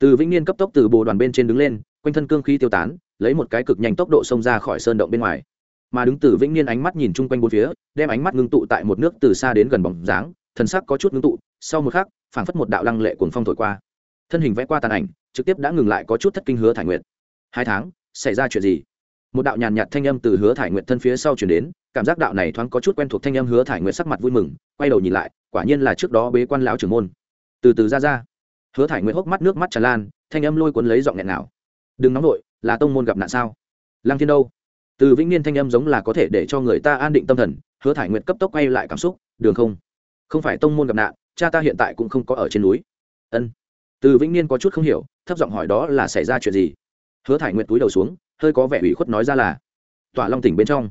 từ vĩnh niên cấp tốc từ bồ đoàn bên trên đứng lên, quanh thân cương khí tiêu tán, lấy một cái cực nhanh tốc độ xông ra khỏi sơn động bên ngoài. Mà đứng từ vĩnh niên ánh mắt nhìn chung quanh bốn phía, đem ánh mắt ngưng tụ tại một nước từ xa đến gần bóng dáng, thần sắc có chút ngưng tụ, sau một khắc, phảng phất một đạo lăng lệ cuồng phong thổi qua. Thân hình vẽ qua tàn ảnh, trực tiếp đã ngừng lại có chút thất kinh hứa thải nguyệt. Hai tháng, xảy ra chuyện gì? Một đạo nhàn nhạt thanh âm từ hứa thải nguyệt thân phía sau chuyển đến, cảm giác đạo này thoáng có chút quen thuộc thanh âm hứa thải nguyệt sắc mặt vui mừng, quay đầu nhìn lại, quả nhiên là trước đó bế quan lão trưởng môn. Từ từ ra ra hứa thải nguyệt hốc mắt nước mắt tràn lan, thanh âm lôi cuốn lấy giọng nghẹn nào đừng nóng nổi là tông môn gặp nạn sao? Lăng thiên đâu? Từ vĩnh niên thanh âm giống là có thể để cho người ta an định tâm thần, hứa thải nguyệt cấp tốc quay lại cảm xúc, đường không không phải tông môn gặp nạn, cha ta hiện tại cũng không có ở trên núi. Ân. Từ vĩnh niên có chút không hiểu, thấp giọng hỏi đó là xảy ra chuyện gì. Hứa thải nguyệt túi đầu xuống, hơi có vẻ ủy khuất nói ra là, tỏa long tỉnh bên trong.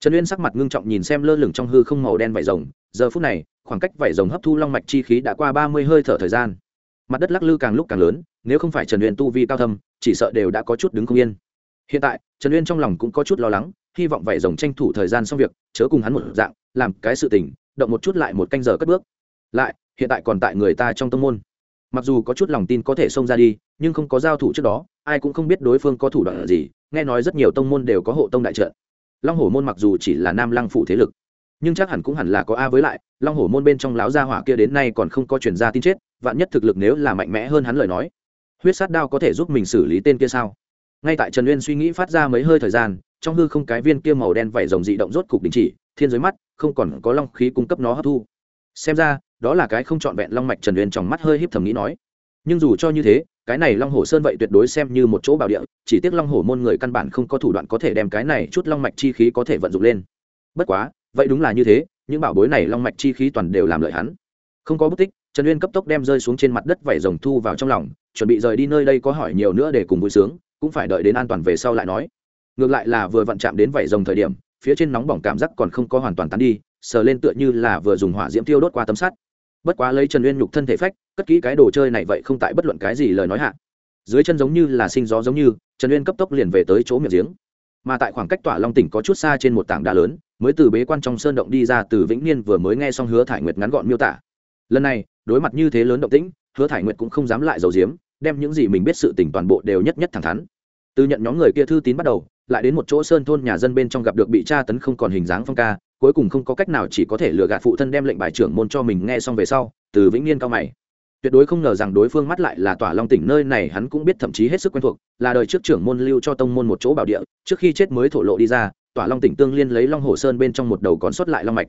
Trần uyên sắc mặt ngưng trọng nhìn xem lơ lửng trong hư không màu đen vải rồng, giờ phút này, khoảng cách vải rồng hấp thu long mạch chi khí đã qua ba mươi hơi thở thời gian mặt đất lắc lư càng lúc càng lớn nếu không phải trần uyên tu vi cao thâm chỉ sợ đều đã có chút đứng không yên. Hiện tại trần uyên trong lòng cũng có chút lo lắng hy vọng vải rồng tranh thủ thời gian xong việc chớ cùng hắn một dạng làm cái sự tình động một chút lại một canh giờ cất bước. Lại hiện tại còn tại người ta trong tâm môn. Mặc dù có chút lòng tin có thể xông ra đi nhưng không có giao thủ trước đó ai cũng không biết đối phương có thủ đoạn gì nghe nói rất nhiều tông môn đều có hộ tông đại trợ, long hổ môn mặc dù chỉ là nam lăng phủ thế lực nhưng chắc hẳn cũng hẳn là có a với lại long hổ môn bên trong láo gia hỏa kia đến nay còn không có chuyển ra tin chết vạn nhất thực lực nếu là mạnh mẽ hơn hắn lời nói, huyết sát đao có thể giúp mình xử lý tên kia sao? Ngay tại trần uyên suy nghĩ phát ra mấy hơi thời gian, trong hư không cái viên kia màu đen vảy rồng dị động rốt cục đình chỉ, thiên giới mắt, không còn có long khí cung cấp nó hấp thu. Xem ra, đó là cái không trọn vẹn long mạch trần uyên trong mắt hơi híp thầm nghĩ nói. Nhưng dù cho như thế, cái này long hồ sơn vậy tuyệt đối xem như một chỗ bảo địa, chỉ tiếc long hồ môn người căn bản không có thủ đoạn có thể đem cái này chút long mạch chi khí có thể vận dụng lên. Bất quá, vậy đúng là như thế, những bảo bối này long mạch chi khí toàn đều làm lợi hắn. Không có bất tích trần uyên cấp tốc đem rơi xuống trên mặt đất vảy rồng thu vào trong lòng, chuẩn bị rời đi nơi đây có hỏi nhiều nữa để cùng vui sướng, cũng phải đợi đến an toàn về sau lại nói. Ngược lại là vừa vặn chạm đến vảy rồng thời điểm, phía trên nóng bỏng cảm giác còn không có hoàn toàn tán đi, sờ lên tựa như là vừa dùng hỏa diễm tiêu đốt qua tấm sắt. Bất quá lấy trần uyên nhục thân thể phách, cất kỹ cái đồ chơi này vậy không tại bất luận cái gì lời nói hạ. Dưới chân giống như là sinh gió giống như, trần uyên cấp tốc liền về tới chỗ miệng giếng. Mà tại khoảng cách tỏa long tỉnh có chút xa trên một tảng đá lớn, mới từ bế quan trong sơn động đi ra từ vĩnh niên vừa mới nghe xong hứa thải nguyệt ngắn gọn miêu tả lần này, đối mặt như thế lớn động tĩnh, hứa thải nguyệt cũng không dám lại giấu giếm, đem những gì mình biết sự tỉnh toàn bộ đều nhất nhất thẳng thắn. Từ nhận nhóm người kia thư tín bắt đầu, lại đến một chỗ sơn thôn nhà dân bên trong gặp được bị tra tấn không còn hình dáng phong ca, cuối cùng không có cách nào chỉ có thể lừa gạt phụ thân đem lệnh bài trưởng môn cho mình nghe xong về sau, từ vĩnh niên cao mày. Tuyệt đối không ngờ rằng đối phương mắt lại là tỏa long tỉnh nơi này, hắn cũng biết thậm chí hết sức quen thuộc, là đời trước trưởng môn lưu cho tông môn một chỗ bảo địa, trước khi chết mới thổ lộ đi ra, tỏa long tỉnh tương liên lấy long hồ sơn bên trong một đầu còn sót lại long mạch.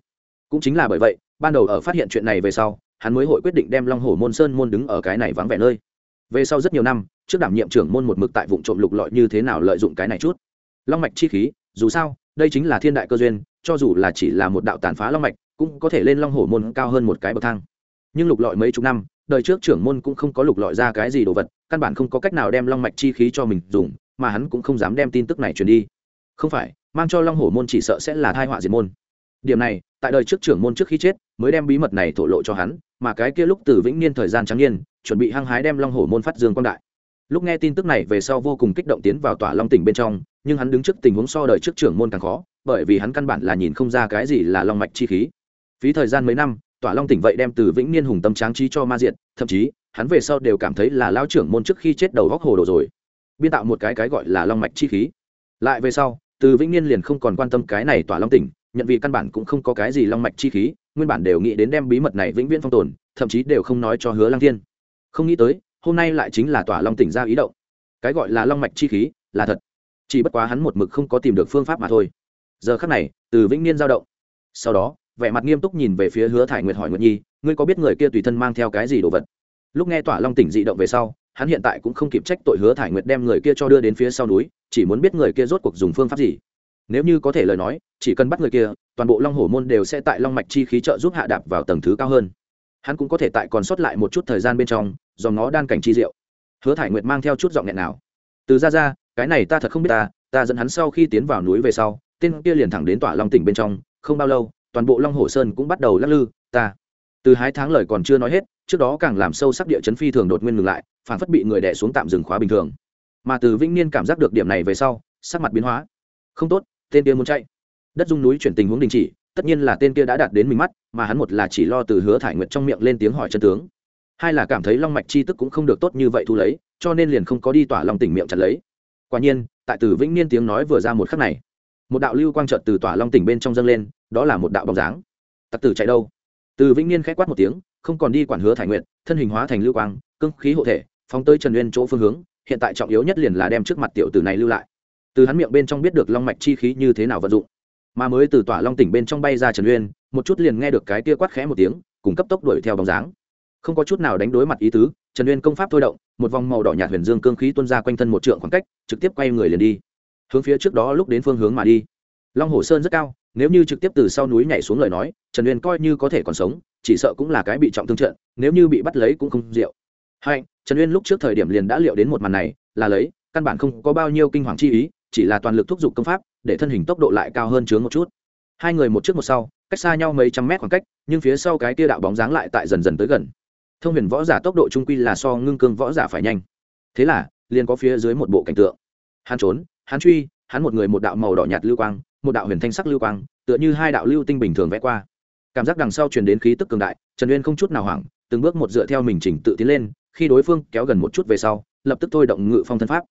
Cũng chính là bởi vậy, ban đầu ở phát hiện chuyện này về sau hắn mới hội quyết định đem long hồ môn sơn môn đứng ở cái này vắng vẻ nơi. Về sau rất nhiều năm, trước đảm nhiệm trưởng môn một mực tại vụ trộm lục lọi như thế nào lợi dụng cái này chút. Long mạch chi khí, dù sao, đây chính là thiên đại cơ duyên, cho dù là chỉ là một đạo tàn phá long mạch, cũng có thể lên long hổ môn cao hơn một cái bậc thang. Nhưng lục lọi mấy chục năm, đời trước trưởng môn cũng không có lục lọi ra cái gì đồ vật, căn bản không có cách nào đem long mạch chi khí cho mình dùng, mà hắn cũng không dám đem tin tức này truyền đi. Không phải, mang cho long hổ môn chỉ sợ sẽ là thai họa diệt môn điểm này, tại đời trước trưởng môn trước khi chết, mới đem bí mật này thổ lộ cho hắn, mà cái kia lúc từ vĩnh niên thời gian trắng niên, chuẩn bị hăng hái đem long hổ môn phát dương quang đại. Lúc nghe tin tức này về sau vô cùng kích động tiến vào tỏa long tỉnh bên trong, nhưng hắn đứng trước tình huống so đời trước trưởng môn càng khó, bởi vì hắn căn bản là nhìn không ra cái gì là long mạch chi khí. Phí thời gian mấy năm tỏa long tỉnh vậy đem từ vĩnh niên hùng tâm tráng trí cho ma diện thậm chí, hắn về sau đều cảm thấy là lao trưởng môn trước khi chết đầu góc hồ đồ rồi. Biên tạo một cái cái gọi là long mạch chi khí. Lại về sau, từ vĩnh niên liền không còn quan tâm cái này tỏa long tỉnh nhận vì căn bản cũng không có cái gì long mạch chi khí, nguyên bản đều nghĩ đến đem bí mật này vĩnh viễn phong tồn, thậm chí đều không nói cho hứa lang thiên. Không nghĩ tới, hôm nay lại chính là tỏa long tỉnh ra ý động. Cái gọi là long mạch chi khí, là thật. Chỉ bất quá hắn một mực không có tìm được phương pháp mà thôi. Giờ khắc này, từ vĩnh niên giao động. Sau đó, vẻ mặt nghiêm túc nhìn về phía hứa thải nguyệt hỏi nguyệt nhi, ngươi có biết người kia tùy thân mang theo cái gì đồ vật? Lúc nghe tỏa long tỉnh dị động về sau, hắn hiện tại cũng không kịp trách tội hứa thải nguyệt đem người kia cho đưa đến phía sau núi, chỉ muốn biết người kia rốt cuộc dùng phương pháp gì nếu như có thể lời nói, chỉ cần bắt người kia, toàn bộ long hổ môn đều sẽ tại long mạch chi khí trợ giúp hạ đạp vào tầng thứ cao hơn. Hắn cũng có thể tại còn sót lại một chút thời gian bên trong do nó đan cảnh chi diệu. Hứa thải nguyệt mang theo chút giọng nghẹn nào. Từ ra ra, cái này ta thật không biết ta ta dẫn hắn sau khi tiến vào núi về sau, tên kia liền thẳng đến tỏa long tỉnh bên trong, không bao lâu, toàn bộ long hồ sơn cũng bắt đầu lắc lư, ta. Từ hai tháng lời còn chưa nói hết, trước đó càng làm sâu sắc địa chấn phi thường đột nguyên ngừng lại phản phất bị người đẻ xuống tạm dừng khóa bình thường. Mà từ vĩnh niên cảm giác được điểm này về sau, sắc mặt biến hóa. Không tốt tên kia muốn chạy. Đất dung núi chuyển tình huống đình chỉ, tất nhiên là tên kia đã đạt đến mình mắt, mà hắn một là chỉ lo từ hứa thải nguyệt trong miệng lên tiếng hỏi chân tướng. Hai là cảm thấy long mạch chi tức cũng không được tốt như vậy thu lấy, cho nên liền không có đi tỏa long tỉnh miệng chặt lấy. Quả nhiên, tại từ vĩnh niên tiếng nói vừa ra một khắc này, một đạo lưu quang trợt từ tỏa long tỉnh bên trong dâng lên, đó là một đạo bóng dáng. Tặc tử chạy đâu? Từ vĩnh niên k h á quát một tiếng, không còn đi quản hứa thải nguyện thân hình hóa thành lưu quang cưng khí hộ thể, phóng tới trần uyên chỗ phương hướng, hiện tại trọng yếu nhất liền là đem trước mặt tiểu tử này lưu lại từ hắn miệng bên trong biết được long mạch chi khí như thế nào vận dụng. Mà mới từ tỏa long tỉnh bên trong bay ra trần uyên, một chút liền nghe được cái tia quát khẽ một tiếng, cùng cấp tốc đuổi theo bóng dáng. Không có chút nào đánh đối mặt ý tứ, trần uyên công pháp thôi động, một vòng màu đỏ nhạt huyền dương cương khí tuôn ra quanh thân một trượng khoảng cách, trực tiếp quay người liền đi. Hướng phía trước đó lúc đến phương hướng mà đi. Long hồ sơn rất cao, nếu như trực tiếp từ sau núi nhảy xuống lời nói, trần uyên coi như có thể còn sống, chỉ sợ cũng là cái bị trọng thương trận, nếu như bị bắt lấy cũng không rượu. Hai trần uyên lúc trước thời điểm liền đã liệu đến một màn này, là lấy, căn bản không có bao nhiêu kinh hoàng chi ý chỉ là toàn lực thúc giục công pháp, để thân hình tốc độ lại cao hơn chướng một chút. Hai người một trước một sau, cách xa nhau mấy trăm mét khoảng cách, nhưng phía sau cái tia đạo bóng dáng lại tại dần dần tới gần. Thông huyền võ giả tốc độ trung quy là so ngưng cương võ giả phải nhanh. Thế là, liền có phía dưới một bộ cảnh tượng. Hắn trốn, hắn truy, hắn một người một đạo màu đỏ nhạt lưu quang, một đạo huyền thanh sắc lưu quang, tựa như hai đạo lưu tinh bình thường vẽ qua. Cảm giác đằng sau truyền đến khí tức cường đại, trần uyên không chút nào hoảng, từng bước một dựa theo mình chỉnh tự tiến lên, khi đối phương kéo gần một chút về sau, lập tức thôi động ngự phong thân pháp.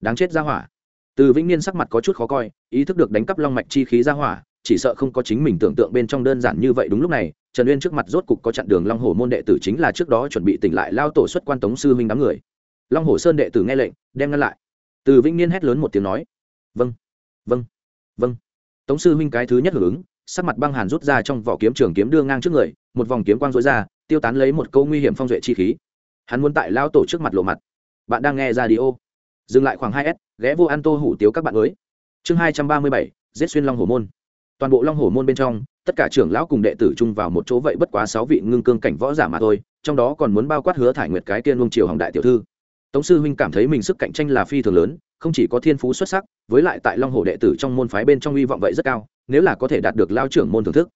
Đáng chết ra hỏa từ vĩnh niên sắc mặt có chút khó coi, ý thức được đánh cắp long mạch chi khí ra hỏa, chỉ sợ không có chính mình tưởng tượng bên trong đơn giản như vậy đúng lúc này, trần uyên trước mặt rốt cục có chặn đường long hồ môn đệ tử chính là trước đó chuẩn bị tỉnh lại lao tổ xuất quan tống sư huynh đám người. Long hồ sơn đệ tử nghe lệnh, đem ngăn lại. Từ vĩnh niên hét lớn một tiếng nói vâng vâng vâng. Tống sư huynh cái thứ nhất hưởng ứng, sắc mặt băng hàn rút ra trong vỏ kiếm trường kiếm đưa ngang trước người, một vòng kiếm quang rối ra, tiêu tán lấy một câu nguy hiểm phong duệ chi khí. Hắn muốn tại lao tổ trước mặt lộ mặt. Bạn đang nghe ra đi ô dừng lại khoảng hai s, ghé vô ăn tô hủ tiếu các bạn mới chương hai trăm ba mươi bảy, giết xuyên long hồ môn. Toàn bộ long hồ môn bên trong, tất cả trưởng lão cùng đệ tử chung vào một chỗ vậy bất quá sáu vị ngưng cương cảnh võ giả mà thôi, trong đó còn muốn bao quát hứa thải nguyệt cái tiên luông triều hồng đại tiểu thư. Tống sư huynh cảm thấy mình sức cạnh tranh là phi thường lớn, không chỉ có thiên phú xuất sắc, với lại tại long hồ đệ tử trong môn phái bên trong hy vọng vậy rất cao, nếu là có thể đạt được lao trưởng môn thưởng thức,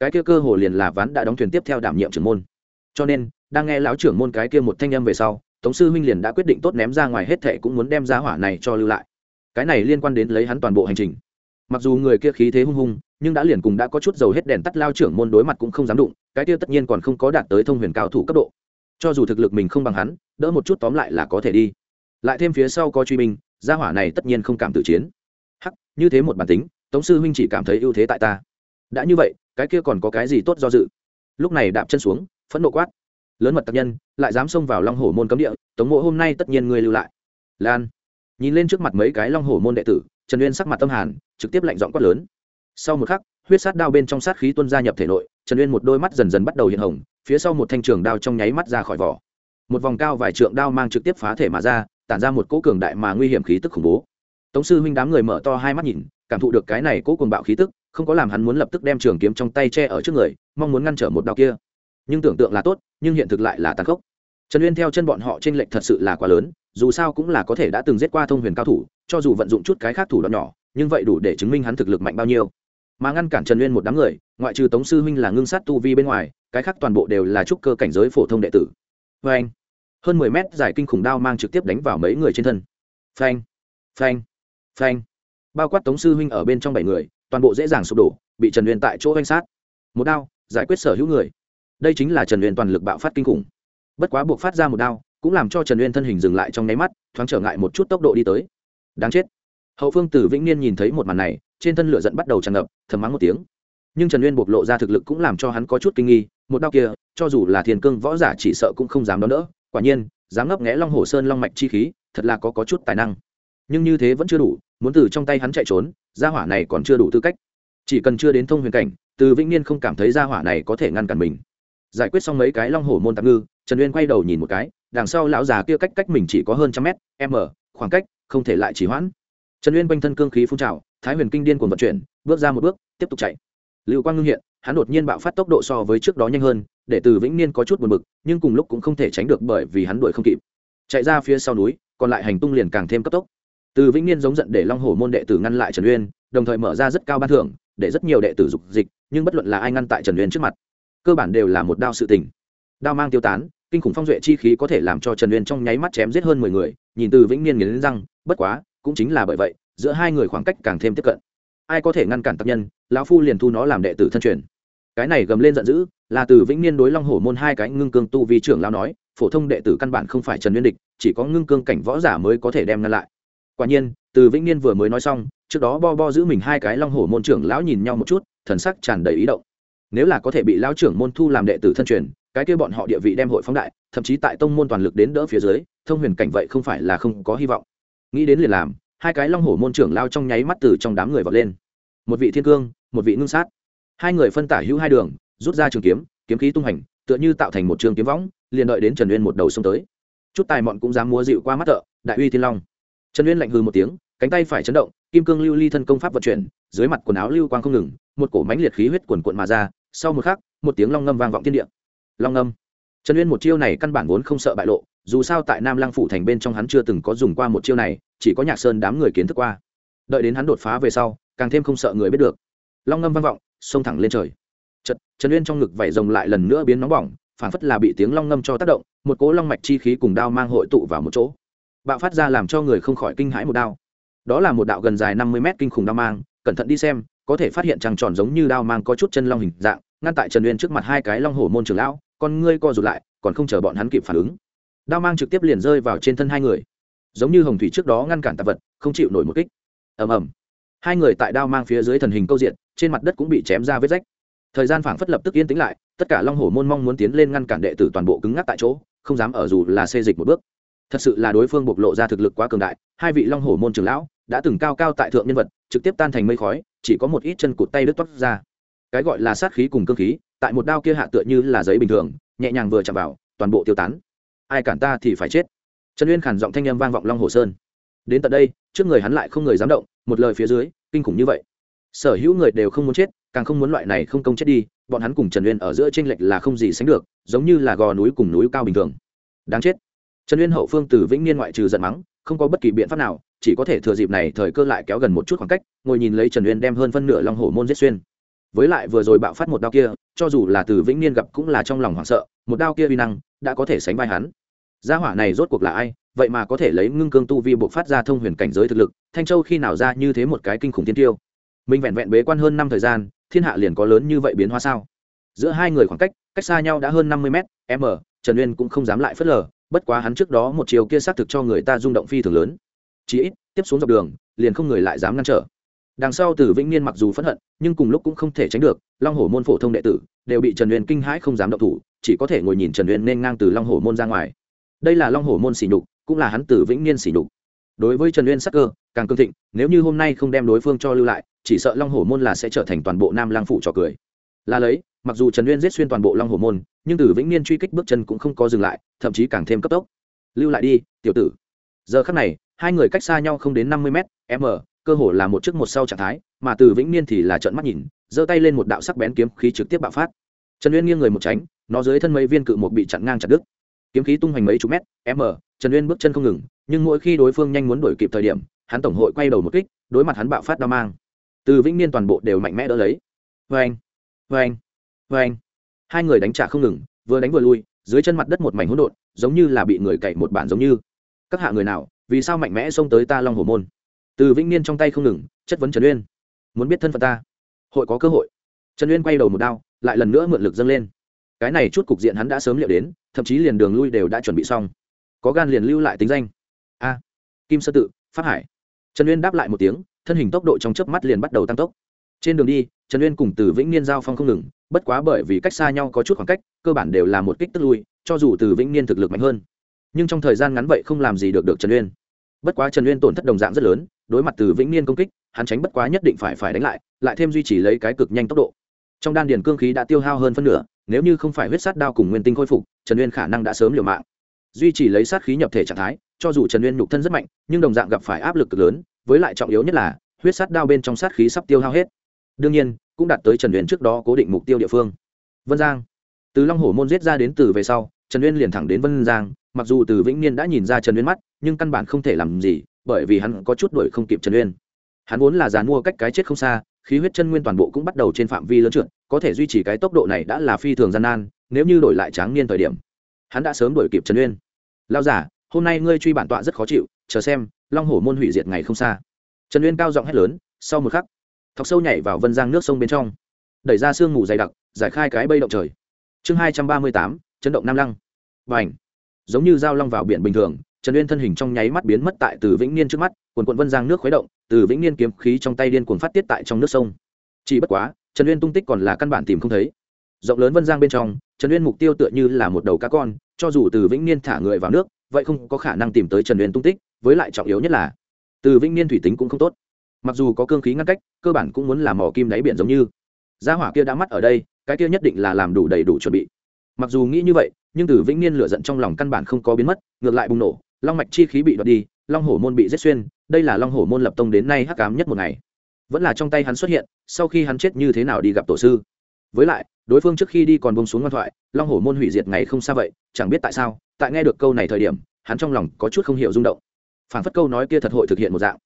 cái kia cơ hồ liền là ván đã đóng thuyền tiếp theo đảm nhiệm trưởng môn. Cho nên, đang nghe lão trưởng môn cái kia một thanh âm về sau tống sư huynh liền đã quyết định tốt ném ra ngoài hết thệ cũng muốn đem ra hỏa này cho lưu lại. Cái này liên quan đến lấy hắn toàn bộ hành trình. Mặc dù người kia khí thế hung hung, nhưng đã liền cùng đã có chút dầu hết đèn tắt lao trưởng môn đối mặt cũng không dám đụng, cái kia tất nhiên còn không có đạt tới thông huyền cao thủ cấp độ. Cho dù thực lực mình không bằng hắn, đỡ một chút tóm lại là có thể đi. Lại thêm phía sau có truy binh gia hỏa này tất nhiên không cảm tự chiến. Hắc, như thế một bản tính, tống sư huynh chỉ cảm thấy ưu thế tại ta. Đã như vậy, cái kia còn có cái gì tốt do dự? Lúc này đạp chân xuống, phẫn nộ quát lớn mật tặc nhân, lại dám xông vào long hổ môn cấm địa, tống mộ hôm nay tất nhiên ngươi lưu lại. Lan. Nhìn lên trước mặt mấy cái long hổ môn đệ tử, trần uyên sắc mặt tâm hàn, trực tiếp lạnh giọng quát lớn. Sau một khắc, huyết sát đao bên trong sát khí tuân gia nhập thể nội, trần uyên một đôi mắt dần dần bắt đầu hiện hồng, phía sau một thanh trường đao trong nháy mắt ra khỏi vỏ. Một vòng cao vài trượng đao mang trực tiếp phá thể mà ra, tản ra một cỗ cường đại mà nguy hiểm khí tức khủng bố. Tống sư huynh đám người mở to hai mắt nhìn, cảm thụ được cái này cỗ cuồng bạo khí tức, không có làm hắn muốn lập tức đem trường kiếm trong tay che ở trước người, mong muốn ngăn trở một đao kia nhưng tưởng tượng là tốt, nhưng hiện thực lại là tàn khốc. Trần uyên theo chân bọn họ trên lệnh thật sự là quá lớn, dù sao cũng là có thể đã từng giết qua thông huyền cao thủ, cho dù vận dụng chút cái khác thủ đoạn nhỏ, nhưng vậy đủ để chứng minh hắn thực lực mạnh bao nhiêu. Mà ngăn cản trần uyên một đám người, ngoại trừ tống sư huynh là ngưng sát tu vi bên ngoài, cái khác toàn bộ đều là trúc cơ cảnh giới phổ thông đệ tử. Vê anh, hơn mười mét dài kinh khủng đao mang trực tiếp đánh vào mấy người trên thân. Phanh phanh phanh. Bao quát tống sư huynh ở bên trong bảy người, toàn bộ dễ dàng sụp đổ, bị trần uyên tại chỗ oanh sát. Một đao, giải quyết sở hữu người đây chính là trần uyên toàn lực bạo phát kinh khủng bất quá buộc phát ra một đao cũng làm cho trần uyên thân hình dừng lại trong nháy mắt thoáng trở ngại một chút tốc độ đi tới đáng chết hậu phương tử vĩnh niên nhìn thấy một màn này trên thân lửa giận bắt đầu tràn ngập thầm mắng một tiếng nhưng trần uyên bộc lộ ra thực lực cũng làm cho hắn có chút kinh nghi một đao kia cho dù là thiền cương võ giả chỉ sợ cũng không dám đón đỡ quả nhiên dám ngấp nghẽ long hồ sơn long mạch chi khí thật là có, có chút tài năng nhưng như thế vẫn chưa đủ muốn từ trong tay hắn chạy trốn gia hỏa này còn chưa đủ tư cách chỉ cần chưa đến thông huyền cảnh từ vĩnh niên không cảm thấy gia hỏa này có thể ngăn cản mình giải quyết xong mấy cái long hổ môn tạm ngư, trần uyên quay đầu nhìn một cái, đằng sau lão già kia cách cách mình chỉ có hơn trăm mét m khoảng cách, không thể lại chỉ hoãn. Trần uyên quanh thân cương khí phun trào, thái huyền kinh điên cuồng vận chuyển, bước ra một bước, tiếp tục chạy. Lưu quang ngưng hiện, hắn đột nhiên bạo phát tốc độ so với trước đó nhanh hơn, để từ vĩnh niên có chút buồn bực, nhưng cùng lúc cũng không thể tránh được bởi vì hắn đuổi không kịp. Chạy ra phía sau núi, còn lại hành tung liền càng thêm cấp tốc. Từ vĩnh niên giống giận để long hổ môn đệ tử ngăn lại trần uyên, đồng thời mở ra rất cao ban thưởng, để rất nhiều đệ tử dục dịch, nhưng bất luận là ai ngăn tại trần uyên trước mặt cơ bản đều là một đao sự tình. Đao mang tiêu tán, kinh khủng phong duệ chi khí có thể làm cho trần uyên trong nháy mắt chém giết hơn mười người, nhìn từ vĩnh niên nghiến răng, bất quá, cũng chính là bởi vậy, giữa hai người khoảng cách càng thêm tiếp cận. Ai có thể ngăn cản tác nhân, lão phu liền thu nó làm đệ tử thân truyền. Cái này gầm lên giận dữ, là từ vĩnh niên đối long hổ môn hai cái ngưng cương tu vi trưởng lão nói, phổ thông đệ tử căn bản không phải trần nguyên địch, chỉ có ngưng cương cảnh võ giả mới có thể đem ngăn lại. Quả nhiên, từ vĩnh niên vừa mới nói xong, trước đó bo bo giữ mình hai cái long hổ môn trưởng lão nhìn nhau một chút, thần sắc tràn đầy ý động nếu là có thể bị lão trưởng môn thu làm đệ tử thân truyền, cái kia bọn họ địa vị đem hội phóng đại, thậm chí tại tông môn toàn lực đến đỡ phía dưới, thông huyền cảnh vậy không phải là không có hy vọng. Nghĩ đến liền làm, hai cái long hổ môn trưởng lao trong nháy mắt từ trong đám người vọt lên. Một vị thiên cương, một vị ngưng sát. Hai người phân tả hữu hai đường, rút ra trường kiếm kiếm khí tung hành, tựa như tạo thành một trường kiếm võng, liền đợi đến trần uyên một đầu xông tới. Chút tài mọn cũng dám múa dịu qua mắt thợ, đại uy thiên long. Trần uyên lạnh hư một tiếng, cánh tay phải chấn động, kim cương lưu ly thân công pháp vận chuyển dưới mặt quần áo lưu quang không ngừng một cổ mánh liệt khí huyết quần cuộn mà ra sau một khắc một tiếng long ngâm vang vọng thiên địa. Long ngâm. Trần uyên một chiêu này căn bản vốn không sợ bại lộ dù sao tại nam lăng phủ thành bên trong hắn chưa từng có dùng qua một chiêu này chỉ có nhạc sơn đám người kiến thức qua. Đợi đến hắn đột phá về sau càng thêm không sợ người biết được. Long ngâm vang vọng xông thẳng lên trời. Trật, trần uyên trong ngực vảy rồng lại lần nữa biến nóng bỏng phản phất là bị tiếng long ngâm cho tác động một cỗ long mạch chi khí cùng đao mang hội tụ vào một chỗ. Bạo phát ra làm cho người không khỏi kinh hãi một đao. Đó là một đạo gần dài năm mươi mét kinh khủng đao mang cẩn thận đi xem, có thể phát hiện trăng tròn giống như đao mang có chút chân long hình dạng, ngăn tại trần uyên trước mặt hai cái long hổ môn trường lão, con ngươi co rụt lại, còn không chờ bọn hắn kịp phản ứng. Đao mang trực tiếp liền rơi vào trên thân hai người. Giống như hồng thủy trước đó ngăn cản tạp vật, không chịu nổi một kích. Ầm ầm. Hai người tại đao mang phía dưới thần hình câu diện, trên mặt đất cũng bị chém ra vết rách. Thời gian phảng phất lập tức yên tĩnh lại, tất cả long hổ môn mong muốn tiến lên ngăn cản đệ tử toàn bộ cứng ngắc tại chỗ, không dám ở dù là xê dịch một bước. Thật sự là đối phương bộc lộ ra thực lực quá cường đại, hai vị long hổ môn trưởng lão đã từng cao cao tại thượng nhân vật, trực tiếp tan thành mây khói, chỉ có một ít chân cụt tay đứt toát ra. Cái gọi là sát khí cùng cương khí, tại một đao kia hạ tựa như là giấy bình thường, nhẹ nhàng vừa chạm vào, toàn bộ tiêu tán. Ai cản ta thì phải chết. Trần uyên khản giọng thanh â m vang vọng long hồ sơn. Đến tận đây, trước người hắn lại không người dám động, một lời phía dưới, kinh khủng như vậy. Sở hữu người đều không muốn chết, càng không muốn loại này không công chết đi, bọn hắn cùng trần uyên ở giữa tranh lệch là không gì sánh được, giống như là gò núi cùng núi cao bình thường. Đáng chết. Trần uyên hậu phương từ vĩnh niên ngoại trừ giận mắng, không có bất kỳ biện pháp nào chỉ có thể thừa dịp này thời cơ lại kéo gần một chút khoảng cách, ngồi nhìn lấy trần uyên đem hơn phân nửa long hổ môn giết xuyên. Với lại vừa rồi bạo phát một đao kia, cho dù là từ vĩnh niên gặp cũng là trong lòng hoảng sợ, một đao kia vi năng đã có thể sánh vai hắn. Gia hỏa này rốt cuộc là ai? Vậy mà có thể lấy ngưng cương tu vi buộc phát ra thông huyền cảnh giới thực lực, thanh châu khi nào ra như thế một cái kinh khủng tiên tiêu? Mình vẹn vẹn bế quan hơn năm thời gian, thiên hạ liền có lớn như vậy biến hóa sao? Giữa hai người khoảng cách cách xa nhau đã hơn năm mươi m m, trần uyên cũng không dám lại phớt lờ, bất quá hắn trước đó một chiều kia xác thực cho người ta rung động phi thường lớn chí ít, tiếp xuống dọc đường, liền không người lại dám ngăn trở. Đằng sau từ vĩnh niên mặc dù phẫn hận, nhưng cùng lúc cũng không thể tránh được, long hổ môn phổ thông đệ tử, đều bị trần uyên kinh hãi không dám động thủ, chỉ có thể ngồi nhìn trần uyên nên ngang từ long hổ môn ra ngoài. Đây là long hổ môn sỉ nhục, cũng là hắn từ vĩnh niên sỉ nhục. Đối với trần uyên sắc cơ, càng cương thịnh, nếu như hôm nay không đem đối phương cho lưu lại, chỉ sợ long hổ môn là sẽ trở thành toàn bộ nam lang phụ trò cười. Là lấy, mặc dù trần uyên giết xuyên toàn bộ long hổ môn, nhưng từ vĩnh niên truy kích bước chân cũng không có dừng lại, thậm chí càng thêm cấp tốc. Lưu lại đi, tiểu tử. Giờ khắc này hai người cách xa nhau không đến năm mươi m m, cơ hồ là một trước một sau trạng thái, mà từ vĩnh niên thì là trợn mắt nhìn, giơ tay lên một đạo sắc bén kiếm khí trực tiếp bạo phát. Trần uyên nghiêng người một tránh, nó dưới thân mấy viên cự một bị chặn ngang chặt đứt. Kiếm khí tung hoành mấy chục mét, m, trần uyên bước chân không ngừng, nhưng mỗi khi đối phương nhanh muốn đổi kịp thời điểm, hắn tổng hội quay đầu một kích, đối mặt hắn bạo phát đao mang. Từ vĩnh niên toàn bộ đều mạnh mẽ đỡ lấy. Vê anh vê anh vê anh hai người đánh trả không ngừng, vừa đánh vừa lui, dưới chân mặt đất một mảnh hỗn độn, giống như là bị người cậy một bản giống như. Các hạ người nào vì sao mạnh mẽ xông tới ta long hồ môn? Từ vĩnh niên trong tay không ngừng, chất vấn trần uyên. Muốn biết thân phận ta? Hội có cơ hội. Trần uyên quay đầu một đao, lại lần nữa mượn lực dâng lên. Cái này chút cục diện hắn đã sớm liệu đến, thậm chí liền đường lui đều đã chuẩn bị xong. Có gan liền lưu lại tính danh. A. Kim sơ tự phát hải. Trần uyên đáp lại một tiếng, thân hình tốc độ trong chớp mắt liền bắt đầu tăng tốc. Trên đường đi, trần uyên cùng từ vĩnh niên giao phong không ngừng, bất quá bởi vì cách xa nhau có chút khoảng cách, cơ bản đều là một kích tức lui, cho dù từ vĩnh niên thực lực mạnh hơn nhưng trong thời gian ngắn vậy không làm gì được được trần uyên. Bất quá trần uyên tổn thất đồng dạng rất lớn, đối mặt từ vĩnh niên công kích, hắn tránh bất quá nhất định phải phải đánh lại lại thêm duy trì lấy cái cực nhanh tốc độ. Trong đan điền cương khí đã tiêu hao hơn phân nửa, nếu như không phải huyết sát đao cùng nguyên tinh khôi phục, trần uyên khả năng đã sớm liều mạng. Duy trì lấy sát khí nhập thể trạng thái, cho dù trần uyên nhục thân rất mạnh, nhưng đồng dạng gặp phải áp lực cực lớn, với lại trọng yếu nhất là, huyết sát đao bên trong sát khí sắp tiêu hao hết. Đương nhiên, cũng đạt tới trần uyên trước đó cố định mục tiêu địa phương. Vân giang. Từ long hổ môn giết ra đến từ về sau, trần uyên liền thẳng đến vân giang mặc dù từ vĩnh niên đã nhìn ra trần uyên mắt, nhưng căn bản không thể làm gì, bởi vì hắn có chút đuổi không kịp trần uyên. Hắn vốn là dàn mua cách cái chết không xa, khí huyết chân nguyên toàn bộ cũng bắt đầu trên phạm vi lớn trượt, có thể duy trì cái tốc độ này đã là phi thường gian nan, nếu như đổi lại tráng niên thời điểm, hắn đã sớm đuổi kịp trần uyên. Lao giả hôm nay ngươi truy bản tọa rất khó chịu, chờ xem, long hổ môn hủy diệt ngày không xa. Trần uyên cao giọng hét lớn, sau một khắc, thọc sâu nhảy vào vân giang nước sông bên trong. Đẩy ra sương mù dày đặc, giải khai cái bây động trời. Chương hai trăm ba mươi tám, chấn động nam lăng. Và ảnh giống như dao long vào biển bình thường, trần uyên thân hình trong nháy mắt biến mất tại từ vĩnh niên trước mắt, quần quận vân giang nước khuấy động, từ vĩnh niên kiếm khí trong tay điên cuồng phát tiết tại trong nước sông. Chỉ bất quá, trần uyên tung tích còn là căn bản tìm không thấy. Rộng lớn vân giang bên trong, trần uyên mục tiêu tựa như là một đầu cá con, cho dù từ vĩnh niên thả người vào nước, vậy không có khả năng tìm tới trần uyên tung tích, với lại trọng yếu nhất là, từ vĩnh niên thủy tính cũng không tốt. Mặc dù có cương khí ngăn cách, cơ bản cũng muốn làm mỏ kim đáy biển giống như. Gia hỏa kia đã mắt ở đây, cái kia nhất định là làm đủ đầy đủ chuẩn bị. Mặc dù nghĩ như vậy nhưng từ vĩnh niên lửa giận trong lòng căn bản không có biến mất, ngược lại bùng nổ, long mạch chi khí bị đoạt đi, long hổ môn bị giết xuyên, đây là long hổ môn lập tông đến nay hắc cám nhất một ngày. Vẫn là trong tay hắn xuất hiện, sau khi hắn chết như thế nào đi gặp tổ sư. Với lại, đối phương trước khi đi còn bông xuống ngoan thoại, long hổ môn hủy diệt ngày không xa vậy, chẳng biết tại sao, tại nghe được câu này thời điểm, hắn trong lòng có chút không hiểu rung động. Phản phất câu nói kia thật hội thực hiện một dạng.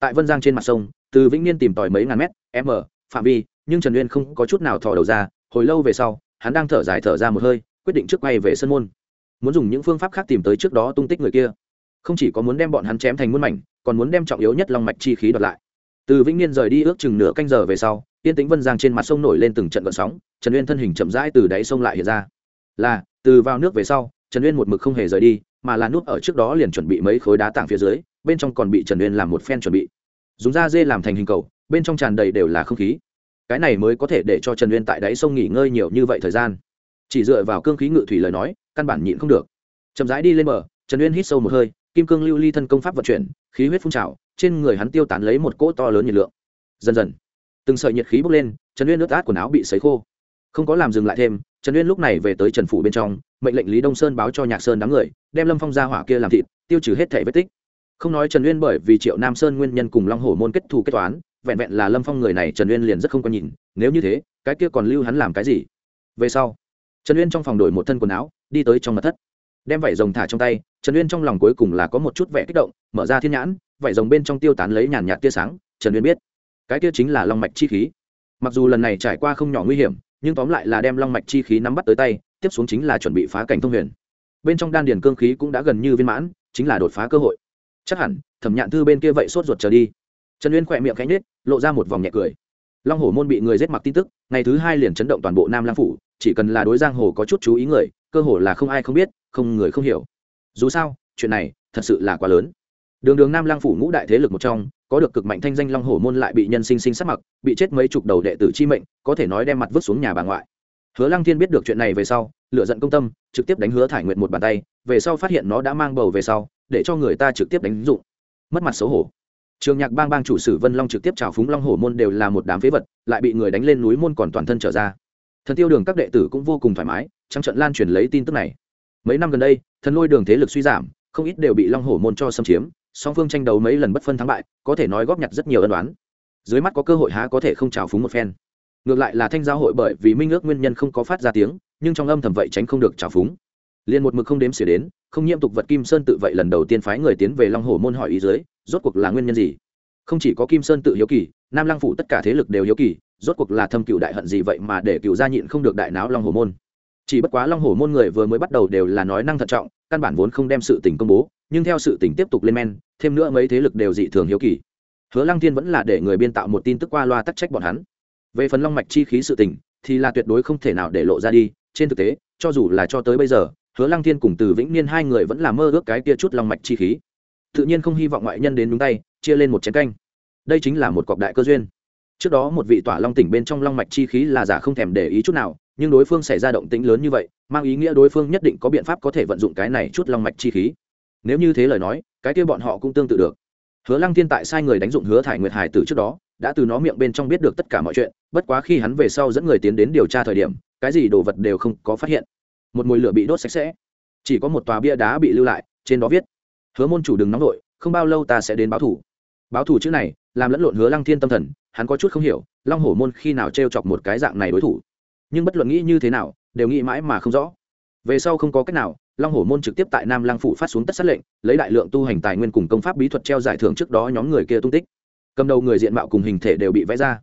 Tại vân giang trên mặt sông, từ vĩnh niên tìm tòi mấy ngàn mét m phạm vi, nhưng trần uyên không có chút nào thò đầu ra, hồi lâu về sau, hắn đang thở dài thở ra một hơi quyết định trước quay về sân môn. Muốn dùng những phương pháp khác tìm tới trước đó tung tích người kia. Không chỉ có muốn đem bọn hắn chém thành muôn mảnh, còn muốn đem trọng yếu nhất long mạch chi khí đoạt lại. Từ vĩnh niên rời đi ước chừng nửa canh giờ về sau tiên tĩnh vân giang trên mặt sông nổi lên từng trận vận sóng, trần uyên thân hình chậm rãi từ đáy sông lại hiện ra. Là, từ vào nước về sau, trần uyên một mực không hề rời đi, mà là nút ở trước đó liền chuẩn bị mấy khối đá tảng phía dưới, bên trong còn bị trần uyên làm một phen chuẩn bị. Dùng da dê làm thành hình cầu, bên trong tràn đầy đều là không khí. Cái này mới có thể để cho trần uyên tại đáy sông nghỉ ngơi nhiều như vậy thời gian chỉ dựa vào cương khí ngự thủy lời nói, căn bản nhịn không được. Chậm rãi đi lên bờ, trần uyên hít sâu một hơi, kim cương lưu ly thân công pháp vận chuyển, khí huyết phun trào, trên người hắn tiêu tán lấy một cỗ to lớn nhiệt lượng. Dần dần, từng sợi nhiệt khí bốc lên, trần uyên nước át quần áo bị sấy khô. Không có làm dừng lại thêm, trần uyên lúc này về tới trần phủ bên trong, mệnh lệnh lý đông sơn báo cho nhạc sơn đám người, đem lâm phong ra hỏa kia làm thịt, tiêu trừ hết thể vết tích. Không nói trần uyên bởi vì triệu nam sơn nguyên nhân cùng long hổ môn kết thù kết toán, vẹn vẹn là lâm phong người này trần uyên liền rất không có nhìn, nếu như thế, cái kia còn lưu hắn làm cái gì? Về sau trần uyên trong phòng đổi một thân quần áo, đi tới trong mật thất. Đem vải rồng thả trong tay, trần uyên trong lòng cuối cùng là có một chút vẻ kích động, mở ra thiên nhãn, vải rồng bên trong tiêu tán lấy nhàn nhạt tia sáng, trần uyên biết, cái kia chính là long mạch chi khí. Mặc dù lần này trải qua không nhỏ nguy hiểm, nhưng tóm lại là đem long mạch chi khí nắm bắt tới tay, tiếp xuống chính là chuẩn bị phá cảnh thông huyền. Bên trong đan điền cương khí cũng đã gần như viên mãn, chính là đột phá cơ hội. Chắc hẳn, thẩm nhạn thư bên kia vậy sốt ruột trở đi. Trần uyên khỏe miệng cánh nết lộ ra một vòng nhẹ cười. Long hổ môn bị người giết mặc tin tức, ngày thứ hai liền chấn động toàn bộ nam lang phủ chỉ cần là đối giang hồ có chút chú ý người, cơ hồ là không ai không biết, không người không hiểu. Dù sao, chuyện này thật sự là quá lớn. Đường đường nam lang phủ ngũ đại thế lực một trong, có được cực mạnh thanh danh long hồ môn lại bị nhân sinh sinh sát mặc, bị chết mấy chục đầu đệ tử chi mệnh, có thể nói đem mặt vứt xuống nhà bà ngoại. Hứa lăng thiên biết được chuyện này về sau lựa giận công tâm, trực tiếp đánh hứa thải nguyện một bàn tay, về sau phát hiện nó đã mang bầu về sau, để cho người ta trực tiếp đánh dụng. Mất mặt xấu hổ. Trường nhạc bang bang chủ sử vân long trực tiếp trào phúng long hổ môn đều là một đám phế vật, lại bị người đánh lên núi môn còn toàn thân trở ra thần tiêu đường các đệ tử cũng vô cùng thoải mái, trắng trận lan truyền lấy tin tức này. Mấy năm gần đây, thần lôi đường thế lực suy giảm, không ít đều bị long hổ môn cho xâm chiếm, song phương tranh đấu mấy lần bất phân thắng bại, có thể nói góp nhặt rất nhiều ân đoán dưới mắt có cơ hội há có thể không trào phúng một phen. Ngược lại là thanh giao hội bởi vì minh ước nguyên nhân không có phát ra tiếng, nhưng trong âm thầm vậy tránh không được trào phúng. Liền một mực không đếm xỉa đến, không nhiễm tục vật kim sơn tự vậy lần đầu tiên phái người tiến về long hồ môn hỏi ý dưới, rốt cuộc là nguyên nhân gì? Không chỉ có kim sơn tự hiếu kỳ, nam lăng phủ tất cả thế lực đều hiếu kỳ rốt cuộc là thâm cựu đại hận gì vậy mà để cựu gia nhịn không được đại náo long hồ môn? Chỉ bất quá long hồ môn người vừa mới bắt đầu đều là nói năng thận trọng, căn bản vốn không đem sự tình công bố, nhưng theo sự tình tiếp tục lên men, thêm nữa mấy thế lực đều dị thường hiếu kỳ. Hứa lăng thiên vẫn là để người biên tạo một tin tức qua loa tắc trách bọn hắn. Về phần long mạch chi khí sự tình, thì là tuyệt đối không thể nào để lộ ra đi, trên thực tế, cho dù là cho tới bây giờ, hứa lăng thiên cùng từ vĩnh niên hai người vẫn là mơ ước cái kia chút long mạch chi khí. Tự nhiên không hy vọng ngoại nhân đến đúng tay, chia lên một chén canh. Đây chính là một cọc đại cơ duyên trước đó một vị tỏa long tỉnh bên trong long mạch chi khí là giả không thèm để ý chút nào, nhưng đối phương xảy ra động tĩnh lớn như vậy, mang ý nghĩa đối phương nhất định có biện pháp có thể vận dụng cái này chút long mạch chi khí. Nếu như thế lời nói, cái kia bọn họ cũng tương tự được. Hứa lăng thiên tại sai người đánh dụng hứa thải nguyệt hải từ trước đó, đã từ nó miệng bên trong biết được tất cả mọi chuyện, bất quá khi hắn về sau dẫn người tiến đến điều tra thời điểm, cái gì đồ vật đều không có phát hiện. Một mùi lửa bị đốt sạch sẽ. Chỉ có một tòa bia đá bị lưu lại, trên đó viết, hứa môn chủ đừng nóng vội, không bao lâu ta sẽ đến báo thủ. Báo thủ chữ này làm lẫn lộn hứa lăng thiên tâm thần, hắn có chút không hiểu, long hổ môn khi nào t r e o chọc một cái dạng này đối thủ. Nhưng bất luận nghĩ như thế nào, đều nghĩ mãi mà không rõ. Về sau không có cách nào, long hổ môn trực tiếp tại nam lăng phủ phát xuống tất sát lệnh, lấy đại lượng tu hành tài nguyên cùng công pháp bí thuật treo giải thưởng trước đó nhóm người kia tung tích. Cầm đầu người diện mạo cùng hình thể đều bị vẽ ra.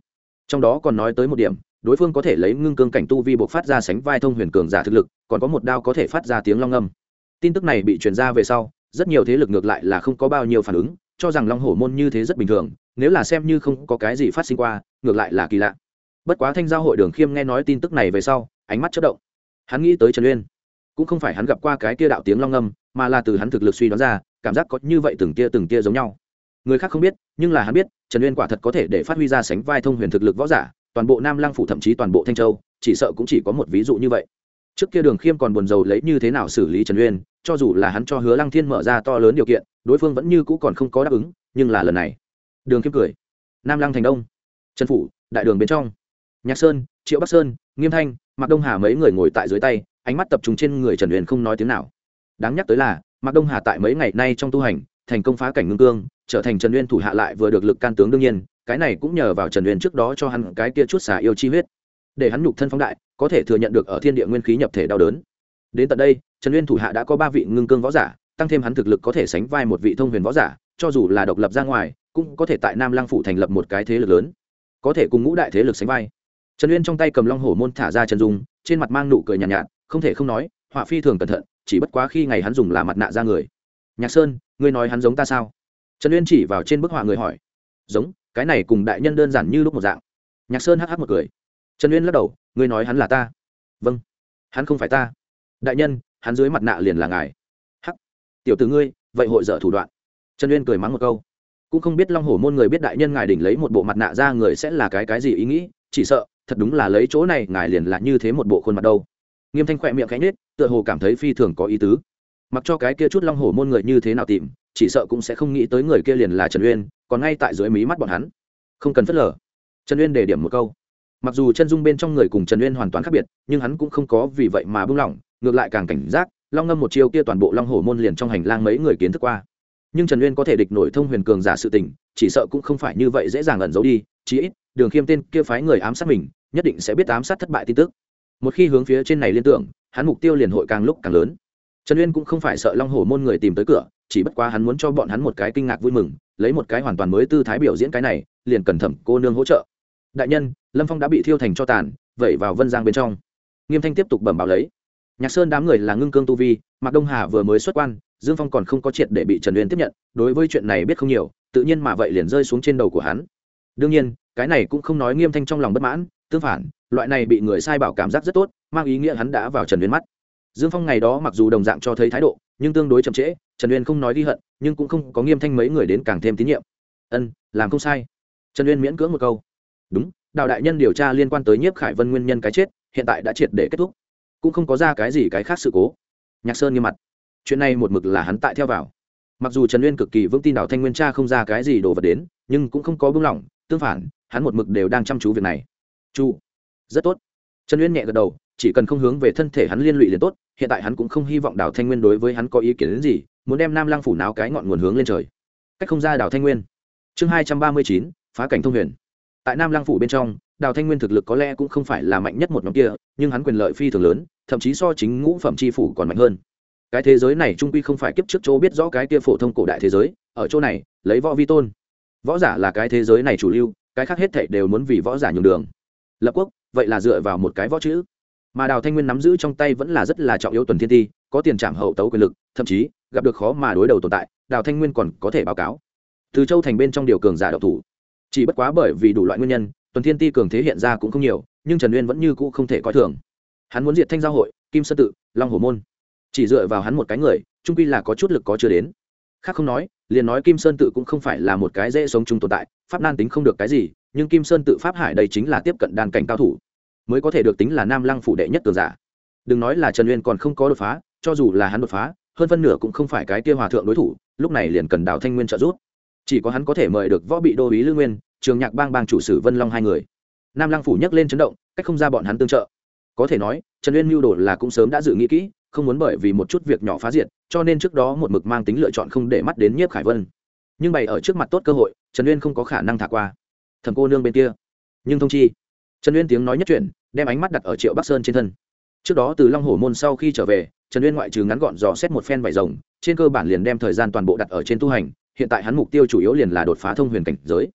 Trong đó còn nói tới một điểm, đối phương có thể lấy ngưng cương cảnh tu vi buộc phát ra sánh vai thông huyền cường giả thực lực, còn có một đao có thể phát ra tiếng long âm. Tin tức này bị truyền ra về sau, rất nhiều thế lực ngược lại là không có bao nhiêu phản ứng, cho rằng long hổ môn như thế rất bình thường nếu là xem như không có cái gì phát sinh qua, ngược lại là kỳ lạ. Bất quá thanh giao hội đường khiêm nghe nói tin tức này về sau, ánh mắt chất động. Hắn nghĩ tới trần uyên. Cũng không phải hắn gặp qua cái kia đạo tiếng long âm mà là từ hắn thực lực suy đoán ra, cảm giác có như vậy từng tia từng tia giống nhau. Người khác không biết, nhưng là hắn biết, trần uyên quả thật có thể để phát huy ra sánh vai thông huyền thực lực võ giả, toàn bộ nam lăng phủ thậm chí toàn bộ thanh châu, chỉ sợ cũng chỉ có một ví dụ như vậy. Trước kia đường khiêm còn buồn rầu lấy như thế nào xử lý trần uyên, cho dù là hắn cho hứa lăng thiên mở ra to lớn điều kiện, đối phương vẫn như cũ còn không có đáp ứng, nhưng là lần này đường kiếm cười. Nam lăng thành đông. Trần phủ, đại đường bên trong. Nhạc sơn, triệu bắc sơn, nghiêm thanh, mạc đông hà mấy người ngồi tại dưới tay, ánh mắt tập trung trên người trần huyền không nói tiếng nào. Đáng nhắc tới là, mạc đông hà tại mấy ngày nay trong tu hành, thành công phá cảnh ngưng cương, trở thành trần huyền thủ hạ lại vừa được lực can tướng đương nhiên, cái này cũng nhờ vào trần huyền trước đó cho hắn cái kia chút xả yêu chi huyết. Để hắn nhục thân phóng đại, có thể thừa nhận được ở thiên địa nguyên khí nhập thể đau đớn. Đến tận đây, trần huyền thủ hạ đã có ba vị ngưng cương võ giả, tăng thêm hắn thực lực có thể sánh vai một vị thông huyền võ giả, cho dù là độc lập ra ngoài cũng có thể tại nam lăng phủ thành lập một cái thế lực lớn có thể cùng ngũ đại thế lực sánh vai. Trần uyên trong tay cầm long hổ môn thả ra trần dung trên mặt mang nụ cười nhàn nhạt, nhạt không thể không nói họa phi thường cẩn thận chỉ bất quá khi ngày hắn dùng là mặt nạ ra người. Nhạc sơn ngươi nói hắn giống ta sao? Trần uyên chỉ vào trên bức họa người hỏi. Giống cái này cùng đại nhân đơn giản như lúc một dạng. Nhạc sơn hắc hắc một cười. Trần uyên lắc đầu ngươi nói hắn là ta? Vâng hắn không phải ta. Đại nhân hắn dưới mặt nạ liền là ngài. Hắc tiểu t ử ngươi vậy hội dở thủ đoạn. Trần uyên cười mắng một câu cũng không biết long hổ môn người biết đại nhân ngài đỉnh lấy một bộ mặt nạ ra người sẽ là cái cái gì ý nghĩ, chỉ sợ, thật đúng là lấy chỗ này, ngài liền là như thế một bộ khuôn mặt đâu. Nghiêm thanh khỏe miệng cánh nết tựa hồ cảm thấy phi thường có ý tứ. Mặc cho cái kia chút long hổ môn người như thế nào tìm, chỉ sợ cũng sẽ không nghĩ tới người kia liền là trần uyên, còn ngay tại dưới mí mắt bọn hắn. Không cần phớt lờ. Trần uyên để điểm một câu. Mặc dù chân dung bên trong người cùng trần uyên hoàn toàn khác biệt, nhưng hắn cũng không có vì vậy mà buông lỏng, ngược lại càng cảnh giác, long ngâm một chiêu kia toàn bộ long hổ môn liền trong hành lang mấy người kiến thức qua nhưng trần uyên có thể địch nổi thông huyền cường giả sự tình, chỉ sợ cũng không phải như vậy dễ dàng ẩn giấu đi, chí ít, đường khiêm tên kia phái người ám sát mình, nhất định sẽ biết ám sát thất bại tin tức. Một khi hướng phía trên này liên tưởng, hắn mục tiêu liền hội càng lúc càng lớn. Trần uyên cũng không phải sợ long hổ môn người tìm tới cửa, chỉ bất quá hắn muốn cho bọn hắn một cái kinh ngạc vui mừng, lấy một cái hoàn toàn mới tư thái biểu diễn cái này, liền cần thẩm cô nương hỗ trợ. Đại nhân, lâm phong đã bị thiêu thành cho tàn vẩy vào vân giang bên trong. Nghiêm thanh tiếp tục bẩm báo lấy. Nhạc sơn đám người là ngưng cương tu vi, mạc đông hà vừa mới xuất quan dương phong còn không có triệt để bị trần uyên tiếp nhận, đối với chuyện này biết không nhiều, tự nhiên mà vậy liền rơi xuống trên đầu của hắn. Đương nhiên, cái này cũng không nói nghiêm thanh trong lòng bất mãn, tương phản, loại này bị người sai bảo cảm giác rất tốt, mang ý nghĩa hắn đã vào trần uyên mắt. Dương phong ngày đó mặc dù đồng dạng cho thấy thái độ, nhưng tương đối chậm trễ, trần uyên không nói ghi hận, nhưng cũng không có nghiêm thanh mấy người đến càng thêm tín nhiệm. Ân, làm không sai. Trần uyên miễn cưỡng một câu. Đúng đạo đại nhân điều tra liên quan tới nhiếp khải vân nguyên nhân cái chết, hiện tại đã triệt để kết thúc. Cũng không có ra cái gì cái khác sự cố. Nhạc sơn nghiêm mặt chuyện này một mực là hắn tại theo vào. Mặc dù trần uyên cực kỳ vững tin đào thanh nguyên cha không ra cái gì đồ vật đến, nhưng cũng không có buông lỏng, tương phản, hắn một mực đều đang chăm chú việc này. Chu. Rất tốt. Trần uyên nhẹ gật đầu, chỉ cần không hướng về thân thể hắn liên lụy liền tốt, hiện tại hắn cũng không hy vọng đào thanh nguyên đối với hắn có ý kiến đến gì, muốn đem nam lăng phủ náo cái ngọn nguồn hướng lên trời. Cách không ra đào thanh nguyên. Chương hai trăm ba mươi chín, phá cảnh thông huyền. Tại nam lăng phủ bên trong đào thanh nguyên thực lực có lẽ cũng không phải là mạnh nhất một nhóm kia, nhưng hắn quyền lợi phi thường lớn, thậm chí so chính ngũ phẩm tri phủ còn mạnh hơn cái thế giới này trung quy không phải kiếp trước chỗ biết rõ cái kia phổ thông cổ đại thế giới, ở chỗ này, lấy võ vi tôn. Võ giả là cái thế giới này chủ lưu, cái khác hết thảy đều muốn vì võ giả nhường đường. Lập quốc, vậy là dựa vào một cái võ chữ. Mà đào thanh nguyên nắm giữ trong tay vẫn là rất là trọng yếu tuần thiên ti có tiền trảm hậu tấu quyền lực, thậm chí, gặp được khó mà đối đầu tồn tại, đào thanh nguyên còn có thể báo cáo. Từ châu thành bên trong điều cường giả độc thủ. Chỉ bất quá bởi vì đủ loại nguyên nhân, tuần thiên ti cường thế hiện ra cũng không nhiều, nhưng trần uyên vẫn như cũ không thể coi thường. Hắn muốn diệt thanh giao hội, kim sơn tự, long hồ môn chỉ dựa vào hắn một cái người, trung quy là có chút lực có chưa đến. Khác không nói, liền nói kim sơn tự cũng không phải là một cái dễ sống chung tồn tại, pháp nan tính không được cái gì, nhưng kim sơn tự pháp hải đây chính là tiếp cận đàn cảnh cao thủ. Mới có thể được tính là nam lăng phủ đệ nhất tường giả. Đừng nói là trần uyên còn không có đột phá, cho dù là hắn đột phá, hơn phân nửa cũng không phải cái kia hòa thượng đối thủ, lúc này liền cần đào thanh nguyên trợ giúp. Chỉ có hắn có thể mời được võ bị đô ý lương nguyên, trường nhạc bang bang chủ sử vân long hai người. Nam lăng phủ nhấc lên chấn động, cách không ra bọn hắn tương trợ. Có thể nói, trần uyên mưu đồ là cũng sớm đã dự nghĩ kỹ không muốn bởi vì một chút việc nhỏ phá diệt, cho nên trước đó một mực mang tính lựa chọn không để mắt đến nhiếp khải vân. Nhưng bày ở trước mặt tốt cơ hội, trần uyên không có khả năng thả qua. Thầm cô nương bên kia. Nhưng thông chi. Trần uyên tiếng nói nhất chuyển, đem ánh mắt đặt ở triệu bắc sơn trên thân. Trước đó từ long hồ môn sau khi trở về, trần uyên ngoại trừ ngắn gọn dò xét một phen vải rồng, trên cơ bản liền đem thời gian toàn bộ đặt ở trên tu hành, hiện tại hắn mục tiêu chủ yếu liền là đột phá thông huyền cảnh giới.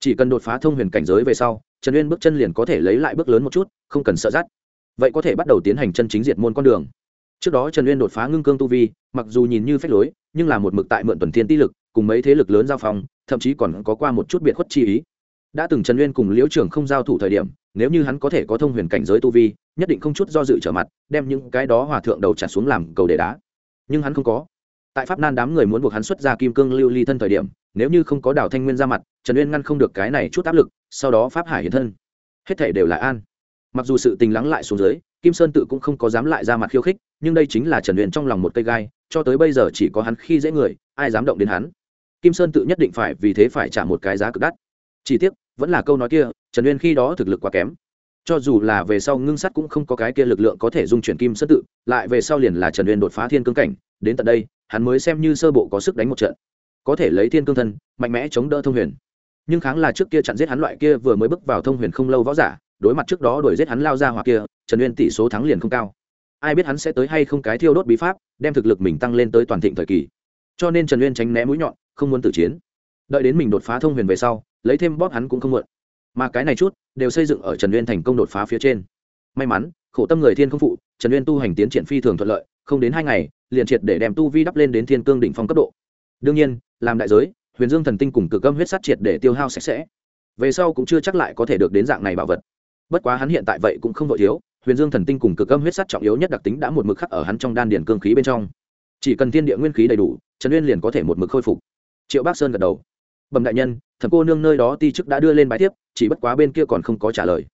Chỉ cần đột phá thông huyền cảnh giới về sau, trần uyên bước chân liền có thể lấy lại bước lớn một chút, không cần sợ dắt vậy có thể bắt đầu tiến hành chân chính diệt môn con đường trước đó trần uyên đột phá ngưng cương tu vi, mặc dù nhìn như phép lối, nhưng là một mực tại mượn tuần thiên ti lực, cùng mấy thế lực lớn giao phong, thậm chí còn có qua một chút biệt khuất chi ý. Đã từng trần uyên cùng liễu trưởng không giao thủ thời điểm, nếu như hắn có thể có thông huyền cảnh giới tu vi, nhất định không chút do dự trở mặt, đem những cái đó hòa thượng đầu trả xuống làm cầu để đá. Nhưng hắn không có. Tại pháp nan đám người muốn buộc hắn xuất ra kim cương lưu ly thân thời điểm, nếu như không có đào thanh nguyên ra mặt, trần uyên ngăn không được cái này chút áp lực, sau đó pháp hải hiện thân. Hết thể đều là an. Mặc dù sự tình lắng lại xuống dưới kim sơn tự cũng không có dám lại ra mặt khiêu khích, nhưng đây chính là trần luyện trong lòng một cây gai, cho tới bây giờ chỉ có hắn khi dễ người, ai dám động đến hắn. Kim sơn tự nhất định phải vì thế phải trả một cái giá cực đắt. Chỉ tiếc, vẫn là câu nói kia, trần uyên khi đó thực lực quá kém. Cho dù là về sau ngưng sắt cũng không có cái kia lực lượng có thể dung chuyển kim sơn tự, lại về sau liền là trần uyên đột phá thiên cương cảnh, đến tận đây, hắn mới xem như sơ bộ có sức đánh một trận. Có thể lấy thiên cương thân, mạnh mẽ chống đỡ thông huyền. Nhưng kháng là trước kia chặn giết hắn loại kia vừa mới bước vào thông huyền không lâu võ giả, đối mặt trước đó đuổi giết hắn lao ra hoặc kia trần uyên tỷ số thắng liền không cao. Ai biết hắn sẽ tới hay không cái thiêu đốt bí pháp, đem thực lực mình tăng lên tới toàn thịnh thời kỳ. Cho nên trần uyên tránh né mũi nhọn, không muốn tử chiến. Đợi đến mình đột phá thông huyền về sau, lấy thêm bóp hắn cũng không muộn mà cái này chút, đều xây dựng ở trần uyên thành công đột phá phía trên. May mắn, khổ tâm người thiên không phụ, trần uyên tu hành tiến triển phi thường thuận lợi, không đến hai ngày, liền triệt để đem tu vi đắp lên đến thiên cương đỉnh phong cấp độ. Đương nhiên, làm đại giới, huyền dương thần tinh cùng cực âm huyết sát triệt để tiêu hao sạch sẽ. Về sau cũng chưa chắc lại có thể được đến dạng này bảo vật. Bất quá hắn hiện tại vậy cũng không vội thiếu huyền dương thần tinh cùng cực âm huyết sắt trọng yếu nhất đặc tính đã một mực khắc ở hắn trong đan điển cương khí bên trong. Chỉ cần thiên địa nguyên khí đầy đủ, trần uyên liền có thể một mực khôi phục. Triệu bác sơn gật đầu. Bẩm đại nhân, thẩm cô nương nơi đó ti chức đã đưa lên bái tiếp chỉ bất quá bên kia còn không có trả lời.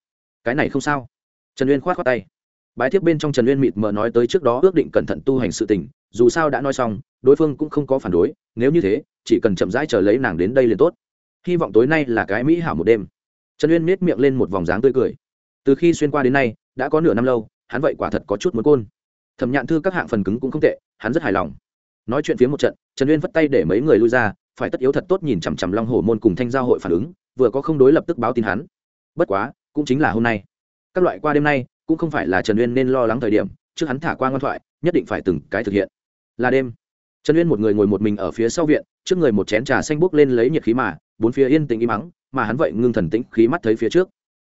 Cái này không sao. Trần uyên khoát khoát tay. Bái tiếp bên trong trần uyên mịt mờ nói tới trước đó ước định cẩn thận tu hành sự tình, dù sao đã nói xong, đối phương cũng không có phản đối, nếu như thế, chỉ cần chậm rãi chờ lấy nàng đến đây liền tốt. Hy vọng tối nay là cái mỹ hảo một đêm. Trần uyên miết miệng lên một vòng dáng tươi cười. Từ khi xuyên qua đến nay đã có nửa năm lâu, hắn vậy quả thật có chút muốn côn. Thẩm nhạn thư các hạng phần cứng cũng không tệ, hắn rất hài lòng. Nói chuyện phía một trận, trần uyên vất tay để mấy người lui ra, phải tất yếu thật tốt nhìn chằm chằm long hồ môn cùng thanh giao hội phản ứng, vừa có không đối lập tức báo tin hắn. Bất quá, cũng chính là hôm nay. Các loại qua đêm nay, cũng không phải là trần uyên nên lo lắng thời điểm, trước hắn thả qua ngoan thoại, nhất định phải từng cái thực hiện. Là đêm, trần uyên một người ngồi một mình ở phía sau viện, trước người một chén trà xanh bốc lên lấy nhiệt khí mà, bốn phía yên tĩnh im mắng mà hắn vậy ngưng thần tĩnh khí mắt thấy phía trước.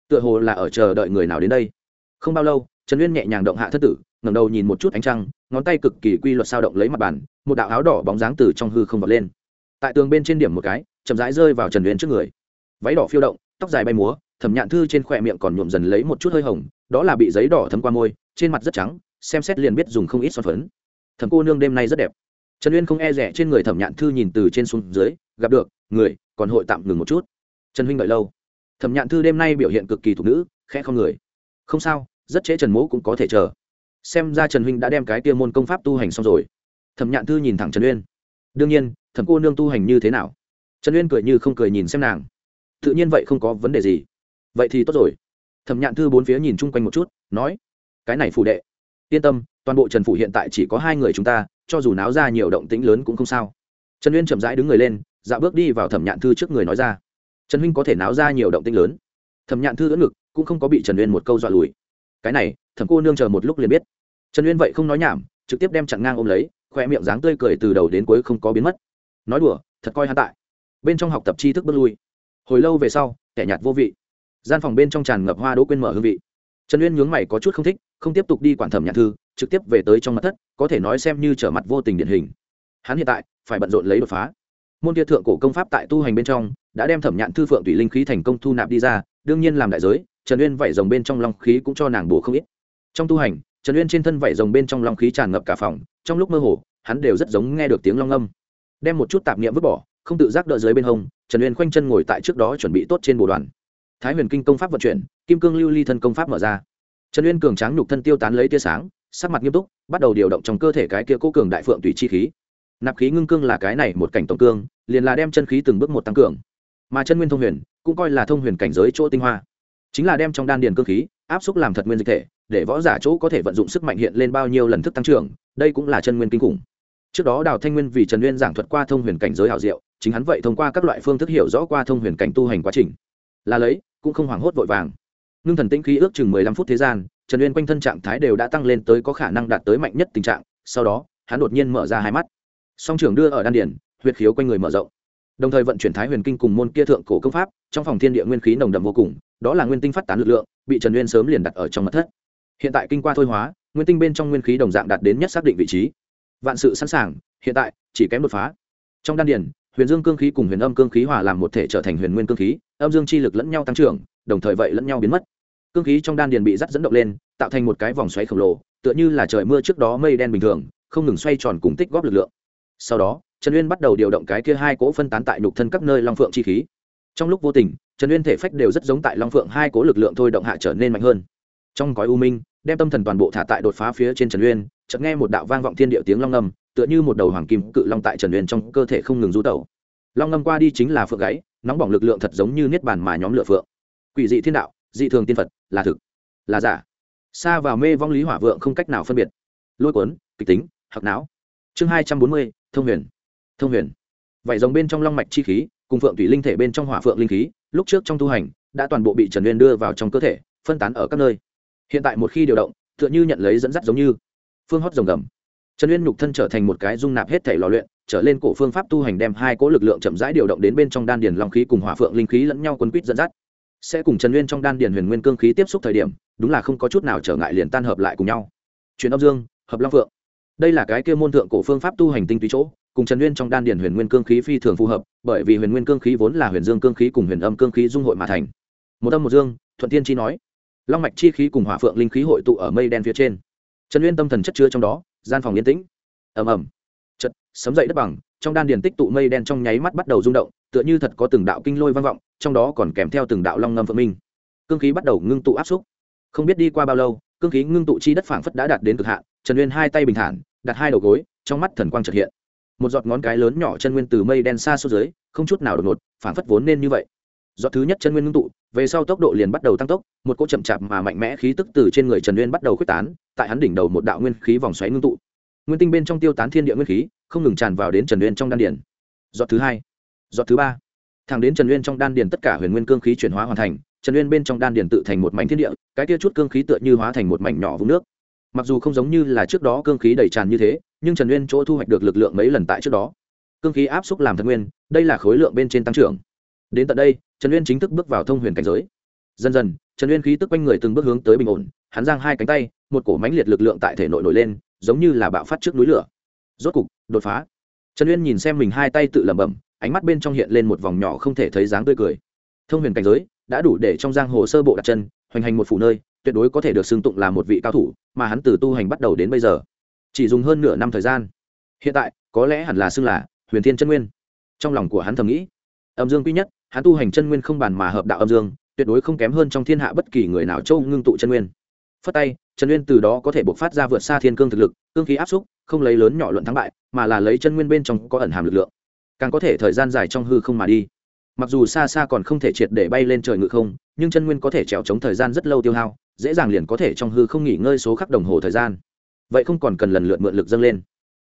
Tựa hồ là ở chờ đợi người nào đến đây không bao lâu, trần uyên nhẹ nhàng động hạ thất tử, ngẩng đầu nhìn một chút ánh trăng, ngón tay cực kỳ quy luật sao động lấy mặt bàn, một đạo áo đỏ bóng dáng từ trong hư không vọt lên. Tại tường bên trên điểm một cái, chậm rãi rơi vào trần uyên trước người. Váy đỏ phiêu động, tóc dài bay múa, thẩm nhạn thư trên khỏe miệng còn nhuộm dần lấy một chút hơi hồng, đó là bị giấy đỏ thấm qua môi, trên mặt rất trắng, xem xét liền biết dùng không ít son phấn. Thẩm cô nương đêm nay rất đẹp. Trần uyên không e rẻ trên người thẩm nhạn thư nhìn từ trên xuống dưới, gặp được, người, còn hội tạm ngừng một chút. Trần huynh đợi lâu. Thẩm nhạn thư đêm nay biểu hiện cực kỳ thục nữ, khẽ không người không sao, rất trễ trần mỗ cũng có thể chờ. Xem ra trần huynh đã đem cái tiêu môn công pháp tu hành xong rồi. Thẩm nhạn thư nhìn thẳng trần uyên. Đương nhiên, thẩm cô nương tu hành như thế nào? Trần uyên cười như không cười nhìn xem nàng. Tự nhiên vậy không có vấn đề gì. Vậy thì tốt rồi. Thẩm nhạn thư bốn phía nhìn chung quanh một chút, nói, cái này phủ đệ. Yên tâm, toàn bộ trần phủ hiện tại chỉ có hai người chúng ta, cho dù náo ra nhiều động tĩnh lớn cũng không sao. Trần uyên chậm rãi đứng người lên dạo bước đi vào thẩm nhạn thư trước người nói ra, trần huynh có thể náo ra nhiều động tĩnh lớn. Thẩm nhạn thư đỡ ngực cũng không có bị trần uyên một câu dọa lùi. Cái này, thẩm cô nương chờ một lúc liền biết. Trần uyên vậy không nói nhảm, trực tiếp đem chặn ngang ôm lấy, khoe miệng dáng tươi cười từ đầu đến cuối không có biến mất. Nói đùa, thật coi hắn tại. Bên trong học tập tri thức bước lui. Hồi lâu về sau, kẻ nhạt vô vị. Gian phòng bên trong tràn ngập hoa đỗ quên mở hương vị. Trần uyên nhướng mày có chút không thích, không tiếp tục đi quản thẩm nhạn thư, trực tiếp về tới trong mặt thất, có thể nói xem như trở mặt vô tình điển hình. Hắn hiện tại, phải bận rộn lấy đột phá. Môn kia thượng cổ công pháp tại tu hành bên trong, đã đem thẩm nhạn thư phượng tùy linh khí thành công thu nạp đi ra, đương nhiên làm đại giới trần uyên vẩy rồng bên trong long khí cũng cho nàng bổ không ít. Trong tu hành, trần uyên trên thân vẩy rồng bên trong long khí tràn ngập cả phòng, trong lúc mơ hồ, hắn đều rất giống nghe được tiếng long âm. Đem một chút tạp niệm vứt bỏ, không tự giác đỡ dưới bên hông, trần uyên khoanh chân ngồi tại trước đó chuẩn bị tốt trên bộ đoàn. Thái huyền kinh công pháp vận chuyển, kim cương lưu ly thân công pháp mở ra. Trần uyên cường tráng nhục thân tiêu tán lấy tia sáng, sắc mặt nghiêm túc, bắt đầu điều động trong cơ thể cái kia cố cường đại phượng tùy chi khí. Nạp khí ngưng cương là cái này một cảnh tổng cương, liền là đem chân khí từng bước một tăng cường. Mà chân nguyên thông huyền, cũng coi là thông huyền cảnh giới chỗ tinh hoa chính là đem trong đan điền cơ khí, áp xúc làm thật nguyên dịch thể, để võ giả chỗ có thể vận dụng sức mạnh hiện lên bao nhiêu lần thức tăng trưởng, đây cũng là chân nguyên kinh khủng. Trước đó đào thanh nguyên vì trần nguyên giảng thuật qua thông huyền cảnh giới hảo diệu, chính hắn vậy thông qua các loại phương thức hiểu rõ qua thông huyền cảnh tu hành quá trình. Là lấy, cũng không hoảng hốt vội vàng. Ngưng thần tĩnh khí ước chừng mười lăm phút thế gian, trần nguyên quanh thân trạng thái đều đã tăng lên tới có khả năng đạt tới mạnh nhất tình trạng, sau đó, hắn đột nhiên mở ra hai mắt. Song trưởng đưa ở đan điển huyệt khiếu quanh người mở rộng. Đồng thời vận chuyển thái huyền kinh cùng môn kia thượng cổ công pháp, trong phòng thiên địa nguyên khí nồng đậm vô cùng đó là nguyên tinh phát tán lực lượng, bị trần uyên sớm liền đặt ở trong mật thất. Hiện tại kinh qua thôi hóa, nguyên tinh bên trong nguyên khí đồng dạng đạt đến nhất xác định vị trí. Vạn sự sẵn sàng, hiện tại, chỉ kém đột phá. Trong đan điển huyền dương cương khí cùng huyền âm cương khí hòa làm một thể trở thành huyền nguyên cương khí, âm dương chi lực lẫn nhau tăng trưởng, đồng thời vậy lẫn nhau biến mất. Cương khí trong đan điền bị dắt dẫn động lên, tạo thành một cái vòng xoáy khổng lồ, tựa như là trời mưa trước đó mây đen bình thường, không ngừng xoay tròn cùng tích góp lực lượng. Sau đó, trần uyên bắt đầu điều động cái kia hai cỗ phân tán tại nhục thân các nơi long phượng chi khí. Trong lúc vô tình trần uyên thể phách đều rất giống tại long phượng hai cố lực lượng thôi động hạ trở nên mạnh hơn trong gói u minh đem tâm thần toàn bộ thả tại đột phá phía trên trần uyên chợt nghe một đạo vang vọng thiên địa tiếng long ngâm tựa như một đầu hoàng kim cự long tại trần uyên trong cơ thể không ngừng rú tẩu long ngâm qua đi chính là phượng gáy nóng bỏng lực lượng thật giống như niết bàn mà nhóm lửa phượng quỷ dị thiên đạo dị thường tiên phật là thực là giả xa vào mê vong lý hỏa vượng không cách nào phân biệt lôi cuốn kịch tính hạc não chương hai trăm bốn mươi thông huyền thông huyền vậy giống bên trong long mạch chi khí cùng phượng thủy linh thể bên trong hỏa phượng linh khí lúc trước trong tu hành, đã toàn bộ bị trần uyên đưa vào trong cơ thể, phân tán ở các nơi. Hiện tại một khi điều động, tựa như nhận lấy dẫn dắt giống như phương hót rồng gầm. Trần uyên nhục thân trở thành một cái dung nạp hết thể lò luyện, trở lên cổ phương pháp tu hành đem hai cỗ lực lượng chậm rãi điều động đến bên trong đan điền long khí cùng hỏa phượng linh khí lẫn nhau quân quýt dẫn dắt. Sẽ cùng trần uyên trong đan điền huyền nguyên cương khí tiếp xúc thời điểm, đúng là không có chút nào trở ngại liền tan hợp lại cùng nhau. Chuyển âm dương, hợp long phượng. Đây là cái kia môn thượng cổ phương pháp tu hành tinh túy chỗ cùng trần nguyên trong đan điển huyền nguyên cương khí phi thường phù hợp, bởi vì huyền nguyên cương khí vốn là huyền dương cương khí cùng huyền âm cương khí dung hội mà thành. Một âm một dương, thuận tiên chi nói. Long mạch chi khí cùng hỏa phượng linh khí hội tụ ở mây đen phía trên. Trần nguyên tâm thần chất chứa trong đó, gian phòng yên tĩnh. Ầm ầm. Chật sấm dậy đất bằng, trong đan điền tích tụ mây đen trong nháy mắt bắt đầu rung động, tựa như thật có từng đạo kinh lôi vang vọng, trong đó còn kèm theo từng đạo long ngâm phượng minh. Cương khí bắt đầu ngưng tụ áp xúc. Không biết đi qua bao lâu, cương khí ngưng tụ chi đất phảng phất đã đạt đến cực hạn, trần nguyên hai tay bình thản, đặt hai đầu gối, trong mắt thần quang trật hiện một giọt ngón cái lớn nhỏ chân nguyên từ mây đen xa xuống dưới, không chút nào đột ngột, phảng phất vốn nên như vậy. Giọt thứ nhất chân nguyên ngưng tụ, về sau tốc độ liền bắt đầu tăng tốc, một cỗ chậm chạp mà mạnh mẽ khí tức từ trên người trần nguyên bắt đầu khuếch tán, tại hắn đỉnh đầu một đạo nguyên khí vòng xoáy ngưng tụ. Nguyên tinh bên trong tiêu tán thiên địa nguyên khí, không ngừng tràn vào đến trần nguyên trong đan điển giọt thứ hai, giọt thứ ba. Thẳng đến trần nguyên trong đan điển tất cả huyền nguyên cương khí chuyển hóa hoàn thành, trần nguyên bên trong đan điển tự thành một mảnh thiên địa, cái kia chút cương khí tựa như hóa thành một mảnh nhỏ vũng nước. Mặc dù không giống như là trước đó cương khí đầy tràn như thế nhưng trần nguyên chỗ thu hoạch được lực lượng mấy lần tại trước đó cương khí áp xúc làm thần nguyên đây là khối lượng bên trên tăng trưởng đến tận đây trần nguyên chính thức bước vào thông huyền cảnh giới dần dần trần nguyên khí tức quanh người từng bước hướng tới bình ổn hắn giang hai cánh tay một cổ mãnh liệt lực lượng tại thể nội nổi lên giống như là bạo phát trước núi lửa rốt cục đột phá trần uyên nhìn xem mình hai tay tự lẩm bẩm ánh mắt bên trong hiện lên một vòng nhỏ không thể thấy dáng tươi cười thông huyền cảnh giới đã đủ để trong giang hồ sơ bộ đặt chân hoành hành một phủ nơi tuyệt đối có thể được xưng tụng là một vị cao thủ mà hắn từ tu hành bắt đầu đến bây giờ chỉ dùng hơn nửa năm thời gian. Hiện tại, có lẽ hẳn là xưng là huyền thiên chân nguyên. Trong lòng của hắn thầm nghĩ, âm dương quy nhất, hắn tu hành chân nguyên không bàn mà hợp đạo âm dương, tuyệt đối không kém hơn trong thiên hạ bất kỳ người nào châu ngưng tụ chân nguyên. Phất tay, chân nguyên từ đó có thể bộc phát ra vượt xa thiên cương thực lực, cương khí áp xúc, không lấy lớn nhỏ luận thắng bại, mà là lấy chân nguyên bên trong có ẩn hàm lực lượng. Càng có thể thời gian dài trong hư không mà đi. Mặc dù xa xa còn không thể triệt để bay lên trời ngự không, nhưng chân nguyên có thể trèo chống thời gian rất lâu tiêu hao, dễ dàng liền có thể trong hư không nghỉ ngơi số khắc đồng hồ thời gian vậy không còn cần lần lượt mượn lực dâng lên.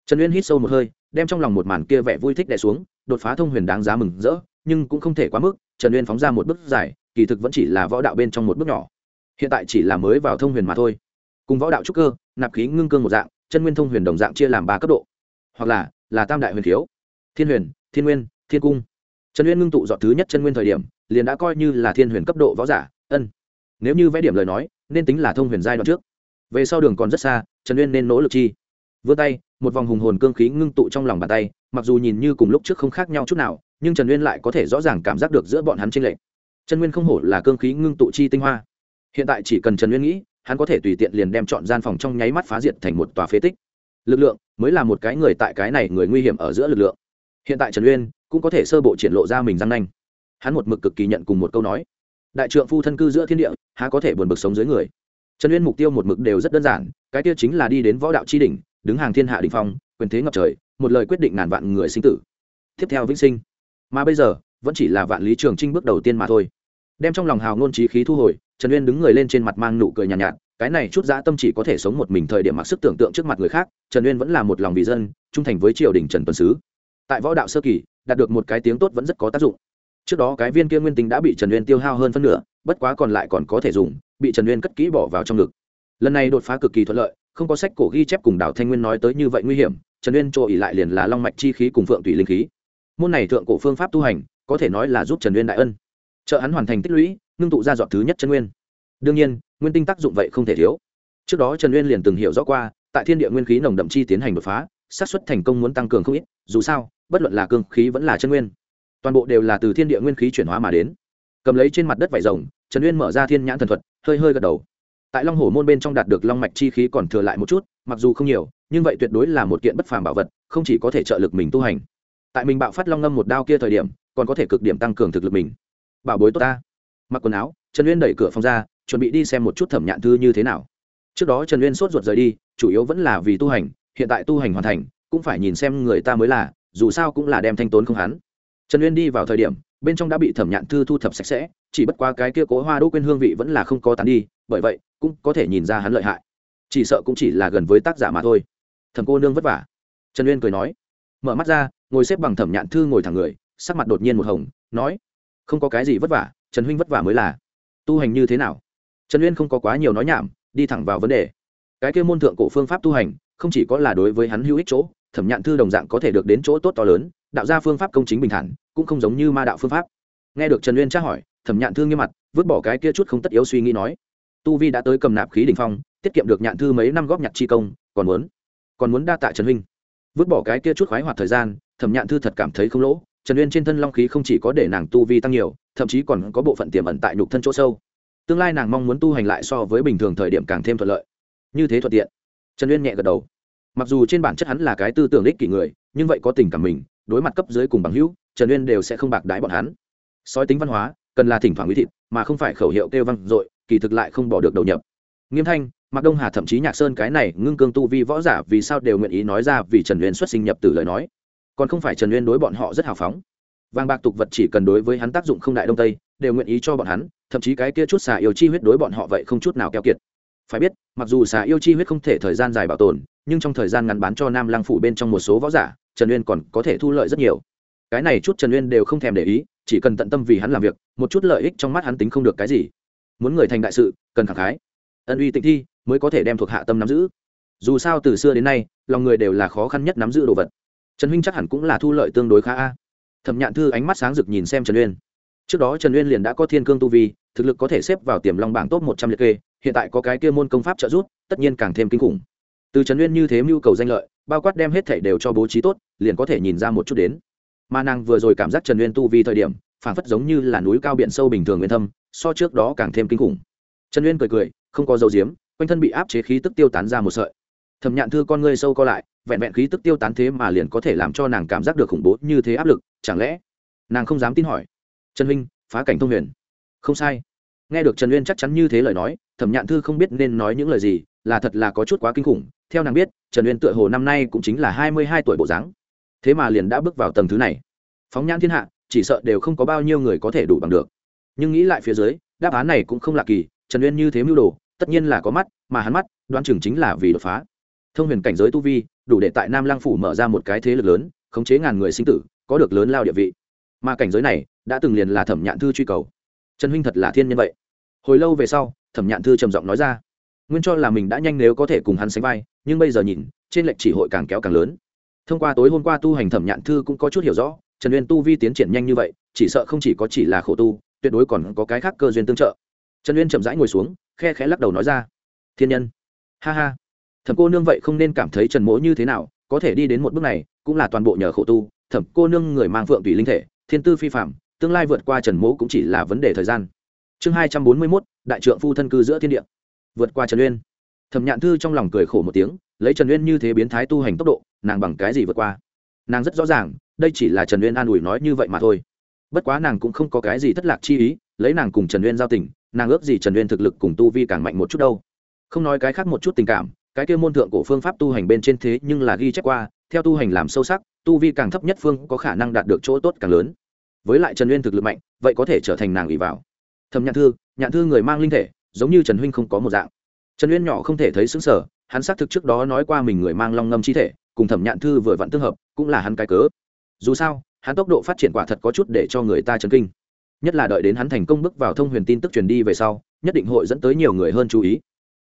Trần uyên hít sâu một hơi, đem trong lòng một màn kia vẻ vui thích đẻ xuống, đột phá thông huyền đáng giá mừng rỡ, nhưng cũng không thể quá mức, trần uyên phóng ra một bước dài, kỳ thực vẫn chỉ là võ đạo bên trong một bước nhỏ. Hiện tại chỉ là mới vào thông huyền mà thôi. Cùng võ đạo trúc cơ, nạp khí ngưng cương một dạng, chân nguyên thông huyền đồng dạng chia làm ba cấp độ. Hoặc là là tam đại huyền thiếu. Thiên huyền, thiên nguyên, thiên cung. Trần uyên ngưng tụ dọn thứ nhất chân nguyên thời điểm, liền đã coi như là thiên huyền cấp độ võ giả, ân. Nếu như vẽ điểm lời nói, nên tính là thông huyền giai đoạn trước. Về sau đường còn rất xa trần uyên nên nỗ lực chi. Vươn tay, một vòng hùng hồn cương khí ngưng tụ trong lòng bàn tay, mặc dù nhìn như cùng lúc trước không khác nhau chút nào, nhưng trần uyên lại có thể rõ ràng cảm giác được giữa bọn hắn trên lệ Trần nguyên không hổ là cương khí ngưng tụ chi tinh hoa. Hiện tại chỉ cần trần uyên nghĩ, hắn có thể tùy tiện liền đem chọn gian phòng trong nháy mắt phá diệt thành một tòa phế tích. Lực lượng mới là một cái người tại cái này người nguy hiểm ở giữa lực lượng. Hiện tại trần uyên cũng có thể sơ bộ triển lộ ra mình răng nanh. Hắn một mực cực kỳ nhận cùng một câu nói. Đại trượng phu thân cư giữa thiên địa, há có thể buồn bực sống dưới người? Trần uyên mục tiêu một mực đều rất đơn giản cái tiêu chính là đi đến võ đạo tri đỉnh đứng hàng thiên hạ đình phong quyền thế ngập trời một lời quyết định ngàn vạn người sinh tử. Tiếp theo vĩnh sinh. Mà bây giờ vẫn chỉ là vạn lý trường trinh bước đầu tiên mà thôi. Đem trong lòng hào ngôn trí khí thu hồi trần uyên đứng người lên trên mặt mang nụ cười nhàn nhạt, nhạt cái này chút dã tâm chỉ có thể sống một mình thời điểm mặc sức tưởng tượng trước mặt người khác trần uyên vẫn là một lòng vì dân trung thành với triều đình trần tuần sứ. Tại võ đạo sơ kỳ đạt được một cái tiếng tốt vẫn rất có tác dụng trước đó cái viên kia nguyên tính đã bị trần uyên tiêu hao hơn phân nửa, bất quá còn lại còn có thể dùng, bị trần uyên cất kỹ bỏ vào trong ngực. Lần này đột phá cực kỳ thuận lợi, không có sách cổ ghi chép cùng đào thanh nguyên nói tới như vậy nguy hiểm, trần uyên trộ ỉ lại liền là long mạch chi khí cùng phượng tùy linh khí. Môn này thượng cổ phương pháp tu hành, có thể nói là giúp trần uyên đại ân. Trợ hắn hoàn thành tích lũy, ngưng tụ ra dọn thứ nhất chân nguyên. Đương nhiên, nguyên tinh tác dụng vậy không thể thiếu. Trước đó trần uyên liền từng hiểu rõ qua, tại thiên địa nguyên khí nồng đậm chi tiến hành đột phá, xác suất thành công muốn tăng cường không ít, dù sao, bất luận là cương khí vẫn là chân nguyên toàn bộ đều là từ thiên địa nguyên khí chuyển hóa mà đến. Cầm lấy trên mặt đất vải rồng, trần uyên mở ra thiên nhãn thần thuật, hơi hơi gật đầu. Tại long hồ môn bên trong đạt được long mạch chi khí còn thừa lại một chút, mặc dù không nhiều, nhưng vậy tuyệt đối là một kiện bất phàm bảo vật, không chỉ có thể trợ lực mình tu hành. Tại mình bạo phát long ngâm một đao kia thời điểm, còn có thể cực điểm tăng cường thực lực mình. Bảo bối tốt ta. Mặc quần áo, trần uyên đẩy cửa phòng ra, chuẩn bị đi xem một chút thẩm nhạn thư như thế nào. Trước đó trần uyên sốt ruột rời đi, chủ yếu vẫn là vì tu hành, hiện tại tu hành hoàn thành, cũng phải nhìn xem người ta mới là, dù sao cũng là đem thanh tốn không hắn trần uyên đi vào thời điểm, bên trong đã bị thẩm nhạn thư thu thập sạch sẽ, chỉ bất qua cái kia cố hoa đỗ quên hương vị vẫn là không có tán đi, bởi vậy, cũng có thể nhìn ra hắn lợi hại. Chỉ sợ cũng chỉ là gần với tác giả mà thôi. Thẩm cô nương vất vả. Trần uyên cười nói, mở mắt ra, ngồi xếp bằng thẩm nhạn thư ngồi thẳng người, sắc mặt đột nhiên một hồng, nói, không có cái gì vất vả, trần huynh vất vả mới là. Tu hành như thế nào? Trần uyên không có quá nhiều nói nhảm, đi thẳng vào vấn đề. Cái kia môn thượng cổ phương pháp tu hành, không chỉ có là đối với hắn hữu ích chỗ, thẩm nhạn thư đồng dạng có thể được đến chỗ tốt to lớn đạo ra phương pháp công chính bình thản, cũng không giống như ma đạo phương pháp. Nghe được trần uyên tra hỏi, thẩm nhạn thư nghiêm mặt, vứt bỏ cái kia chút không tất yếu suy nghĩ nói, tu vi đã tới cầm nạp khí đ ỉ n h phong, tiết kiệm được nhạn thư mấy năm góp nhặt chi công, còn muốn còn muốn đa tạ trần huynh. Vứt bỏ cái kia chút khoái hoạt thời gian, thẩm nhạn thư thật cảm thấy không lỗ. Trần uyên trên thân long khí không chỉ có để nàng tu vi tăng nhiều, thậm chí còn có bộ phận tiềm ẩn tại nhục thân chỗ sâu. Tương lai nàng mong muốn tu hành lại so với bình thường thời điểm càng thêm thuận lợi. Như thế thuận tiện. Trần uyên nhẹ gật đầu. Mặc dù trên bản chất hắn là cái tư tưởng đích kỷ người, nhưng vậy có tình cảm mình đối mặt cấp dưới cùng bằng hữu, trần uyên đều sẽ không bạc đái bọn hắn. Sói tính văn hóa, cần là thỉnh thoảng uy thịt, mà không phải khẩu hiệu kêu văn dội, kỳ thực lại không bỏ được đầu nhập. Nghiêm thanh, mạc đông hà thậm chí nhạc sơn cái này ngưng cương tu vi võ giả vì sao đều nguyện ý nói ra vì trần uyên xuất sinh nhập từ lời nói. Còn không phải trần uyên đối bọn họ rất hào phóng. Vàng bạc tục vật chỉ cần đối với hắn tác dụng không đại đông tây, đều nguyện ý cho bọn hắn, thậm chí cái kia chút xà yêu chi huyết đối bọn họ vậy không chút nào keo kiệt. Phải biết, mặc dù xà yêu chi huyết không thể thời gian dài bảo tồn, nhưng trong thời gian ngắn bán cho nam Lang phủ bên trong một số võ giả trần uyên còn có thể thu lợi rất nhiều. Cái này chút trần uyên đều không thèm để ý, chỉ cần tận tâm vì hắn làm việc, một chút lợi ích trong mắt hắn tính không được cái gì. Muốn người thành đại sự, cần khẳng khái. Ân uy tịnh thi mới có thể đem thuộc hạ tâm nắm giữ. Dù sao từ xưa đến nay, lòng người đều là khó khăn nhất nắm giữ đồ vật. Trần huynh chắc hẳn cũng là thu lợi tương đối khá a. Thẩm nhạn thư ánh mắt sáng rực nhìn xem trần uyên. Trước đó trần uyên liền đã có thiên cương tu vi, thực lực có thể xếp vào tiềm long bảng top một trăm liệt kê, hiện tại có cái kia môn công pháp trợ giúp, tất nhiên càng thêm kinh khủng. Từ trần uyên như thế mưu cầu danh lợi bao quát đem hết thảy đều cho bố trí tốt, liền có thể nhìn ra một chút đến. Mà nàng vừa rồi cảm giác trần uyên tu vi thời điểm, phảng phất giống như là núi cao biển sâu bình thường nguyên thâm, so trước đó càng thêm kinh khủng. Trần uyên cười cười, không có dấu diếm quanh thân bị áp chế khí tức tiêu tán ra một sợi. Thẩm nhạn thư con ngươi sâu co lại, vẹn vẹn khí tức tiêu tán thế mà liền có thể làm cho nàng cảm giác được khủng bố như thế áp lực, chẳng lẽ nàng không dám tin hỏi? Trần huynh, phá cảnh thông huyền. Không sai. Nghe được trần uyên chắc chắn như thế lời nói, thẩm nhạn thư không biết nên nói những lời gì là thật là có chút quá kinh khủng, theo nàng biết, trần uyên tựa hồ năm nay cũng chính là hai mươi hai tuổi bộ dáng. Thế mà liền đã bước vào tầng thứ này. Phóng nhãn thiên hạ, chỉ sợ đều không có bao nhiêu người có thể đủ bằng được. Nhưng nghĩ lại phía dưới, đáp án này cũng không lạ kỳ, trần uyên như thế mưu đồ, tất nhiên là có mắt, mà hắn mắt, đoán chừng chính là vì đột phá. Thông huyền cảnh giới tu vi, đủ để tại nam lang phủ mở ra một cái thế lực lớn, khống chế ngàn người sinh tử, có được lớn lao địa vị. Mà cảnh giới này, đã từng liền là thẩm nhạn thư truy cầu. Trần huynh thật là thiên nhân vậy. Hồi lâu về sau, thẩm nhạn thư trầm giọng nói ra nguyên cho là mình đã nhanh nếu có thể cùng hắn sánh vai, nhưng bây giờ nhìn, trên lệnh chỉ hội càng kéo càng lớn. Thông qua tối hôm qua tu hành thẩm nhạn thư cũng có chút hiểu rõ, trần uyên tu vi tiến triển nhanh như vậy, chỉ sợ không chỉ có chỉ là khổ tu, tuyệt đối còn có cái khác cơ duyên tương trợ. Trần uyên chậm rãi ngồi xuống, khe khẽ lắc đầu nói ra, thiên nhân, ha ha, thẩm cô nương vậy không nên cảm thấy trần mỗ như thế nào, có thể đi đến một bước này, cũng là toàn bộ nhờ khổ tu, thẩm cô nương người mang phượng tùy linh thể, thiên tư phi phạm tương lai vượt qua trần mỗ cũng chỉ là vấn đề thời gian. Chương hai trăm bốn mươi mốt, đại trượng phu thân cư giữa thiên địa vượt qua trần uyên. Thẩm nhạn thư trong lòng cười khổ một tiếng, lấy trần uyên như thế biến thái tu hành tốc độ, nàng bằng cái gì vượt qua? Nàng rất rõ ràng, đây chỉ là trần uyên an ủi nói như vậy mà thôi. Bất quá nàng cũng không có cái gì thất lạc chi ý, lấy nàng cùng trần uyên giao tình, nàng ước gì trần uyên thực lực cùng tu vi càng mạnh một chút đâu. Không nói cái khác một chút tình cảm, cái kia môn thượng cổ phương pháp tu hành bên trên thế nhưng là ghi chép qua, theo tu hành làm sâu sắc, tu vi càng thấp nhất phương có khả năng đạt được chỗ tốt càng lớn. Với lại trần uyên thực lực mạnh, vậy có thể trở thành nàng ủy vào. Thầm nhạn thư nhạn thư người mang linh thể giống như trần huynh không có một dạng. Trần uyên nhỏ không thể thấy xứng sở hắn xác thực trước đó nói qua mình người mang long ngâm chi thể, cùng thẩm nhạn thư vừa vặn tương hợp, cũng là hắn cái cớ. Dù sao, hắn tốc độ phát triển quả thật có chút để cho người ta chấn kinh. Nhất là đợi đến hắn thành công bước vào thông huyền tin tức truyền đi về sau, nhất định hội dẫn tới nhiều người hơn chú ý.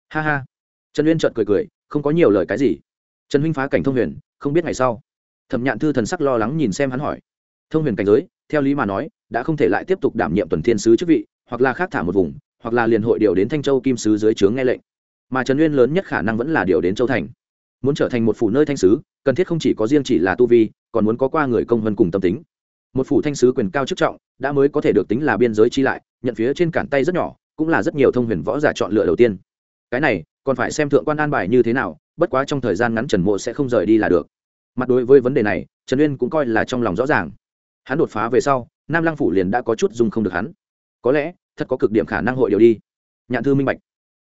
Ha ha. Trần uyên trợt cười cười, không có nhiều lời cái gì. Trần huynh phá cảnh thông huyền, không biết ngày sau. Thẩm nhạn thư thần sắc lo lắng nhìn xem hắn hỏi. Thông huyền cảnh giới, theo lý mà nói, đã không thể lại tiếp tục đảm nhiệm tuần thiên sứ chức vị, hoặc là khác thả một vùng hoặc là liền hội điều đến thanh châu kim sứ dưới trướng nghe lệnh. Mà trần uyên lớn nhất khả năng vẫn là điều đến châu thành. Muốn trở thành một phủ nơi thanh sứ, cần thiết không chỉ có riêng chỉ là tu vi, còn muốn có qua người công vân cùng tâm tính. Một phủ thanh sứ quyền cao chức trọng, đã mới có thể được tính là biên giới chi lại, nhận phía trên cản tay rất nhỏ, cũng là rất nhiều thông huyền võ giả chọn lựa đầu tiên. Cái này, còn phải xem thượng quan an bài như thế nào, bất quá trong thời gian ngắn trần mộ sẽ không rời đi là được. Mặt đối với vấn đề này, trần uyên cũng coi là trong lòng rõ ràng. Hắn đột phá về sau, nam lăng phủ liền đã có chút dùng không được hắn. Có lẽ thật có cực điểm khả năng hội điều đi. Nhạn thư minh bạch.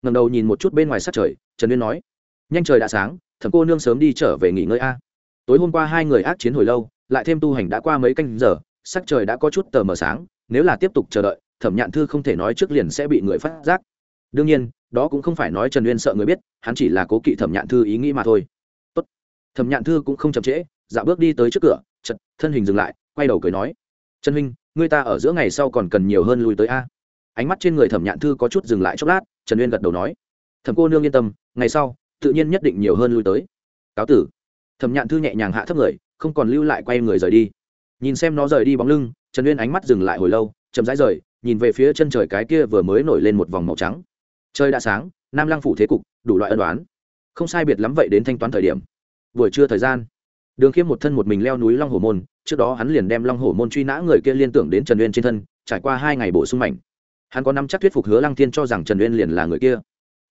Ngầm đầu nhìn một chút bên ngoài sát trời, trần uyên nói, nhanh trời đã sáng, thẩm cô nương sớm đi trở về nghỉ ngơi a. Tối hôm qua hai người ác chiến hồi lâu, lại thêm tu hành đã qua mấy canh giờ, sắc trời đã có chút tờ mờ sáng, nếu là tiếp tục chờ đợi, thẩm nhạn thư không thể nói trước liền sẽ bị người phát giác. Đương nhiên, đó cũng không phải nói trần uyên sợ người biết, hắn chỉ là cố kỵ thẩm nhạn thư ý nghĩ mà thôi. Tốt. thẩm nhạn thư cũng không chậm trễ, dạo bước đi tới trước cửa chật thân hình dừng lại, quay đầu cười nói, trần huynh người ta ở giữa ngày sau còn cần nhiều hơn lui tới a ánh mắt trên người thẩm nhạn thư có chút dừng lại chốc lát, trần uyên gật đầu nói, thẩm cô nương yên tâm, ngày sau, tự nhiên nhất định nhiều hơn lui tới. Cáo tử. Thẩm nhạn thư nhẹ nhàng hạ thấp người, không còn lưu lại quay người rời đi. Nhìn xem nó rời đi bóng lưng, trần uyên ánh mắt dừng lại hồi lâu, chậm rãi rời, nhìn về phía chân trời cái kia vừa mới nổi lên một vòng màu trắng. Trời đã sáng, nam lang phủ thế cục, đủ loại ân đoán không sai biệt lắm vậy đến thanh toán thời điểm. Buổi trưa thời gian, đường khiêm một thân một mình leo núi long hồ môn, trước đó hắn liền đem long hồ môn truy nã người kia liên tưởng đến trần uyên trên thân, trải qua hai ngày bổ sung mảnh hắn có năm chắc thuyết phục hứa lăng thiên cho rằng trần uyên liền là người kia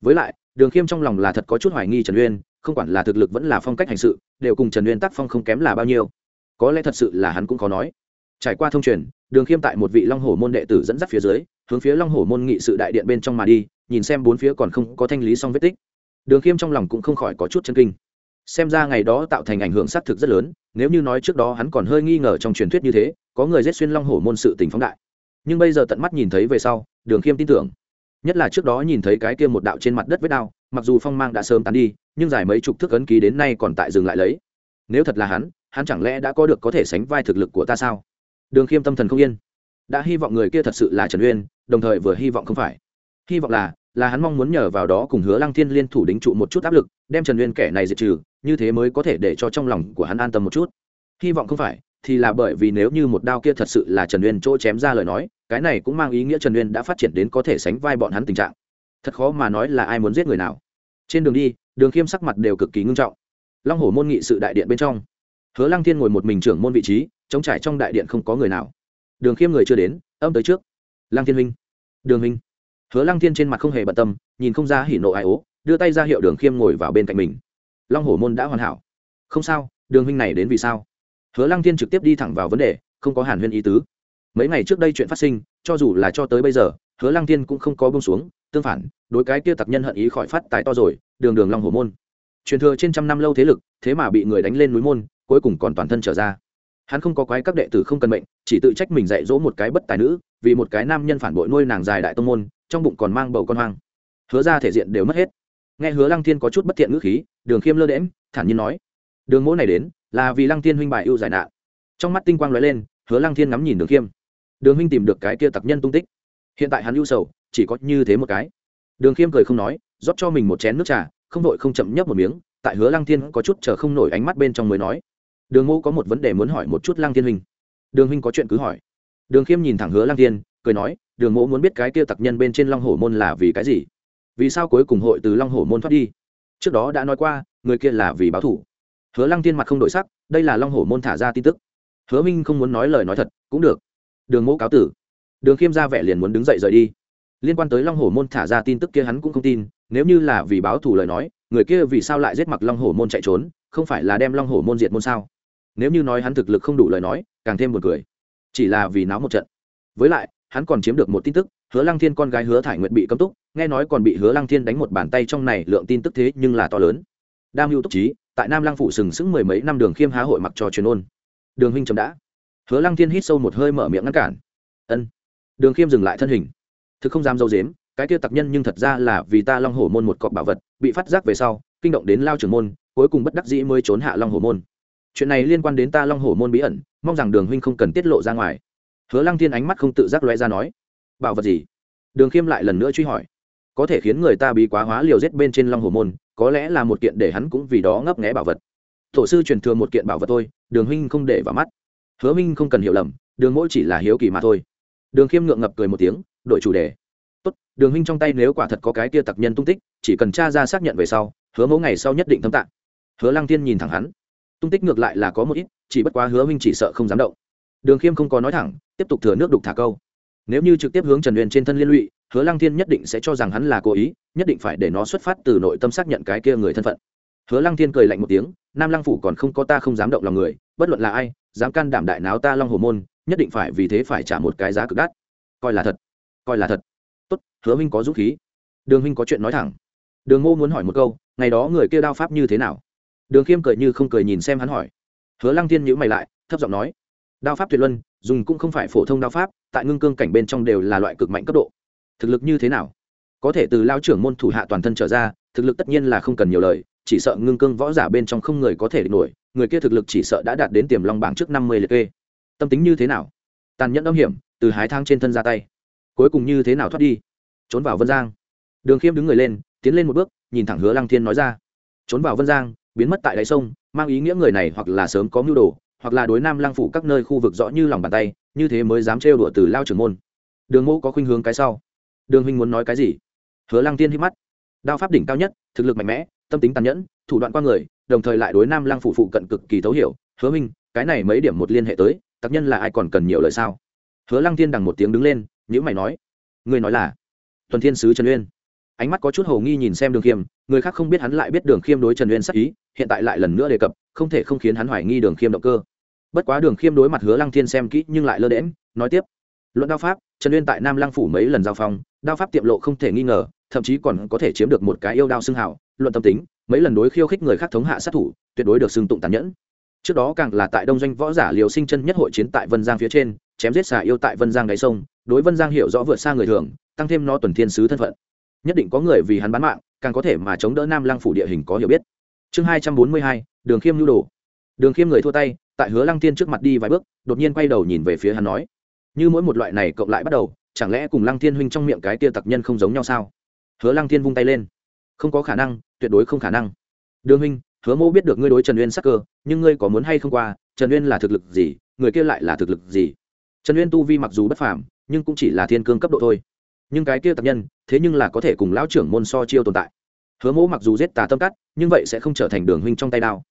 với lại đường khiêm trong lòng là thật có chút hoài nghi trần uyên không quản là thực lực vẫn là phong cách hành sự đều cùng trần uyên tác phong không kém là bao nhiêu có lẽ thật sự là hắn cũng có nói trải qua thông truyền đường khiêm tại một vị long hổ môn đệ tử dẫn dắt phía dưới hướng phía long hổ môn nghị sự đại điện bên trong mà đi nhìn xem bốn phía còn không có thanh lý xong vết tích đường khiêm trong lòng cũng không khỏi có chút chân kinh xem ra ngày đó tạo thành ảnh hưởng xác thực rất lớn nếu như nói trước đó hắn còn hơi nghi ngờ trong truyền thuyết như thế có người giết xuyên long hổ môn sự tình phóng đại nhưng bây giờ tận mắt nhìn thấy về sau đường khiêm tin tưởng. Nhất là trước đó nhìn thấy cái kia một đạo trên mặt đất vết đao, mặc dù phong mang đã sớm tán đi, nhưng dài mấy chục thước ấn ký đến nay còn tại dừng lại lấy. Nếu thật là hắn hắn chẳng lẽ đã có được có thể sánh vai thực lực của ta sao? Đường khiêm tâm thần không yên. Đã hy vọng người kia thật sự là trần uyên, đồng thời vừa hy vọng không phải. Hy vọng là là hắn mong muốn nhờ vào đó cùng hứa lăng thiên liên thủ đính trụ một chút áp lực, đem trần uyên kẻ này diệt trừ, như thế mới có thể để cho trong lòng của hắn an tâm một chút. Hy vọng không phải, thì là bởi vì nếu như một đao kia thật sự là trần uyên chỗ chém ra lời nói cái này cũng mang ý nghĩa trần uyên đã phát triển đến có thể sánh vai bọn hắn tình trạng. Thật khó mà nói là ai muốn giết người nào. Trên đường đi, đường khiêm sắc mặt đều cực kỳ ngưng trọng. Long hổ môn nghị sự đại điện bên trong. Hứa lăng thiên ngồi một mình trưởng môn vị trí chống trải trong đại điện không có người nào. Đường khiêm người chưa đến, âm tới trước. Lăng thiên huynh. Đường huynh. Hứa lăng thiên trên mặt không hề bận tâm, nhìn không ra hỉ nộ ai ố, đưa tay ra hiệu đường khiêm ngồi vào bên cạnh mình. Long hổ môn đã hoàn hảo. Không sao, đường huynh này đến vì sao? Hứa lăng thiên trực tiếp đi thẳng vào vấn đề, không có hàn huyên ý tứ mấy ngày trước đây chuyện phát sinh, cho dù là cho tới bây giờ, hứa lăng thiên cũng không có bông xuống, tương phản, đối cái kia tặc nhân hận ý khỏi phát tài to rồi, đường đường long hổ môn. Truyền thừa trên trăm năm lâu thế lực, thế mà bị người đánh lên núi môn, cuối cùng còn toàn thân trở ra. Hắn không có quái các đệ tử không cần mệnh, chỉ tự trách mình dạy dỗ một cái bất tài nữ, vì một cái nam nhân phản bội nuôi nàng dài đại tông môn, trong bụng còn mang bầu con hoang. Hứa ra thể diện đều mất hết. Nghe hứa lăng thiên có chút bất thiện ngữ khí, đường khiêm lơ đễm thản nhiên nói, đường mỗ này đến, là vì lăng thiên huynh bại ưu giải nạn. Trong mắt tinh quang lóe lên, hứa lăng thiên ngắm nhìn đường khiêm đường huynh tìm được cái kia tặc nhân tung tích. Hiện tại hắn ưu sầu, chỉ có như thế một cái. Đường khiêm cười không nói, rót cho mình một chén nước trà, không vội không chậm nhấp một miếng, tại hứa lăng thiên có chút chờ không nổi ánh mắt bên trong mới nói. Đường mô có một vấn đề muốn hỏi một chút lăng thiên huynh. Đường huynh có chuyện cứ hỏi. Đường khiêm nhìn thẳng hứa lăng thiên, cười nói, đường mộ muốn biết cái kia tặc nhân bên trên long hổ môn là vì cái gì? Vì sao cuối cùng hội từ long hổ môn thoát đi? Trước đó đã nói qua, người kia là vì báo thủ. Hứa lăng Thiên mặt không đổi sắc, đây là long hổ môn thả ra tin tức. Hứa minh không muốn nói lời nói thật, cũng được đường mẫu cáo tử. Đường khiêm ra vẻ liền muốn đứng dậy rời đi. Liên quan tới long hổ môn thả ra tin tức kia hắn cũng không tin, nếu như là vì báo thù lời nói, người kia vì sao lại giết mặc long hổ môn chạy trốn, không phải là đem long hổ môn diệt môn sao? Nếu như nói hắn thực lực không đủ lời nói, càng thêm một cười. Chỉ là vì náo một trận. Với lại, hắn còn chiếm được một tin tức, hứa lăng thiên con gái hứa thải nguyện bị cấm túc, nghe nói còn bị hứa lăng thiên đánh một bàn tay trong này, lượng tin tức thế nhưng là to lớn. Đam hưu túc trí, tại nam lăng phụ sừng sững mười mấy năm đường khiêm há hội mặc cho truyền ôn. Đường huynh chấm đã hứa lăng thiên hít sâu một hơi mở miệng ngăn cản. Ân, đường khiêm dừng lại thân hình. Thực không dám dâu dếm cái kia tặc nhân nhưng thật ra là vì ta long hổ môn một cọc bảo vật, bị phát giác về sau, kinh động đến lao trưởng môn, cuối cùng bất đắc dĩ mới trốn hạ long hổ môn. Chuyện này liên quan đến ta long hổ môn bí ẩn, mong rằng đường huynh không cần tiết lộ ra ngoài. Hứa lăng thiên ánh mắt không tự giác loe ra nói. Bảo vật gì? Đường khiêm lại lần nữa truy hỏi. Có thể khiến người ta bí quá hóa liều giết bên trên long Hổ môn, có lẽ là một kiện để hắn cũng vì đó ngấp nghé bảo vật. Tổ sư truyền thừa một kiện bảo vật thôi, đường huynh không để vào mắt hứa Minh không cần hiểu lầm, đường mỗi chỉ là hiếu kỳ mà thôi. Đường khiêm ngượng ngập cười một tiếng, đổi chủ đề. Tốt, đường huynh trong tay nếu quả thật có cái kia tặc nhân tung tích, chỉ cần t r a ra xác nhận về sau, hứa mẫu ngày sau nhất định thâm tạng hứa lăng tiên nhìn thẳng hắn. Tung tích ngược lại là có một ít, chỉ bất quá hứa huynh chỉ sợ không dám động. Đường khiêm không có nói thẳng, tiếp tục thừa nước đục thả câu. Nếu như trực tiếp hướng trần uyên trên thân liên lụy, hứa lăng thiên nhất định sẽ cho rằng hắn là cố ý, nhất định phải để nó xuất phát từ nội tâm xác nhận cái kia người thân phận hứa lăng thiên cười lạnh một tiếng, nam lăng phủ còn không có ta không dám động lòng người, bất luận là ai, dám can đảm đại náo ta long hồ môn, nhất định phải vì thế phải trả một cái giá cực đắt. Coi là thật, coi là thật. Tốt, hứa minh có dũng khí. Đường huynh có chuyện nói thẳng. Đường ngô muốn hỏi một câu, ngày đó người kia đao pháp như thế nào? Đường khiêm cười như không cười nhìn xem hắn hỏi. Hứa lăng thiên nhữ mày lại, thấp giọng nói. Đao pháp tuyệt luân, dùng cũng không phải phổ thông đao pháp, tại ngưng cương cảnh bên trong đều là loại cực mạnh cấp độ. Thực lực như thế nào? Có thể từ lao trưởng môn thủ hạ toàn thân trở ra, thực lực tất nhiên là không cần nhiều lời chỉ sợ ngưng cương võ giả bên trong không người có thể địch nổi, người kia thực lực chỉ sợ đã đạt đến tiềm long bảng trước năm mươi liệt kê. Tâm tính như thế nào? Tàn nhẫn âm hiểm, từ hái thang trên thân ra tay. Cuối cùng như thế nào thoát đi? Trốn vào vân giang. Đường khiêm đứng người lên, tiến lên một bước, nhìn thẳng hứa lăng thiên nói ra. Trốn vào vân giang, biến mất tại đáy sông, mang ý nghĩa người này hoặc là sớm có mưu đồ, hoặc là đối nam lăng phủ các nơi khu vực rõ như lòng bàn tay, như thế mới dám trêu đùa từ lao trưởng môn. Đường mẫu có khuynh hướng cái sau. Đường huynh muốn nói cái gì? Hứa lăng tiên hít mắt. Đao pháp đỉnh cao nhất, thực lực mạnh mẽ tâm tính tàn nhẫn, thủ đoạn qua người, đồng thời lại đối nam lăng phủ phụ cận cực kỳ thấu hiểu. Hứa minh, cái này mấy điểm một liên hệ tới tác nhân là ai còn cần nhiều lời sao? Hứa lăng Thiên đằng một tiếng đứng lên nhữ mày nói người nói là tuần thiên sứ trần uyên. Ánh mắt có chút hồ nghi nhìn xem đường khiêm, người khác không biết hắn lại biết đường khiêm đối trần uyên sắc ý, hiện tại lại lần nữa đề cập, không thể không khiến hắn hoài nghi đường khiêm động cơ. Bất quá đường khiêm đối mặt hứa lăng thiên xem kỹ nhưng lại lơ đễm nói tiếp, luận đao pháp, trần uyên tại nam lăng phủ mấy lần giao phong, đao pháp tiệm lộ không thể nghi ngờ, thậm chí còn có thể chiếm được một cái yêu đao xưng hảo luận tâm tính, mấy lần đối khiêu khích người khác thống hạ sát thủ, tuyệt đối được xưng tụng tàn nhẫn. Trước đó càng là tại đông doanh võ giả liều sinh chân nhất hội chiến tại vân giang phía trên, chém giết xà yêu tại vân giang đáy sông, đối vân giang hiểu rõ vượt xa người thường, tăng thêm nó tuần thiên sứ thân phận. Nhất định có người vì hắn bán mạng, càng có thể mà chống đỡ nam lăng phủ địa hình có hiểu biết. Chương hai trăm bốn mươi hai, đường khiêm nhu đồ. Đường khiêm người thua tay, tại hứa lăng tiên trước mặt đi vài bước, đột nhiên quay đầu nhìn về phía hắn nói, như mỗi một loại này cộng lại bắt đầu, chẳng lẽ cùng lăng thiên huynh trong miệng cái tia tặc nhân không giống nhau sao? Hứa lăng thiên vung tay lên không có khả năng, tuyệt đối không khả năng. Đường minh hứa mô biết được ngươi đối trần uyên sắc cơ, nhưng ngươi có muốn hay không qua? Trần uyên là thực lực gì? Người kia lại là thực lực gì? Trần uyên tu vi mặc dù bất phàm, nhưng cũng chỉ là thiên cương cấp độ thôi. Nhưng cái kia tập nhân, thế nhưng là có thể cùng lão trưởng môn so chiêu tồn tại. Hứa Mô mặc dù giết tà tâm cắt, nhưng vậy sẽ không trở thành đường huynh trong tay đao.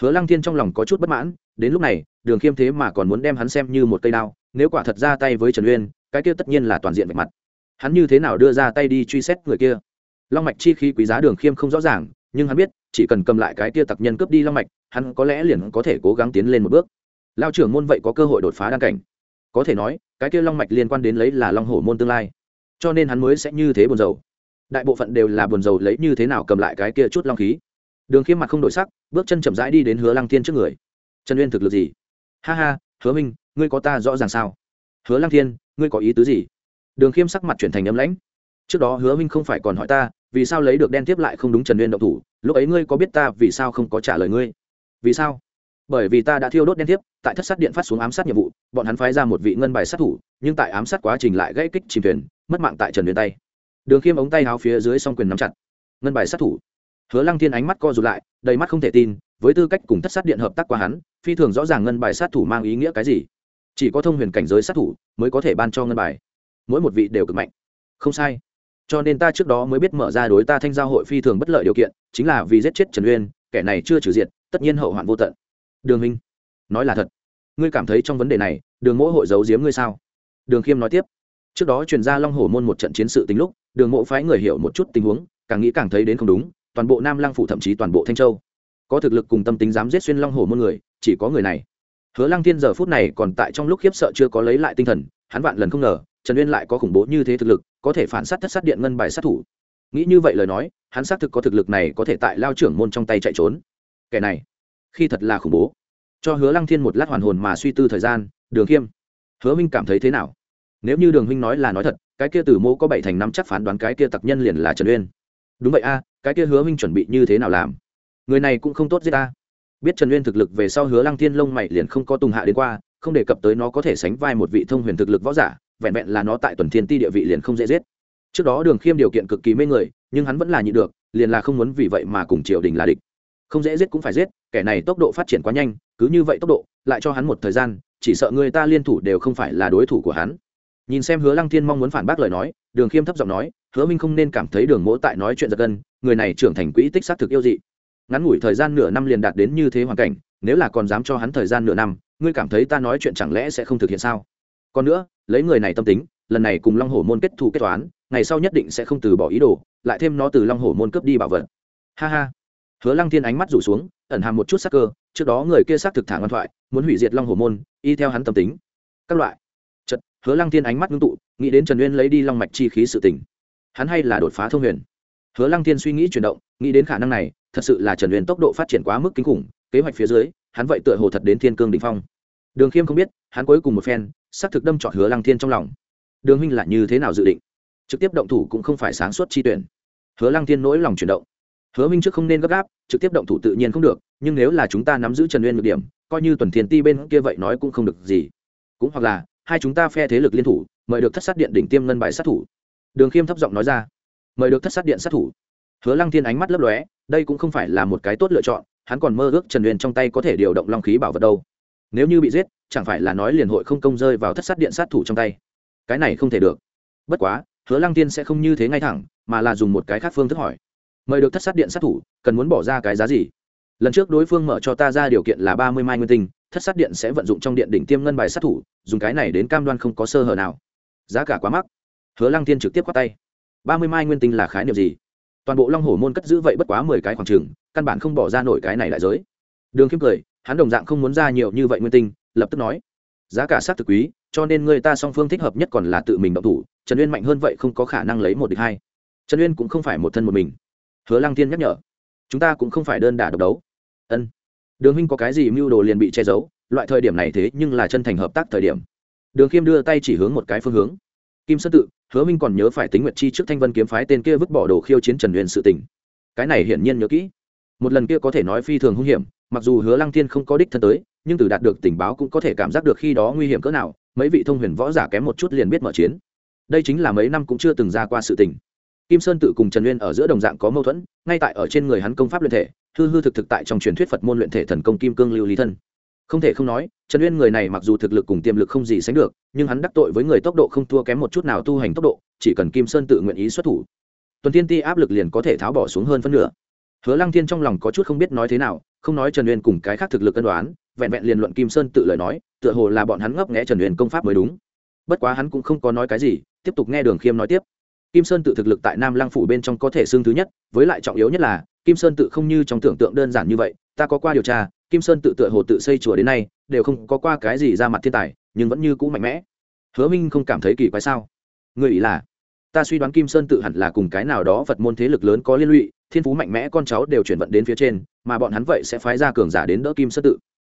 Hứa lăng thiên trong lòng có chút bất mãn, đến lúc này, đường khiêm thế mà còn muốn đem hắn xem như một cây đao, nếu quả thật ra tay với trần uyên, cái kia tất nhiên là toàn diện về mặt. Hắn như thế nào đưa ra tay đi truy xét người kia? Long mạch chi khí quý giá đường khiêm không rõ ràng, nhưng hắn biết, chỉ cần cầm lại cái kia tặc nhân cướp đi long mạch, hắn có lẽ liền có thể cố gắng tiến lên một bước. Lao trưởng môn vậy có cơ hội đột phá đan cảnh. Có thể nói, cái kia long mạch liên quan đến lấy là long hổ môn tương lai. Cho nên hắn mới sẽ như thế buồn rầu. Đại bộ phận đều là buồn rầu lấy như thế nào cầm lại cái kia chút long khí. Đường khiêm mặt không đổi sắc, bước chân chậm rãi đi đến hứa lăng thiên trước người. Trần uyên thực lực gì? Ha ha, hứa minh, ngươi có ta rõ ràng sao? Hứa lăng thiên, ngươi có ý tứ gì? Đường khiêm sắc mặt chuyển thành ấm lãnh trước đó hứa minh không phải còn hỏi ta, vì sao lấy được đen tiếp lại không đúng trần uyên động thủ, lúc ấy ngươi có biết ta vì sao không có trả lời ngươi? Vì sao? Bởi vì ta đã thiêu đốt đen tiếp tại thất sát điện phát xuống ám sát nhiệm vụ, bọn hắn phái ra một vị ngân bài sát thủ, nhưng tại ám sát quá trình lại gãy kích chìm thuyền, mất mạng tại trần uyên tay. Đường khiêm ống tay áo phía dưới s quyền nắm chặt. Ngân bài sát thủ. Hứa lăng thiên ánh mắt co rụt lại, đầy mắt không thể tin, với tư cách cùng thất sát điện hợp tác qua hắn, phi thường rõ ràng ngân bài sát thủ mang ý nghĩa cái gì. Chỉ có thông huyền cảnh giới sát thủ mới có thể ban cho ngân bài. Mỗi một vị đều cực mạnh. Không sai cho nên ta trước đó mới biết mở ra đối ta thanh giao hội phi thường bất lợi điều kiện, chính là vì giết chết trần uyên, kẻ này chưa trừ diện tất nhiên hậu hoạn vô tận. Đường minh, nói là thật. Ngươi cảm thấy trong vấn đề này, đường mỗi hội giấu giếm ngươi sao? Đường khiêm nói tiếp. Trước đó truyền ra long hồ môn một trận chiến sự tính lúc, đường mộ phái người hiểu một chút tình huống, càng nghĩ càng thấy đến không đúng, toàn bộ nam lăng phủ thậm chí toàn bộ thanh châu. Có thực lực cùng tâm tính dám giết xuyên long hồ môn người, chỉ có người này. Hứa lăng thiên giờ phút này còn tại trong lúc khiếp sợ chưa có lấy lại tinh thần, hắn vạn lần không ngờ, trần uyên lại có khủng bố như thế thực lực có thể phản sát thất sát điện ngân bài sát thủ. Nghĩ như vậy lời nói, hắn xác thực có thực lực này có thể tại lao trưởng môn trong tay chạy trốn. Kẻ này, khi thật là khủng bố. Cho hứa lăng thiên một lát hoàn hồn mà suy tư thời gian, đường khiêm, hứa minh cảm thấy thế nào? Nếu như đường huynh nói là nói thật, cái kia từ mô có bảy thành năm chắc phán đoán cái kia tặc nhân liền là trần uyên. Đúng vậy a, cái kia hứa minh chuẩn bị như thế nào làm? Người này cũng không tốt giết ta. Biết trần uyên thực lực về sau hứa lăng thiên lông mày liền không có tùng hạ đến qua, không đề cập tới nó có thể sánh vai một vị thông huyền thực lực võ giả vẹn vẹn là nó tại tuần thiên ti địa vị liền không dễ giết. Trước đó đường khiêm điều kiện cực kỳ mê người, nhưng hắn vẫn là nhị được, liền là không muốn vì vậy mà cùng triều đình là địch. Không dễ giết cũng phải giết, kẻ này tốc độ phát triển quá nhanh, cứ như vậy tốc độ, lại cho hắn một thời gian, chỉ sợ người ta liên thủ đều không phải là đối thủ của hắn. Nhìn xem hứa lăng thiên mong muốn phản bác lời nói, đường khiêm thấp giọng nói, hứa minh không nên cảm thấy đường mỗ tại nói chuyện giật gân, người này trưởng thành quỹ tích xác thực yêu dị. Ngắn ngủi thời gian nửa năm liền đạt đến như thế hoàn cảnh, nếu là còn dám cho hắn thời gian nửa năm, ngươi cảm thấy ta nói chuyện chẳng lẽ sẽ không thực hiện sao? Còn nữa lấy người này tâm tính lần này cùng long hổ môn kết thù kết toán ngày sau nhất định sẽ không từ bỏ ý đồ lại thêm nó từ long hổ môn cướp đi bảo vật. Ha ha. Hứa lăng thiên ánh mắt rủ xuống ẩn hàm một chút sắc cơ trước đó người kia xác thực thả ngoan thoại muốn hủy diệt long hổ môn y theo hắn tâm tính. Các loại. Chật hứa lăng thiên ánh mắt ngưng tụ nghĩ đến trần uyên lấy đi long mạch chi khí sự tình, hắn hay là đột phá thông huyền. Hứa lăng thiên suy nghĩ chuyển động nghĩ đến khả năng này thật sự là trần uyên tốc độ phát triển quá mức kinh khủng kế hoạch phía dưới hắn vậy tựa hồ thật đến thiên cương đ phong đường khiêm không biết, hắn cuối cùng một phen, xác thực đâm chọn hứa lăng thiên trong lòng. Đường huynh là như thế nào dự định? Trực tiếp động thủ cũng không phải sáng suốt chi tuyển. Hứa lăng thiên nỗi lòng chuyển động. Hứa minh trước không nên gấp gáp, trực tiếp động thủ tự nhiên không được, nhưng nếu là chúng ta nắm giữ trần uyên được điểm, coi như tuần thiền ti bên kia vậy nói cũng không được gì. Cũng hoặc là, hai chúng ta phe thế lực liên thủ, mời được thất sát điện đỉnh tiêm ngân bài sát thủ. Đường khiêm thấp giọng nói ra. Mời được thất sát điện sát thủ. Hứa lăng thiên ánh mắt lấp lóe, đây cũng không phải là một cái tốt lựa chọn, hắn còn mơ ước trần uyên trong tay có thể điều động long khí bảo vật đâu nếu như bị giết, chẳng phải là nói liền hội không công rơi vào thất sát điện sát thủ trong tay. Cái này không thể được. Bất quá, hứa lăng tiên sẽ không như thế ngay thẳng, mà là dùng một cái khác phương thức hỏi. Mời được thất sát điện sát thủ, cần muốn bỏ ra cái giá gì? Lần trước đối phương mở cho ta ra điều kiện là ba mươi mai nguyên tinh, thất sát điện sẽ vận dụng trong điện đỉnh tiêm ngân bài sát thủ, dùng cái này đến cam đoan không có sơ hở nào. Giá cả quá mắc. Hứa lăng tiên trực tiếp qua tay. Ba mươi mai nguyên tinh là khái niệm gì? Toàn bộ long hổ môn cất giữ vậy bất quá mười cái khoảng trừng căn bản không bỏ ra nổi cái này đại giới. Đường kiếm cười hắn đồng dạng không muốn ra nhiều như vậy nguyên tinh, lập tức nói, giá cả sát thực quý, cho nên người ta song phương thích hợp nhất còn là tự mình động thủ, trần uyên mạnh hơn vậy không có khả năng lấy một địch hai. Trần uyên cũng không phải một thân một mình. Hứa lăng tiên nhắc nhở, chúng ta cũng không phải đơn đả độc đấu. Ân. Đường huynh có cái gì mưu đồ liền bị che giấu, loại thời điểm này thế nhưng là chân thành hợp tác thời điểm. Đường khiêm đưa tay chỉ hướng một cái phương hướng. Kim sơn tự, hứa minh còn nhớ phải tính nguyệt chi trước thanh vân kiếm phái tên kia vứt bỏ đồ khiêu chiến trần uyên sự tình. Cái này hiển nhiên nhớ kỹ. Một lần kia có thể nói phi thường hung hiểm mặc dù hứa lăng thiên không có đích thân tới, nhưng từ đạt được tình báo cũng có thể cảm giác được khi đó nguy hiểm cỡ nào, mấy vị thông huyền võ giả kém một chút liền biết mở chiến. Đây chính là mấy năm cũng chưa từng ra qua sự tình. Kim sơn tự cùng trần uyên ở giữa đồng dạng có mâu thuẫn, ngay tại ở trên người hắn công pháp luyện thể, hư hư thực thực tại trong truyền thuyết phật môn luyện thể thần công kim cương lưu lý thân. Không thể không nói, trần uyên người này mặc dù thực lực cùng tiềm lực không gì sánh được, nhưng hắn đắc tội với người tốc độ không thua kém một chút nào tu hành tốc độ, chỉ cần kim sơn tự nguyện ý xuất thủ. Tuần tiên ti áp lực liền có thể tháo bỏ xuống hơn phân nửa hứa lăng thiên trong lòng có chút không biết nói thế nào, không nói trần uyên cùng cái khác thực lực cân đoán vẹn vẹn liền luận kim sơn tự lời nói, tựa hồ là bọn hắn ngấp nghẽ trần uyên công pháp mới đúng. Bất quá hắn cũng không có nói cái gì, tiếp tục nghe đường khiêm nói tiếp. Kim sơn tự thực lực tại nam lăng phủ bên trong có thể xương thứ nhất, với lại trọng yếu nhất là, kim sơn tự không như trong tưởng tượng đơn giản như vậy, ta có qua điều tra, kim sơn tự tựa hồ tự xây chùa đến nay, đều không có qua cái gì ra mặt thiên tài, nhưng vẫn như cũ mạnh mẽ. Hứa minh không cảm thấy kỳ quái sao? Người ý là ta suy đoán kim sơn tự hẳn là cùng cái nào đó phật môn thế lực lớn có liên lụy, thiên phú mạnh mẽ con cháu đều chuyển vận đến phía trên, mà bọn hắn vậy sẽ phái ra cường giả đến đỡ kim sơn tự.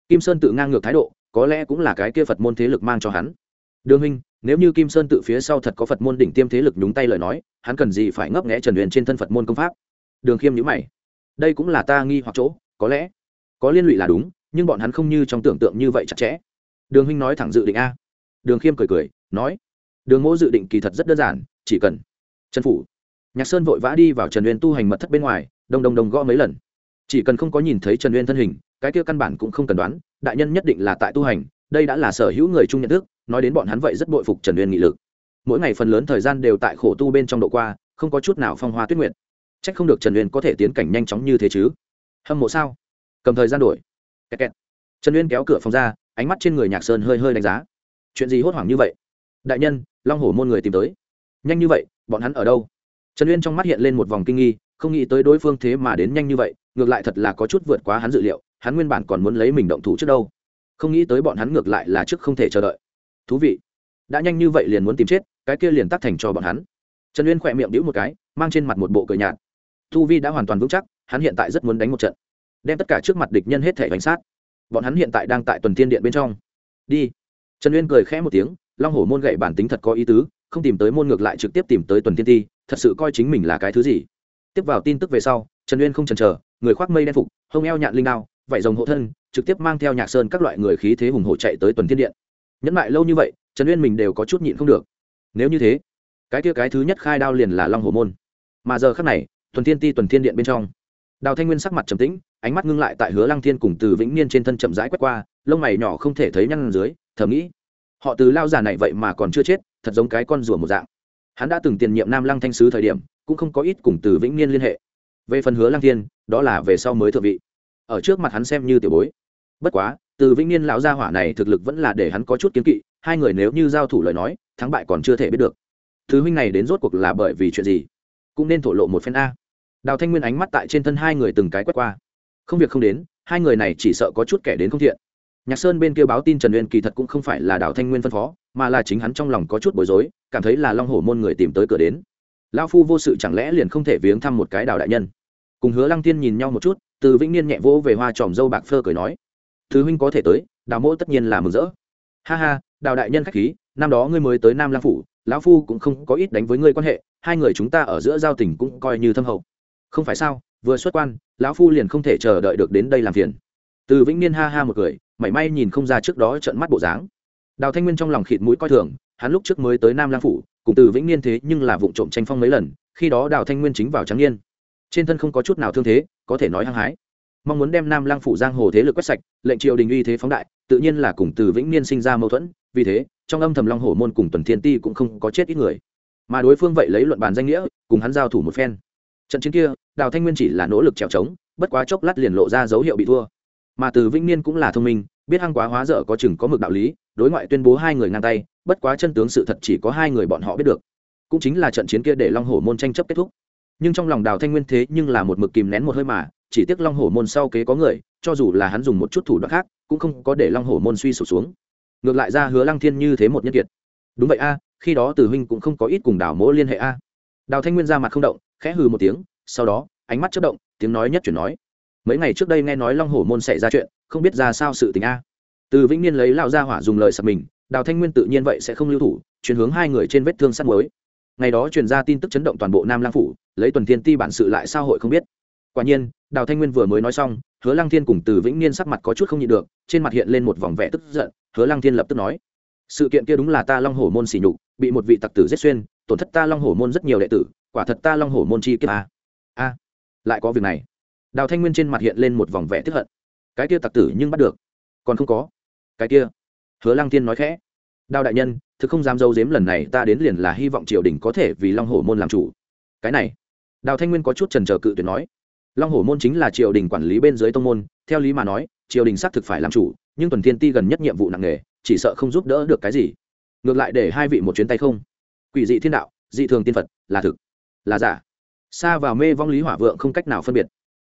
Kim sơn tự ngang ngược thái độ, có lẽ cũng là cái kia phật môn thế lực mang cho hắn. Đương minh nếu như kim sơn tự phía sau thật có phật môn đỉnh tiêm thế lực nhúng tay lời nói, hắn cần gì phải ngấp nghẽ trần huyền trên thân phật môn công pháp? Đường khiêm nhữ mày. Đây cũng là ta nghi hoặc chỗ, có lẽ có liên lụy là đúng, nhưng bọn hắn không như trong tưởng tượng như vậy chặt chẽ. Đường huynh nói thẳng dự định a. Đường khiêm cười cười, nói, đường mỗ dự định kỳ thật rất đơn giản chỉ cần. Trần phủ. Nhạc sơn vội vã đi vào trần uyên tu hành mật thất bên ngoài, đông đông đông gõ mấy lần. Chỉ cần không có nhìn thấy trần uyên thân hình, cái kia căn bản cũng không cần đoán, đại nhân nhất định là tại tu hành, đây đã là sở hữu người chung nhận thức, nói đến bọn hắn vậy rất bội phục trần uyên nghị lực. Mỗi ngày phần lớn thời gian đều tại khổ tu bên trong độ qua, không có chút nào phong hoa tuyết nguyện c h ắ c không được trần uyên có thể tiến cảnh nhanh chóng như thế chứ. Hâm mộ sao? Cầm thời gian đổi. Kẹt kẹt. trần uyên kéo cửa phòng ra, ánh mắt trên người nhạc sơn hơi hơi đánh giá. Chuyện gì hốt hoảng như vậy? Đại nhân, long hổ môn người tìm tới nhanh như vậy, bọn hắn ở đâu? Trần uyên trong mắt hiện lên một vòng kinh nghi, không nghĩ tới đối phương thế mà đến nhanh như vậy, ngược lại thật là có chút vượt quá hắn dự liệu, hắn nguyên bản còn muốn lấy mình động thủ trước đâu. Không nghĩ tới bọn hắn ngược lại là trước không thể chờ đợi. Thú vị, đã nhanh như vậy liền muốn tìm chết, cái kia liền tắt thành cho bọn hắn. Trần uyên khỏe miệng đĩu một cái, mang trên mặt một bộ cười nhạt. Thu vi đã hoàn toàn vững chắc, hắn hiện tại rất muốn đánh một trận. Đem tất cả trước mặt địch nhân hết thể bánh sát. Bọn hắn hiện tại đang tại tuần thiên điện bên trong. Đi. Trần uyên cười khẽ một tiếng, long hổ môn gậy bản tính thật có ý tứ không tìm tới môn ngược lại trực tiếp tìm tới tuần thiên ti thật sự coi chính mình là cái thứ gì. Tiếp vào tin tức về sau, trần uyên không chần chờ, người khoác mây đen phục, hông eo nhạn linh đao, vải rồng hộ thân, trực tiếp mang theo nhạc sơn các loại người khí thế hùng hộ chạy tới tuần thiên điện. Nhẫn lại lâu như vậy, trần uyên mình đều có chút nhịn không được. Nếu như thế, cái kia cái thứ nhất khai đao liền là long hổ môn. Mà giờ khắc này, tuần thiên ti tuần thiên điện bên trong, đào thanh nguyên sắc mặt trầm tĩnh, ánh mắt ngưng lại tại hứa lăng thiên cùng từ vĩnh niên trên thân chậm rãi quét qua, lông mày nhỏ không thể thấy nhăn dưới, thầm nghĩ họ từ lao già này vậy mà còn chưa chết, thật giống cái con rùa một dạng. Hắn đã từng tiền nhiệm nam lăng thanh sứ thời điểm, cũng không có ít cùng từ vĩnh niên liên hệ. Về phần hứa lăng thiên, đó là về sau mới thượng vị. Ở trước mặt hắn xem như tiểu bối. Bất quá, từ vĩnh niên lão gia hỏa này thực lực vẫn là để hắn có chút kiến kỵ, hai người nếu như giao thủ lời nói, thắng bại còn chưa thể biết được. Thứ huynh này đến rốt cuộc là bởi vì chuyện gì? Cũng nên thổ lộ một phen a. Đào thanh nguyên ánh mắt tại trên thân hai người từng cái quét qua. Không việc không đến, hai người này chỉ sợ có chút kẻ đến không thiện nhạc sơn bên kia báo tin trần uyên kỳ thật cũng không phải là đào thanh nguyên phân phó, mà là chính hắn trong lòng có chút bối rối, cảm thấy là long hổ môn người tìm tới cửa đến. Lao phu vô sự chẳng lẽ liền không thể viếng thăm một cái đào đại nhân? Cùng hứa lăng tiên nhìn nhau một chút, từ vĩnh niên nhẹ vỗ về hoa tròm dâu bạc phơ cười nói, thứ huynh có thể tới, đào mỗ tất nhiên là mừng rỡ. Ha ha, đào đại nhân khách khí, năm đó ngươi mới tới nam lang phủ, lão phu cũng không có ít đánh với ngươi quan hệ, hai người chúng ta ở giữa giao tình cũng coi như thâm hậu. Không phải sao, vừa xuất quan, lão phu liền không thể chờ đợi được đến đây làm phiền từ vĩnh niên ha ha một cười, mảy may nhìn không ra trước đó trận mắt bộ dáng. Đào thanh nguyên trong lòng khịt mũi coi thường, hắn lúc trước mới tới nam lang phủ, cùng từ vĩnh niên thế nhưng là vụ trộm tranh phong mấy lần, khi đó đào thanh nguyên chính vào trắng niên. Trên thân không có chút nào thương thế, có thể nói hăng hái. Mong muốn đem nam lang phủ giang hồ thế lực quét sạch, lệnh triều đình uy thế phóng đại, tự nhiên là cùng từ vĩnh niên sinh ra mâu thuẫn, vì thế, trong âm thầm long hồ môn cùng tuần thiên ti cũng không có chết ít người. Mà đối phương vậy lấy luận bàn danh nghĩa, cùng hắn giao thủ một phen. Trận chiến kia, đào thanh nguyên chỉ là nỗ lực trèo trống, bất quá chốc lát liền lộ ra dấu hiệu bị thua mà từ vĩnh niên cũng là thông minh, biết hăng quá hóa dở có chừng có mực đạo lý, đối ngoại tuyên bố hai người ngang tay, bất quá chân tướng sự thật chỉ có hai người bọn họ biết được. Cũng chính là trận chiến kia để long hổ môn tranh chấp kết thúc. Nhưng trong lòng đào thanh nguyên thế nhưng là một mực kìm nén một hơi mà, chỉ tiếc long hổ môn sau kế có người, cho dù là hắn dùng một chút thủ đoạn khác, cũng không có để long hổ môn suy sụp xuống. Ngược lại ra hứa lăng thiên như thế một nhân kiệt. Đúng vậy a, khi đó từ huynh cũng không có ít cùng đào mỗ liên hệ a. Đào thanh nguyên ra mặt không động, khẽ hừ một tiếng, sau đó, ánh mắt chất động, tiếng nói nhất chuyển nói mấy ngày trước đây nghe nói long hổ môn xảy ra chuyện, không biết ra sao sự tình a. Từ vĩnh niên lấy lao ra hỏa dùng lời sập mình, đào thanh nguyên tự nhiên vậy sẽ không lưu thủ, chuyển hướng hai người trên vết thương sắt mới ngày đó truyền ra tin tức chấn động toàn bộ nam lang phủ, lấy tuần thiên ti bản sự lại sao hội không biết. Quả nhiên, đào thanh nguyên vừa mới nói xong, hứa lăng thiên cùng từ vĩnh niên sắc mặt có chút không nhịn được, trên mặt hiện lên một vòng vẻ tức giận, hứa lăng thiên lập tức nói, sự kiện kia đúng là ta long hổ môn xỉ nhục, bị một vị tặc tử giết xuyên, tổn thất ta long hổ môn rất nhiều đệ tử, quả thật ta long hổ môn chi kiếp a. A, lại có việc này đào thanh nguyên trên mặt hiện lên một vòng vẻ tức hận. Cái kia tặc tử nhưng bắt được. Còn không có. Cái kia. Hứa lăng tiên nói khẽ. Đào đại nhân, thực không dám dâu dếm lần này, ta đến liền là hy vọng triều đình có thể vì long hổ môn làm chủ. Cái này. Đào thanh nguyên có chút trần trờ cự tuyệt nói. Long hổ môn chính là triều đình quản lý bên dưới tông môn, theo lý mà nói, triều đình xác thực phải làm chủ, nhưng tuần thiên ti gần nhất nhiệm vụ nặng nề, chỉ sợ không giúp đỡ được cái gì. Ngược lại để hai vị một chuyến tay không. Quỷ dị thiên đạo, dị thường tiên phật, là thực, là giả. Xa vào mê vong lý hỏa vượng không cách nào phân biệt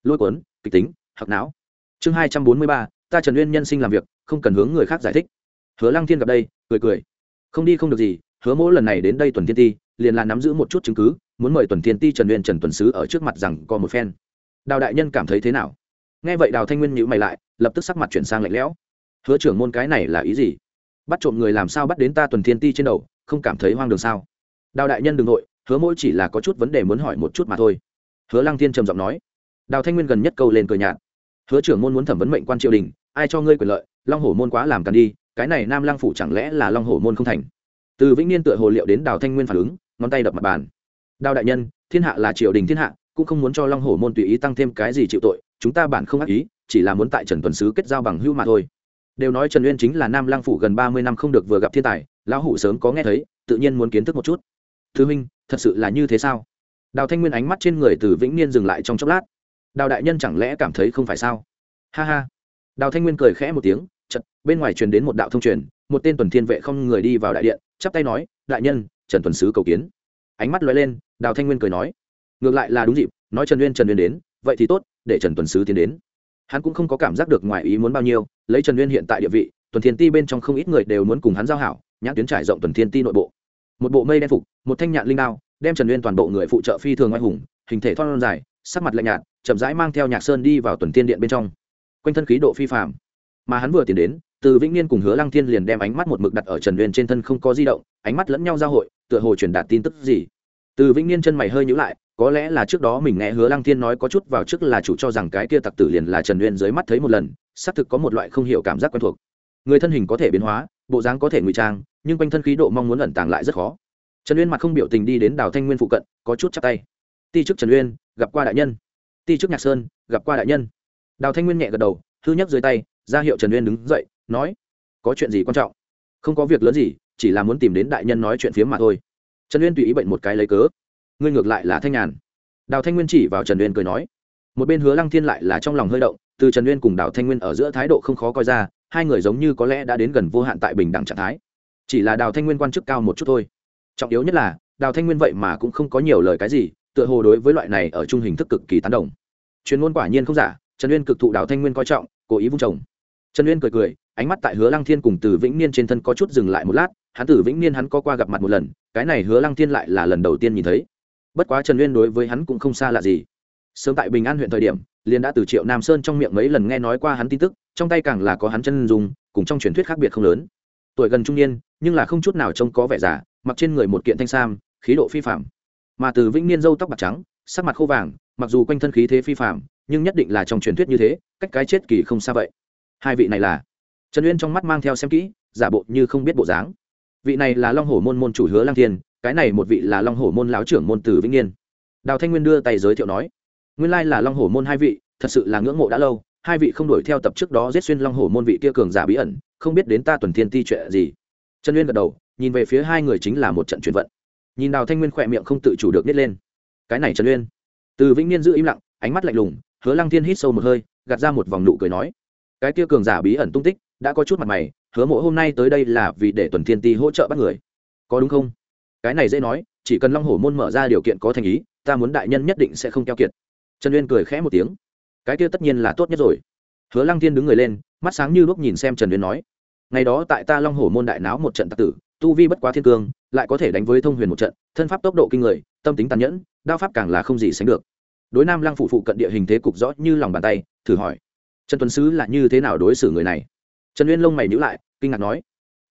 lôi cuốn, kịch tính hoặc não. Chương hai trăm bốn mươi ba, ta trần uyên nhân sinh làm việc, không cần hướng người khác giải thích. Hứa lăng thiên gặp đây, cười cười. Không đi không được gì, hứa mỗi lần này đến đây tuần thiên ti, liền là nắm giữ một chút chứng cứ, muốn mời tuần thiên ti trần uyên trần tuần sứ ở trước mặt rằng có một phen. Đào đại nhân cảm thấy thế nào? Nghe vậy đào thanh nguyên nhữ mày lại, lập tức sắc mặt chuyển sang lạnh lẽo. Hứa trưởng môn cái này là ý gì? Bắt trộm người làm sao bắt đến ta tuần thiên ti trên đầu, không cảm thấy hoang đường sao? Đào đại nhân đ ừ n g nội, hứa mỗi chỉ là có chút vấn đề muốn hỏi một chút mà thôi. Hứa lăng thiên trầm giọng nói đào thanh nguyên gần nhất câu lên cười nhạt. Hứa trưởng môn muốn thẩm vấn mệnh quan triều đình, ai cho ngươi quyền lợi, long hổ môn quá làm càn đi, cái này nam lang phủ chẳng lẽ là long hổ môn không thành? Từ vĩnh niên tựa hồ liệu đến đào thanh nguyên phản ứng, ngón tay đập mặt bàn. Đào đại nhân, thiên hạ là triều đình thiên hạ, cũng không muốn cho long hổ môn tùy ý tăng thêm cái gì chịu tội, chúng ta bản không ác ý, chỉ là muốn tại trần tuần sứ kết giao bằng hưu mà thôi. Đều nói trần uyên chính là nam lang phủ gần ba mươi năm không được vừa gặp thiên tài, lão hủ sớm có nghe thấy, tự nhiên muốn kiến thức một chút. Thứ minh thật sự là như thế sao? Đào thanh nguyên ánh mắt trên người từ vĩnh niên dừng lại trong chốc lát đào đại nhân chẳng lẽ cảm thấy không phải sao? Ha ha. Đào thanh nguyên cười khẽ một tiếng chật bên ngoài truyền đến một đạo thông truyền, một tên tuần thiên vệ không người đi vào đại điện, chắp tay nói, đại nhân, trần tuần sứ cầu kiến. Ánh mắt lóe lên, đào thanh nguyên cười nói, ngược lại là đúng dịp, nói trần uyên trần uyên đến, vậy thì tốt, để trần tuần sứ tiến đến. Hắn cũng không có cảm giác được ngoài ý muốn bao nhiêu, lấy trần uyên hiện tại địa vị, tuần thiên ti bên trong không ít người đều muốn cùng hắn giao hảo, nhãn tuyến trải rộng tuần thiên ti nội bộ. Một bộ mây đen phục, một thanh nhạn linh đao, đem trần uyên toàn bộ người phụ trợ phi thường oai hùng, hình thể thon dài sắc mặt lạnh nhạt, chậm rãi mang theo nhạc sơn đi vào tuần tiên điện bên trong. Quanh thân khí độ phi phạm mà hắn vừa tiến đến, từ vĩnh niên cùng hứa lăng thiên liền đem ánh mắt một mực đặt ở trần uyên trên thân không có di động, ánh mắt lẫn nhau giao hội, tựa hồ truyền đạt tin tức gì. Từ vĩnh niên chân mày hơi nhữ lại, có lẽ là trước đó mình nghe hứa lăng thiên nói có chút vào trước là chủ cho rằng cái kia tặc tử liền là trần uyên dưới mắt thấy một lần, xác thực có một loại không hiểu cảm giác quen thuộc. Người thân hình có thể biến hóa, bộ dáng có thể ngụy trang, nhưng quanh thân khí độ mong muốn ẩn tàng lại rất khó. Trần uyên mặt không biểu tình đi đến đào thanh nguyên phụ cận, có chút chắp tay ti chức trần uyên, gặp qua đại nhân. Ti chức nhạc sơn, gặp qua đại nhân. Đào thanh nguyên nhẹ gật đầu thư nhấc dưới tay, ra hiệu trần uyên đứng dậy, nói, có chuyện gì quan trọng? Không có việc lớn gì, chỉ là muốn tìm đến đại nhân nói chuyện phiếm mà thôi. Trần uyên tùy ý bệnh một cái lấy cớ. Ngươi ngược lại là thanh nhàn. Đào thanh nguyên chỉ vào trần uyên cười nói. Một bên hứa lăng thiên lại là trong lòng hơi động, từ trần uyên cùng đào thanh nguyên ở giữa thái độ không khó coi ra, hai người giống như có lẽ đã đến gần vô hạn tại bình đẳng trạng thái. Chỉ là đào thanh nguyên quan chức cao một chút thôi. Trọng yếu nhất là, đào thanh nguyên vậy mà cũng không có nhiều lời cái gì tựa hồ đối với loại này ở trung hình thức cực kỳ tán đồng. Chuyên môn quả nhiên không giả, trần uyên cực thụ đào thanh nguyên coi trọng, cố ý vung chồng. Trần uyên cười cười, ánh mắt tại hứa lăng thiên cùng từ vĩnh niên trên thân có chút dừng lại một lát, hắn từ vĩnh niên hắn có qua gặp mặt một lần, cái này hứa lăng thiên lại là lần đầu tiên nhìn thấy. Bất quá trần uyên đối với hắn cũng không xa lạ gì. Sớm tại bình an huyện thời điểm, liền đã từ triệu nam sơn trong miệng mấy lần nghe nói qua hắn tin tức, trong tay càng là có hắn chân dùng cùng trong truyền thuyết khác biệt không lớn. Tuổi gần trung niên, nhưng là không chút nào trông có vẻ già, mặc trên người một kiện thanh sam, khí độ phi phạm mà từ vĩnh niên râu tóc bạc trắng, sắc mặt khô vàng, mặc dù quanh thân khí thế phi phạm nhưng nhất định là trong truyền thuyết như thế, cách cái chết kỳ không xa vậy. Hai vị này là? Trần uyên trong mắt mang theo xem kỹ, giả bộ như không biết bộ dáng. Vị này là long hổ môn môn chủ hứa lang thiên, cái này một vị là long hổ môn láo trưởng môn từ vĩnh niên. Đào thanh nguyên đưa tay giới thiệu nói, nguyên lai là long hổ môn hai vị, thật sự là ngưỡng mộ đã lâu, hai vị không đổi theo tập trước đó giết xuyên long hổ môn vị kia cường giả bí ẩn, không biết đến ta tuần thiên ti chuyện gì. Trần uyên gật đầu, nhìn về phía hai người chính là một trận chuyển vận nhìn đào thanh nguyên khỏe miệng không tự chủ được nít lên. Cái này trần uyên. Từ vĩnh niên giữ im lặng, ánh mắt lạnh lùng, hứa lăng thiên hít sâu một hơi, gạt ra một vòng nụ cười nói, cái kia cường giả bí ẩn tung tích, đã có chút mặt mày, hứa mộ hôm nay tới đây là vì để tuần thiên ti hỗ trợ bắt người. Có đúng không? Cái này dễ nói, chỉ cần long hổ môn mở ra điều kiện có thành ý, ta muốn đại nhân nhất định sẽ không keo kiệt. Trần uyên cười khẽ một tiếng, cái kia tất nhiên là tốt nhất rồi. Hứa lăng thiên đứng người lên, mắt sáng như lúc nhìn xem trần uyên nói, ngày đó tại ta long hổ môn đại náo một trận tạc tử, tu vi bất quá thiên cương lại có thể đánh với thông huyền một trận, thân pháp tốc độ kinh người, tâm tính tàn nhẫn, đao pháp càng là không gì sánh được. Đối nam lăng phụ phụ cận địa hình thế cục rõ như lòng bàn tay, thử hỏi, trần tuấn sứ là như thế nào đối xử người này? Trần uyên lông mày nhữ lại, kinh ngạc nói,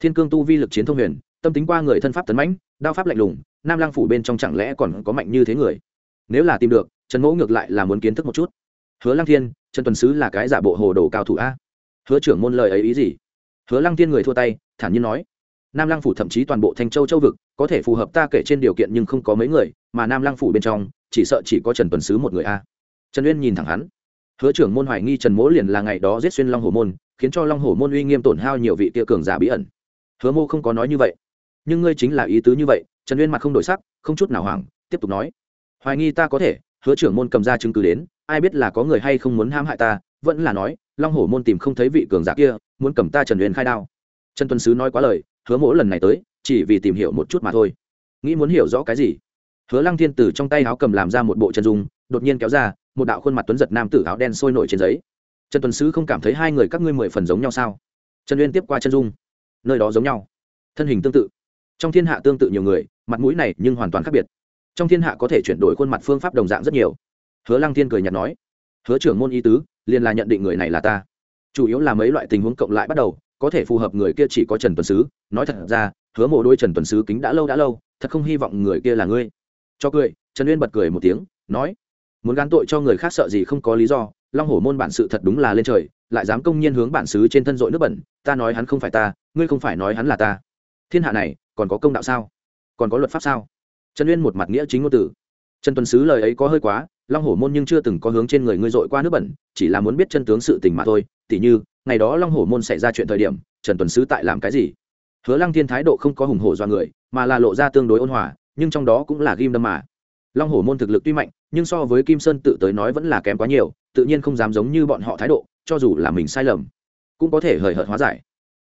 thiên cương tu vi lực chiến thông huyền, tâm tính qua người thân pháp tấn mãnh, đao pháp lạnh lùng, nam lang phủ bên trong chẳng lẽ còn có mạnh như thế người? Nếu là tìm được, trần mẫu ngược lại là muốn kiến thức một chút. Hứa lăng thiên, trần tuần sứ là cái giả bộ hồ đồ cao thủ a? Hứa trưởng môn lời ấy ý gì? Hứa lăng thiên người thua tay, thản nhiên nói nam lăng phủ thậm chí toàn bộ thanh châu châu vực có thể phù hợp ta kể trên điều kiện nhưng không có mấy người, mà nam lăng phủ bên trong, chỉ sợ chỉ có trần tuần sứ một người a. Trần uyên nhìn thẳng hắn. Hứa trưởng môn hoài nghi trần mỗ liền là ngày đó giết xuyên long hồ môn, khiến cho long hồ môn uy nghiêm tổn hao nhiều vị tia cường giả bí ẩn. Hứa mô không có nói như vậy. Nhưng ngươi chính là ý tứ như vậy, trần uyên mặt không đổi sắc, không chút nào hoảng, tiếp tục nói. Hoài nghi ta có thể, hứa trưởng môn cầm ra chứng cứ đến, ai biết là có người hay không muốn ham hại ta, vẫn là nói, long hổ môn tìm không thấy vị cường giả kia, muốn cầm ta trần uyên khai đao. Trần Tuần sứ nói quá lời hứa mỗi lần này tới, chỉ vì tìm hiểu một chút mà thôi. Nghĩ muốn hiểu rõ cái gì? Hứa lăng thiên từ trong tay áo cầm làm ra một bộ chân dung, đột nhiên kéo ra, một đạo khuôn mặt tuấn giật nam tử áo đen sôi nổi trên giấy. Trần tuấn sứ không cảm thấy hai người các ngươi mười phần giống nhau sao? Trần uyên tiếp qua chân dung. Nơi đó giống nhau. Thân hình tương tự. Trong thiên hạ tương tự nhiều người, mặt mũi này nhưng hoàn toàn khác biệt. Trong thiên hạ có thể chuyển đổi khuôn mặt phương pháp đồng dạng rất nhiều. Hứa lăng thiên cười nhạt nói. Hứa trưởng môn ý tứ, liền là nhận định người này là ta. Chủ yếu là mấy loại tình huống cộng lại bắt đầu có thể phù hợp người kia chỉ có trần tuần sứ. Nói thật ra, hứa mộ đôi trần tuần sứ kính đã lâu đã lâu, thật không hy vọng người kia là ngươi. Cho cười, trần uyên bật cười một tiếng, nói, muốn gán tội cho người khác sợ gì không có lý do, long hổ môn bản sự thật đúng là lên trời, lại dám công nhiên hướng bản xứ trên thân dội nước bẩn, ta nói hắn không phải ta, ngươi không phải nói hắn là ta. Thiên hạ này, còn có công đạo sao? Còn có luật pháp sao? Trần uyên một mặt nghĩa chính ngôn tử trần tuần sứ lời ấy có hơi quá, long hổ môn nhưng chưa từng có hướng trên người ngươi dội qua nước bẩn, chỉ là muốn biết chân tướng sự tình mà thôi, tỉ như ngày đó long hổ môn xảy ra chuyện thời điểm, trần tuần sứ tại làm cái gì? Hứa lăng thiên thái độ không có hùng hổ do người, mà là lộ ra tương đối ôn hòa, nhưng trong đó cũng là ghim đâm mà. Long hổ môn thực lực tuy mạnh, nhưng so với kim sơn tự tới nói vẫn là kém quá nhiều, tự nhiên không dám giống như bọn họ thái độ, cho dù là mình sai lầm, cũng có thể hời hợt hóa giải.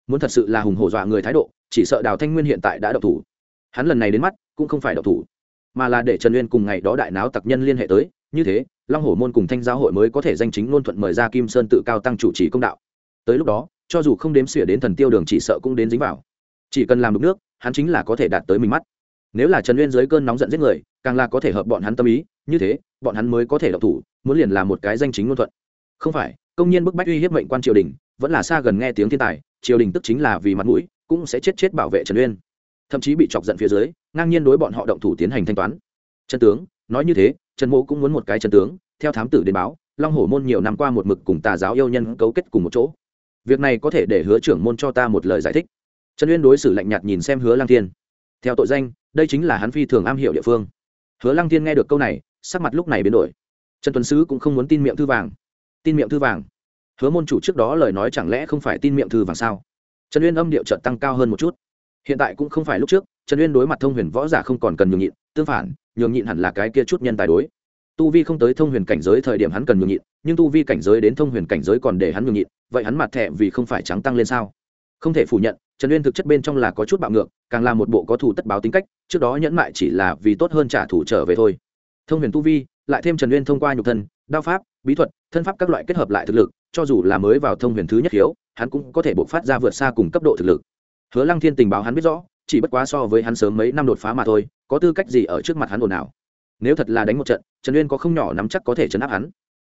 Muốn thật sự là hùng hổ dọa người thái độ, chỉ sợ đào thanh nguyên hiện tại đã độc thủ. Hắn lần này đến mắt, cũng không phải độc thủ, mà là để trần uyên cùng ngày đó đại náo tặc nhân liên hệ tới. Như thế, long hổ môn cùng thanh giáo hội mới có thể danh chính ngôn thuận mời ra kim sơn tự cao tăng chủ trì công đạo tới lúc đó, cho dù không đếm xỉa đến thần tiêu đường chỉ sợ cũng đến dính vào. Chỉ cần làm đục nước, hắn chính là có thể đạt tới mình mắt. Nếu là trần uyên dưới cơn nóng giận giết người, càng là có thể hợp bọn hắn tâm ý, như thế, bọn hắn mới có thể độc thủ, muốn liền làm một cái danh chính ngôn thuận. Không phải, công nhân bức bách uy hiếp mệnh quan triều đình, vẫn là xa gần nghe tiếng thiên tài, triều đình tức chính là vì mặt mũi, cũng sẽ chết chết bảo vệ trần uyên. Thậm chí bị chọc giận phía dưới, ngang nhiên đối bọn họ động thủ tiến hành thanh toán. Trần tướng, nói như thế, trần mộ cũng muốn một cái Trần tướng, theo thám tử đến báo, long hổ môn nhiều năm qua một mực cùng tà giáo yêu nhân cấu kết cùng một chỗ việc này có thể để hứa trưởng môn cho ta một lời giải thích. Trần uyên đối xử lạnh nhạt nhìn xem hứa lang thiên. Theo tội danh, đây chính là hắn phi thường am hiểu địa phương. Hứa lang thiên nghe được câu này, sắc mặt lúc này biến đổi. Trần tuấn sứ cũng không muốn tin miệng thư vàng. Tin miệng thư vàng? Hứa môn chủ trước đó lời nói chẳng lẽ không phải tin miệng thư vàng sao? Trần uyên âm điệu trợt tăng cao hơn một chút. Hiện tại cũng không phải lúc trước, trần uyên đối mặt thông huyền võ giả không còn cần nhường nhịn, tương phản, nhường nhịn hẳn là cái kia chút nhân tài đối tu vi không tới thông huyền cảnh giới thời điểm hắn cần nhường nhịn, nhưng tu vi cảnh giới đến thông huyền cảnh giới còn để hắn nhường nhịn, vậy hắn mặt thẹ vì không phải trắng tăng lên sao? Không thể phủ nhận, trần uyên thực chất bên trong là có chút bạo ngược, càng là một bộ có thủ tất báo tính cách, trước đó nhẫn mại chỉ là vì tốt hơn trả thù trở về thôi. Thông huyền tu vi, lại thêm trần uyên thông qua nhục thân, đao pháp, bí thuật, thân pháp các loại kết hợp lại thực lực, cho dù là mới vào thông huyền thứ nhất hiếu hắn cũng có thể bộc phát ra vượt xa cùng cấp độ thực lực. Hứa lăng thiên tình báo hắn biết rõ, chỉ bất quá so với hắn sớm mấy năm đột phá mà thôi, có tư cách gì ở trước mặt hắn ồn ào? Nếu thật là đánh một trận, trần uyên có không nhỏ nắm chắc có thể chấn áp hắn.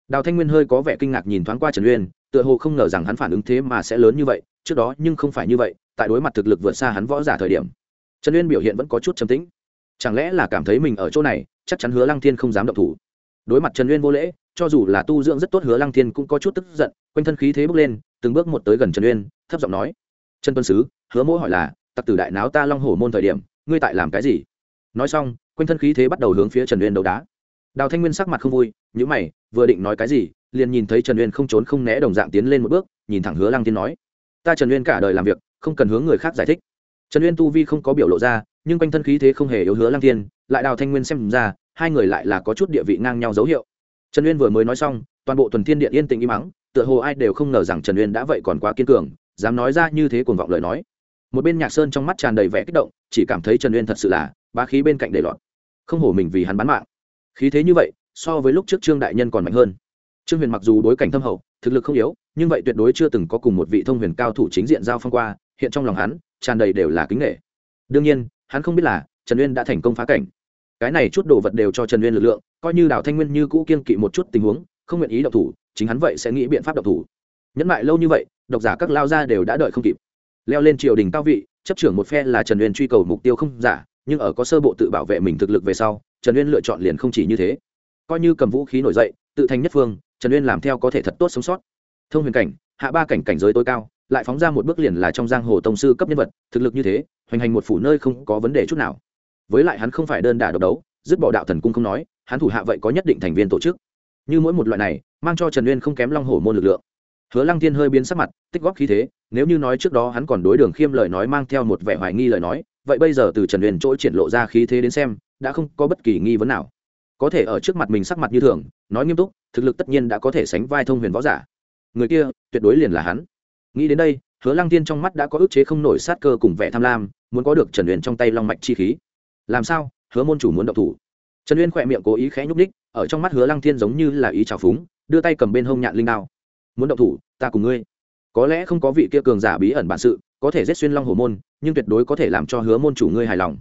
Đào thanh nguyên hơi có vẻ kinh ngạc nhìn thoáng qua trần uyên, tựa hồ không ngờ rằng hắn phản ứng thế mà sẽ lớn như vậy, trước đó nhưng không phải như vậy, tại đối mặt thực lực vượt xa hắn võ giả thời điểm. Trần uyên biểu hiện vẫn có chút trầm tĩnh. Chẳng lẽ là cảm thấy mình ở chỗ này, chắc chắn hứa lăng thiên không dám động thủ. Đối mặt trần uyên vô lễ, cho dù là tu dưỡng rất tốt hứa lăng thiên cũng có chút tức giận, quanh thân khí thế bước lên, từng bước một tới gần trần uyên, thấp giọng nói, trần tuân sứ, hứa Mỗ hỏi là, tặc tử đại náo ta long hổ môn thời điểm, ngươi tại làm cái gì? Nói xong quanh thân khí thế bắt đầu hướng phía trần uyên đấu đá. Đào thanh nguyên sắc mặt không vui nhữ mày, vừa định nói cái gì, liền nhìn thấy trần uyên không trốn không né đồng dạng tiến lên một bước, nhìn thẳng hứa lăng thiên nói, ta trần uyên cả đời làm việc, không cần hướng người khác giải thích. Trần uyên tu vi không có biểu lộ ra, nhưng quanh thân khí thế không hề yếu hứa lăng thiên, lại đào thanh nguyên xem ra, hai người lại là có chút địa vị ngang nhau dấu hiệu. Trần uyên vừa mới nói xong, toàn bộ tuần thiên điện yên tĩnh im mắng tựa hồ ai đều không ngờ rằng trần uyên đã vậy còn quá kiên cường, dám nói ra như thế cuồng vọng lời nói. Một bên nhạc sơn trong mắt tràn đầy vẻ kích động, chỉ cảm thấy trần uyên thật sự là bá khí bên cạnh để lọt không hổ mình vì hắn bán mạng. Khí thế như vậy, so với lúc trước trương đại nhân còn mạnh hơn. Trương huyền mặc dù đối cảnh thâm hậu, thực lực không yếu, nhưng vậy tuyệt đối chưa từng có cùng một vị thông huyền cao thủ chính diện giao phong qua, hiện trong lòng hắn, tràn đầy đều là kính nghệ đương nhiên, hắn không biết là trần uyên đã thành công phá cảnh. Cái này chút đồ vật đều cho trần uyên lực lượng, coi như đào thanh nguyên như cũ kiên kỵ một chút tình huống, không nguyện ý độc thủ, chính hắn vậy sẽ nghĩ biện pháp độc thủ. Nhẫn lại lâu như vậy, độc giả các lao gia đều đã đợi không kịp. Leo lên triều đình cao vị, chấp trưởng một phe là trần uyên truy cầu mục tiêu không giả nhưng ở có sơ bộ tự bảo vệ mình thực lực về sau, trần uyên lựa chọn liền không chỉ như thế. Coi như cầm vũ khí nổi dậy, tự thành nhất phương, trần uyên làm theo có thể thật tốt sống sót. Thông huyền cảnh, hạ ba cảnh cảnh giới tối cao, lại phóng ra một bước liền là trong giang hồ tông sư cấp nhân vật, thực lực như thế, hoành hành một phủ nơi không có vấn đề chút nào. Với lại hắn không phải đơn đả độc đấu, dứt bỏ đạo thần cung không nói, hắn thủ hạ vậy có nhất định thành viên tổ chức. Như mỗi một loại này, mang cho trần uyên không kém long hổ môn lực lượng. Hứa lăng tiên hơi biến sắc mặt, tích góp khí thế, nếu như nói trước đó hắn còn đối đường khiêm lời nói mang theo một vẻ hoài nghi lời nói vậy bây giờ từ trần huyền chỗ triển lộ ra khí thế đến xem, đã không có bất kỳ nghi vấn nào. Có thể ở trước mặt mình sắc mặt như thường, nói nghiêm túc, thực lực tất nhiên đã có thể sánh vai thông huyền võ giả. Người kia, tuyệt đối liền là hắn. Nghĩ đến đây, hứa lăng tiên trong mắt đã có ức chế không nổi sát cơ cùng vẻ tham lam, muốn có được trần huyền trong tay long mạch chi khí. Làm sao? Hứa môn chủ muốn động thủ. Trần uyên khỏe miệng cố ý khẽ nhúc ních ở trong mắt hứa lăng thiên giống như là ý trào phúng, đưa tay cầm bên hông nhạn linh đao. Muốn động thủ, ta cùng ngươi. Có lẽ không có vị kia cường giả bí ẩn bản sự có thể giết xuyên long hồ môn, nhưng tuyệt đối có thể làm cho hứa môn chủ ngươi hài lòng.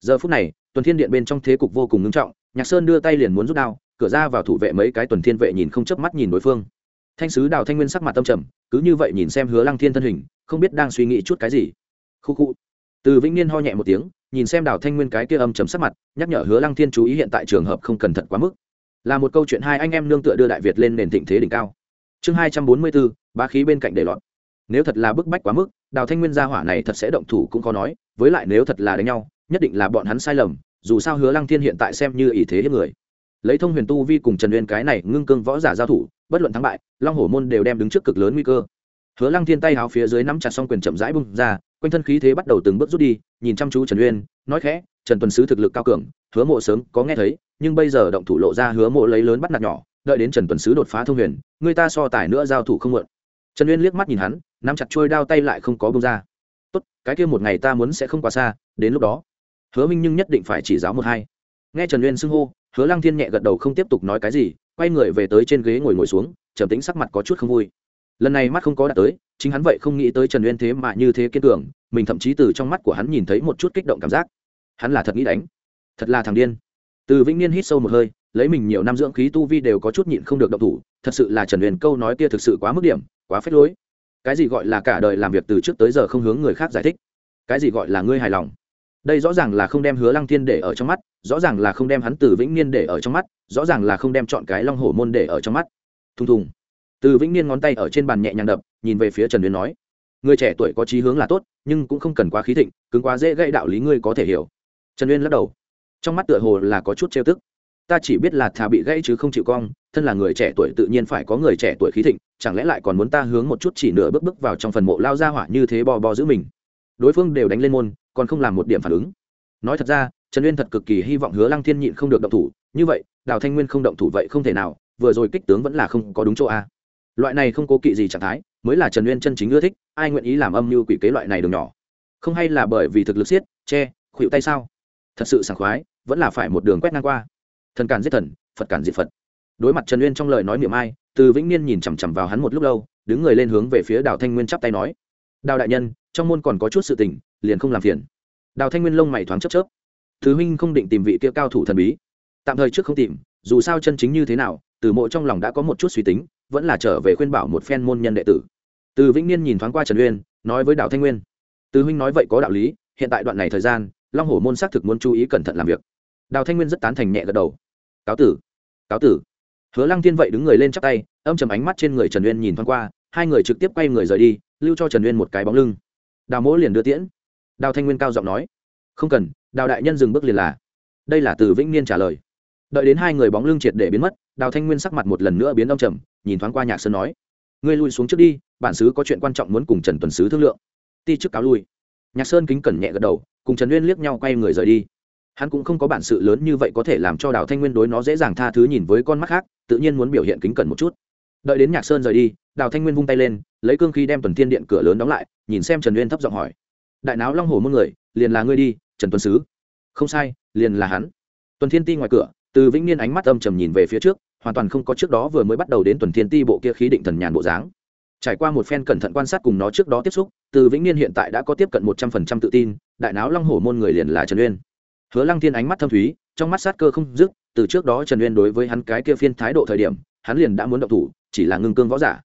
Giờ phút này, tuần thiên điện bên trong thế cục vô cùng ngưng trọng, nhạc sơn đưa tay liền muốn rút đao, cửa ra vào thủ vệ mấy cái tuần thiên vệ nhìn không chớp mắt nhìn đối phương. Thanh sứ đào thanh nguyên sắc mặt tâm trầm, cứ như vậy nhìn xem hứa lăng thiên thân hình, không biết đang suy nghĩ chút cái gì. Khu khu. Từ vĩnh niên ho nhẹ một tiếng, nhìn xem đào thanh nguyên cái kia âm chấm sắc mặt, nhắc nhở hứa lăng thiên chú ý hiện tại trường hợp không cần thật quá mức. Là một câu chuyện hai anh em nương tựa đưa đại việt lên nền thịnh thế đỉnh cao. Chương hai trăm bốn mươi bốn ba khí bên cạnh để lọt. Nếu thật là bức bách quá mức đào thanh nguyên gia hỏa này thật sẽ động thủ cũng khó nói, với lại nếu thật là đánh nhau, nhất định là bọn hắn sai lầm, dù sao hứa lăng thiên hiện tại xem như ý thế hiếp người. Lấy thông huyền tu vi cùng trần uyên cái này ngưng cương võ giả giao thủ, bất luận thắng bại, long hổ môn đều đem đứng trước cực lớn nguy cơ. Hứa lăng thiên tay háo phía dưới nắm chặt xong quyền chậm rãi bung ra, quanh thân khí thế bắt đầu từng bước rút đi, nhìn chăm chú trần uyên, nói khẽ, trần tuần sứ thực lực cao cường, hứa mộ sớm có nghe thấy, nhưng bây giờ động thủ lộ ra hứa mộ lấy lớn bắt nạt nhỏ, đợi đến trần tuần sứ đột phá thông huyền, người ta so tài nữa giao thủ không mượn trần uyên liếc mắt nhìn hắn nắm chặt trôi đao tay lại không có bông ra. Tốt, cái kia một ngày ta muốn sẽ không quá xa, đến lúc đó. Hứa minh nhưng nhất định phải chỉ giáo một hai. Nghe trần uyên xưng hô, hứa lăng thiên nhẹ gật đầu không tiếp tục nói cái gì, quay người về tới trên ghế ngồi ngồi xuống, trầm tính sắc mặt có chút không vui. Lần này mắt không có đạt tới, chính hắn vậy không nghĩ tới trần uyên thế mà như thế kiên cường, mình thậm chí từ trong mắt của hắn nhìn thấy một chút kích động cảm giác. Hắn là thật nghĩ đánh. Thật là thằng điên. Từ vĩnh niên hít sâu một hơi, lấy mình nhiều năm dưỡng khí tu vi đều có chút nhịn không được động thủ, thật sự là trần uyên câu nói kia thực sự quá mức điểm, quá phết lối cái gì gọi là cả đời làm việc từ trước tới giờ không hướng người khác giải thích? Cái gì gọi là ngươi hài lòng? Đây rõ ràng là không đem hứa lăng thiên để ở trong mắt, rõ ràng là không đem hắn từ vĩnh niên để ở trong mắt, rõ ràng là không đem chọn cái long hổ môn để ở trong mắt. Thùng thùng. Từ vĩnh niên ngón tay ở trên bàn nhẹ nhàng đập, nhìn về phía trần uyên nói, người trẻ tuổi có chí hướng là tốt, nhưng cũng không cần quá khí thịnh, cứng quá dễ gây đạo lý ngươi có thể hiểu. Trần uyên lắc đầu. Trong mắt tựa hồ là có chút trêu tức ta chỉ biết là thà bị gãy chứ không chịu cong, thân là người trẻ tuổi tự nhiên phải có người trẻ tuổi khí thịnh, chẳng lẽ lại còn muốn ta hướng một chút chỉ nửa bước bước vào trong phần mộ lao ra hỏa như thế bò bò giữ mình? Đối phương đều đánh lên môn, còn không làm một điểm phản ứng. Nói thật ra, trần uyên thật cực kỳ hy vọng hứa lăng thiên nhịn không được động thủ, như vậy, đào thanh nguyên không động thủ vậy không thể nào, vừa rồi kích tướng vẫn là không có đúng chỗ a. Loại này không cố kỵ gì trạng thái, mới là trần uyên chân chính ưa thích, ai nguyện ý làm âm mưu quỷ kế loại này đường nhỏ? Không hay là bởi vì thực lực siết, che, khuỵu tay sao? Thật sự sảng khoái, vẫn là phải một đường quét ngang qua thần cản giết thần, phật cản diệt phật. Đối mặt trần uyên trong lời nói niệm ai, từ vĩnh niên nhìn chằm chằm vào hắn một lúc lâu, đứng người lên hướng về phía đào thanh nguyên chắp tay nói, đào đại nhân, trong môn còn có chút sự tình, liền không làm phiền. Đào thanh nguyên lông mày thoáng chấp chớp. Thứ huynh không định tìm vị kia cao thủ thần bí. Tạm thời trước không tìm, dù sao chân chính như thế nào, từ mộ trong lòng đã có một chút suy tính, vẫn là trở về khuyên bảo một phen môn nhân đệ tử. Từ vĩnh niên nhìn thoáng qua trần uyên, nói với đào thanh nguyên, từ huynh nói vậy có đạo lý, hiện tại đoạn này thời gian, long hổ môn xác thực muốn chú ý cẩn thận làm việc. Đào thanh nguyên rất tán thành nhẹ gật đầu cáo tử cáo tử. Hứa lăng Thiên vậy đứng người lên chắp tay, âm chầm ánh mắt trên người trần uyên nhìn thoáng qua, hai người trực tiếp quay người rời đi, lưu cho trần uyên một cái bóng lưng. Đào mỗ liền đưa tiễn. Đào thanh nguyên cao giọng nói, không cần, đào đại nhân dừng bước liền là. Đây là từ vĩnh niên trả lời. Đợi đến hai người bóng lưng triệt để biến mất, đào thanh nguyên sắc mặt một lần nữa biến đông trầm, nhìn thoáng qua nhạc sơn nói, ngươi lui xuống trước đi, bản sứ có chuyện quan trọng muốn cùng trần tuần sứ thương lượng. Ti chức cáo lui. Nhạc sơn kính cẩn nhẹ gật đầu, cùng trần uyên liếc nhau quay người rời đi hắn cũng không có bản sự lớn như vậy có thể làm cho đào thanh nguyên đối nó dễ dàng tha thứ nhìn với con mắt khác, tự nhiên muốn biểu hiện kính cẩn một chút. Đợi đến nhạc sơn rời đi, đào thanh nguyên vung tay lên, lấy cương khí đem tuần thiên điện cửa lớn đóng lại, nhìn xem trần uyên thấp giọng hỏi. Đại náo long hồ muôn người, liền là ngươi đi, trần tuần sứ. Không sai, liền là hắn. Tuần thiên ti ngoài cửa, từ vĩnh niên ánh mắt âm trầm nhìn về phía trước, hoàn toàn không có trước đó vừa mới bắt đầu đến tuần thiên ti bộ kia khí định thần nhàn bộ dáng. Trải qua một phen cẩn thận quan sát cùng nó trước đó tiếp xúc, từ vĩnh niên hiện tại đã có tiếp cận một trăm phần trăm tự tin, đại náo long hổ môn người liền là trần uyên hứa lăng thiên ánh mắt thâm thúy, trong mắt sát cơ không dứt, từ trước đó trần uyên đối với hắn cái kia phiên thái độ thời điểm, hắn liền đã muốn động thủ, chỉ là ngưng cương võ giả.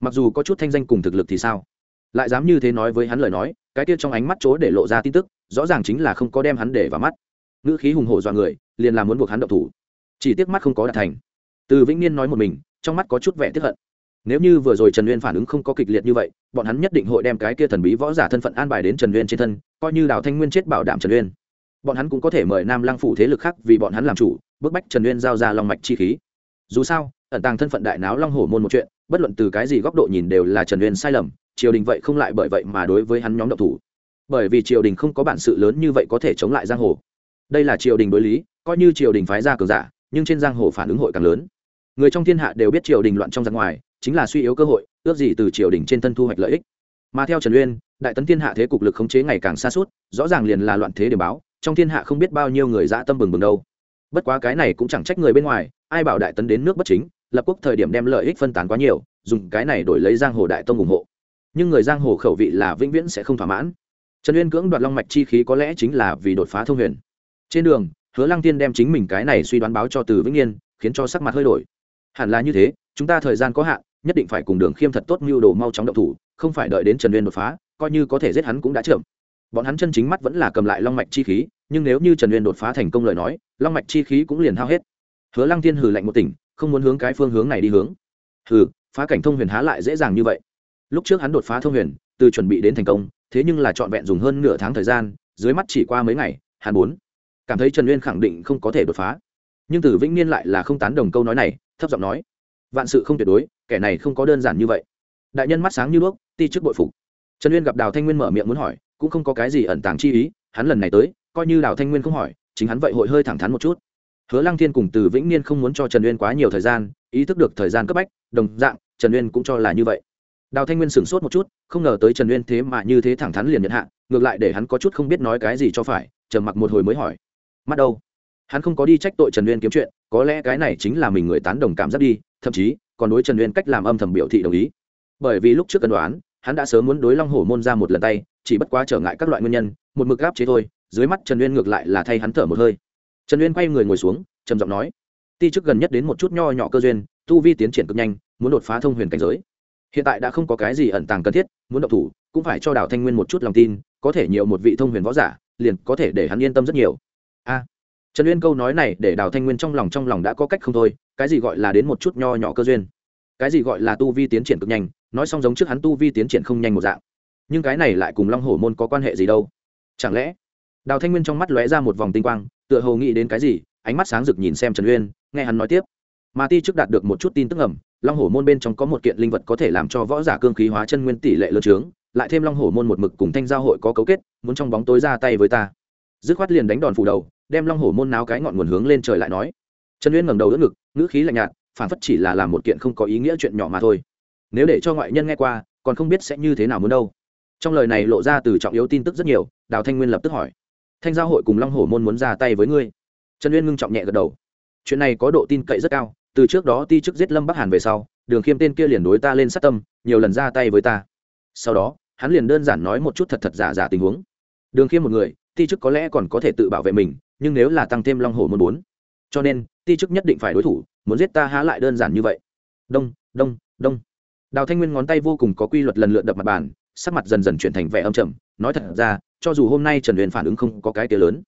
Mặc dù có chút thanh danh cùng thực lực thì sao? Lại dám như thế nói với hắn lời nói, cái kia trong ánh mắt chỗ để lộ ra tin tức, rõ ràng chính là không có đem hắn để vào mắt. Ngữ khí hùng hổ dọa người, liền là muốn buộc hắn động thủ. Chỉ tiếc mắt không có đạt thành. Từ vĩnh niên nói một mình, trong mắt có chút vẻ tiếp hận. Nếu như vừa rồi trần uyên phản ứng không có kịch liệt như vậy, bọn hắn nhất định hội đem cái kia thần bí võ giả thân phận an bài đến trần uyên trên thân, coi như đào thanh nguyên chết bảo đảm trần uyên bọn hắn cũng có thể mời nam lang phủ thế lực khác vì bọn hắn làm chủ, bức bách trần uyên giao ra long mạch chi khí. Dù sao, ẩn tàng thân phận đại náo long hổ môn một chuyện, bất luận từ cái gì góc độ nhìn đều là trần uyên sai lầm, triều đình vậy không lại bởi vậy mà đối với hắn nhóm độc thủ. Bởi vì triều đình không có bản sự lớn như vậy có thể chống lại giang hồ. Đây là triều đình đối lý, coi như triều đình phái ra cường giả, nhưng trên giang hồ phản ứng hội càng lớn. Người trong thiên hạ đều biết triều đình loạn trong giang ngoài, chính là suy yếu cơ hội, ước gì từ triều đình trên thân thu hoạch lợi ích. Mà theo trần uyên, đại tấn thiên hạ thế cục lực khống chế ngày càng xa suốt, rõ ràng liền là loạn thế để báo trong thiên hạ không biết bao nhiêu người dã tâm bừng bừng đâu. Bất quá cái này cũng chẳng trách người bên ngoài, ai bảo đại tấn đến nước bất chính, lập quốc thời điểm đem lợi ích phân tán quá nhiều, dùng cái này đổi lấy giang hồ đại tông ủng hộ. Nhưng người giang hồ khẩu vị là vĩnh viễn sẽ không thỏa mãn. Trần uyên cưỡng đoạt long mạch chi khí có lẽ chính là vì đột phá thông huyền. Trên đường, hứa lăng tiên đem chính mình cái này suy đoán báo cho từ vĩnh yên khiến cho sắc mặt hơi đổi. Hẳn là như thế, chúng ta thời gian có hạn, nhất định phải cùng đường khiêm thật tốt mưu đồ mau chóng động thủ, không phải đợi đến trần uyên đột phá, coi như có thể giết hắn cũng đã chậm bọn hắn chân chính mắt vẫn là cầm lại long mạch chi khí, nhưng nếu như trần uyên đột phá thành công lời nói, long mạch chi khí cũng liền hao hết. Hứa lăng Thiên hừ lạnh một tỉnh, không muốn hướng cái phương hướng này đi hướng. Hừ, phá cảnh thông huyền há lại dễ dàng như vậy. Lúc trước hắn đột phá thông huyền, từ chuẩn bị đến thành công, thế nhưng là trọn vẹn dùng hơn nửa tháng thời gian, dưới mắt chỉ qua mấy ngày, hắn bốn. Cảm thấy trần uyên khẳng định không có thể đột phá. Nhưng từ vĩnh niên lại là không tán đồng câu nói này, thấp giọng nói, vạn sự không tuyệt đối, kẻ này không có đơn giản như vậy. Đại nhân mắt sáng như đuốc, ti trước bội phục. Trần uyên gặp đào thanh nguyên mở miệng muốn hỏi cũng không có cái gì ẩn tàng chi ý, hắn lần này tới, coi như đào thanh nguyên không hỏi, chính hắn vậy hội hơi thẳng thắn một chút. Hứa lăng thiên cùng từ vĩnh niên không muốn cho trần uyên quá nhiều thời gian, ý thức được thời gian cấp bách, đồng dạng, trần uyên cũng cho là như vậy. Đào thanh nguyên sửng sốt một chút, không ngờ tới trần uyên thế mà như thế thẳng thắn liền nhận hạ, ngược lại để hắn có chút không biết nói cái gì cho phải, trầm mặc một hồi mới hỏi. Mắt đâu? Hắn không có đi trách tội trần uyên kiếm chuyện, có lẽ cái này chính là mình người tán đồng cảm giác đi, thậm chí, còn đối trần uyên cách làm âm thầm biểu thị đồng ý. Bởi vì lúc trước cân đoán hắn đã sớm muốn đối long hổ môn ra một lần tay, chỉ bất quá trở ngại các loại nguyên nhân, một mực gáp chế thôi, dưới mắt trần uyên ngược lại là thay hắn thở một hơi. Trần uyên quay người ngồi xuống, trầm giọng nói, ti chức gần nhất đến một chút nho nhỏ cơ duyên, tu vi tiến triển cực nhanh, muốn đột phá thông huyền cảnh giới. Hiện tại đã không có cái gì ẩn tàng cần thiết, muốn độc thủ, cũng phải cho đào thanh nguyên một chút lòng tin, có thể nhiều một vị thông huyền võ giả, liền có thể để hắn yên tâm rất nhiều. A. Trần uyên câu nói này để đào thanh nguyên trong lòng trong lòng đã có cách không thôi, cái gì gọi là đến một chút nho nhỏ cơ duyên? Cái gì gọi là tu vi tiến triển cực nhanh nói xong giống trước hắn tu vi tiến triển không nhanh một dạng. Nhưng cái này lại cùng long hổ môn có quan hệ gì đâu? Chẳng lẽ? Đào thanh nguyên trong mắt lóe ra một vòng tinh quang, tựa hồ nghĩ đến cái gì, ánh mắt sáng rực nhìn xem trần uyên, nghe hắn nói tiếp. Mà ti trước đạt được một chút tin tức ẩm long hổ môn bên trong có một kiện linh vật có thể làm cho võ giả cương khí hóa chân nguyên tỷ lệ lớn trướng, lại thêm long hổ môn một mực cùng thanh giao hội có cấu kết, muốn trong bóng tối ra tay với ta. Dứt khoát liền đánh đòn phủ đầu, đem long hổ môn náo cái ngọn nguồn hướng lên trời lại nói. Trần uyên ngẩng đầu đỡ ngực, ngữ khí lạnh nhạt, phản phất chỉ là làm một kiện không có ý nghĩa chuyện nhỏ mà thôi nếu để cho ngoại nhân nghe qua, còn không biết sẽ như thế nào muốn đâu. Trong lời này lộ ra từ trọng yếu tin tức rất nhiều, đào thanh nguyên lập tức hỏi. Thanh giao hội cùng long hổ môn muốn ra tay với ngươi. Trần uyên ngưng trọng nhẹ gật đầu. Chuyện này có độ tin cậy rất cao, từ trước đó ti chức giết lâm bắc hàn về sau, đường khiêm tên kia liền đối ta lên sát tâm, nhiều lần ra tay với ta. Sau đó, hắn liền đơn giản nói một chút thật thật giả giả tình huống. Đường khiêm một người, ti chức có lẽ còn có thể tự bảo vệ mình, nhưng nếu là tăng thêm long hổ môn bốn, cho nên, ti chức nhất định phải đối thủ, muốn giết ta há lại đơn giản như vậy. Đông đông đông đào thanh nguyên ngón tay vô cùng có quy luật lần lượt đập mặt bàn, sắc mặt dần dần chuyển thành vẻ âm trầm, nói thật ra, cho dù hôm nay trần huyền phản ứng không có cái tía lớn,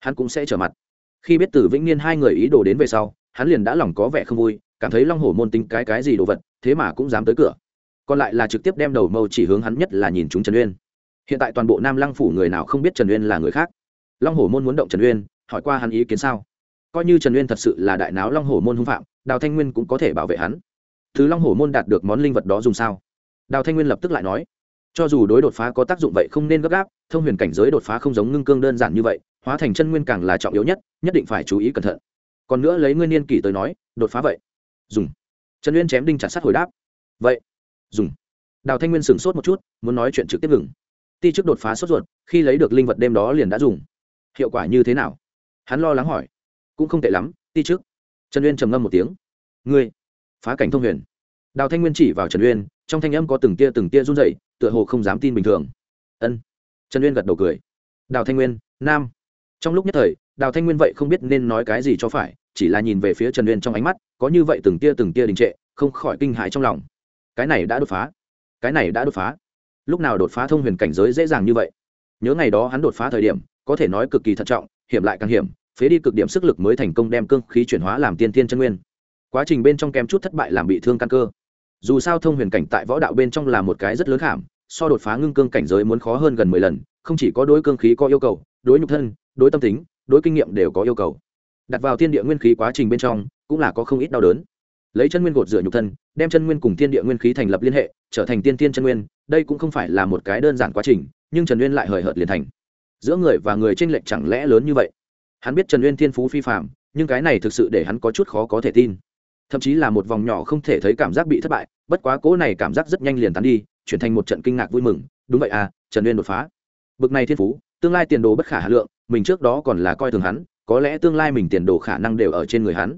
hắn cũng sẽ trở mặt. Khi biết từ vĩnh niên hai người ý đồ đến về sau, hắn liền đã lòng có vẻ không vui, cảm thấy long hổ môn tính cái cái gì đồ vật, thế mà cũng dám tới cửa. Còn lại là trực tiếp đem đầu mâu chỉ hướng hắn nhất là nhìn chúng trần uyên. Hiện tại toàn bộ nam lăng phủ người nào không biết trần uyên là người khác? Long hổ môn muốn động trần uyên, hỏi qua hắn ý kiến sao? Coi như trần uyên thật sự là đại náo long hổ môn hung phạm, đào thanh nguyên cũng có thể bảo vệ hắn thứ long hổ môn đạt được món linh vật đó dùng sao? Đào thanh nguyên lập tức lại nói, cho dù đối đột phá có tác dụng vậy không nên gấp gáp, thông huyền cảnh giới đột phá không giống ngưng cương đơn giản như vậy, hóa thành chân nguyên càng là trọng yếu nhất nhất định phải chú ý cẩn thận. Còn nữa lấy nguyên niên kỷ tới nói, đột phá vậy, dùng. Trần nguyên chém đinh chặt sát hồi đáp, vậy, dùng. Đào thanh nguyên sửng sốt một chút, muốn nói chuyện trực tiếp ngừng. Ti trước đột phá sốt ruột, khi lấy được linh vật đêm đó liền đã dùng. Hiệu quả như thế nào? Hắn lo lắng hỏi. Cũng không tệ lắm, ti trước trần Nguyên trầm ngâm một tiếng. Ngươi phá cảnh thông huyền. Đào thanh nguyên chỉ vào trần uyên, trong thanh âm có từng tia từng tia run rẩy, tựa hồ không dám tin bình thường. Ân. Trần uyên gật đầu cười. Đào thanh nguyên, nam. Trong lúc nhất thời, đào thanh nguyên vậy không biết nên nói cái gì cho phải, chỉ là nhìn về phía trần uyên trong ánh mắt, có như vậy từng tia từng tia đình trệ, không khỏi kinh hãi trong lòng. Cái này đã đột phá. Cái này đã đột phá. Lúc nào đột phá thông huyền cảnh giới dễ dàng như vậy? Nhớ ngày đó hắn đột phá thời điểm, có thể nói cực kỳ thận trọng, hiểm lại càng hiểm, phế đi cực điểm sức lực mới thành công đem cương khí chuyển hóa làm tiên tiên chân nguyên quá trình bên trong kém chút thất bại làm bị thương căn cơ. Dù sao thông huyền cảnh tại võ đạo bên trong là một cái rất lớn khảm, so đột phá ngưng cương cảnh giới muốn khó hơn gần mười lần, không chỉ có đối cương khí có yêu cầu, đối nhục thân, đối tâm tính, đối kinh nghiệm đều có yêu cầu. Đặt vào thiên địa nguyên khí quá trình bên trong, cũng là có không ít đau đớn. Lấy chân nguyên gột rửa nhục thân, đem chân nguyên cùng thiên địa nguyên khí thành lập liên hệ, trở thành tiên tiên chân nguyên, đây cũng không phải là một cái đơn giản quá trình, nhưng trần nguyên lại hời hợt liền thành. Giữa người và người tranh lệch chẳng lẽ lớn như vậy? Hắn biết trần nguyên thiên phú phi phạm nhưng cái này thực sự để hắn có chút khó có thể tin thậm chí là một vòng nhỏ không thể thấy cảm giác bị thất bại, bất quá cố này cảm giác rất nhanh liền tán đi, chuyển thành một trận kinh ngạc vui mừng, đúng vậy à trần uyên đột phá. Bực này thiên phú, tương lai tiền đồ bất khả hà lượng, mình trước đó còn là coi thường hắn, có lẽ tương lai mình tiền đồ khả năng đều ở trên người hắn.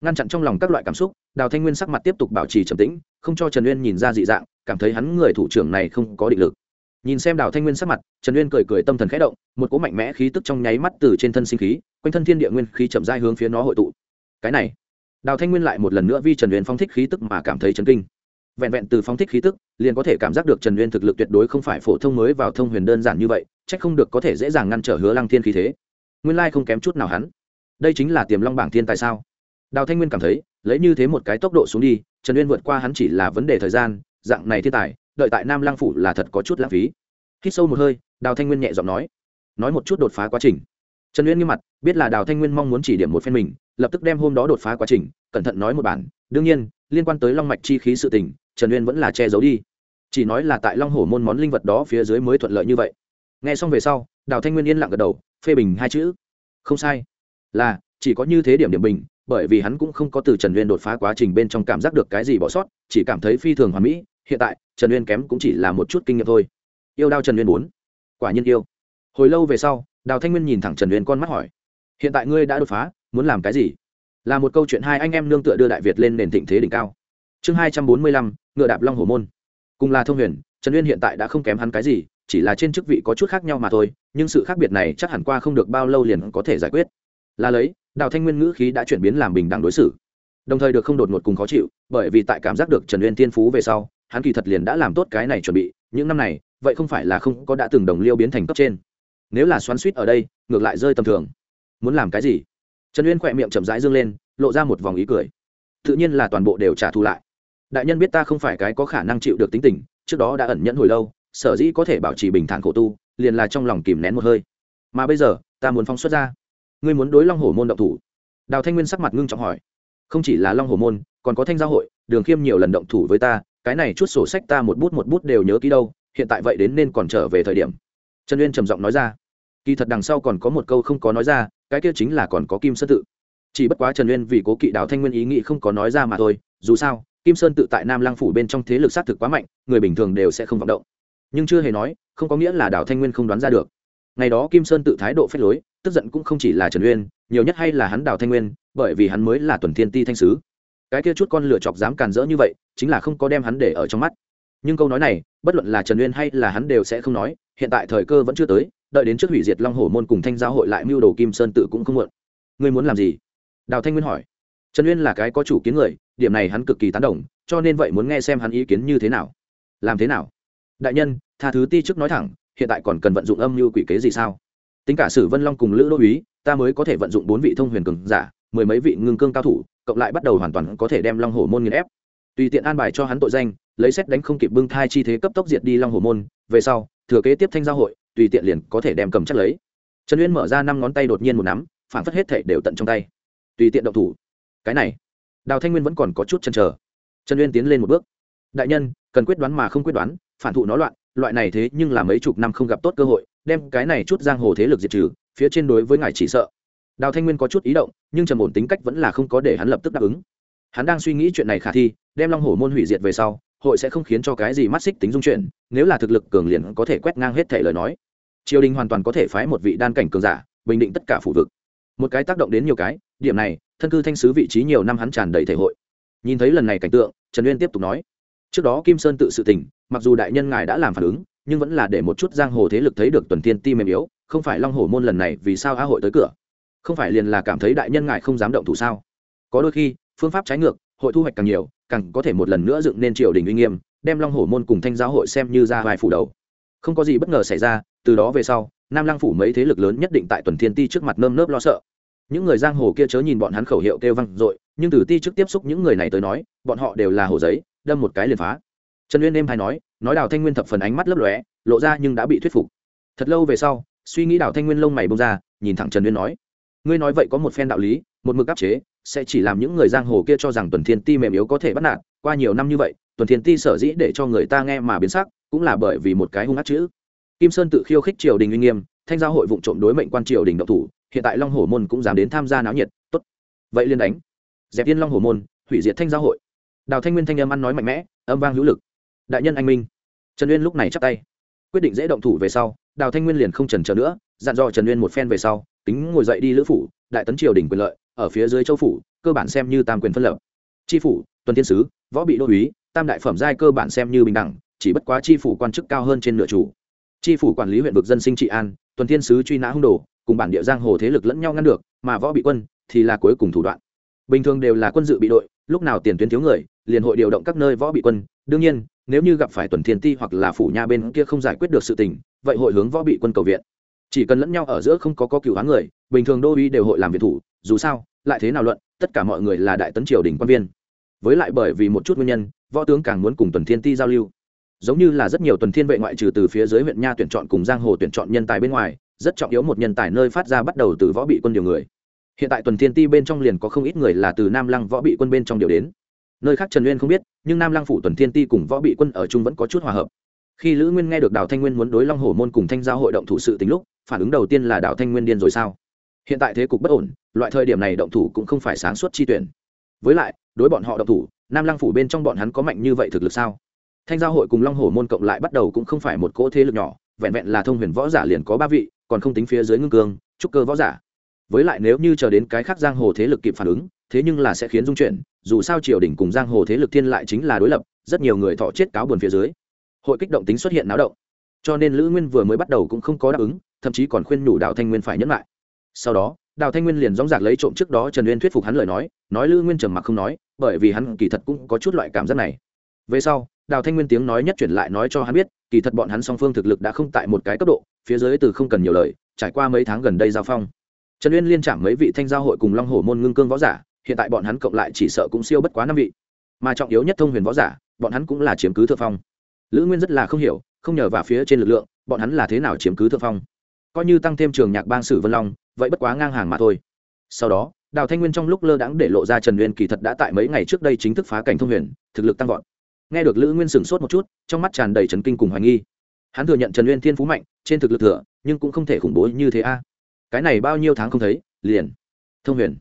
Ngăn chặn trong lòng các loại cảm xúc, đào thanh nguyên sắc mặt tiếp tục bảo trì trầm tĩnh, không cho trần uyên nhìn ra dị dạng, cảm thấy hắn người thủ trưởng này không có định lực. Nhìn xem đào thanh nguyên sắc mặt, trần uyên cười cười tâm thần khẽ động, một cỗ mạnh mẽ khí tức trong nháy mắt từ trên thân sinh khí, quanh thân thiên địa nguyên khí chậm dai hướng phía nó hội tụ. Cái này đào thanh nguyên lại một lần nữa vi trần uyên phong thích khí tức mà cảm thấy chấn kinh. Vẹn vẹn từ phong thích khí tức, liền có thể cảm giác được trần uyên thực lực tuyệt đối không phải phổ thông mới vào thông huyền đơn giản như vậy c h ắ c không được có thể dễ dàng ngăn trở hứa lăng thiên khí thế. Nguyên lai không kém chút nào hắn. Đây chính là tiềm long bảng thiên tại sao? Đào thanh nguyên cảm thấy, lấy như thế một cái tốc độ xuống đi, trần uyên vượt qua hắn chỉ là vấn đề thời gian, dạng này thiên tài, đợi tại nam lang phủ là thật có chút lãng phí. Hít sâu một hơi, đào thanh nguyên nhẹ giọng nói nói một chút đột phá quá trình trần uyên nghiêm mặt, biết là đào thanh nguyên mong muốn chỉ điểm một phen mình, lập tức đem hôm đó đột phá quá trình, cẩn thận nói một bản. Đương nhiên, liên quan tới long mạch chi khí sự tình, trần uyên vẫn là che giấu đi. Chỉ nói là tại long hổ môn món linh vật đó phía dưới mới thuận lợi như vậy. Nghe xong về sau, đào thanh nguyên yên lặng gật đầu, phê bình hai chữ. Không sai. Là, chỉ có như thế điểm điểm bình, bởi vì hắn cũng không có từ trần uyên đột phá quá trình bên trong cảm giác được cái gì bỏ sót, chỉ cảm thấy phi thường hoàn mỹ. Hiện tại, trần uyên kém cũng chỉ là một chút kinh nghiệm thôi. Yêu đao trần uyên bốn. Quả nhiên yêu. Hồi lâu về sau đào thanh nguyên nhìn thẳng trần uyên con mắt hỏi, hiện tại ngươi đã đột phá, muốn làm cái gì? Là một câu chuyện hai anh em nương tựa đưa đại việt lên nền thịnh thế đỉnh cao. Chương hai trăm bốn mươi lăm, ngựa đạp long hồ môn. Cùng là thông huyền, trần uyên hiện tại đã không kém hắn cái gì, chỉ là trên chức vị có chút khác nhau mà thôi, nhưng sự khác biệt này chắc hẳn qua không được bao lâu liền có thể giải quyết. Là lấy, đào thanh nguyên ngữ khí đã chuyển biến làm bình đẳng đối xử. Đồng thời được không đột ngột cùng khó chịu, bởi vì tại cảm giác được trần uyên tiên phú về sau, hắn kỳ thật liền đã làm tốt cái này chuẩn bị, những năm này, vậy không phải là không có đã từng đồng liêu biến thành cấp trên nếu là xoắn suýt ở đây, ngược lại rơi tầm thường. Muốn làm cái gì? Trần uyên khỏe miệng chậm rãi dương lên, lộ ra một vòng ý cười. Tự nhiên là toàn bộ đều trả thù lại. Đại nhân biết ta không phải cái có khả năng chịu được tính tình, trước đó đã ẩn nhẫn hồi lâu, sở dĩ có thể bảo trì bình thản khổ tu, liền là trong lòng kìm nén một hơi. Mà bây giờ, ta muốn phóng xuất ra. Ngươi muốn đối long hổ môn động thủ? Đào thanh nguyên sắc mặt ngưng trọng hỏi. Không chỉ là long hổ môn, còn có thanh gia hội, đường khiêm nhiều lần động thủ với ta, cái này chút sổ sách ta một bút một bút đều nhớ kỹ đâu, hiện tại vậy đến nên còn trở về thời điểm trần uyên trầm giọng nói ra. Kỳ thật đằng sau còn có một câu không có nói ra, cái kia chính là còn có kim sơn tự. Chỉ bất quá trần uyên vì cố kỵ đào thanh nguyên ý nghĩ không có nói ra mà thôi, dù sao, kim sơn tự tại nam lang phủ bên trong thế lực xác thực quá mạnh, người bình thường đều sẽ không vọng động. Nhưng chưa hề nói, không có nghĩa là đào thanh nguyên không đoán ra được. Ngày đó kim sơn tự thái độ phép lối, tức giận cũng không chỉ là trần uyên, nhiều nhất hay là hắn đào thanh nguyên, bởi vì hắn mới là tuần thiên ti thanh sứ. Cái kia chút con lựa chọc dám càn rỡ như vậy, chính là không có đem hắn để ở trong mắt. Nhưng câu nói này, bất luận là trần uyên hay là hắn đều sẽ không nói hiện tại thời cơ vẫn chưa tới, đợi đến trước hủy diệt long hổ môn cùng thanh giáo hội lại mưu đồ kim sơn tự cũng không muộn. Ngươi muốn làm gì? Đào thanh nguyên hỏi. Trần uyên là cái có chủ kiến người, điểm này hắn cực kỳ tán đồng, cho nên vậy muốn nghe xem hắn ý kiến như thế nào. Làm thế nào? Đại nhân, tha thứ ti chức nói thẳng, hiện tại còn cần vận dụng âm mưu quỷ kế gì sao? Tính cả sử vân long cùng lữ đô uý ta mới có thể vận dụng bốn vị thông huyền cường giả, mười mấy vị ngưng cương cao thủ, cộng lại bắt đầu hoàn toàn có thể đem long hổ môn nghiền ép. Tùy tiện an bài cho hắn tội danh, lấy xét đánh không kịp bưng thai chi thế cấp tốc diệt đi long hổ môn, về sau thừa kế tiếp thanh giao hội, tùy tiện liền có thể đem cầm chắc lấy. Trần uyên mở ra năm ngón tay đột nhiên một nắm, phản phất hết thể đều tận trong tay. Tùy tiện động thủ. Cái này, đào thanh nguyên vẫn còn có chút chăn trở trần uyên tiến lên một bước. Đại nhân, cần quyết đoán mà không quyết đoán, phản thụ nó loạn, loại này thế nhưng là mấy chục năm không gặp tốt cơ hội, đem cái này chút giang hồ thế lực diệt trừ, phía trên đối với ngài chỉ sợ. Đào thanh nguyên có chút ý động, nhưng trầm ổn tính cách vẫn là không có để hắn lập tức đáp ứng. Hắn đang suy nghĩ chuyện này khả thi, đem long hổ môn hủy diệt về sau hội sẽ không khiến cho cái gì mắt xích tính dung chuyện nếu là thực lực cường liền có thể quét ngang hết thể lời nói. Triều đình hoàn toàn có thể phái một vị đan cảnh cường giả, bình định tất cả phủ vực. Một cái tác động đến nhiều cái, điểm này, thân cư thanh sứ vị trí nhiều năm hắn tràn đầy thể hội. Nhìn thấy lần này cảnh tượng, trần uyên tiếp tục nói, trước đó kim sơn tự sự tình, mặc dù đại nhân ngài đã làm phản ứng, nhưng vẫn là để một chút giang hồ thế lực thấy được tuần tiên ti mềm yếu, không phải long hồ môn lần này vì sao á hội tới cửa? Không phải liền là cảm thấy đại nhân ngài không dám động thủ sao? Có đôi khi, phương pháp trái ngược, hội thu hoạch càng nhiều càng có thể một lần nữa dựng nên triều đình uy nghiêm, đem long hổ môn cùng thanh giáo hội xem như ra vài phủ đầu. Không có gì bất ngờ xảy ra, từ đó về sau, nam lăng phủ mấy thế lực lớn nhất định tại tuần thiên ti trước mặt nơm nớp lo sợ. Những người giang hồ kia chớ nhìn bọn hắn khẩu hiệu kêu văng dội, nhưng từ ti trước tiếp xúc những người này tới nói, bọn họ đều là hồ giấy, đâm một cái liền phá. Trần uyên đêm hay nói nói đào thanh nguyên thập phần ánh mắt lấp lóe, lộ ra nhưng đã bị thuyết phục. Thật lâu về sau, suy nghĩ đào thanh nguyên lông mày bông ra, nhìn thẳng trần uyên nói, ngươi nói vậy có một phen đạo lý một mực áp chế, sẽ chỉ làm những người giang hồ kia cho rằng tuần thiên ti mềm yếu có thể bắt nạt. Qua nhiều năm như vậy, tuần thiên ti sở dĩ để cho người ta nghe mà biến sắc, cũng là bởi vì một cái hung ác chữ. Kim sơn tự khiêu khích triều đình uy nghiêm, thanh giao hội vụ trộm đối mệnh quan triều đình độc thủ, hiện tại long hồ môn cũng dám đến tham gia náo nhiệt, tốt. Vậy liên đánh. Dẹp yên long hồ môn, hủy diệt thanh giao hội. Đào thanh nguyên thanh âm ăn nói mạnh mẽ, âm vang hữu lực. Đại nhân anh minh. Trần uyên lúc này chắp tay. Quyết định dễ động thủ về sau, đào thanh nguyên liền không trần chờ nữa, dặn dò trần uyên một phen về sau tính ngồi dậy đi lữ phủ, đại tấn triều đình quyền lợi ở phía dưới châu phủ, cơ bản xem như tam quyền phân lập. Tri phủ, tuần thiên sứ, võ bị đô uý tam đại phẩm giai cơ bản xem như bình đẳng, chỉ bất quá tri phủ quan chức cao hơn trên nửa chủ. Tri phủ quản lý huyện vực dân sinh trị an, tuần thiên sứ truy nã hung đồ, cùng bản địa giang hồ thế lực lẫn nhau ngăn được, mà võ bị quân thì là cuối cùng thủ đoạn. Bình thường đều là quân dự bị đội, lúc nào tiền tuyến thiếu người, liền hội điều động các nơi võ bị quân. Đương nhiên, nếu như gặp phải tuần thiên ti hoặc là phủ nha bên kia không giải quyết được sự tình, vậy hội hướng võ bị quân cầu viện. Chỉ cần lẫn nhau ở giữa không có có cựu hán người, bình thường đô uy đều hội làm việc thủ, dù sao lại thế nào luận, tất cả mọi người là đại tấn triều đình quan viên. Với lại bởi vì một chút nguyên nhân, võ tướng càng muốn cùng tuần thiên ti giao lưu. Giống như là rất nhiều tuần thiên vệ ngoại trừ từ phía dưới huyện nha tuyển chọn cùng giang hồ tuyển chọn nhân tài bên ngoài, rất trọng yếu một nhân tài nơi phát ra bắt đầu từ võ bị quân điều người. Hiện tại tuần thiên ti bên trong liền có không ít người là từ nam lăng võ bị quân bên trong điều đến. Nơi khác trần uyên không biết, nhưng nam lăng phủ tuần thiên ti cùng võ bị quân ở chung vẫn có chút hòa hợp. Khi lữ nguyên nghe được đào thanh nguyên muốn đối long hồ môn cùng thanh giao hội động thủ sự tính lúc, phản ứng đầu tiên là đào thanh nguyên điên rồi sao? Hiện tại thế cục bất ổn, loại thời điểm này động thủ cũng không phải sáng suốt chi tuyển. Với lại, đối bọn họ động thủ, nam lăng phủ bên trong bọn hắn có mạnh như vậy thực lực sao? Thanh giao hội cùng long hổ môn cộng lại bắt đầu cũng không phải một cỗ thế lực nhỏ, vẹn vẹn là thông huyền võ giả liền có ba vị, còn không tính phía dưới ngưng cương, trúc cơ võ giả. Với lại nếu như chờ đến cái khác giang hồ thế lực kịp phản ứng, thế nhưng là sẽ khiến dung chuyển, dù sao triều đình cùng giang hồ thế lực thiên lại chính là đối lập, rất nhiều người thọ chết cáo buồn phía dưới. Hội kích động tính xuất hiện náo động. Cho nên lữ nguyên vừa mới bắt đầu cũng không có đáp ứng, thậm chí còn khuyên nhủ đạo thanh nguyên phải nhẫn lại sau đó, đào thanh nguyên liền dóng dạc lấy trộm trước đó trần uyên thuyết phục hắn lời nói nói lữ nguyên trầm mặc không nói, bởi vì hắn kỳ thật cũng có chút loại cảm giác này. Về sau, đào thanh nguyên tiếng nói nhất chuyển lại nói cho hắn biết, kỳ thật bọn hắn song phương thực lực đã không tại một cái cấp độ, phía dưới từ không cần nhiều lời, trải qua mấy tháng gần đây giao phong. Trần uyên liên chạm mấy vị thanh giao hội cùng long hổ môn ngưng cương võ giả, hiện tại bọn hắn cộng lại chỉ sợ cũng siêu bất quá năm vị. Mà trọng yếu nhất thông huyền võ giả, bọn hắn cũng là chiếm cứ thượng phong. Lữ nguyên rất là không hiểu, không nhờ vào phía trên lực lượng, bọn hắn là thế nào chiếm cứ thượng phong? Coi như tăng thêm trường nhạc bang sử vân long, vậy bất quá ngang hàng mà thôi. Sau đó, đào thanh nguyên trong lúc lơ đãng để lộ ra trần nguyên kỳ thật đã tại mấy ngày trước đây chính thức phá cảnh thông huyền, thực lực tăng vọt. Nghe được lữ nguyên sửng sốt một chút, trong mắt tràn đầy trần kinh cùng hoài nghi. Hắn thừa nhận trần nguyên thiên phú mạnh, trên thực lực thừa, nhưng cũng không thể khủng bố như thế a. Cái này bao nhiêu tháng không thấy, liền. Thông huyền.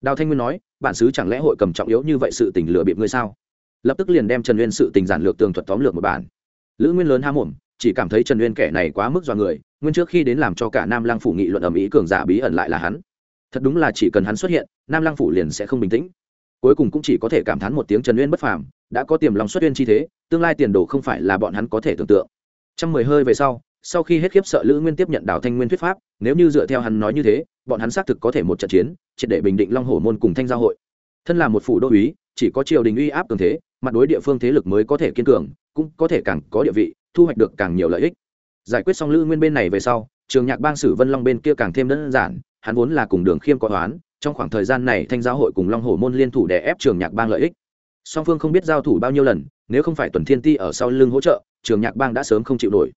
Đào thanh nguyên nói, bản sứ chẳng lẽ hội cầm trọng yếu như vậy sự tình lừa bịp ngươi sao? Lập tức liền đem trần nguyên sự tình giản lược tường thuật tóm lược một bản. Lữ nguyên lớn ham mồm chỉ cảm thấy trần uyên kẻ này quá mức dọa người, nguyên trước khi đến làm cho cả nam lăng phủ nghị luận ầm ĩ cường giả bí ẩn lại là hắn. Thật đúng là chỉ cần hắn xuất hiện, nam lăng phủ liền sẽ không bình tĩnh. Cuối cùng cũng chỉ có thể cảm thán một tiếng trần uyên bất phàm, đã có tiềm lòng xuất uyên chi thế, tương lai tiền đồ không phải là bọn hắn có thể tưởng tượng. Trăm mười hơi về sau sau khi hết khiếp sợ lữ nguyên tiếp nhận đào thanh nguyên thuyết pháp, nếu như dựa theo hắn nói như thế, bọn hắn xác thực có thể một trận chiến, triệt để bình định long hồ môn cùng thanh giao hội. Thân là một phủ đô uý, chỉ có triều đình uy áp cường thế, mặt đối địa phương thế lực mới có thể kiên cường, cũng có thể càng có địa vị thu hoạch được càng nhiều lợi ích. Giải quyết xong lữ nguyên bên này về sau, trường nhạc bang sử vân long bên kia càng thêm đơn giản, hắn vốn là cùng đường khiêm có toán, trong khoảng thời gian này thanh giáo hội cùng long hồ môn liên thủ để ép trường nhạc bang lợi ích. Song phương không biết giao thủ bao nhiêu lần, nếu không phải tuần thiên ti ở sau lưng hỗ trợ, trường nhạc bang đã sớm không chịu nổi.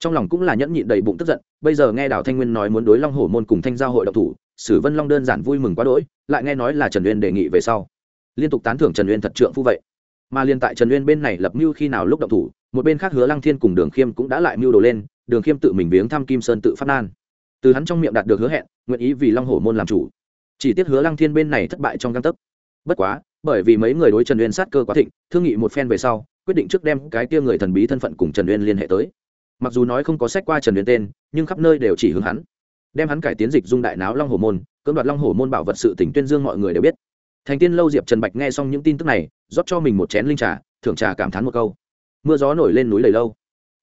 Trong lòng cũng là nhẫn nhịn đầy bụng tức giận, bây giờ nghe đào thanh nguyên nói muốn đối long hổ môn cùng thanh giao hội độc thủ, sử vân long đơn giản vui mừng quá đỗi, lại nghe nói là trần uyên đề nghị về sau. Liên tục tán thưởng trần uyên thật trượng phu vậy. Mà liên tại trần uyên bên này lập mưu khi nào lúc độc thủ một bên khác hứa lăng thiên cùng đường khiêm cũng đã lại mưu đồ lên, đường khiêm tự mình viếng thăm kim sơn tự phát nan. từ hắn trong miệng đạt được hứa hẹn, nguyện ý vì long hổ môn làm chủ. chỉ tiếc hứa lăng thiên bên này thất bại trong găng tấc. bất quá, bởi vì mấy người đối trần uyên sát cơ quá thịnh, thương nghị một phen về sau, quyết định trước đem cái tia người thần bí thân phận cùng trần uyên liên hệ tới. mặc dù nói không có sách qua trần uyên tên, nhưng khắp nơi đều chỉ hướng hắn. đem hắn cải tiến dịch dung đại náo long hổ môn, cưỡng đoạt long hổ môn bảo vật sự tỉnh tuyên dương mọi người đều biết. thành tiên lâu diệp trần bạch nghe xong những tin tức này, rót cho mình một chén linh trà, thưởng trà cảm thán một câu mưa gió nổi lên núi lầy lâu.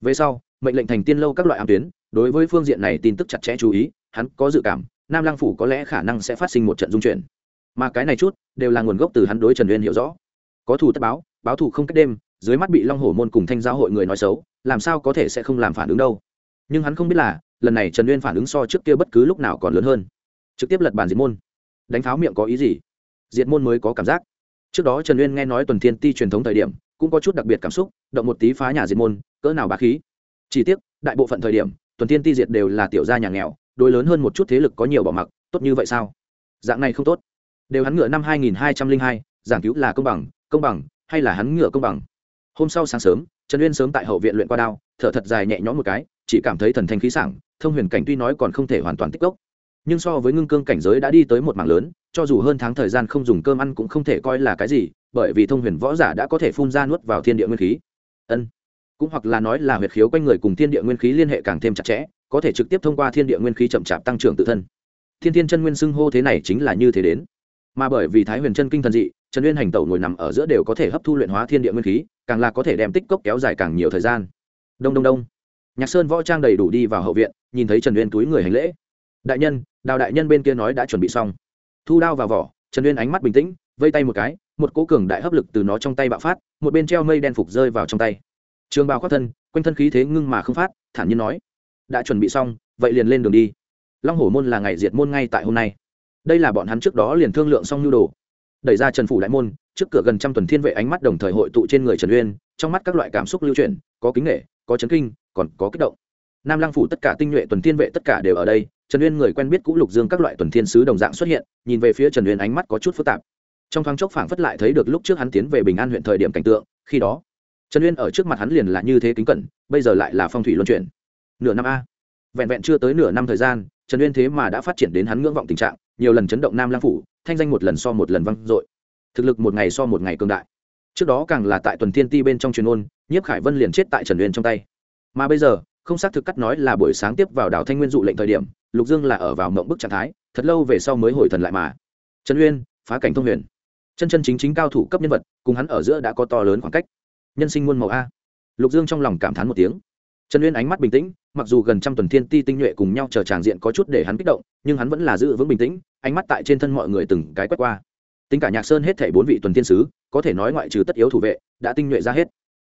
Về sau, mệnh lệnh thành tiên lâu các loại ám tuyến, đối với phương diện này tin tức chặt chẽ chú ý, hắn có dự cảm, nam lang phủ có lẽ khả năng sẽ phát sinh một trận dung chuyển. Mà cái này chút, đều là nguồn gốc từ hắn đối trần uyên hiểu rõ. Có thủ tất báo báo thủ không cách đêm, dưới mắt bị long hổ môn cùng thanh giáo hội người nói xấu, làm sao có thể sẽ không làm phản ứng đâu. Nhưng hắn không biết là, lần này trần uyên phản ứng so trước kia bất cứ lúc nào còn lớn hơn. Trực tiếp lật bàn diệt môn. Đánh pháo miệng có ý gì? Diệt môn mới có cảm giác. Trước đó trần uyên nghe nói tuần thiên ti truyền thống thời điểm, cũng có chút đặc biệt cảm xúc động một tí phá nhà diệt môn, cỡ nào bá khí. Chỉ tiếc, đại bộ phận thời điểm, tuần tiên ti diệt đều là tiểu gia nhà nghèo, đối lớn hơn một chút thế lực có nhiều bỏ mặc, tốt như vậy sao? Dạng này không tốt. Đều hắn ngựa năm hai nghìn hai trăm linh hai, giảng cứu là công bằng công bằng, hay là hắn ngựa công bằng? Hôm sau sáng sớm, trần uyên sớm tại hậu viện luyện qua đao, thở thật dài nhẹ nhõm một cái, chỉ cảm thấy thần thanh khí sảng, thông huyền cảnh tuy nói còn không thể hoàn toàn tích cốc. Nhưng so với ngưng cương cảnh giới đã đi tới một mảng lớn, cho dù hơn tháng thời gian không dùng cơm ăn cũng không thể coi là cái gì, bởi vì thông huyền võ giả đã có thể phun ra nuốt vào thiên địa nguyên khí ân. Cũng hoặc là nói là huyệt khiếu quanh người cùng thiên địa nguyên khí liên hệ càng thêm chặt chẽ, có thể trực tiếp thông qua thiên địa nguyên khí chậm chạp tăng trưởng tự thân. Thiên thiên chân nguyên xưng hô thế này chính là như thế đến. Mà bởi vì thái huyền chân kinh thần dị, trần nguyên hành tẩu ngồi nằm ở giữa đều có thể hấp thu luyện hóa thiên địa nguyên khí, càng là có thể đem tích cốc kéo dài càng nhiều thời gian. Đông đông đông. Nhạc sơn võ trang đầy đủ đi vào hậu viện, nhìn thấy trần nguyên túi người hành lễ. Đại nhân, đào đại nhân bên kia nói đã chuẩn bị xong. Thu đao vào vỏ, trần nguyên ánh mắt bình tĩnh, vây tay một cái một cố cường đại hấp lực từ nó trong tay bạo phát, một bên treo mây đen phục rơi vào trong tay. Trường bào khoác thân, quanh thân khí thế ngưng mà không phát, thản nhiên nói, đã chuẩn bị xong, vậy liền lên đường đi. Long hổ môn là ngày diệt môn ngay tại hôm nay. Đây là bọn hắn trước đó liền thương lượng xong nhu đồ. Đẩy ra trần phủ đại môn, trước cửa gần trăm tuần thiên vệ ánh mắt đồng thời hội tụ trên người trần uyên, trong mắt các loại cảm xúc lưu chuyển, có kính nghệ có chấn kinh, còn có kích động. Nam lăng phủ tất cả tinh nhuệ tuần thiên vệ tất cả đều ở đây, trần uyên người quen biết cũ lục dương các loại tuần thiên sứ đồng dạng xuất hiện, nhìn về phía trần uyên ánh mắt có chút phức tạp trong thoáng chốc phảng phất lại thấy được lúc trước hắn tiến về bình an huyện thời điểm cảnh tượng, khi đó, trần uyên ở trước mặt hắn liền là như thế kính cẩn, bây giờ lại là phong thủy luân chuyển. Nửa năm a. Vẹn vẹn chưa tới nửa năm thời gian, trần uyên thế mà đã phát triển đến hắn ngưỡng vọng tình trạng, nhiều lần chấn động nam lang phủ, thanh danh một lần so một lần văng dội. Thực lực một ngày so một ngày cường đại. Trước đó càng là tại tuần thiên ti bên trong truyền ôn, nhiếp khải vân liền chết tại trần uyên trong tay. Mà bây giờ, không xác thực cắt nói là buổi sáng tiếp vào đảo thanh nguyên dụ lệnh thời điểm, lục dương là ở vào mộng bức trạng thái, thật lâu về sau mới hồi thần lại mà. Trần uyên, phá cảnh thông huyền chân chân chính chính cao thủ cấp nhân vật, cùng hắn ở giữa đã có to lớn khoảng cách. Nhân sinh muôn màu a. Lục dương trong lòng cảm thán một tiếng. Trần uyên ánh mắt bình tĩnh, mặc dù gần trăm tuần thiên ti tinh nhuệ cùng nhau chờ tràng diện có chút để hắn kích động, nhưng hắn vẫn là giữ vững bình tĩnh, ánh mắt tại trên thân mọi người từng cái quét qua. Tính cả nhạc sơn hết thảy bốn vị tuần thiên sứ, có thể nói ngoại trừ tất yếu thủ vệ, đã tinh nhuệ ra hết.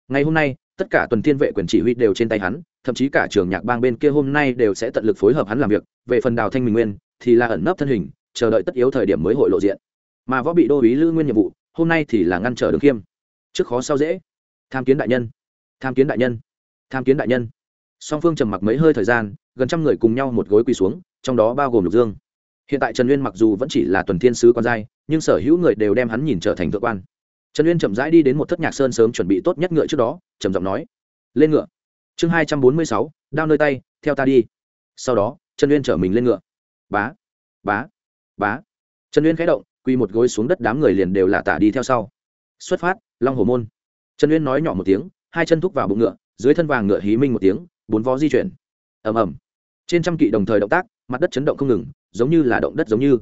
Ngày hôm nay, tất cả tuần thiên vệ quyền chỉ huy đều trên tay hắn, thậm chí cả trường nhạc bang bên kia hôm nay đều sẽ tận lực phối hợp hắn làm việc. Về phần đào thanh minh nguyên, thì là ẩn nấp thân hình, chờ đợi tất yếu thời điểm mới hội lộ diện mà võ bị đô ý lữ nguyên nhiệm vụ, hôm nay thì là ngăn trở đường khiêm. Trước khó sau dễ. Tham kiến đại nhân. Tham kiến đại nhân. Tham kiến đại nhân. Song phương trầm mặc mấy hơi thời gian, gần trăm người cùng nhau một gối quỳ xuống, trong đó bao gồm lục dương. Hiện tại trần uyên mặc dù vẫn chỉ là tuần thiên sứ con giai, nhưng sở hữu người đều đem hắn nhìn trở thành thượng quan. Trần uyên chậm rãi đi đến một thất nhạc sơn sớm chuẩn bị tốt nhất ngựa trước đó, trầm giọng nói, lên ngựa. Chương hai trăm bốn mươi sáu, đao nơi tay, theo ta đi. Sau đó, trần uyên chở mình lên ngựa. Bá bá bá. Trần uyên khẽ động quy một gối xuống đất đám người liền đều là tả đi theo sau. Xuất phát, long hồ môn. Trần uyên nói nhỏ một tiếng, hai chân thúc vào bụng ngựa, dưới thân vàng ngựa hí minh một tiếng, bốn vó di chuyển. Ầm ầm. Trên trăm kỵ đồng thời động tác, mặt đất chấn động không ngừng, giống như là động đất giống như.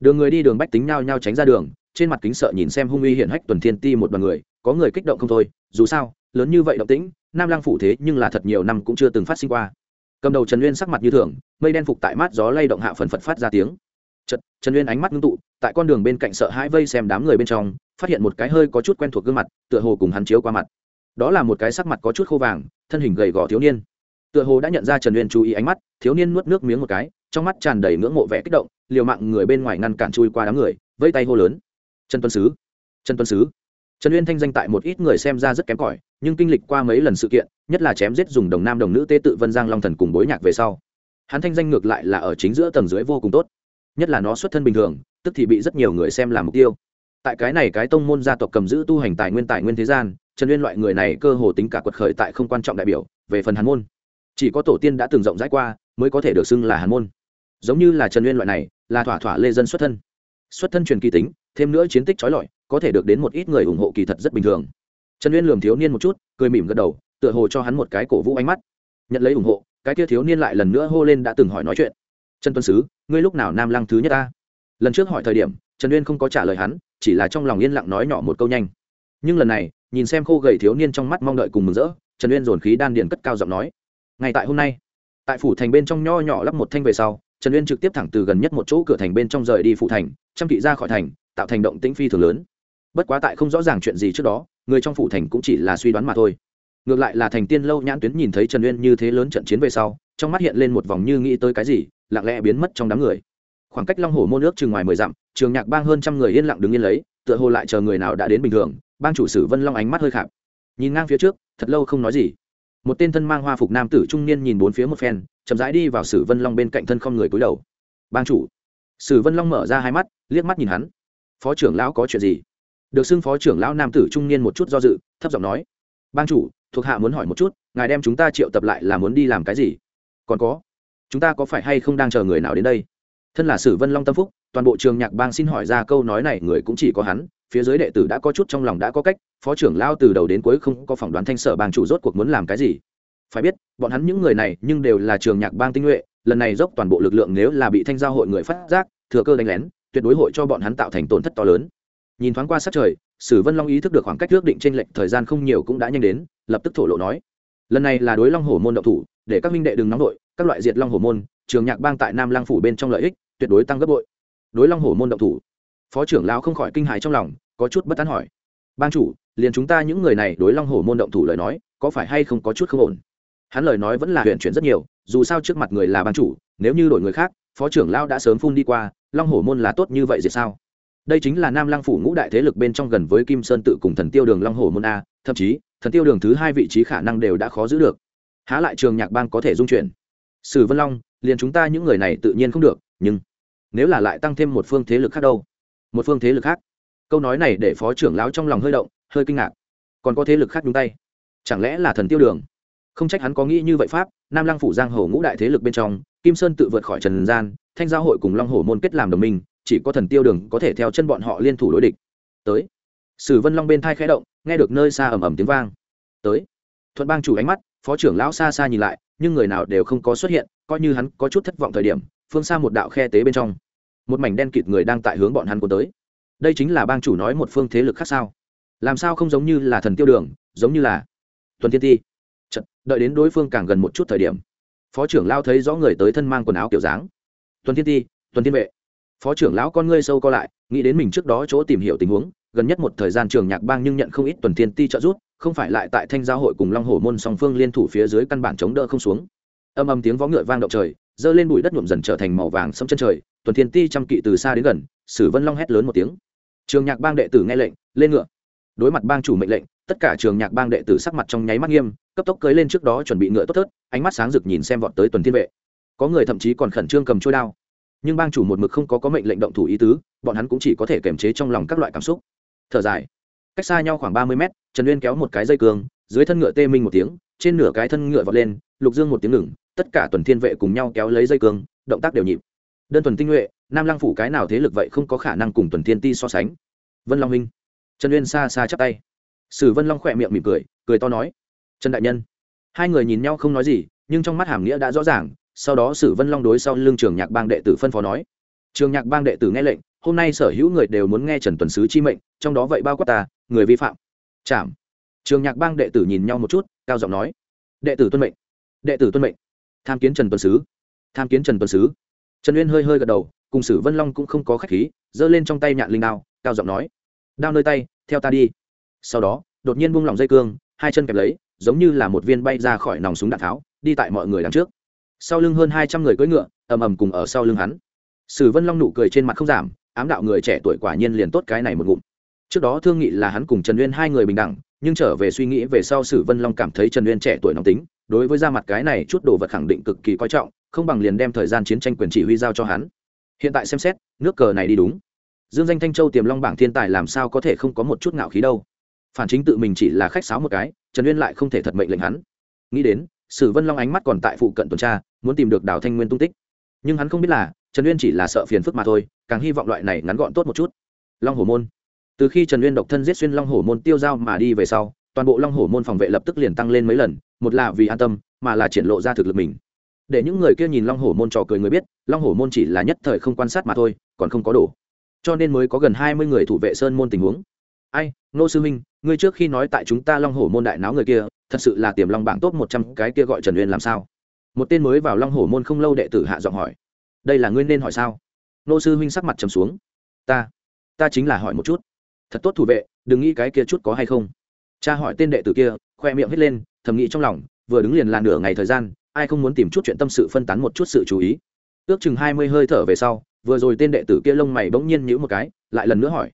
Đường người đi đường bách tính nhao nhao tránh ra đường, trên mặt kính sợ nhìn xem hung uy hiển hách tuần thiên ti một đoàn người, có người kích động không thôi, dù sao, lớn như vậy động tĩnh, nam lang phủ thế nhưng là thật nhiều năm cũng chưa từng phát sinh qua. Cầm đầu trần uyên sắc mặt như thường, mây đen phục tại mát gió lay động hạ phần phật phát ra tiếng. Chật, trần uyên ánh mắt ngưng tụ tại con đường bên cạnh sợ hãi vây xem đám người bên trong phát hiện một cái hơi có chút quen thuộc gương mặt tựa hồ cùng hắn chiếu qua mặt. Đó là một cái sắc mặt có chút khô vàng thân hình gầy gò thiếu niên. Tựa hồ đã nhận ra trần uyên chú ý ánh mắt thiếu niên nuốt nước miếng một cái trong mắt tràn đầy ngưỡng mộ vẻ kích động liều mạng người bên ngoài ngăn cản chui qua đám người vây tay hô lớn. Trần tuân sứ! Trần tuân sứ! Trần uyên thanh danh tại một ít người xem ra rất kém cỏi nhưng kinh lịch qua mấy lần sự kiện nhất là chém giết dùng đồng nam đồng nữ tế tự vân giang long thần cùng bối nhạc về sau. Hắn thanh danh ngược lại là ở chính giữa tầng dưới vô cùng tốt nhất là nó xuất thân bình thường, tức thì bị rất nhiều người xem làm mục tiêu. Tại cái này cái tông môn gia tộc cầm giữ tu hành tài nguyên tài nguyên thế gian, trần liên loại người này cơ hồ tính cả quật khởi tại không quan trọng đại biểu, về phần hàn môn. Chỉ có tổ tiên đã từng rộng rãi qua, mới có thể được xưng là hàn môn. Giống như là trần uyên loại này, là thỏa thỏa lê dân xuất thân. Xuất thân truyền kỳ tính, thêm nữa chiến tích trói lọi, có thể được đến một ít người ủng hộ kỳ thật rất bình thường. Trần uyên lườm thiếu niên một chút, cười mỉm gật đầu, tựa hồ cho hắn một cái cổ vũ ánh mắt. Nhận lấy ủng hộ, cái kia thiếu niên lại lần nữa hô lên đã từng hỏi nói chuyện trần tuân sứ, ngươi lúc nào nam lăng thứ nhất ta? Lần trước hỏi thời điểm, trần uyên không có trả lời hắn, chỉ là trong lòng yên lặng nói nhỏ một câu nhanh. Nhưng lần này, nhìn xem khô gầy thiếu niên trong mắt mong đợi cùng mừng rỡ, trần uyên dồn khí đan điện cất cao giọng nói. Ngay tại hôm nay, tại phủ thành bên trong nho nhỏ lắp một thanh về sau, trần uyên trực tiếp thẳng từ gần nhất một chỗ cửa thành bên trong rời đi phủ thành chăm thị ra khỏi thành, tạo thành động tĩnh phi thường lớn. Bất quá tại không rõ ràng chuyện gì trước đó, người trong phủ thành cũng chỉ là suy đoán mà thôi. Ngược lại là thành tiên lâu nhãn tuyến nhìn thấy trần uyên như thế lớn trận chiến về sau, trong mắt hiện lên một vòng như nghĩ tới cái gì lặng lẽ biến mất trong đám người. Khoảng cách long hồ môn nước chừng ngoài mười dặm, trường nhạc bang hơn trăm người yên lặng đứng yên lấy, tựa hồ lại chờ người nào đã đến bình thường, bang chủ sử vân long ánh mắt hơi khạp. Nhìn ngang phía trước, thật lâu không nói gì. Một tên thân mang hoa phục nam tử trung niên nhìn bốn phía một phen, chậm rãi đi vào sử vân long bên cạnh thân không người cúi đầu. Bang chủ. Sử vân long mở ra hai mắt, liếc mắt nhìn hắn. Phó trưởng lão có chuyện gì? Được xưng phó trưởng lão nam tử trung niên một chút do dự, thấp giọng nói. Bang chủ, thuộc hạ muốn hỏi một chút, ngài đem chúng ta triệu tập lại là muốn đi làm cái gì? Còn có chúng ta có phải hay không đang chờ người nào đến đây? Thân là sử vân long tâm phúc, toàn bộ trường nhạc bang xin hỏi ra câu nói này, người cũng chỉ có hắn, phía dưới đệ tử đã có chút trong lòng đã có cách, phó trưởng lao từ đầu đến cuối không có phỏng đoán thanh sở bang chủ rốt cuộc muốn làm cái gì. Phải biết, bọn hắn những người này nhưng đều là trường nhạc bang tinh nhuệ, lần này dốc toàn bộ lực lượng nếu là bị thanh giao hội người phát giác, thừa cơ đánh lén, tuyệt đối hội cho bọn hắn tạo thành tổn thất to lớn. Nhìn thoáng qua sát trời, sử vân long ý thức được khoảng cách ước định trên lệnh thời gian không nhiều cũng đã nhanh đến, lập tức thổ lộ nói, lần này là đối long hổ môn động thủ, để các minh đệ đừng nóng đội các loại diệt long hổ môn, trường nhạc bang tại nam lang phủ bên trong lợi ích, tuyệt đối tăng gấp bội. Đối long hổ môn động thủ, phó trưởng lão không khỏi kinh hãi trong lòng, có chút bất tán hỏi. Bang chủ, liền chúng ta những người này đối long hổ môn động thủ lời nói, có phải hay không có chút không ổn? Hắn lời nói vẫn là huyện chuyển rất nhiều, dù sao trước mặt người là bang chủ, nếu như đổi người khác, phó trưởng lão đã sớm phun đi qua, long hổ môn là tốt như vậy diệt sao? Đây chính là nam lang phủ ngũ đại thế lực bên trong gần với kim sơn tự cùng thần tiêu đường long hổ môn a, thậm chí, thần tiêu đường thứ hai vị trí khả năng đều đã khó giữ được. Há lại trường nhạc bang có thể dung chuyển? Sử vân long, liền chúng ta những người này tự nhiên không được, nhưng nếu là lại tăng thêm một phương thế lực khác đâu? Một phương thế lực khác? Câu nói này để phó trưởng lão trong lòng hơi động, hơi kinh ngạc. Còn có thế lực khác nhúng tay? Chẳng lẽ là thần tiêu đường? Không trách hắn có nghĩ như vậy pháp, nam lăng phủ giang hồ ngũ đại thế lực bên trong, kim sơn tự vượt khỏi trần gian, thanh giao hội cùng long hồ môn kết làm đồng minh, chỉ có thần tiêu đường có thể theo chân bọn họ liên thủ đối địch. Tới. Sử vân long bên thai khẽ động, nghe được nơi xa ầm ầm tiếng vang. Tới. Thuận bang chủ ánh mắt, phó trưởng lão xa xa nhìn lại nhưng người nào đều không có xuất hiện coi như hắn có chút thất vọng thời điểm phương xa một đạo khe tế bên trong một mảnh đen kịt người đang tại hướng bọn hắn cuốn tới. Đây chính là bang chủ nói một phương thế lực khác sao? Làm sao không giống như là thần tiêu đường giống như là tuần thiên ti? Chật, đợi đến đối phương càng gần một chút thời điểm phó trưởng lao thấy rõ người tới thân mang quần áo kiểu dáng. Tuần thiên ti tuần thiên vệ. Phó trưởng lão con ngươi sâu co lại nghĩ đến mình trước đó chỗ tìm hiểu tình huống gần nhất một thời gian trường nhạc bang nhưng nhận không ít tuần thiên ti trợ giúp không phải lại tại thanh giao hội cùng long hổ môn song phương liên thủ phía dưới căn bản chống đỡ không xuống. Âm âm tiếng vó ngựa vang động trời, dơ lên bụi đất nhuộm dần trở thành màu vàng sẫm chân trời, tuần thiên ti trăm kỵ từ xa đến gần, sử vân long hét lớn một tiếng. Trường nhạc bang đệ tử nghe lệnh, lên ngựa. Đối mặt bang chủ mệnh lệnh, tất cả trường nhạc bang đệ tử sắc mặt trong nháy mắt nghiêm, cấp tốc cưới lên trước đó chuẩn bị ngựa tốt thớt, ánh mắt sáng rực nhìn xem vọt tới tuần thiên vệ. Có người thậm chí còn khẩn trương cầm trôi đao. Nhưng bang chủ một mực không có có mệnh lệnh động thủ ý tứ, bọn hắn cũng chỉ có thể kiềm chế trong lòng các loại cảm xúc. Thở dài cách xa nhau khoảng ba mươi mét, trần uyên kéo một cái dây cương, dưới thân ngựa tê minh một tiếng, trên nửa cái thân ngựa vọt lên, lục dương một tiếng ngừng, tất cả tuần thiên vệ cùng nhau kéo lấy dây cương, động tác đều nhịp. Đơn tuần tinh nhuệ, nam lăng phủ cái nào thế lực vậy không có khả năng cùng tuần thiên ti so sánh. Vân long huynh trần uyên xa xa chắp tay. Sử vân long khỏe miệng mỉm cười cười to nói, trần đại nhân. Hai người nhìn nhau không nói gì, nhưng trong mắt hàm nghĩa đã rõ ràng, sau đó sử vân long đối sau lưng trường nhạc bang đệ tử phân phó nói. Trường nhạc bang đệ tử nghe lệnh hôm nay sở hữu người đều muốn nghe trần tuần sứ chi mệnh, trong đó vậy bao quát ta, người vi phạm. Chạm trường nhạc bang đệ tử nhìn nhau một chút, cao giọng nói. Đệ tử tuân mệnh. Đệ tử tuân mệnh. Tham kiến trần tuần sứ. Tham kiến trần tuần sứ. Trần uyên hơi hơi gật đầu, cùng sử vân long cũng không có khách khí, giơ lên trong tay nhạn linh đao, cao giọng nói. Đao nơi tay, theo ta đi. Sau đó, đột nhiên buông lỏng dây cương, hai chân kẹp lấy, giống như là một viên bay ra khỏi nòng súng đạn tháo, đi tại mọi người đằng trước. Sau lưng hơn hai trăm người cưỡi ngựa, ầm ầm cùng ở sau lưng hắn. Sử vân long nụ cười trên mặt không giảm ám đạo người trẻ tuổi quả nhiên liền tốt cái này một ngụm. Trước đó thương nghị là hắn cùng trần uyên hai người bình đẳng, nhưng trở về suy nghĩ về sau sử vân long cảm thấy trần uyên trẻ tuổi nóng tính, đối với ra mặt cái này chút đồ vật khẳng định cực kỳ coi trọng, không bằng liền đem thời gian chiến tranh quyền chỉ huy giao cho hắn. Hiện tại xem xét, nước cờ này đi đúng. Dương danh thanh châu tiềm long bảng thiên tài làm sao có thể không có một chút ngạo khí đâu. Phản chính tự mình chỉ là khách sáo một cái, trần uyên lại không thể thật mệnh lệnh hắn. Nghĩ đến, sử vân long ánh mắt còn tại phụ cận tuần tra, muốn tìm được đào thanh nguyên tung tích. Nhưng hắn không biết là trần uyên chỉ là sợ phiền phức mà thôi, càng hy vọng loại này ngắn gọn tốt một chút. Long hổ môn. Từ khi trần uyên độc thân giết xuyên long hổ môn tiêu dao mà đi về sau, toàn bộ long hổ môn phòng vệ lập tức liền tăng lên mấy lần, một là vì an tâm, mà là triển lộ ra thực lực mình. Để những người kia nhìn long hổ môn trò cười người biết, long hổ môn chỉ là nhất thời không quan sát mà thôi, còn không có đủ cho nên mới có gần hai mươi người thủ vệ sơn môn tình huống. Ai nô sư minh, ngươi trước khi nói tại chúng ta long hổ môn đại náo người kia, thật sự là tiềm long bảng tốt một trăm cái kia gọi trần uyên làm sao? Một tên mới vào long hổ môn không lâu đệ tử hạ giọng hỏi đây là ngươi nên hỏi sao? Nô sư huynh sắc mặt trầm xuống. Ta ta chính là hỏi một chút. Thật tốt thủ vệ, đừng nghĩ cái kia chút có hay không. Cha hỏi tên đệ tử kia, khoe miệng hết lên, thầm nghĩ trong lòng, vừa đứng liền là nửa ngày thời gian, ai không muốn tìm chút chuyện tâm sự phân tán một chút sự chú ý. Ước chừng hai mươi hơi thở về sau, vừa rồi tên đệ tử kia lông mày bỗng nhiên nhữ một cái, lại lần nữa hỏi.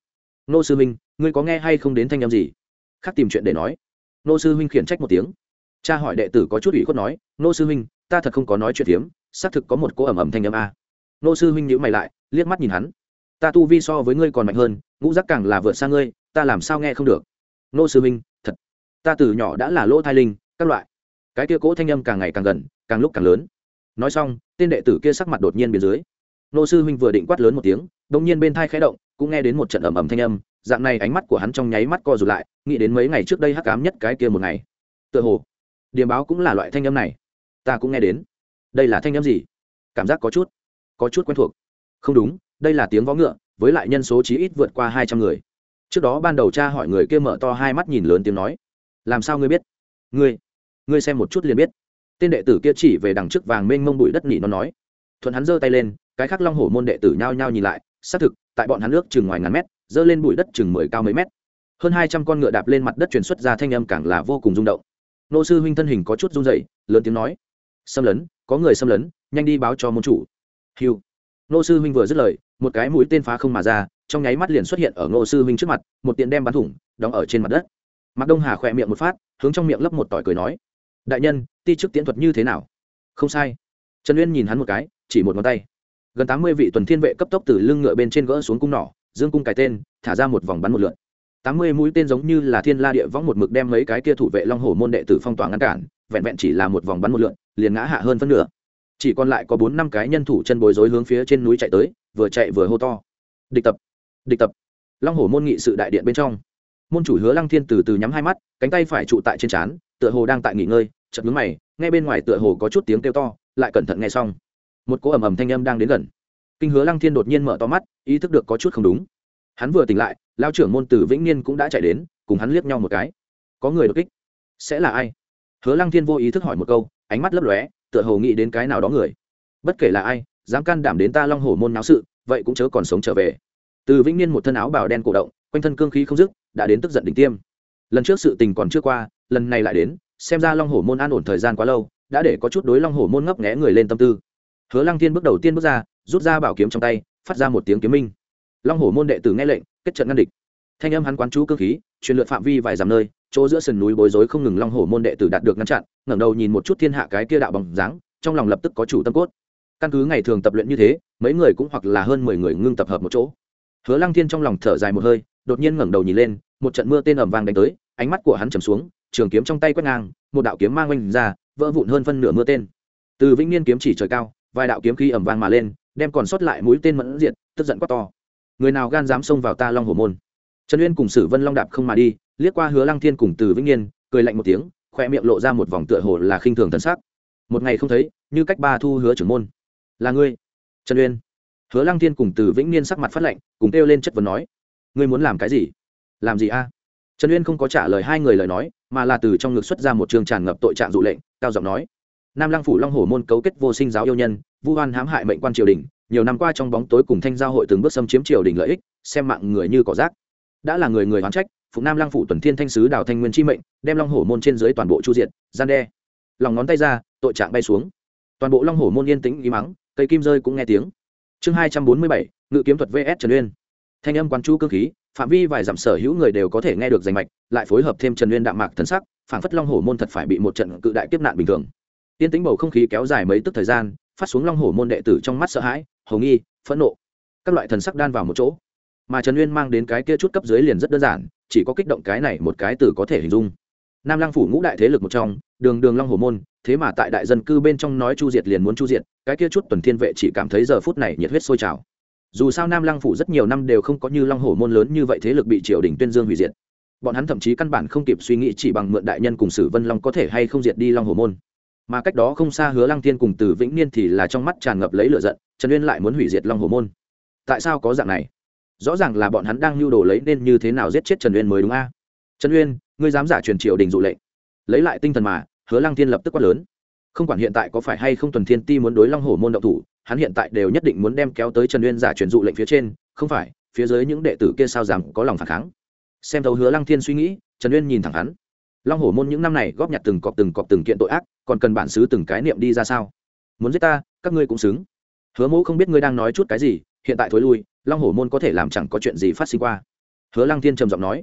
Nô sư huynh, ngươi có nghe hay không đến thanh âm gì? Khác tìm chuyện để nói. Nô sư huynh khiển trách một tiếng. Cha hỏi đệ tử có chút ủy khuất nói, nô sư huynh, ta thật không có nói chuyện tiếm xác thực có một cô ẩm ẩm thanh âm a nô sư huynh nhữ mày lại, liếc mắt nhìn hắn. Ta tu vi so với ngươi còn mạnh hơn, ngũ giác càng là vượt xa ngươi, ta làm sao nghe không được? Nô sư huynh, thật. Ta từ nhỏ đã là lỗ thai linh, các loại. Cái kia cỗ thanh âm càng ngày càng gần, càng lúc càng lớn. Nói xong, tên đệ tử kia sắc mặt đột nhiên bên dưới. Nô sư huynh vừa định quát lớn một tiếng đông nhiên bên thai khẽ động, cũng nghe đến một trận ầm ầm thanh âm, dạng này ánh mắt của hắn trong nháy mắt co rụt lại, nghĩ đến mấy ngày trước đây hắc cám nhất cái kia một ngày. Tựa hồ điềm báo cũng là loại thanh âm này. Ta cũng nghe đến. Đây là thanh âm gì? Cảm giác có chút có chút quen thuộc. Không đúng, đây là tiếng vó ngựa, với lại nhân số chí ít vượt qua hai trăm người. Trước đó ban đầu cha hỏi người kia mở to hai mắt nhìn lớn tiếng nói, làm sao ngươi biết? Ngươi ngươi xem một chút liền biết. Tên đệ tử kia chỉ về đằng trước vàng mênh mông bụi đất nỉ nó nói. Thuận hắn giơ tay lên, cái khác long hổ môn đệ tử nhao nhao nhìn lại, xác thực, tại bọn hắn nước chừng ngoài ngàn mét, giơ lên bụi đất chừng mười cao mấy mét. Hơn hai trăm con ngựa đạp lên mặt đất truyền xuất ra thanh âm càng là vô cùng rung động. Nô sư huynh thân hình có chút run dậy lớn tiếng nói, xâm lấn, có người xâm lấn, nhanh đi báo cho môn chủ hiu nô sư huynh vừa dứt lời, một cái mũi tên phá không mà ra, trong nháy mắt liền xuất hiện ở nô sư huynh trước mặt, một tiện đem bắn thủng, đóng ở trên mặt đất. Mặc đông hà khỏe miệng một phát, hướng trong miệng lấp một tỏi cười nói, đại nhân, ti chức tiễn thuật như thế nào? Không sai. Trần uyên nhìn hắn một cái, chỉ một ngón tay. Gần tám mươi vị tuần thiên vệ cấp tốc từ lưng ngựa bên trên gỡ xuống cung nỏ, dương cung cài tên, thả ra một vòng bắn một lượn tám mươi mũi tên giống như là thiên la địa võng một mực đem mấy cái kia thủ vệ long hồ môn đệ tử phong tỏa ngăn cản, vẹn vẹn chỉ là một vòng bắn một lượn liền ngã hạ hơn phân nửa chỉ còn lại có bốn năm cái nhân thủ chân bối rối hướng phía trên núi chạy tới, vừa chạy vừa hô to. Địch tập địch tập. Long hổ môn nghị sự đại điện bên trong. Môn chủ hứa lăng thiên từ từ nhắm hai mắt, cánh tay phải trụ tại trên trán, tựa hồ đang tại nghỉ ngơi chật ngứng mày, nghe bên ngoài tựa hồ có chút tiếng kêu to, lại cẩn thận nghe xong. Một cỗ ầm ầm thanh âm đang đến gần. Kinh hứa lăng thiên đột nhiên mở to mắt, ý thức được có chút không đúng. Hắn vừa tỉnh lại lao trưởng môn tử vĩnh niên cũng đã chạy đến, cùng hắn liếc nhau một cái. Có người đột kích. Sẽ là ai? Hứa lăng thiên vô ý thức hỏi một câu, ánh mắt lấp lóe tựa hồ nghĩ đến cái nào đó người. Bất kể là ai, dám can đảm đến ta long hổ môn náo sự, vậy cũng chớ còn sống trở về. Từ vĩnh niên một thân áo bào đen cổ động, quanh thân cương khí không dứt, đã đến tức giận đỉnh tiêm. Lần trước sự tình còn chưa qua, lần này lại đến, xem ra long hổ môn an ổn thời gian quá lâu, đã để có chút đối long hổ môn ngấp nghé người lên tâm tư. Hứa lăng thiên bước đầu tiên bước ra, rút ra bảo kiếm trong tay, phát ra một tiếng kiếm minh. Long hổ môn đệ tử nghe lệnh, kết trận ngăn địch thanh âm hắn quán chú cơ khí, truyền lượt phạm vi vài dặm nơi, chỗ giữa sườn núi bối rối không ngừng long hổ môn đệ tử đạt được ngăn chặn, ngẩng đầu nhìn một chút thiên hạ cái kia đạo bằng dáng, trong lòng lập tức có chủ tâm cốt. Căn cứ ngày thường tập luyện như thế, mấy người cũng hoặc là hơn mười người ngưng tập hợp một chỗ. Hứa lăng thiên trong lòng thở dài một hơi, đột nhiên ngẩng đầu nhìn lên, một trận mưa tên ẩm vàng đánh tới, ánh mắt của hắn trầm xuống, trường kiếm trong tay quét ngang, một đạo kiếm mang oanh ra, vỡ vụn hơn phân nửa mưa tên. Từ vĩnh niên kiếm chỉ trời cao, vài đạo kiếm khí ẩm vàng mà lên, đem còn sót lại mũi tên mẫn diện tức giận quá to. Người nào gan dám xông vào ta long hổ môn? Trần uyên cùng sử vân long đạp không mà đi liếc qua hứa lăng thiên cùng từ vĩnh niên cười lạnh một tiếng khoe miệng lộ ra một vòng tựa hồ là khinh thường thân sắc. Một ngày không thấy như cách ba thu hứa trưởng môn. Là ngươi trần uyên. Hứa lăng thiên cùng từ vĩnh niên sắc mặt phát lạnh, cùng kêu lên chất vấn nói ngươi muốn làm cái gì? Làm gì a? Trần uyên không có trả lời hai người lời nói mà là từ trong ngực xuất ra một trường tràn ngập tội trạng dụ lệnh cao giọng nói nam lăng phủ long hổ môn cấu kết vô sinh giáo yêu nhân vu hoan hãm hại mệnh quan triều đình nhiều năm qua trong bóng tối cùng thanh giao hội từng bước xâm chiếm triều đình lợi ích xem mạng người như cỏ rác đã là người người oán trách phụ nam lăng phủ tuần thiên thanh sứ đào thanh nguyên chi mệnh, đem long hổ môn trên dưới toàn bộ chu diện gian đe. Lòng ngón tay ra, tội trạng bay xuống. Toàn bộ long hổ môn yên tĩnh ý mắng, cây kim rơi cũng nghe tiếng. Chương hai trăm bốn mươi bảy, ngự kiếm thuật vs trần uyên. Thanh âm quan chu cơ khí, phạm vi vài dặm sở hữu người đều có thể nghe được danh mạch, lại phối hợp thêm trần uyên đạm mạc thần sắc, phảng phất long hổ môn thật phải bị một trận cự đại kiếp nạn bình thường. Tiên tĩnh bầu không khí kéo dài mấy tức thời gian, phát xuống long hổ môn đệ tử trong mắt sợ hãi hầu nghi, phẫn nộ. Các loại thần sắc đan vào một chỗ mà trần uyên mang đến cái kia chút cấp dưới liền rất đơn giản, chỉ có kích động cái này một cái từ có thể hình dung. Nam lang phủ ngũ đại thế lực một trong, đường đường long hổ môn, thế mà tại đại dân cư bên trong nói chu diệt liền muốn chu diệt, cái kia chút tuần thiên vệ chỉ cảm thấy giờ phút này nhiệt huyết sôi trào. Dù sao nam lăng phủ rất nhiều năm đều không có như long hổ môn lớn như vậy thế lực bị triều đình tuyên dương hủy diệt. Bọn hắn thậm chí căn bản không kịp suy nghĩ chỉ bằng mượn đại nhân cùng sử vân long có thể hay không diệt đi long hổ môn. Mà cách đó không xa hứa lăng Thiên cùng từ vĩnh niên thì là trong mắt tràn ngập lấy lửa giận, trần uyên lại muốn hủy diệt long hổ môn. Tại sao có dạng này? Rõ ràng là bọn hắn đang lưu đồ lấy nên như thế nào giết chết trần uyên mới đúng a? Trần uyên, ngươi dám giả truyền triều đình dụ lệnh. Lấy lại tinh thần mà, hứa lăng Thiên lập tức quát lớn. Không quản hiện tại có phải hay không tuần thiên ti muốn đối long hổ môn động thủ, hắn hiện tại đều nhất định muốn đem kéo tới trần uyên giả truyền dụ lệnh phía trên, không phải, phía dưới những đệ tử kia sao rằng có lòng phản kháng? Xem thấu hứa lăng thiên suy nghĩ, trần uyên nhìn thẳng hắn. Long hổ môn những năm này góp nhặt từng cọp từng cọp từng kiện tội ác, còn cần bản xứ từng cái niệm đi ra sao? Muốn giết ta, các ngươi cũng xứng. Hứa mẫu không biết ngươi đang nói chút cái gì hiện tại thối lui, long hổ môn có thể làm chẳng có chuyện gì phát sinh qua. Hứa lăng thiên trầm giọng nói.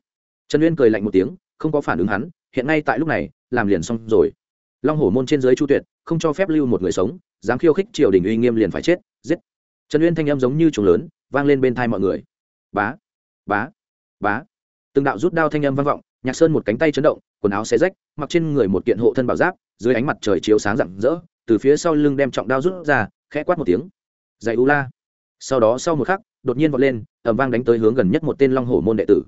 Trần uyên cười lạnh một tiếng, không có phản ứng hắn, hiện ngay tại lúc này, làm liền xong rồi. Long hổ môn trên dưới chu tuyệt, không cho phép lưu một người sống, dám khiêu khích triều đình uy nghiêm liền phải chết, giết. Trần uyên thanh em giống như trùng lớn, vang lên bên thai mọi người. Bá bá bá. Từng đạo rút đao thanh âm vang vọng, nhạc sơn một cánh tay chấn động, quần áo xé rách, mặc trên người một kiện hộ thân bảo giáp, dưới ánh mặt trời chiếu sáng rạng rỡ, từ phía sau lưng đem trọng đao rút ra, khẽ quát một tiếng. Dạy u la sau đó sau một khắc, đột nhiên vọt lên ẩm vang đánh tới hướng gần nhất một tên long hổ môn đệ tử.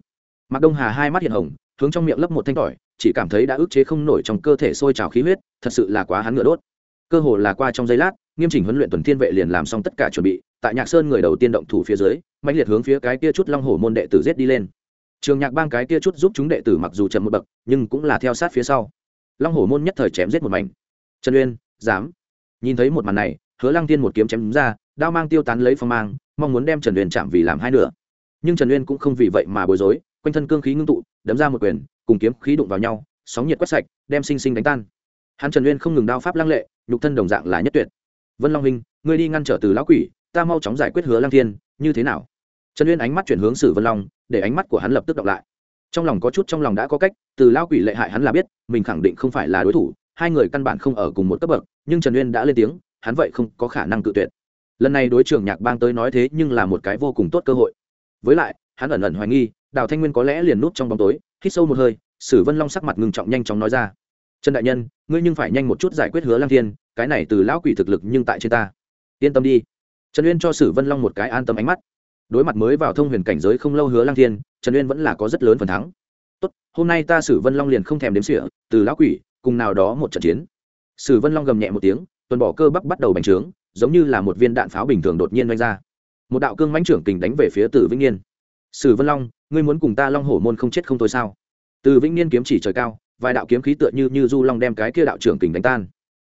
Mạc đông hà hai mắt hiện hồng, hướng trong miệng lấp một thanh tỏi, chỉ cảm thấy đã ức chế không nổi trong cơ thể sôi trào khí huyết, thật sự là quá hắn ngựa đốt. Cơ hồ là qua trong giây lát, nghiêm chỉnh huấn luyện tuần thiên vệ liền làm xong tất cả chuẩn bị, tại nhạc sơn người đầu tiên động thủ phía dưới mạnh liệt hướng phía cái kia chút long hổ môn đệ tử giết đi lên. Trường nhạc bang cái kia chút giúp chúng đệ tử mặc dù chậm một bậc, nhưng cũng là theo sát phía sau. Long hổ môn nhất thời chém giết một mảnh. Trần uyên, dám. Nhìn thấy một màn này, hứa lăng tiên một kiếm chém ra đao mang tiêu tán lấy phong mang, mong muốn đem trần uyên chạm vì làm hai nửa. Nhưng trần uyên cũng không vì vậy mà bối rối, quanh thân cương khí ngưng tụ, đấm ra một quyền, cùng kiếm khí đụng vào nhau, sóng nhiệt quét sạch, đem sinh sinh đánh tan. Hắn trần uyên không ngừng đao pháp lăng lệ, nhục thân đồng dạng là nhất tuyệt. Vân long hình ngươi đi ngăn trở từ lão quỷ, ta mau chóng giải quyết hứa Lang thiên, như thế nào? Trần uyên ánh mắt chuyển hướng sử vân long, để ánh mắt của hắn lập tức đọc lại. Trong lòng có chút, trong lòng đã có cách, từ lão quỷ lệ hại hắn là biết, mình khẳng định không phải là đối thủ, hai người căn bản không ở cùng một cấp bậc, nhưng trần uyên đã lên tiếng, hắn vậy không có khả năng cự tuyệt lần này đối trưởng nhạc bang tới nói thế nhưng là một cái vô cùng tốt cơ hội. Với lại, hắn ẩn ẩn hoài nghi, đào thanh nguyên có lẽ liền núp trong bóng tối, hít sâu một hơi, sử vân long sắc mặt ngừng trọng nhanh chóng nói ra. Trần đại nhân, ngươi nhưng phải nhanh một chút giải quyết hứa lang thiên, cái này từ lão quỷ thực lực nhưng tại trên ta. Yên tâm đi. Trần uyên cho sử vân long một cái an tâm ánh mắt. Đối mặt mới vào thông huyền cảnh giới không lâu hứa lang thiên, trần uyên vẫn là có rất lớn phần thắng. Tốt, hôm nay ta sử vân long liền không thèm đếm sỉa từ lão quỷ, cùng nào đó một trận chiến. Sử vân long gầm nhẹ một tiếng, tuần bỏ cơ bắp bắt đầu bành trướng giống như là một viên đạn pháo bình thường đột nhiên vang ra. Một đạo cương mãnh trưởng kình đánh về phía tử vĩnh niên. Sử vân long, ngươi muốn cùng ta long hổ môn không chết không thôi sao? Từ vĩnh niên kiếm chỉ trời cao, vài đạo kiếm khí tựa như như du long đem cái kia đạo trưởng kình đánh tan.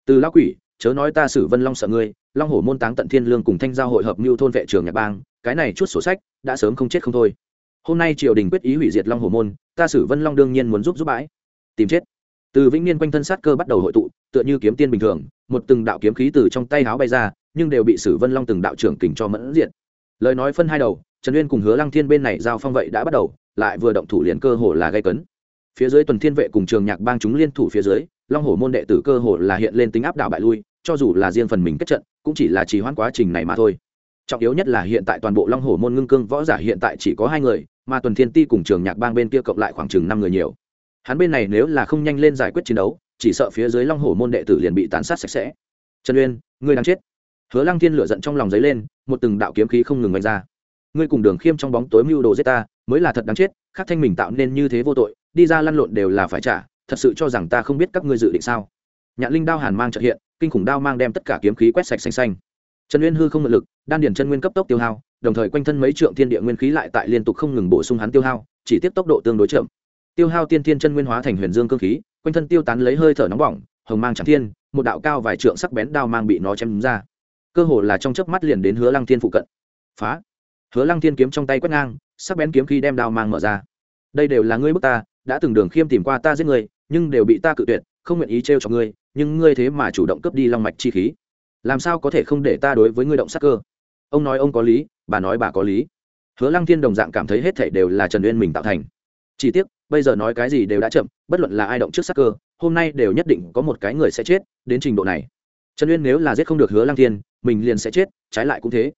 Từ lão quỷ, chớ nói ta sử vân long sợ ngươi, long hổ môn táng tận thiên lương cùng thanh giao hội hợp mưu thôn vệ trường nhạc bang, cái này chút sổ sách đã sớm không chết không thôi. Hôm nay triều đình quyết ý hủy diệt long hổ môn, ta sử vân long đương nhiên muốn giúp giúp bãi. Tìm chết. Từ vĩnh niên quanh thân sát cơ bắt đầu hội tụ, tựa như kiếm tiên bình thường một từng đạo kiếm khí từ trong tay háo bay ra, nhưng đều bị sử vân long từng đạo trưởng kình cho mẫn diện lời nói phân hai đầu, trần uyên cùng hứa lăng thiên bên này giao phong vậy đã bắt đầu, lại vừa động thủ liền cơ hồ là gây cấn. Phía dưới tuần thiên vệ cùng trường nhạc bang chúng liên thủ phía dưới, long hổ môn đệ tử cơ hồ là hiện lên tính áp đảo bại lui, cho dù là riêng phần mình kết trận, cũng chỉ là trì hoãn quá trình này mà thôi. Trọng yếu nhất là hiện tại toàn bộ long hổ môn ngưng cương võ giả hiện tại chỉ có hai người, mà tuần thiên ti cùng trường nhạc bang bên kia cộng lại khoảng chừng năm người nhiều. Hắn bên này nếu là không nhanh lên giải quyết chiến đấu chỉ sợ phía dưới long hổ môn đệ tử liền bị tàn sát sạch sẽ. Trần uyên, ngươi đang chết. Hứa lăng thiên lửa giận trong lòng dấy lên, một từng đạo kiếm khí không ngừng vạch ra. Ngươi cùng đường khiêm trong bóng tối mưu đồ giết ta, mới là thật đáng chết khắc thanh mình tạo nên như thế vô tội, đi ra lăn lộn đều là phải trả, thật sự cho rằng ta không biết các ngươi dự định sao. Nhạn linh đao hàn mang trợ hiện, kinh khủng đao mang đem tất cả kiếm khí quét sạch xanh xanh. Trần uyên hư không ngự lực, đan điền chân nguyên cấp tốc tiêu hao, đồng thời quanh thân mấy trượng thiên địa nguyên khí lại tại liên tục không ngừng bổ sung hắn tiêu hao, chỉ tiếp tốc độ tương đối chậm tiêu hao tiên thiên chân nguyên hóa thành huyền dương cơ khí, quanh thân tiêu tán lấy hơi thở nóng bỏng, hồng mang chẳng thiên, một đạo cao vài trượng sắc bén đao mang bị nó chém ra. Cơ hồ là trong chớp mắt liền đến hứa lăng thiên phụ cận. Phá! Hứa lăng thiên kiếm trong tay quét ngang, sắc bén kiếm khi đem đao mang mở ra. Đây đều là ngươi bức ta, đã từng đường khiêm tìm qua ta giết người nhưng đều bị ta cự tuyệt, không nguyện ý trêu cho ngươi, nhưng ngươi thế mà chủ động cướp đi long mạch chi khí. Làm sao có thể không để ta đối với ngươi động sắc cơ? Ông nói ông có lý, bà nói bà có lý. Hứa lăng thiên đồng dạng cảm thấy hết thảy đều là trần uyên mình tạo thành. Chỉ tiếc bây giờ nói cái gì đều đã chậm, bất luận là ai động trước sắc cơ, hôm nay đều nhất định có một cái người sẽ chết, đến trình độ này. Trần uyên nếu là giết không được hứa lăng thiên, mình liền sẽ chết, trái lại cũng thế.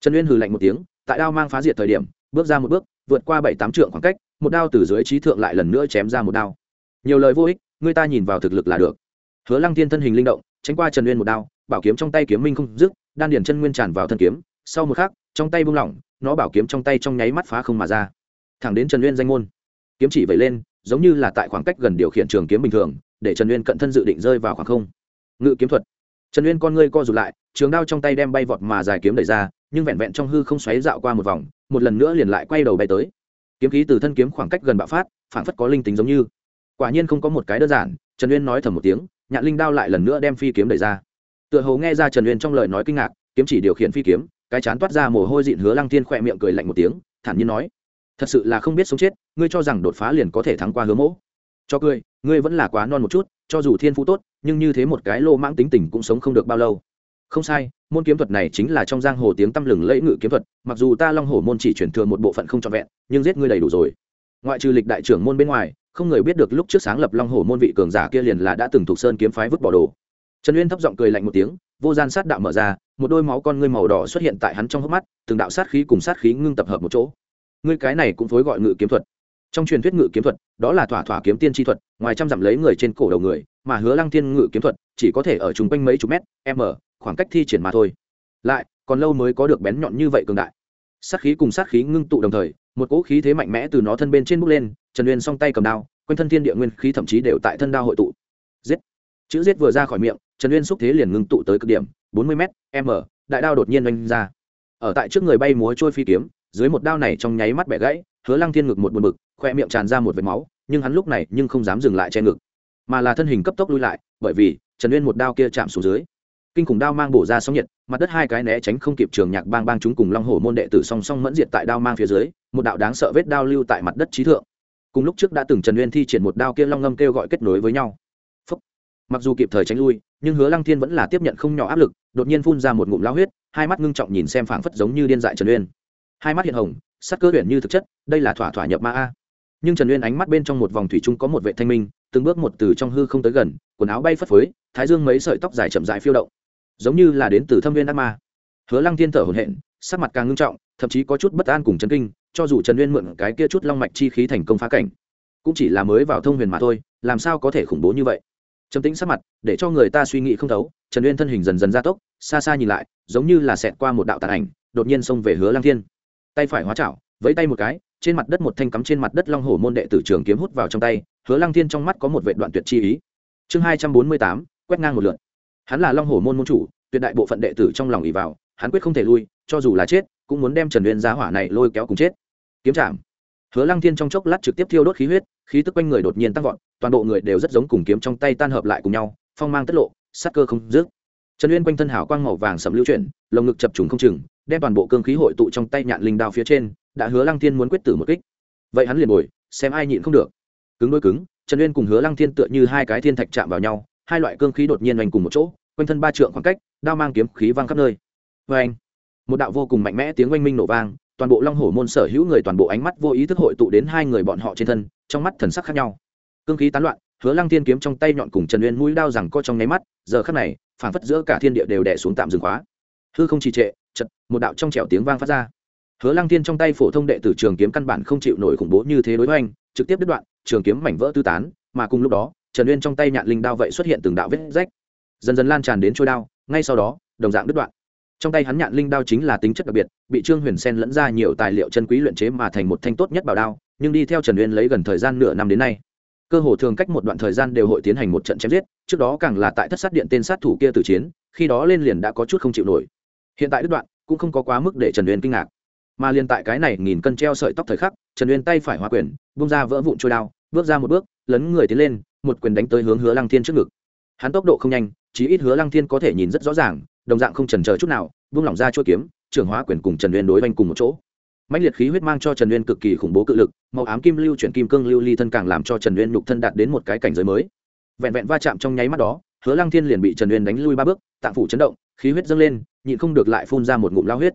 Trần uyên hừ lạnh một tiếng, tại đao mang phá diệt thời điểm, bước ra một bước, vượt qua bảy tám trượng khoảng cách, một đao từ dưới trí thượng lại lần nữa chém ra một đao. Nhiều lời vô ích, người ta nhìn vào thực lực là được. Hứa lăng thiên thân hình linh động, tránh qua trần uyên một đao, bảo kiếm trong tay kiếm minh không dứt, đan điền chân nguyên tràn vào thân kiếm, sau một khắc, trong tay buông lỏng, nó bảo kiếm trong tay trong nháy mắt phá không mà ra. Thẳng đến trần uyên danh môn kiếm chỉ vẩy lên, giống như là tại khoảng cách gần điều khiển trường kiếm bình thường, để trần uyên cận thân dự định rơi vào khoảng không. Ngự kiếm thuật. Trần uyên con ngươi co rụt lại, trường đao trong tay đem bay vọt mà dài kiếm đẩy ra, nhưng vẹn vẹn trong hư không xoáy dạo qua một vòng, một lần nữa liền lại quay đầu bay tới. Kiếm khí từ thân kiếm khoảng cách gần bạo phát phản phất có linh tính giống như. Quả nhiên không có một cái đơn giản, trần uyên nói thầm một tiếng, nhạn linh đao lại lần nữa đem phi kiếm đẩy ra. Tựa hồ nghe ra trần uyên trong lời nói kinh ngạc, kiếm chỉ điều khiển phi kiếm, cái chán toát ra mồ hôi dịn hứa lăng tiên khỏe miệng cười lạnh một tiếng, thản nhiên nói thật sự là không biết sống chết, ngươi cho rằng đột phá liền có thể thắng qua hứa mỗ. Cho cười, ngươi vẫn là quá non một chút, cho dù thiên phú tốt, nhưng như thế một cái lô mãng tính tình cũng sống không được bao lâu. Không sai, môn kiếm thuật này chính là trong giang hồ tiếng tăm lừng lẫy ngự kiếm thuật, mặc dù ta long hồ môn chỉ chuyển thừa một bộ phận không trọn vẹn, nhưng giết ngươi đầy đủ rồi. Ngoại trừ lịch đại trưởng môn bên ngoài, không người biết được lúc trước sáng lập long hồ môn vị cường giả kia liền là đã từng thuộc sơn kiếm phái vứt bỏ đồ. Trần uyên thấp giọng cười lạnh một tiếng, vô gian sát đạo mở ra, một đôi máu con ngươi màu đỏ xuất hiện tại hắn trong hốc mắt, từng đạo sát khí cùng sát khí ngưng tập hợp một chỗ ngươi cái này cũng phối gọi ngự kiếm thuật. Trong truyền thuyết ngự kiếm thuật, đó là thỏa thỏa kiếm tiên tri thuật, ngoài trăm dặm lấy người trên cổ đầu người, mà hứa lăng thiên ngự kiếm thuật chỉ có thể ở chung quanh mấy chục mét m khoảng cách thi triển mà thôi. Lại, còn lâu mới có được bén nhọn như vậy cường đại. Sát khí cùng sát khí ngưng tụ đồng thời, một cỗ khí thế mạnh mẽ từ nó thân bên trên bước lên, trần uyên song tay cầm đao, quanh thân thiên địa nguyên khí thậm chí đều tại thân đao hội tụ. Giết! Chữ giết vừa ra khỏi miệng, trần uyên xúc thế liền ngưng tụ tới cực điểm, bốn mươi m m đại đao đột nhiên oanh ra. Ở tại trước người bay múa trôi phi kiếm dưới một đao này trong nháy mắt bẻ gãy, hứa lăng thiên ngực một buồn bực, khoe miệng tràn ra một vệt máu, nhưng hắn lúc này nhưng không dám dừng lại che ngực, mà là thân hình cấp tốc lui lại, bởi vì trần uyên một đao kia chạm xuống dưới, kinh khủng đao mang bổ ra sóng nhiệt, mặt đất hai cái né tránh không kịp trường nhạc bang bang chúng cùng long hổ môn đệ tử song song mẫn diệt tại đao mang phía dưới, một đạo đáng sợ vết đao lưu tại mặt đất trí thượng. Cùng lúc trước đã từng trần uyên thi triển một đao kia long ngâm kêu gọi kết nối với nhau. Phúc. mặc dù kịp thời tránh lui, nhưng hứa lăng thiên vẫn là tiếp nhận không nhỏ áp lực, đột nhiên phun ra một ngụm lao huyết, hai mắt ngưng trọng nhìn xem phảng phất giống như điên dại trần uyên hai mắt hiện hồng, sắc cơ huyện như thực chất, đây là thỏa thỏa nhập ma a. Nhưng trần uyên ánh mắt bên trong một vòng thủy chung có một vệ thanh minh, từng bước một từ trong hư không tới gần, quần áo bay phất phới, thái dương mấy sợi tóc dài chậm dài phiêu động. Giống như là đến từ thâm viên ác ma. Hứa lăng thiên thở hổn hển, sắc mặt càng ngưng trọng, thậm chí có chút bất an cùng chấn kinh, cho dù trần uyên mượn cái kia chút long mạch chi khí thành công phá cảnh, cũng chỉ là mới vào thông huyền mà thôi, làm sao có thể khủng bố như vậy? Trầm tĩnh sắc mặt, để cho người ta suy nghĩ không thấu, trần uyên thân hình dần dần gia tốc, xa xa nhìn lại, giống như là xẹt qua một đạo tàn ảnh, đột nhiên xông về hứa lăng thiên tay phải hóa chảo, vẫy tay một cái, trên mặt đất một thanh cắm trên mặt đất long hổ môn đệ tử trường kiếm hút vào trong tay, hứa lăng thiên trong mắt có một vệ đoạn tuyệt chi ý. Chương hai trăm bốn mươi tám, quét ngang một lượt. Hắn là long hổ môn môn chủ, tuyệt đại bộ phận đệ tử trong lòng ỉ vào, hắn quyết không thể lui, cho dù là chết, cũng muốn đem trần uyên giá hỏa này lôi kéo cùng chết. Kiếm chạm. Hứa lăng thiên trong chốc lát trực tiếp thiêu đốt khí huyết, khí tức quanh người đột nhiên tăng vọt, toàn bộ người đều rất giống cùng kiếm trong tay tan hợp lại cùng nhau, phong mang tất lộ, sắc cơ không dứt. Trần uyên quanh thân hảo quang màu vàng sầm lưu chuyển, lồng ngực chập trùng không chừng đem toàn bộ cương khí hội tụ trong tay nhạn linh đao phía trên, đã hứa lăng thiên muốn quyết tử một kích. Vậy hắn liền bồi, xem ai nhịn không được. Cứng đôi cứng, trần uyên cùng hứa lăng thiên tựa như hai cái thiên thạch chạm vào nhau, hai loại cương khí đột nhiên oanh cùng một chỗ, quanh thân ba trượng khoảng cách, đao mang kiếm khí vang khắp nơi. Vê anh một đạo vô cùng mạnh mẽ tiếng oanh minh nổ vang, toàn bộ long hổ môn sở hữu người toàn bộ ánh mắt vô ý thức hội tụ đến hai người bọn họ trên thân, trong mắt thần sắc khác nhau. Cương khí tán loạn, hứa lăng thiên kiếm trong tay nhọn cùng trần uyên mũi đao rằng co trong nháy mắt, giờ khắc này, phảng phất giữa cả thiên địa đều đè xuống tạm dừng khóa hư không trì trệ chật một đạo trong trẻo tiếng vang phát ra. Hứa lăng thiên trong tay phổ thông đệ tử trường kiếm căn bản không chịu nổi khủng bố như thế đối với anh, trực tiếp đứt đoạn trường kiếm mảnh vỡ tư tán mà cùng lúc đó trần uyên trong tay nhạn linh đao vậy xuất hiện từng đạo vết rách. Dần dần lan tràn đến trôi đao ngay sau đó đồng dạng đứt đoạn. Trong tay hắn nhạn linh đao chính là tính chất đặc biệt bị trương huyền sen lẫn ra nhiều tài liệu chân quý luyện chế mà thành một thanh tốt nhất bảo đao nhưng đi theo trần uyên lấy gần thời gian nửa năm đến nay. Cơ hồ thường cách một đoạn thời gian đều hội tiến hành một trận chém giết trước đó càng là tại thất sát điện tên sát thủ kia tử chiến khi đó lên liền đã có chút không chịu nổi hiện tại đứt đoạn, cũng không có quá mức để trần uyên kinh ngạc. Mà liền tại cái này nghìn cân treo sợi tóc thời khắc, trần uyên tay phải hòa quyền bung ra vỡ vụn trôi đao, bước ra một bước, lấn người tiến lên, một quyền đánh tới hướng hứa lăng thiên trước ngực. Hắn tốc độ không nhanh, chí ít hứa lăng thiên có thể nhìn rất rõ ràng, đồng dạng không trần chờ chút nào vung lỏng ra chuỗi kiếm, trưởng hóa quyền cùng trần uyên đối oanh cùng một chỗ. Mạnh liệt khí huyết mang cho trần uyên cực kỳ khủng bố cự lực, màu ám kim lưu chuyển kim cương lưu ly thân càng làm cho trần uyên nhục thân đạt đến một cái cảnh giới mới. Vẹn vẹn va chạm trong nháy mắt đó, hứa lăng thiên liền bị trần uyên đánh lui ba bước, tạng phủ chấn động, khí huyết dâng lên nhịn không được lại phun ra một ngụm lao huyết.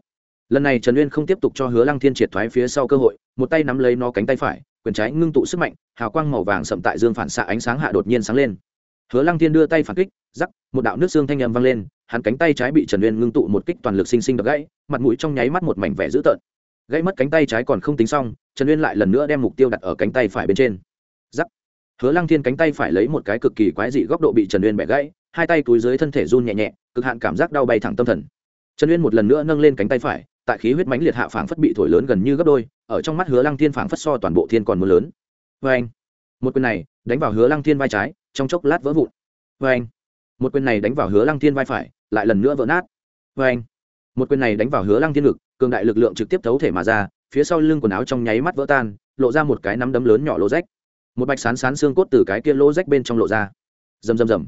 Lần này trần uyên không tiếp tục cho hứa lăng thiên triệt thoái phía sau cơ hội, một tay nắm lấy nó cánh tay phải, quyền trái ngưng tụ sức mạnh, hào quang màu vàng sậm tại dương phản xạ ánh sáng hạ đột nhiên sáng lên. Hứa lăng thiên đưa tay phản kích, rắc, một đạo nước xương thanh âm vang lên, hắn cánh tay trái bị trần uyên ngưng tụ một kích toàn lực sinh sinh đập gãy, mặt mũi trong nháy mắt một mảnh vẻ dữ tợn. Gãy mất cánh tay trái còn không tính xong, trần uyên lại lần nữa đem mục tiêu đặt ở cánh tay phải bên trên. Giắc hứa lăng thiên cánh tay phải lấy một cái cực kỳ quái dị góc độ bị trần uyên bẻ gãy, hai tay túi dưới thân thể run nhẹ nhẹ, cực hạn cảm giác đau bay thẳng tâm thần trần uyên một lần nữa nâng lên cánh tay phải, tại khí huyết mãnh liệt hạ phảng phất bị thổi lớn gần như gấp đôi, ở trong mắt hứa lăng thiên phảng phất so toàn bộ thiên còn mưa lớn. Vê anh, một quyền này đánh vào hứa lăng thiên vai trái, trong chốc lát vỡ vụn. Vê anh, một quyền này đánh vào hứa lăng thiên vai phải, lại lần nữa vỡ nát. Vê anh, một quyền này đánh vào hứa lăng thiên ngực, cường đại lực lượng trực tiếp thấu thể mà ra, phía sau lưng quần áo trong nháy mắt vỡ tan, lộ ra một cái nắm đấm lớn nhỏ lỗ rách. Một bạch sán sán xương cốt từ cái kia lỗ rách bên trong lộ ra. Rầm rầm rầm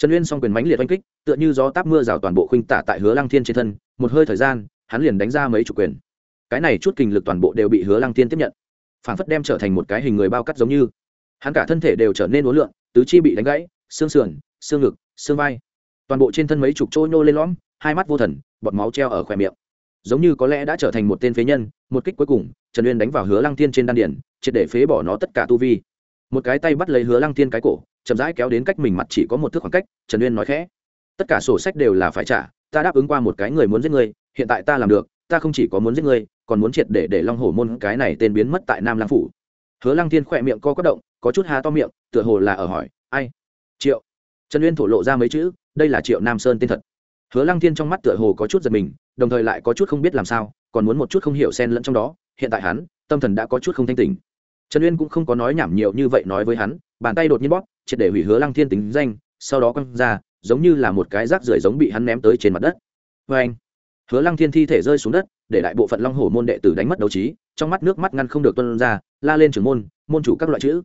trần uyên s quyền mãnh liệt oanh kích, tựa như gió táp mưa rào toàn bộ khuynh tả tại hứa lăng thiên trên thân, một hơi thời gian, hắn liền đánh ra mấy chủ quyền. Cái này chút kinh lực toàn bộ đều bị hứa lăng thiên tiếp nhận. Phản phất đem trở thành một cái hình người bao cắt giống như. Hắn cả thân thể đều trở nên uốn lượn, tứ chi bị đánh gãy, xương sườn, xương ngực, xương vai. Toàn bộ trên thân mấy chục trôi nô lên lõm, hai mắt vô thần, bọt máu treo ở khóe miệng. Giống như có lẽ đã trở thành một tên phế nhân, một kích cuối cùng, trần uyên đánh vào hứa lăng thiên trên đan điển triệt để phế bỏ nó tất cả tu vi. Một cái tay bắt lấy hứa lăng thiên cái cổ chậm rãi kéo đến cách mình mặt chỉ có một thước khoảng cách, trần uyên nói khẽ, tất cả sổ sách đều là phải trả, ta đáp ứng qua một cái người muốn giết người hiện tại ta làm được, ta không chỉ có muốn giết người còn muốn triệt để để long hổ môn cái này tên biến mất tại nam lang phủ. Hứa lăng thiên khỏe miệng co quất động, có chút há to miệng, tựa hồ là ở hỏi, ai? Triệu. Trần uyên thổ lộ ra mấy chữ, đây là triệu nam sơn tên thật. Hứa lăng thiên trong mắt tựa hồ có chút giật mình, đồng thời lại có chút không biết làm sao, còn muốn một chút không hiểu xen lẫn trong đó, hiện tại hắn, tâm thần đã có chút không thanh tình trần uyên cũng không có nói nhảm nhiều như vậy nói với hắn, bàn tay đột nhiên bóp triệt để hủy hứa lăng thiên tính danh, sau đó quăng ra, giống như là một cái rác rưởi giống bị hắn ném tới trên mặt đất. Vê anh, hứa lăng thiên thi thể rơi xuống đất, để đại bộ phận long hổ môn đệ tử đánh mất đấu trí, trong mắt nước mắt ngăn không được tuân ra, la lên trưởng môn môn chủ các loại chữ.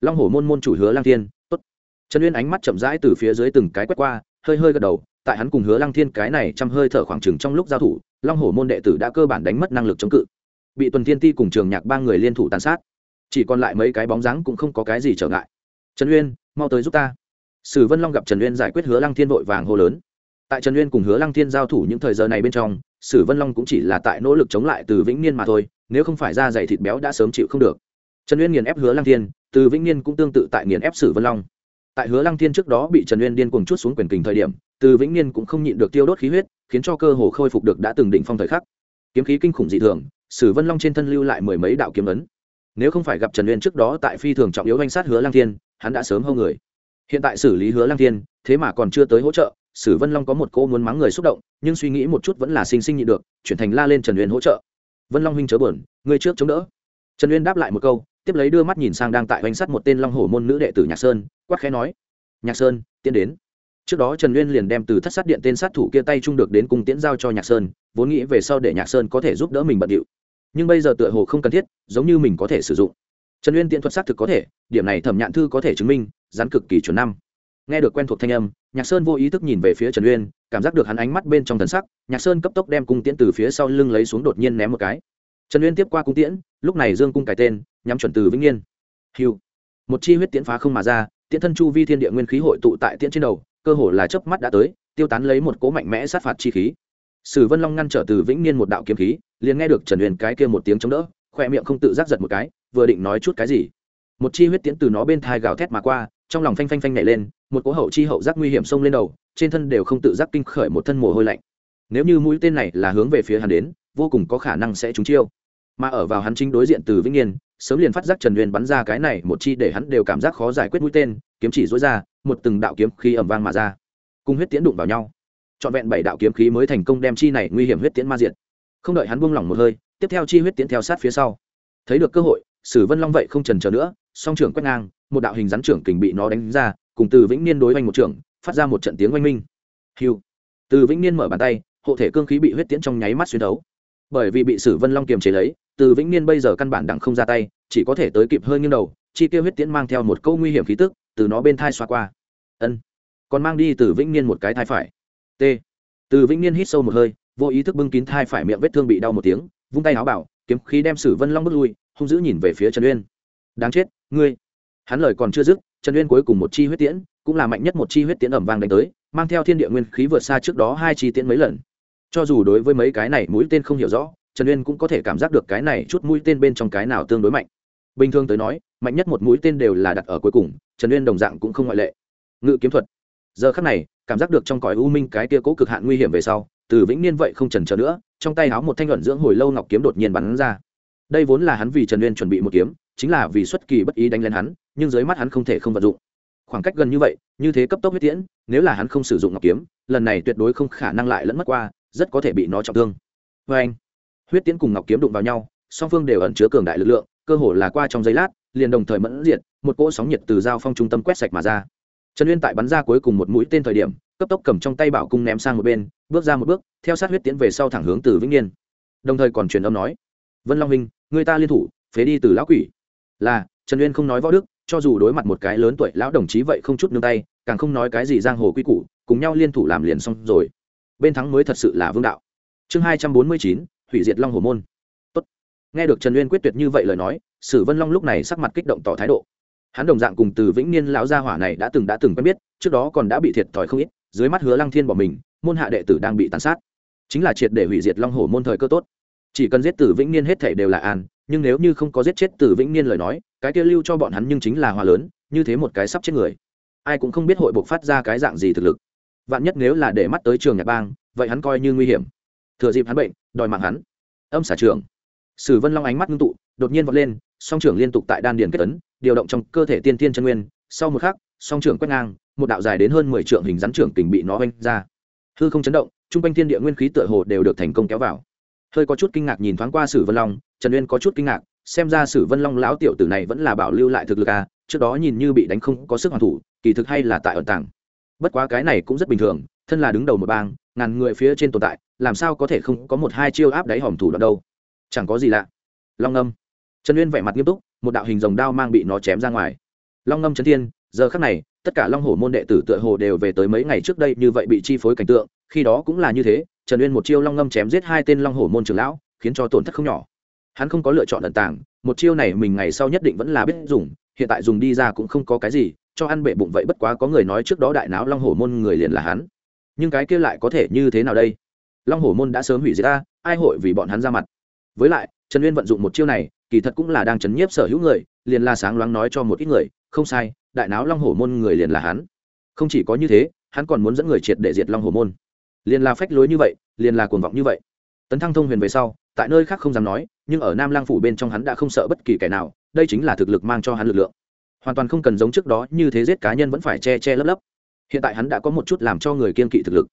Long hổ môn môn chủ hứa lăng thiên, tốt. Trần uyên ánh mắt chậm rãi từ phía dưới từng cái quét qua, hơi hơi gật đầu, tại hắn cùng hứa lăng thiên cái này chăm hơi thở khoảng trừng trong lúc giao thủ, long hổ môn đệ tử đã cơ bản đánh mất năng lực chống cự. Bị tuần thiên ti cùng trường nhạc ba người liên thủ tàn sát. Chỉ còn lại mấy cái bóng dáng cũng không có cái gì trở ngại trần uyên, mau tới giúp ta. Sử vân long gặp trần uyên giải quyết hứa lăng thiên vội vàng hô lớn. Tại trần uyên cùng hứa lăng thiên giao thủ những thời giờ này bên trong, sử vân long cũng chỉ là tại nỗ lực chống lại từ vĩnh niên mà thôi, nếu không phải ra dày thịt béo đã sớm chịu không được. Trần uyên nghiền ép hứa lăng thiên, từ vĩnh niên cũng tương tự tại nghiền ép sử vân long. Tại hứa lăng thiên trước đó bị trần uyên điên cuồng chút xuống quyền kình thời điểm, từ vĩnh niên cũng không nhịn được tiêu đốt khí huyết, khiến cho cơ hồ khôi phục được đã từng đỉnh phong thời khắc. Kiếm khí kinh khủng dị thường, sử vân long trên thân lưu lại mười mấy đạo kiếm ấn. Nếu không phải gặp trần uyên trước đó tại phi thường trọng yếu danh sát hứa lăng thiên hắn đã sớm hâu người. Hiện tại xử lý hứa lăng thiên, thế mà còn chưa tới hỗ trợ, sử vân long có một cô muốn mắng người xúc động, nhưng suy nghĩ một chút vẫn là sinh sinh nhị được, chuyển thành la lên trần uyên hỗ trợ. Vân long huynh chớ buồn người trước chống đỡ. Trần uyên đáp lại một câu, tiếp lấy đưa mắt nhìn sang đang tại hoành sắt một tên long hổ môn nữ đệ tử nhạc sơn quắc khẽ nói, nhạc sơn, tiến đến. Trước đó trần uyên liền đem từ thất sát điện tên sát thủ kia tay trung được đến cung tiễn giao cho nhạc sơn, vốn nghĩ về sau để nhạc sơn có thể giúp đỡ mình bận điệu. Nhưng bây giờ tựa hồ không cần thiết, giống như mình có thể sử dụng trần uyên tiện thuật xác thực có thể, điểm này thẩm nhạn thư có thể chứng minh rắn cực kỳ chuẩn năm. Nghe được quen thuộc thanh âm, nhạc sơn vô ý thức nhìn về phía trần uyên, cảm giác được hắn ánh mắt bên trong thần sắc, nhạc sơn cấp tốc đem cung tiễn từ phía sau lưng lấy xuống đột nhiên ném một cái. Trần uyên tiếp qua cung tiễn, lúc này dương cung cải tên, nhắm chuẩn từ vĩnh yên hiu một chi huyết tiễn phá không mà ra, tiễn thân chu vi thiên địa nguyên khí hội tụ tại tiễn trên đầu, cơ hồ là chớp mắt đã tới, tiêu tán lấy một cỗ mạnh mẽ sát phạt chi khí. Sử vân long ngăn trở từ vĩnh niên một đạo kiếm khí, liền nghe được trần Uyên cái kia một tiếng chống đỡ khoe miệng không tự giác giật một cái, vừa định nói chút cái gì. Một chi huyết tiễn từ nó bên thai gào thét mà qua, trong lòng phanh phanh phanh nhảy lên, một cỗ hậu chi hậu giác nguy hiểm xông lên đầu, trên thân đều không tự giác kinh khởi một thân mồ hôi lạnh. Nếu như mũi tên này là hướng về phía hắn đến, vô cùng có khả năng sẽ trúng chiêu. Mà ở vào hắn chính đối diện từ vĩnh niên sớm liền phát giác trần huyền bắn ra cái này, một chi để hắn đều cảm giác khó giải quyết mũi tên, kiếm chỉ dối ra, một từng đạo kiếm khí ẩm vang mà ra. Cùng huyết tiễn đụng vào nhau. Trọn vẹn bảy đạo kiếm khí mới thành công đem chi này nguy hiểm huyết tiễn ma diệt. Không đợi hắn buông lỏng một hơi tiếp theo chi huyết tiễn theo sát phía sau. Thấy được cơ hội, sử vân long vậy không trần chờ nữa, song trưởng quét ngang, một đạo hình rắn trưởng kình bị nó đánh ra, cùng từ vĩnh niên đối oanh một trưởng, phát ra một trận tiếng oanh minh. Hiu từ vĩnh niên mở bàn tay, hộ thể cương khí bị huyết tiễn trong nháy mắt xuyên thấu. Bởi vì bị sử vân long kiềm chế lấy, từ vĩnh niên bây giờ căn bản đẳng không ra tay, chỉ có thể tới kịp hơi nghiêng đầu, chi tiêu huyết tiễn mang theo một câu nguy hiểm khí tức, từ nó bên thai xoa qua. Ân. Còn mang đi từ vĩnh niên một cái thai phải. T. Từ vĩnh niên hít sâu một hơi, vô ý thức bưng kín thai phải miệng vết thương bị đau một tiếng vung tay áo bảo, kiếm khí đem sử vân long bước lui, hung dữ nhìn về phía trần uyên. Đáng chết, ngươi. Hắn lời còn chưa dứt, trần uyên cuối cùng một chi huyết tiễn, cũng là mạnh nhất một chi huyết tiễn ẩm vang đánh tới, mang theo thiên địa nguyên khí vượt xa trước đó hai chi tiễn mấy lần. Cho dù đối với mấy cái này mũi tên không hiểu rõ, trần uyên cũng có thể cảm giác được cái này chút mũi tên bên trong cái nào tương đối mạnh. Bình thường tới nói, mạnh nhất một mũi tên đều là đặt ở cuối cùng, trần uyên đồng dạng cũng không ngoại lệ. Ngự kiếm thuật. Giờ khắc này, cảm giác được trong cõi u minh cái kia cố cực hạn nguy hiểm về sau từ vĩnh niên vậy không trần chờ nữa, trong tay háo một thanh luận dưỡng hồi lâu ngọc kiếm đột nhiên bắn ra. Đây vốn là hắn vì trần uyên chuẩn bị một kiếm, chính là vì xuất kỳ bất ý đánh lên hắn, nhưng dưới mắt hắn không thể không vận dụng. Khoảng cách gần như vậy, như thế cấp tốc huyết tiễn, nếu là hắn không sử dụng ngọc kiếm, lần này tuyệt đối không khả năng lại lẫn mất qua, rất có thể bị nó trọng thương. Vê anh, huyết tiễn cùng ngọc kiếm đụng vào nhau, song phương đều ẩn chứa cường đại lực lượng, cơ hồ là qua trong giây lát, liền đồng thời mẫn diện một cỗ sóng nhiệt từ giao phong trung tâm quét sạch mà ra. Trần uyên tại bắn ra cuối cùng một mũi tên thời điểm, cấp tốc cầm trong tay bảo cung ném sang một bên bước ra một bước, theo sát huyết tiến về sau thẳng hướng từ vĩnh niên. Đồng thời còn truyền âm nói, vân long minh người ta liên thủ, phế đi từ lão quỷ. Là, trần uyên không nói võ đức, cho dù đối mặt một cái lớn tuổi lão đồng chí vậy không chút nương tay, càng không nói cái gì giang hồ quy củ, cùng nhau liên thủ làm liền xong rồi. Bên thắng mới thật sự là vương đạo. Chương hai trăm bốn mươi chín, hủy diệt long hồ môn. Tốt. nghe được trần uyên quyết tuyệt như vậy lời nói, sử vân long lúc này sắc mặt kích động tỏ thái độ. Hắn đồng dạng cùng từ vĩnh niên lão gia hỏa này đã từng đã từng quen biết, trước đó còn đã bị thiệt thòi không ít, dưới mắt hứa lăng thiên bỏ mình môn hạ đệ tử đang bị tàn sát. Chính là triệt để hủy diệt long hồ môn thời cơ tốt. Chỉ cần giết tử vĩnh niên hết thể đều là an, nhưng nếu như không có giết chết tử vĩnh niên lời nói, cái kia lưu cho bọn hắn nhưng chính là hòa lớn, như thế một cái sắp chết người. Ai cũng không biết hội buộc phát ra cái dạng gì thực lực. Vạn nhất nếu là để mắt tới trường nhạc bang, vậy hắn coi như nguy hiểm. Thừa dịp hắn bệnh, đòi mạng hắn. Âm xả trường sử vân long ánh mắt ngưng tụ, đột nhiên vọt lên, song trưởng liên tục tại đan điền kết ấn, điều động trong cơ thể tiên tiên chân nguyên. Sau một khắc, song trưởng quét ngang, một đạo dài đến hơn mười trượng hình rắn trưởng tình bị nó oanh ra hư không chấn động, chung quanh thiên địa nguyên khí tựa hồ đều được thành công kéo vào. Hơi có chút kinh ngạc nhìn thoáng qua sử vân long, trần uyên có chút kinh ngạc, xem ra sử vân long lão tiểu tử này vẫn là bảo lưu lại thực lực à trước đó nhìn như bị đánh không có sức hoàn thủ, kỳ thực hay là tại ẩn tàng. Bất quá cái này cũng rất bình thường, thân là đứng đầu một bang, ngàn người phía trên tồn tại, làm sao có thể không có một hai chiêu áp đáy hòm thủ đoạn đâu. Chẳng có gì lạ. Long ngâm. Trần uyên vẻ mặt nghiêm túc, một đạo hình dòng đao mang bị nó chém ra ngoài. Long ngâm trấn thiên giờ khắc này, tất cả long hổ môn đệ tử tựa hồ đều về tới mấy ngày trước đây như vậy bị chi phối cảnh tượng, khi đó cũng là như thế, trần uyên một chiêu long ngâm chém giết hai tên long hổ môn trưởng lão, khiến cho tổn thất không nhỏ. Hắn không có lựa chọn ẩn tàng, một chiêu này mình ngày sau nhất định vẫn là biết dùng, hiện tại dùng đi ra cũng không có cái gì, cho ăn bệ bụng vậy bất quá có người nói trước đó đại náo long hổ môn người liền là hắn. Nhưng cái kia lại có thể như thế nào đây? Long hổ môn đã sớm hủy diệt ta, ai hội vì bọn hắn ra mặt? Với lại, trần uyên vận dụng một chiêu này, kỳ thật cũng là đang chấn nhiếp sở hữu người, liền là sáng loáng nói cho một ít người không sai, đại náo long hổ môn người liền là hắn. Không chỉ có như thế, hắn còn muốn dẫn người triệt để diệt long hổ môn. Liền là phách lối như vậy, liền là cuồng vọng như vậy. Tấn thăng thông huyền về sau, tại nơi khác không dám nói, nhưng ở nam lang phủ bên trong hắn đã không sợ bất kỳ kẻ nào, đây chính là thực lực mang cho hắn lực lượng. Hoàn toàn không cần giống trước đó như thế giết cá nhân vẫn phải che che lấp lấp. Hiện tại hắn đã có một chút làm cho người kiên kỵ thực lực.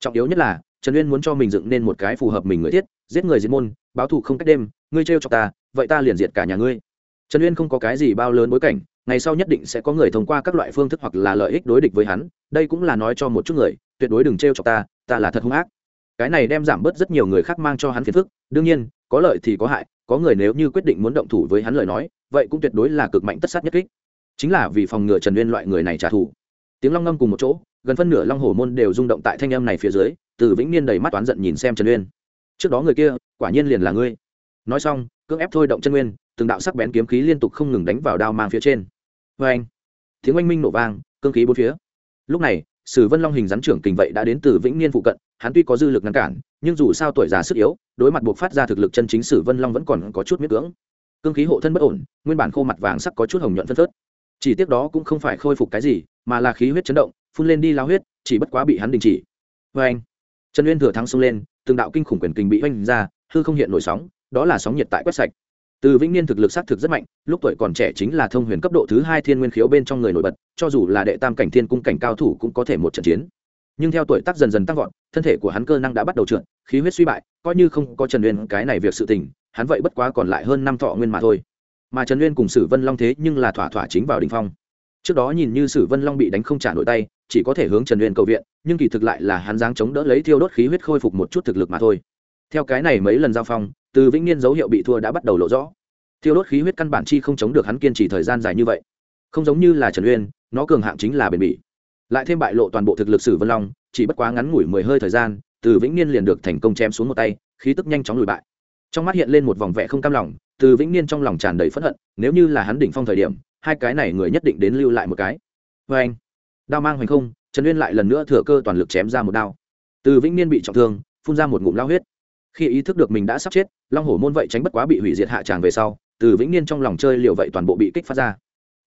Trọng yếu nhất là, trần uyên muốn cho mình dựng nên một cái phù hợp mình người thiết, giết người diệt môn, báo thù không cách đêm, ngươi trêu cho ta, vậy ta liền diệt cả nhà ngươi. Trần uyên không có cái gì bao lớn bối cảnh ngày sau nhất định sẽ có người thông qua các loại phương thức hoặc là lợi ích đối địch với hắn, đây cũng là nói cho một chút người, tuyệt đối đừng trêu cho ta ta là thật hung ác. Cái này đem giảm bớt rất nhiều người khác mang cho hắn phiền phức, đương nhiên, có lợi thì có hại, có người nếu như quyết định muốn động thủ với hắn lời nói, vậy cũng tuyệt đối là cực mạnh tất sát nhất kích. Chính là vì phòng ngừa trần uyên loại người này trả thù. Tiếng long ngâm cùng một chỗ, gần phân nửa long hồ môn đều rung động tại thanh âm này phía dưới, từ vĩnh niên đầy mắt oán giận nhìn xem trần uyên. Trước đó người kia, quả nhiên liền là ngươi. Nói xong, cưỡng ép thôi động chân nguyên từng đạo sắc bén kiếm khí liên tục không ngừng đánh vào đao mang phía trên. Vê anh, tiếng oanh minh nổ vang, cương khí bốn phía. Lúc này, sử vân long hình rắn trưởng kình vậy đã đến từ vĩnh niên phụ cận, hắn tuy có dư lực ngăn cản, nhưng dù sao tuổi già sức yếu, đối mặt buộc phát ra thực lực chân chính sử vân long vẫn còn có chút miết cưỡng. Cương khí hộ thân bất ổn, nguyên bản khô mặt vàng sắc có chút hồng nhuận phân phớt. Chỉ tiếc đó cũng không phải khôi phục cái gì, mà là khí huyết chấn động, phun lên đi lao huyết, chỉ bất quá bị hắn đình chỉ. Vê anh, trần uyên thừa thắng xông lên, từng đạo kinh khủng quyền kình bị oanh ra, hư không hiện nổi sóng, đó là sóng nhiệt tại quét sạch từ vĩnh niên thực lực xác thực rất mạnh, lúc tuổi còn trẻ chính là thông huyền cấp độ thứ hai thiên nguyên khiếu bên trong người nổi bật, cho dù là đệ tam cảnh thiên cung cảnh cao thủ cũng có thể một trận chiến. Nhưng theo tuổi tác dần dần tăng vọt, thân thể của hắn cơ năng đã bắt đầu trượt, khí huyết suy bại, coi như không có trần uyên, cái này việc sự tình, hắn vậy bất quá còn lại hơn năm thọ nguyên mà thôi. Mà trần uyên cùng sử vân long thế nhưng là thỏa thỏa chính vào đình phong. Trước đó nhìn như sử vân long bị đánh không trả nổi tay, chỉ có thể hướng trần uyên cầu viện, nhưng kỳ thực lại là hắn dáng chống đỡ lấy thiêu đốt khí huyết khôi phục một chút thực lực mà thôi. Theo cái này mấy lần giao phong từ vĩnh niên dấu hiệu bị thua đã bắt đầu lộ rõ. Thiêu đốt khí huyết căn bản chi không chống được hắn kiên trì thời gian dài như vậy. Không giống như là trần uyên, nó cường hạng chính là bền bỉ. Lại thêm bại lộ toàn bộ thực lực sử vân long, chỉ bất quá ngắn ngủi mười hơi thời gian, từ vĩnh niên liền được thành công chém xuống một tay, khí tức nhanh chóng lùi bại. Trong mắt hiện lên một vòng vẽ không cam lòng, từ vĩnh niên trong lòng tràn đầy phẫn hận, nếu như là hắn đỉnh phong thời điểm, hai cái này người nhất định đến lưu lại một cái. Vê anh, đao mang hoành không, trần uyên lại lần nữa thừa cơ toàn lực chém ra một đao. Từ vĩnh niên bị trọng thương, phun ra một ngụm lao huyết khi ý thức được mình đã sắp chết long hổ môn vậy tránh bất quá bị hủy diệt hạ tràng về sau từ vĩnh niên trong lòng chơi liều vậy toàn bộ bị kích phát ra.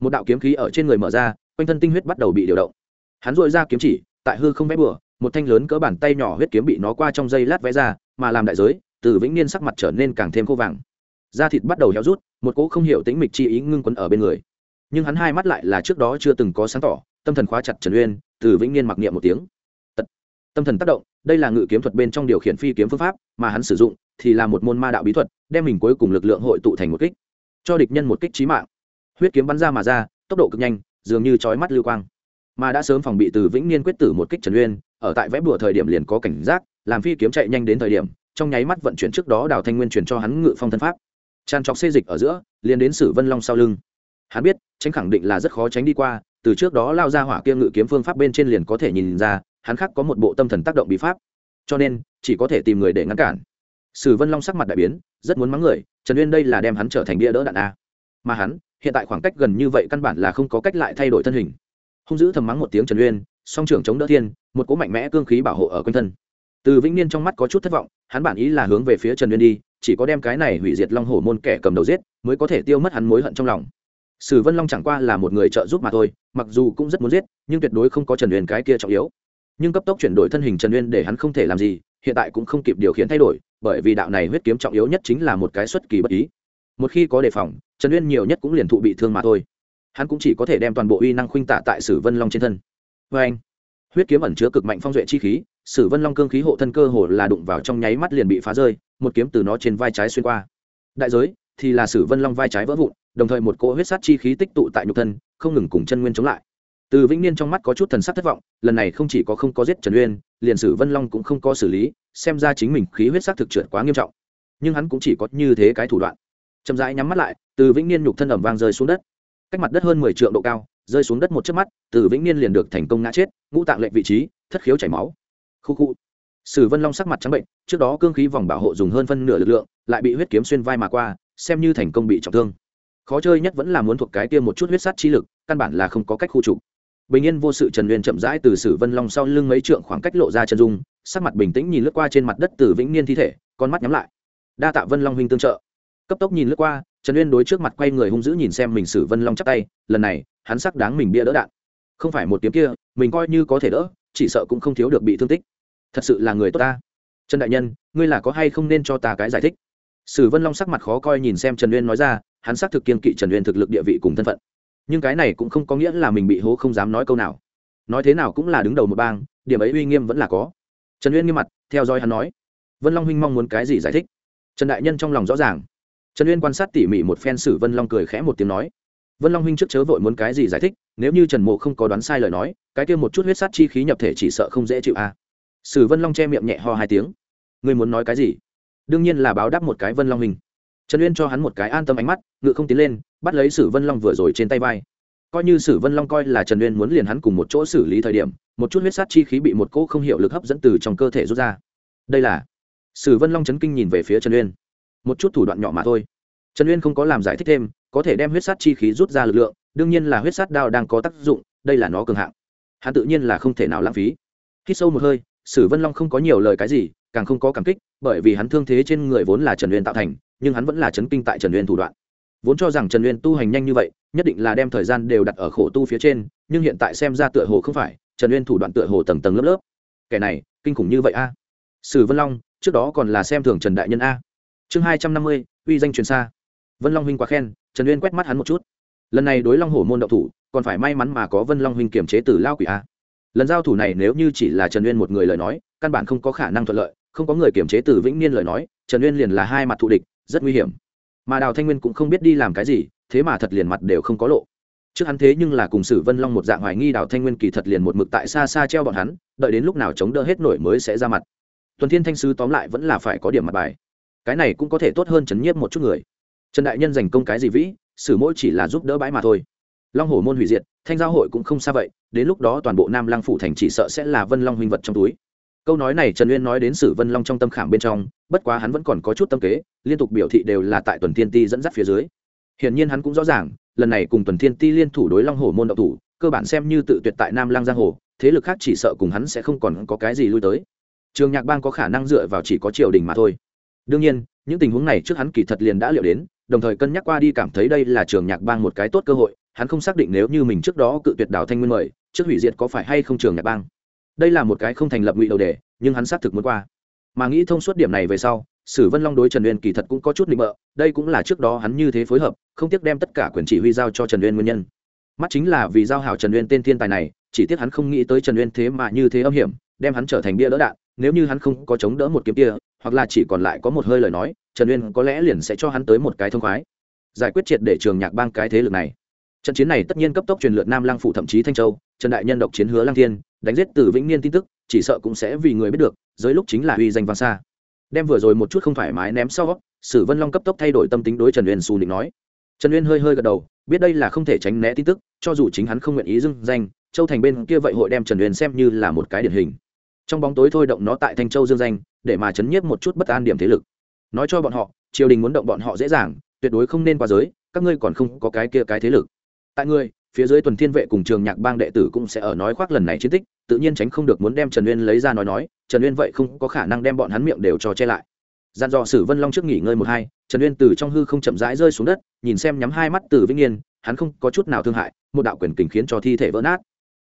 Một đạo kiếm khí ở trên người mở ra quanh thân tinh huyết bắt đầu bị điều động. Hắn dội ra kiếm chỉ tại hư không vẽ bừa một thanh lớn cỡ bàn tay nhỏ huyết kiếm bị nó qua trong dây lát vẽ ra mà làm đại giới từ vĩnh niên sắc mặt trở nên càng thêm khô vàng. Da thịt bắt đầu héo rút một cỗ không hiểu tính mịch chi ý ngưng quấn ở bên người. Nhưng hắn hai mắt lại là trước đó chưa từng có sáng tỏ tâm thần khóa chặt trần uyên từ vĩnh niên mặc niệm một tiếng. Tật, tâm thần tác động đây là ngự kiếm thuật bên trong điều khiển phi kiếm phương pháp mà hắn sử dụng thì là một môn ma đạo bí thuật, đem mình cuối cùng lực lượng hội tụ thành một kích, cho địch nhân một kích trí mạng. Huyết kiếm bắn ra mà ra, tốc độ cực nhanh, dường như chói mắt lưu quang. Mà đã sớm phòng bị từ vĩnh niên quyết tử một kích trần uyên, ở tại vẽ bùa thời điểm liền có cảnh giác, làm phi kiếm chạy nhanh đến thời điểm, trong nháy mắt vận chuyển trước đó đào thanh nguyên chuyển cho hắn ngự phong thân pháp. Tràn trọc xê dịch ở giữa, liền đến sử vân long sau lưng. Hắn biết, tránh khẳng định là rất khó tránh đi qua, từ trước đó lao ra hỏa kia ngự kiếm phương pháp bên trên liền có thể nhìn ra hắn khác có một bộ tâm thần tác động bí pháp. Cho nên, chỉ có thể tìm người để ngăn cản. Sử vân long sắc mặt đại biến, rất muốn mắng người, trần uyên đây là đem hắn trở thành bia đỡ đạn a. Mà hắn, hiện tại khoảng cách gần như vậy căn bản là không có cách lại thay đổi thân hình. Hung dữ thầm mắng một tiếng trần uyên, song trưởng chống đỡ thiên, một cỗ mạnh mẽ cương khí bảo hộ ở quanh thân. Từ vĩnh niên trong mắt có chút thất vọng, hắn bản ý là hướng về phía trần uyên đi, chỉ có đem cái này hủy diệt long hổ môn kẻ cầm đầu giết, mới có thể tiêu mất hắn mối hận trong lòng. Sử vân long chẳng qua là một người trợ giúp mà thôi, mặc dù cũng rất muốn giết, nhưng tuyệt đối không có trần uyên cái kia trọng yếu nhưng cấp tốc chuyển đổi thân hình trần uyên để hắn không thể làm gì, hiện tại cũng không kịp điều khiển thay đổi, bởi vì đạo này huyết kiếm trọng yếu nhất chính là một cái xuất kỳ bất ý. Một khi có đề phòng, trần uyên nhiều nhất cũng liền thụ bị thương mà thôi. Hắn cũng chỉ có thể đem toàn bộ uy năng khuynh tạ tại sử vân long trên thân. Vê anh, huyết kiếm ẩn chứa cực mạnh phong duệ chi khí, sử vân long cương khí hộ thân cơ hồ là đụng vào trong nháy mắt liền bị phá rơi, một kiếm từ nó trên vai trái xuyên qua. Đại giới thì là sử vân long vai trái vỡ vụn, đồng thời một cỗ huyết sát chi khí tích tụ tại nhục thân, không ngừng cùng chân nguyên chống lại từ vĩnh niên trong mắt có chút thần sắc thất vọng, lần này không chỉ có không có giết trần uyên, liền sử vân long cũng không có xử lý, xem ra chính mình khí huyết sắc thực trượt quá nghiêm trọng. Nhưng hắn cũng chỉ có như thế cái thủ đoạn. Chậm rãi nhắm mắt lại, từ vĩnh niên nhục thân ẩm vang rơi xuống đất. Cách mặt đất hơn mười triệu độ cao, rơi xuống đất một chớp mắt, từ vĩnh niên liền được thành công ngã chết, ngũ tạng lệnh vị trí, thất khiếu chảy máu. Khu khu. Sử vân long sắc mặt trắng bệnh, trước đó cương khí vòng bảo hộ dùng hơn phân nửa lực lượng, lại bị huyết kiếm xuyên vai mà qua, xem như thành công bị trọng thương. Khó chơi nhất vẫn là muốn thuộc cái kia một chút huyết sát chi lực, căn bản là không có cách khu trục bình yên vô sự trần uyên chậm rãi từ sử vân long sau lưng mấy trượng khoảng cách lộ ra chân dung, sắc mặt bình tĩnh nhìn lướt qua trên mặt đất từ vĩnh niên thi thể, con mắt nhắm lại. Đa tạ vân long huynh tương trợ. Cấp tốc nhìn lướt qua, trần uyên đối trước mặt quay người hung dữ nhìn xem mình sử vân long chắc tay, lần này, hắn sắc đáng mình bia đỡ đạn. Không phải một kiếm kia, mình coi như có thể đỡ, chỉ sợ cũng không thiếu được bị thương tích. Thật sự là người tốt ta. Trần đại nhân, ngươi là có hay không nên cho ta cái giải thích? Sử vân long sắc mặt khó coi nhìn xem trần uyên nói ra, hắn xác thực kiên kỵ trần uyên thực lực địa vị cùng thân phận nhưng cái này cũng không có nghĩa là mình bị hố không dám nói câu nào. Nói thế nào cũng là đứng đầu một bang, điểm ấy uy nghiêm vẫn là có. Trần uyên nghiêm mặt, theo dõi hắn nói. Vân long huynh mong muốn cái gì giải thích? Trần đại nhân trong lòng rõ ràng. Trần uyên quan sát tỉ mỉ một phen sử vân long cười khẽ một tiếng nói. Vân long huynh trước chớ vội muốn cái gì giải thích, nếu như trần mộ không có đoán sai lời nói, cái kia một chút huyết sát chi khí nhập thể chỉ sợ không dễ chịu a à. sử vân long che miệng nhẹ ho hai tiếng. Ngươi muốn nói cái gì? Đương nhiên là báo đáp một cái vân long huynh. Trần uyên cho hắn một cái an tâm ánh mắt, ngự không tiến lên bắt lấy sử vân long vừa rồi trên tay vai coi như sử vân long coi là trần uyên muốn liền hắn cùng một chỗ xử lý thời điểm một chút huyết sát chi khí bị một cỗ không hiệu lực hấp dẫn từ trong cơ thể rút ra đây là sử vân long chấn kinh nhìn về phía trần uyên một chút thủ đoạn nhỏ mà thôi trần uyên không có làm giải thích thêm có thể đem huyết sát chi khí rút ra lực lượng đương nhiên là huyết sát đao đang có tác dụng đây là nó cường hạng hắn tự nhiên là không thể nào lãng phí khi sâu một hơi sử vân long không có nhiều lời cái gì càng không có cảm kích bởi vì hắn thương thế trên người vốn là trần uyên tạo thành nhưng hắn vẫn là chấn kinh tại trần uyên thủ đoạn vốn cho rằng trần uyên tu hành nhanh như vậy, nhất định là đem thời gian đều đặt ở khổ tu phía trên, nhưng hiện tại xem ra tựa hồ không phải, trần uyên thủ đoạn tựa hồ tầng tầng lớp lớp. Kẻ này, kinh khủng như vậy a? Sử vân long, trước đó còn là xem thường trần đại nhân a. Chương hai trăm năm mươi, uy danh truyền xa. Vân long huynh quá khen, trần uyên quét mắt hắn một chút. Lần này đối long hổ môn đậu thủ, còn phải may mắn mà có vân long huynh kiềm chế từ lao quỷ a. Lần giao thủ này nếu như chỉ là trần uyên một người lời nói, căn bản không có khả năng thuận lợi, không có người kiềm chế từ vĩnh niên lời nói, trần uyên liền là hai mặt thù địch, rất nguy hiểm mà đào thanh nguyên cũng không biết đi làm cái gì, thế mà thật liền mặt đều không có lộ. Trước hắn thế nhưng là cùng sử vân long một dạng hoài nghi đào thanh nguyên kỳ thật liền một mực tại xa xa treo bọn hắn, đợi đến lúc nào chống đỡ hết nổi mới sẽ ra mặt. Tuần thiên thanh sứ tóm lại vẫn là phải có điểm mặt bài. Cái này cũng có thể tốt hơn chấn nhiếp một chút người. Trần đại nhân giành công cái gì vĩ, sử mỗi chỉ là giúp đỡ bãi mà thôi. Long hổ môn hủy diệt, thanh giao hội cũng không xa vậy, đến lúc đó toàn bộ nam lang phủ thành chỉ sợ sẽ là vân long huynh vật trong túi câu nói này trần uyên nói đến sử vân long trong tâm khảm bên trong, bất quá hắn vẫn còn có chút tâm kế, liên tục biểu thị đều là tại tuần thiên ti dẫn dắt phía dưới. Hiển nhiên hắn cũng rõ ràng, lần này cùng tuần thiên ti liên thủ đối long hổ môn đậu thủ, cơ bản xem như tự tuyệt tại nam lang giang hồ, thế lực khác chỉ sợ cùng hắn sẽ không còn có cái gì lui tới. Trường nhạc bang có khả năng dựa vào chỉ có triều đình mà thôi. Đương nhiên, những tình huống này trước hắn kỳ thật liền đã liệu đến, đồng thời cân nhắc qua đi cảm thấy đây là trường nhạc bang một cái tốt cơ hội, hắn không xác định nếu như mình trước đó cự tuyệt đào thanh nguyên mời, trước hủy diệt có phải hay không trường nhạc bang đây là một cái không thành lập ngụy đầu đề, nhưng hắn xác thực muốn qua. Mà nghĩ thông suốt điểm này về sau, sử vân long đối trần uyên kỳ thật cũng có chút định bợ, đây cũng là trước đó hắn như thế phối hợp, không tiếc đem tất cả quyền chỉ huy giao cho trần uyên nguyên nhân. Mắt chính là vì giao hảo trần uyên tên thiên tài này, chỉ tiếc hắn không nghĩ tới trần uyên thế mà như thế âm hiểm, đem hắn trở thành bia đỡ đạn, nếu như hắn không có chống đỡ một kiếm kia, hoặc là chỉ còn lại có một hơi lời nói, trần uyên có lẽ liền sẽ cho hắn tới một cái thông khoái. Giải quyết triệt để trường nhạc bang cái thế lực này. Trận chiến này tất nhiên cấp tốc truyền lượt nam Lang phủ thậm chí thanh châu, trần đại nhân độc chiến hứa lang thiên đánh giết từ vĩnh niên tin tức, chỉ sợ cũng sẽ vì người biết được dưới lúc chính là uy danh vang xa. Đem vừa rồi một chút không thoải mái ném sau sử vân long cấp tốc thay đổi tâm tính đối trần uyên xù định nói. Trần uyên hơi hơi gật đầu, biết đây là không thể tránh né tin tức, cho dù chính hắn không nguyện ý dưng danh, châu thành bên kia vậy hội đem trần uyên xem như là một cái điển hình. Trong bóng tối thôi động nó tại thanh châu dương danh, để mà chấn nhiếp một chút bất an điểm thế lực. Nói cho bọn họ, triều đình muốn động bọn họ dễ dàng, tuyệt đối không nên qua giới, các ngươi còn không có cái kia cái thế lực. Tại ngươi phía dưới tuần thiên vệ cùng trường nhạc bang đệ tử cũng sẽ ở nói khoác lần này chiến tích, tự nhiên tránh không được muốn đem trần uyên lấy ra nói nói, trần uyên vậy không có khả năng đem bọn hắn miệng đều cho che lại. Dàn dò sử vân long trước nghỉ ngơi một hai, trần uyên từ trong hư không chậm rãi rơi xuống đất, nhìn xem nhắm hai mắt từ vĩnh yên, hắn không có chút nào thương hại, một đạo quyền kình khiến cho thi thể vỡ nát.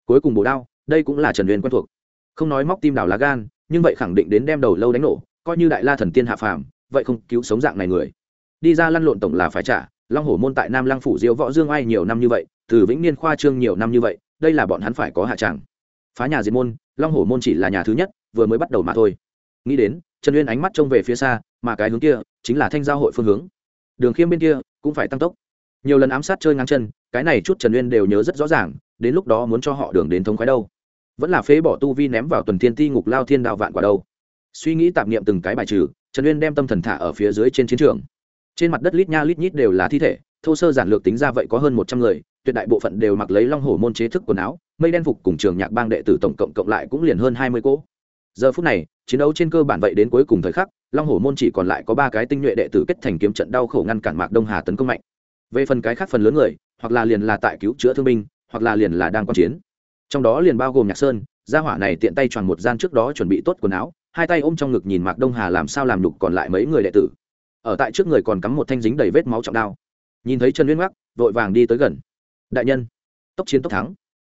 Cuối cùng bổ đao, đây cũng là trần uyên quen thuộc. Không nói móc tim đảo lá gan, nhưng vậy khẳng định đến đem đầu lâu đánh nổ, coi như đại la thần tiên hạ phàm, vậy không cứu sống dạng này người. Đi ra lăn lộn tổng là phải trả, long hổ môn tại nam lăng phủ diễu võ dương ai nhiều năm như vậy từ vĩnh niên khoa trương nhiều năm như vậy, đây là bọn hắn phải có hạ tràng. Phá nhà diệt môn, long hổ môn chỉ là nhà thứ nhất, vừa mới bắt đầu mà thôi. Nghĩ đến, trần uyên ánh mắt trông về phía xa, mà cái hướng kia chính là thanh giao hội phương hướng. Đường khiêm bên kia cũng phải tăng tốc. Nhiều lần ám sát chơi ngang chân, cái này chút trần uyên đều nhớ rất rõ ràng, đến lúc đó muốn cho họ đường đến thống khoái đâu. Vẫn là phế bỏ tu vi ném vào tuần thiên ti ngục lao thiên đạo vạn quả đâu. Suy nghĩ tạp niệm từng cái bài trừ, trần uyên đem tâm thần thả ở phía dưới trên chiến trường. Trên mặt đất lít nha lít nhít đều là thi thể, thô sơ giản lược tính ra vậy có hơn một trăm người tuyệt đại bộ phận đều mặc lấy long hổ môn chế thức quần áo, mây đen phục cùng trường nhạc bang đệ tử tổng cộng cộng lại cũng liền hơn hai mươi cỗ. Giờ phút này, chiến đấu trên cơ bản vậy đến cuối cùng thời khắc, long hổ môn chỉ còn lại có ba cái tinh nhuệ đệ tử kết thành kiếm trận đau khổ ngăn cản mạc đông hà tấn công mạnh. Về phần cái khác phần lớn người, hoặc là liền là tại cứu chữa thương binh, hoặc là liền là đang quan chiến. Trong đó liền bao gồm nhạc sơn, gia hỏa này tiện tay tròn một gian trước đó chuẩn bị tốt quần áo, hai tay ôm trong ngực nhìn mạc đông hà làm sao làm lục còn lại mấy người đệ tử. Ở tại trước người còn cắm một thanh dính đầy vết máu trọng đao. Nhìn thấy trần uyên gác vội vàng đi tới gần đại nhân. Tốc chiến tốc thắng.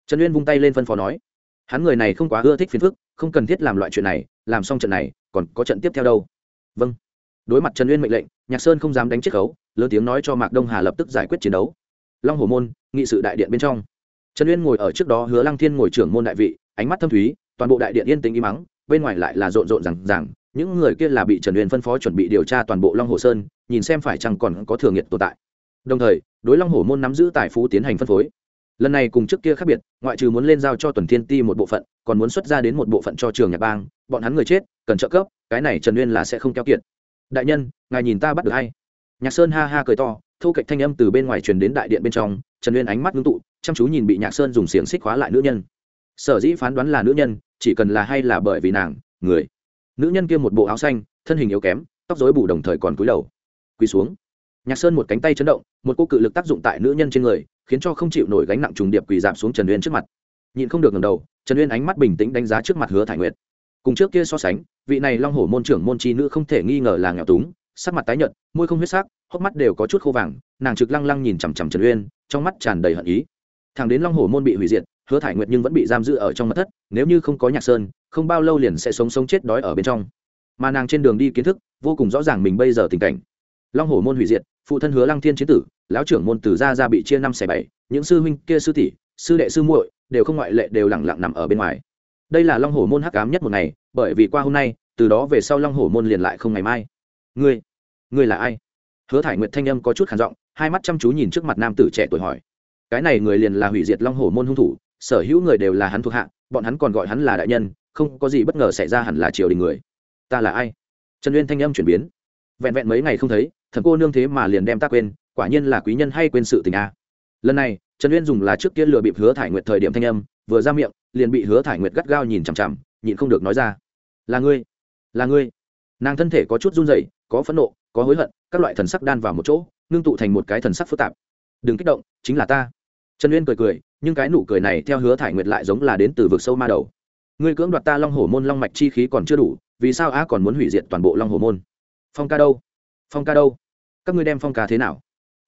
Trần uyên vung tay lên phân phó nói. Hắn người này không quá ưa thích phiền phức, không cần thiết làm loại chuyện này, làm xong trận này, còn có trận tiếp theo đâu. Vâng. Đối mặt trần uyên mệnh lệnh, nhạc sơn không dám đánh chiết khấu, lớn tiếng nói cho mạc đông hà lập tức giải quyết chiến đấu. Long hồ môn, nghị sự đại điện bên trong. Trần uyên ngồi ở trước đó hứa lăng thiên ngồi trưởng môn đại vị, ánh mắt thâm thúy, toàn bộ đại điện yên tĩnh im mắng, bên ngoài lại là rộn rộn rằng rằng những người kia là bị trần uyên phân phó chuẩn bị điều tra toàn bộ long hồ sơn, nhìn xem phải chăng còn có thường nghiệt tồn tại đồng thời, đối long Hổ môn nắm giữ tài phú tiến hành phân phối. Lần này cùng trước kia khác biệt, ngoại trừ muốn lên giao cho tuần thiên ti một bộ phận, còn muốn xuất ra đến một bộ phận cho trường nhạc bang, bọn hắn người chết, cần trợ cấp, cái này trần uyên là sẽ không keo kiệt. Đại nhân, ngài nhìn ta bắt được hay? Nhạc sơn ha ha cười to, thu cạnh thanh âm từ bên ngoài truyền đến đại điện bên trong, trần uyên ánh mắt ngưng tụ, chăm chú nhìn bị nhạc sơn dùng xiềng xích khóa lại nữ nhân. Sở dĩ phán đoán là nữ nhân, chỉ cần là hay là bởi vì nàng, người. Nữ nhân kia một bộ áo xanh, thân hình yếu kém, tóc dối bù đồng thời còn cúi đầu. Quỳ xuống nhạc sơn một cánh tay chấn động, một cô cự lực tác dụng tại nữ nhân trên người, khiến cho không chịu nổi gánh nặng trùng điệp quỳ giảm xuống trần uyên trước mặt. Nhịn không được ngầm đầu, trần uyên ánh mắt bình tĩnh đánh giá trước mặt hứa thải nguyệt. Cùng trước kia so sánh, vị này long hổ môn trưởng môn chi nữ không thể nghi ngờ là nghèo túng, sắc mặt tái nhợt, môi không huyết sắc, hốc mắt đều có chút khô vàng, nàng trực lăng lăng nhìn chằm chằm trần uyên, trong mắt tràn đầy hận ý. Thằng đến long hổ môn bị hủy diệt, hứa thải nguyệt nhưng vẫn bị giam giữ ở trong mặt thất, nếu như không có nhạc sơn, không bao lâu liền sẽ sống sống chết đói ở bên trong. Mà nàng trên đường đi kiến thức, vô cùng rõ ràng mình bây giờ tình cảnh long hổ môn hủy diệt, phụ thân hứa lăng thiên chiến tử, lão trưởng môn từ gia ra bị chia năm xẻ bảy, những sư huynh kia sư tỷ, sư đệ sư muội đều không ngoại lệ đều lẳng lặng nằm ở bên ngoài. Đây là long hổ môn hắc ám nhất một ngày, bởi vì qua hôm nay, từ đó về sau long hổ môn liền lại không ngày mai. Ngươi ngươi là ai? Hứa thải nguyệt thanh âm có chút khản giọng, hai mắt chăm chú nhìn trước mặt nam tử trẻ tuổi hỏi. Cái này người liền là hủy diệt long hổ môn hung thủ, sở hữu người đều là hắn thuộc hạ, bọn hắn còn gọi hắn là đại nhân, không có gì bất ngờ xảy ra hẳn là triều đình người. Ta là ai? Trần uyên thanh âm chuyển biến vẹn vẹn mấy ngày không thấy, thần cô nương thế mà liền đem ta quên, quả nhiên là quý nhân hay quên sự tình a. À. lần này, trần uyên dùng là trước kia lừa bịp hứa thải nguyệt thời điểm thanh âm, vừa ra miệng, liền bị hứa thải nguyệt gắt gao nhìn chằm chằm, nhịn không được nói ra. Là ngươi là ngươi. Nàng thân thể có chút run rẩy, có phẫn nộ, có hối hận, các loại thần sắc đan vào một chỗ, ngưng tụ thành một cái thần sắc phức tạp. Đừng kích động, chính là ta. Trần uyên cười cười, nhưng cái nụ cười này theo hứa thải nguyệt lại giống là đến từ vực sâu ma đầu. Ngươi cưỡng đoạt ta long hổ môn long mạch chi khí còn chưa đủ, vì sao a còn muốn hủy diệt toàn bộ long hổ môn? Phong ca đâu? Phong ca đâu? Các ngươi đem phong ca thế nào?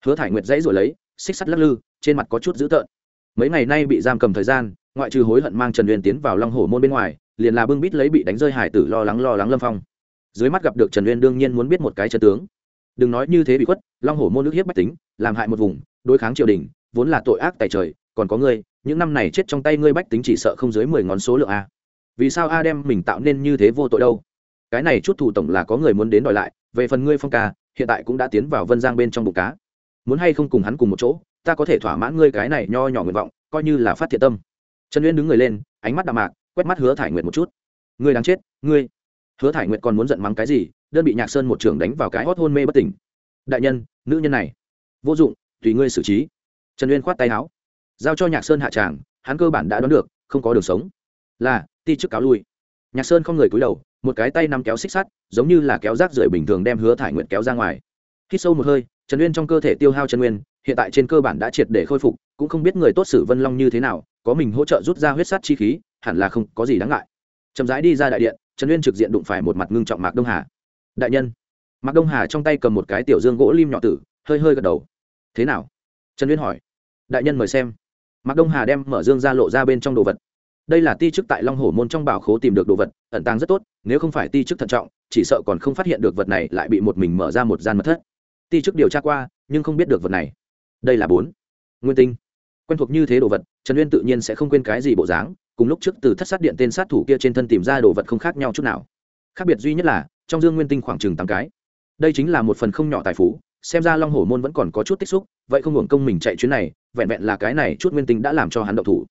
Hứa thải nguyệt dãy rồi lấy, xích sắt lắc lư, trên mặt có chút dữ tợn. Mấy ngày nay bị giam cầm thời gian, ngoại trừ hối hận mang trần uyên tiến vào long hổ môn bên ngoài, liền là bưng bít lấy bị đánh rơi hải tử lo lắng lo lắng lâm phong. Dưới mắt gặp được trần uyên đương nhiên muốn biết một cái chân tướng. Đừng nói như thế bị khuất, long hổ môn nước hiếp bách tính, làm hại một vùng, đối kháng triều đình, vốn là tội ác tại trời, còn có ngươi, những năm này chết trong tay ngươi bách tính chỉ sợ không dưới mười ngón số lượng a. Vì sao a đem mình tạo nên như thế vô tội đâu? Cái này chút thủ tổng là có người muốn đến đòi lại, về phần ngươi phong ca, hiện tại cũng đã tiến vào vân giang bên trong bụng cá. Muốn hay không cùng hắn cùng một chỗ, ta có thể thỏa mãn ngươi cái này nho nhỏ nguyện vọng, coi như là phát thiện tâm. Trần uyên đứng người lên, ánh mắt đạm mạc, quét mắt hứa thải nguyện một chút. Ngươi đáng chết, ngươi. Hứa thải nguyện còn muốn giận mắng cái gì, đơn bị nhạc sơn một trường đánh vào cái hót hôn mê bất tỉnh. Đại nhân, nữ nhân này. Vô dụng, tùy ngươi xử trí. Trần uyên khoát tay áo. Giao cho nhạc sơn hạ tràng, hắn cơ bản đã đoán được, không có đường sống. Là, ti chức cáo lui. Nhạc sơn không người cúi đầu một cái tay nắm kéo xích sắt, giống như là kéo rác rưởi bình thường đem hứa thải nguyện kéo ra ngoài. Khi sâu một hơi, trần uyên trong cơ thể tiêu hao trần nguyên, hiện tại trên cơ bản đã triệt để khôi phục, cũng không biết người tốt xử vân long như thế nào, có mình hỗ trợ rút ra huyết sắt chi khí, hẳn là không có gì đáng ngại. Chậm rãi đi ra đại điện, trần uyên trực diện đụng phải một mặt ngưng trọng mạc đông hà. Đại nhân. Mạc đông hà trong tay cầm một cái tiểu dương gỗ lim nhỏ tử, hơi hơi gật đầu. Thế nào? Trần uyên hỏi. Đại nhân mời xem. Mạc đông hà đem mở dương ra lộ ra bên trong đồ vật đây là ti chức tại long hổ môn trong bảo khố tìm được đồ vật, ẩn tàng rất tốt, nếu không phải ti chức thận trọng, chỉ sợ còn không phát hiện được vật này lại bị một mình mở ra một gian mật thất. Ti chức điều tra qua, nhưng không biết được vật này. Đây là bốn. Nguyên tinh. Quen thuộc như thế đồ vật, trần uyên tự nhiên sẽ không quên cái gì bộ dáng, cùng lúc trước từ thất sát điện tên sát thủ kia trên thân tìm ra đồ vật không khác nhau chút nào. Khác biệt duy nhất là, trong dương nguyên tinh khoảng chừng tám cái. Đây chính là một phần không nhỏ tài phú, xem ra long hổ môn vẫn còn có chút tích xúc, vậy không hưởng công mình chạy chuyến này, vẹn vẹn là cái này chút nguyên tinh đã làm cho hắn động thủ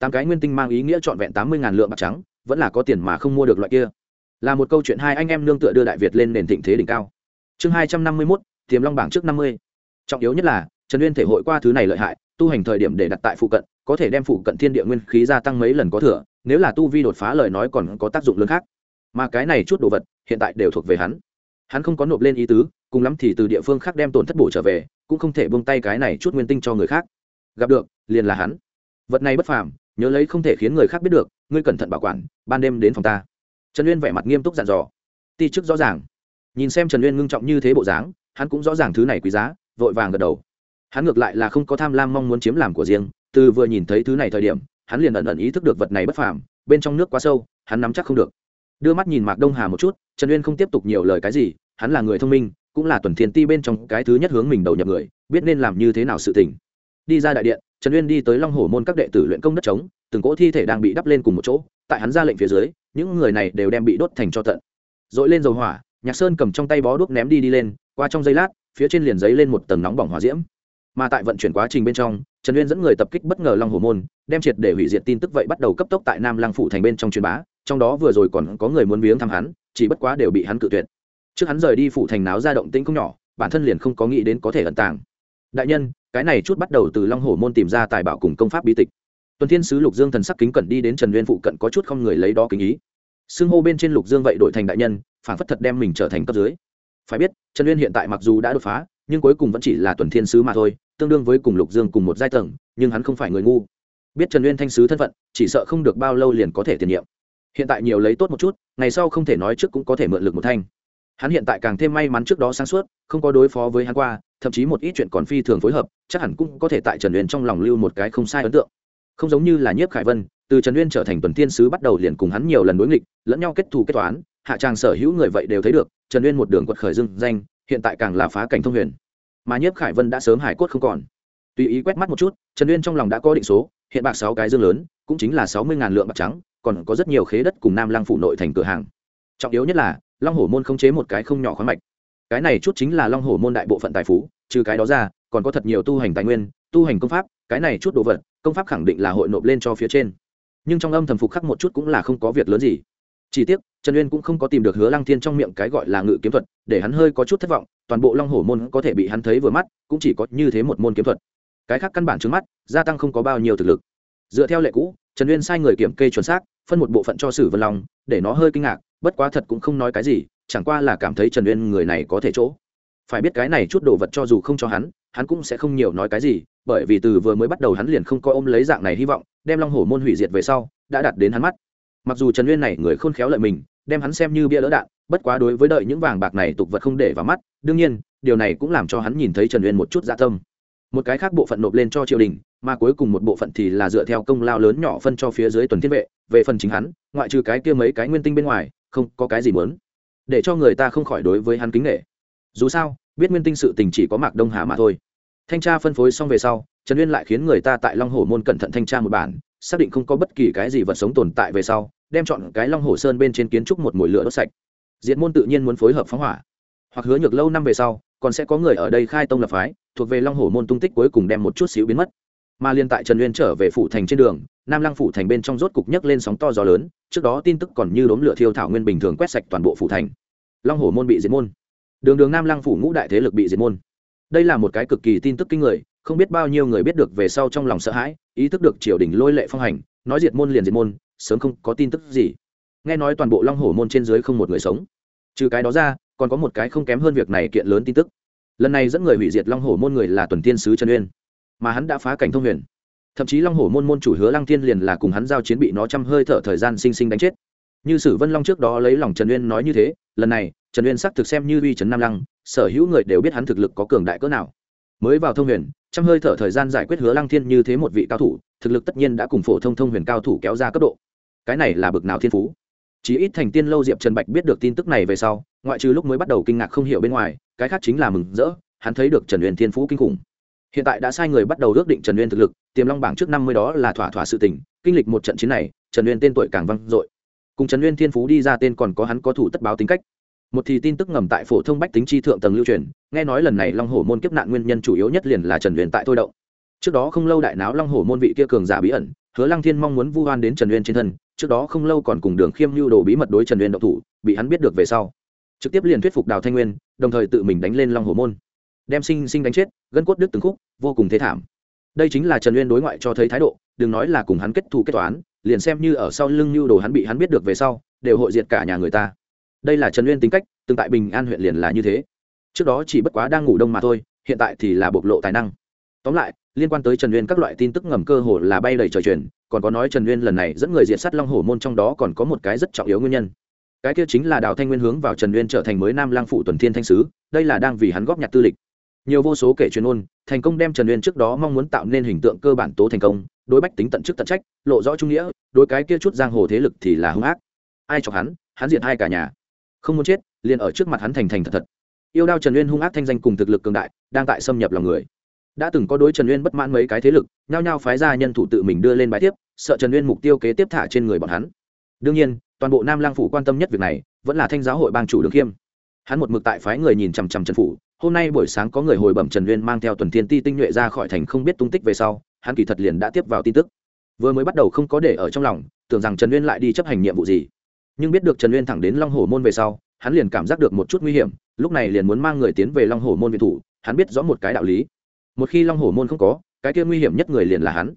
tám cái nguyên tinh mang ý nghĩa trọn vẹn tám mươi ngàn lượng bạc trắng, vẫn là có tiền mà không mua được loại kia. Là một câu chuyện hai anh em nương tựa đưa đại việt lên nền thịnh thế đỉnh cao. Chương hai trăm năm mươi mốt, tiềm long bảng trước năm mươi. Trọng yếu nhất là, trần uyên thể hội qua thứ này lợi hại, tu hành thời điểm để đặt tại phụ cận, có thể đem phụ cận thiên địa nguyên khí gia tăng mấy lần có thừa, nếu là tu vi đột phá lời nói còn có tác dụng lớn khác. Mà cái này chút đồ vật, hiện tại đều thuộc về hắn. Hắn không có nộp lên ý tứ, cùng lắm thì từ địa phương khác đem tổn thất bổ trở về, cũng không thể buông tay cái này chút nguyên tinh cho người khác. Gặp được, liền là hắn. Vật này bất phàm nhớ lấy không thể khiến người khác biết được, ngươi cẩn thận bảo quản, ban đêm đến phòng ta. Trần uyên vẻ mặt nghiêm túc dặn dò. Ti chức rõ ràng. Nhìn xem trần uyên ngưng trọng như thế bộ dáng, hắn cũng rõ ràng thứ này quý giá, vội vàng gật đầu. Hắn ngược lại là không có tham lam mong muốn chiếm làm của riêng, từ vừa nhìn thấy thứ này thời điểm, hắn liền ẩn ẩn ý thức được vật này bất phàm, bên trong nước quá sâu, hắn nắm chắc không được. Đưa mắt nhìn mạc đông hà một chút, trần uyên không tiếp tục nhiều lời cái gì, hắn là người thông minh, cũng là tuần thiên ti bên trong cái thứ nhất hướng mình đầu nhập người, biết nên làm như thế nào sự tình. Đi ra đại điện trần uyên đi tới long hồ môn các đệ tử luyện công đất trống, từng cỗ thi thể đang bị đắp lên cùng một chỗ, tại hắn ra lệnh phía dưới, những người này đều đem bị đốt thành cho tận. Dội lên dầu hỏa, nhạc sơn cầm trong tay bó đuốc ném đi đi lên, qua trong giây lát, phía trên liền giấy lên một tầng nóng bỏng hỏa diễm. Mà tại vận chuyển quá trình bên trong, trần uyên dẫn người tập kích bất ngờ long hồ môn, đem triệt để hủy diệt tin tức vậy bắt đầu cấp tốc tại nam Lang phủ thành bên trong truyền bá, trong đó vừa rồi còn có người muốn viếng thăm hắn, chỉ bất quá đều bị hắn cự tuyệt. Trước hắn rời đi phủ thành náo ra động tĩnh không nhỏ, bản thân liền không có nghĩ đến có thể ẩn tàng. Đại nhân cái này chút bắt đầu từ long hồ môn tìm ra tài bảo cùng công pháp bi tịch. Tuần thiên sứ lục dương thần sắc kính cẩn đi đến trần nguyên phụ cận có chút không người lấy đó kính ý. Xưng hô bên trên lục dương vậy đổi thành đại nhân, phản phất thật đem mình trở thành cấp dưới. Phải biết, trần nguyên hiện tại mặc dù đã đột phá, nhưng cuối cùng vẫn chỉ là tuần thiên sứ mà thôi, tương đương với cùng lục dương cùng một giai tầng, nhưng hắn không phải người ngu. Biết trần nguyên thanh sứ thân phận, chỉ sợ không được bao lâu liền có thể tiền nhiệm. Hiện tại nhiều lấy tốt một chút, ngày sau không thể nói trước cũng có thể mượn lực một thanh. Hắn hiện tại càng thêm may mắn trước đó sáng suốt, không có đối phó với hắn qua thậm chí một ít chuyện còn phi thường phối hợp, chắc hẳn cũng có thể tại trần uyên trong lòng lưu một cái không sai ấn tượng. Không giống như là nhiếp khải vân, từ trần uyên trở thành tuần thiên sứ bắt đầu liền cùng hắn nhiều lần đối nghịch, lẫn nhau kết thù kết toán, hạ tràng sở hữu người vậy đều thấy được, trần uyên một đường quật khởi dưng danh, hiện tại càng là phá cảnh thông huyền. Mà nhiếp khải vân đã sớm hải cốt không còn. Tùy ý quét mắt một chút, trần uyên trong lòng đã có định số, hiện bạc sáu cái dương lớn, cũng chính là sáu mươi ngàn lượng bạc trắng, còn có rất nhiều khế đất cùng nam lăng phủ nội thành cửa hàng. Trọng yếu nhất là, long hổ môn không chế một cái không nhỏ khoáng mạch cái này chút chính là long hổ môn đại bộ phận tài phú, trừ cái đó ra, còn có thật nhiều tu hành tài nguyên, tu hành công pháp, cái này chút đồ vật, công pháp khẳng định là hội nộp lên cho phía trên. Nhưng trong âm thầm phục khắc một chút cũng là không có việc lớn gì. Chỉ tiếc, trần uyên cũng không có tìm được hứa lăng thiên trong miệng cái gọi là ngự kiếm thuật, để hắn hơi có chút thất vọng, toàn bộ long hổ môn có thể bị hắn thấy vừa mắt, cũng chỉ có như thế một môn kiếm thuật. Cái khác căn bản trước mắt, gia tăng không có bao nhiêu thực lực. Dựa theo lệ cũ, trần uyên sai người kiểm kê chuẩn xác, phân một bộ phận cho sử vân long, để nó hơi kinh ngạc, bất quá thật cũng không nói cái gì chẳng qua là cảm thấy trần uyên người này có thể chỗ. Phải biết cái này chút đồ vật cho dù không cho hắn hắn cũng sẽ không nhiều nói cái gì, bởi vì từ vừa mới bắt đầu hắn liền không coi ôm lấy dạng này hy vọng, đem long hổ môn hủy diệt về sau, đã đặt đến hắn mắt. Mặc dù trần uyên này người khôn khéo lợi mình, đem hắn xem như bia lỡ đạn, bất quá đối với đợi những vàng bạc này tục vật không để vào mắt, đương nhiên, điều này cũng làm cho hắn nhìn thấy trần uyên một chút dạ tâm. Một cái khác bộ phận nộp lên cho triều đình, mà cuối cùng một bộ phận thì là dựa theo công lao lớn nhỏ phân cho phía dưới tuần thiên vệ, về phần chính hắn, ngoại trừ cái kia mấy cái nguyên tinh bên ngoài, không có cái gì muốn để cho người ta không khỏi đối với hắn kính nghệ dù sao, biết nguyên tinh sự tình chỉ có mạc đông hà mà thôi. Thanh tra phân phối xong về sau, trần uyên lại khiến người ta tại long hồ môn cẩn thận thanh tra một bản, xác định không có bất kỳ cái gì vật sống tồn tại về sau, đem chọn cái long hồ sơn bên trên kiến trúc một mồi lửa đốt sạch. Diện môn tự nhiên muốn phối hợp phóng hỏa. Hoặc hứa nhược lâu năm về sau, còn sẽ có người ở đây khai tông lập phái, thuộc về long hồ môn tung tích cuối cùng đem một chút xíu biến mất. Mà liên tại trần uyên trở về phủ thành trên đường, nam lăng phủ thành bên trong rốt cục nhấc lên sóng to gió lớn, trước đó tin tức còn như đốm lửa thiêu thảo nguyên bình thường quét sạch toàn bộ phủ thành long Hổ môn bị diệt môn. Đường đường nam lăng phủ ngũ đại thế lực bị diệt môn. Đây là một cái cực kỳ tin tức kinh người, không biết bao nhiêu người biết được về sau trong lòng sợ hãi, ý thức được triều đình lôi lệ phong hành, nói diệt môn liền diệt môn, sớm không có tin tức gì. Nghe nói toàn bộ long hổ môn trên dưới không một người sống. Trừ cái đó ra, còn có một cái không kém hơn việc này kiện lớn tin tức. Lần này dẫn người hủy diệt long hổ môn người là tuần tiên sứ trần uyên. Mà hắn đã phá cảnh thông huyền. Thậm chí long hổ môn môn chủ hứa lăng Thiên liền là cùng hắn giao chiến bị nó chăm hơi thở thời gian sinh sinh đánh chết như sử vân long trước đó lấy lòng trần uyên nói như thế, lần này, trần uyên xác thực xem như uy trấn nam lăng, sở hữu người đều biết hắn thực lực có cường đại cỡ nào. Mới vào thông huyền chăm hơi thở thời gian giải quyết hứa lăng thiên như thế một vị cao thủ, thực lực tất nhiên đã cùng phổ thông thông huyền cao thủ kéo ra cấp độ. Cái này là bực nào thiên phú. Chỉ ít thành tiên lâu diệp trần bạch biết được tin tức này về sau, ngoại trừ lúc mới bắt đầu kinh ngạc không hiểu bên ngoài, cái khác chính là mừng rỡ, hắn thấy được trần uyên thiên phú kinh khủng. Hiện tại đã sai người bắt đầu ước định trần uyên thực lực, tiềm long bảng trước năm mươi đó là thỏa thỏa sự tình, kinh lịch một trận chiến này, trần uyên tên tuổi càng vang dội cùng trần uyên thiên phú đi ra tên còn có hắn có thủ tất báo tính cách. Một thì tin tức ngầm tại phổ thông bách tính chi thượng tầng lưu truyền, nghe nói lần này long hổ môn kiếp nạn nguyên nhân chủ yếu nhất liền là trần uyên tại thôi động. Trước đó không lâu đại náo long hổ môn vị kia cường giả bí ẩn, hứa lăng thiên mong muốn vu oan đến trần uyên trên thân, trước đó không lâu còn cùng đường khiêm lưu đồ bí mật đối trần uyên độc thủ, bị hắn biết được về sau. Trực tiếp liền thuyết phục đào thanh nguyên, đồng thời tự mình đánh lên long hổ môn. Đem sinh sinh đánh chết, gân cốt đứt từng khúc, vô cùng thế thảm. Đây chính là trần uyên đối ngoại cho thấy thái độ, đừng nói là cùng hắn kết thù kết toán liền xem như ở sau lưng lưu đồ hắn bị hắn biết được về sau, đều hội diệt cả nhà người ta. Đây là trần uyên tính cách, tương tại bình an huyện liền là như thế. Trước đó chỉ bất quá đang ngủ đông mà thôi, hiện tại thì là bộc lộ tài năng. Tóm lại, liên quan tới trần uyên các loại tin tức ngầm cơ hồ là bay đầy trời truyền, còn có nói trần uyên lần này dẫn người diện sát long hổ môn trong đó còn có một cái rất trọng yếu nguyên nhân. Cái kia chính là đào thanh nguyên hướng vào trần uyên trở thành mới nam lang phụ tuần thiên thanh sứ, đây là đang vì hắn góp nhặt tư lịch. Nhiều vô số kể chuyên ôn, thành công đem trần uyên trước đó mong muốn tạo nên hình tượng cơ bản tố thành công đối bách tính tận chức tận trách, lộ rõ trung nghĩa, đối cái kia chút giang hồ thế lực thì là hung ác. Ai chọc hắn hắn diệt hai cả nhà. Không muốn chết, liền ở trước mặt hắn thành thành thật thật. Yêu đao trần uyên hung ác thanh danh cùng thực lực cường đại, đang tại xâm nhập lòng người. Đã từng có đối trần uyên bất mãn mấy cái thế lực, nhao nhao phái ra nhân thủ tự mình đưa lên bài tiếp, sợ trần uyên mục tiêu kế tiếp thả trên người bọn hắn. Đương nhiên, toàn bộ nam lang phủ quan tâm nhất việc này, vẫn là thanh giáo hội bang chủ đường khiêm. Hắn một mực tại phái người nhìn chằm chằm trần phủ, hôm nay buổi sáng có người hồi bẩm trần uyên mang theo tuần thiên ti tinh nhuệ ra khỏi thành không biết tung tích về sau hắn kỳ thật liền đã tiếp vào tin tức. Vừa mới bắt đầu không có để ở trong lòng, tưởng rằng trần uyên lại đi chấp hành nhiệm vụ gì. Nhưng biết được trần uyên thẳng đến long hồ môn về sau, hắn liền cảm giác được một chút nguy hiểm, lúc này liền muốn mang người tiến về long hồ môn viện thủ, hắn biết rõ một cái đạo lý. Một khi long hồ môn không có, cái kia nguy hiểm nhất người liền là hắn.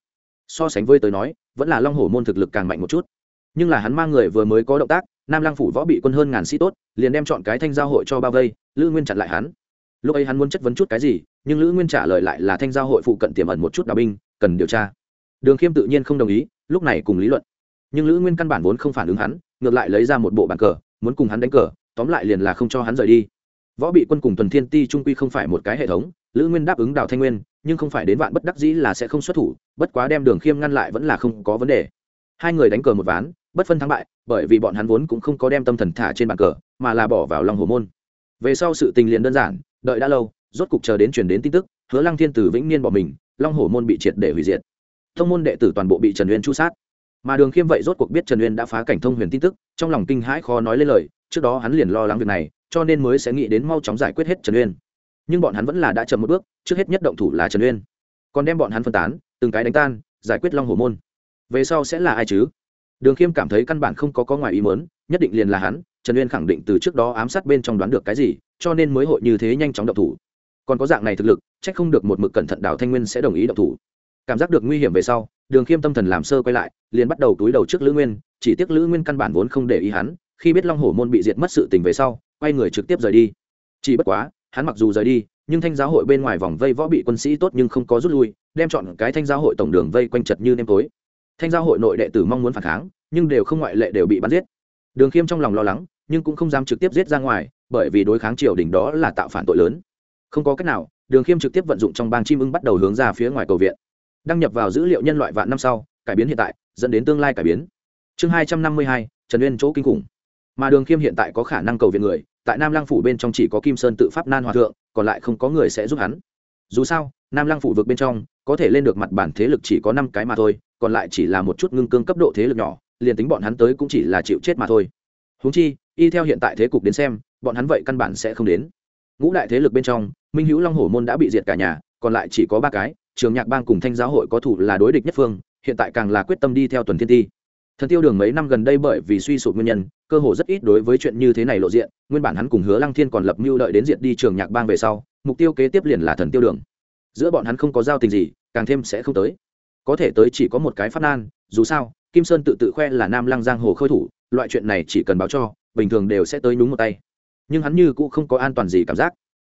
So sánh với tới nói, vẫn là long hồ môn thực lực càng mạnh một chút. Nhưng là hắn mang người vừa mới có động tác, nam lang phủ võ bị quân hơn ngàn sĩ tốt, liền đem chọn cái thanh giao hội cho bao vây, lữ nguyên chặn lại hắn. Lúc ấy hắn muốn chất vấn chút cái gì nhưng lữ nguyên trả lời lại là thanh giao hội phụ cận tiềm ẩn một chút đào binh, cần điều tra. Đường khiêm tự nhiên không đồng ý, lúc này cùng lý luận. Nhưng lữ nguyên căn bản vốn không phản ứng hắn, ngược lại lấy ra một bộ bàn cờ, muốn cùng hắn đánh cờ, tóm lại liền là không cho hắn rời đi. Võ bị quân cùng tuần thiên ti trung quy không phải một cái hệ thống, lữ nguyên đáp ứng đào thanh nguyên, nhưng không phải đến vạn bất đắc dĩ là sẽ không xuất thủ, bất quá đem đường khiêm ngăn lại vẫn là không có vấn đề. Hai người đánh cờ một ván, bất phân thắng bại, bởi vì bọn hắn vốn cũng không có đem tâm thần thả trên bàn cờ, mà là bỏ vào lòng hồ môn. Về sau sự tình liền đơn giản, đợi đã lâu rốt cục chờ đến truyền đến tin tức, hứa lăng thiên tử vĩnh niên bỏ mình, long hổ môn bị triệt để hủy diệt. Thông môn đệ tử toàn bộ bị trần uyên chu sát. Mà đường khiêm vậy rốt cuộc biết trần uyên đã phá cảnh thông huyền tin tức, trong lòng kinh hãi khó nói lên lời, trước đó hắn liền lo lắng việc này, cho nên mới sẽ nghĩ đến mau chóng giải quyết hết trần uyên. Nhưng bọn hắn vẫn là đã chậm một bước, trước hết nhất động thủ là trần uyên. Còn đem bọn hắn phân tán, từng cái đánh tan, giải quyết long hổ môn. Về sau sẽ là ai chứ? Đường khiêm cảm thấy căn bản không có có ngoài ý mớn nhất định liền là hắn, trần uyên khẳng định từ trước đó ám sát bên trong đoán được cái gì, cho nên mới hội như thế nhanh chóng động thủ còn có dạng này thực lực trách không được một mực cẩn thận đào thanh nguyên sẽ đồng ý động thủ. Cảm giác được nguy hiểm về sau, đường khiêm tâm thần làm sơ quay lại, liền bắt đầu túi đầu trước lữ nguyên, chỉ tiếc lữ nguyên căn bản vốn không để ý hắn, khi biết long hổ môn bị diệt mất sự tình về sau, quay người trực tiếp rời đi. Chỉ bất quá, hắn mặc dù rời đi, nhưng thanh giáo hội bên ngoài vòng vây võ bị quân sĩ tốt nhưng không có rút lui, đem chọn cái thanh giáo hội tổng đường vây quanh chật như nêm tối. Thanh giáo hội nội đệ tử mong muốn phản kháng, nhưng đều không ngoại lệ đều bị bắn giết. Đường khiêm trong lòng lo lắng, nhưng cũng không dám trực tiếp giết ra ngoài, bởi vì đối kháng triều đình đó là tạo phản tội lớn không có cách nào, đường khiêm trực tiếp vận dụng trong bang chim ưng bắt đầu hướng ra phía ngoài cầu viện. Đăng nhập vào dữ liệu nhân loại vạn năm sau, cải biến hiện tại, dẫn đến tương lai cải biến. Chương hai trăm năm mươi hai, trần uyên chỗ kinh khủng. Mà đường khiêm hiện tại có khả năng cầu viện người, tại nam lăng phủ bên trong chỉ có kim sơn tự pháp nan hòa thượng, còn lại không có người sẽ giúp hắn. Dù sao, nam lăng phủ vực bên trong, có thể lên được mặt bản thế lực chỉ có năm cái mà thôi, còn lại chỉ là một chút ngưng cương cấp độ thế lực nhỏ, liền tính bọn hắn tới cũng chỉ là chịu chết mà thôi. Húng chi, y theo hiện tại thế cục đến xem, bọn hắn vậy căn bản sẽ không đến ngũ đại thế lực bên trong, minh hữu long hổ môn đã bị diệt cả nhà, còn lại chỉ có ba cái, trường nhạc bang cùng thanh giáo hội có thủ là đối địch nhất phương, hiện tại càng là quyết tâm đi theo tuần thiên ti. Thần tiêu đường mấy năm gần đây bởi vì suy sụp nguyên nhân, cơ hồ rất ít đối với chuyện như thế này lộ diện, nguyên bản hắn cùng hứa lăng thiên còn lập mưu đợi đến diệt đi trường nhạc bang về sau, mục tiêu kế tiếp liền là thần tiêu đường. Giữa bọn hắn không có giao tình gì, càng thêm sẽ không tới. Có thể tới chỉ có một cái phát nan, dù sao, kim sơn tự tự khoe là nam lăng giang hồ khôi thủ, loại chuyện này chỉ cần báo cho, bình thường đều sẽ tới nhúng một tay nhưng hắn như cũng không có an toàn gì cảm giác.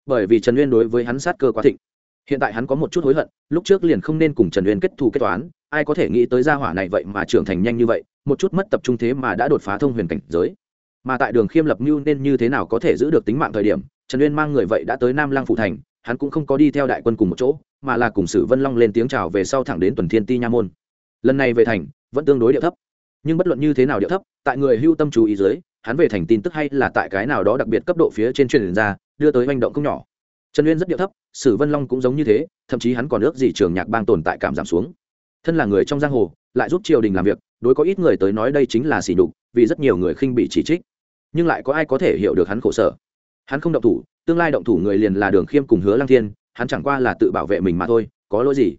Bởi vì trần uyên đối với hắn sát cơ quá thịnh. Hiện tại hắn có một chút hối hận, lúc trước liền không nên cùng trần uyên kết thù kết toán, ai có thể nghĩ tới gia hỏa này vậy mà trưởng thành nhanh như vậy, một chút mất tập trung thế mà đã đột phá thông huyền cảnh giới. Mà tại đường khiêm lập mưu nên như thế nào có thể giữ được tính mạng thời điểm, trần uyên mang người vậy đã tới nam lang phụ thành, hắn cũng không có đi theo đại quân cùng một chỗ, mà là cùng sử vân long lên tiếng chào về sau thẳng đến tuần thiên ti nha môn. Lần này về thành, vẫn tương đối điệu thấp. Nhưng bất luận như thế nào điệu thấp, tại người hưu tâm chú ý dưới hắn về thành tin tức hay là tại cái nào đó đặc biệt cấp độ phía trên truyền ra, đưa tới manh động không nhỏ. Trần uyên rất điệu thấp, sử vân long cũng giống như thế, thậm chí hắn còn ước gì trường nhạc bang tồn tại cảm giảm xuống. Thân là người trong giang hồ, lại giúp triều đình làm việc, đối có ít người tới nói đây chính là sỉ nhục, vì rất nhiều người khinh bị chỉ trích. Nhưng lại có ai có thể hiểu được hắn khổ sở? Hắn không động thủ, tương lai động thủ người liền là đường khiêm cùng hứa lăng thiên, hắn chẳng qua là tự bảo vệ mình mà thôi, có lỗi gì?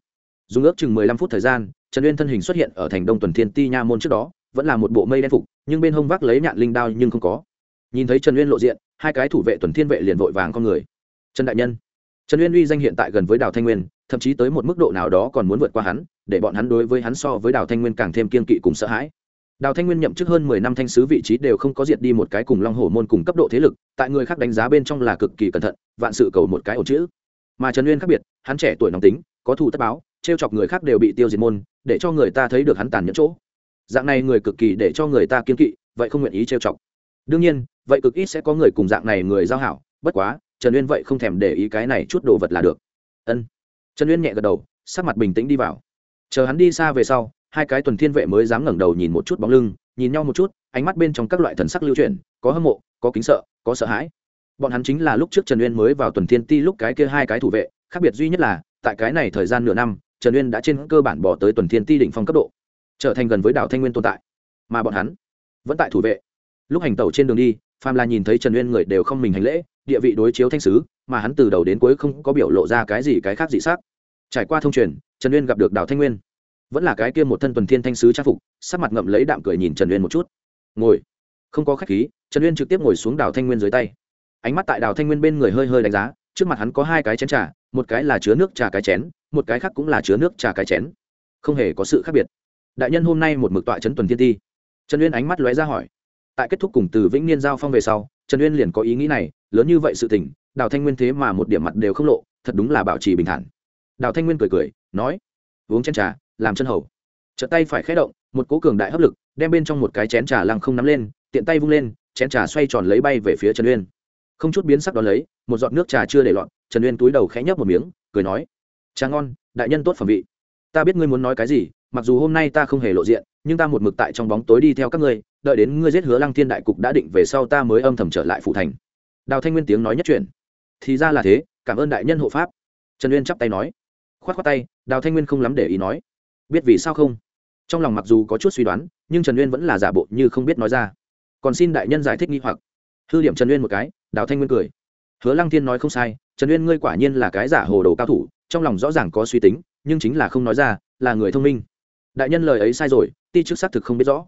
Dùng ước chừng mười lăm phút thời gian, trần uyên thân hình xuất hiện ở thành đông tuần thiên ti nha môn trước đó, vẫn là một bộ mây đen phục nhưng bên hông vác lấy nhạn linh đao nhưng không có. Nhìn thấy trần uyên lộ diện, hai cái thủ vệ tuần thiên vệ liền vội vàng con người. Trần đại nhân. Trần uyên uy danh hiện tại gần với đào thanh nguyên, thậm chí tới một mức độ nào đó còn muốn vượt qua hắn, để bọn hắn đối với hắn so với đào thanh nguyên càng thêm kiên kỵ cùng sợ hãi. Đào thanh nguyên nhậm chức hơn mười năm thanh sứ vị trí đều không có diệt đi một cái cùng long hổ môn cùng cấp độ thế lực, tại người khác đánh giá bên trong là cực kỳ cẩn thận, vạn sự cầu một cái ổ chữ. Mà trần uyên khác biệt, hắn trẻ tuổi nóng tính, có thù tất báo t chọc người khác đều bị tiêu diệt môn, để cho người ta thấy được hắn tàn nhẫn chỗ dạng này người cực kỳ để cho người ta kiên kỵ, vậy không nguyện ý trêu chọc. Đương nhiên, vậy cực ít sẽ có người cùng dạng này người giao hảo, bất quá, trần uyên vậy không thèm để ý cái này chút đồ vật là được. Ân. Trần uyên nhẹ gật đầu, sắc mặt bình tĩnh đi vào. Chờ hắn đi xa về sau, hai cái tuần thiên vệ mới dám ngẩng đầu nhìn một chút bóng lưng, nhìn nhau một chút, ánh mắt bên trong các loại thần sắc lưu chuyển, có hâm mộ, có kính sợ, có sợ hãi. Bọn hắn chính là lúc trước trần uyên mới vào tuần thiên ti lúc cái kia hai cái thủ vệ, khác biệt duy nhất là, tại cái này thời gian nửa năm, trần uyên đã trên cơ bản bỏ tới tuần thiên ti đỉnh phong cấp độ trở thành gần với đảo thanh nguyên tồn tại. Mà bọn hắn vẫn tại thủ vệ. Lúc hành tẩu trên đường đi phàm là nhìn thấy trần uyên người đều không mình hành lễ, địa vị đối chiếu thanh sứ, mà hắn từ đầu đến cuối không có biểu lộ ra cái gì cái khác dị xác trải qua thông truyền, trần uyên gặp được đào thanh nguyên. Vẫn là cái kia một thân tuần thiên thanh sứ trang phục, sắc mặt ngậm lấy đạm cười nhìn trần uyên một chút. Ngồi. Không có khách khí, trần uyên trực tiếp ngồi xuống đào thanh nguyên dưới tay. Ánh mắt tại đào thanh nguyên bên người hơi hơi đánh giá, trước mặt hắn có hai cái chén trà, một cái là chứa nước trà cái chén, một cái khác cũng là chứa nước trà cái chén. Không hề có sự khác biệt đại nhân hôm nay một mực tọa trấn tuần thiên ti. Trần uyên ánh mắt lóe ra hỏi. Tại kết thúc cùng từ vĩnh niên giao phong về sau, trần uyên liền có ý nghĩ này, lớn như vậy sự tình, đào thanh nguyên thế mà một điểm mặt đều không lộ, thật đúng là bảo trì bình thản. Đào thanh nguyên cười cười, nói, uống chén trà, làm chân hầu. Chợt tay phải khé động, một cố cường đại hấp lực, đem bên trong một cái chén trà lăng không nắm lên, tiện tay vung lên, chén trà xoay tròn lấy bay về phía trần uyên. Không chút biến sắc đó lấy, một giọt nước trà chưa để lọt, trần uyên túi đầu khẽ nhấp một miếng, cười nói, trà ngon, đại nhân tốt phẩm vị. Ta biết ngươi muốn nói cái gì mặc dù hôm nay ta không hề lộ diện, nhưng ta một mực tại trong bóng tối đi theo các ngươi, đợi đến ngươi giết hứa lăng thiên đại cục đã định về sau ta mới âm thầm trở lại phủ thành. Đào thanh nguyên tiếng nói nhất truyền thì ra là thế, cảm ơn đại nhân hộ pháp. Trần uyên chắp tay nói. K h o á t khoác tay, đào thanh nguyên không lắm để ý nói. Biết vì sao không? Trong lòng mặc dù có chút suy đoán, nhưng trần uyên vẫn là giả bộ như không biết nói ra. Còn xin đại nhân giải thích nghi hoặc. Hư điểm trần uyên một cái, đào thanh nguyên cười. Hứa lăng thiên nói không sai, trần uyên ngươi quả nhiên là cái giả hồ đồ cao thủ, trong lòng rõ ràng có suy tính, nhưng chính là không nói ra, là người thông minh đại nhân lời ấy sai rồi, ti chức xác thực không biết rõ.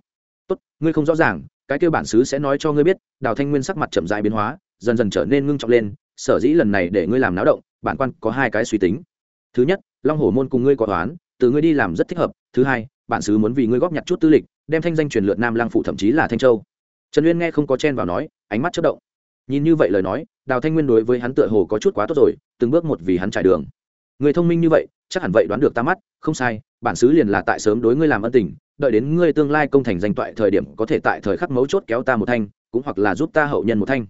Tốt, ngươi không rõ ràng, cái kêu bản xứ sẽ nói cho ngươi biết, đào thanh nguyên sắc mặt chậm dại biến hóa, dần dần trở nên ngưng trọng lên, sở dĩ lần này để ngươi làm náo động, bản quan có hai cái suy tính. Thứ nhất, long hổ môn cùng ngươi có toán, từ ngươi đi làm rất thích hợp. Thứ hai, bản xứ muốn vì ngươi góp nhặt chút tư lịch, đem thanh danh truyền lượt nam lang phụ thậm chí là thanh châu. Trần uyên nghe không có chen vào nói, ánh mắt chất động. Nhìn như vậy lời nói, đào thanh nguyên đối với hắn tựa hồ có chút quá tốt rồi, từng bước một vì hắn trải đường. Người thông minh như vậy, chắc hẳn vậy đoán được ta mắt, không sai bản xứ liền là tại sớm đối ngươi làm ân tình, đợi đến ngươi tương lai công thành danh toại thời điểm có thể tại thời khắc mấu chốt kéo ta một thanh, cũng hoặc là giúp ta hậu nhân một thanh.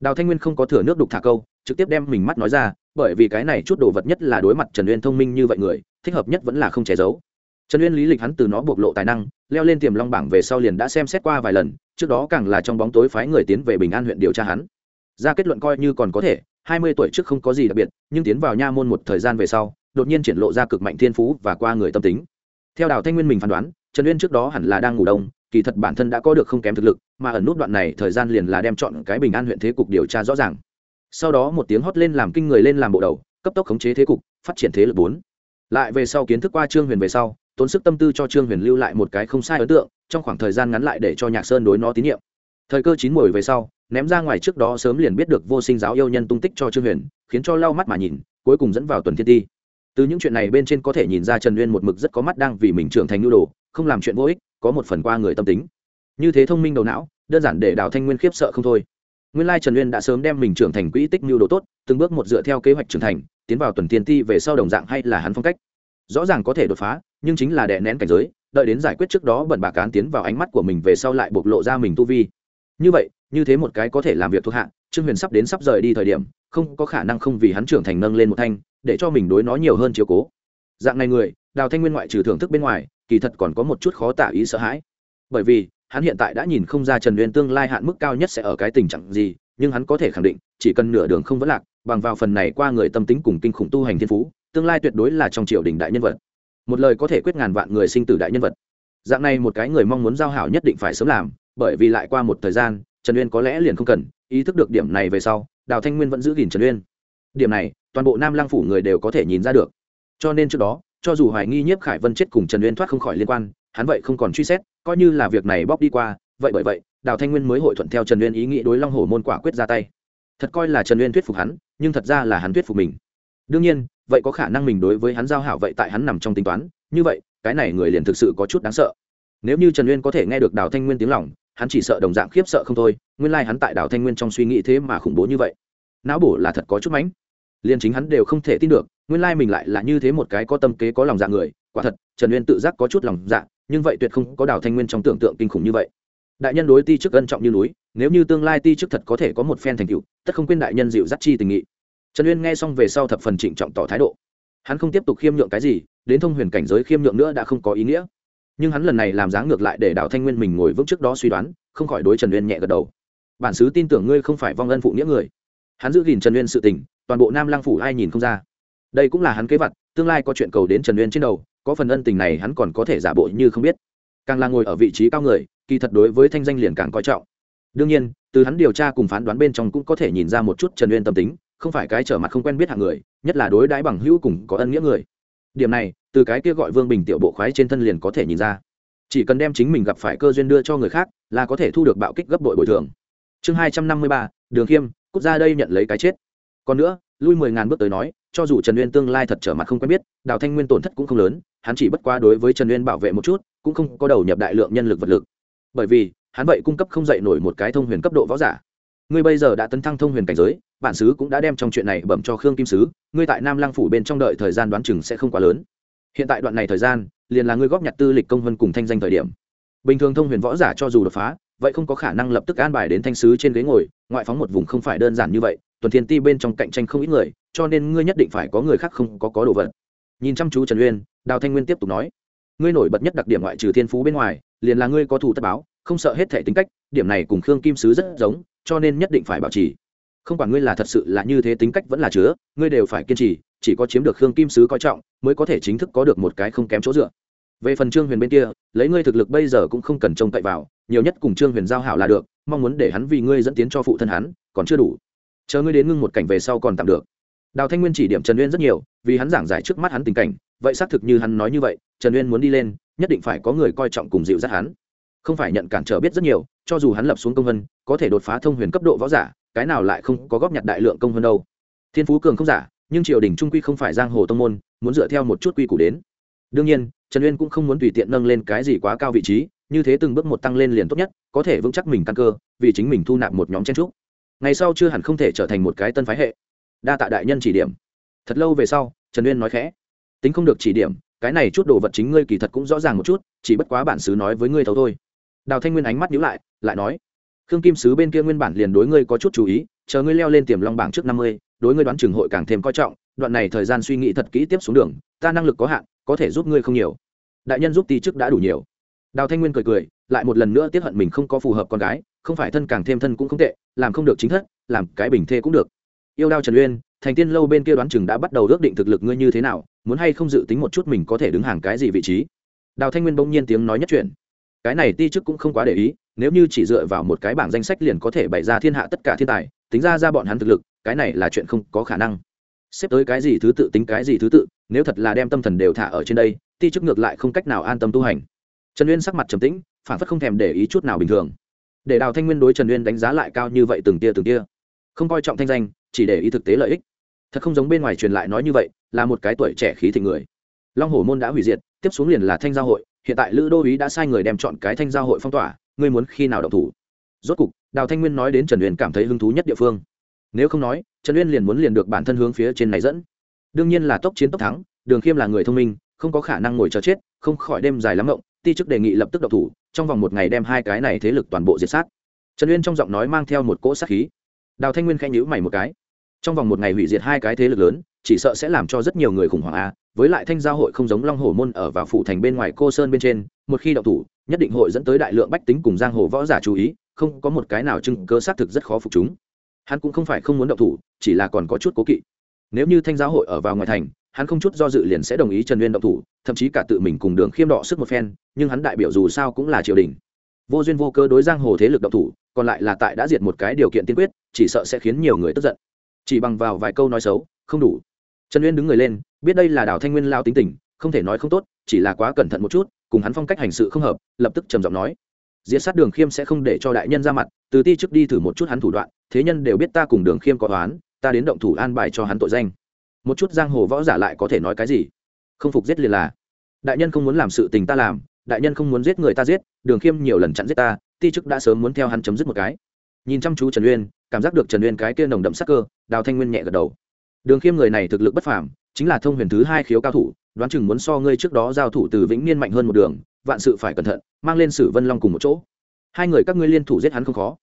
Đào thanh nguyên không có thừa nước đục thả câu, trực tiếp đem mình mắt nói ra, bởi vì cái này chút đồ vật nhất là đối mặt trần uyên thông minh như vậy người, thích hợp nhất vẫn là không che giấu. Trần uyên lý lịch hắn từ nó bộc lộ tài năng, leo lên tiềm long bảng về sau liền đã xem xét qua vài lần, trước đó càng là trong bóng tối phái người tiến về bình an huyện điều tra hắn. Ra kết luận coi như còn có thể, hai mươi tuổi trước không có gì đặc biệt, nhưng tiến vào nha môn một thời gian về sau đột nhiên triển lộ ra cực mạnh thiên phú và qua người tâm tính. Theo đào thanh nguyên mình phán đoán, trần uyên trước đó hẳn là đang ngủ đông, kỳ thật bản thân đã có được không kém thực lực, mà ẩn nút đoạn này thời gian liền là đem chọn cái bình an huyện thế cục điều tra rõ ràng. Sau đó một tiếng hót lên làm kinh người lên làm bộ đầu, cấp tốc khống chế thế cục, phát triển thế lực bốn. Lại về sau kiến thức qua trương huyền về sau, tốn sức tâm tư cho trương huyền lưu lại một cái không sai ấn tượng, trong khoảng thời gian ngắn lại để cho nhạc sơn đối nó tín nhiệm. Thời cơ chín muồi về sau, ném ra ngoài trước đó sớm liền biết được vô sinh giáo yêu nhân tung tích cho trương huyền, khiến cho lau mắt mà nhìn, cuối cùng dẫn vào tuần thiên ti từ những chuyện này bên trên có thể nhìn ra trần uyên một mực rất có mắt đang vì mình trưởng thành nhu đồ, không làm chuyện vô ích, có một phần qua người tâm tính. Như thế thông minh đầu não, đơn giản để đào thanh nguyên khiếp sợ không thôi. Nguyên lai trần uyên đã sớm đem mình trưởng thành quỹ tích nhu đồ tốt, từng bước một dựa theo kế hoạch trưởng thành, tiến vào tuần tiên ti về sau đồng dạng hay là hắn phong cách. Rõ ràng có thể đột phá, nhưng chính là đè nén cảnh giới, đợi đến giải quyết trước đó bẩn bà cán tiến vào ánh mắt của mình về sau lại bộc lộ ra mình tu vi. Như vậy như thế một cái có thể làm việc thuộc hạ, trương huyền sắp đến sắp rời đi thời điểm, không có khả năng không vì hắn trưởng thành nâng lên một thanh, để cho mình đối nó nhiều hơn chiếu cố. Dạng này người, đào thanh nguyên ngoại trừ thưởng thức bên ngoài, kỳ thật còn có một chút khó tả ý sợ hãi. Bởi vì, hắn hiện tại đã nhìn không ra trần uyên tương lai hạn mức cao nhất sẽ ở cái tình trạng gì, nhưng hắn có thể khẳng định, chỉ cần nửa đường không vẫn lạc, bằng vào phần này qua người tâm tính cùng kinh khủng tu hành thiên phú, tương lai tuyệt đối là trong triều đình đại nhân vật. Một lời có thể quyết ngàn vạn người sinh tử đại nhân vật. Dạng này một cái người mong muốn giao hảo nhất định phải sớm làm, bởi vì lại qua một thời gian trần uyên có lẽ liền không cần, ý thức được điểm này về sau, đào thanh nguyên vẫn giữ gìn trần uyên. Điểm này, toàn bộ nam lang phủ người đều có thể nhìn ra được. Cho nên trước đó, cho dù hoài nghi nhiếp khải vân chết cùng trần uyên thoát không khỏi liên quan, hắn vậy không còn truy xét, coi như là việc này bóc đi qua, vậy bởi vậy, đào thanh nguyên mới hội thuận theo trần uyên ý nghĩ đối long hổ môn quả quyết ra tay. Thật coi là trần uyên thuyết phục hắn, nhưng thật ra là hắn thuyết phục mình. Đương nhiên, vậy có khả năng mình đối với hắn giao hảo vậy tại hắn nằm trong tính toán, như vậy, cái này người liền thực sự có chút đáng sợ. Nếu như trần uyên có thể nghe được đào thanh nguyên tiếng lòng hắn chỉ sợ đồng dạng khiếp sợ không thôi, nguyên lai hắn tại đảo thanh nguyên trong suy nghĩ thế mà khủng bố như vậy. Não bổ là thật có chút mánh liền chính hắn đều không thể tin được, nguyên lai mình lại là như thế một cái có tâm kế, có lòng dạ người, quả thật, trần uyên tự giác có chút lòng dạ nhưng vậy tuyệt không có đảo thanh nguyên trong tưởng tượng kinh khủng như vậy. Đại nhân đối ti chức ân trọng như núi, nếu như tương lai ti chức thật có thể có một phen thành tựu, tất không quên đại nhân dịu dắt chi tình nghị. Trần uyên nghe xong về sau thập phần trịnh trọng tỏ thái độ. Hắn không tiếp tục khiêm nhượng cái gì, đến thông huyền cảnh giới khiêm nhượng nữa đã không có ý nghĩa nhưng hắn lần này làm dáng ngược lại để đào thanh nguyên mình ngồi vững trước đó suy đoán, không khỏi đối trần uyên nhẹ gật đầu. Bản xứ tin tưởng ngươi không phải vong ân phụ nghĩa người. Hắn giữ gìn trần uyên sự tình, toàn bộ nam lang phủ ai nhìn không ra. Đây cũng là hắn kế vật tương lai có chuyện cầu đến trần uyên trên đầu, có phần ân tình này hắn còn có thể giả bộ như không biết. Càng là ngồi ở vị trí cao người, kỳ thật đối với thanh danh liền càng coi trọng. Đương nhiên, từ hắn điều tra cùng phán đoán bên trong cũng có thể nhìn ra một chút trần uyên tâm tính, không phải cái trở mặt không quen biết hạng người, nhất là đối đãi bằng hữu cùng có ân nghĩa người điểm này, từ cái kia gọi vương bình tiểu bộ khoái trên thân liền có thể nhìn ra. Chỉ cần đem chính mình gặp phải cơ duyên đưa cho người khác, là có thể thu được bạo kích gấp đội bồi thường. Chương hai trăm năm mươi ba, đường khiêm, cút ra đây nhận lấy cái chết. Còn nữa, lui mười ngàn bước tới nói, cho dù trần uyên tương lai thật trở mặt không quen biết, đào thanh nguyên tổn thất cũng không lớn, hắn chỉ bất qua đối với trần uyên bảo vệ một chút, cũng không có đầu nhập đại lượng nhân lực vật lực. Bởi vì, hắn vậy cung cấp không dạy nổi một cái thông huyền cấp độ võ giả ngươi bây giờ đã tấn thăng thông huyền cảnh giới, bản sứ cũng đã đem trong chuyện này bẩm cho khương kim sứ, ngươi tại nam lang phủ bên trong đợi thời gian đoán chừng sẽ không quá lớn. Hiện tại đoạn này thời gian, liền là ngươi góp nhặt tư lịch công vân cùng thanh danh thời điểm. Bình thường thông huyền võ giả cho dù đột phá, vậy không có khả năng lập tức an bài đến thanh sứ trên ghế ngồi, ngoại phóng một vùng không phải đơn giản như vậy, tuần thiên ti bên trong cạnh tranh không ít người, cho nên ngươi nhất định phải có người khác không có có đồ vật. Nhìn chăm chú trần uyên, đào thanh nguyên tiếp tục nói, ngươi nổi bật nhất đặc điểm ngoại trừ thiên phú bên ngoài, liền là ngươi có thủ tất báo, không sợ hết thể tính cách, điểm này cùng khương kim sứ rất giống cho nên nhất định phải bảo trì. Không quản ngươi là thật sự là như thế tính cách vẫn là chứa, ngươi đều phải kiên trì, chỉ có chiếm được khương kim sứ coi trọng, mới có thể chính thức có được một cái không kém chỗ dựa. Về phần trương huyền bên kia, lấy ngươi thực lực bây giờ cũng không cần trông cậy vào, nhiều nhất cùng trương huyền giao hảo là được, mong muốn để hắn vì ngươi dẫn tiến cho phụ thân hắn, còn chưa đủ. Chờ ngươi đến ngưng một cảnh về sau còn tạm được. Đào thanh nguyên chỉ điểm trần uyên rất nhiều, vì hắn giảng giải trước mắt hắn tình cảnh, vậy xác thực như hắn nói như vậy, trần uyên muốn đi lên, nhất định phải có người coi trọng cùng dịu dắt hắn không phải nhận cản trở biết rất nhiều, cho dù hắn lập xuống công vân, có thể đột phá thông huyền cấp độ võ giả, cái nào lại không có góp nhặt đại lượng công vân đâu. Thiên phú cường không giả, nhưng triều đình trung quy không phải giang hồ tông môn, muốn dựa theo một chút quy củ đến. Đương nhiên, trần uyên cũng không muốn tùy tiện nâng lên cái gì quá cao vị trí, như thế từng bước một tăng lên liền tốt nhất, có thể vững chắc mình căn cơ, vì chính mình thu nạp một nhóm chen trúc ngày sau chưa hẳn không thể trở thành một cái tân phái hệ. Đa tạ đại nhân chỉ điểm. Thật lâu về sau, trần uyên nói khẽ. Tính không được chỉ điểm, cái này chút đồ vật chính ngươi kỳ thật cũng rõ ràng một chút, chỉ bất quá bản xứ nói với ngươi thấu thôi đào thanh nguyên ánh mắt nhíu lại lại nói, khương kim sứ bên kia nguyên bản liền đối ngươi có chút chú ý, chờ ngươi leo lên tiềm long bảng trước năm mươi, đối ngươi đoán trường hội càng thêm coi trọng, đoạn này thời gian suy nghĩ thật kỹ tiếp xuống đường, ta năng lực có hạn, có thể giúp ngươi không nhiều. Đại nhân giúp ti chức đã đủ nhiều. Đào thanh nguyên cười cười, lại một lần nữa tiếp hận mình không có phù hợp con gái, không phải thân càng thêm thân cũng không tệ, làm không được chính thất, làm cái bình thê cũng được. Yêu đao trần uyên, thành tiên lâu bên kia đoán chừng đã bắt đầu ước định thực lực ngươi như thế nào, muốn hay không dự tính một chút mình có thể đứng hàng cái gì vị trí. Đào thanh nguyên bỗng nhiên tiếng nói nhất chuyện cái này ti chức cũng không quá để ý, nếu như chỉ dựa vào một cái bảng danh sách liền có thể bày ra thiên hạ tất cả thiên tài, tính ra ra bọn hắn thực lực, cái này là chuyện không có khả năng. Xếp tới cái gì thứ tự tính cái gì thứ tự, nếu thật là đem tâm thần đều thả ở trên đây, ti chức ngược lại không cách nào an tâm tu hành. Trần uyên sắc mặt trầm tĩnh, phản phất không thèm để ý chút nào bình thường. Để đào thanh nguyên đối trần uyên đánh giá lại cao như vậy từng tia từng tia. Không coi trọng thanh danh, chỉ để ý thực tế lợi ích. Thật không giống bên ngoài truyền lại nói như vậy, là một cái tuổi trẻ khí thịnh người long hổ môn đã hủy diệt, tiếp xuống liền là thanh giao hội, hiện tại lữ đô ý đã sai người đem chọn cái thanh giao hội phong tỏa, ngươi muốn khi nào động thủ? Rốt cục, đào thanh nguyên nói đến trần uyên cảm thấy hứng thú nhất địa phương. Nếu không nói, trần uyên liền muốn liền được bản thân hướng phía trên này dẫn. Đương nhiên là tốc chiến tốc thắng, đường khiêm là người thông minh, không có khả năng ngồi chờ chết, không khỏi đêm dài lắm rộng ti chức đề nghị lập tức động thủ, trong vòng một ngày đem hai cái này thế lực toàn bộ diệt sát. Trần uyên trong giọng nói mang theo một cỗ sát khí. Đào thanh nguyên khẽ nhữ mày một cái. Trong vòng một ngày hủy diệt hai cái thế lực lớn chỉ sợ sẽ làm cho rất nhiều người khủng hoảng a với lại thanh giao hội không giống long hồ môn ở vào phủ thành bên ngoài cô sơn bên trên, một khi động thủ, nhất định hội dẫn tới đại lượng bách tính cùng giang hồ võ giả chú ý, không có một cái nào chứng cơ xác thực rất khó phục chúng. Hắn cũng không phải không muốn động thủ, chỉ là còn có chút cố kỵ. Nếu như thanh giáo hội ở vào ngoài thành, hắn không chút do dự liền sẽ đồng ý trần nguyên động thủ, thậm chí cả tự mình cùng đường khiêm đọ sức một phen, nhưng hắn đại biểu dù sao cũng là triều đình. Vô duyên vô cơ đối giang hồ thế lực động thủ, còn lại là tại đã diệt một cái điều kiện tiên quyết, chỉ sợ sẽ khiến nhiều người tức giận. Chỉ bằng vào vài câu nói xấu, không đủ trần uyên đứng người lên, biết đây là đào thanh nguyên lao tính tình, không thể nói không tốt, chỉ là quá cẩn thận một chút, cùng hắn phong cách hành sự không hợp, lập tức trầm giọng nói. Diễn sát đường khiêm sẽ không để cho đại nhân ra mặt, từ ti trước đi thử một chút hắn thủ đoạn, thế nhân đều biết ta cùng đường khiêm có toán ta đến động thủ an bài cho hắn tội danh. Một chút giang hồ võ giả lại có thể nói cái gì? Không phục giết liền là. Đại nhân không muốn làm sự tình ta làm, đại nhân không muốn giết người ta giết, đường khiêm nhiều lần chặn giết ta, ti chức đã sớm muốn theo hắn chấm dứt một cái. Nhìn chăm chú trần uyên, cảm giác được trần uyên cái kia nồng đậm sắc cơ, đào thanh nguyên nhẹ gật đầu đường khiêm người này thực lực bất phàm, chính là thông huyền thứ hai khiếu cao thủ, đoán chừng muốn so ngươi trước đó giao thủ từ vĩnh niên mạnh hơn một đường, vạn sự phải cẩn thận, mang lên sử vân long cùng một chỗ. Hai người các ngươi liên thủ giết hắn không khó.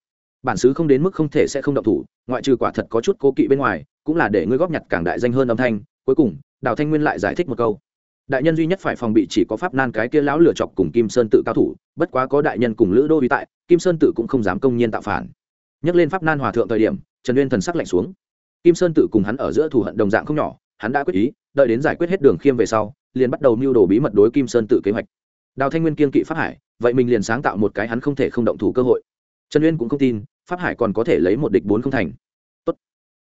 Bản xứ không đến mức không thể sẽ không động thủ, ngoại trừ quả thật có chút cố kỵ bên ngoài, cũng là để ngươi góp nhặt càng đại danh hơn âm thanh. Cuối cùng, đào thanh nguyên lại giải thích một câu. Đại nhân duy nhất phải phòng bị chỉ có pháp nan cái kia lão lửa chọc cùng kim sơn tự cao thủ, bất quá có đại nhân cùng lữ đô uy tại, kim sơn tự cũng không dám công nhiên tạo phản. Nhắc lên pháp nan hòa thượng thời điểm, trần uyên thần sắc lạnh xuống kim sơn tự cùng hắn ở giữa thù hận đồng dạng không nhỏ, hắn đã quyết ý, đợi đến giải quyết hết đường khiêm về sau, liền bắt đầu mưu đồ bí mật đối kim sơn tự kế hoạch. Đào thanh nguyên kiên kỵ pháp hải, vậy mình liền sáng tạo một cái hắn không thể không động thủ cơ hội. Trần uyên cũng không tin, pháp hải còn có thể lấy một địch bốn không thành. Tốt.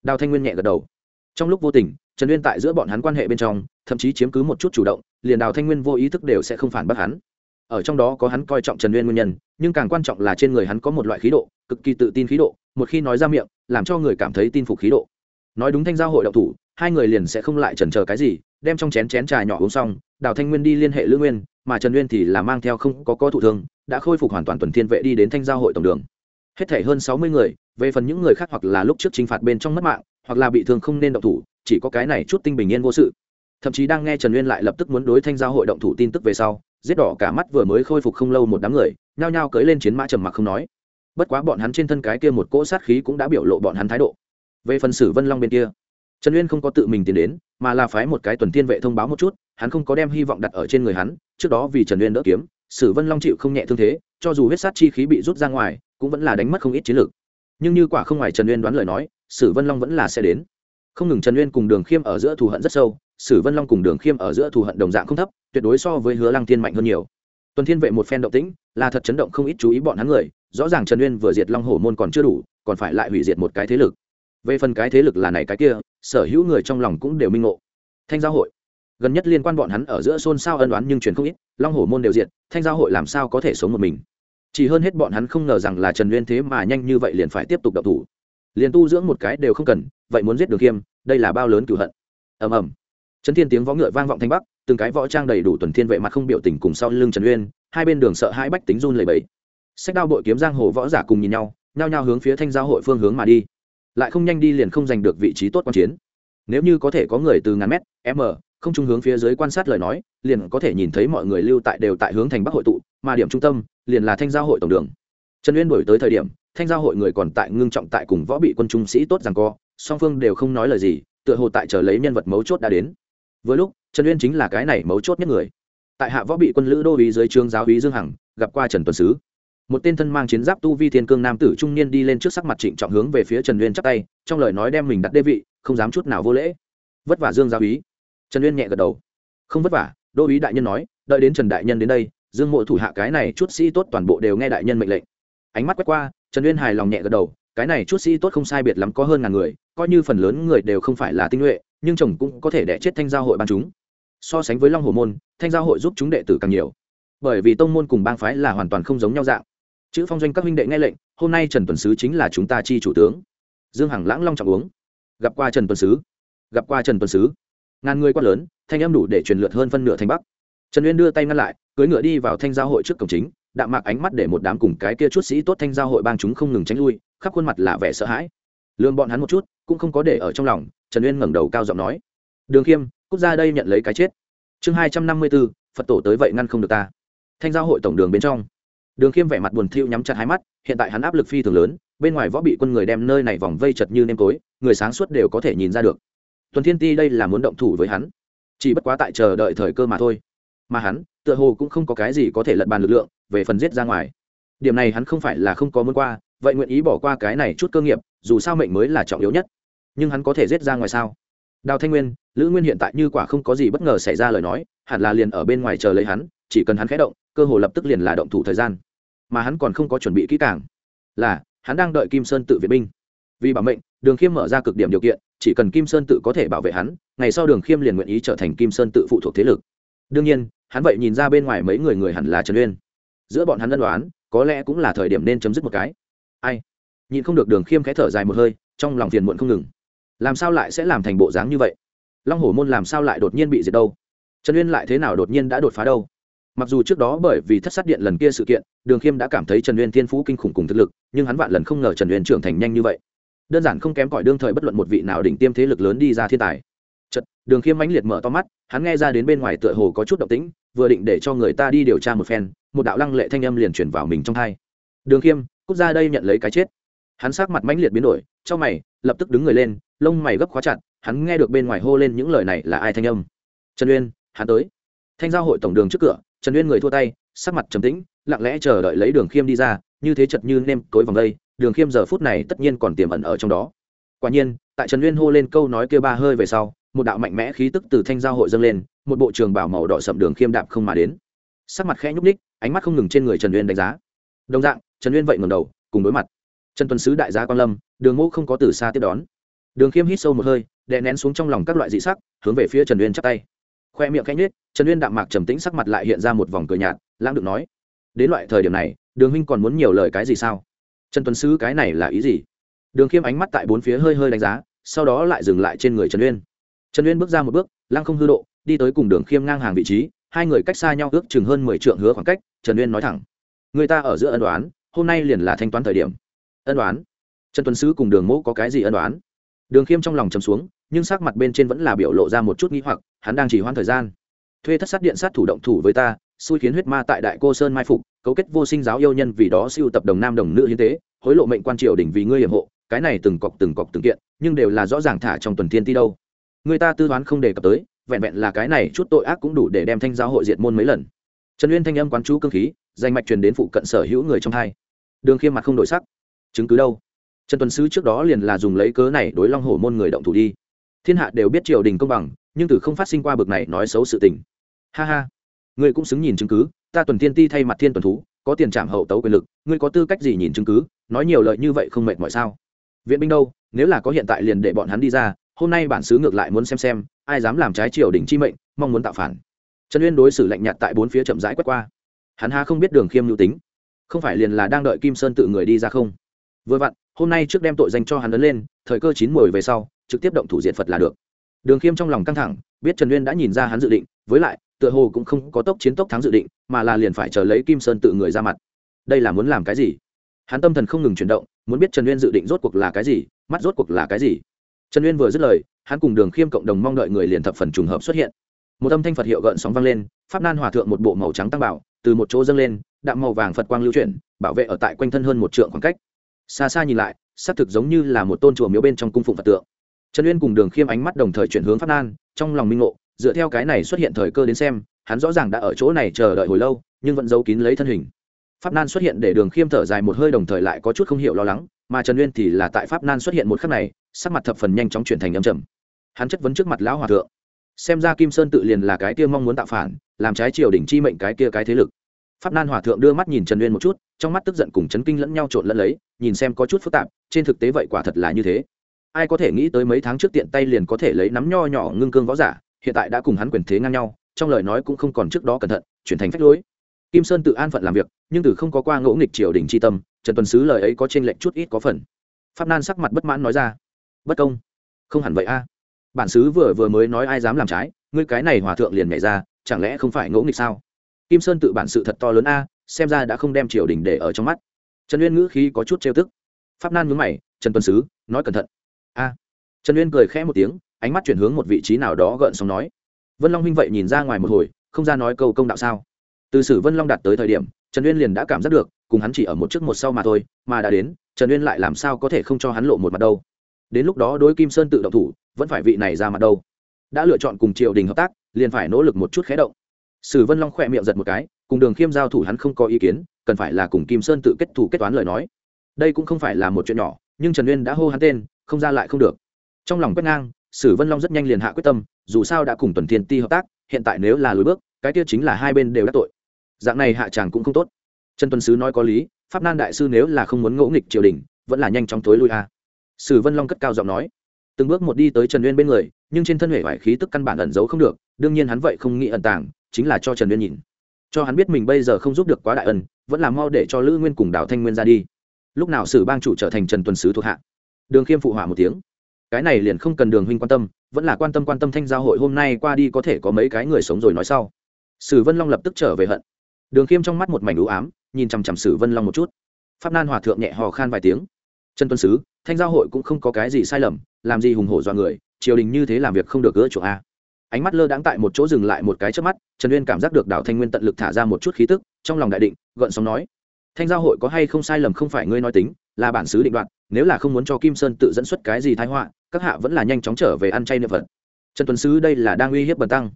đào thanh nguyên nhẹ gật đầu. Trong lúc vô tình, trần uyên tại giữa bọn hắn quan hệ bên trong, thậm chí chiếm cứ một chút chủ động, liền đào thanh nguyên vô ý thức đều sẽ không phản bác hắn. Ở trong đó có hắn coi trọng trần uyên nguyên nhân, nhưng càng quan trọng là trên người hắn có một loại khí độ, cực kỳ tự tin khí độ, một khi nói ra miệng, làm cho người cảm thấy tin phục khí độ nói đúng thanh giao hội đậu thủ, hai người liền sẽ không lại chần chờ cái gì, đem trong chén chén trà nhỏ uống xong, đào thanh nguyên đi liên hệ lữ nguyên, mà trần nguyên thì là mang theo không có có thụ thương, đã khôi phục hoàn toàn tuần thiên vệ đi đến thanh giao hội tổng đường. Hết thể hơn sáu mươi người, về phần những người khác hoặc là lúc trước t r i n h phạt bên trong mất mạng, hoặc là bị thương không nên động thủ, chỉ có cái này chút tinh bình yên vô sự. Thậm chí đang nghe trần nguyên lại lập tức muốn đối thanh giao hội động thủ tin tức về sau, giết đỏ cả mắt vừa mới khôi phục không lâu một đám người, nhao nhao cưới lên chiến mã trầm mặc không nói. Bất quá bọn hắn trên thân cái kia một cỗ sát khí cũng đã biểu lộ bọn hắn thái độ về phần sử vân long bên kia. Trần uyên không có tự mình tiến đến, mà là phái một cái tuần tiên vệ thông báo một chút, hắn không có đem hy vọng đặt ở trên người hắn, trước đó vì trần uyên đỡ kiếm, sử vân long chịu không nhẹ thương thế, cho dù huyết sát chi khí bị rút ra ngoài, cũng vẫn là đánh mất không ít chiến lược. Nhưng như quả không ngoài trần uyên đoán lời nói, sử vân long vẫn là sẽ đến. Không ngừng trần uyên cùng đường khiêm ở giữa thù hận rất sâu, sử vân long cùng đường khiêm ở giữa thù hận đồng dạng không thấp, tuyệt đối so với hứa lăng thiên mạnh hơn nhiều. Tuần thiên vệ một phen động tĩnh, là thật chấn động không ít chú ý bọn hắn người, rõ ràng trần uyên vừa diệt long hổ môn còn chưa đủ, còn phải lại hủy diệt một cái thế lực về phần cái thế lực là này cái kia, sở hữu người trong lòng cũng đều minh ngộ. Thanh giao hội. Gần nhất liên quan bọn hắn ở giữa xôn xao ân đoán nhưng truyền không ít, long hổ môn đều diệt, thanh giao hội làm sao có thể sống một mình? Chỉ hơn hết bọn hắn không ngờ rằng là trần nguyên thế mà nhanh như vậy liền phải tiếp tục đậu thủ. Liền tu dưỡng một cái đều không cần, vậy muốn giết đường khiêm, đây là bao lớn cửu hận. Ầm ầm. Trấn thiên tiếng võ ngựa vang vọng thanh bắc, từng cái võ trang đầy đủ tuần thiên vệ mặt không biểu tình cùng sau lưng trần uyên, hai bên đường sợ hãi bách tính run lầy bẫy sách đao bội kiếm giang hồ võ giả cùng nhìn nhau, nhao nhao hướng phía thanh giao hội phương hướng mà đi lại không nhanh đi liền không giành được vị trí tốt quan chiến. Nếu như có thể có người từ ngàn mét, m, không trung hướng phía dưới quan sát lời nói, liền có thể nhìn thấy mọi người lưu tại đều tại hướng thành bắc hội tụ, mà điểm trung tâm liền là thanh giao hội tổng đường. Trần uyên đổi tới thời điểm, thanh giao hội người còn tại ngưng trọng tại cùng võ bị quân trung sĩ tốt rằng co, song phương đều không nói lời gì, tựa hồ tại chờ lấy nhân vật mấu chốt đã đến. Với lúc, trần uyên chính là cái này mấu chốt nhất người. Tại hạ võ bị quân lữ đô ý dưới trương giáo úy dương hằng, gặp qua trần tuần sứ một tên thân mang chiến giáp tu vi thiên cương nam tử trung niên đi lên trước sắc mặt trịnh trọng hướng về phía trần uyên chắp tay, trong lời nói đem mình đặt đê vị, không dám chút nào vô lễ. Vất vả dương gia ý trần uyên nhẹ gật đầu. Không vất vả đô úy đại nhân nói, đợi đến trần đại nhân đến đây, dương mộ thủ hạ cái này chút sĩ tốt toàn bộ đều nghe đại nhân mệnh lệnh. Ánh mắt quét qua, trần uyên hài lòng nhẹ gật đầu, cái này chút sĩ tốt không sai biệt lắm có hơn ngàn người, coi như phần lớn người đều không phải là tinh nhuệ, nhưng chồng cũng có thể đẻ chết thanh giao hội ban chúng. So sánh với long hồ môn, thanh giao hội giúp chúng đệ tử càng nhiều. Bởi vì tông môn cùng bang phái là hoàn toàn không giống nhau dạng chữ phong doanh các huynh đệ nghe lệnh, hôm nay trần tuần sứ chính là chúng ta chi chủ tướng. Dương hằng lãng long trọng uống. Gặp qua trần tuần sứ. Gặp qua trần tuần sứ. Ngàn người quát lớn, thanh âm đủ để truyền lượt hơn phân nửa thành bắc. Trần uyên đưa tay ngăn lại, cưỡi ngựa đi vào thanh giao hội trước cổng chính, đạm mạc ánh mắt để một đám cùng cái kia chút sĩ tốt thanh giao hội bang chúng không ngừng tránh lui, khắp khuôn mặt là vẻ sợ hãi. Lương bọn hắn một chút, cũng không có để ở trong lòng, trần uyên ngẩng đầu cao giọng nói, đường khiêm, quốc gia đây nhận lấy cái chết. Chương hai trăm năm mươi b ố phật tổ tới vậy ngăn không được ta. Thanh giao hội tổng đường bên trong đường khiêm vẻ mặt buồn thiu nhắm chặt hai mắt, hiện tại hắn áp lực phi thường lớn, bên ngoài võ bị quân người đem nơi này vòng vây chật như nêm tối, người sáng suốt đều có thể nhìn ra được. Tuần thiên ti đây là muốn động thủ với hắn. Chỉ bất quá tại chờ đợi thời cơ mà thôi. Mà hắn, tựa hồ cũng không có cái gì có thể lật bàn lực lượng, về phần giết ra ngoài. Điểm này hắn không phải là không có muốn qua, vậy nguyện ý bỏ qua cái này chút cơ nghiệp, dù sao mệnh mới là trọng yếu nhất. Nhưng hắn có thể giết ra ngoài sao? Đào thanh nguyên, lữ nguyên hiện tại như quả không có gì bất ngờ xảy ra lời nói, hẳn là liền ở bên ngoài chờ lấy hắn, chỉ cần hắn khẽ động, cơ hồ lập tức liền là động thủ thời gian mà hắn còn không có chuẩn bị kỹ càng. Là, hắn đang đợi kim sơn tự viện binh. Vì bảo mệnh, đường khiêm mở ra cực điểm điều kiện, chỉ cần kim sơn tự có thể bảo vệ hắn, ngày sau đường khiêm liền nguyện ý trở thành kim sơn tự phụ thuộc thế lực. Đương nhiên, hắn vậy nhìn ra bên ngoài mấy người người hẳn là trần uyên. Giữa bọn hắn ân đoán, có lẽ cũng là thời điểm nên chấm dứt một cái. Ai? Nhìn không được đường khiêm khẽ thở dài một hơi, trong lòng phiền muộn không ngừng. Làm sao lại sẽ làm thành bộ dáng như vậy? Long hổ môn làm sao lại đột nhiên bị diệt đâu? Trần uyên lại thế nào đột nhiên đã đột phá đâu? Mặc dù trước đó bởi vì thất sát điện lần kia sự kiện đường khiêm đã cảm thấy trần uyên thiên phú kinh khủng cùng thực lực nhưng hắn vạn lần không ngờ trần uyên trưởng thành nhanh như vậy. Đơn giản không kém cỏi đương thời bất luận một vị nào đỉnh tiêm thế lực lớn đi ra thiên tài. Chật, đường khiêm mãnh liệt mở to mắt hắn nghe ra đến bên ngoài tựa hồ có chút động tĩnh vừa định để cho người ta đi điều tra một phen một đạo lăng lệ thanh âm liền chuyển vào mình trong thai đường khiêm cút ra đây nhận lấy cái chết. Hắn sắc mặt mãnh liệt biến đổi trong mày lập tức đứng người lên lông mày gấp khóa chặt hắn nghe được bên ngoài hô lên những lời này là ai thanh âm. Trần uyên hắn tới. Thanh giao hội tổng đường trước cửa trần uyên người thua tay, sắc mặt trầm tĩnh, lặng lẽ chờ đợi lấy đường khiêm đi ra, như thế chật như nêm cối vòng đây, đường khiêm giờ phút này tất nhiên còn tiềm ẩn ở trong đó. Quả nhiên, tại trần uyên hô lên câu nói kia ba hơi về sau, một đạo mạnh mẽ khí tức từ thanh giao hội dâng lên, một bộ trường bảo màu đỏ sậm đường khiêm đạp không mà đến. Sắc mặt khẽ nhúc ních ánh mắt không ngừng trên người trần uyên đánh giá. Đồng dạng, trần uyên vậy ngầm đầu, cùng đối mặt. Trần tuần sứ đại gia quan lâm, đường mẫu không có từ xa tiếp đón. Đường khiêm hít sâu một hơi, đè nén xuống trong lòng các loại dị sắc, hướng về phía trần uyên chắp tay khoe miệng cánh nết trần uyên đạm mạc trầm tĩnh sắc mặt lại hiện ra một vòng cười nhạt, lãng được nói, đến loại thời điểm này, đường huynh còn muốn nhiều lời cái gì sao? Trần tuấn sứ cái này là ý gì? Đường khiêm ánh mắt tại bốn phía hơi hơi đánh giá, sau đó lại dừng lại trên người trần uyên. Trần uyên bước ra một bước, lăng không hư độ, đi tới cùng đường khiêm ngang hàng vị trí, hai người cách xa nhau ước chừng hơn mười trượng hứa khoảng cách, trần uyên nói thẳng, người ta ở giữa ân đoán hôm nay liền là thanh toán thời điểm. Ân đoán trần tuấn sứ cùng đường mẫu có cái gì ân đoán đường khiêm trong lòng chấm xuống nhưng sắc mặt bên trên vẫn là biểu lộ ra một chút nghi hoặc, hắn đang chỉ hoãn thời gian. Thuê thất sát điện sát thủ động thủ với ta, xui khiến huyết ma tại đại cô sơn mai phục, cấu kết vô sinh giáo yêu nhân vì đó siêu tập đồng nam đồng nữ hiến tế, hối lộ mệnh quan triều đỉnh vì ngươi hiểm hộ, cái này từng cọc từng cọc từng kiện, nhưng đều là rõ ràng thả trong tuần thiên ti đâu. Người ta tư toán không đề cập tới, vẹn vẹn là cái này chút tội ác cũng đủ để đem thanh giáo hội diệt môn mấy lần. Trần uyên thanh âm quán chú cơ khí, danh mạch truyền đến phụ cận sở hữu người trong hai. Đường khiêm mặt không đổi sắc. Chứng cứ đâu? Trần tuần sứ trước đó liền là dùng lấy cớ này đối long hổ môn người động thủ đi thiên hạ đều biết triều đình công bằng, nhưng từ không phát sinh qua bực này nói xấu sự tình. Ha ha. Ngươi cũng xứng nhìn chứng cứ, ta tuần thiên ti thay mặt thiên tuần thú, có tiền trảm hậu tấu quyền lực, ngươi có tư cách gì nhìn chứng cứ, nói nhiều lợi như vậy không mệt mỏi sao? Viện binh đâu, nếu là có hiện tại liền để bọn hắn đi ra, hôm nay bản xứ ngược lại muốn xem xem, ai dám làm trái triều đình chi mệnh, mong muốn tạo phản. Trần uyên đối xử lạnh nhạt tại bốn phía chậm rãi quét qua. Hắn ha không biết đường khiêm nhu tính. Không phải liền là đang đợi kim sơn tự người đi ra không? Vừa vặn hôm nay trước đem tội danh cho hắn lớn lên, thời cơ chín mồi về sau, trực tiếp động thủ diện phật là được. Đường khiêm trong lòng căng thẳng, biết trần uyên đã nhìn ra hắn dự định, với lại, tựa hồ cũng không có tốc chiến tốc thắng dự định, mà là liền phải chờ lấy kim sơn tự người ra mặt. Đây là muốn làm cái gì? Hắn tâm thần không ngừng chuyển động, muốn biết trần uyên dự định rốt cuộc là cái gì, mắt rốt cuộc là cái gì. Trần uyên vừa dứt lời, hắn cùng đường khiêm cộng đồng mong đợi người liền thập phần trùng hợp xuất hiện. Một âm thanh phật hiệu gợn sóng vang lên, pháp nan hòa thượng một bộ màu trắng tăng bảo, từ một chỗ dâng lên, đạm màu vàng phật quang lưu chuyển, bảo vệ ở tại quanh thân hơn một trượng khoảng cách xa xa nhìn lại, xác thực giống như là một tôn chùa miếu bên trong cung phụng phật tượng. Trần uyên cùng đường khiêm ánh mắt đồng thời chuyển hướng pháp nan, trong lòng minh ngộ, dựa theo cái này xuất hiện thời cơ đến xem, hắn rõ ràng đã ở chỗ này chờ đợi hồi lâu, nhưng vẫn giấu kín lấy thân hình. Pháp nan xuất hiện để đường khiêm thở dài một hơi đồng thời lại có chút không hiểu lo lắng, mà trần uyên thì là tại pháp nan xuất hiện một khắc này, sắc mặt thập phần nhanh chóng chuyển thành âm trầm. Hắn chất vấn trước mặt lão hòa thượng. Xem ra kim sơn tự liền là cái kia mong muốn tạo phản, làm trái triều đình chi mệnh cái kia cái thế lực pháp nan hòa thượng đưa mắt nhìn trần uyên một chút, trong mắt tức giận cùng chấn kinh lẫn nhau trộn lẫn lấy, nhìn xem có chút phức tạp, trên thực tế vậy quả thật là như thế. Ai có thể nghĩ tới mấy tháng trước tiện tay liền có thể lấy nắm nho nhỏ ngưng cương võ giả, hiện tại đã cùng hắn quyền thế ngang nhau, trong lời nói cũng không còn trước đó cẩn thận, chuyển thành phách lối. Kim sơn tự an phận làm việc, nhưng từ không có qua ngỗ nghịch triều đình c tâm, trần tuần sứ lời ấy có t r ê n lệch chút ít có phần. Pháp nan sắc mặt bất mãn nói ra, bất công, không hẳn vậy a. Bản sứ vừa vừa mới nói ai dám làm trái, ngươi cái này hòa thượng liền nhảy ra, chẳng lẽ không phải ngỗ nghịch sao? Kim sơn tự bản sự thật to lớn a, xem ra đã không đem triều đình để ở trong mắt. Trần uyên ngữ khí có chút trêu tức. Pháp nan nhướng mày, trần tuần sứ, nói cẩn thận. A. Trần uyên cười khẽ một tiếng, ánh mắt chuyển hướng một vị trí nào đó gợn sóng nói, vân long huynh vậy nhìn ra ngoài một hồi, không ra nói câu công đạo sao? Từ sử vân long đạt tới thời điểm, trần uyên liền đã cảm giác được, cùng hắn chỉ ở một trước một sau mà thôi, mà đã đến, trần uyên lại làm sao có thể không cho hắn lộ một mặt đâu. Đến lúc đó đối kim sơn tự động thủ, vẫn phải vị này ra mặt đâu. Đã lựa chọn cùng triều đình hợp tác, liền phải nỗ lực một chút khé động sử vân long khỏe miệng giật một cái, cùng đường khiêm giao thủ hắn không có ý kiến, cần phải là cùng kim sơn tự kết thủ kết toán lời nói. Đây cũng không phải là một chuyện nhỏ, nhưng trần uyên đã hô hắn tên, không ra lại không được. Trong lòng quét ngang, sử vân long rất nhanh liền hạ quyết tâm, dù sao đã cùng tuần thiên ti hợp tác, hiện tại nếu là lối bước, cái tiêu chính là hai bên đều đã tội. Dạng này hạ tràng cũng không tốt. Trần tuần sứ nói có lý, pháp nan đại sư nếu là không muốn ngỗ nghịch triều đình, vẫn là nhanh chóng tối lui a. Sử vân long cất cao giọng nói. Từng bước một đi tới trần uyên bên người, nhưng trên thân hệ vải khí tức căn bản ẩn giấu không được, đương nhiên hắn vậy không nghĩ ẩn tàng chính là cho trần uyên nhìn. Cho hắn biết mình bây giờ không giúp được quá đại ân, vẫn là mau để cho lữ nguyên cùng đào thanh nguyên ra đi. Lúc nào sử bang chủ trở thành trần tuần sứ thuộc hạ? Đường khiêm phụ hỏa một tiếng. Cái này liền không cần đường huynh quan tâm, vẫn là quan tâm quan tâm thanh giao hội hôm nay qua đi có thể có mấy cái người sống rồi nói sau. Sử vân long lập tức trở về hận. Đường khiêm trong mắt một mảnh ưu ám, nhìn chằm chằm sử vân long một chút. Pháp nan hòa thượng nhẹ hò khan vài tiếng. Trần tuân sứ, thanh giao hội cũng không có cái gì sai lầm, làm gì hùng hổ do người, triều đình như thế làm việc không được gỡ chỗ a ánh mắt lơ đãng tại một chỗ dừng lại một cái trước mắt, trần uyên cảm giác được đào thanh nguyên tận lực thả ra một chút khí tức, trong lòng đại định, gợn sóng nói, thanh giao hội có hay không sai lầm không phải ngươi nói tính, là bản xứ định đoạt, nếu là không muốn cho kim sơn tự dẫn xuất cái gì thái họa, các hạ vẫn là nhanh chóng trở về ăn chay niệm phật. Trần tuấn sứ, đây là đang uy hiếp bần tăng.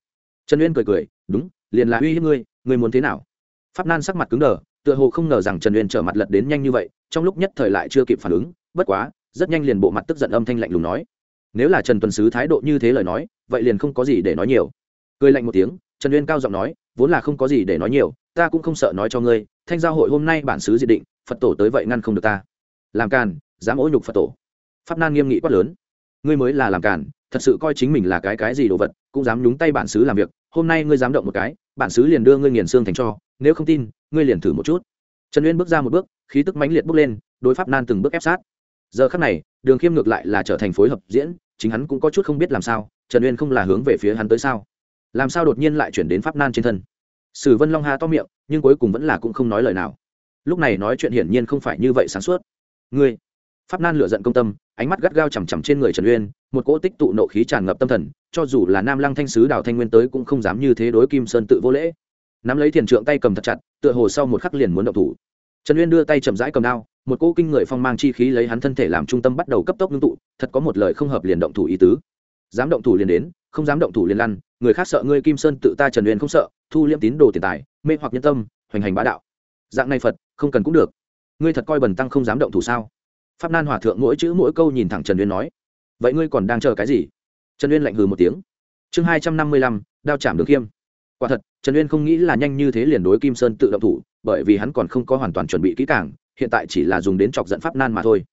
Trần uyên cười cười, đúng, liền là uy hiếp ngươi ngươi muốn thế nào? Pháp nan sắc mặt cứng đờ, tựa hồ không ngờ rằng trần uyên trở mặt lật đến nhanh như vậy, trong lúc nhất thời lại chưa kịp phản ứng, bất quá, rất nhanh liền bộ mặt tức giận âm thanh lạnh lùng nói, nếu là trần tuần sứ thái độ như thế lời nói vậy liền không có gì để nói nhiều. Cười lạnh một tiếng, trần uyên cao giọng nói, vốn là không có gì để nói nhiều, ta cũng không sợ nói cho ngươi, thanh giao hội hôm nay bản xứ diệt định, phật tổ tới vậy ngăn không được ta. Làm càn, dám ỗ nhục phật tổ. Pháp nan nghiêm nghị quát lớn. Ngươi mới là làm càn, thật sự coi chính mình là cái cái gì đồ vật, cũng dám nhúng tay bản xứ làm việc, hôm nay ngươi dám động một cái, bản xứ liền đưa ngươi nghiền xương thành cho, nếu không tin, ngươi liền thử một chút. Trần uyên bước ra một bước, khí tức mãnh liệt bước lên, đối pháp nan từng bước ép sát. Giờ khắc này, đường khiêm ngược lại là trở thành phối hợp diễn, chính hắn cũng có chút không biết làm sao trần uyên không là hướng về phía hắn tới sao? Làm sao đột nhiên lại chuyển đến pháp nan trên thân? Sử vân long hà to miệng, nhưng cuối cùng vẫn là cũng không nói lời nào. Lúc này nói chuyện hiển nhiên không phải như vậy sáng suốt. Ngươi, pháp nan lựa giận công tâm, ánh mắt gắt gao chằm chằm trên người trần uyên, một cỗ tích tụ nộ khí tràn ngập tâm thần, cho dù là nam lăng thanh sứ đào thanh nguyên tới cũng không dám như thế đối kim sơn tự vô lễ. Nắm lấy thiền trượng tay cầm thật chặt, tựa hồ sau một khắc liền muốn động thủ. Trần uyên đưa tay chậm rãi cầm đao, một cỗ kinh người phong mang chi khí lấy hắn thân thể làm trung tâm bắt đầu cấp tốc ngưng tụ, thật có một lời không hợp liền động thủ ý tứ dám động thủ liền đến, không dám động thủ liền lăn, người khác sợ ngươi kim sơn tự ta trần uyên không sợ, thu liêm tín đồ tiền tài, mê hoặc nhân tâm, hoành hành bá đạo. Dạng này phật, không cần cũng được. Ngươi thật coi bần tăng không dám động thủ sao? Pháp nan hòa thượng mỗi chữ mỗi câu nhìn thẳng trần uyên nói. Vậy ngươi còn đang chờ cái gì? Trần uyên lạnh hừ một tiếng. Chương hai trăm năm mươi lăm, đao chạm được khiêm. Quả thật, trần uyên không nghĩ là nhanh như thế liền đối kim sơn tự động thủ, bởi vì hắn còn không có hoàn toàn chuẩn bị kỹ càng, hiện tại chỉ là dùng đến chọc dẫn pháp nan mà thôi.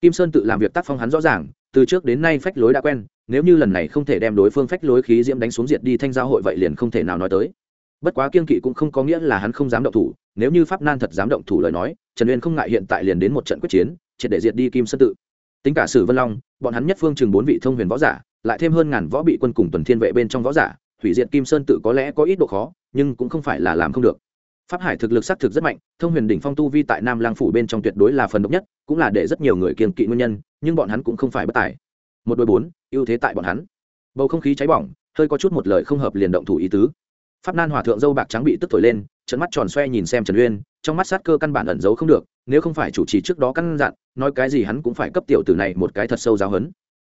Kim sơn tự làm việc tác phong hắn rõ ràng từ trước đến nay phách lối đã quen, nếu như lần này không thể đem đối phương phách lối khí diễm đánh xuống diệt đi thanh giao hội vậy liền không thể nào nói tới. Bất quá kiên kỵ cũng không có nghĩa là hắn không dám động thủ, nếu như pháp nan thật dám động thủ lời nói, trần uyên không ngại hiện tại liền đến một trận quyết chiến, triệt để diệt đi kim sơn tự. Tính cả sử vân long, bọn hắn nhất phương chừng bốn vị thông huyền võ giả, lại thêm hơn ngàn võ bị quân cùng tuần thiên vệ bên trong võ giả, hủy diệt kim sơn tự có lẽ có ít độ khó, nhưng cũng không phải là làm không được. Pháp hải thực lực xác thực rất mạnh, thông huyền đỉnh phong tu vi tại nam lang phủ bên trong tuyệt đối là phần độc nhất, cũng là để rất nhiều người kiên kỵ nguyên nhân nhưng bọn hắn cũng không phải bất tài. Một đôi bốn, ưu thế tại bọn hắn. Bầu không khí cháy bỏng, hơi có chút một lời không hợp liền động thủ ý tứ. Pháp nan hòa thượng dâu bạc trắng bị tức thổi lên trận mắt tròn xoe nhìn xem trần uyên, trong mắt sát cơ căn bản ẩn giấu không được, nếu không phải chủ trì trước đó căn dặn, nói cái gì hắn cũng phải cấp tiểu tử này một cái thật sâu giáo hấn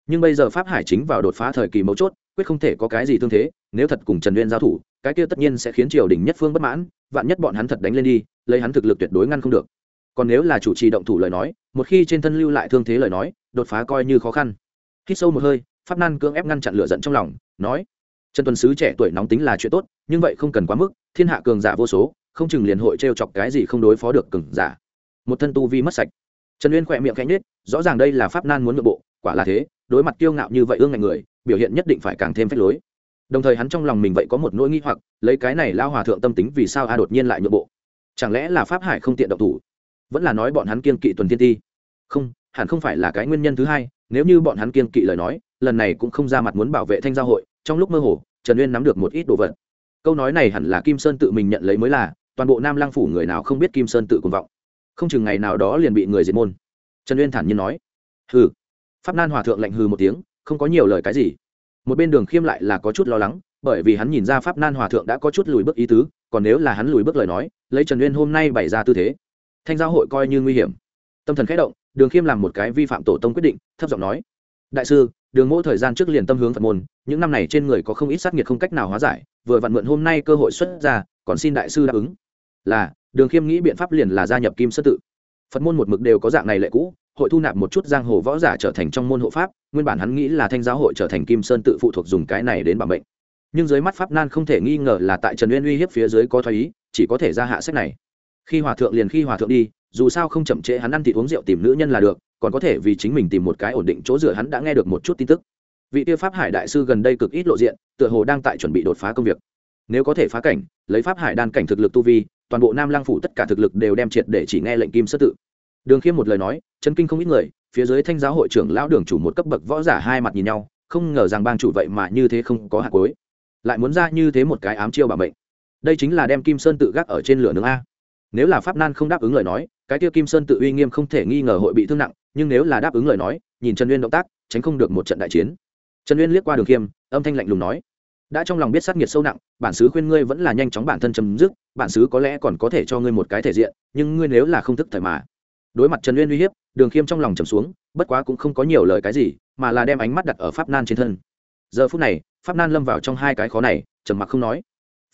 nhưng bây giờ pháp hải chính vào đột phá thời kỳ mấu chốt, quyết không thể có cái gì thương thế, nếu thật cùng trần uyên giao thủ, cái kia tất nhiên sẽ khiến triều đình nhất phương bất mãn, vạn nhất bọn hắn thật đánh lên đi, lấy hắn thực lực tuyệt đối ngăn không được còn nếu là chủ trì động thủ lời nói, một khi trên thân lưu lại thương thế lời nói, đột phá coi như khó khăn. Hít sâu một hơi, pháp nan cưỡng ép ngăn chặn lửa giận trong lòng, nói, trần tuần sứ trẻ tuổi nóng tính là chuyện tốt, nhưng vậy không cần quá mức, thiên hạ cường giả vô số, không chừng liền hội t r e o chọc cái gì không đối phó được cường giả. Một thân tu vi mất sạch. Trần uyên khỏe miệng cánh nết rõ ràng đây là pháp nan muốn nội bộ, quả là thế, đối mặt kiêu ngạo như vậy ương ngạnh người, biểu hiện nhất định phải càng thêm phép lối. Đồng thời hắn trong lòng mình vậy có một nỗi nghi hoặc, lấy cái này lao hòa thượng tâm tính vì sao a đột nhiên lại nhượng bộ? Chẳng lẽ là pháp hải không tiện động thủ? Vẫn là nói bọn hắn kiên kỵ tuần thiên ti. Không, hẳn không phải là cái nguyên nhân thứ hai, nếu như bọn hắn kiên kỵ lời nói, lần này cũng không ra mặt muốn bảo vệ thanh giao hội, trong lúc mơ hồ, trần uyên nắm được một ít đồ vật. Câu nói này hẳn là kim sơn tự mình nhận lấy mới là, toàn bộ nam lang phủ người nào không biết kim sơn tự cuồng vọng. Không chừng ngày nào đó liền bị người diệt môn. Trần uyên thản nhiên nói. Hừ. Pháp nan hòa thượng lạnh hừ một tiếng, không có nhiều lời cái gì. Một bên đường khiêm lại là có chút lo lắng, bởi vì hắn nhìn ra pháp nan hòa thượng đã có chút lùi bước ý tứ, còn nếu là hắn lùi bước lời nói, lấy trần uyên hôm nay bày ra tư thế thanh giao hội coi như nguy hiểm. Tâm thần khẽ động, đường khiêm làm một cái vi phạm tổ tông quyết định, thấp giọng nói, đại sư, đường mỗ thời gian trước liền tâm hướng phật môn, những năm này trên người có không ít sát nghiệt không cách nào hóa giải, vừa vặn mượn hôm nay cơ hội xuất ra, còn xin đại sư đáp ứng. Là, đường khiêm nghĩ biện pháp liền là gia nhập kim sơ tự. Phật môn một mực đều có dạng này lệ cũ, hội thu nạp một chút giang hồ võ giả trở thành trong môn hộ pháp, nguyên bản hắn nghĩ là thanh giáo hội trở thành kim sơn tự phụ thuộc dùng cái này đến bảo bệnh. nhưng dưới mắt pháp nan không thể nghi ngờ là tại trần uyên uy hiếp phía dưới có thoái ý, chỉ có thể ra hạ sách này khi hòa thượng liền khi hòa thượng đi, dù sao không chậm trễ hắn ăn thịt uống rượu tìm nữ nhân là được, còn có thể vì chính mình tìm một cái ổn định chỗ dựa hắn đã nghe được một chút tin tức. Vị tiêu pháp hải đại sư gần đây cực ít lộ diện, tựa hồ đang tại chuẩn bị đột phá công việc. Nếu có thể phá cảnh, lấy pháp hải đan cảnh thực lực tu vi, toàn bộ nam lang phủ tất cả thực lực đều đem triệt để chỉ nghe lệnh kim sơ tự. Đường khiêm một lời nói, chân kinh không ít người, phía dưới thanh giáo hội trưởng lão đường chủ một cấp bậc võ giả hai mặt nhìn nhau, không ngờ rằng bang chủ vậy mà như thế không có hạt cối lại muốn ra như thế một cái ám chiêu bảo mệnh. Đây chính là đem kim sơn tự gác ở trên lửa nướng a nếu là pháp nan không đáp ứng lời nói, cái tiêu kim sơn tự uy nghiêm không thể nghi ngờ hội bị thương nặng, nhưng nếu là đáp ứng lời nói, nhìn trần uyên động tác, tránh không được một trận đại chiến. Trần uyên liếc qua đường khiêm, âm thanh lạnh lùng nói, đã trong lòng biết sát nghiệt sâu nặng, bản xứ khuyên ngươi vẫn là nhanh chóng bản thân chấm dứt, bản xứ có lẽ còn có thể cho ngươi một cái thể diện, nhưng ngươi nếu là không thức thời mà. Đối mặt trần uyên uy hiếp, đường khiêm trong lòng trầm xuống, bất quá cũng không có nhiều lời cái gì, mà là đem ánh mắt đặt ở pháp nan trên thân. Giờ phút này, pháp nan lâm vào trong hai cái khó này, trầm mặc không nói.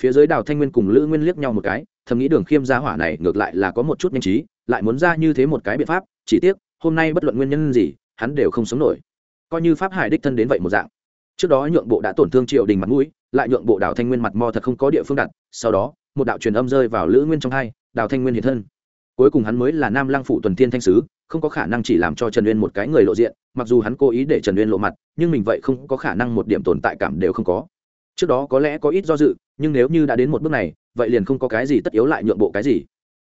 Phía dưới đào thanh nguyên cùng lữ nguyên liếc nhau một cái thầm nghĩ đường khiêm gia hỏa này ngược lại là có một chút nhanh trí, lại muốn ra như thế một cái biện pháp, chỉ tiếc, hôm nay bất luận nguyên nhân gì, hắn đều không sống nổi. Coi như pháp hải đích thân đến vậy một dạng. Trước đó nhượng bộ đã tổn thương triều đình mặt mũi, lại nhượng bộ đào thanh nguyên mặt mò thật không có địa phương đặt, sau đó, một đạo truyền âm rơi vào lữ nguyên trong hai đào thanh nguyên hiện thân. Cuối cùng hắn mới là nam lăng phụ tuần thiên thanh sứ, không có khả năng chỉ làm cho trần uyên một cái người lộ diện, mặc dù hắn cố ý để trần uyên lộ mặt, nhưng mình vậy không có khả năng một điểm tồn tại cảm đều không có trước đó có lẽ có ít do dự, nhưng nếu như đã đến một bước này, vậy liền không có cái gì tất yếu lại nhượng bộ cái gì.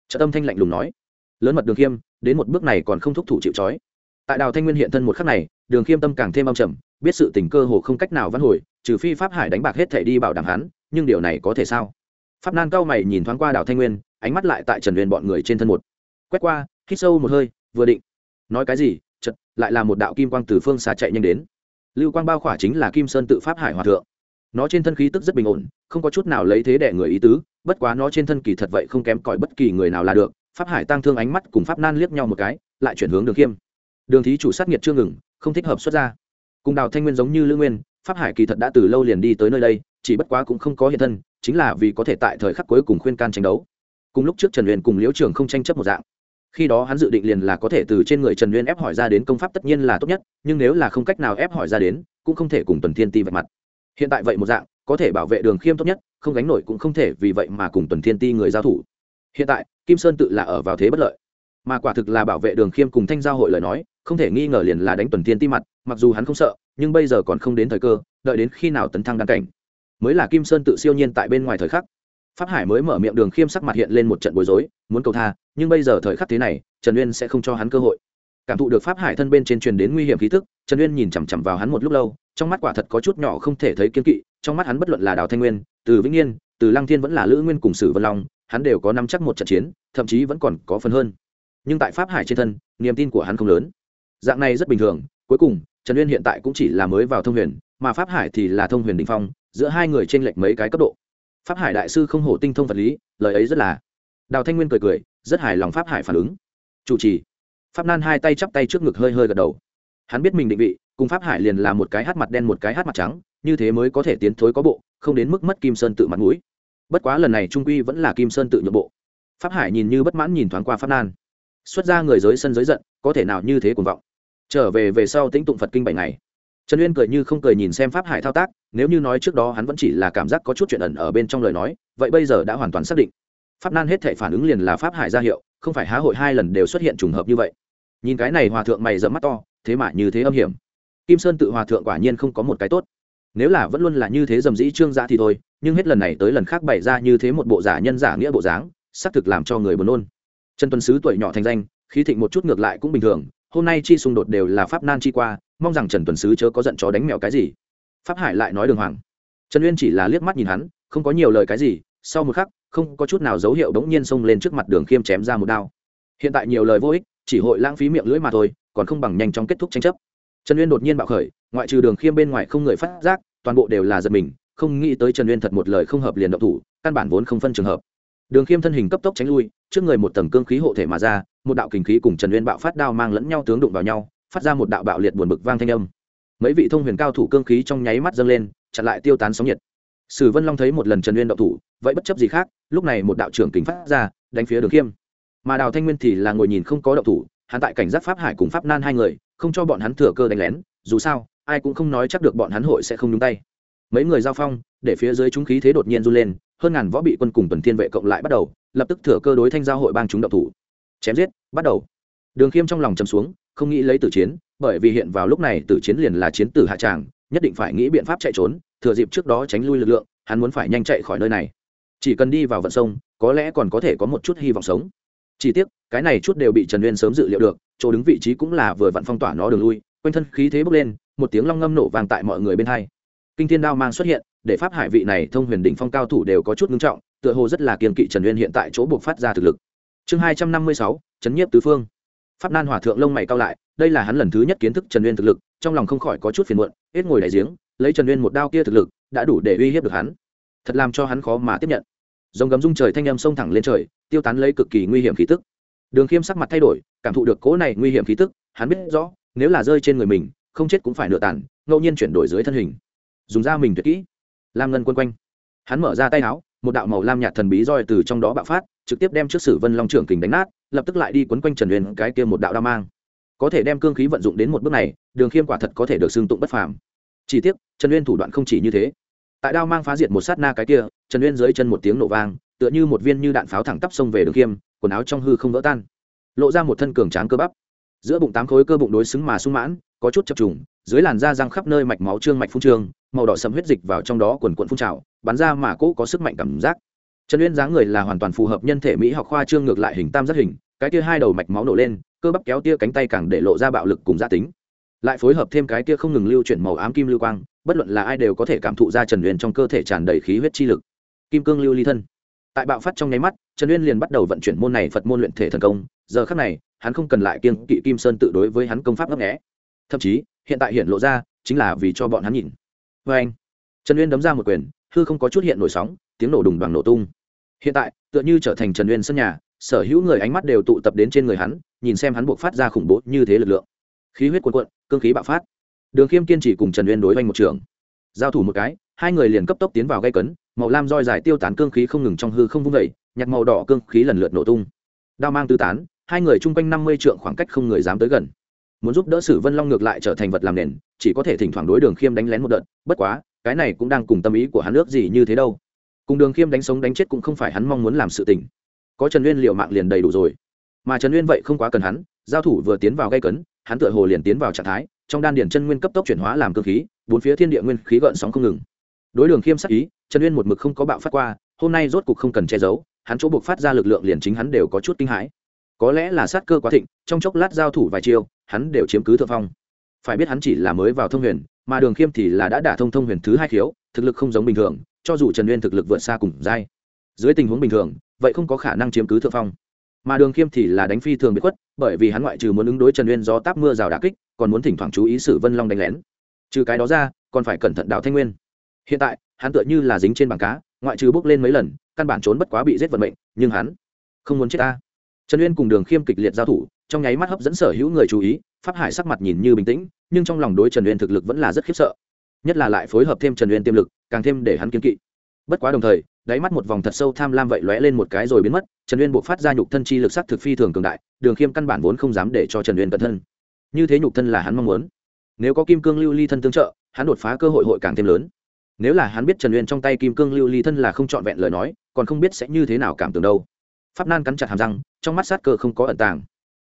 Trợ tâm thanh lạnh lùng nói, lớn mật đường khiêm, đến một bước này còn không thúc thủ chịu trói. Tại đào thanh nguyên hiện thân một khắc này, đường khiêm tâm càng thêm âm trầm, biết sự tình cơ hồ không cách nào văn hồi, trừ phi pháp hải đánh bạc hết thể đi bảo đảm hắn, nhưng điều này có thể sao? Pháp nan cao mày nhìn thoáng qua đào thanh nguyên, ánh mắt lại tại trần huyền bọn người trên thân một. Quét qua, hít sâu một hơi, vừa định. Nói cái gì chật lại là một đạo kim quang từ phương xa chạy nhanh đến. Lưu quang bao khỏa chính là kim sơn tự pháp hải hòa thượng nó trên thân khí tức rất bình ổn, không có chút nào lấy thế đẻ người ý tứ, bất quá nó trên thân kỳ thật vậy không kém cỏi bất kỳ người nào là được. Pháp hải tăng thương ánh mắt cùng pháp nan liếc nhau một cái, lại chuyển hướng đường khiêm. Đường thí chủ sát nghiệt chưa ngừng, không thích hợp xuất ra. Cùng đào thanh nguyên giống như lữ nguyên, pháp hải kỳ thật đã từ lâu liền đi tới nơi đây, chỉ bất quá cũng không có hiện thân, chính là vì có thể tại thời khắc cuối cùng khuyên can tranh đấu. Cùng lúc trước trần huyền cùng liễu trường không tranh chấp một dạng. Khi đó hắn dự định liền là có thể từ trên người trần nguyên ép hỏi ra đến công pháp tất nhiên là tốt nhất, nhưng nếu là không cách nào ép hỏi ra đến, cũng không thể cùng tuần thiên ti vạch mặt hiện tại vậy một dạng, có thể bảo vệ đường khiêm tốt nhất, không gánh nổi cũng không thể vì vậy mà cùng tuần thiên ti người giao thủ. Hiện tại, kim sơn tự là ở vào thế bất lợi. Mà quả thực là bảo vệ đường khiêm cùng thanh giao hội lời nói, không thể nghi ngờ liền là đánh tuần thiên ti mặt, mặc dù hắn không sợ, nhưng bây giờ còn không đến thời cơ, đợi đến khi nào tấn thăng đăng cảnh. Mới là kim sơn tự siêu nhiên tại bên ngoài thời khắc. Pháp hải mới mở miệng đường khiêm sắc mặt hiện lên một trận bối rối, muốn cầu tha, nhưng bây giờ thời khắc thế này, trần uyên sẽ không cho hắn cơ hội cảm thụ được pháp hải thân bên trên truyền đến nguy hiểm khí thức trần uyên nhìn chằm chằm vào hắn một lúc lâu, trong mắt quả thật có chút nhỏ không thể thấy kiên kỵ, trong mắt hắn bất luận là đào thanh nguyên, từ vĩnh yên, từ lăng thiên vẫn là lữ nguyên cùng sử vân long, hắn đều có năm chắc một trận chiến, thậm chí vẫn còn có phần hơn. Nhưng tại pháp hải trên thân, niềm tin của hắn không lớn. Dạng này rất bình thường, cuối cùng, trần uyên hiện tại cũng chỉ là mới vào thông huyền, mà pháp hải thì là thông huyền đình phong, giữa hai người t r ê n lệch mấy cái cấp độ. Pháp hải đại sư không hổ tinh thông vật lý, lời ấy rất là. Đào thanh nguyên cười cười, rất hài lòng pháp hải phản ứng. Chủ trì pháp nan hai tay chắp tay trước ngực hơi hơi gật đầu. Hắn biết mình định vị, cùng pháp hải liền là một cái hát mặt đen một cái hát mặt trắng, như thế mới có thể tiến thối có bộ, không đến mức mất kim sơn tự mặt mũi. Bất quá lần này trung quy vẫn là kim sơn tự nhượng bộ. Pháp hải nhìn như bất mãn nhìn thoáng qua pháp nan. Xuất ra người giới sân giới giận, có thể nào như thế cuồng vọng. Trở về về sau tĩnh tụng phật kinh bảy ngày. Trần uyên cười như không cười nhìn xem pháp hải thao tác, nếu như nói trước đó hắn vẫn chỉ là cảm giác có chút chuyện ẩn ở bên trong lời nói, vậy bây giờ đã hoàn toàn xác định. Pháp nan hết thể phản ứng liền là pháp hải ra hiệu, không phải há hội hai lần đều xuất hiện trùng hợp như vậy nhìn cái này hòa thượng mày dẫm mắt to, thế mà như thế âm hiểm. Kim sơn tự hòa thượng quả nhiên không có một cái tốt. Nếu là vẫn luôn là như thế dầm dĩ trương gia thì thôi, nhưng hết lần này tới lần khác bày ra như thế một bộ giả nhân giả nghĩa bộ dáng, xác thực làm cho người buồn nôn. Trần tuấn sứ tuổi nhỏ thành danh, khí thịnh một chút ngược lại cũng bình thường, hôm nay chi xung đột đều là pháp nan chi qua, mong rằng trần tuấn sứ chớ có giận chó đánh mèo cái gì. Pháp hải lại nói đường hoàng. Trần uyên chỉ là liếc mắt nhìn hắn, không có nhiều lời cái gì, sau một khắc, không có chút nào dấu hiệu đống nhiên xông lên trước mặt đường khiêm chém ra một đao. Hiện tại nhiều lời vô ích chỉ hội lãng phí miệng lưỡi mà thôi, còn không bằng nhanh chóng kết thúc tranh chấp. Trần uyên đột nhiên bạo khởi, ngoại trừ đường khiêm bên ngoài không người phát giác, toàn bộ đều là giật mình, không nghĩ tới trần uyên thật một lời không hợp liền động thủ, căn bản vốn không phân trường hợp. Đường khiêm thân hình cấp tốc tránh lui, trước người một tầng cương khí hộ thể mà ra, một đạo kình khí cùng trần uyên bạo phát đao mang lẫn nhau tướng đụng vào nhau, phát ra một đạo bạo liệt buồn bực vang thanh âm. Mấy vị thông huyền cao thủ cương khí trong nháy mắt dâng lên, chặn lại tiêu tán sóng nhiệt. Sử vân long thấy một lần trần uyên động thủ, vậy bất chấp gì khác, lúc này một đạo trưởng kính phát ra, đánh phía đường khiêm mà đào thanh nguyên thì là ngồi nhìn không có động thủ, hắn tại cảnh giác pháp hải cùng pháp nan hai người, không cho bọn hắn thừa cơ đánh lén, dù sao, ai cũng không nói chắc được bọn hắn hội sẽ không nhúng tay. Mấy người giao phong, để phía dưới chúng khí thế đột nhiên run lên, hơn ngàn võ bị quân cùng tuần thiên vệ cộng lại bắt đầu, lập tức thừa cơ đối thanh giao hội bang chúng động thủ. Chém giết, bắt đầu. Đường khiêm trong lòng chầm xuống, không nghĩ lấy tử chiến, bởi vì hiện vào lúc này tử chiến liền là chiến tử hạ tràng, nhất định phải nghĩ biện pháp chạy trốn, thừa dịp trước đó tránh lui lực lượng, hắn muốn phải nhanh chạy khỏi nơi này. Chỉ cần đi vào vận sông, có lẽ còn có thể có một chút hy vọng sống chỉ tiếc, cái này chút đều bị trần uyên sớm dự liệu được, chỗ đứng vị trí cũng là vừa vặn phong tỏa nó đường lui, quanh thân khí thế bốc lên, một tiếng long ngâm nổ vàng tại mọi người bên hai. Kinh thiên đao mang xuất hiện, để pháp hải vị này thông huyền đỉnh phong cao thủ đều có chút ngưng trọng, tựa hồ rất là kiên kỵ trần uyên hiện tại chỗ buộc phát ra thực lực. Chương hai trăm năm mươi sáu, chấn nhiếp tứ phương. Pháp nan hòa thượng lông mày cao lại, đây là hắn lần thứ nhất kiến thức trần uyên thực lực, trong lòng không khỏi có chút phiền muộn, hết ngồi đại giếng, lấy trần uyên một đao kia thực lực, đã đủ để uy hiếp được hắn. Thật làm cho hắn khó mà tiếp nhận dòng gấm rung trời thanh â m xông thẳng lên trời, tiêu tán lấy cực kỳ nguy hiểm khí tức. Đường khiêm sắc mặt thay đổi, cảm thụ được cố này nguy hiểm khí tức, hắn biết rõ, nếu là rơi trên người mình, không chết cũng phải nửa tàn, ngẫu nhiên chuyển đổi dưới thân hình. Dùng da mình tuyệt kỹ. Lam ngân quân quanh. Hắn mở ra tay áo, một đạo màu lam nhạt thần bí roi từ trong đó bạo phát, trực tiếp đem trước sử vân long trưởng kình đánh nát, lập tức lại đi quấn quanh trần huyền cái kia một đạo đao mang. Có thể đem cương khí vận dụng đến một bước này, đường khiêm quả thật có thể được xưng tụng bất phàm. Chỉ tiếc, trần uyên thủ đoạn không chỉ như thế tại đao mang phá diệt một sát na cái kia, trần uyên dưới chân một tiếng nổ vang, tựa như một viên như đạn pháo thẳng tắp xông về đường khiêm, quần áo trong hư không vỡ tan. Lộ ra một thân cường tráng cơ bắp. Giữa bụng tám khối cơ bụng đối xứng mà sung mãn, có chút chập trùng, dưới làn da răng khắp nơi mạch máu trương mạch phun trương, màu đỏ sẫm huyết dịch vào trong đó quần quận phun trào, bắn ra mà cỗ có sức mạnh cảm giác. Trần uyên dáng người là hoàn toàn phù hợp nhân thể mỹ học khoa trương ngược lại hình tam giác hình, cái kia hai đầu mạch máu nổ lên, cơ bắp kéo tia cánh tay càng để lộ ra bạo lực cùng gia tính. Lại phối hợp thêm cái kia không ngừng lưu chuyển màu ám kim lưu quang bất luận là ai đều có thể cảm thụ ra trần uyên trong cơ thể tràn đầy khí huyết chi lực kim cương lưu ly thân tại bạo phát trong nháy mắt trần uyên liền bắt đầu vận chuyển môn này phật môn luyện thể thần công giờ khắc này hắn không cần lại kiêng kỵ kim sơn tự đối với hắn công pháp ngấp nghẽ thậm chí hiện tại hiện lộ ra chính là vì cho bọn hắn nhìn vê anh trần uyên đấm ra một quyền hư không có chút hiện nổi sóng tiếng nổ đùng đoàn nổ tung hiện tại tựa như trở thành trần uyên sân nhà sở hữu người ánh mắt đều tụ tập đến trên người hắn nhìn xem hắn buộc phát ra khủng bố như thế lực lượng khí huyết cuồn cuộn, cương khí bạo phát đường khiêm kiên trì cùng trần uyên đối oanh một trường. Giao thủ một cái, hai người liền cấp tốc tiến vào gây cấn, màu lam roi dài tiêu tán cương khí không ngừng trong hư không vung vẩy nhặt màu đỏ cương khí lần lượt nổ tung. Đao mang tư tán, hai người chung quanh năm mươi trượng khoảng cách không người dám tới gần. Muốn giúp đỡ sử vân long ngược lại trở thành vật làm nền, chỉ có thể thỉnh thoảng đối đường khiêm đánh lén một đợt, bất quá, cái này cũng đang cùng tâm ý của hắn ước gì như thế đâu. Cùng đường khiêm đánh sống đánh chết cũng không phải hắn mong muốn làm sự tình. Có trần uyên liệu mạng liền đầy đủ rồi. Mà trần uyên vậy không quá cần hắn, giao thủ vừa tiến vào gây cấn, hắn tựa hồ liền tiến vào trạng thái trong đan điển chân nguyên cấp tốc chuyển hóa làm cơ khí, bốn phía thiên địa nguyên khí gợn sóng không ngừng. Đối đường khiêm sắc ý, trần uyên một mực không có bạo phát qua, hôm nay rốt cục không cần che giấu, hắn chỗ buộc phát ra lực lượng liền chính hắn đều có chút kinh hãi. Có lẽ là sát cơ quá thịnh, trong chốc lát giao thủ vài chiêu, hắn đều chiếm cứ thượng phong. Phải biết hắn chỉ là mới vào thông huyền, mà đường khiêm thì là đã đả thông thông huyền thứ hai khiếu, thực lực không giống bình thường, cho dù trần uyên thực lực vượt xa cùng giai. Dưới tình huống bình thường, vậy không có khả năng chiếm cứ thượng phong mà đường khiêm thì là đánh phi thường bị khuất, bởi vì hắn ngoại trừ muốn ứng đối trần uyên do táp mưa rào đà kích, còn muốn thỉnh thoảng chú ý sử vân long đánh lén. Trừ cái đó ra, còn phải cẩn thận đào thanh nguyên. Hiện tại, hắn tựa như là dính trên bảng cá, ngoại trừ bước lên mấy lần, căn bản trốn bất quá bị giết vận mệnh, nhưng hắn không muốn chết ta. Trần uyên cùng đường khiêm kịch liệt giao thủ, trong nháy mắt hấp dẫn sở hữu người chú ý, pháp hải sắc mặt nhìn như bình tĩnh, nhưng trong lòng đối trần uyên thực lực vẫn là rất khiếp sợ. Nhất là lại phối hợp thêm trần uyên tiềm lực, càng thêm để hắn kiên kỵ bất quá đồng thời, đáy mắt một vòng thật sâu tham lam vậy lóe lên một cái rồi biến mất, trần uyên buộc phát ra nhục thân chi lực sắc thực phi thường cường đại, đường khiêm căn bản vốn không dám để cho trần uyên cẩn thân. Như thế nhục thân là hắn mong muốn. Nếu có kim cương lưu ly thân tương trợ, hắn đột phá cơ hội hội càng thêm lớn. Nếu là hắn biết trần uyên trong tay kim cương lưu ly thân là không trọn vẹn lời nói, còn không biết sẽ như thế nào cảm tưởng đâu. Pháp nan cắn chặt hàm răng, trong mắt sát cơ không có ẩn tàng.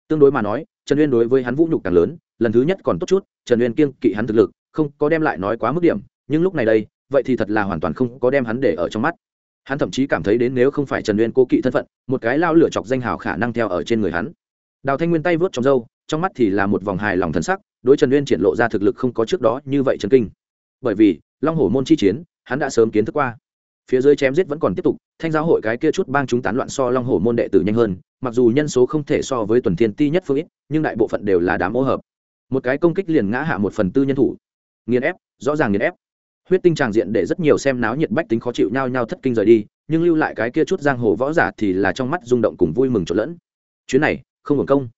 Tương đối mà nói, trần uyên đối với hắn vũ nhục càng lớn, lần thứ nhất còn tốt chút, trần uyên kiêng kỵ hắn thực lực, không có đem lại nói quá mức điểm, nhưng lúc này đây vậy thì thật là hoàn toàn không có đem hắn để ở trong mắt. Hắn thậm chí cảm thấy đến nếu không phải trần uyên cố kỵ thân phận, một cái lao lửa chọc danh hào khả năng theo ở trên người hắn. Đào thanh nguyên tay vớt trong râu, trong mắt thì là một vòng hài lòng thân sắc, đối trần uyên triển lộ ra thực lực không có trước đó như vậy trần kinh. Bởi vì, long hổ môn chi chiến, hắn đã sớm kiến thức qua. Phía dưới chém giết vẫn còn tiếp tục, thanh giáo hội cái kia chút bang chúng tán loạn so long hổ môn đệ tử nhanh hơn, mặc dù nhân số không thể so với tuần thiên ti nhất phương ít, nhưng đại bộ phận đều là đám ô hợp. Một cái công kích liền ngã hạ một phần tư nhân thủ. Nghiền ép, rõ ràng nghiền ép huyết tinh tràng diện để rất nhiều xem náo nhiệt bách tính khó chịu nhau nhau thất kinh rời đi, nhưng lưu lại cái kia chút giang hồ võ giả thì là trong mắt rung động cùng vui mừng trộn lẫn. Chuyến này, không hưởng công.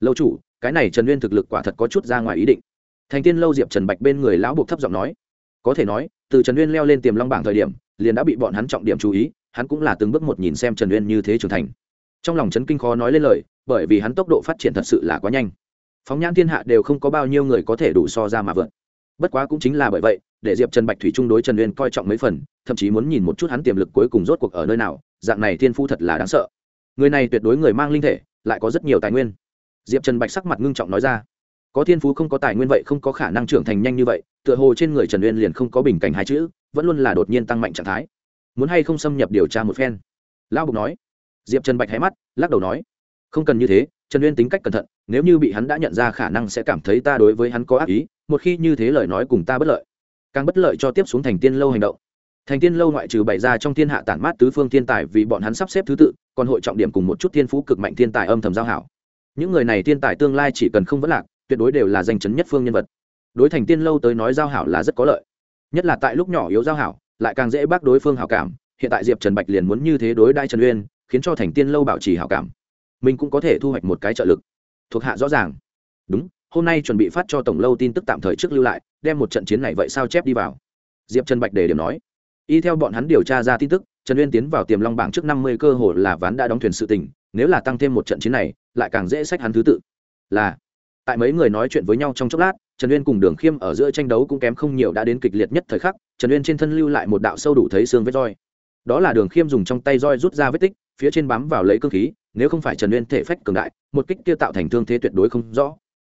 Lâu chủ, cái này trần nguyên thực lực quả thật có chút ra ngoài ý định. Thành tiên lâu diệp trần bạch bên người lão buộc thấp giọng nói. Có thể nói, từ trần nguyên leo lên tiềm long bảng thời điểm, liền đã bị bọn hắn trọng điểm chú ý, hắn cũng là từng bước một nhìn xem trần nguyên như thế trưởng thành. Trong lòng trấn kinh khó nói lên lời, bởi vì hắn tốc độ phát triển thật sự là quá nhanh. Phóng nhãn thiên hạ đều không có bao nhiêu người có thể đủ so ra mà vượt. Bất quá cũng chính là bởi vậy để diệp trần bạch thủy trung đối trần uyên coi trọng mấy phần, thậm chí muốn nhìn một chút hắn tiềm lực cuối cùng rốt cuộc ở nơi nào, dạng này thiên phu thật là đáng sợ. Người này tuyệt đối người mang linh thể, lại có rất nhiều tài nguyên. Diệp trần bạch sắc mặt ngưng trọng nói ra. Có thiên phú không có tài nguyên vậy không có khả năng trưởng thành nhanh như vậy, tựa hồ trên người trần uyên liền không có bình cảnh hai chữ, vẫn luôn là đột nhiên tăng mạnh trạng thái. Muốn hay không xâm nhập điều tra một phen? Lão bục nói. Diệp trần bạch hé mắt, lắc đầu nói. Không cần như thế, trần uyên tính cách cẩn thận, nếu như bị hắn đã nhận ra khả năng sẽ cảm thấy ta đối với hắn có ác ý, một khi như thế lời nói cùng ta bất lợi càng bất lợi cho tiếp xuống thành tiên lâu hành động. Thành tiên lâu ngoại trừ bày ra trong thiên hạ tản mát tứ phương thiên tài vì bọn hắn sắp xếp thứ tự, còn hội trọng điểm cùng một chút thiên phú cực mạnh thiên tài âm thầm giao hảo. Những người này thiên tài tương lai chỉ cần không vấn lạc, tuyệt đối đều là danh chấn nhất phương nhân vật. Đối thành tiên lâu tới nói giao hảo là rất có lợi. Nhất là tại lúc nhỏ yếu giao hảo, lại càng dễ bác đối phương hảo cảm, hiện tại diệp trần bạch liền muốn như thế đối đai trần uyên, khiến cho thành tiên lâu bảo trì hảo cảm. Mình cũng có thể thu hoạch một cái trợ lực. Thuộc hạ rõ ràng. Đúng hôm nay chuẩn bị phát cho tổng lâu tin tức tạm thời trước lưu lại, đem một trận chiến này vậy sao chép đi vào. Diệp trần bạch để điểm nói. Y theo bọn hắn điều tra ra tin tức, trần uyên tiến vào tiềm long bảng trước năm mươi cơ hội là ván đã đóng thuyền sự tình, nếu là tăng thêm một trận chiến này, lại càng dễ sách hắn thứ tự. Là, tại mấy người nói chuyện với nhau trong chốc lát, trần uyên cùng đường khiêm ở giữa tranh đấu cũng kém không nhiều đã đến kịch liệt nhất thời khắc, trần uyên trên thân lưu lại một đạo sâu đủ thấy xương vết roi. Đó là đường khiêm dùng trong tay roi rút ra vết tích, phía trên bám vào lấy cơ khí, nếu không phải trần uyên thể phách cường đại, một kích kia tạo thành thương thế tuyệt đối không rõ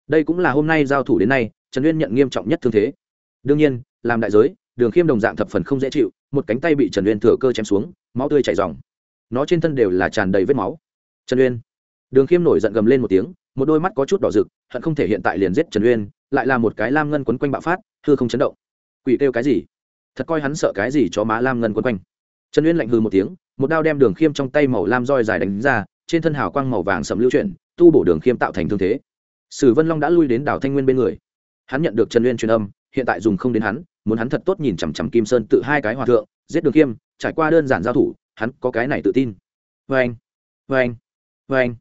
đây cũng là hôm nay giao thủ đến nay, trần uyên nhận nghiêm trọng nhất thương thế. Đương nhiên, làm đại giới, đường khiêm đồng dạng thập phần không dễ chịu, một cánh tay bị trần uyên thừa cơ chém xuống, máu tươi chảy dòng nó trên thân đều là tràn đầy vết máu. Trần uyên. Đường khiêm nổi giận gầm lên một tiếng, một đôi mắt có chút đỏ rực, hận không thể hiện tại liền giết trần uyên, lại là một cái lam ngân quấn quanh bạo phát, hư không chấn động. Quỷ kêu cái gì? Thật coi hắn sợ cái gì cho má lam ngân quấn quanh. Trần uyên lạnh hư một tiếng, một đao đem đường khiêm trong tay màu lam roi dài đánh ra, trên thân hào quang màu vàng sầm lưu chuyển, tu bổ đường khiêm tạo thành thương thế sử vân long đã lui đến đảo thanh nguyên bên người. Hắn nhận được trần uyên truyền âm, hiện tại dùng không đến hắn, muốn hắn thật tốt nhìn chằm chằm kim sơn tự hai cái hòa thượng, giết đường khiêm, trải qua đơn giản giao thủ, hắn có cái này tự tin. Vê anh vê anh vê anh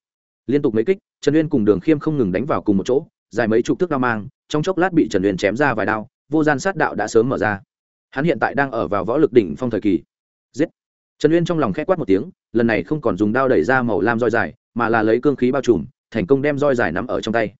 liên tục mấy kích, trần uyên cùng đường khiêm không ngừng đánh vào cùng một chỗ, dài mấy chục thước đao mang, trong chốc lát bị trần uyên chém ra vài đao, vô gian sát đạo đã sớm mở ra. Hắn hiện tại đang ở vào võ lực đỉnh phong thời kỳ. Giết. Trần uyên trong lòng k h ẽ quát một tiếng, lần này không còn dùng đao đẩy ra màu lam roi dài, mà là lấy cương khí bao trùm thành công đem roi dài nắm ở trong tay.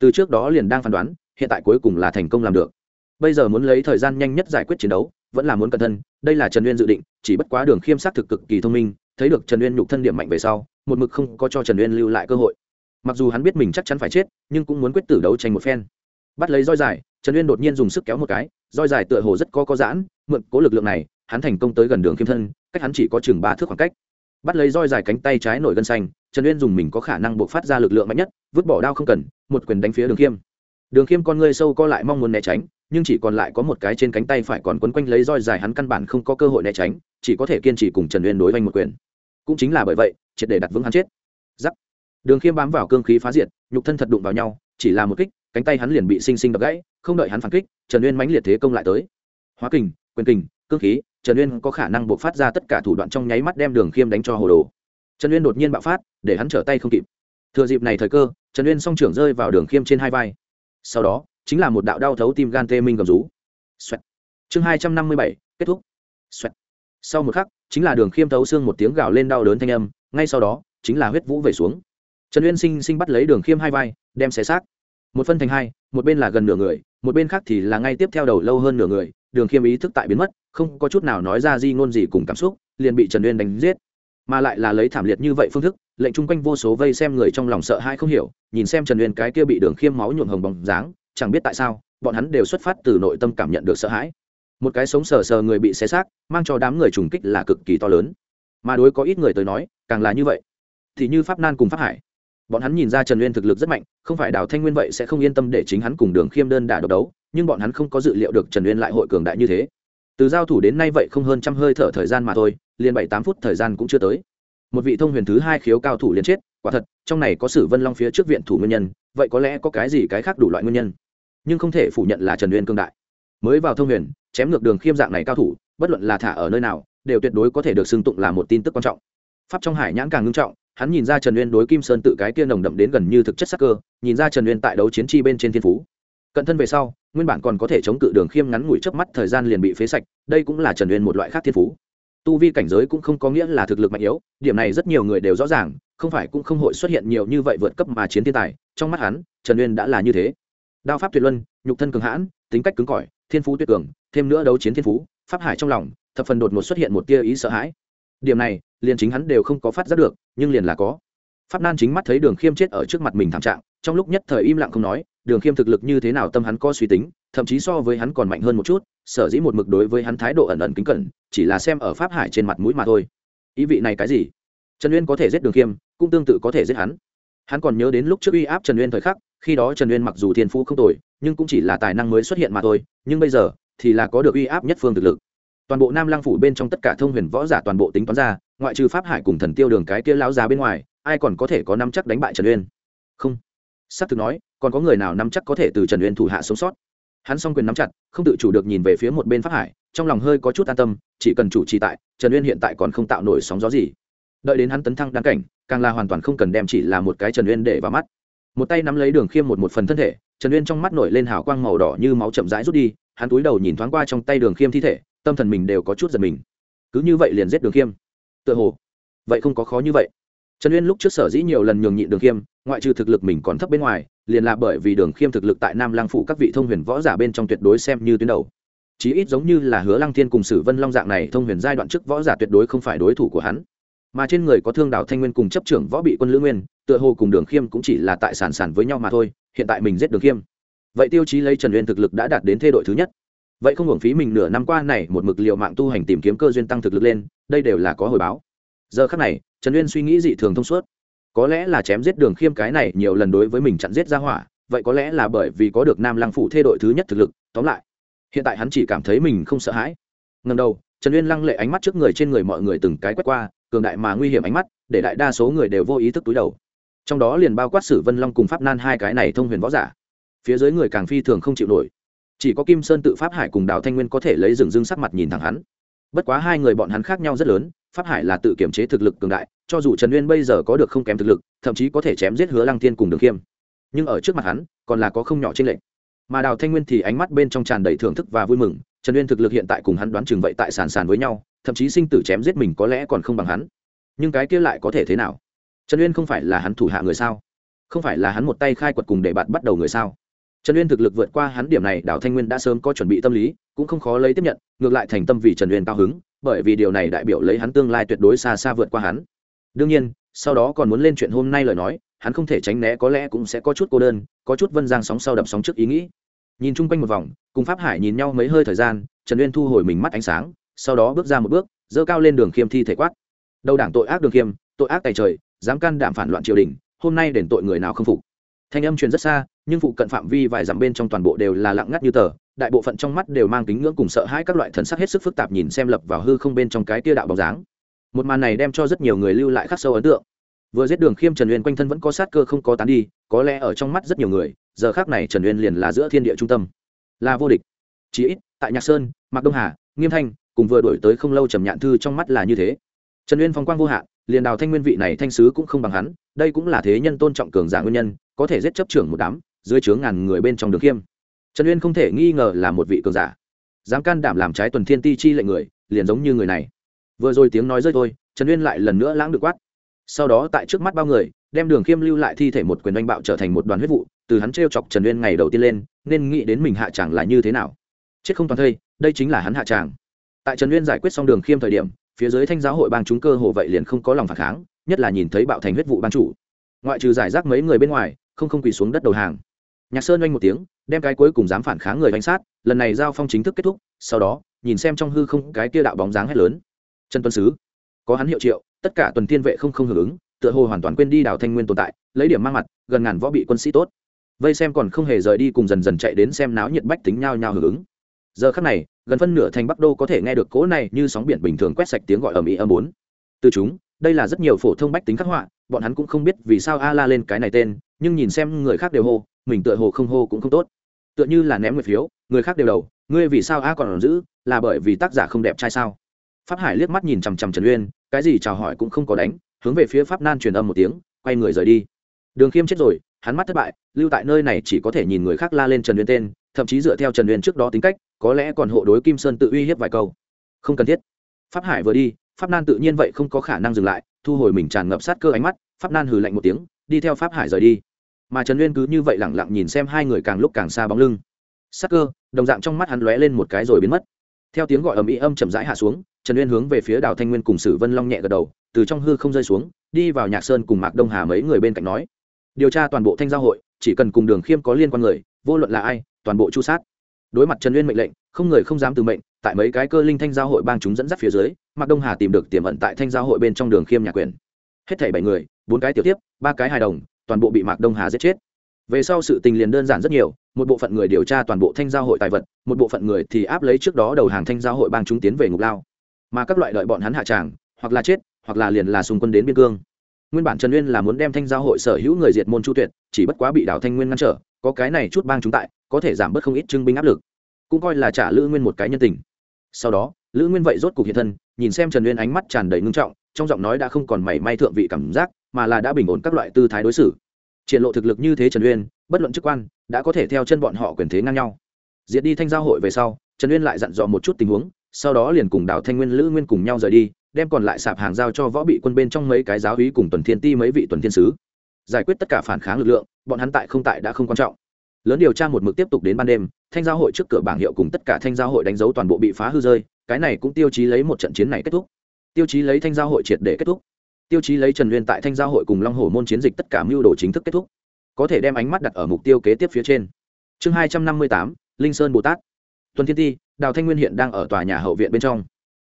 Từ trước đó liền đang phán đoán, hiện tại cuối cùng là thành công làm được. Bây giờ muốn lấy thời gian nhanh nhất giải quyết chiến đấu, vẫn là muốn cẩn thân đây là trần uyên dự định, chỉ bất quá đường khiêm s á t thực cực kỳ thông minh, thấy được trần uyên nhục thân điểm mạnh về sau, một mực không có cho trần uyên lưu lại cơ hội. Mặc dù hắn biết mình chắc chắn phải chết, nhưng cũng muốn quyết tử đấu tranh một phen. Bắt lấy roi dài, trần uyên đột nhiên dùng sức kéo một cái, roi dài tựa hồ rất có có giãn, mượn cố lực lượng này, hắn thành công tới gần đường khiêm thân, cách hắn chỉ có chừng ba thước khoảng cách bắt lấy roi dài cánh tay trái nổi gân xanh, trần uyên dùng mình có khả năng buộc phát ra lực lượng mạnh nhất, vứt bỏ đao không cần, một quyền đánh phía đường khiêm. Đường khiêm con ngươi sâu co lại mong muốn né tránh, nhưng chỉ còn lại có một cái trên cánh tay phải còn quấn quanh lấy roi dài hắn căn bản không có cơ hội né tránh, chỉ có thể kiên trì cùng trần uyên đối vanh một quyền. Cũng chính là bởi vậy, triệt để đặt vững hắn chết. Giắc. Đường khiêm bám vào cương khí phá diệt, nhục thân thật đụng vào nhau, chỉ là một kích, cánh tay hắn liền bị sinh sinh đập gãy, không đợi hắn phản kích, trần uyên mãnh liệt thế công lại tới. Hóa kình, quyền kình, cương khí trần uyên có khả năng buộc phát ra tất cả thủ đoạn trong nháy mắt đem đường khiêm đánh cho hồ đồ. Trần uyên đột nhiên bạo phát, để hắn trở tay không kịp. Thừa dịp này thời cơ, trần uyên song trưởng rơi vào đường khiêm trên hai vai. Sau đó, chính là một đạo đau thấu tim gan tê minh gầm rú. Xoẹt. chương hai trăm năm mươi bảy, kết thúc. Xoẹt. sau một khắc, chính là đường khiêm thấu xương một tiếng gào lên đau đớn thanh âm, ngay sau đó, chính là huyết vũ về xuống. Trần uyên sinh sinh bắt lấy đường khiêm hai vai, đem xé xác. Một phân thành hai, một bên là gần nửa người, một bên khác thì là ngay tiếp theo đầu lâu hơn nửa người, đường khiêm ý thức tại biến mất không có chút nào nói ra di ngôn gì cùng cảm xúc, liền bị trần uyên đánh giết. Mà lại là lấy thảm liệt như vậy phương thức, lệnh chung quanh vô số vây xem người trong lòng sợ hai không hiểu, nhìn xem trần uyên cái kia bị đường khiêm máu nhuộm hồng bóng dáng, chẳng biết tại sao, bọn hắn đều xuất phát từ nội tâm cảm nhận được sợ hãi. Một cái sống sờ sờ người bị xé xác, mang cho đám người trùng kích là cực kỳ to lớn. Mà đối có ít người tới nói, càng là như vậy. Thì như pháp nan cùng pháp hải. Bọn hắn nhìn ra trần uyên thực lực rất mạnh, không phải đào thanh nguyên vậy sẽ không yên tâm để chính hắn cùng đường khiêm đơn đả độc đấu, nhưng bọn hắn không có dự liệu được trần uyên lại hội cường đại như thế từ giao thủ đến nay vậy không hơn trăm hơi thở thời gian mà thôi, liền bảy tám phút thời gian cũng chưa tới. Một vị thông huyền thứ hai khiếu cao thủ liền chết, quả thật, trong này có sử vân long phía trước viện thủ nguyên nhân, vậy có lẽ có cái gì cái khác đủ loại nguyên nhân. Nhưng không thể phủ nhận là trần uyên cương đại. Mới vào thông huyền, chém ngược đường khiêm dạng này cao thủ, bất luận là thả ở nơi nào, đều tuyệt đối có thể được xưng tụng là một tin tức quan trọng. Pháp trong hải nhãn càng ngưng trọng, hắn nhìn ra trần uyên đối kim sơn tự cái kia nồng đậm đến gần như thực chất sắc cơ, nhìn ra trần uyên tại đấu chiến chi bên trên thiên phú cận thân về sau, nguyên bản còn có thể chống cự đường khiêm ngắn ngủi chớp mắt thời gian liền bị phế sạch, đây cũng là trần uyên một loại khác thiên phú. Tu vi cảnh giới cũng không có nghĩa là thực lực mạnh yếu, điểm này rất nhiều người đều rõ ràng, không phải cũng không hội xuất hiện nhiều như vậy vượt cấp mà chiến thiên tài, trong mắt hắn, trần uyên đã là như thế. Đao pháp tuyệt luân, nhục thân cường hãn, tính cách cứng cỏi, thiên phú tuyệt cường, thêm nữa đấu chiến thiên phú, pháp hải trong lòng, thập phần đột ngột xuất hiện một tia ý sợ hãi. Điểm này, liền chính hắn đều không có phát giác được, nhưng liền là có. Pháp nan chính mắt thấy đường khiêm chết ở trước mặt mình thảm trạng, trong lúc nhất thời im lặng không nói đường khiêm thực lực như thế nào tâm hắn có suy tính, thậm chí so với hắn còn mạnh hơn một chút, sở dĩ một mực đối với hắn thái độ ẩn ẩn kính cẩn, chỉ là xem ở pháp hải trên mặt mũi mà thôi. Ý vị này cái gì? Trần uyên có thể giết đường khiêm, cũng tương tự có thể giết hắn. Hắn còn nhớ đến lúc trước uy áp trần uyên thời khắc, khi đó trần uyên mặc dù thiên phú không tồi, nhưng cũng chỉ là tài năng mới xuất hiện mà thôi, nhưng bây giờ, thì là có được uy áp nhất phương thực lực. Toàn bộ nam lang phủ bên trong tất cả thông huyền võ giả toàn bộ tính toán ra, ngoại trừ pháp hải cùng thần tiêu đường cái kia lão già bên ngoài, ai còn có thể có năm chắc đánh bại trần uyên? Không s ắ c thực nói, còn có người nào nắm chắc có thể từ trần uyên thủ hạ sống sót? Hắn s o n g quyền nắm chặt, không tự chủ được nhìn về phía một bên pháp hải, trong lòng hơi có chút an tâm, chỉ cần chủ trì tại, trần uyên hiện tại còn không tạo nổi sóng gió gì. Đợi đến hắn tấn thăng đáng cảnh, càng là hoàn toàn không cần đem chỉ là một cái trần uyên để vào mắt. Một tay nắm lấy đường khiêm một một phần thân thể, trần uyên trong mắt nổi lên hào quang màu đỏ như máu chậm rãi rút đi, hắn túi đầu nhìn thoáng qua trong tay đường khiêm thi thể, tâm thần mình đều có chút giật mình. Cứ như vậy liền giết đường khiêm. Tựa hồ, vậy không có khó như vậy. Trần uyên lúc trước sở dĩ nhiều lần nhường nhịn đường khiêm ngoại trừ thực lực mình còn thấp bên ngoài, liền là bởi vì đường khiêm thực lực tại nam lang phủ các vị thông huyền võ giả bên trong tuyệt đối xem như tuyến đầu. Chí ít giống như là hứa lăng thiên cùng sử vân long dạng này thông huyền giai đoạn trước võ giả tuyệt đối không phải đối thủ của hắn. Mà trên người có thương đạo thanh nguyên cùng chấp trưởng võ bị quân lữ nguyên, tựa hồ cùng đường khiêm cũng chỉ là tại sản sản với nhau mà thôi, hiện tại mình giết đường khiêm. Vậy tiêu chí lấy trần uyên thực lực đã đạt đến thê đội thứ nhất. Vậy không hưởng phí mình nửa năm qua này một mực liệu mạng tu hành tìm kiếm cơ duyên tăng thực lực lên, đây đều là có hồi báo. Giờ khắc này, trần uyên suy nghĩ dị thường thông suốt có lẽ là chém giết đường khiêm cái này nhiều lần đối với mình chặn giết ra hỏa, vậy có lẽ là bởi vì có được nam lăng phủ thê đội thứ nhất thực lực, tóm lại, hiện tại hắn chỉ cảm thấy mình không sợ hãi. Ngần đầu, trần uyên lăng lệ ánh mắt trước người trên người mọi người từng cái quét qua, cường đại mà nguy hiểm ánh mắt, để đại đa số người đều vô ý thức túi đầu. Trong đó liền bao quát sử vân long cùng pháp nan hai cái này thông huyền võ giả. Phía dưới người càng phi thường không chịu nổi. Chỉ có kim sơn tự pháp hải cùng đào thanh nguyên có thể lấy rừng rưng sắc mặt nhìn thẳng hắn. Bất quá hai người bọn hắn khác nhau rất lớn, pháp hải là tự kiểm chế thực lực cường đại cho dù trần uyên bây giờ có được không kém thực lực, thậm chí có thể chém giết hứa lăng thiên cùng đường khiêm. Nhưng ở trước mặt hắn, còn là có không nhỏ trên lệnh mà đào thanh nguyên thì ánh mắt bên trong tràn đầy thưởng thức và vui mừng, trần uyên thực lực hiện tại cùng hắn đoán chừng vậy tại sàn sàn với nhau, thậm chí sinh tử chém giết mình có lẽ còn không bằng hắn. Nhưng cái kia lại có thể thế nào? Trần uyên không phải là hắn thủ hạ người sao? Không phải là hắn một tay khai quật cùng để bạn bắt đầu người sao? Trần uyên thực lực vượt qua hắn điểm này, đào thanh nguyên đã sớm có chuẩn bị tâm lý, cũng không khó lấy tiếp nhận, ngược lại thành tâm vì trần uyên cao hứng, bởi vì điều này đại biểu lấy hắn tương lai tuyệt đối xa xa vượt qua hắn đương nhiên, sau đó còn muốn lên chuyện hôm nay lời nói, hắn không thể tránh né có lẽ cũng sẽ có chút cô đơn, có chút vân giang sóng sau đập sóng trước ý nghĩ. Nhìn chung quanh một vòng, cùng pháp hải nhìn nhau mấy hơi thời gian, trần uyên thu hồi mình mắt ánh sáng, sau đó bước ra một bước dơ cao lên đường khiêm thi thể quát. Đầu đảng tội ác đường khiêm, tội ác tài trời, dám can đảm phản loạn triều đình, hôm nay đền tội người nào không phục. Thanh âm truyền rất xa, nhưng phụ cận phạm vi vài dặm bên trong toàn bộ đều là lặng ngắt như tờ, đại bộ phận trong mắt đều mang kính ngưỡng cùng sợ hãi các loại thần sắc hết sức phức tạp nhìn xem lập vào hư không bên trong cái tia đạo bóng dáng một màn này đem cho rất nhiều người lưu lại khắc sâu ấn tượng. Vừa giết đường khiêm trần uyên quanh thân vẫn có sát cơ không có tán đi, có lẽ ở trong mắt rất nhiều người, giờ khác này trần uyên liền là giữa thiên địa trung tâm. Là vô địch. Chí ít, tại nhạc sơn, mạc đông hà, nghiêm thanh, cùng vừa đổi tới không lâu trầm nhạn thư trong mắt là như thế. Trần uyên phong quang vô hạn, liền đào thanh nguyên vị này thanh sứ cũng không bằng hắn, đây cũng là thế nhân tôn trọng cường giả nguyên nhân, có thể giết chấp trưởng một đám, dưới chướng ngàn người bên trong đường khiêm. Trần uyên không thể nghi ngờ là một vị cường giả. Dám can đảm làm trái tuần thiên ti chi lệnh người, liền giống như người này vừa rồi tiếng nói rơi thôi, trần uyên lại lần nữa lãng được quát. Sau đó tại trước mắt bao người, đem đường khiêm lưu lại thi thể một quyền đánh bạo trở thành một đoàn huyết vụ, từ hắn t chọc trần uyên ngày đầu tiên lên, nên nghĩ đến mình hạ tràng là như thế nào. Chết không toàn thây, đây chính là hắn hạ tràng. Tại trần uyên giải quyết xong đường khiêm thời điểm, phía dưới thanh giáo hội bang chúng cơ hồ vậy liền không có lòng phản kháng, nhất là nhìn thấy bạo thành huyết vụ ban chủ. Ngoại trừ giải rác mấy người bên ngoài, không không quỳ xuống đất đầu hàng. Nhạc sơn oanh một tiếng, đem cái cuối cùng dám phản kháng người bánh sát, lần này giao phong chính thức kết thúc, sau đó, nhìn xem trong hư không cái kia đạo bóng dáng hét lớn trần tuân sứ. Có hắn hiệu triệu, tất cả tuần thiên vệ không không hưởng ứng, tựa hồ hoàn toàn quên đi đào thanh nguyên tồn tại, lấy điểm mang mặt, gần ngàn võ bị quân sĩ tốt. Vây xem còn không hề rời đi cùng dần dần chạy đến xem náo nhiệt bách tính nhao nhao hưởng ứng. Giờ khắc này, gần phân nửa thành bắc đô có thể nghe được cỗ này như sóng biển bình thường quét sạch tiếng gọi ầm ĩ âm bốn. Từ chúng, đây là rất nhiều phổ thông bách tính khắc họa, bọn hắn cũng không biết vì sao a la lên cái này tên, nhưng nhìn xem người khác đều hô, mình tựa hồ không hô cũng không tốt. Tựa như là ném người phiếu, người khác đều đầu, ngươi vì sao a còn giữ, là bởi vì tác giả không đẹp trai sao? Pháp hải liếc mắt nhìn chằm chằm trần uyên, cái gì chào hỏi cũng không có đánh, hướng về phía pháp nan truyền âm một tiếng, quay người rời đi. Đường khiêm chết rồi, hắn mắt thất bại, lưu tại nơi này chỉ có thể nhìn người khác la lên trần uyên tên, thậm chí dựa theo trần uyên trước đó tính cách, có lẽ còn hộ đối kim sơn tự uy hiếp vài câu. Không cần thiết. Pháp hải vừa đi, pháp nan tự nhiên vậy không có khả năng dừng lại, thu hồi mình tràn ngập sát cơ ánh mắt, pháp nan hừ lạnh một tiếng, đi theo pháp hải rời đi. Mà trần uyên cứ như vậy lẳng lặng nhìn xem hai người càng lúc càng xa bóng lưng. Sát cơ, đồng dạng trong mắt hắn lóe lên một cái rồi biến mất theo tiếng gọi ầm ĩ âm chậm rãi hạ xuống, trần uyên hướng về phía đào thanh nguyên cùng sử vân long nhẹ gật đầu, từ trong hư không rơi xuống, đi vào nhạc sơn cùng mạc đông hà mấy người bên cạnh nói. Điều tra toàn bộ thanh giao hội, chỉ cần cùng đường khiêm có liên quan người, vô luận là ai, toàn bộ chu sát. Đối mặt trần uyên mệnh lệnh, không người không dám từ mệnh, tại mấy cái cơ linh thanh giao hội bang chúng dẫn dắt phía dưới, mạc đông hà tìm được tiềm ẩn tại thanh giao hội bên trong đường khiêm nhà quyền. Hết thảy bảy người, bốn cái tiểu tiếp, ba cái hài đồng, toàn bộ bị mạc đông hà giết chết về sau sự tình liền đơn giản rất nhiều, một bộ phận người điều tra toàn bộ thanh giao hội tài vật, một bộ phận người thì áp lấy trước đó đầu hàng thanh giao hội bang chúng tiến về ngục lao. Mà các loại đợi bọn hắn hạ tràng, hoặc là chết, hoặc là liền là xung quân đến biên cương. Nguyên bản trần nguyên là muốn đem thanh giao hội sở hữu người diệt môn chu tuyệt, chỉ bất quá bị đảo thanh nguyên ngăn trở, có cái này chút bang chúng tại, có thể giảm bớt không ít trưng binh áp lực. Cũng coi là trả lữ nguyên một cái nhân tình. Sau đó, lữ nguyên vậy rốt cục hiện thân, nhìn xem trần nguyên ánh mắt tràn đầy ngưng trọng, trong giọng nói đã không còn mảy may thượng vị cảm giác, mà là đã bình ổn các loại tư thái đối xử triển lộ thực lực như thế trần uyên, bất luận chức quan, đã có thể theo chân bọn họ quyền thế ngang nhau. Diệt đi thanh giao hội về sau, trần uyên lại dặn dò một chút tình huống, sau đó liền cùng đào thanh nguyên, lữ nguyên cùng nhau rời đi, đem còn lại sạp hàng giao cho võ bị quân bên trong mấy cái giáo hí cùng tuần thiên ti mấy vị tuần thiên sứ. Giải quyết tất cả phản kháng lực lượng, bọn hắn tại không tại đã không quan trọng. Lớn điều tra một mực tiếp tục đến ban đêm, thanh giao hội trước cửa bảng hiệu cùng tất cả thanh giao hội đánh dấu toàn bộ bị phá hư rơi, cái này cũng tiêu chí lấy một trận chiến này kết thúc. Tiêu chí lấy thanh giao hội triệt để kết thúc tiêu chí lấy trần uyên tại thanh giao hội cùng long hồ môn chiến dịch tất cả mưu đồ chính thức kết thúc, có thể đem ánh mắt đặt ở mục tiêu kế tiếp phía trên. Chương hai trăm năm mươi tám, linh sơn bồ tát. Tuần thiên ti, đào thanh nguyên hiện đang ở tòa nhà hậu viện bên trong.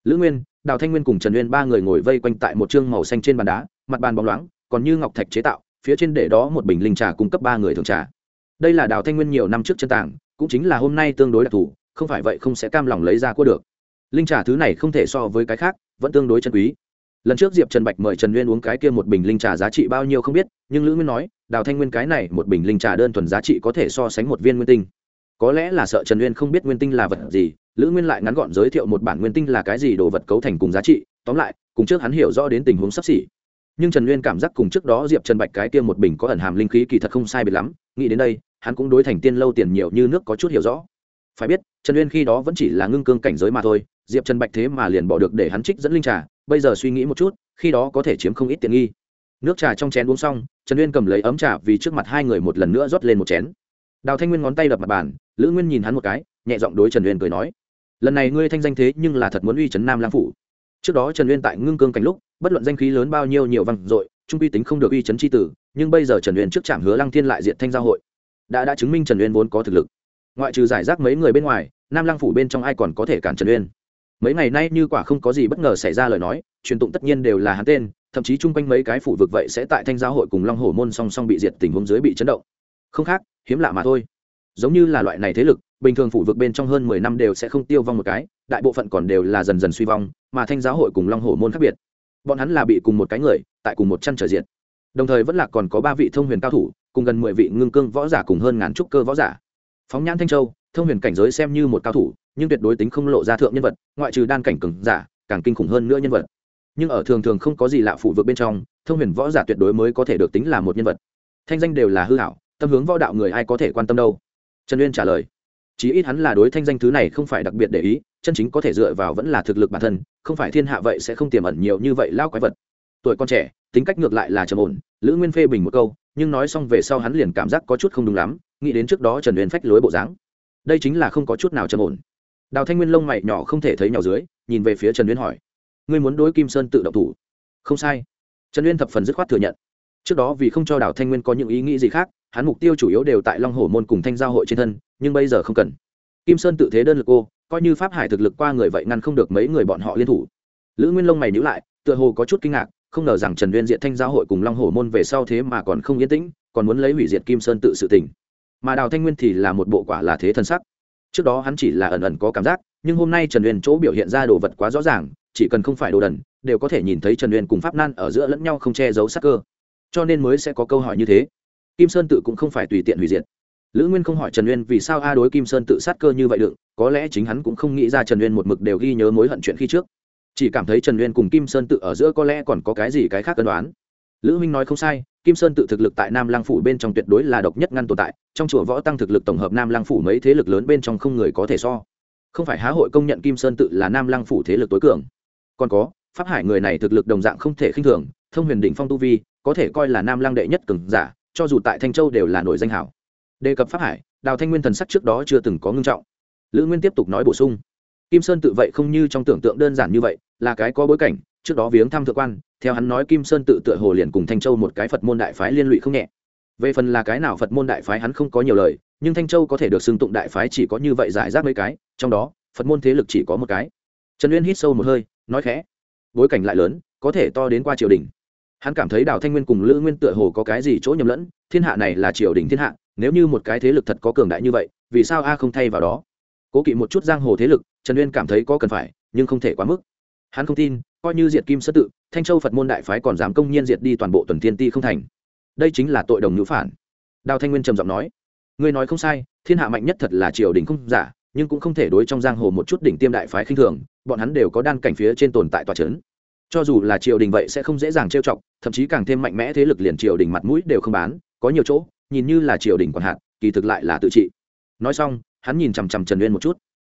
Lữ nguyên, đào thanh nguyên cùng trần uyên ba người ngồi vây quanh tại một chương màu xanh trên bàn đá, mặt bàn bóng loáng, còn như ngọc thạch chế tạo, phía trên để đó một bình linh trà cung cấp ba người thường trà. Đây là đào thanh nguyên nhiều năm trước chân tảng cũng chính là hôm nay tương đối đặc thù, không phải vậy không sẽ cam lòng lấy ra cua được. Linh trà thứ này không thể so với cái khác, vẫn tương đối chân quý lần trước diệp trần bạch mời trần nguyên uống cái kia một bình linh trà giá trị bao nhiêu không biết, nhưng lữ nguyên nói, đào thanh nguyên cái này một bình linh trà đơn thuần giá trị có thể so sánh một viên nguyên tinh. Có lẽ là sợ trần nguyên không biết nguyên tinh là vật gì, lữ nguyên lại ngắn gọn giới thiệu một bản nguyên tinh là cái gì đồ vật cấu thành cùng giá trị, tóm lại, cùng trước hắn hiểu rõ đến tình huống sắp xỉ. Nhưng trần nguyên cảm giác cùng trước đó diệp trần bạch cái kia một bình có ẩn hàm linh khí kỳ thật không sai biệt lắm, nghĩ đến đây, hắn cũng đối thành tiên lâu tiền nhiều như nước có chút hiểu rõ. Phải biết, trần Nguyên khi đó vẫn chỉ là ngưng cương cảnh giới mà thôi, diệp trần bạch thế mà liền bỏ được để hắn trích dẫn linh trà bây giờ suy nghĩ một chút, khi đó có thể chiếm không ít tiện nghi. Nước trà trong chén uống xong, trần uyên cầm lấy ấm trà vì trước mặt hai người một lần nữa rót lên một chén. Đào thanh nguyên ngón tay đập mặt bàn, lữ nguyên nhìn hắn một cái, nhẹ giọng đối trần uyên cười nói, lần này ngươi thanh danh thế nhưng là thật muốn uy trấn nam lang phủ. Trước đó trần uyên tại ngưng cương cảnh lúc, bất luận danh khí lớn bao nhiêu nhiều văng dội, trung quy tính không được uy chấn c h i tử, nhưng bây giờ trần uyên trước trạm hứa lăng thiên lại diện thanh giao hội. Đã đã chứng minh trần uyên vốn có thực lực. Ngoại trừ giải rác mấy người bên ngoài, nam lăng phủ bên trong ai còn có thể cản trần uyên? Mấy ngày nay như quả không có gì bất ngờ xảy ra lời nói, truyền tụng tất nhiên đều là hắn tên, thậm chí chung quanh mấy cái phủ vực vậy sẽ tại thanh giáo hội cùng long hổ môn song song bị diệt tình huống dưới bị chấn động. Không khác, hiếm lạ mà thôi. Giống như là loại này thế lực, bình thường phủ vực bên trong hơn mười năm đều sẽ không tiêu vong một cái, đại bộ phận còn đều là dần dần suy vong, mà thanh giáo hội cùng long hổ môn khác biệt. Bọn hắn là bị cùng một cái người, tại cùng một chăn trở diện đồng thời vẫn là còn có ba vị thông huyền cao thủ, cùng gần mười vị ngưng cương võ giả cùng hơn ngàn trúc cơ võ giả. Phóng nhãn thanh châu thông huyền cảnh giới xem như một cao thủ, nhưng tuyệt đối tính không lộ ra thượng nhân vật, ngoại trừ đan cảnh cường giả, càng kinh khủng hơn nữa nhân vật. Nhưng ở thường thường không có gì lạ phụ vực bên trong, thông huyền võ giả tuyệt đối mới có thể được tính là một nhân vật. Thanh danh đều là hư hảo, tâm hướng võ đạo người ai có thể quan tâm đâu? Trần uyên trả lời, chí ít hắn là đối thanh danh thứ này không phải đặc biệt để ý, chân chính có thể dựa vào vẫn là thực lực bản thân, không phải thiên hạ vậy sẽ không tiềm ẩn nhiều như vậy lao quái vật. Tuổi con trẻ, tính cách ngược lại là trầm ổn, lữ nguyên phê bình một câu, nhưng nói xong về sau hắn liền cảm giác có chút không đúng lắm, nghĩ đến trước đó trần uyên phách lối bộ dáng đây chính là không có chút nào trầm ổn. Đào thanh nguyên lông mày nhỏ không thể thấy nhỏ dưới, nhìn về phía trần uyên hỏi, ngươi muốn đối kim sơn tự động thủ? Không sai. Trần uyên thập phần dứt khoát thừa nhận. Trước đó vì không cho đào thanh nguyên có những ý nghĩ gì khác, hắn mục tiêu chủ yếu đều tại long hồ môn cùng thanh giao hội trên thân, nhưng bây giờ không cần. Kim sơn tự thế đơn lực cô, coi như pháp hải thực lực qua người vậy ngăn không được mấy người bọn họ liên thủ. Lữ nguyên lông mày nhữ lại, tựa hồ có chút kinh ngạc, không ngờ rằng trần uyên diện thanh giao hội cùng long hồ môn về sau thế mà còn không yên tĩnh, còn muốn lấy hủy diệt kim sơn tự sự tình mà đào thanh nguyên thì là một bộ quả là thế thân sắc. Trước đó hắn chỉ là ẩn ẩn có cảm giác, nhưng hôm nay trần uyên chỗ biểu hiện ra đồ vật quá rõ ràng, chỉ cần không phải đồ đần, đều có thể nhìn thấy trần uyên cùng pháp nan ở giữa lẫn nhau không che giấu sắc cơ. Cho nên mới sẽ có câu hỏi như thế. Kim sơn tự cũng không phải tùy tiện hủy diệt. Lữ nguyên không hỏi trần uyên vì sao a đối kim sơn tự sát cơ như vậy đựng có lẽ chính hắn cũng không nghĩ ra trần uyên một mực đều ghi nhớ mối hận chuyện khi trước. Chỉ cảm thấy trần uyên cùng kim sơn tự ở giữa có lẽ còn có cái gì cái khác cân đoán lữ minh nói không sai, kim sơn tự thực lực tại nam lang phủ bên trong tuyệt đối là độc nhất ngăn tồn tại, trong chùa võ tăng thực lực tổng hợp nam lang phủ mấy thế lực lớn bên trong không người có thể so. Không phải há hội công nhận kim sơn tự là nam lang phủ thế lực tối cường. Còn có, pháp hải người này thực lực đồng dạng không thể khinh thường, thông huyền đỉnh phong tu vi, có thể coi là nam lang đệ nhất cường giả, cho dù tại thanh châu đều là nổi danh hảo. Đề cập pháp hải, đào thanh nguyên thần sắc trước đó chưa từng có ngưng trọng. Lữ nguyên tiếp tục nói bổ sung. Kim sơn tự vậy không như trong tưởng tượng đơn giản như vậy, là cái có bối cảnh, trước đó viếng thăm thượng quan theo hắn nói kim sơn tự tựa hồ liền cùng thanh châu một cái phật môn đại phái liên lụy không nhẹ. Về phần là cái nào phật môn đại phái hắn không có nhiều lời, nhưng thanh châu có thể được xưng tụng đại phái chỉ có như vậy giải rác mấy cái, trong đó, phật môn thế lực chỉ có một cái. Trần uyên hít sâu một hơi, nói khẽ, bối cảnh lại lớn, có thể to đến qua triều đình. Hắn cảm thấy đào thanh nguyên cùng lữ nguyên tựa hồ có cái gì chỗ nhầm lẫn, thiên hạ này là triều đình thiên hạ, nếu như một cái thế lực thật có cường đại như vậy, vì sao a không thay vào đó? Cố kỵ một chút giang hồ thế lực, trần uyên cảm thấy có cần phải, nhưng không thể quá mức. Hắn không tin, coi như diệt kim sơ tự thanh châu phật môn đại phái còn dám công nhiên diệt đi toàn bộ tuần thiên ti không thành. Đây chính là tội đồng ngữ phản. Đào thanh nguyên trầm giọng nói, ngươi nói không sai, thiên hạ mạnh nhất thật là triều đình không giả, nhưng cũng không thể đối trong giang hồ một chút đỉnh tiêm đại phái khinh thường, bọn hắn đều có đan cảnh phía trên tồn tại tòa c h ấ n cho dù là triều đình vậy sẽ không dễ dàng trêu chọc, thậm chí càng thêm mạnh mẽ thế lực liền triều đình mặt mũi đều không bán, có nhiều chỗ, nhìn như là triều đình còn hạn kỳ thực lại là tự trị. Nói xong, hắn nhìn chằm chằm trần uyên một chút.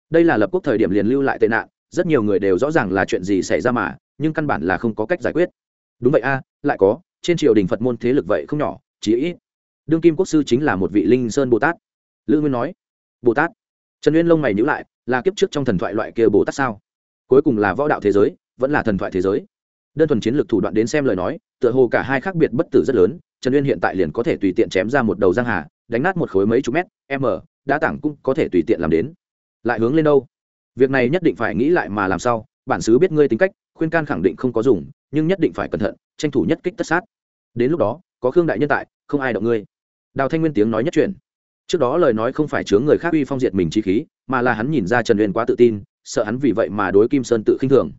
Đây là lập quốc thời điểm liền lưu lại tệ nạn, rất nhiều người đều rõ ràng là chuyện gì xảy ra mà nhưng căn bản là không có cách giải quyết. Đúng vậy a, lại có, trên triều đình phật môn thế lực vậy không nhỏ chỉ ít. Đương kim quốc sư chính là một vị linh sơn bồ tát. Lữ nguyên nói, bồ tát. Trần nguyên lông mày nhữ lại, là kiếp trước trong thần thoại loại kia bồ tát sao? Cuối cùng là võ đạo thế giới, vẫn là thần thoại thế giới. Đơn thuần chiến lược thủ đoạn đến xem lời nói, tựa hồ cả hai khác biệt bất tử rất lớn, trần nguyên hiện tại liền có thể tùy tiện chém ra một đầu giang hà, đánh nát một khối mấy chục mét, m đã tảng cũng có thể tùy tiện làm đến. Lại hướng lên đâu? Việc này nhất định phải nghĩ lại mà làm sao, bản xứ biết ngươi tính cách khuyên can khẳng định không có dùng, nhưng nhất định phải cẩn thận, tranh thủ nhất kích tất sát. Đến lúc đó, có khương đại nhân tại, không ai động ngươi. Đào thanh nguyên tiếng nói nhất truyền. Trước đó lời nói không phải chướng người khác uy phong diệt mình chi khí, mà là hắn nhìn ra trần uyên quá tự tin, sợ hắn vì vậy mà đối kim sơn tự khinh thường.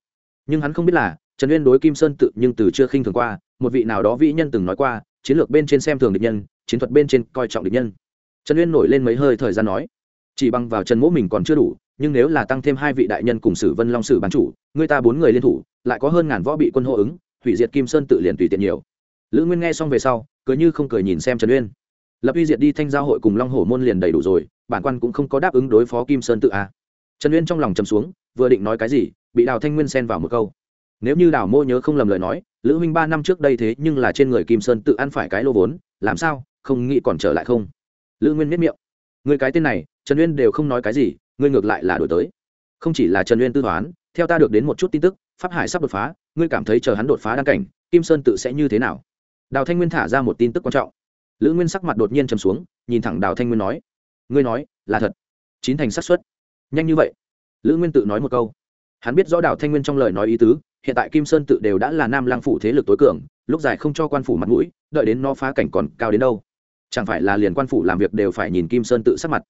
Nhưng hắn không biết là, trần uyên đối kim sơn tự nhưng từ chưa khinh thường qua, một vị nào đó vĩ nhân từng nói qua, chiến lược bên trên xem thường địch nhân, chiến thuật bên trên coi trọng địch nhân. Trần uyên nổi lên mấy hơi thời gian nói. Chỉ bằng vào trần mỗ mình còn chưa đủ nhưng nếu là tăng thêm hai vị đại nhân cùng sử vân long sử bán chủ, người ta bốn người liên thủ, lại có hơn ngàn võ bị quân hô ứng, hủy diệt kim sơn tự liền tùy tiện nhiều. Lữ nguyên nghe xong về sau, cười như không cười nhìn xem trần uyên. Lập uy diệt đi thanh giao hội cùng long hổ môn liền đầy đủ rồi, bản quan cũng không có đáp ứng đối phó kim sơn tự à. trần uyên trong lòng chầm xuống, vừa định nói cái gì, bị đào thanh nguyên xen vào một câu. Nếu như đào mô nhớ không lầm lời nói, lữ huynh ba năm trước đây thế nhưng là trên người kim sơn tự ăn phải cái lô vốn, làm sao, không nghĩ còn trở lại không? Lữ nguyên miết miệng. Người cái tên này, trần uyên đều không nói cái gì ngươi ngược lại là đổi tới. Không chỉ là trần uyên tư toán, theo ta được đến một chút tin tức, pháp hải sắp đột phá, ngươi cảm thấy chờ hắn đột phá đăng cảnh, kim sơn tự sẽ như thế nào? Đào thanh nguyên thả ra một tin tức quan trọng. Lữ nguyên sắc mặt đột nhiên trầm xuống, nhìn thẳng đào thanh nguyên nói, ngươi nói, là thật. Chín thành xác suất. Nhanh như vậy. Lữ nguyên tự nói một câu. Hắn biết rõ đào thanh nguyên trong lời nói ý tứ, hiện tại kim sơn tự đều đã là nam lang phủ thế lực tối cường, lúc dài không cho quan phủ mặt mũi, đợi đến nó phá cảnh còn cao đến đâu. Chẳng phải là liền quan phủ làm việc đều phải nhìn kim sơn tự sắc mặt.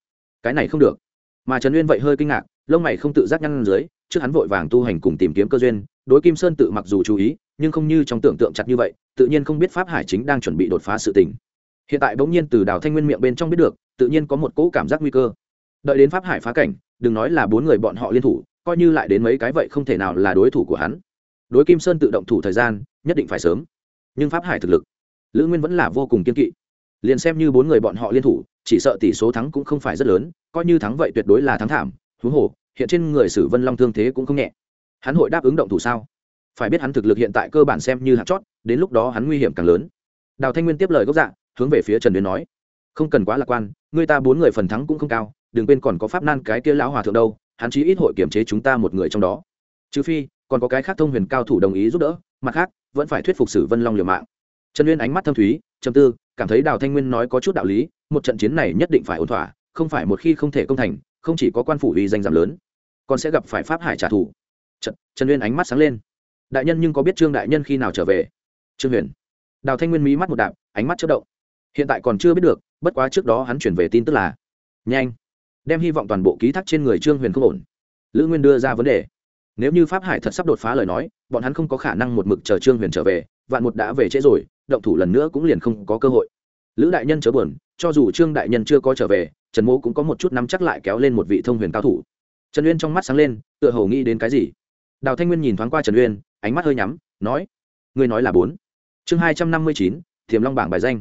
Cái này không được mà trần uyên vậy hơi kinh ngạc, lông mày không tự giác nhăn dưới, trước hắn vội vàng tu hành cùng tìm kiếm cơ duyên, đối kim sơn tự mặc dù chú ý, nhưng không như trong tưởng tượng chặt như vậy, tự nhiên không biết pháp hải chính đang chuẩn bị đột phá sự tình. Hiện tại bỗng nhiên từ đào thanh nguyên miệng bên trong biết được, tự nhiên có một cỗ cảm giác nguy cơ. Đợi đến pháp hải phá cảnh, đừng nói là bốn người bọn họ liên thủ, coi như lại đến mấy cái vậy không thể nào là đối thủ của hắn. Đối kim sơn tự động thủ thời gian, nhất định phải sớm. Nhưng pháp hải thực lực, lữ nguyên vẫn là vô cùng kiên kỵ liền xem như bốn người bọn họ liên thủ, chỉ sợ tỷ số thắng cũng không phải rất lớn, coi như thắng vậy tuyệt đối là thắng thảm, huống hồ, hiện trên người sử vân long thương thế cũng không nhẹ. Hắn hội đáp ứng động thủ sao? Phải biết hắn thực lực hiện tại cơ bản xem như hạt chót, đến lúc đó hắn nguy hiểm càng lớn. Đào thanh nguyên tiếp lời gốc dạ hướng về phía trần uyên nói. Không cần quá lạc quan, người ta bốn người phần thắng cũng không cao, đừng quên còn có pháp nan cái kia lão hòa thượng đâu, hắn chí ít hội kiểm chế chúng ta một người trong đó. Trừ phi, còn có cái khác thông huyền cao thủ đồng ý giúp đỡ, mặt khác, vẫn phải thuyết phục sử vân long liều mạng. Trần uyên ánh mắt thâm thúy, trầm tư cảm thấy đào thanh nguyên nói có chút đạo lý một trận chiến này nhất định phải ổn thỏa không phải một khi không thể công thành không chỉ có quan phủ uy danh giảm lớn còn sẽ gặp phải pháp hải trả thù. Trần, trần uyên ánh mắt sáng lên. Đại nhân nhưng có biết trương đại nhân khi nào trở về? Trương huyền đào thanh nguyên mí mắt một đạp ánh mắt chất động. Hiện tại còn chưa biết được bất quá trước đó hắn chuyển về tin tức là nhanh đem hy vọng toàn bộ ký thác trên người trương huyền không ổn. Lữ nguyên đưa ra vấn đề. Nếu như pháp hải thật sắp đột phá lời nói bọn hắn không có khả năng một mực chờ trương huyền trở về vạn một đã về trễ rồi động thủ lần nữa cũng liền không có cơ hội. Lữ đại nhân chớ buồn, cho dù trương đại nhân chưa có trở về, trần mỗ cũng có một chút nắm chắc lại kéo lên một vị thông huyền cao thủ. Trần uyên trong mắt sáng lên, tựa hồ nghĩ đến cái gì. Đào thanh nguyên nhìn thoáng qua trần uyên, ánh mắt hơi nhắm, nói, ngươi nói là bốn. Chương hai trăm năm mươi chín thiềm long bảng bài danh.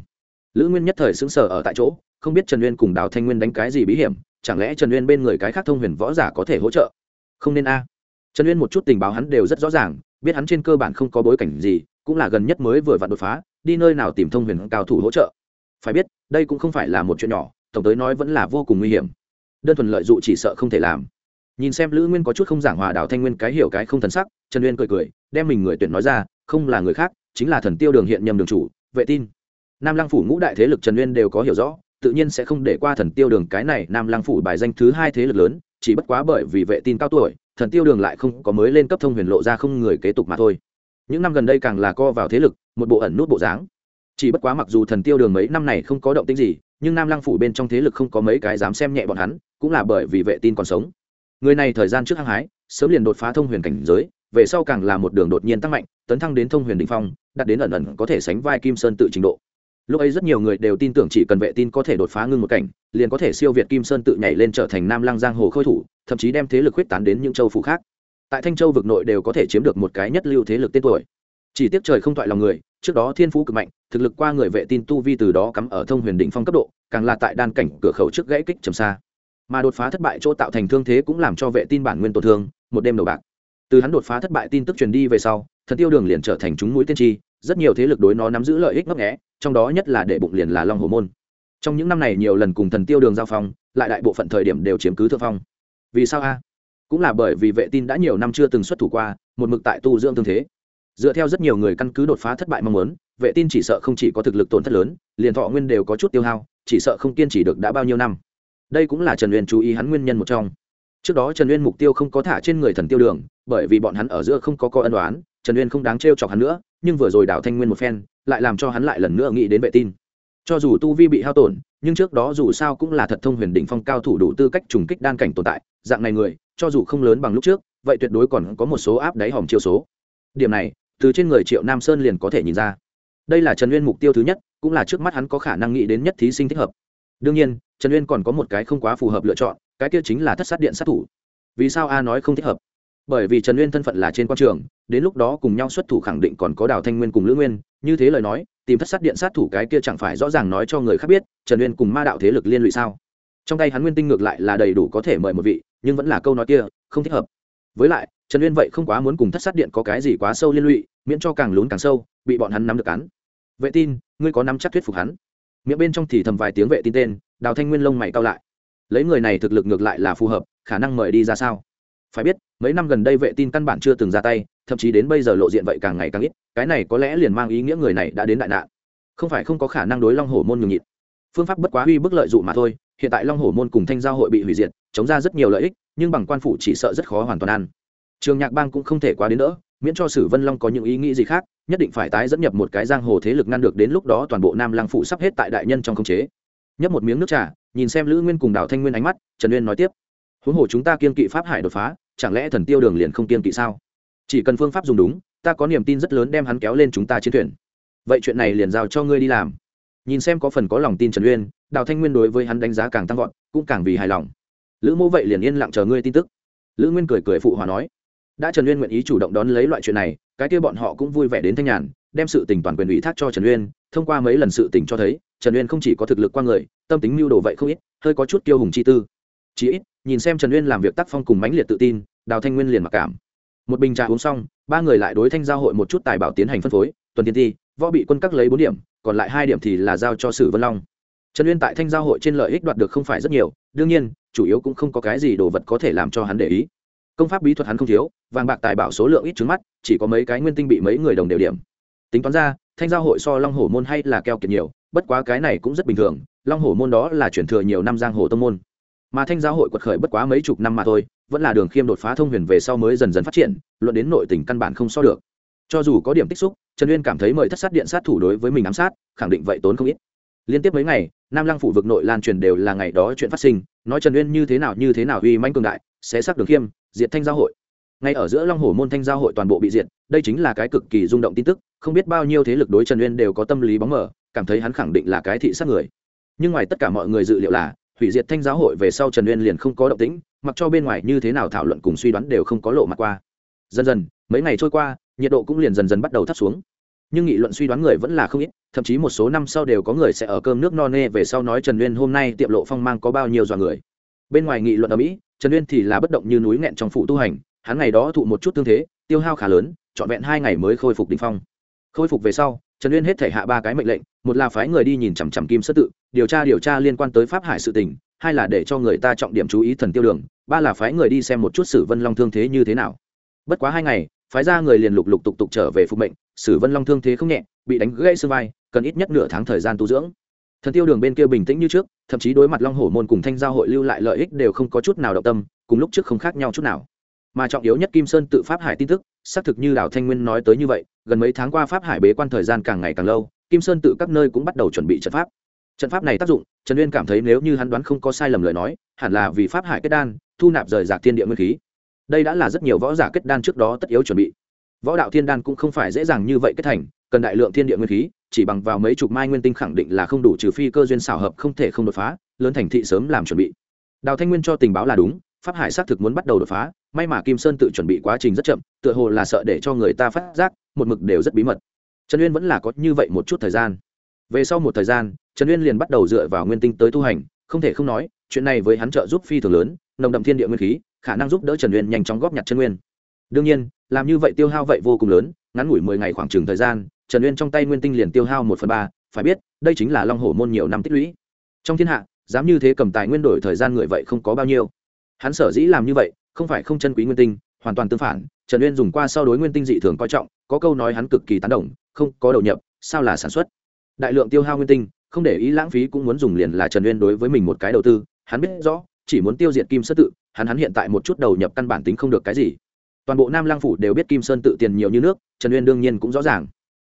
Lữ nguyên nhất thời xứng sở ở tại chỗ, không biết trần uyên cùng đào thanh nguyên đánh cái gì bí hiểm, chẳng lẽ trần uyên bên người cái khác thông huyền võ giả có thể hỗ trợ? Không nên a. Trần uyên một chút tình báo hắn đều rất rõ ràng, biết hắn trên cơ bản không có bối cảnh gì cũng là gần nhất mới vừa vặn đột phá, đi nơi nào tìm thông huyền cao thủ hỗ trợ. Phải biết, đây cũng không phải là một chuyện nhỏ, tổng tới nói vẫn là vô cùng nguy hiểm. Đơn thuần lợi dụng chỉ sợ không thể làm. Nhìn xem lữ nguyên có chút không giảng hòa đào thanh nguyên cái hiểu cái không thần sắc, trần uyên cười cười, đem mình người tuyển nói ra, không là người khác, chính là thần tiêu đường hiện nhầm đường chủ, vệ tin nam lăng phủ ngũ đại thế lực trần uyên đều có hiểu rõ, tự nhiên sẽ không để qua thần tiêu đường cái này, nam lăng phủ bài danh thứ hai thế lực lớn, chỉ bất quá bởi vì vệ tin cao tuổi, thần tiêu đường lại không có mới lên cấp thông huyền lộ ra không người kế tục mà thôi những năm gần đây càng là co vào thế lực, một bộ ẩn nút bộ dáng. Chỉ bất quá mặc dù thần tiêu đường mấy năm này không có động tĩnh gì, nhưng nam lăng phủ bên trong thế lực không có mấy cái dám xem nhẹ bọn hắn, cũng là bởi vì vệ tin còn sống. Người này thời gian trước hăng hái, sớm liền đột phá thông huyền cảnh giới, về sau càng là một đường đột nhiên tăng mạnh, tấn thăng đến thông huyền đình phong đặt đến ẩn ẩn có thể sánh vai kim sơn tự trình độ. Lúc ấy rất nhiều người đều tin tưởng chỉ cần vệ tin có thể đột phá ngưng một cảnh, liền có thể siêu việt kim sơn tự nhảy lên trở thành nam lăng giang hồ khôi thủ, thậm chí đem thế lực huyết tán đến những châu phủ khác tại thanh châu vực nội đều có thể chiếm được một cái nhất lưu thế lực tên tuổi. Chỉ tiếc trời không toại lòng người, trước đó thiên phú cực mạnh, thực lực qua người vệ tin tu vi từ đó cắm ở thông huyền Định phong cấp độ, càng là tại đan cảnh cửa khẩu trước gãy kích trầm xa. Mà đột phá thất bại chỗ tạo thành thương thế cũng làm cho vệ tin bản nguyên tổn thương, một đêm đầu bạc. Từ hắn đột phá thất bại tin tức truyền đi về sau, thần tiêu đường liền trở thành chúng mũi tiên tri, rất nhiều thế lực đối nó nắm giữ lợi ích ngấp nghẽ trong đó nhất là để bụng liền là long hồ môn. Trong những năm này nhiều lần cùng thần tiêu đường giao phong, lại đại bộ phận thời điểm đều chiếm cứ thượng phong. Vì sao a? Cũng là bởi vì vệ tin đã nhiều năm chưa từng xuất thủ qua, một mực tại tu dưỡng tương thế. Dựa theo rất nhiều người căn cứ đột phá thất bại mong muốn, vệ tin chỉ sợ không chỉ có thực lực tổn thất lớn, liền thọ nguyên đều có chút tiêu hao, chỉ sợ không kiên trì được đã bao nhiêu năm. Đây cũng là trần uyên chú ý hắn nguyên nhân một trong. Trước đó trần uyên mục tiêu không có thả trên người thần tiêu đường, bởi vì bọn hắn ở giữa không có co ân đoán trần uyên không đáng trêu chọc hắn nữa, nhưng vừa rồi đào thanh nguyên một phen, lại làm cho hắn lại lần nữa nghĩ đến vệ tin. Cho dù tu vi bị hao tổn, nhưng trước đó dù sao cũng là thật thông huyền đỉnh phong cao thủ đủ tư cách trùng kích đan cảnh tồn tại, dạng này người cho dù không lớn bằng lúc trước, vậy tuyệt đối còn có một số áp đáy hòm chiêu số. Điểm này, từ trên người triệu nam sơn liền có thể nhìn ra. Đây là trần uyên mục tiêu thứ nhất, cũng là trước mắt hắn có khả năng nghĩ đến nhất thí sinh thích hợp. Đương nhiên, trần uyên còn có một cái không quá phù hợp lựa chọn, cái kia chính là thất sát điện sát thủ. Vì sao a nói không thích hợp? Bởi vì trần uyên thân phận là trên quan trường, đến lúc đó cùng nhau xuất thủ khẳng định còn có đào thanh nguyên cùng lữ nguyên, như thế lời nói, tìm thất sát điện sát thủ cái kia chẳng phải rõ ràng nói cho người khác biết, trần uyên cùng ma đạo thế lực liên lụy sao? Trong tay hắn nguyên tinh ngược lại là đầy đủ có thể mời một vị nhưng vẫn là câu nói kia, không thích hợp. Với lại, trần uyên vậy không quá muốn cùng thất sát điện có cái gì quá sâu liên lụy, miễn cho càng lún càng sâu, bị bọn hắn nắm được cắn vệ tin, ngươi có nắm chắc thuyết phục hắn? Miệng bên trong thì thầm vài tiếng vệ tin tên, đào thanh nguyên lông mày cao lại. Lấy người này thực lực ngược lại là phù hợp, khả năng mời đi ra sao? Phải biết, mấy năm gần đây vệ tin căn bản chưa từng ra tay, thậm chí đến bây giờ lộ diện vậy càng ngày càng ít, cái này có lẽ liền mang ý nghĩa người này đã đến đại nạn. Không phải không có khả năng đối long hổ môn nhường nhịn phương pháp bất quá uy bức lợi dụng mà thôi, hiện tại long hổ môn cùng thanh giao hội bị hủy diệt, chống ra rất nhiều lợi ích, nhưng bằng quan phủ chỉ sợ rất khó hoàn toàn ăn. Trường nhạc bang cũng không thể quá đến nữa miễn cho sử vân long có những ý nghĩ gì khác, nhất định phải tái dẫn nhập một cái giang hồ thế lực ngăn được đến lúc đó toàn bộ nam lăng phụ sắp hết tại đại nhân trong khống chế. Nhấp một miếng nước trà, nhìn xem lữ nguyên cùng đào thanh nguyên ánh mắt, trần uyên nói tiếp. Huống hồ chúng ta kiên kỵ pháp hải đột phá, chẳng lẽ thần tiêu đường liền không kiên kỵ sao? Chỉ cần phương pháp dùng đúng, ta có niềm tin rất lớn đem hắn kéo lên chúng ta chiến thuyền. Vậy chuyện này liền giao cho ngươi đi làm nhìn xem có phần có lòng tin trần uyên, đào thanh nguyên đối với hắn đánh giá càng tăng vọt, cũng càng vì hài lòng. Lữ mô vậy liền yên lặng chờ ngươi tin tức. Lữ nguyên cười cười phụ hòa nói. Đã trần uyên nguyện ý chủ động đón lấy loại chuyện này, cái kia bọn họ cũng vui vẻ đến thanh nhàn, đem sự tình toàn quyền ủy thác cho trần uyên, thông qua mấy lần sự tình cho thấy, trần uyên không chỉ có thực lực qua người, tâm tính mưu đồ vậy không ít, hơi có chút kiêu hùng chi tư. Chí ít, nhìn xem trần uyên làm việc tác phong cùng mãnh liệt tự tin, đào thanh nguyên liền mặc cảm. Một bình trà uống xong, ba người lại đối thanh giao hội một chút tài bảo tiến hành phân phối, tuần tiên ti võ bị quân các lấy bốn điểm còn lại hai điểm thì là giao cho sử vân long. Trần uyên tại thanh giao hội trên lợi ích đoạt được không phải rất nhiều, đương nhiên, chủ yếu cũng không có cái gì đồ vật có thể làm cho hắn để ý. Công pháp bí thuật hắn không thiếu, vàng bạc tài bảo số lượng ít trứng mắt, chỉ có mấy cái nguyên tinh bị mấy người đồng đều điểm. Tính toán ra, thanh giao hội so long hổ môn hay là keo kiệt nhiều, bất quá cái này cũng rất bình thường, long hổ môn đó là chuyển thừa nhiều năm giang hồ tông môn. Mà thanh giao hội quật khởi bất quá mấy chục năm mà thôi, vẫn là đường khiêm đột phá thông huyền về sau mới dần dần phát triển, luận đến nội tình căn bản không so được cho dù có điểm tích xúc, trần uyên cảm thấy mời thất sát điện sát thủ đối với mình ám sát, khẳng định vậy tốn không ít. Liên tiếp mấy ngày, nam lăng phủ vực nội lan truyền đều là ngày đó chuyện phát sinh, nói trần uyên như thế nào, như thế nào uy manh cường đại sẽ xác đường khiêm, diệt thanh giao hội. Ngay ở giữa long hồ môn thanh giao hội toàn bộ bị diệt, đây chính là cái cực kỳ rung động tin tức, không biết bao nhiêu thế lực đối trần uyên đều có tâm lý bóng mờ, cảm thấy hắn khẳng định là cái thị sát người. Nhưng ngoài tất cả mọi người dự liệu là, hủy diệt thanh giáo hội về sau trần uyên liền không có động tĩnh, mặc cho bên ngoài như thế nào thảo luận cùng suy đoán đều không có lộ mặt qua. Dần dần, mấy ngày trôi qua nhiệt độ cũng liền dần dần bắt đầu thấp xuống. Nhưng nghị luận suy đoán người vẫn là không ít, thậm chí một số năm sau đều có người sẽ ở cơm nước no nê về sau nói trần uyên hôm nay tiệm lộ phong mang có bao nhiêu dọa người. Bên ngoài nghị luận ở mỹ, trần uyên thì là bất động như núi nghẹn trong phụ tu hành, hắn ngày đó thụ một chút tương thế, tiêu hao khá lớn, trọn vẹn hai ngày mới khôi phục đỉnh phong. Khôi phục về sau, trần uyên hết thể hạ ba cái mệnh lệnh, một là phái người đi nhìn chằm chằm kim sơ tự, điều tra điều tra liên quan tới pháp hải sự tình, hai là để cho người ta trọng điểm chú ý thần tiêu đường, ba là phái người đi xem một chút sử vân long thương thế như thế nào. Bất quá hai ngày phái ra người liền lục lục tục tục trở về phục mệnh, sử vân long thương thế không nhẹ, bị đánh gãy xương vai, cần ít nhất nửa tháng thời gian tu dưỡng. Thần tiêu đường bên kia bình tĩnh như trước, thậm chí đối mặt long hổ môn cùng thanh giao hội lưu lại lợi ích đều không có chút nào động tâm, cùng lúc trước không khác nhau chút nào. Mà trọng yếu nhất kim sơn tự pháp hải tin tức, xác thực như đào thanh nguyên nói tới như vậy, gần mấy tháng qua pháp hải bế quan thời gian càng ngày càng lâu, kim sơn tự các nơi cũng bắt đầu chuẩn bị trận pháp. Trận pháp này tác dụng, trần uyên cảm thấy nếu như hắn đoán không có sai lầm lời nói, hẳn là vì pháp hải kết đan, thu nạp rời rạc thiên địa nguyên khí đây đã là rất nhiều võ giả kết đan trước đó tất yếu chuẩn bị. Võ đạo thiên đan cũng không phải dễ dàng như vậy kết thành, cần đại lượng thiên địa nguyên khí, chỉ bằng vào mấy chục mai nguyên tinh khẳng định là không đủ trừ phi cơ duyên xảo hợp không thể không đột phá, lớn thành thị sớm làm chuẩn bị. Đào thanh nguyên cho tình báo là đúng, pháp hải xác thực muốn bắt đầu đột phá, may mà kim sơn tự chuẩn bị quá trình rất chậm, tựa hồ là sợ để cho người ta phát giác, một mực đều rất bí mật. Trần uyên vẫn là có như vậy một chút thời gian. Về sau một thời gian, trần uyên liền bắt đầu dựa vào nguyên tinh tới tu hành, không thể không nói, chuyện này với hắn trợ giúp phi thường lớn nồng đậm thiên địa nguyên khí, khả năng giúp đỡ trần uyên nhanh chóng góp nhặt chân nguyên. Đương nhiên, làm như vậy tiêu hao vậy vô cùng lớn, ngắn ngủi mười ngày khoảng trừng thời gian, trần uyên trong tay nguyên tinh liền tiêu hao một phần ba, phải biết, đây chính là long hổ môn nhiều năm tích lũy. Trong thiên hạ, dám như thế cầm tài nguyên đổi thời gian người vậy không có bao nhiêu. Hắn sở dĩ làm như vậy, không phải không chân quý nguyên tinh, hoàn toàn tương phản, trần uyên dùng qua sau đối nguyên tinh dị thường coi trọng, có câu nói hắn cực kỳ tán đồng, không, có đầu nhập, sao là sản xuất? Đại lượng tiêu hao nguyên tinh, không để ý lãng phí cũng muốn dùng liền là trần uyên đối với mình một cái đầu tư, hắn biết rõ chỉ muốn tiêu diệt kim sơn tự, hắn hắn hiện tại một chút đầu nhập căn bản tính không được cái gì. Toàn bộ nam lang phủ đều biết kim sơn tự tiền nhiều như nước, trần uyên đương nhiên cũng rõ ràng.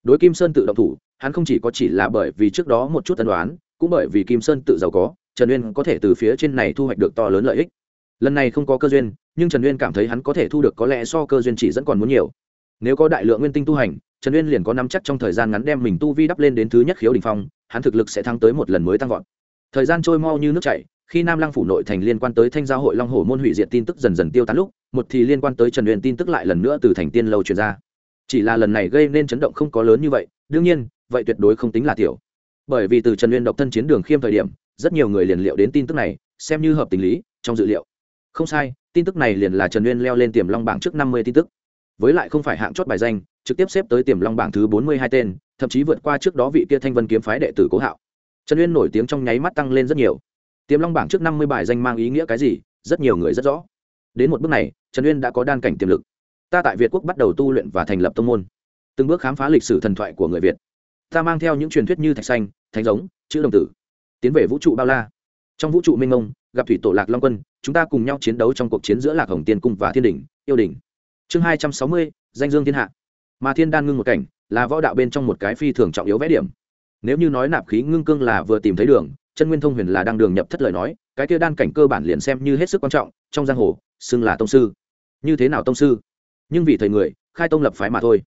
Đối kim sơn tự động thủ, hắn không chỉ có chỉ là bởi vì trước đó một chút tân đoán cũng bởi vì kim sơn tự giàu có, trần uyên có thể từ phía trên này thu hoạch được to lớn lợi ích. Lần này không có cơ duyên, nhưng trần uyên cảm thấy hắn có thể thu được có lẽ so cơ duyên chỉ dẫn còn muốn nhiều. Nếu có đại lượng nguyên tinh tu hành, trần uyên liền có nắm chắc trong thời gian ngắn đem mình tu vi đắp lên đến thứ nhất khiếu đình phong, hắn thực lực sẽ thăng tới một lần mới tăng vọt thời gian trôi mau như nước chảy, khi nam lăng phủ nội thành liên quan tới thanh giao hội long hồ môn hủy diệt tin tức dần dần tiêu tán lúc, một thì liên quan tới trần uyên tin tức lại lần nữa từ thành tiên lâu truyền ra. Chỉ là lần này gây nên chấn động không có lớn như vậy, đương nhiên, vậy tuyệt đối không tính là tiểu. Bởi vì từ trần uyên độc thân chiến đường khiêm thời điểm, rất nhiều người liền liệu đến tin tức này, xem như hợp tình lý, trong dự liệu. Không sai, tin tức này liền là trần uyên leo lên tiềm long bảng trước năm mươi tin tức. Với lại không phải hạng chót bài danh, trực tiếp xếp tới tiềm long bảng thứ bốn mươi hai tên, thậm chí vượt qua trước đó vị kia thanh vân kiếm phái đệ tử cố hạo trần uyên nổi tiếng trong nháy mắt tăng lên rất nhiều. Tiềm long bảng trước năm mươi bài danh mang ý nghĩa cái gì, rất nhiều người rất rõ. Đến một bước này, trần uyên đã có đan cảnh tiềm lực. Ta tại việt quốc bắt đầu tu luyện và thành lập tông môn. Từng bước khám phá lịch sử thần thoại của người việt. Ta mang theo những truyền thuyết như thạch xanh, thánh giống, chữ đồng tử, tiến về vũ trụ bao la. Trong vũ trụ minh ông gặp thủy tổ lạc long quân, chúng ta cùng nhau chiến đấu trong cuộc chiến giữa lạc hồng tiên cung và thiên đình yêu đình chương hai trăm sáu mươi, danh dương thiên hạ. Mà thiên đan ngưng một cảnh, là võ đạo bên trong một cái phi thường trọng yếu vẽ điểm nếu như nói nạp khí ngưng cương là vừa tìm thấy đường, chân nguyên thông huyền là đang đường nhập thất lời nói, cái kia đan cảnh cơ bản liền xem như hết sức quan trọng, trong giang hồ, xưng là tông sư. Như thế nào tông sư? Nhưng vì thời người, khai tông lập phái mà thôi.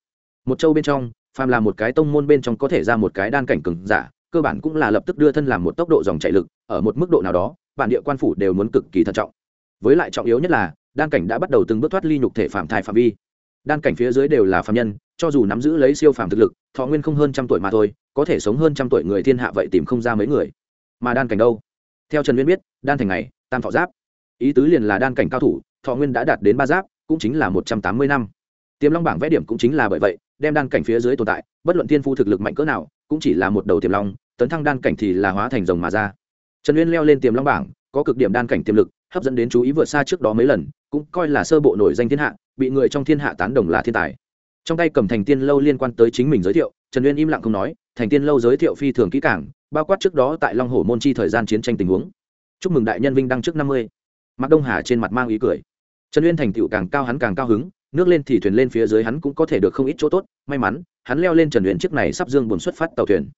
Một châu bên trong, phàm là một cái tông môn bên trong có thể ra một cái đan cảnh cừng giả, cơ bản cũng là lập tức đưa thân làm một tốc độ dòng chạy lực, ở một mức độ nào đó, bản địa quan phủ đều muốn cực kỳ thận trọng. Với lại trọng yếu nhất là, đan cảnh đã bắt đầu từng bước thoát ly nhục thể phạm thai phạm vi đan cảnh phía dưới đều là phạm nhân, cho dù nắm giữ lấy siêu phàm thực lực, thọ nguyên không hơn trăm tuổi mà thôi, có thể sống hơn trăm tuổi người thiên hạ vậy tìm không ra mấy người. Mà đan cảnh đâu? Theo trần nguyên biết, đan thành này, tam thọ giáp. Ý tứ liền là đan cảnh cao thủ, thọ nguyên đã đạt đến ba giáp, cũng chính là một trăm tám mươi năm. Tiềm long bảng vẽ điểm cũng chính là bởi vậy, đem đan cảnh phía dưới tồn tại, bất luận thiên phu thực lực mạnh cỡ nào, cũng chỉ là một đầu tiềm long, tấn thăng đan cảnh thì là hóa thành rồng mà ra. Trần uyên leo lên tiềm long bảng, có cực điểm đan cảnh tiềm lực, hấp dẫn đến chú ý vượt xa trước đó mấy lần cũng coi là sơ bộ nổi danh thiên hạ, bị người trong thiên hạ tán đồng là thiên tài. Trong tay cầm thành tiên lâu liên quan tới chính mình giới thiệu, trần uyên im lặng không nói, thành tiên lâu giới thiệu phi thường kỹ cảng bao quát trước đó tại long hồ môn chi thời gian chiến tranh tình huống. Chúc mừng đại nhân vinh đăng trước năm mươi. Mạc đông hà trên mặt mang ý cười. Trần uyên thành tựu càng cao hắn càng cao hứng, nước lên thì thuyền lên phía dưới hắn cũng có thể được không ít chỗ tốt, may mắn, hắn leo lên trần uyên chiếc này sắp dương buồn xuất phát tàu thuyền.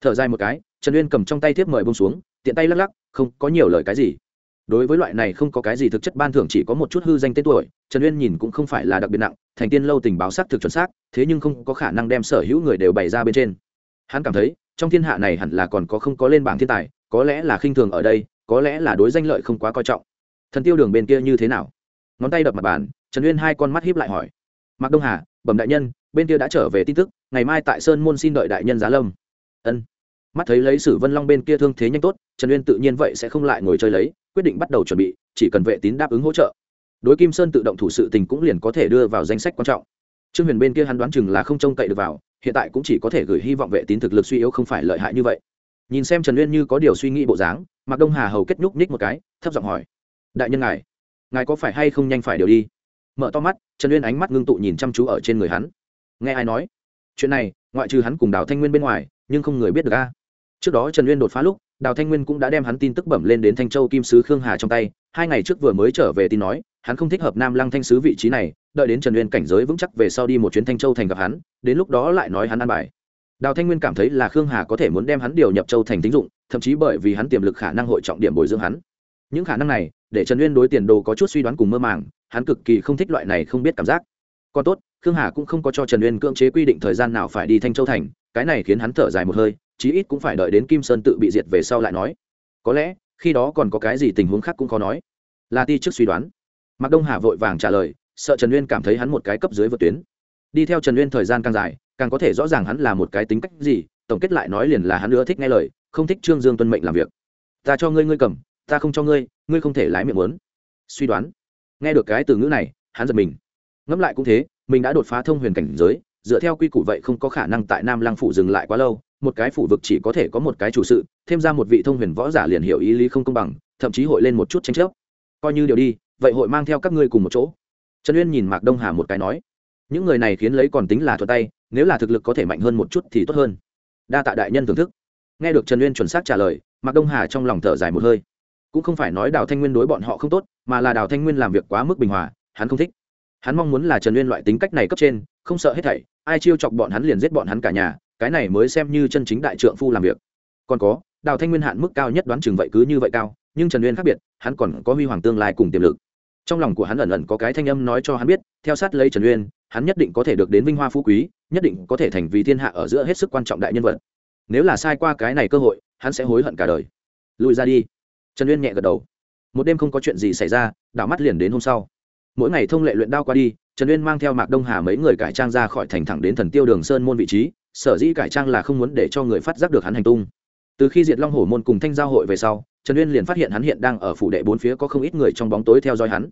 Thở dài một cái, trần uyên cầm trong tay thiếp mời bông xuống, tiện tay lắc lắc, không có nhiều lời cái gì đối với loại này không có cái gì thực chất, ban thưởng chỉ có một chút hư danh tên tuổi, trần uyên nhìn cũng không phải là đặc biệt nặng, thành tiên lâu tình báo xác thực chuẩn xác, thế nhưng không có khả năng đem sở hữu người đều bày ra bên trên. Hắn cảm thấy, trong thiên hạ này hẳn là còn có không có lên bảng thiên tài, có lẽ là khinh thường ở đây, có lẽ là đối danh lợi không quá coi trọng. Thần tiêu đường bên kia như thế nào? Ngón tay đập mặt bàn, trần uyên hai con mắt hiếp lại hỏi. Mạc đông hà, bẩm đại nhân, bên kia đã trở về tin tức, ngày mai tại sơn môn xin đợi đại nhân giá lâm. Ân. Mắt thấy lấy sử vân long bên kia thương thế nhanh tốt trần uyên tự nhiên vậy sẽ không lại ngồi chơi lấy, quyết định bắt đầu chuẩn bị, chỉ cần vệ tín đáp ứng hỗ trợ. Đối kim sơn tự động thủ sự tình cũng liền có thể đưa vào danh sách quan trọng. Trương huyền bên kia hắn đoán chừng là không trông cậy được vào, hiện tại cũng chỉ có thể gửi hy vọng vệ tín thực lực suy yếu không phải lợi hại như vậy. Nhìn xem trần uyên như có điều suy nghĩ bộ dáng, mạc đông hà hầu kết nhúc nhích một cái, thấp giọng hỏi, đại nhân ngài ngài có phải hay không nhanh phải điều đi? Mở to mắt, trần uyên ánh mắt ngưng tụ nhìn chăm chú ở trên người hắn. Nghe ai nói? Chuyện này, ngoại trừ hắn cùng đào thanh nguyên bên ngoài, nhưng không người biết được a. Trước đó trần uyên đột phá lúc đào thanh nguyên cũng đã đem hắn tin tức bẩm lên đến thanh châu kim sứ khương hà trong tay, hai ngày trước vừa mới trở về tin nói, hắn không thích hợp nam lăng thanh sứ vị trí này, đợi đến trần uyên cảnh giới vững chắc về sau đi một chuyến thanh châu thành gặp hắn, đến lúc đó lại nói hắn ăn bài. Đào thanh nguyên cảm thấy là khương hà có thể muốn đem hắn điều nhập châu thành tín dụng, thậm chí bởi vì hắn tiềm lực khả năng hội trọng điểm bồi dưỡng hắn. Những khả năng này, để trần uyên đối tiền đồ có chút suy đoán cùng mơ màng, hắn cực kỳ không thích loại này không biết cảm giác. Còn tốt, khương hà cũng không có cho trần uyên cưỡng chế quy định thời gian nào phải đi thanh châu thành, cái này khiến hắn thở dài một hơi chí ít cũng phải đợi đến kim sơn tự bị diệt về sau lại nói. Có lẽ, khi đó còn có cái gì tình huống khác cũng khó nói. Là ti trước suy đoán. Mạc đông hà vội vàng trả lời, sợ trần uyên cảm thấy hắn một cái cấp dưới vượt tuyến. Đi theo trần uyên thời gian càng dài, càng có thể rõ ràng hắn là một cái tính cách gì, tổng kết lại nói liền là hắn ưa thích nghe lời, không thích trương dương tuân mệnh làm việc. Ta cho ngươi ngươi cầm, ta không cho ngươi ngươi không thể lái miệng muốn. Suy đoán. Nghe được cái từ ngữ này, hắn giật mình. Ngẫm lại cũng thế, mình đã đột phá thông huyền cảnh giới, dựa theo quy củ vậy không có khả năng tại nam lăng phủ dừng lại quá lâu một cái phủ vực chỉ có thể có một cái chủ sự, thêm ra một vị thông huyền võ giả liền hiểu ý lý không công bằng, thậm chí hội lên một chút tranh chấp. Coi như điều đi, vậy hội mang theo các ngươi cùng một chỗ. Trần uyên nhìn mạc đông hà một cái nói, những người này khiến lấy còn tính là thuật tay, nếu là thực lực có thể mạnh hơn một chút thì tốt hơn. Đa tạ đại nhân thưởng thức. Nghe được trần uyên chuẩn xác trả lời, mạc đông hà trong lòng thở dài một hơi. Cũng không phải nói đào thanh nguyên đối bọn họ không tốt, mà là đào thanh nguyên làm việc quá mức bình hòa, hắn không thích. Hắn mong muốn là trần uyên loại tính cách này cấp trên, không sợ hết thảy, ai chiêu chọc bọn hắn liền giết bọn hắn cả nhà cái này mới xem như chân chính đại trượng phu làm việc. Còn có, đào thanh nguyên hạn mức cao nhất đoán chừng vậy cứ như vậy cao, nhưng trần uyên khác biệt, hắn còn có huy hoàng tương lai cùng tiềm lực. Trong lòng của hắn ẩn ẩn có cái thanh âm nói cho hắn biết, theo sát lấy trần uyên, hắn nhất định có thể được đến vinh hoa phú quý, nhất định có thể thành vì thiên hạ ở giữa hết sức quan trọng đại nhân vật. Nếu là sai qua cái này cơ hội, hắn sẽ hối hận cả đời. Lùi ra đi. Trần uyên nhẹ gật đầu. Một đêm không có chuyện gì xảy ra, đảo mắt liền đến hôm sau. Mỗi ngày thông lệ luyện đao qua đi, trần uyên mang theo mạc đông hà mấy người cải trang ra khỏi thành thẳng đến thần tiêu đường sơn môn vị trí sở dĩ cải trang là không muốn để cho người phát giác được hắn hành tung. Từ khi diệt long hổ môn cùng thanh giao hội về sau, trần uyên liền phát hiện hắn hiện đang ở phủ đệ bốn phía có không ít người trong bóng tối theo dõi hắn.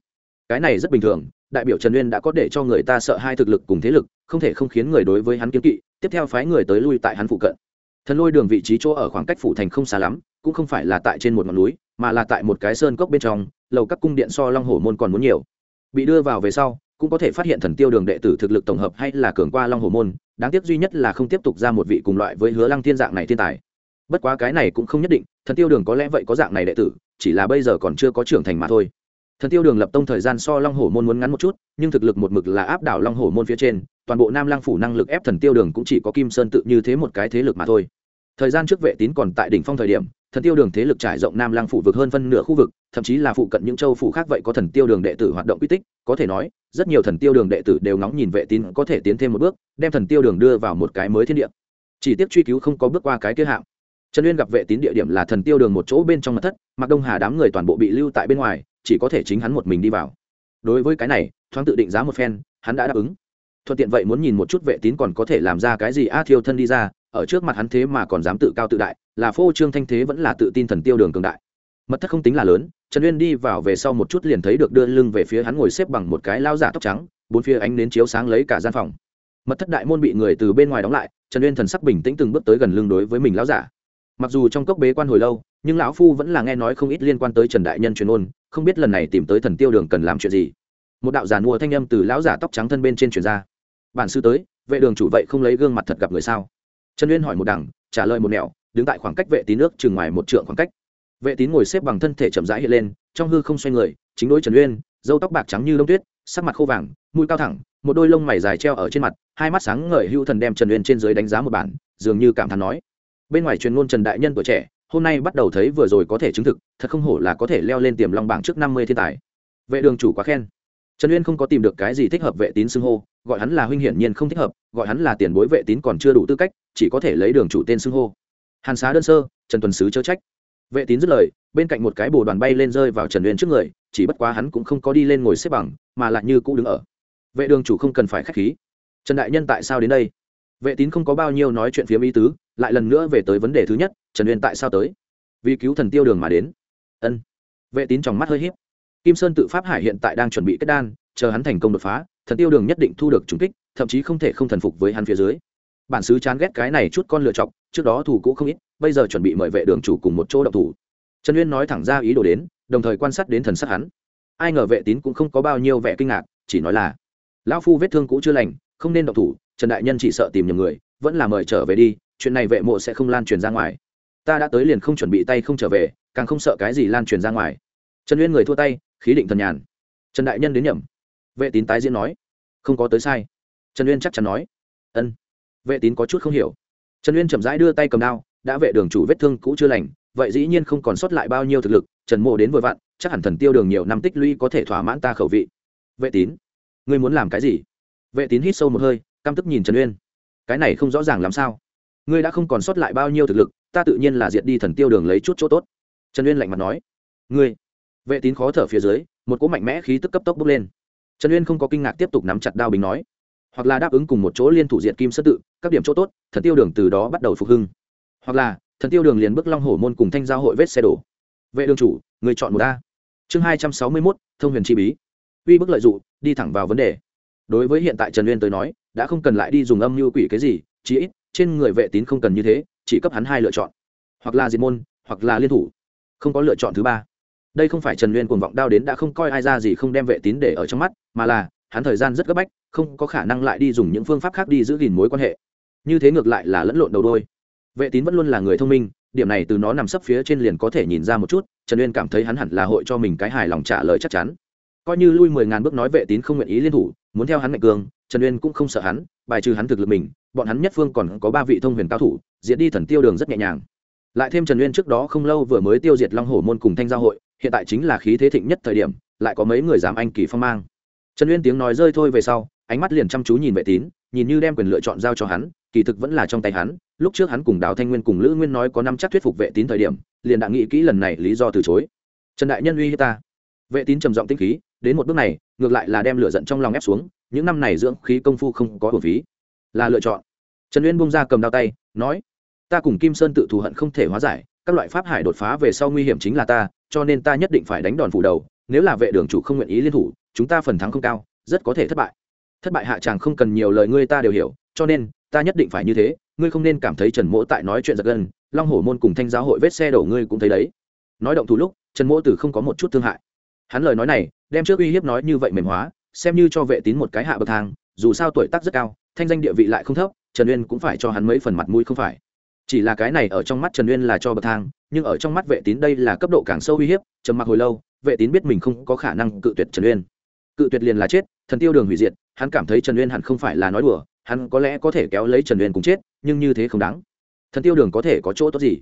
Cái này rất bình thường, đại biểu trần uyên đã có để cho người ta sợ hai thực lực cùng thế lực, không thể không khiến người đối với hắn kiếm kỵ, tiếp theo phái người tới lui tại hắn phụ cận. Thần lôi đường vị trí chỗ ở khoảng cách phủ thành không xa lắm, cũng không phải là tại trên một ngọn núi, mà là tại một cái sơn cốc bên trong, lầu các cung điện so long hổ môn còn muốn nhiều. Bị đưa vào về sau, cũng có thể phát hiện thần tiêu đường đệ tử thực lực tổng hợp hay là cường qua long hổ môn đáng tiếc duy nhất là không tiếp tục ra một vị cùng loại với hứa lăng thiên dạng này thiên tài. Bất quá cái này cũng không nhất định, thần tiêu đường có lẽ vậy có dạng này đệ tử, chỉ là bây giờ còn chưa có trưởng thành mà thôi. Thần tiêu đường lập tông thời gian so long hổ môn muốn ngắn một chút, nhưng thực lực một mực là áp đảo long hổ môn phía trên, toàn bộ nam lang phủ năng lực ép thần tiêu đường cũng chỉ có kim sơn tự như thế một cái thế lực mà thôi. Thời gian trước vệ tín còn tại đỉnh phong thời điểm, thần tiêu đường thế lực trải rộng nam lang phủ vực hơn phân nửa khu vực, thậm chí là phụ cận những châu phủ khác vậy có thần tiêu đường đệ tử hoạt động quy tích, có thể nói rất nhiều thần tiêu đường đệ tử đều ngóng nhìn vệ tín có thể tiến thêm một bước, đem thần tiêu đường đưa vào một cái mới thiên địa. Chỉ tiếc truy cứu không có bước qua cái kế hạng. Trần uyên gặp vệ tín địa điểm là thần tiêu đường một chỗ bên trong mặt thất, mặc đông hà đám người toàn bộ bị lưu tại bên ngoài, chỉ có thể chính hắn một mình đi vào. Đối với cái này, thoáng tự định giá một phen, hắn đã đáp ứng. Thuận tiện vậy muốn nhìn một chút vệ tín còn có thể làm ra cái gì a thiêu thân đi ra, ở trước mặt hắn thế mà còn dám tự cao tự đại, là phô trương thanh thế vẫn là tự tin thần tiêu đường cường đại. Mật thất không tính là lớn trần uyên đi vào về sau một chút liền thấy được đưa lưng về phía hắn ngồi xếp bằng một cái lao giả tóc trắng, bốn phía ánh nến chiếu sáng lấy cả gian phòng. Mật thất đại môn bị người từ bên ngoài đóng lại, trần uyên thần sắc bình tĩnh từng bước tới gần lưng đối với mình lao giả. Mặc dù trong cốc bế quan hồi lâu, nhưng lão phu vẫn là nghe nói không ít liên quan tới trần đại nhân truyền ôn, không biết lần này tìm tới thần tiêu đường cần làm chuyện gì. Một đạo giàn mua thanh âm từ lão giả tóc trắng thân bên trên truyền ra. Bản sư tới, vệ đường chủ vậy không lấy gương mặt thật gặp người sao? Trần uyên hỏi một đằng, trả lời một nẻo, đứng tại khoảng cách vệ tín nước chừng ngoài một trượng khoảng cách vệ tín ngồi xếp bằng thân thể chậm rãi hiện lên, trong hư không xoay người, chính đối trần uyên dâu tóc bạc trắng như lông tuyết, sắc mặt khô vàng, mũi cao thẳng, một đôi lông mày dài treo ở trên mặt, hai mắt sáng ngời hưu thần đem trần uyên trên dưới đánh giá một bản, dường như cảm thán nói. Bên ngoài truyền ngôn trần đại nhân tuổi trẻ, hôm nay bắt đầu thấy vừa rồi có thể chứng thực, thật không hổ là có thể leo lên tiềm long bảng trước năm mươi thiên tài. Vệ đường chủ quá khen. Trần uyên không có tìm được cái gì thích hợp vệ tín xưng hô, gọi hắn là huynh hiển nhiên không thích hợp, gọi hắn là tiền bối vệ tín còn chưa đủ tư cách, chỉ có thể lấy đường chủ tên xưng hô. Hàn xá đơn sơ, trần tuần sứ chớ trách vệ tín dứt lời, bên cạnh một cái bồ đoàn bay lên rơi vào trần uyên trước người, chỉ bất quá hắn cũng không có đi lên ngồi xếp bằng, mà lại như cũ đứng ở. Vệ đường chủ không cần phải k h á c h khí. Trần đại nhân tại sao đến đây? Vệ tín không có bao nhiêu nói chuyện phía ý tứ, lại lần nữa về tới vấn đề thứ nhất, trần uyên tại sao tới? Vì cứu thần tiêu đường mà đến. Ân. Vệ tín trong mắt hơi h p kim sơn tự pháp hải hiện tại đang chuẩn bị kết đan, chờ hắn thành công đột phá, thần tiêu đường nhất định thu được trúng kích, thậm chí không thể không thần phục với hắn phía dưới. Bản xứ chán ghét cái này chút con lựa chọc trước đó thủ cũ không ít bây giờ chuẩn bị mời vệ đường chủ cùng một chỗ độc thủ. Trần uyên nói thẳng ra ý đồ đến, đồng thời quan sát đến thần sắc hắn. Ai ngờ vệ tín cũng không có bao nhiêu vẻ kinh ngạc, chỉ nói là, lão phu vết thương cũ chưa lành, không nên độc thủ, trần đại nhân chỉ sợ tìm nhầm người, vẫn là mời trở về đi, chuyện này vệ mộ sẽ không lan truyền ra ngoài. Ta đã tới liền không chuẩn bị tay không trở về, càng không sợ cái gì lan truyền ra ngoài. Trần uyên người thua tay, khí định thần nhàn. Trần đại nhân đến nhầm. Vệ tín tái diễn nói, không có tới sai. Trần uyên chắc chắn nói, ân. Vệ tín có chút không hiểu. Trần uyên chậm rãi đưa tay cầm đao đã vệ đường chủ vết thương cũ chưa lành, vậy dĩ nhiên không còn sót lại bao nhiêu thực lực, trần mộ đến vội vặn, chắc hẳn thần tiêu đường nhiều năm tích lũy có thể thỏa mãn ta khẩu vị. Vệ tín, ngươi muốn làm cái gì? Vệ tín hít sâu một hơi, căm tức nhìn trần uyên. Cái này không rõ ràng làm sao? Ngươi đã không còn sót lại bao nhiêu thực lực, ta tự nhiên là diệt đi thần tiêu đường lấy chút chỗ tốt. Trần uyên lạnh mặt nói. Ngươi. Vệ tín khó thở phía dưới, một cỗ mạnh mẽ khí tức cấp tốc bốc lên. Trần uyên không có kinh ngạc tiếp tục nắm chặt đao bình nói. Hoặc là đáp ứng cùng một chỗ liên thủ diệt kim sơ tự, các điểm chỗ tốt, thần tiêu đường từ đó bắt đầu phục hưng hoặc là, thần tiêu đường liền bước long hổ môn cùng thanh giao hội vết xe đổ. Vệ đường chủ, người chọn một ta chương hai trăm sáu mươi mốt, thông huyền chi bí. Uy bức lợi dụng đi thẳng vào vấn đề. Đối với hiện tại trần uyên tới nói, đã không cần lại đi dùng âm mưu quỷ cái gì, chí ít, trên người vệ tín không cần như thế, chỉ cấp hắn hai lựa chọn. Hoặc là diệt môn, hoặc là liên thủ. Không có lựa chọn thứ ba. Đây không phải trần uyên cuồng vọng đao đến đã không coi ai ra gì không đem vệ tín để ở trong mắt, mà là, hắn thời gian rất gấp bách, không có khả năng lại đi dùng những phương pháp khác đi giữ gìn mối quan hệ. Như thế ngược lại là lẫn lộn đầu đôi vệ tín vẫn luôn là người thông minh, điểm này từ nó nằm sấp phía trên liền có thể nhìn ra một chút, trần uyên cảm thấy hắn hẳn là hội cho mình cái hài lòng trả lời chắc chắn. Coi như lui mười ngàn bước nói vệ tín không nguyện ý liên thủ, muốn theo hắn mạnh cường trần uyên cũng không sợ hắn, bài trừ hắn thực lực mình, bọn hắn nhất phương còn có ba vị thông huyền cao thủ diễn đi thần tiêu đường rất nhẹ nhàng. Lại thêm trần uyên trước đó không lâu vừa mới tiêu diệt long hổ môn cùng thanh giao hội, hiện tại chính là khí thế thịnh nhất thời điểm, lại có mấy người dám anh kỳ phong mang. Trần uyên tiếng nói rơi thôi về sau, ánh mắt liền chăm chú nhìn vệ tín, nhìn như đem quyền lựa chọn giao cho hắn kỳ thực vẫn là trong tay hắn, lúc trước hắn cùng đào thanh nguyên cùng lữ nguyên nói có năm chắc thuyết phục vệ tín thời điểm, liền đã nghĩ kỹ lần này lý do từ chối. Trần đại nhân uy hiếp ta. Vệ tín trầm giọng tinh khí, đến một bước này, ngược lại là đem lửa giận trong lòng ép xuống, những năm này dưỡng khí công phu không có hồn phí. Là lựa chọn. Trần uyên bung ra cầm đao tay, nói, ta cùng kim sơn tự thù hận không thể hóa giải, các loại pháp hải đột phá về sau nguy hiểm chính là ta, cho nên ta nhất định phải đánh đòn phủ đầu, nếu là vệ đường chủ không nguyện ý liên thủ, chúng ta phần thắng không cao, rất có thể thất bại. Thất bại hạ chàng không cần nhiều lời, ngươi ta đều hiểu cho nên, ta nhất định phải như thế, ngươi không nên cảm thấy trần mỗ tại nói chuyện giật gân, long hổ môn cùng thanh giáo hội vết xe đổ ngươi cũng thấy đấy. Nói động thủ lúc, trần mỗ tử không có một chút thương hại. Hắn lời nói này, đem trước uy hiếp nói như vậy mềm hóa, xem như cho vệ tín một cái hạ bậc thang, dù sao tuổi tác rất cao, thanh danh địa vị lại không thấp, trần uyên cũng phải cho hắn mấy phần mặt mũi không phải. Chỉ là cái này ở trong mắt trần uyên là cho bậc thang, nhưng ở trong mắt vệ tín đây là cấp độ càng sâu uy hiếp, trầm mặc hồi lâu, vệ tín biết mình không có khả năng cự tuyệt trần uyên. Cự tuyệt liền là chết, thần tiêu đường hủy diệt, hắn cảm thấy trần uyên hẳn không phải là nói đùa hắn có lẽ có thể kéo lấy trần uyên cùng chết, nhưng như thế không đáng. Thần tiêu đường có thể có chỗ tốt gì?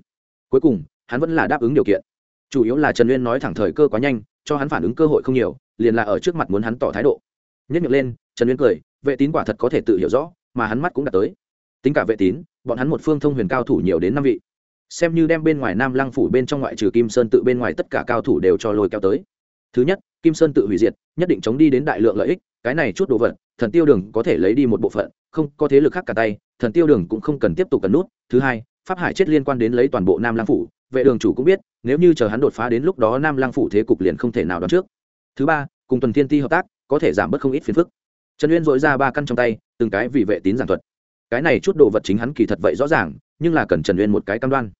Cuối cùng, hắn vẫn là đáp ứng điều kiện. Chủ yếu là trần uyên nói thẳng thời cơ quá nhanh, cho hắn phản ứng cơ hội không nhiều, liền là ở trước mặt muốn hắn tỏ thái độ. Nhất miệng lên, trần uyên cười, vệ tín quả thật có thể tự hiểu rõ, mà hắn mắt cũng đã tới. Tính cả vệ tín, bọn hắn một phương thông huyền cao thủ nhiều đến năm vị. Xem như đem bên ngoài nam lăng phủ bên trong ngoại trừ kim sơn tự bên ngoài tất cả cao thủ đều cho lôi kéo tới. Thứ nhất, kim sơn tự hủy diệt, nhất định chống đi đến đại lượng lợi ích, cái này chút đồ vật thần tiêu đường có thể lấy đi một bộ phận, không có thế lực khác cả tay, thần tiêu đường cũng không cần tiếp tục cần nút. Thứ hai, pháp hải chết liên quan đến lấy toàn bộ nam lang phủ, vệ đường chủ cũng biết, nếu như chờ hắn đột phá đến lúc đó nam lang phủ thế cục liền không thể nào đoán trước. Thứ ba, cùng tuần thiên ti hợp tác, có thể giảm bớt không ít phiền phức. Trần uyên dội ra ba căn trong tay, từng cái vì vệ tín giảng thuật. Cái này chút đồ vật chính hắn kỳ thật vậy rõ ràng, nhưng là cần trần uyên một cái cam đoan.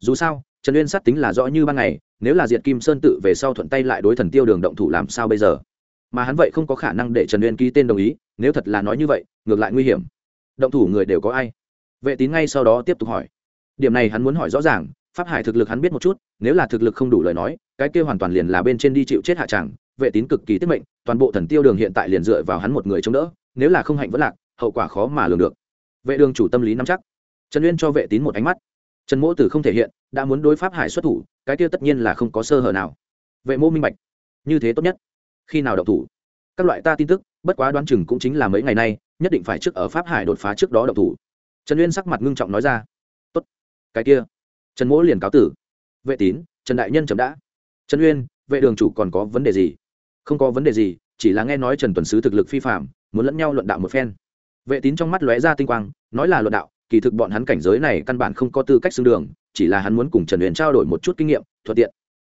Dù sao, trần uyên sát tính là rõ như ban ngày, nếu là diệt kim sơn tự về sau thuận tay lại đối thần tiêu đường động thủ làm sao bây giờ? Mà hắn vậy không có khả năng để trần uyên ký tên đồng ý, nếu thật là nói như vậy, ngược lại nguy hiểm. Động thủ người đều có ai? Vệ tín ngay sau đó tiếp tục hỏi. Điểm này hắn muốn hỏi rõ ràng, pháp hải thực lực hắn biết một chút, nếu là thực lực không đủ lời nói, cái kia hoàn toàn liền là bên trên đi chịu chết hạ tràng vệ tín cực kỳ tiết mệnh, toàn bộ thần tiêu đường hiện tại liền dựa vào hắn một người chống đỡ, nếu là không hạnh vẫn lạc, hậu quả khó mà lường được. Vệ đường chủ tâm lý nắm chắc. Trần uyên cho vệ tín một ánh mắt. Trần mỗ tử không thể hiện, đã muốn đối pháp hải xuất thủ, cái kia tất nhiên là không có sơ hở nào. Vệ mô minh bạch. Như thế tốt nhất khi nào động thủ? Các loại ta tin tức, bất quá đoán chừng cũng chính là mấy ngày nay, nhất định phải trước ở pháp hải đột phá trước đó động thủ. Trần uyên sắc mặt ngưng trọng nói ra. Tốt. Cái kia. Trần mỗ liền cáo tử. Vệ tín, trần đại nhân chậm đã. Trần uyên, vệ đường chủ còn có vấn đề gì? Không có vấn đề gì, chỉ là nghe nói trần tuần sứ thực lực phi phạm muốn lẫn nhau luận đạo một phen. Vệ tín trong mắt lóe ra tinh quang, nói là luận đạo, kỳ thực bọn hắn cảnh giới này căn bản không có tư cách xưng đường, chỉ là hắn muốn cùng trần uyên trao đổi một chút kinh nghiệm, thuận tiện,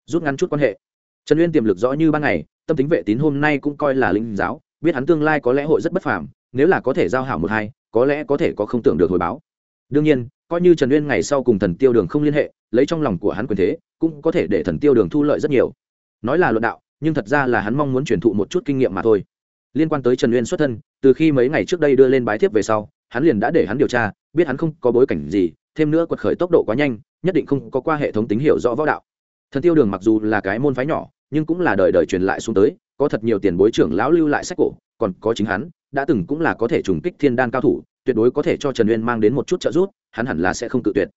rút ngắn chút quan hệ. Trần uyên tiềm lực rõ như ban ngày tâm tính vệ tín hôm nay cũng coi là linh giáo, biết hắn tương lai có lẽ hội rất bất phàm, nếu là có thể giao hảo một hai, có lẽ có thể có không tưởng được hồi báo. Đương nhiên, coi như trần uyên ngày sau cùng thần tiêu đường không liên hệ, lấy trong lòng của hắn quyền thế, cũng có thể để thần tiêu đường thu lợi rất nhiều. Nói là luận đạo, nhưng thật ra là hắn mong muốn truyền thụ một chút kinh nghiệm mà thôi. Liên quan tới trần uyên xuất thân, từ khi mấy ngày trước đây đưa lên bái thiếp về sau, hắn liền đã để hắn điều tra, biết hắn không có bối cảnh gì, thêm nữa quật khởi tốc độ quá nhanh, nhất định không có qua hệ thống tín hiệu rõ võ đạo. Thần tiêu đường mặc dù là cái môn phái nhỏ nhưng cũng là đời đời truyền lại xuống tới, có thật nhiều tiền bối trưởng lão lưu lại sách cổ, còn có chính hắn, đã từng cũng là có thể trùng kích thiên đan cao thủ, tuyệt đối có thể cho trần uyên mang đến một chút trợ giúp, hắn hẳn là sẽ không cự tuyệt.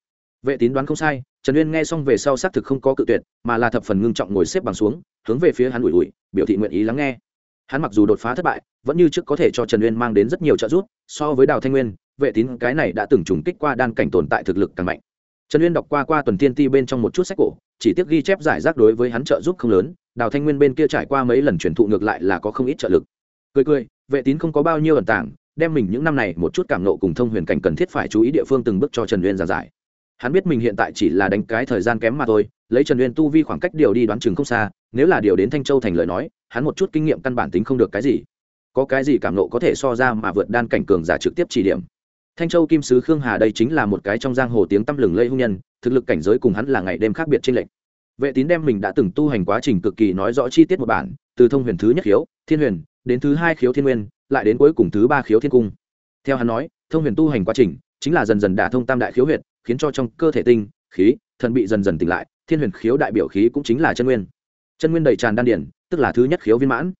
Vệ tín đoán không sai, trần uyên nghe xong về sau xác thực không có cự tuyệt, mà là thập phần ngưng trọng ngồi xếp bằng xuống, hướng về phía hắn ủi ủi, biểu thị nguyện ý lắng nghe. Hắn mặc dù đột phá thất bại, vẫn như trước có thể cho trần uyên mang đến rất nhiều trợ giúp, so với đào thanh nguyên, vệ tín cái này đã từng trùng kích qua đan cảnh tồn tại thực lực càng mạnh. Trần uyên đọc qua qua tuần tiên ti bên trong một chút sách cổ, chỉ tiếc ghi chép giải rác đối với hắn trợ giúp không lớn đào thanh nguyên bên kia trải qua mấy lần truyền thụ ngược lại là có không ít trợ lực. Cười cười, vệ tín không có bao nhiêu ẩn tảng đem mình những năm này một chút cảm nộ cùng thông huyền cảnh cần thiết phải chú ý địa phương từng bước cho trần uyên giảng giải. Hắn biết mình hiện tại chỉ là đánh cái thời gian kém mà thôi, lấy trần uyên tu vi khoảng cách điều đi đoán chừng không xa, nếu là điều đến thanh châu thành lời nói, hắn một chút kinh nghiệm căn bản tính không được cái gì. Có cái gì cảm nộ có thể so ra mà vượt đan cảnh cường giả trực tiếp chỉ điểm. Thanh châu kim sứ khương hà đây chính là một cái trong giang hồ tiếng tăm lừng lây hung nhân, thực lực cảnh giới cùng hắn là ngày đêm khác biệt trên lệnh vệ tín đem mình đã từng tu hành quá trình cực kỳ nói rõ chi tiết một bản, từ thông huyền thứ nhất khiếu, thiên huyền, đến thứ hai khiếu thiên nguyên, lại đến cuối cùng thứ ba khiếu thiên cung. Theo hắn nói, thông huyền tu hành quá trình, chính là dần dần đả thông tam đại khiếu huyệt, khiến cho trong cơ thể tinh, khí, thần bị dần dần tỉnh lại, thiên huyền khiếu đại biểu khí cũng chính là chân nguyên. Chân nguyên đầy tràn đan điển, tức là thứ nhất khiếu viên mãn.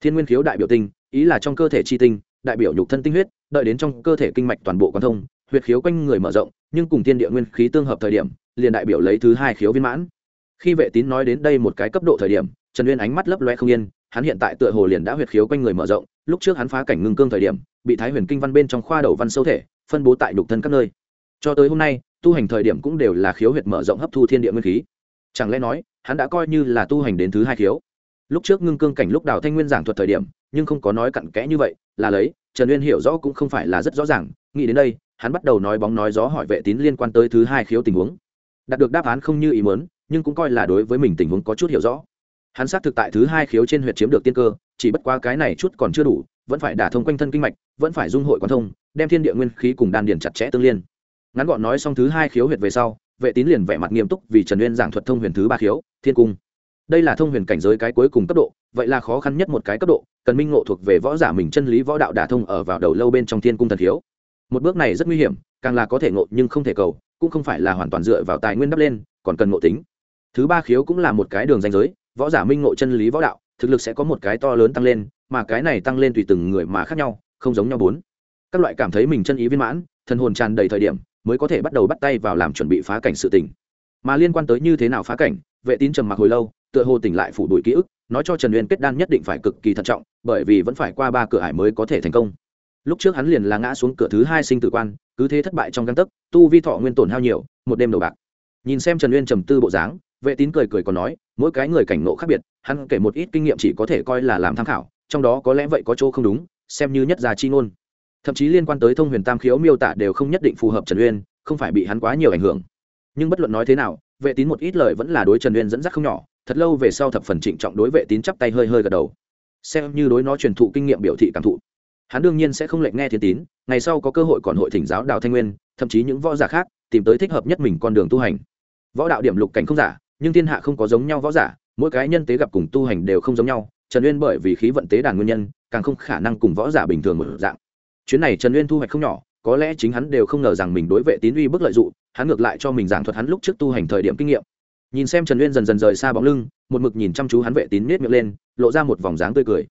Thiên nguyên khiếu đại biểu tinh, ý là trong cơ thể chi tinh, đại biểu nhục thân tinh huyết, đợi đến trong cơ thể kinh mạch toàn bộ quan thông, huyệt khiếu quanh người mở rộng, nhưng cùng thiên địa nguyên khí tương hợp thời điểm, liền đại biểu lấy thứ hai khiếu viên mãn khi vệ tín nói đến đây một cái cấp độ thời điểm, trần uyên ánh mắt lấp loe không yên, hắn hiện tại tựa hồ liền đã huyệt khiếu quanh người mở rộng, lúc trước hắn phá cảnh ngưng cương thời điểm, bị thái huyền kinh văn bên trong khoa đầu văn sâu thể, phân bố tại đục thân các nơi. Cho tới hôm nay, tu hành thời điểm cũng đều là khiếu huyệt mở rộng hấp thu thiên địa nguyên khí. Chẳng lẽ nói, hắn đã coi như là tu hành đến thứ hai khiếu? Lúc trước ngưng cương cảnh lúc đào thanh nguyên giảng thuật thời điểm, nhưng không có nói cặn kẽ như vậy, là lấy, trần uyên hiểu rõ cũng không phải là rất rõ ràng, nghĩ đến đây, hắn bắt đầu nói bóng nói gió hỏi vệ tín liên quan tới thứ hai khiếu tình huống. Đạt được đáp án không như ý muốn nhưng cũng coi là đối với mình tình huống có chút hiểu rõ. Hắn xác thực tại thứ hai khiếu trên huyệt chiếm được tiên cơ, chỉ bất quá cái này chút còn chưa đủ, vẫn phải đả thông quanh thân kinh mạch, vẫn phải dung hội quan thông, đem thiên địa nguyên khí cùng đan điền chặt chẽ tương liên. Ngắn gọn nói xong thứ hai khiếu huyệt về sau, vệ tín liền vẻ mặt nghiêm túc vì trần uyên giảng thuật thông huyền thứ ba khiếu, thiên cung. Đây là thông huyền cảnh giới cái cuối cùng cấp độ, vậy là khó khăn nhất một cái cấp độ, cần minh ngộ thuộc về võ giả mình chân lý võ đạo đả thông ở vào đầu lâu bên trong thiên cung thần thiếu một bước này rất nguy hiểm, càng là có thể ngộ nhưng không thể cầu, cũng không phải là hoàn toàn dựa vào tài nguyên đắp lên, còn cần ngộ tính thứ ba khiếu cũng là một cái đường danh giới, võ giả minh ngộ chân lý võ đạo, thực lực sẽ có một cái to lớn tăng lên, mà cái này tăng lên tùy từng người mà khác nhau, không giống nhau bốn. Các loại cảm thấy mình chân ý viên mãn, thần hồn tràn đầy thời điểm, mới có thể bắt đầu bắt tay vào làm chuẩn bị phá cảnh sự tình. Mà liên quan tới như thế nào phá cảnh, vệ tín trầm mặc hồi lâu, tựa hồ tỉnh lại phủ đuổi ký ức, nói cho trần uyên kết đan nhất định phải cực kỳ thận trọng, bởi vì vẫn phải qua ba cửa ải mới có thể thành công. Lúc trước hắn liền là ngã xuống cửa thứ hai sinh tử quan, cứ thế thất bại trong găng tấc, tu vi thọ nguyên tổn hao nhiều, một đêm đầu bạc. Nhìn xem trần uyên trầm tư bộ dáng vệ tín cười cười còn nói, mỗi cái người cảnh ngộ khác biệt, hắn kể một ít kinh nghiệm chỉ có thể coi là làm tham khảo, trong đó có lẽ vậy có chỗ không đúng, xem như nhất gia chi ngôn. Thậm chí liên quan tới thông huyền tam khiếu miêu tả đều không nhất định phù hợp trần uyên, không phải bị hắn quá nhiều ảnh hưởng. Nhưng bất luận nói thế nào, vệ tín một ít lời vẫn là đối trần uyên dẫn dắt không nhỏ, thật lâu về sau thập phần trịnh trọng đối vệ tín chắp tay hơi hơi gật đầu. Xem như đối nó truyền thụ kinh nghiệm biểu thị cảm thụ. Hắn đương nhiên sẽ không lệnh nghe thiên tín, ngày sau có cơ hội còn hội thỉnh giáo đào thanh nguyên, thậm chí những võ giả khác, tìm tới thích hợp nhất mình con đường tu hành. Võ đạo điểm lục cảnh không giả nhưng thiên hạ không có giống nhau võ giả, mỗi cái nhân tế gặp cùng tu hành đều không giống nhau, trần uyên bởi vì khí vận tế đàn nguyên nhân, càng không khả năng cùng võ giả bình thường một dạng. Chuyến này trần uyên thu hoạch không nhỏ, có lẽ chính hắn đều không ngờ rằng mình đối vệ tín uy bức lợi dụng, hắn ngược lại cho mình giảng thuật hắn lúc trước tu hành thời điểm kinh nghiệm. Nhìn xem trần uyên dần dần rời xa bóng lưng, một mực nhìn chăm chú hắn vệ tín nết miệng lên, lộ ra một vòng dáng tươi cười.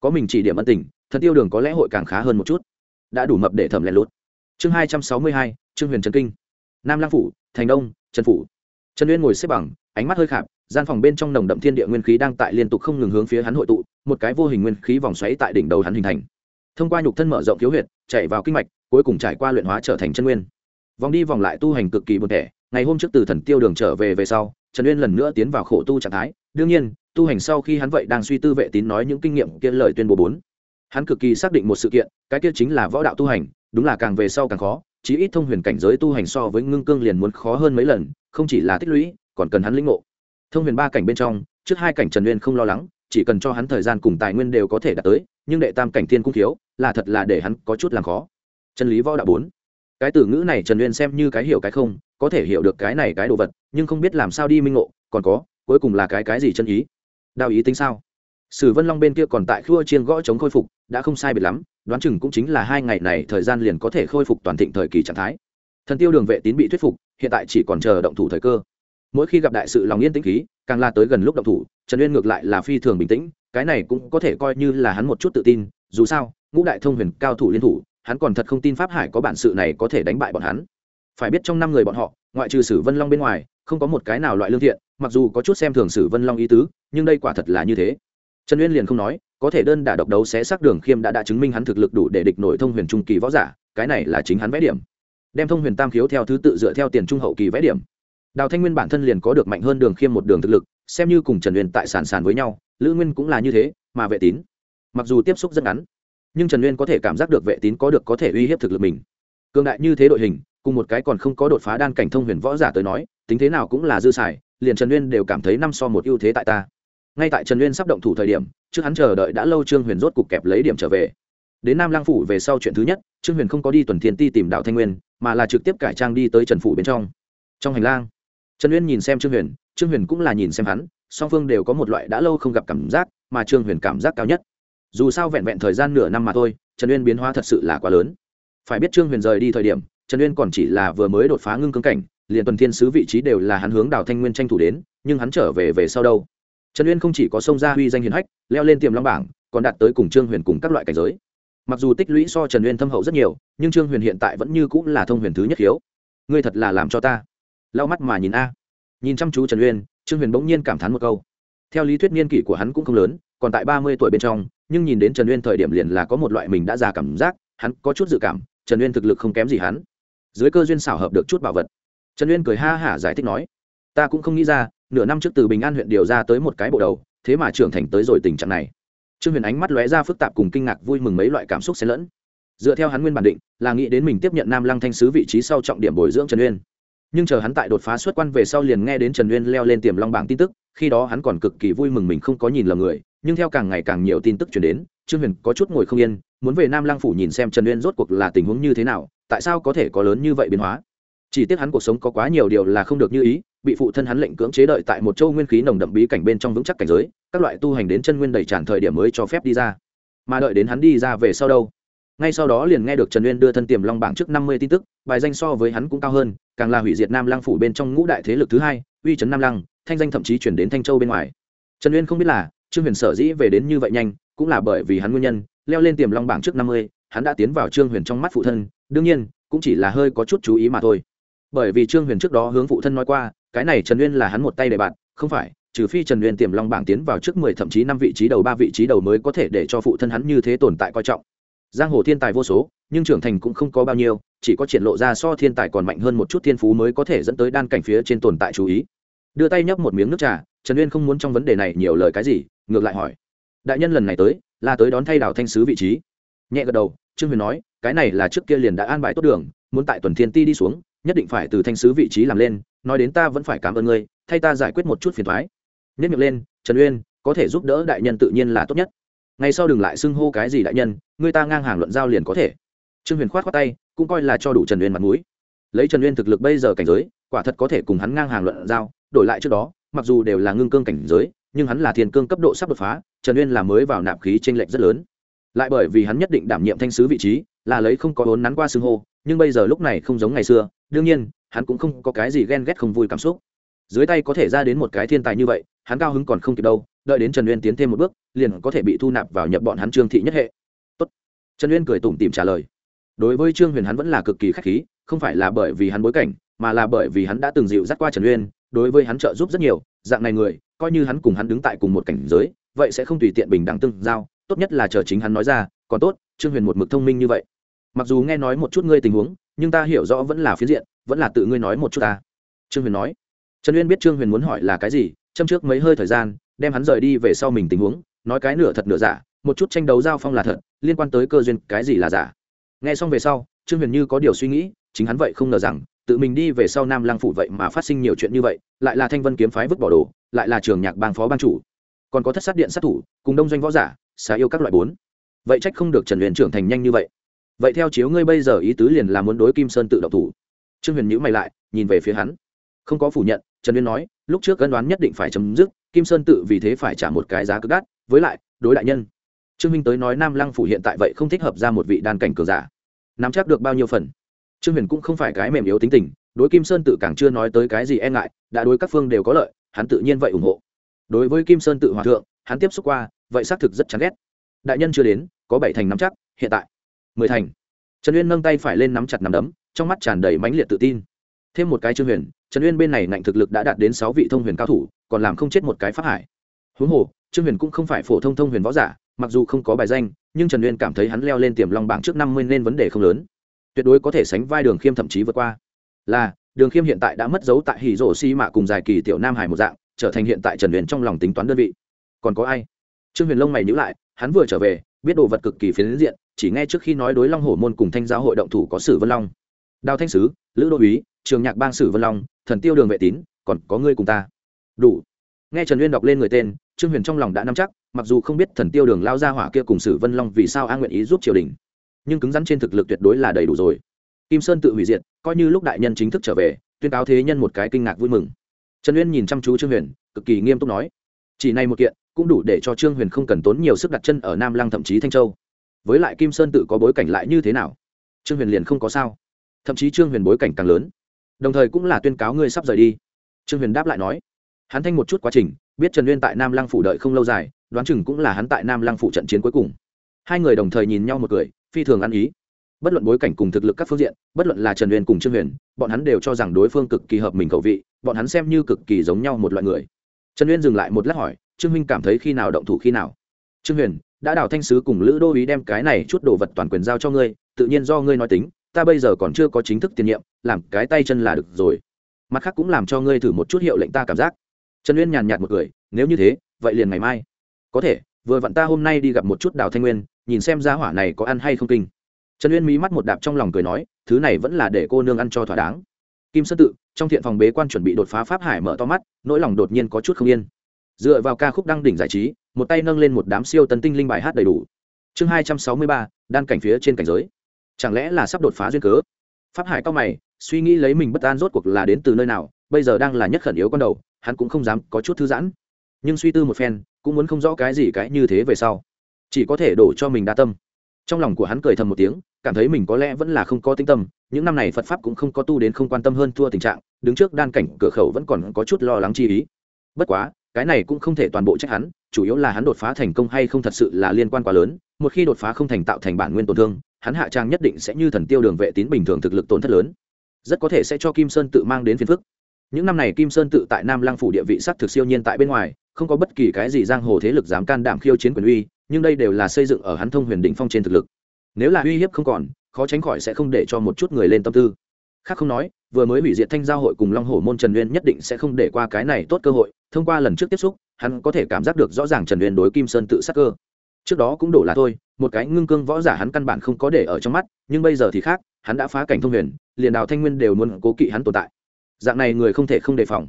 Có mình chỉ điểm ân tình, thật tiêu đường có lẽ hội càng khá hơn một chút. Đã đủ mập để thẩm lén lút chương hai trăm sáu mươi hai, trương huyền trần kinh. Nam lang phủ, thành đông, trần phủ. Trần uyên ngồi xếp bằng ánh mắt hơi khạp, gian phòng bên trong nồng đậm thiên địa nguyên khí đang tại liên tục không ngừng hướng phía hắn hội tụ, một cái vô hình nguyên khí vòng xoáy tại đỉnh đầu hắn hình thành. Thông qua nhục thân mở rộng khiếu huyệt, chạy vào kinh mạch, cuối cùng trải qua luyện hóa trở thành chân nguyên. Vòng đi vòng lại tu hành cực kỳ buồn thẻ ngày hôm trước từ thần tiêu đường trở về về sau, trần uyên lần nữa tiến vào khổ tu trạng thái. Đương nhiên, tu hành sau khi hắn vậy đang suy tư vệ tín nói những kinh nghiệm kia lời tuyên bố bốn. Hắn cực kỳ xác định một sự kiện, cái kia chính là võ đạo tu hành, đúng là càng về sau càng khó, chí ít thông huyền cảnh giới tu hành so với ngưng cương liền muốn khó hơn mấy lần, không chỉ là tích lũy còn cần hắn lĩnh ngộ. Thông huyền ba cảnh bên trong, trước hai cảnh trần uyên không lo lắng, chỉ cần cho hắn thời gian cùng tài nguyên đều có thể đạt tới, nhưng đệ tam cảnh thiên cung thiếu, là thật là để hắn có chút làm khó. Chân lý võ đạo bốn. Cái từ ngữ này trần uyên xem như cái hiểu cái không, có thể hiểu được cái này cái đồ vật, nhưng không biết làm sao đi minh ngộ, còn có, cuối cùng là cái cái gì chân ý? Đạo ý tính sao? Sử vân long bên kia còn tại khua chiên gõ chống khôi phục, đã không sai biệt lắm, đoán chừng cũng chính là hai ngày này thời gian liền có thể khôi phục toàn thịnh thời kỳ trạng thái. Thần tiêu đường vệ tín bị thuyết phục, hiện tại chỉ còn chờ động thủ thời cơ mỗi khi gặp đại sự lòng yên tĩnh khí, càng la tới gần lúc động thủ, trần uyên ngược lại là phi thường bình tĩnh, cái này cũng có thể coi như là hắn một chút tự tin, dù sao, ngũ đại thông huyền cao thủ liên thủ, hắn còn thật không tin pháp hải có bản sự này có thể đánh bại bọn hắn. Phải biết trong năm người bọn họ, ngoại trừ sử vân long bên ngoài, không có một cái nào loại lương thiện, mặc dù có chút xem thường sử vân long ý tứ, nhưng đây quả thật là như thế. Trần uyên liền không nói, có thể đơn đả độc đấu sẽ xác đường khiêm đã đã chứng minh hắn thực lực đủ để địch nổi thông huyền trung kỳ võ giả, cái này là chính hắn vẽ điểm. Đem thông huyền tam khiếu theo thứ tự dựa theo tiền trung hậu kỳ vẽ điểm đào thanh nguyên bản thân liền có được mạnh hơn đường khiêm một đường thực lực, xem như cùng trần uyên tại sàn sàn với nhau, lữ nguyên cũng là như thế, mà vệ tín, mặc dù tiếp xúc rất ngắn, nhưng trần uyên có thể cảm giác được vệ tín có được có thể uy hiếp thực lực mình. Cường đại như thế đội hình, cùng một cái còn không có đột phá đan cảnh thông huyền võ giả tới nói, tính thế nào cũng là dư xài, liền trần uyên đều cảm thấy năm so một ưu thế tại ta. Ngay tại trần uyên sắp động thủ thời điểm, trước hắn chờ đợi đã lâu trương huyền rốt cục kẹp lấy điểm trở về. Đến nam lang phủ về sau chuyện thứ nhất, trương huyền không có đi tuần thiên ti tìm đạo thanh nguyên, mà là trực tiếp cải trang đi tới trần phủ bên trong. Trong hành lang trần uyên nhìn xem trương huyền trương huyền cũng là nhìn xem hắn, song phương đều có một loại đã lâu không gặp cảm giác, mà trương huyền cảm giác cao nhất. Dù sao vẹn vẹn thời gian nửa năm mà thôi, trần uyên biến hóa thật sự là quá lớn. Phải biết trương huyền rời đi thời điểm, trần uyên còn chỉ là vừa mới đột phá ngưng cương cảnh, liền tuần thiên sứ vị trí đều là hắn hướng đào thanh nguyên tranh thủ đến, nhưng hắn trở về về sau đâu? Trần uyên không chỉ có sông ra huy danh hiền hách, leo lên tiềm long bảng, còn đạt tới cùng trương huyền cùng các loại cảnh giới. Mặc dù tích lũy so trần uyên thâm hậu rất nhiều, nhưng trương huyền hiện tại vẫn như cũng là thông huyền thứ nhất hiếu. ngươi thật là làm cho ta lau mắt mà nhìn a. Nhìn chăm chú trần uyên, trương huyền bỗng nhiên cảm thán một câu. Theo lý thuyết niên kỷ của hắn cũng không lớn, còn tại ba mươi tuổi bên trong, nhưng nhìn đến trần uyên thời điểm liền là có một loại mình đã già cảm giác, hắn có chút dự cảm, trần uyên thực lực không kém gì hắn. Dưới cơ duyên xảo hợp được chút bảo vật. Trần uyên cười ha hả giải thích nói, ta cũng không nghĩ ra, nửa năm trước từ bình an huyện điều ra tới một cái bộ đầu, thế mà trưởng thành tới rồi tình trạng này. Trương huyền ánh mắt lóe ra phức tạp cùng kinh ngạc vui mừng mấy loại cảm xúc xen lẫn. Dựa theo hắn nguyên bản định, là nghĩ đến mình tiếp nhận nam lăng thanh sứ vị trí sau trọng điểm bồi dưỡng trần uyên nhưng chờ hắn tại đột phá xuất quan về sau liền nghe đến trần uyên leo lên tiềm long bảng tin tức, khi đó hắn còn cực kỳ vui mừng mình không có nhìn lầm người, nhưng theo càng ngày càng nhiều tin tức chuyển đến, trương huyền có chút ngồi không yên, muốn về nam Lang phủ nhìn xem trần uyên rốt cuộc là tình huống như thế nào, tại sao có thể có lớn như vậy biến hóa. Chỉ tiếc hắn cuộc sống có quá nhiều điều là không được như ý, bị phụ thân hắn lệnh cưỡng chế đợi tại một châu nguyên khí nồng đậm bí cảnh bên trong vững chắc cảnh giới, các loại tu hành đến chân nguyên đầy tràn thời điểm mới cho phép đi ra. Mà đợi đến hắn đi ra về sau đâu? Ngay sau đó liền nghe được trần uyên đưa thân tiềm long bảng trước năm mươi tin tức, bài danh so với hắn cũng cao hơn càng là hủy diệt nam lăng phủ bên trong ngũ đại thế lực thứ hai, uy trấn nam lăng, thanh danh thậm chí chuyển đến thanh châu bên ngoài. Trần uyên không biết là, trương huyền sở dĩ về đến như vậy nhanh, cũng là bởi vì hắn nguyên nhân, leo lên tiềm long bảng trước năm mươi, hắn đã tiến vào trương huyền trong mắt phụ thân, đương nhiên, cũng chỉ là hơi có chút chú ý mà thôi. Bởi vì trương huyền trước đó hướng phụ thân nói qua, cái này trần uyên là hắn một tay để bạn, không phải, trừ phi trần uyên tiềm long bảng tiến vào trước mười thậm chí năm vị trí đầu, ba vị trí đầu mới có thể để cho phụ thân hắn như thế tồn tại coi trọng giang hồ thiên tài vô số, nhưng trưởng thành cũng không có bao nhiêu, chỉ có triển lộ ra so thiên tài còn mạnh hơn một chút thiên phú mới có thể dẫn tới đan cảnh phía trên tồn tại chú ý. Đưa tay nhấp một miếng nước trà, trần uyên không muốn trong vấn đề này nhiều lời cái gì, ngược lại hỏi. Đại nhân lần này tới, là tới đón thay đào thanh sứ vị trí. Nhẹ gật đầu, trương huyền nói, cái này là trước kia liền đã an bài tốt đường, muốn tại tuần thiên ti đi xuống, nhất định phải từ thanh sứ vị trí làm lên, nói đến ta vẫn phải cảm ơn ngươi, thay ta giải quyết một chút phiền thoái. Nhất miệng lên, trần uyên, có thể giúp đỡ đại nhân tự nhiên là tốt nhất ngày sau đừng lại xưng hô cái gì đại nhân, người ta ngang hàng luận giao liền có thể. Trương huyền khoát khoát tay, cũng coi là cho đủ trần uyên mặt mũi. Lấy trần uyên thực lực bây giờ cảnh giới, quả thật có thể cùng hắn ngang hàng luận giao, đổi lại trước đó, mặc dù đều là ngưng cương cảnh giới, nhưng hắn là thiên cương cấp độ sắp đột phá, trần uyên là mới vào nạp khí t r ê n lệch rất lớn. Lại bởi vì hắn nhất định đảm nhiệm thanh sứ vị trí, là lấy không có vốn nắn qua xưng hô, nhưng bây giờ lúc này không giống ngày xưa, đương nhiên, hắn cũng không có cái gì ghen ghét không vui cảm xúc. Dưới tay có thể ra đến một cái thiên tài như vậy, hắn cao hứng còn không kịp đâu đợi đến trần uyên tiến thêm một bước, liền có thể bị thu nạp vào nhập bọn hắn trương thị nhất hệ. Tốt. trần uyên cười tủm tìm trả lời. Đối với trương huyền hắn vẫn là cực kỳ k h á c h khí, không phải là bởi vì hắn bối cảnh, mà là bởi vì hắn đã từng dịu dắt qua trần uyên, đối với hắn trợ giúp rất nhiều, dạng này người, coi như hắn cùng hắn đứng tại cùng một cảnh giới, vậy sẽ không tùy tiện bình đẳng tương giao, tốt nhất là chờ chính hắn nói ra, còn tốt, trương huyền một mực thông minh như vậy. Mặc dù nghe nói một chút ngươi tình huống, nhưng ta hiểu rõ vẫn là phiến diện, vẫn là tự ngươi nói một chút ta. Trương huyền nói. Trần uyên biết trương huyền muốn hỏi là cái gì, châm trước mấy hơi thời gian đem hắn rời đi về sau mình tình huống, nói cái nửa thật nửa giả, một chút tranh đấu giao phong là thật, liên quan tới cơ duyên cái gì là giả. Nghe xong về sau, trương huyền như có điều suy nghĩ, chính hắn vậy không ngờ rằng, tự mình đi về sau nam lăng phủ vậy mà phát sinh nhiều chuyện như vậy, lại là thanh vân kiếm phái vứt bỏ đồ, lại là trường nhạc bang phó ban chủ. Còn có thất sát điện sát thủ, cùng đông doanh võ giả xà yêu các loại bốn. Vậy trách không được trần huyền trưởng thành nhanh như vậy. Vậy theo chiếu ngươi bây giờ ý tứ liền là muốn đối kim sơn tự động thủ. Trương huyền nhữ mày lại, nhìn về phía hắn. Không có phủ nhận, trần huyền nói, lúc trước cân đoán nhất định phải chấm dứt kim sơn tự vì thế phải trả một cái giá cực đắt, với lại, đối đại nhân. Trương minh tới nói nam lăng phủ hiện tại vậy không thích hợp ra một vị đan cảnh cường giả. Nắm chắc được bao nhiêu phần? Trương huyền cũng không phải cái mềm yếu tính tình, đối kim sơn tự càng chưa nói tới cái gì e ngại, đã đối các phương đều có lợi, hắn tự nhiên vậy ủng hộ. Đối với kim sơn tự hòa thượng, hắn tiếp xúc qua, vậy xác thực rất chán ghét. Đại nhân chưa đến, có bảy thành nắm chắc, hiện tại. Mười thành. Trần uyên nâng tay phải lên nắm chặt nắm đấm, trong mắt tràn đầy mãnh liệt tự tin thêm một cái trương huyền, trần uyên bên này ngạnh thực lực đã đạt đến sáu vị thông huyền cao thủ, còn làm không chết một cái pháp hải. Huống hồ, trương huyền cũng không phải phổ thông thông huyền võ giả, mặc dù không có bài danh, nhưng trần uyên cảm thấy hắn leo lên tiềm long bảng trước năm mươi nên vấn đề không lớn. Tuyệt đối có thể sánh vai đường khiêm thậm chí vượt qua. Là, đường khiêm hiện tại đã mất dấu tại hỉ rổ xi mạ cùng dài kỳ tiểu nam hải một dạng, trở thành hiện tại trần huyền trong lòng tính toán đơn vị. Còn có ai? Trương huyền lông mày nhữ lại, hắn vừa trở về, biết đồ vật cực kỳ phiến diện, chỉ nghe trước khi nói đối long hổ môn cùng thanh giáo hội động thủ có sử vân long. Đào thanh sứ lữ đô úy, trường nhạc bang sử vân long, thần tiêu đường vệ tín, còn có ngươi cùng ta. Đủ. Nghe trần uyên đọc lên người tên, trương huyền trong lòng đã nắm chắc, mặc dù không biết thần tiêu đường lao ra hỏa kia cùng sử vân long vì sao an nguyện ý giúp triều đình. Nhưng cứng rắn trên thực lực tuyệt đối là đầy đủ rồi. Kim sơn tự hủy diệt, coi như lúc đại nhân chính thức trở về, tuyên cáo thế nhân một cái kinh ngạc vui mừng. Trần uyên nhìn chăm chú trương huyền, cực kỳ nghiêm túc nói, chỉ này một kiện, cũng đủ để cho trương huyền không cần tốn nhiều sức đặt chân ở nam lăng thậm chí thanh châu. Với lại kim sơn tự có bối cảnh lại như thế nào? Trương huyền liền không có sao thậm chí trương huyền bối cảnh càng lớn. Đồng thời cũng là tuyên cáo ngươi sắp rời đi. Trương huyền đáp lại nói, hắn thanh một chút quá trình, biết trần uyên tại nam lăng phủ đợi không lâu dài, đoán chừng cũng là hắn tại nam lăng phủ trận chiến cuối cùng. Hai người đồng thời nhìn nhau một cười, phi thường ăn ý. Bất luận bối cảnh cùng thực lực các phương diện, bất luận là trần uyên cùng trương huyền, bọn hắn đều cho rằng đối phương cực kỳ hợp mình khẩu vị, bọn hắn xem như cực kỳ giống nhau một loại người. Trần uyên dừng lại một lát hỏi, trương huynh cảm thấy khi nào động thủ khi nào? Trương huyền, đã đào thanh sứ cùng lữ đô ý đem cái này chút đồ vật toàn quyền giao cho ngươi, tự nhiên do ngươi nói tính ta bây giờ còn chưa có chính thức tiền nhiệm, làm cái tay chân là được rồi. Mặt khác cũng làm cho ngươi thử một chút hiệu lệnh ta cảm giác. Trần uyên nhàn nhạt một cười, nếu như thế, vậy liền ngày mai. Có thể, vừa vặn ta hôm nay đi gặp một chút đào thanh nguyên, nhìn xem giá hỏa này có ăn hay không kinh. Trần uyên mí mắt một đạp trong lòng cười nói, thứ này vẫn là để cô nương ăn cho thỏa đáng. Kim sơn tự, trong thiện phòng bế quan chuẩn bị đột phá pháp hải mở to mắt, nỗi lòng đột nhiên có chút không yên. Dựa vào ca khúc đăng đỉnh giải trí, một tay nâng lên một đám siêu tấn tinh linh bài hát đầy đủ. Chương hai trăm sáu mươi ba, đan cảnh phía trên cảnh giới chẳng lẽ là sắp đột phá duyên cớ? Pháp hải cao mày, suy nghĩ lấy mình bất an rốt cuộc là đến từ nơi nào, bây giờ đang là nhất khẩn yếu con đầu, hắn cũng không dám có chút thư giãn. Nhưng suy tư một phen, cũng muốn không rõ cái gì cái như thế về sau. Chỉ có thể đổ cho mình đa tâm. Trong lòng của hắn cười thầm một tiếng, cảm thấy mình có lẽ vẫn là không có tinh tâm, những năm này phật pháp cũng không có tu đến không quan tâm hơn thua tình trạng, đứng trước đan cảnh cửa khẩu vẫn còn có chút lo lắng chi ý. Bất quá, cái này cũng không thể toàn bộ trách hắn, chủ yếu là hắn đột phá thành công hay không thật sự là liên quan quá lớn một khi đột phá không thành tạo thành bản nguyên tổn thương, hắn hạ trang nhất định sẽ như thần tiêu đường vệ tín bình thường thực lực tổn thất lớn. Rất có thể sẽ cho kim sơn tự mang đến phiền phức. Những năm này kim sơn tự tại nam lăng phủ địa vị sắc thực siêu nhiên tại bên ngoài, không có bất kỳ cái gì giang hồ thế lực dám can đảm khiêu chiến quyền uy, nhưng đây đều là xây dựng ở hắn thông huyền đỉnh phong trên thực lực. Nếu là uy hiếp không còn, khó tránh khỏi sẽ không để cho một chút người lên tâm tư. Khác không nói, vừa mới hủy diệt thanh giao hội cùng long hổ môn trần uyên nhất định sẽ không để qua cái này tốt cơ hội, thông qua lần trước tiếp xúc, hắn có thể cảm giác được rõ ràng trần uyên đối kim sơn tự sắc cơ trước đó cũng đổ là thôi, một cái ngưng cương võ giả hắn căn bản không có để ở trong mắt, nhưng bây giờ thì khác, hắn đã phá cảnh thông huyền, liền đào thanh nguyên đều muốn cố kỵ hắn tồn tại. Dạng này người không thể không đề phòng.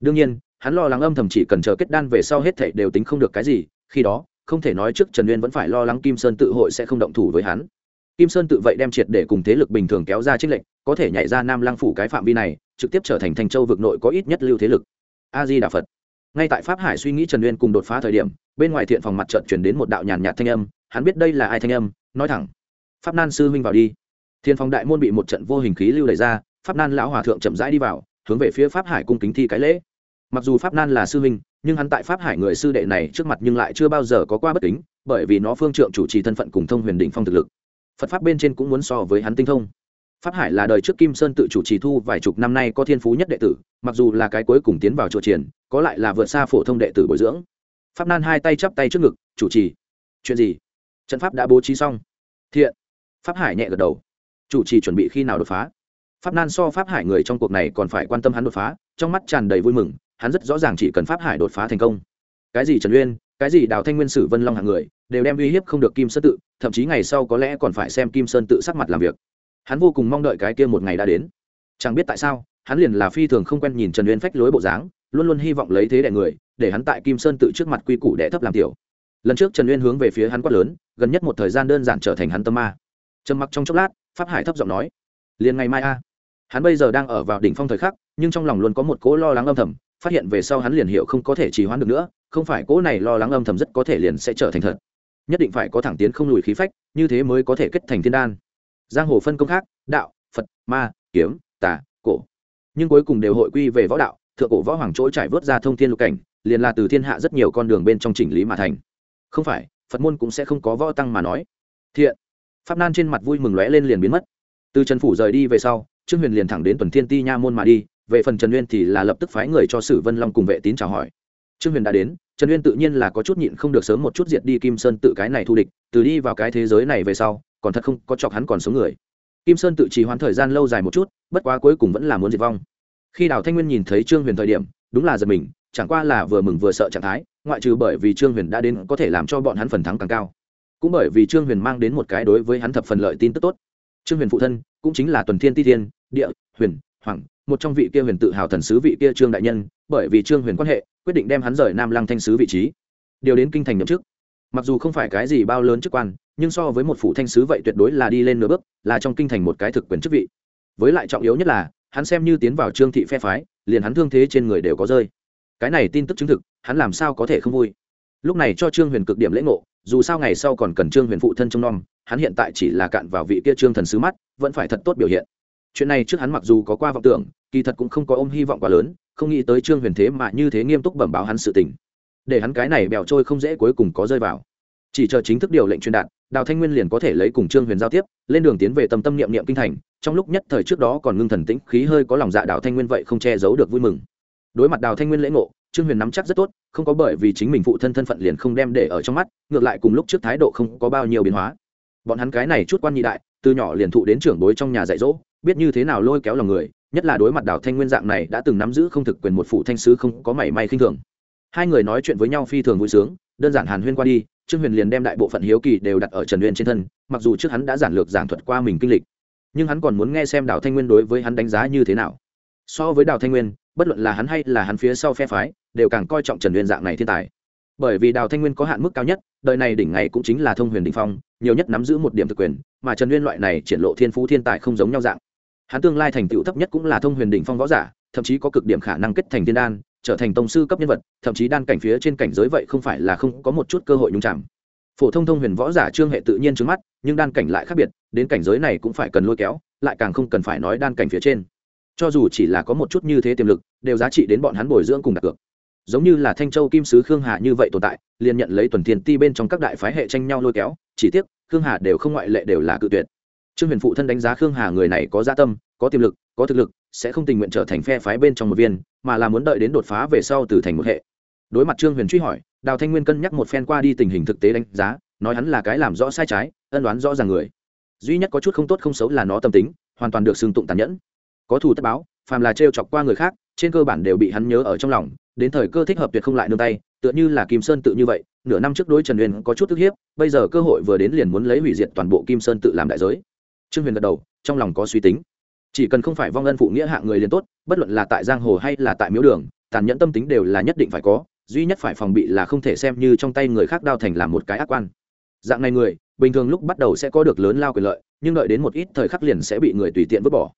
Đương nhiên, hắn lo lắng âm thầm chỉ cần chờ kết đan về sau hết thảy đều tính không được cái gì, khi đó, không thể nói trước trần uyên vẫn phải lo lắng kim sơn tự hội sẽ không động thủ với hắn. Kim sơn tự vậy đem triệt để cùng thế lực bình thường kéo ra trích lệnh, có thể nhảy ra nam lăng phủ cái phạm vi này, trực tiếp trở thành thành châu vực nội có ít nhất lưu thế lực. A di đà phật ngay tại pháp hải suy nghĩ trần uyên cùng đột phá thời điểm, bên ngoài thiện phòng mặt trận chuyển đến một đạo nhàn nhạt thanh âm, hắn biết đây là ai thanh âm, nói thẳng. Pháp nan sư huynh vào đi. Thiên phòng đại môn bị một trận vô hình khí lưu đẩy ra, pháp nan lão hòa thượng chậm rãi đi vào, hướng về phía pháp hải cung kính thi cái lễ. Mặc dù pháp nan là sư huynh, nhưng hắn tại pháp hải người sư đệ này trước mặt nhưng lại chưa bao giờ có qua bất kính, bởi vì nó phương trượng chủ trì thân phận cùng thông huyền đỉnh phong thực lực. Phật pháp bên trên cũng muốn so với hắn tinh thông. Pháp hải là đời trước kim sơn tự chủ trì thu vài chục năm nay có thiên phú nhất đệ tử, mặc dù là cái cuối cùng tiến vào chùa triển có lại là vượt xa phổ thông đệ tử bồi dưỡng. Pháp nan hai tay chắp tay trước ngực, chủ trì. Chuyện gì? Trận pháp đã bố trí xong. Thiện. Pháp hải nhẹ gật đầu. Chủ trì chuẩn bị khi nào đột phá? Pháp nan so pháp hải người trong cuộc này còn phải quan tâm hắn đột phá, trong mắt tràn đầy vui mừng, hắn rất rõ ràng chỉ cần pháp hải đột phá thành công. Cái gì trần uyên, cái gì đào thanh nguyên sử vân long hạng người, đều đem uy hiếp không được kim sơn tự, thậm chí ngày sau có lẽ còn phải xem kim sơn tự sắc mặt làm việc. Hắn vô cùng mong đợi cái kia một ngày đã đến. Chẳng biết tại sao, hắn liền là phi thường không quen nhìn trần uyên phách lối bộ dáng luôn luôn hy vọng lấy thế đẻ người, để hắn tại kim sơn tự trước mặt quy củ đẻ thấp làm tiểu. Lần trước trần uyên hướng về phía hắn quát lớn, gần nhất một thời gian đơn giản trở thành hắn tâm ma. Trầm mặc trong chốc lát, pháp hải thấp giọng nói, liền ngày mai a. Hắn bây giờ đang ở vào đỉnh phong thời khắc, nhưng trong lòng luôn có một cỗ lo lắng âm thầm, phát hiện về sau hắn liền hiểu không có thể trì hoãn được nữa, không phải cỗ này lo lắng âm thầm rất có thể liền sẽ trở thành thật. Nhất định phải có thẳng tiến không lùi khí phách, như thế mới có thể kết thành thiên đan. Giang hồ phân công khác, đạo, phật, ma, kiếm, tà, cổ. Nhưng cuối cùng đều hội quy về võ đạo thượng cổ võ hoàng chỗ trải vớt ra thông thiên lục cảnh, liền là từ thiên hạ rất nhiều con đường bên trong chỉnh lý mà thành. Không phải, phật môn cũng sẽ không có võ tăng mà nói. Thiện. Pháp nan trên mặt vui mừng lóe lên liền biến mất. Từ trần phủ rời đi về sau, trương huyền liền thẳng đến tuần thiên ti nha môn mà đi, về phần trần uyên thì là lập tức phái người cho sử vân long cùng vệ tín chào hỏi. Trương huyền đã đến, trần uyên tự nhiên là có chút nhịn không được sớm một chút diệt đi kim sơn tự cái này thu địch, từ đi vào cái thế giới này về sau, còn thật không có chọc hắn còn sống người. Kim sơn tự trì hoãn thời gian lâu dài một chút, bất quá cuối cùng vẫn là muốn diệt vong khi đào thanh nguyên nhìn thấy trương huyền thời điểm, đúng là giật mình, chẳng qua là vừa mừng vừa sợ trạng thái, ngoại trừ bởi vì trương huyền đã đến có thể làm cho bọn hắn phần thắng càng cao. Cũng bởi vì trương huyền mang đến một cái đối với hắn thập phần lợi tin tức tốt. Trương huyền phụ thân, cũng chính là tuần thiên ti thiên, địa, huyền, hoàng, một trong vị kia huyền tự hào thần sứ vị kia trương đại nhân, bởi vì trương huyền quan hệ, quyết định đem hắn rời nam lăng thanh sứ vị trí. Điều đến kinh thành nhậm chức. Mặc dù không phải cái gì bao lớn chức quan, nhưng so với một phủ thanh sứ vậy tuyệt đối là đi lên nửa bước, là trong kinh thành một cái thực quyền chức vị. Với lại trọng yếu nhất là hắn xem như tiến vào trương thị phe phái, liền hắn thương thế trên người đều có rơi. Cái này tin tức chứng thực, hắn làm sao có thể không vui? Lúc này cho trương huyền cực điểm lễ ngộ, dù sao ngày sau còn cần trương huyền phụ thân trông nom, hắn hiện tại chỉ là cạn vào vị kia trương thần sứ mắt, vẫn phải thật tốt biểu hiện. Chuyện này trước hắn mặc dù có qua vọng tưởng, kỳ thật cũng không có ôm hy vọng quá lớn, không nghĩ tới trương huyền thế mà như thế nghiêm túc bẩm báo hắn sự tình. Để hắn cái này bèo trôi không dễ cuối cùng có rơi vào. Chỉ chờ chính thức điều lệnh truyền đạt đào thanh nguyên liền có thể lấy cùng trương huyền giao tiếp, lên đường tiến về tâm tâm niệm niệm kinh thành, trong lúc nhất thời trước đó còn ngưng thần tĩnh, khí hơi có lòng dạ đào thanh nguyên vậy không che giấu được vui mừng. Đối mặt đào thanh nguyên lễ ngộ, trương huyền nắm chắc rất tốt, không có bởi vì chính mình phụ thân thân phận liền không đem để ở trong mắt, ngược lại cùng lúc trước thái độ không có bao nhiêu biến hóa. Bọn hắn cái này chút quan nhị đại, từ nhỏ liền thụ đến trưởng bối trong nhà dạy dỗ, biết như thế nào lôi kéo lòng người, nhất là đối mặt đào thanh nguyên dạng này đã từng nắm giữ không thực quyền một phụ thanh sứ không có mảy may khinh thường. Hai người nói chuyện với nhau phi thường vui sướng, đơn giản hàn huyên qua đi trương huyền liền đem đại bộ phận hiếu kỳ đều đặt ở trần uyên trên thân, mặc dù trước hắn đã giản lược giảng thuật qua mình kinh lịch, nhưng hắn còn muốn nghe xem đào thanh nguyên đối với hắn đánh giá như thế nào. So với đào thanh nguyên, bất luận là hắn hay là hắn phía sau phe phái, đều càng coi trọng trần uyên dạng này thiên tài. Bởi vì đào thanh nguyên có hạn mức cao nhất, đời này đỉnh ngày cũng chính là thông huyền đình phong, nhiều nhất nắm giữ một điểm thực quyền, mà trần uyên loại này triển lộ thiên phú thiên tài không giống nhau dạng. Hắn tương lai thành tựu thấp nhất cũng là thông huyền đỉnh phong võ giả, thậm chí có cực điểm khả năng kết thành thiên đan trở thành tông sư cấp nhân vật, thậm chí đan cảnh phía trên cảnh giới vậy không phải là không có một chút cơ hội nhung chạm phổ thông thông huyền võ giả trương hệ tự nhiên trước mắt, nhưng đan cảnh lại khác biệt, đến cảnh giới này cũng phải cần lôi kéo, lại càng không cần phải nói đan cảnh phía trên. Cho dù chỉ là có một chút như thế tiềm lực, đều giá trị đến bọn hắn bồi dưỡng cùng đặt cược. Giống như là thanh châu kim sứ khương hà như vậy tồn tại, liền nhận lấy tuần tiền ti bên trong các đại phái hệ tranh nhau lôi kéo, chỉ tiếc, khương hà đều không ngoại lệ đều là cự tuyệt. Trương huyền phụ thân đánh giá khương hà người này có gia tâm, có tiềm lực, có thực lực sẽ không tình nguyện trở thành phe phái bên trong một viên, mà là muốn đợi đến đột phá về sau từ thành một hệ. Đối mặt trương huyền truy hỏi, đào thanh nguyên cân nhắc một phen qua đi tình hình thực tế đánh giá, nói hắn là cái làm rõ sai trái, ân đoán rõ ràng người. Duy nhất có chút không tốt không xấu là nó tâm tính, hoàn toàn được xưng tụng tàn nhẫn. Có thù tất báo, phàm là trêu chọc qua người khác, trên cơ bản đều bị hắn nhớ ở trong lòng, đến thời cơ thích hợp tuyệt không lại nương tay, tựa như là kim sơn tự như vậy, nửa năm trước đối trần huyền có chút tức hiếp, bây giờ cơ hội vừa đến liền muốn lấy hủy diệt toàn bộ kim sơn tự làm đại giới. Trương huyền gật đầu, trong lòng có suy tính chỉ cần không phải vong ân phụ nghĩa hạng người liền tốt, bất luận là tại giang hồ hay là tại miếu đường, tàn nhẫn tâm tính đều là nhất định phải có, duy nhất phải phòng bị là không thể xem như trong tay người khác đao thành làm một cái ác quan. Dạng này người, bình thường lúc bắt đầu sẽ có được lớn lao quyền lợi, nhưng đợi đến một ít thời khắc liền sẽ bị người tùy tiện vứt bỏ.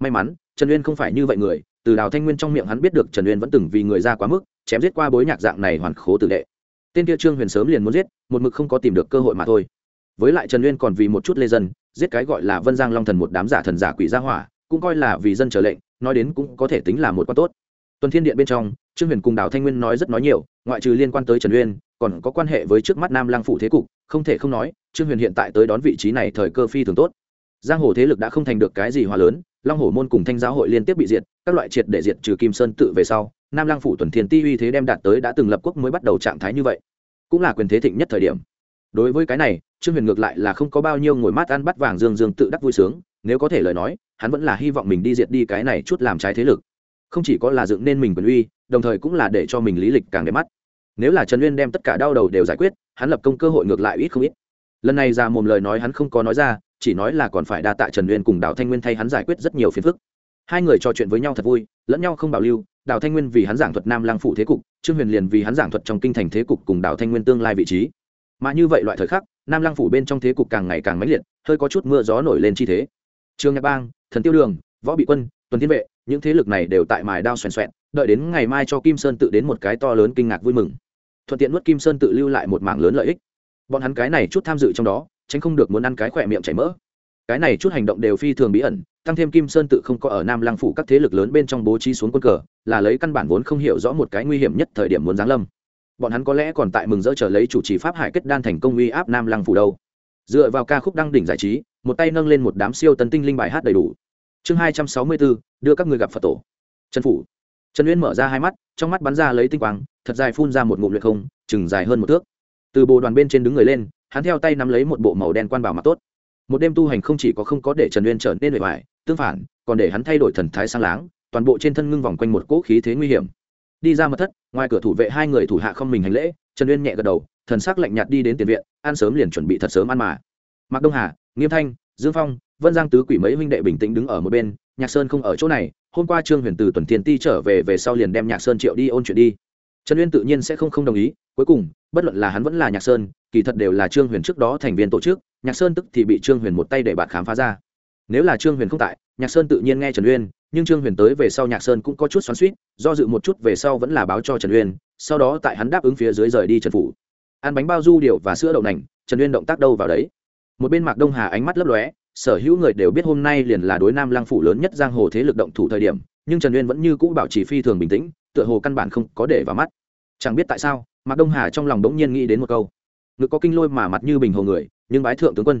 May mắn, trần uyên không phải như vậy người, từ đào thanh nguyên trong miệng hắn biết được trần uyên vẫn từng vì người ra quá mức, chém giết qua bối nhạc dạng này hoàn khố tử đệ. Tên kia trương huyền sớm liền muốn giết, một mực không có tìm được cơ hội mà thôi. Với lại trần uyên còn vì một chút lê dân, giết cái gọi là vân giang long thần một đám giả thần giả quỷ gia hỏa cũng coi là vì dân trở lệnh, nói đến cũng có thể tính là một quan tốt. Tuần thiên điện bên trong, trương huyền cùng đào thanh nguyên nói rất nói nhiều, ngoại trừ liên quan tới trần uyên, còn có quan hệ với trước mắt nam lang phủ thế cục, không thể không nói, trương huyền hiện tại tới đón vị trí này thời cơ phi thường tốt. Giang hồ thế lực đã không thành được cái gì hòa lớn, long hồ môn cùng thanh giáo hội liên tiếp bị diệt, các loại triệt để diệt trừ kim sơn tự về sau, nam lang phủ tuần thiên ti uy thế đem đạt tới đã từng lập quốc mới bắt đầu trạng thái như vậy. Cũng là quyền thế thịnh nhất thời điểm. Đối với cái này, trương huyền ngược lại là không có bao nhiêu ngồi mát ăn bắt vàng dương dương tự đắc vui sướng, nếu có thể lời nói hắn vẫn là hy vọng mình đi diệt đi cái này chút làm trái thế lực. Không chỉ có là dựng nên mình quyền uy, đồng thời cũng là để cho mình lý lịch càng đẹp mắt. Nếu là trần uyên đem tất cả đau đầu đều giải quyết, hắn lập công cơ hội ngược lại ít không ít. Lần này ra mồm lời nói hắn không có nói ra, chỉ nói là còn phải đa tạ trần uyên cùng đào thanh nguyên thay hắn giải quyết rất nhiều phiền phức. Hai người trò chuyện với nhau thật vui, lẫn nhau không bảo lưu, đào thanh nguyên vì hắn giảng thuật nam lang phủ thế cục, trương huyền liền vì hắn giảng thuật trong kinh thành thế cục cùng đào thanh nguyên tương lai vị trí. Mà như vậy loại thời khắc, nam lang phủ bên trong thế cục càng ngày càng mãnh liệt, hơi có chút mưa gió nổi lên chi thế. Trương nhạc bang thần tiêu đường, võ bị quân, tuần thiên vệ, những thế lực này đều tại mài đao xoèn xoẹn, đợi đến ngày mai cho kim sơn tự đến một cái to lớn kinh ngạc vui mừng. Thuận tiện nuốt kim sơn tự lưu lại một mảng lớn lợi ích. Bọn hắn cái này chút tham dự trong đó, tránh không được muốn ăn cái khỏe miệng chảy mỡ. Cái này chút hành động đều phi thường bí ẩn, tăng thêm kim sơn tự không có ở nam lăng phủ các thế lực lớn bên trong bố trí xuống quân cờ, là lấy căn bản vốn không hiểu rõ một cái nguy hiểm nhất thời điểm muốn giáng lâm. Bọn hắn có lẽ còn tại mừng rỡ trở lấy chủ trì pháp hải kết đan thành công uy áp nam lăng phủ đâu. Dựa vào ca khúc đăng đỉnh giải trí một tay nâng lên một đám siêu tấn tinh linh bài hát đầy đủ. Chương hai trăm sáu mươi bốn, đưa các người gặp phật tổ. Trần phủ. Trần uyên mở ra hai mắt, trong mắt bắn ra lấy tinh quang, thật dài phun ra một ngụm luyện không, chừng dài hơn một thước. Từ bộ đoàn bên trên đứng người lên, hắn theo tay nắm lấy một bộ màu đen quan bảo mặt tốt. Một đêm tu hành không chỉ có không có để trần uyên trở nên bề ngoài tương phản, còn để hắn thay đổi thần thái sang láng, toàn bộ trên thân ngưng vòng quanh một cỗ khí thế nguy hiểm. Đi ra mật thất, ngoài cửa thủ vệ hai người thủ hạ không mình hành lễ, trần uyên nhẹ gật đầu, thần sắc lạnh nhạt đi đến tiền viện, ăn sớm liền chuẩn bị thật sớm ăn mà. Mạc đông hà nghiêm thanh, dương phong, vân giang tứ quỷ mấy huynh đệ bình tĩnh đứng ở một bên, nhạc sơn không ở chỗ này, hôm qua trương huyền từ tuần thiên ti trở về về sau liền đem nhạc sơn triệu đi ôn chuyện đi. Trần uyên tự nhiên sẽ không không đồng ý, cuối cùng, bất luận là hắn vẫn là nhạc sơn, kỳ thật đều là trương huyền trước đó thành viên tổ chức, nhạc sơn tức thì bị trương huyền một tay để bạn khám phá ra. Nếu là trương huyền không tại, nhạc sơn tự nhiên nghe trần uyên, nhưng trương huyền tới về sau nhạc sơn cũng có chút xoắn suýt do dự một chút về sau vẫn là báo cho trần uyên, sau đó tại hắn đáp ứng phía dưới rời đi trần phủ. Ăn bánh bao du điều và sữa đậu nành, trần uyên động tác đâu vào đấy? Một bên mạc đông hà ánh mắt lấp lóe, sở hữu người đều biết hôm nay liền là đối nam lang phủ lớn nhất giang hồ thế lực động thủ thời điểm, nhưng trần uyên vẫn như cũ bảo trì phi thường bình tĩnh, tựa hồ căn bản không có để vào mắt. Chẳng biết tại sao, mạc đông hà trong lòng đ ố n g nhiên nghĩ đến một câu. Ngực có kinh lôi mà mặt như bình hồ người, nhưng bái thượng tướng quân.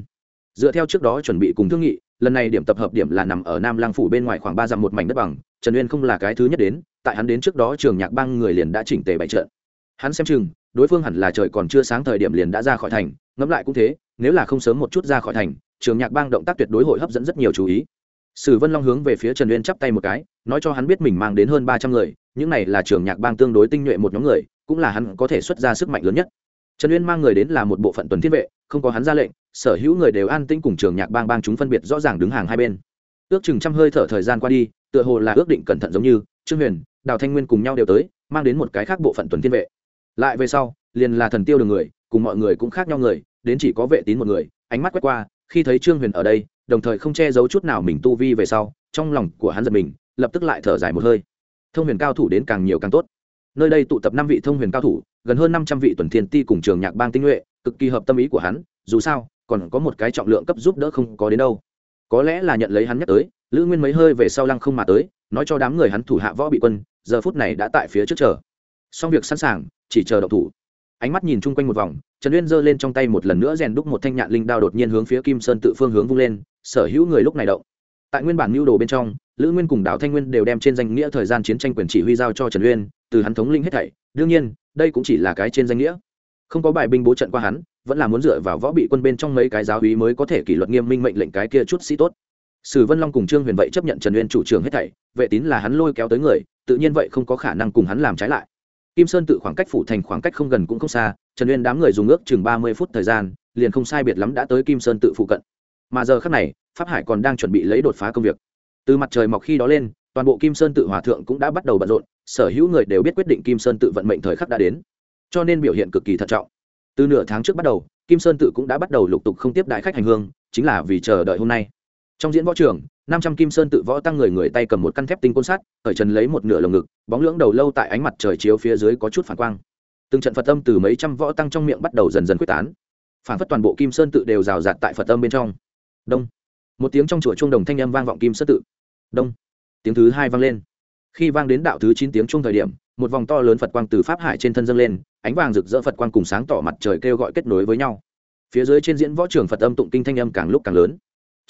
Dựa theo trước đó chuẩn bị cùng thương nghị, lần này điểm tập hợp điểm là nằm ở nam lang phủ bên ngoài khoảng ba dặm một mảnh đất bằng, trần uyên không là cái thứ nhất đến, tại hắn đến trước đó trường nhạc bang người liền đã chỉnh tề bày trận. Hắn xem chừng, đối phương hẳn là trời còn chưa sáng thời điểm liền đã ra khỏi thành ngẫm lại cũng thế, nếu là không sớm một chút ra khỏi thành, trường nhạc bang động tác tuyệt đối hội hấp dẫn rất nhiều chú ý. Sử vân long hướng về phía trần uyên chắp tay một cái, nói cho hắn biết mình mang đến hơn ba trăm người, những này là trường nhạc bang tương đối tinh nhuệ một nhóm người, cũng là hắn có thể xuất ra sức mạnh lớn nhất. Trần uyên mang người đến là một bộ phận tuần thiên vệ, không có hắn ra lệnh, sở hữu người đều an tĩnh cùng trường nhạc bang bang chúng phân biệt rõ ràng đứng hàng hai bên. Ước chừng trăm hơi thở thời gian qua đi, tựa hồ là ước định cẩn thận giống như, trương huyền, đào thanh nguyên cùng nhau đều tới, mang đến một cái khác bộ phận tuần thiên vệ. Lại về sau, liền là thần tiêu đường người, cùng mọi người cũng khác nhau người đến chỉ có vệ tín một người, ánh mắt quét qua, khi thấy trương huyền ở đây, đồng thời không che giấu chút nào mình tu vi về sau, trong lòng của hắn giật mình, lập tức lại thở dài một hơi. Thông huyền cao thủ đến càng nhiều càng tốt. Nơi đây tụ tập năm vị thông huyền cao thủ, gần hơn năm trăm vị tuần thiên ti cùng trường nhạc bang tinh nhuệ cực kỳ hợp tâm ý của hắn, dù sao, còn có một cái trọng lượng cấp giúp đỡ không có đến đâu. Có lẽ là nhận lấy hắn nhắc tới, lữ nguyên mấy hơi về sau lăng không mà tới, nói cho đám người hắn thủ hạ võ bị quân, giờ phút này đã tại phía trước chờ. Xong việc sẵn sàng, chỉ chờ động thủ ánh mắt nhìn chung quanh một vòng, trần uyên giơ lên trong tay một lần nữa rèn đúc một thanh nhạn linh đao đột nhiên hướng phía kim sơn tự phương hướng vung lên, sở hữu người lúc này động. Tại nguyên bản mưu đồ bên trong, lữ nguyên cùng đảo thanh nguyên đều đem trên danh nghĩa thời gian chiến tranh quyền chỉ huy giao cho trần uyên, từ hắn thống linh hết thảy. Đương nhiên, đây cũng chỉ là cái trên danh nghĩa. Không có bài binh bố trận qua hắn, vẫn là muốn dựa vào võ bị quân bên trong mấy cái giáo hí mới có thể kỷ luật nghiêm minh mệnh lệnh cái kia chút sĩ tốt. Sử vân long cùng trương huyền vậy chấp nhận trần uyên chủ trường hết thảy, vệ tín là hắn lôi kéo tới người, tự nhiên vậy không có khả năng cùng hắn làm trái lại kim sơn tự khoảng cách phủ thành khoảng cách không gần cũng không xa, trần uyên đám người dùng ước chừng ba mươi phút thời gian, liền không sai biệt lắm đã tới kim sơn tự phụ cận. Mà giờ khác này, pháp hải còn đang chuẩn bị lấy đột phá công việc. Từ mặt trời mọc khi đó lên, toàn bộ kim sơn tự hòa thượng cũng đã bắt đầu bận rộn, sở hữu người đều biết quyết định kim sơn tự vận mệnh thời khắc đã đến. Cho nên biểu hiện cực kỳ thận trọng. Từ nửa tháng trước bắt đầu, kim sơn tự cũng đã bắt đầu lục tục không tiếp đại khách hành hương, chính là vì chờ đợi hôm nay. Trong diễn võ trường năm trăm kim sơn tự võ tăng người người tay cầm một căn thép tinh côn sắt ở trần lấy một nửa lồng ngực, bóng lưỡng đầu lâu tại ánh mặt trời chiếu phía dưới có chút phản quang. Từng trận phật âm từ mấy trăm võ tăng trong miệng bắt đầu dần dần quyết tán. Phản phất toàn bộ kim sơn tự đều rào rạt tại phật âm bên trong. Đông. Một tiếng trong chùa chuông đồng thanh âm vang vọng kim sơn tự. Đông. Tiếng thứ hai vang lên. Khi vang đến đạo thứ chín tiếng chung thời điểm, một vòng to lớn phật quang từ pháp hải trên thân dâng lên, ánh vàng rực rỡ phật quang cùng sáng tỏ mặt trời kêu gọi kết nối với nhau. Phía dưới trên diễn võ trường phật âm tụng kinh thanh âm càng lúc càng lớn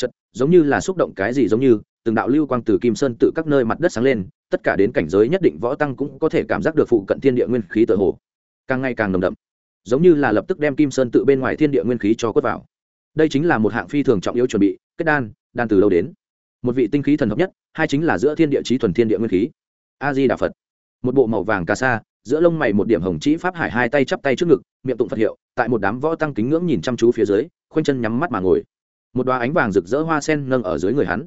chật, giống như là xúc động cái gì giống như, từng đạo lưu quang từ kim sơn tự các nơi mặt đất sáng lên, tất cả đến cảnh giới nhất định võ tăng cũng có thể cảm giác được phụ cận thiên địa nguyên khí tự hồ. Càng ngày càng nồng đậm. Giống như là lập tức đem kim sơn tự bên ngoài thiên địa nguyên khí cho quất vào. Đây chính là một hạng phi thường trọng yếu chuẩn bị, kết đan đan từ lâu đến? Một vị tinh khí thần hợp nhất, hai chính là giữa thiên địa trí thuần thiên địa nguyên khí. A di đà phật. Một bộ màu vàng cà sa, giữa lông mày một điểm hồng chỉ pháp hải hai tay chắp tay trước ngực, miệng tụng phật hiệu, tại một đám võ tăng kính ngưỡng nhìn chăm chú phía dưới, khoanh chân nhắm mắt mà ngồi một đoá ánh vàng rực rỡ hoa sen nâng ở dưới người hắn.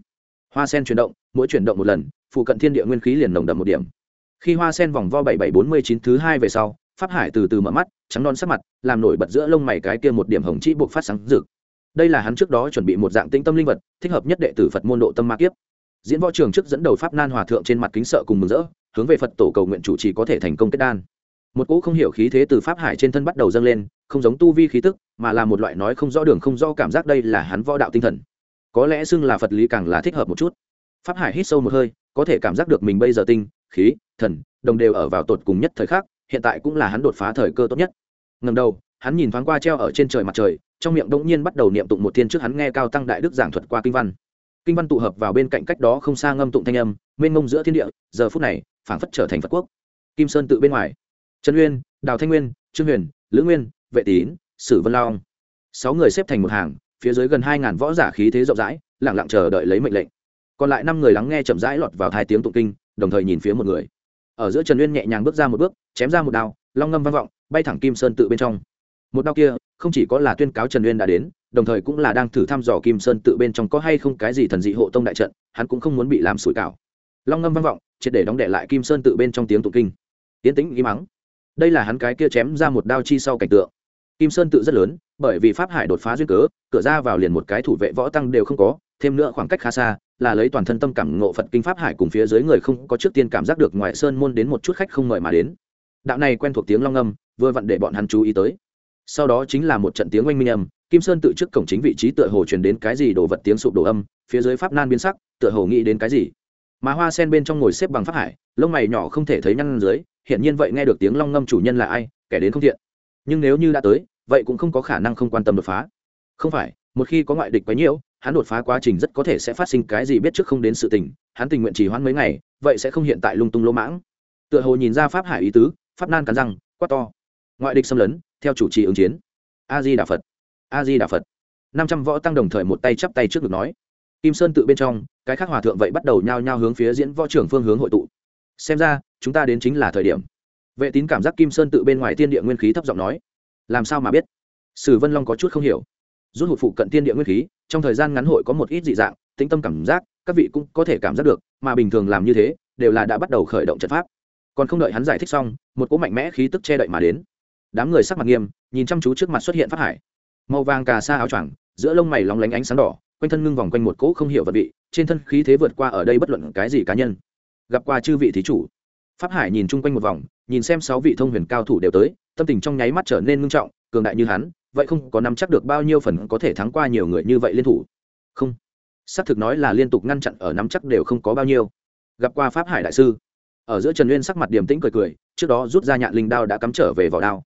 Hoa sen chuyển động, mỗi chuyển động một lần, phụ cận thiên địa nguyên khí liền nồng đậm một điểm. Khi hoa sen vòng vo bảy bảy bốn mươi chín thứ hai về sau, pháp hải từ từ mở mắt, trắng non sắc mặt, làm nổi bật giữa lông mày cái kia một điểm hồng chỉ buộc phát sáng rực. Đây là hắn trước đó chuẩn bị một dạng tĩnh tâm linh vật, thích hợp nhất đệ tử phật môn độ tâm ma kiếp. Diễn võ trường trước dẫn đầu pháp nan hòa thượng trên mặt kính sợ cùng mừng rỡ, hướng về phật tổ cầu nguyện chủ trì có thể thành công kết đan. Một cỗ không hiểu khí thế từ pháp hải trên thân bắt đầu dâng lên không giống tu vi khí tức, mà là một loại nói không rõ đường không rõ cảm giác đây là hắn võ đạo tinh thần. Có lẽ xưng là phật lý càng là thích hợp một chút. Pháp hải hít sâu một hơi, có thể cảm giác được mình bây giờ tinh, khí, thần, đồng đều ở vào tột cùng nhất thời khắc, hiện tại cũng là hắn đột phá thời cơ tốt nhất. Ngầm đầu, hắn nhìn thoáng qua treo ở trên trời mặt trời, trong miệng đống nhiên bắt đầu niệm tụng một thiên trước hắn nghe cao tăng đại đức giảng thuật qua kinh văn. Kinh văn tụ hợp vào bên cạnh cách đó không xa ngâm tụng thanh âm, mênh mông giữa thiên địa, giờ phút này, phảng phất trở thành phật quốc. Kim sơn tự bên ngoài. Trần uyên, đào thanh nguyên, trương huyền, lữ nguyên vệ tín, sử vân long. Sáu người xếp thành một hàng, phía dưới gần hai ngàn võ giả khí thế rộng rãi lẳng lặng chờ đợi lấy mệnh lệnh. Còn lại năm người lắng nghe chậm rãi lọt vào hai tiếng tụng kinh, đồng thời nhìn phía một người. Ở giữa trần uyên nhẹ nhàng bước ra một bước, chém ra một đao, long ngâm vang vọng, bay thẳng kim sơn tự bên trong. Một đao kia, không chỉ có là tuyên cáo trần uyên đã đến, đồng thời cũng là đang thử thăm dò kim sơn tự bên trong có hay không cái gì thần dị hộ tông đại trận, hắn cũng không muốn bị làm sủi cảo. Long ngâm vang vọng, triệt để đóng đệ lại kim sơn tự bên trong tiếng tụng kinh. Tiến tĩnh im mắng đây là hắn cái kia chém ra một đao chi sau cảnh tượng kim sơn tự rất lớn, bởi vì pháp hải đột phá duyên cớ, cửa ra vào liền một cái thủ vệ võ tăng đều không có, thêm nữa khoảng cách khá xa, là lấy toàn thân tâm cảm ngộ phật kinh pháp hải cùng phía dưới người không có trước tiên cảm giác được ngoại sơn môn đến một chút khách không mời mà đến. Đạo này quen thuộc tiếng long âm, vừa vặn để bọn hắn chú ý tới. Sau đó chính là một trận tiếng oanh minh âm, kim sơn tự trước cổng chính vị trí tựa hồ truyền đến cái gì đồ vật tiếng sụp đổ âm, phía dưới pháp nan biến sắc, tựa hồ nghĩ đến cái gì. Mà hoa sen bên trong ngồi xếp bằng pháp hải, lông mày nhỏ không thể thấy nhăn dưới, hiển nhiên vậy nghe được tiếng long ngâm chủ nhân là ai, kẻ đến không thiện. Nhưng nếu như đã tới vậy cũng không có khả năng không quan tâm đột phá. Không phải, một khi có ngoại địch quấy nhiễu, hắn đột phá quá trình rất có thể sẽ phát sinh cái gì biết trước không đến sự tình, hắn tình nguyện chỉ hoãn mấy ngày, vậy sẽ không hiện tại lung tung lỗ mãng. Tựa hồ nhìn ra pháp hải ý tứ, pháp nan cắn răng, quát to. Ngoại địch xâm lấn, theo chủ trì ứng chiến. A di đà phật a di đà phật. Năm trăm võ tăng đồng thời một tay chắp tay trước ngực nói. Kim sơn tự bên trong, cái khác hòa thượng vậy bắt đầu nhao nhao hướng phía diễn võ trưởng phương hướng hội tụ. Xem ra, chúng ta đến chính là thời điểm. Vệ tín cảm giác kim sơn tự bên ngoài tiên địa nguyên khí thấp giọng nói làm sao mà biết? Sử vân long có chút không hiểu. Rút hụt phụ cận tiên địa nguyên khí, trong thời gian ngắn hội có một ít dị dạng, tĩnh tâm cảm giác, các vị cũng có thể cảm giác được, mà bình thường làm như thế, đều là đã bắt đầu khởi động trận pháp. Còn không đợi hắn giải thích xong, một cỗ mạnh mẽ khí tức che đậy mà đến. Đám người sắc mặt nghiêm, nhìn chăm chú trước mặt xuất hiện phát hải. Màu vàng cà sa áo choàng, giữa lông mày lóng lánh ánh sáng đỏ, quanh thân ngưng vòng quanh một cỗ không hiểu vật vị, trên thân khí thế vượt qua ở đây bất luận cái gì cá nhân. Gặp qua chư vị thí chủ. Pháp hải nhìn chung quanh một vòng, nhìn xem sáu vị thông huyền cao thủ đều tới tâm tình trong nháy mắt trở nên ngưng trọng, cường đại như hắn, vậy không có nắm chắc được bao nhiêu phần có thể thắng qua nhiều người như vậy liên thủ. Không. Xác thực nói là liên tục ngăn chặn ở nắm chắc đều không có bao nhiêu. Gặp qua pháp hải đại sư. Ở giữa trần uyên sắc mặt điềm tĩnh cười cười, trước đó rút ra nhạn linh đao đã cắm trở về vào đao.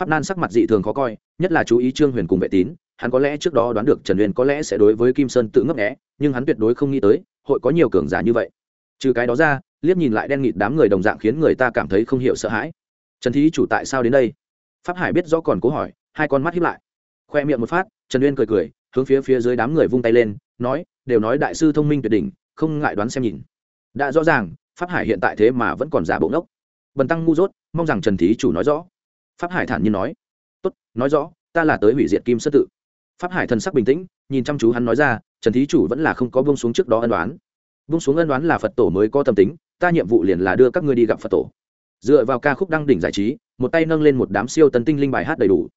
Pháp nan sắc mặt dị thường khó coi, nhất là chú ý trương huyền cùng vệ tín, hắn có lẽ trước đó đoán được trần uyên có lẽ sẽ đối với kim sơn tự ngấp nghẽ nhưng hắn tuyệt đối không nghĩ tới, hội có nhiều cường giả như vậy. Trừ cái đó ra, liếc nhìn lại đen nghịt đám người đồng dạng khiến người ta cảm thấy không hiểu sợ hãi trần thí chủ tại sao đến đây? Pháp hải biết rõ còn cố hỏi, hai con mắt hiếp lại. Khoe miệng một phát, trần uyên cười cười, hướng phía phía dưới đám người vung tay lên, nói, đều nói đại sư thông minh tuyệt đỉnh, không ngại đoán xem nhìn. Đã rõ ràng, pháp hải hiện tại thế mà vẫn còn giả bộ ngốc. Bần tăng ngu dốt, mong rằng trần thí chủ nói rõ. Pháp hải thản nhiên nói, tốt, nói rõ, ta là tới hủy diệt kim sơ tự. Pháp hải thần sắc bình tĩnh, nhìn chăm chú hắn nói ra, trần thí chủ vẫn là không có bông xuống trước đó ân đoán bông xuống ân đoán là phật tổ mới có tâm tính, ta nhiệm vụ liền là đưa các ngươi đi gặp phật tổ dựa vào ca khúc đăng đỉnh giải trí, một tay nâng lên một đám siêu tấn tinh linh bài hát đầy đủ.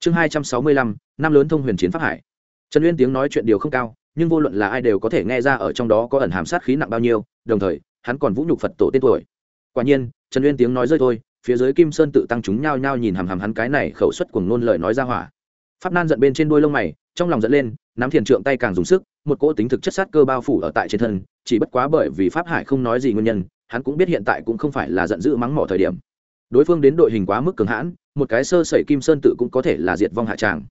Chương hai trăm sáu mươi lăm, năm lớn thông huyền chiến pháp hải. Trần uyên tiếng nói chuyện điều không cao, nhưng vô luận là ai đều có thể nghe ra ở trong đó có ẩn hàm sát khí nặng bao nhiêu, đồng thời, hắn còn vũ nhục phật tổ tên tuổi. Quả nhiên, trần uyên tiếng nói rơi thôi, phía dưới kim sơn tự tăng chúng nhao nhao nhìn hàm hàm hắn cái này khẩu suất cùng ngôn lời nói ra hỏa. Pháp nan giận bên trên đuôi lông mày, trong lòng giận lên, nắm thiền trượng tay càng dùng sức, một cỗ tính thực chất sát cơ bao phủ ở tại trên thân, chỉ bất quá bởi vì pháp hải không nói gì nguyên nhân hắn cũng biết hiện tại cũng không phải là giận dữ mắng mỏ thời điểm. Đối phương đến đội hình quá mức cường hãn, một cái sơ sẩy kim sơn tự cũng có thể là diệt vong hạ tràng.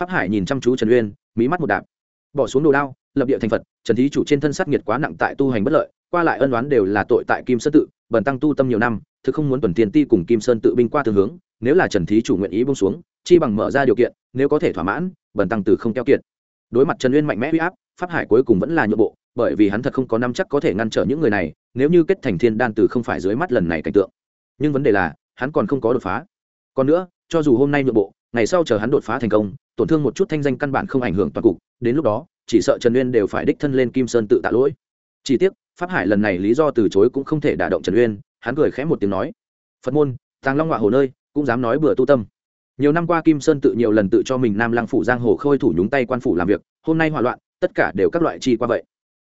Pháp hải nhìn chăm chú trần uyên, mí mắt một đạp. Bỏ xuống đồ đao, lập địa thành phật, trần thí chủ trên thân sát nghiệt quá nặng tại tu hành bất lợi, qua lại ân đoán đều là tội tại kim sơn tự, bần tăng tu tâm nhiều năm, thực không muốn tuần tiền ti cùng kim sơn tự binh qua tương hướng, nếu là trần thí chủ nguyện ý bông xuống, chi bằng mở ra điều kiện, nếu có thể thỏa mãn, bần tăng từ không keo kiệt. Đối mặt trần uyên mạnh mẽ huy áp, pháp hải cuối cùng vẫn là nhượng bộ, bởi vì hắn thật không có năm chắc có thể ngăn trở những người này nếu như kết thành thiên đan từ không phải dưới mắt lần này cảnh tượng, nhưng vấn đề là, hắn còn không có đột phá. Còn nữa, cho dù hôm nay nhượng bộ, ngày sau chờ hắn đột phá thành công, tổn thương một chút thanh danh căn bản không ảnh hưởng toàn cục, đến lúc đó, chỉ sợ trần uyên đều phải đích thân lên kim sơn tự tạ lỗi. Chỉ tiếc, pháp hải lần này lý do từ chối cũng không thể đả động trần uyên, hắn cười khẽ một tiếng nói, phật môn, tàng long họa hồ nơi, cũng dám nói bừa tu tâm. Nhiều năm qua kim sơn tự nhiều lần tự cho mình nam lang phủ giang hồ khôi thủ nhúng tay quan phủ làm việc, hôm nay hỏa loạn, tất cả đều các loại chi qua vậy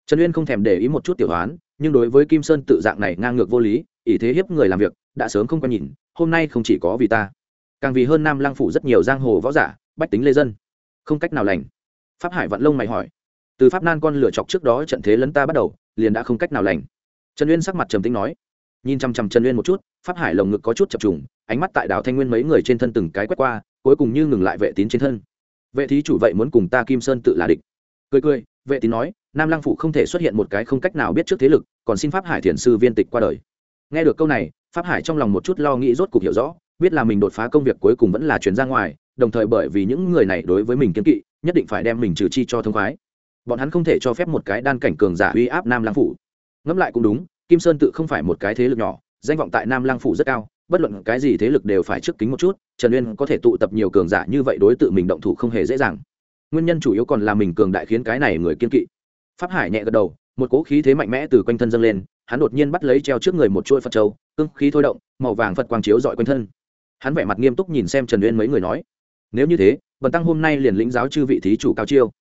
trần uyên không thèm để ý một chút tiểu đoán nhưng đối với kim sơn tự dạng này ngang ngược vô lý ý thế hiếp người làm việc, đã sớm không quen nhìn, hôm nay không chỉ có vì ta, càng vì hơn nam lang phủ rất nhiều giang hồ võ giả, bách tính lê dân. Không cách nào lành. Pháp hải vận lông mày hỏi. Từ pháp nan con lửa chọc trước đó trận thế lấn ta bắt đầu, liền đã không cách nào lành. Trần uyên sắc mặt trầm tính nói. Nhìn chăm chăm trần uyên một chút, pháp hải lồng ngực có chút chập trùng, ánh mắt tại đào thanh nguyên mấy người trên thân từng cái quét qua, cuối cùng như ngừng lại vệ tín trên thân. Vệ thí chủ vậy muốn cùng ta kim sơn tự là địch. Cười cười, vệ tín nói nam lăng phụ không thể xuất hiện một cái không cách nào biết trước thế lực, còn xin pháp hải thiền sư viên tịch qua đời. Nghe được câu này, pháp hải trong lòng một chút lo nghĩ rốt cục hiểu rõ, biết là mình đột phá công việc cuối cùng vẫn là chuyển ra ngoài, đồng thời bởi vì những người này đối với mình kiên kỵ, nhất định phải đem mình trừ chi cho thông khoái. Bọn hắn không thể cho phép một cái đan cảnh cường giả uy áp nam lang phủ. Ngẫm lại cũng đúng, kim sơn tự không phải một cái thế lực nhỏ, danh vọng tại nam lang phủ rất cao, bất luận cái gì thế lực đều phải trước kính một chút, trần uyên có thể tụ tập nhiều cường giả như vậy đối tượng mình động thủ không hề dễ dàng. Nguyên nhân chủ yếu còn là mình cường đại khiến cái này người kiên kỵ pháp hải nhẹ gật đầu, một cỗ khí thế mạnh mẽ từ quanh thân dâng lên, hắn đột nhiên bắt lấy treo trước người một chuỗi phật châu cưng khí thôi động, màu vàng phật quang chiếu dọi quanh thân. Hắn vẻ mặt nghiêm túc nhìn xem trần uyên mấy người nói, nếu như thế, bần tăng hôm nay liền lĩnh giáo chư vị thí chủ cao chiêu.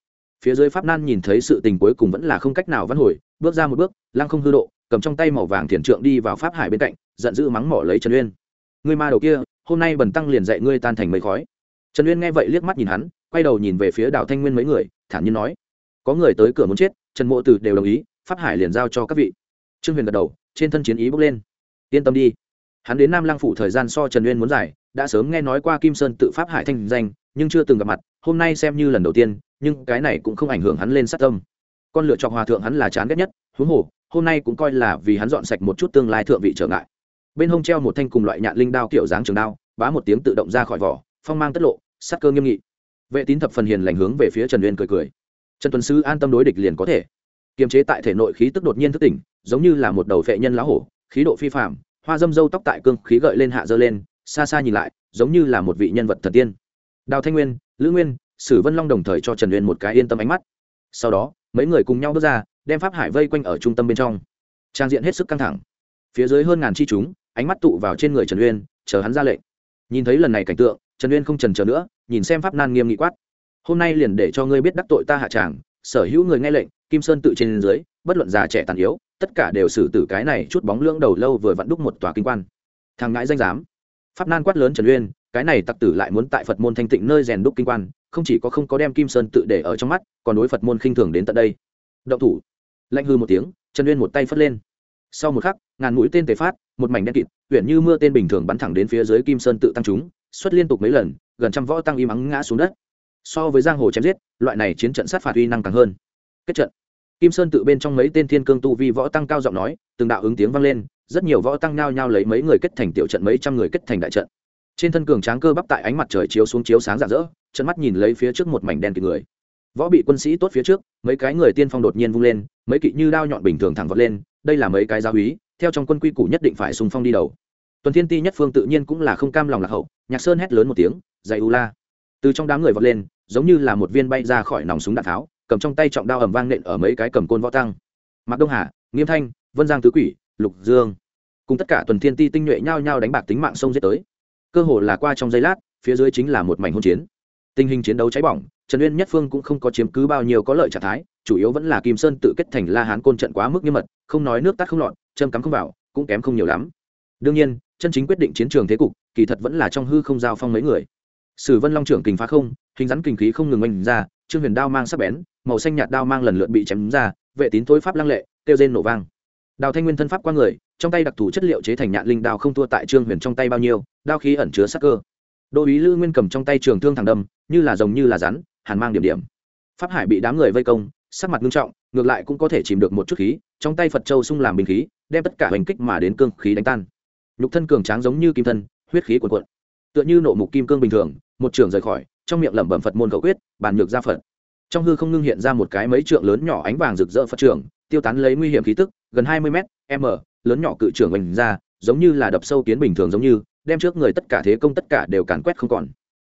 Phía dưới pháp nan nhìn thấy sự tình cuối cùng vẫn là không cách nào văn hồi, bước ra một bước, lăng không hư độ, cầm trong tay màu vàng thiền trượng đi vào pháp hải bên cạnh, giận dữ mắng mỏ lấy trần uyên. Người ma đầu kia, hôm nay bần tăng liền dạy ngươi tan thành mấy khói. Trần uyên nghe vậy liếc mắt nhìn hắn, quay đầu nhìn về phía đào thanh nguyên mấy người, thản nhiên nói, có người tới cửa muốn chết trần mộ tử đều đồng ý, pháp hải liền giao cho các vị. Trương huyền gật đầu, trên thân chiến ý bước lên. Yên tâm đi. Hắn đến nam lang phủ thời gian so trần uyên muốn giải đã sớm nghe nói qua kim sơn tự pháp hải thanh danh, nhưng chưa từng gặp mặt, hôm nay xem như lần đầu tiên, nhưng cái này cũng không ảnh hưởng hắn lên sát tâm. Con lựa chọn hòa thượng hắn là chán ghét nhất, huống hồ, hôm nay cũng coi là vì hắn dọn sạch một chút tương lai thượng vị trở ngại. Bên hông treo một thanh cùng loại nhạn linh đao kiểu dáng trường đao, bá một tiếng tự động ra khỏi vỏ, phong mang tất lộ sát cơ nghiêm nghị. Vệ tín thập phần hiền lành hướng về phía trần uyên cười cười trần tuấn sư an tâm đối địch liền có thể. Kiềm chế tại thể nội khí tức đột nhiên thức tỉnh, giống như là một đầu vệ nhân lá hổ, khí độ phi phạm hoa dâm dâu tóc tại cương khí gợi lên hạ dơ lên, xa xa nhìn lại, giống như là một vị nhân vật thần tiên. Đào thanh nguyên, lữ nguyên, sử vân long đồng thời cho trần uyên một cái yên tâm ánh mắt. Sau đó, mấy người cùng nhau bước ra, đem pháp hải vây quanh ở trung tâm bên trong. Trang diện hết sức căng thẳng. Phía dưới hơn ngàn chi chúng, ánh mắt tụ vào trên người trần uyên, chờ hắn ra lệnh. Nhìn thấy lần này cảnh tượng, trần uyên không trần chờ nữa, nhìn xem pháp nan nghiêm nghị quát hôm nay liền để cho ngươi biết đắc tội ta hạ tràng, sở hữu người nghe lệnh, kim sơn tự trên dưới, bất luận già trẻ tàn yếu, tất cả đều xử tử cái này chút bóng lưỡng đầu lâu vừa vặn đúc một tòa kinh quan. Thằng ngãi danh giám. Pháp nan quát lớn trần uyên, cái này tặc tử lại muốn tại phật môn thanh tịnh nơi rèn đúc kinh quan, không chỉ có không có đem kim sơn tự để ở trong mắt, còn đối phật môn khinh thường đến tận đây. Động thủ. Lạnh hư một tiếng, trần uyên một tay phất lên. Sau một khắc, ngàn mũi tên tề phát, một mảnh đen kịt, huyện như mưa tên bình thường bắn thẳng đến phía dưới kim sơn tự tăng chúng, xuất liên tục mấy lần, gần trăm võ tăng im ắng ngã xuống đất so với giang hồ chém giết, loại này chiến trận sát phạt uy năng càng hơn. Kết trận. Kim sơn tự bên trong mấy tên thiên cương tu vi võ tăng cao giọng nói, từng đạo ứng tiếng vang lên, rất nhiều võ tăng nhao nhao lấy mấy người kết thành tiểu trận, mấy trăm người kết thành đại trận. Trên thân cường tráng cơ bắp tại ánh mặt trời chiếu xuống chiếu sáng rạng rỡ chân mắt nhìn lấy phía trước một mảnh đen kịt người. Võ bị quân sĩ tốt phía trước, mấy cái người tiên phong đột nhiên vung lên, mấy kỵ như đao nhọn bình thường thẳng vọt lên, đây là mấy cái gia úy, theo trong quân quy củ nhất định phải xung phong đi đầu. Tuần thiên ti nhất phương tự nhiên cũng là không cam lòng lạc hậu, nhạc sơn hét lớn một tiếng dày u la! Từ trong đám người vọt lên, giống như là một viên bay ra khỏi nòng súng đạn tháo, cầm trong tay trọng đao ầm vang nện ở mấy cái cầm côn võ tăng. Mạc đông hà, nghiêm thanh, vân giang tứ quỷ, lục dương, cùng tất cả tuần thiên ti tinh nhuệ nhao nhao đánh bạc tính mạng sông giết tới. Cơ hồ là qua trong giây lát, phía dưới chính là một mảnh hôn chiến. Tình hình chiến đấu cháy bỏng, trần uyên nhất phương cũng không có chiếm cứ bao nhiêu có lợi trạng thái, chủ yếu vẫn là kim sơn tự kết thành la hán côn trận quá mức nghiêm mật, không nói nước tắt không lọt, châm cắm không vào, cũng kém không nhiều lắm. Đương nhiên, chân chính quyết định chiến trường thế cục, kỳ thật vẫn là trong hư không giao phong mấy người sử vân long trưởng kình phá không, hình rắn kình khí không ngừng oanh ra, trương huyền đao mang sắc bén, màu xanh nhạt đao mang lần lượt bị chém ra, vệ tín thối pháp lăng lệ tiêu rên nổ vang. Đào thanh nguyên thân pháp qua người, trong tay đặc thù chất liệu chế thành nhạn linh đao không thua tại trương huyền trong tay bao nhiêu, đao khí ẩn chứa sắc cơ. Đô ý lư nguyên cầm trong tay trường thương thẳng đâm, như là rồng như là rắn, hàn mang điểm điểm. Pháp hải bị đám người vây công, sắc mặt nghiêm trọng, ngược lại cũng có thể chìm được một chút khí, trong tay phật châu sung làm bình khí, đem tất cả hành kích mà đến cương khí đánh tan. Nhục thân cường tráng giống như kim thân, huyết khí cuồn cuộn. Tựa như nộ mục kim cương bình thường một trường rời khỏi, trong miệng lẩm bẩm phật môn cầu quyết, bàn nhược ra phật. Trong hư không ngưng hiện ra một cái mấy trượng lớn nhỏ ánh vàng rực rỡ phật trường, tiêu tán lấy nguy hiểm khí tức, gần hai mươi m m, lớn nhỏ cự trưởng mình ra, giống như là đập sâu kiến bình thường giống như, đem trước người tất cả thế công tất cả đều càn quét không còn.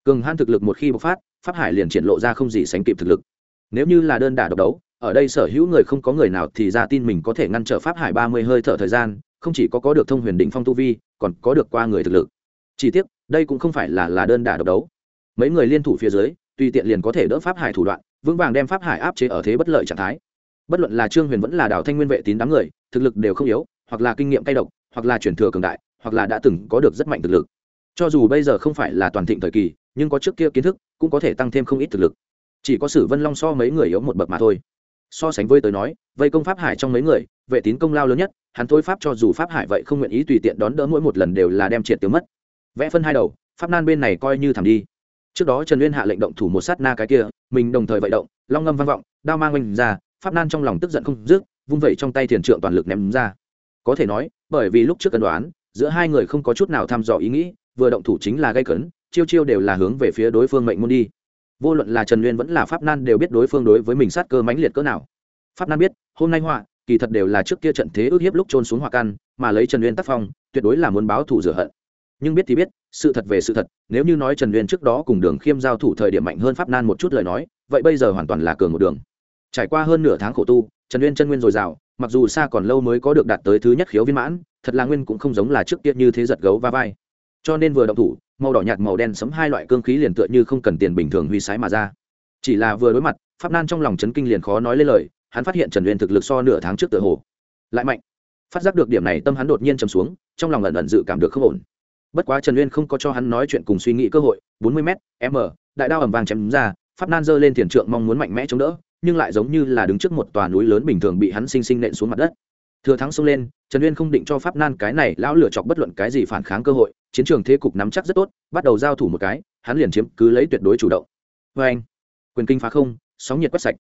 Cường han thực lực một khi bộc phát, pháp hải liền triển lộ ra không gì sánh kịp thực lực. Nếu như là đơn đả độc đấu, ở đây sở hữu người không có người nào thì ra tin mình có thể ngăn trở pháp hải ba mươi hơi thở thời gian, không chỉ có có được thông huyền đỉnh phong tu vi, còn có được qua người thực lực chỉ tiếc, đây cũng không phải là là đơn đả độc đấu. Mấy người liên thủ phía dưới, tùy tiện liền có thể đỡ pháp hải thủ đoạn, vững vàng đem pháp hải áp chế ở thế bất lợi trạng thái. Bất luận là trương huyền vẫn là đào thanh nguyên vệ tín đám người, thực lực đều không yếu, hoặc là kinh nghiệm cay độc, hoặc là truyền thừa cường đại, hoặc là đã từng có được rất mạnh thực lực. Cho dù bây giờ không phải là toàn thịnh thời kỳ, nhưng có trước kia kiến thức, cũng có thể tăng thêm không ít thực lực. Chỉ có sử vân long so mấy người yếu một bậc mà thôi. So sánh với tới nói, vây công pháp hải trong mấy người, vệ tín công lao lớn nhất, hắn thôi pháp cho dù pháp hải vậy không nguyện ý tùy tiện đón đỡ mỗi một lần đều là đem triệt tiêu mất vẽ phân hai đầu, pháp nan bên này coi như thảm đi. Trước đó trần uyên hạ lệnh động thủ một sát na cái kia, mình đồng thời vận động, long ngâm vang vọng, đao mang oanh ra, pháp nan trong lòng tức giận không dứt, vung vẩy trong tay thiền trượng toàn lực ném ra. Có thể nói, bởi vì lúc trước cân đoán, giữa hai người không có chút nào thăm dò ý nghĩ, vừa động thủ chính là gây cấn, chiêu chiêu đều là hướng về phía đối phương mệnh môn đi. Vô luận là trần uyên vẫn là pháp nan đều biết đối phương đối với mình sát cơ mãnh liệt cỡ nào. Pháp nan biết, hôm nay họa, kỳ thật đều là trước kia trận thế ước hiếp lúc trôn xuống họa căn, mà lấy trần uyên tác phong, tuyệt đối là muốn báo thủ rửa hận nhưng biết thì biết, sự thật về sự thật, nếu như nói trần uyên trước đó cùng đường khiêm giao thủ thời điểm mạnh hơn pháp nan một chút lời nói, vậy bây giờ hoàn toàn là cường một đường. Trải qua hơn nửa tháng khổ tu, trần uyên chân nguyên dồi dào, mặc dù xa còn lâu mới có được đạt tới thứ nhất khiếu viên mãn, thật là nguyên cũng không giống là trước tiết như thế giật gấu va vai. Cho nên vừa động thủ, màu đỏ nhạt màu đen sấm hai loại cương khí liền tựa như không cần tiền bình thường huy sái mà ra. Chỉ là vừa đối mặt, pháp nan trong lòng chấn kinh liền khó nói lên lời, hắn phát hiện trần uyên thực lực so nửa tháng trước tựa hồ lại mạnh. Phát giác được điểm này, tâm hắn đột nhiên chầm xuống, trong lòng ẩn ẩn dự cảm được không ổn bất quá trần uyên không có cho hắn nói chuyện cùng suy nghĩ cơ hội, bốn mươi m m, đại đao ẩm vàng chém ra, pháp nan giơ lên tiền trượng mong muốn mạnh mẽ chống đỡ, nhưng lại giống như là đứng trước một tòa núi lớn bình thường bị hắn sinh sinh nện xuống mặt đất. Thừa thắng xông lên, trần uyên không định cho pháp nan cái này lão lửa chọc bất luận cái gì phản kháng cơ hội, chiến trường thế cục nắm chắc rất tốt, bắt đầu giao thủ một cái, hắn liền chiếm cứ lấy tuyệt đối chủ động. Vê anh, quyền kinh phá không, sóng nhiệt quét sạch.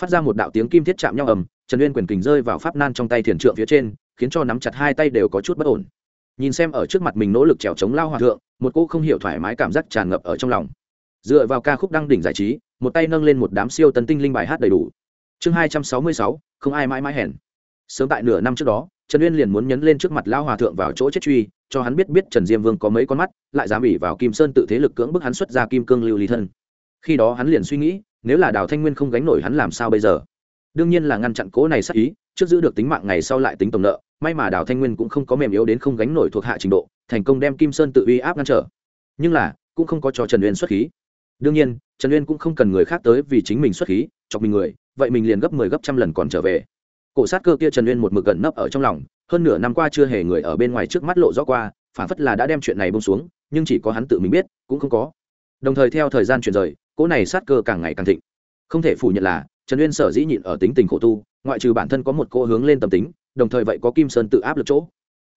Phát ra một đạo tiếng kim thiết chạm nhau ầm, trần uyên quyền kình rơi vào pháp nan trong tay thiền trượng phía trên, khiến cho nắm chặt hai tay đều có chút bất ổn nhìn xem ở trước mặt mình nỗ lực trèo chống lao hòa thượng, một cô không hiểu thoải mái cảm giác tràn ngập ở trong lòng. Dựa vào ca khúc đăng đỉnh giải trí, một tay nâng lên một đám siêu tấn tinh linh bài hát đầy đủ. Chương hai trăm sáu mươi sáu, không ai mãi mãi hèn. Sớm tại nửa năm trước đó, trần uyên liền muốn nhấn lên trước mặt lao hòa thượng vào chỗ chết truy, cho hắn biết biết trần diêm vương có mấy con mắt, lại dám ỉ vào kim sơn tự thế lực cưỡng bức hắn xuất ra kim cương lưu ly thân. Khi đó hắn liền suy nghĩ, nếu là đào thanh nguyên không gánh nổi hắn làm sao bây giờ? Đương nhiên là ngăn chặn cố này sắc ý trước giữ được tính mạng ngày sau lại tính tổng nợ, may mà đào thanh nguyên cũng không có mềm yếu đến không gánh nổi thuộc hạ trình độ, thành công đem kim sơn tự uy áp ngăn trở. Nhưng là, cũng không có cho trần uyên xuất khí. Đương nhiên, trần uyên cũng không cần người khác tới vì chính mình xuất khí, chọc mình người, vậy mình liền gấp mười 10 gấp trăm lần còn trở về. Cổ sát cơ kia trần uyên một mực gần nấp ở trong lòng, hơn nửa năm qua chưa hề người ở bên ngoài trước mắt lộ rõ qua, phản phất là đã đem chuyện này bông xuống, nhưng chỉ có hắn tự mình biết, cũng không có. Đồng thời theo thời gian chuyển rời, cỗ này sát cơ càng ngày càng thịnh. Không thể phủ nhận là trần uyên sở dĩ nhịn ở tính tình khổ tu, ngoại trừ bản thân có một cô hướng lên tâm tính, đồng thời vậy có kim sơn tự áp lực chỗ.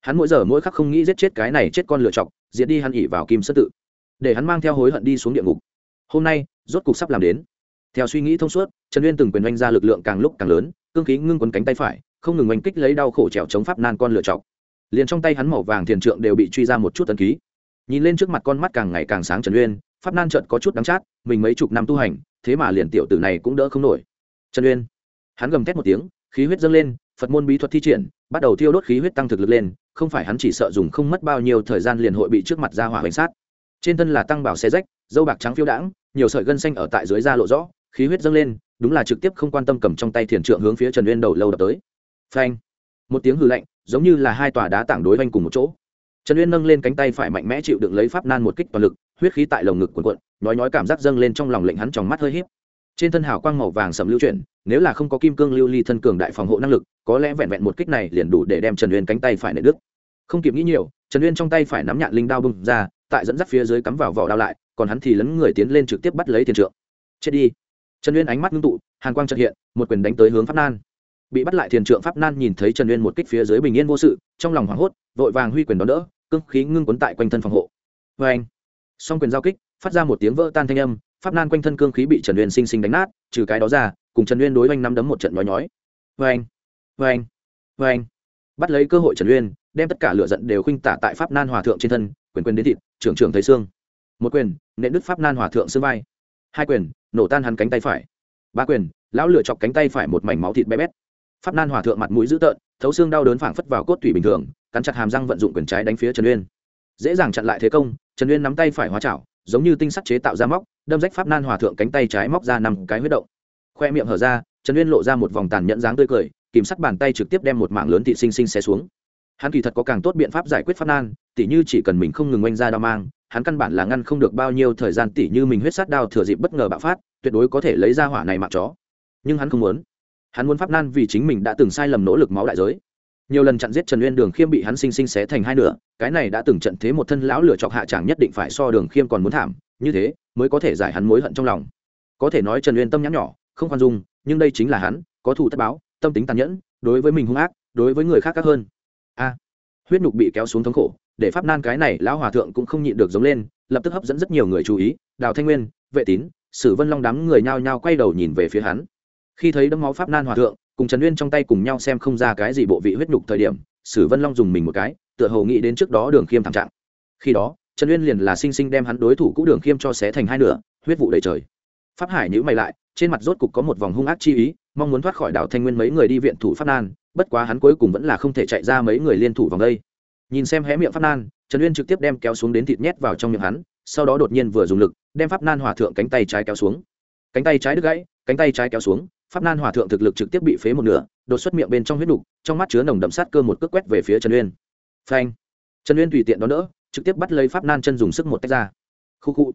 Hắn mỗi giờ mỗi khắc không nghĩ giết chết cái này chết con lựa chọc, diệt đi hắn ỉ vào kim sơn tự. Để hắn mang theo hối hận đi xuống địa ngục. Hôm nay, rốt cục sắp làm đến. Theo suy nghĩ thông suốt, trần uyên từng quyền oanh ra lực lượng càng lúc càng lớn, cương khí ngưng quấn cánh tay phải, không ngừng oanh kích lấy đau khổ trèo chống pháp nan con lựa chọc. Liền trong tay hắn màu vàng thiền trượng đều bị truy ra một chút tân ký nhìn lên trước mặt con mắt càng ngày càng sáng trần uyên, pháp nan trợt có chút đắng chát, mình mấy chục năm tu hành, thế mà liền tiểu tử này cũng đỡ không nổi trần uyên. Hắn gầm thét một tiếng, khí huyết dâng lên, phật môn bí thuật thi triển, bắt đầu thiêu đốt khí huyết tăng thực lực lên, không phải hắn chỉ sợ dùng không mất bao nhiêu thời gian liền hội bị trước mặt ra hỏa bánh sát. Trên thân là tăng bảo xe rách, dâu bạc trắng phiêu đãng, nhiều sợi gân xanh ở tại dưới da lộ rõ, khí huyết dâng lên, đúng là trực tiếp không quan tâm cầm trong tay thiền trượng hướng phía trần uyên đầu lâu đập tới. Phanh. Một tiếng hư lạnh, giống như là hai tòa đá tảng đối vanh cùng một chỗ. Trần uyên nâng lên cánh tay phải mạnh mẽ chịu đựng lấy pháp nan một kích toàn lực, huyết khí tại lồng ngực cuộn cuộn nói nói cảm giác dâng lên trong lòng lệnh hắn tròng mắt hơi híp trên thân hào quang màu vàng sầm lưu chuyển, nếu là không có kim cương lưu ly thân cường đại phòng hộ năng lực, có lẽ vẹn vẹn một kích này liền đủ để đem trần uyên cánh tay phải nệ đứt. Không kịp nghĩ nhiều, trần uyên trong tay phải nắm nhạn linh đao bung ra, tại dẫn dắt phía dưới cắm vào vỏ đao lại, còn hắn thì lấn người tiến lên trực tiếp bắt lấy thiền trượng. Chết đi. Trần uyên ánh mắt ngưng tụ, hàn quang trật hiện, một quyền đánh tới hướng pháp nan. Bị bắt lại thiền trượng pháp nan nhìn thấy trần uyên một kích phía dưới bình yên vô sự, trong lòng hoảng hốt, vội vàng huy quyền đón đỡ cưng khí ngưng quấn tại quanh thân phòng hộ. Vê anh song quyền giao kích, phát ra một tiếng vỡ tan thanh âm pháp nan quanh thân cương khí bị trần uyên sinh sinh đánh nát, trừ cái đó ra, cùng trần uyên đối oanh nắm đấm một trận nhói nhói. Vê anh vê anh vê anh bắt lấy cơ hội trần uyên, đem tất cả lửa giận đều khuynh tả tại pháp nan hòa thượng trên thân, quyền quyền đến thịt, trưởng trưởng thấy xương. Một quyền, nện đứt pháp nan hòa thượng xương vai. Hai quyền, nổ tan hắn cánh tay phải. Ba quyền, lão lửa chọc cánh tay phải một mảnh máu thịt bé bét. Pháp nan hòa thượng mặt mũi dữ tợn, thấu xương đau đớn phảng phất vào cốt thủy bình thường, cắn chặt hàm răng vận dụng quyền trái đánh phía trần uyên. Dễ dàng chặn lại thế công, trần uyên nắm tay phải hóa chảo giống như tinh sắt chế tạo ra móc, đâm rách pháp nan hòa thượng cánh tay trái móc ra năm cái huyết động. Khoe miệng hở ra, trần uyên lộ ra một vòng tàn nhẫn dáng tươi cười, kìm sắt bàn tay trực tiếp đem một mảng lớn thị sinh sinh xé xuống. Hắn kỳ thật có càng tốt biện pháp giải quyết pháp nan, tỉ như chỉ cần mình không ngừng oanh ra đao mang, hắn căn bản là ngăn không được bao nhiêu thời gian tỉ như mình huyết sát đao thừa dịp bất ngờ bạo phát, tuyệt đối có thể lấy ra hỏa này mặc chó. Nhưng hắn không muốn. Hắn muốn pháp nan vì chính mình đã từng sai lầm nỗ lực máu đại giới nhiều lần chặn giết trần uyên đường khiêm bị hắn sinh sinh xé thành hai nửa, cái này đã từng trận thế một thân lão lửa chọc hạ chẳng nhất định phải so đường khiêm còn muốn thảm, như thế mới có thể giải hắn mối hận trong lòng. Có thể nói trần uyên tâm nhắn nhỏ, không khoan dung, nhưng đây chính là hắn, có thù tất báo, tâm tính tàn nhẫn, đối với mình hung ác, đối với người khác khác hơn. A, huyết nhục bị kéo xuống thống khổ, để pháp nan cái này lão hòa thượng cũng không nhịn được giống lên, lập tức hấp dẫn rất nhiều người chú ý, đào thanh nguyên, vệ tín, sử vân long đám người nhao nhao quay đầu nhìn về phía hắn. Khi thấy đấm máu pháp nan hòa thượng cùng trần uyên trong tay cùng nhau xem không ra cái gì bộ vị huyết nhục thời điểm, sử vân long dùng mình một cái, tựa hồ nghĩ đến trước đó đường khiêm thảm trạng. Khi đó, trần uyên liền là sinh sinh đem hắn đối thủ cũ đường khiêm cho xé thành hai nửa, huyết vụ đầy trời. Pháp hải nhữ mày lại, trên mặt rốt cục có một vòng hung ác chi ý, mong muốn thoát khỏi đảo thanh nguyên mấy người đi viện thủ pháp nan, bất quá hắn cuối cùng vẫn là không thể chạy ra mấy người liên thủ vòng đây. Nhìn xem hé miệng pháp nan, trần uyên trực tiếp đem kéo xuống đến thịt nhét vào trong miệng hắn, sau đó đột nhiên vừa dùng lực, đem pháp nan hòa thượng cánh tay trái kéo xuống. Cánh tay trái đứt gãy, cánh tay trái kéo xuống pháp nan hòa thượng thực lực trực tiếp bị phế một nửa, đột xuất miệng bên trong huyết đục trong mắt chứa nồng đậm sát cơ một cước quét về phía trần uyên. Phanh! Trần uyên tùy tiện đón đỡ, trực tiếp bắt lấy pháp nan chân dùng sức một tách ra. Khu khu.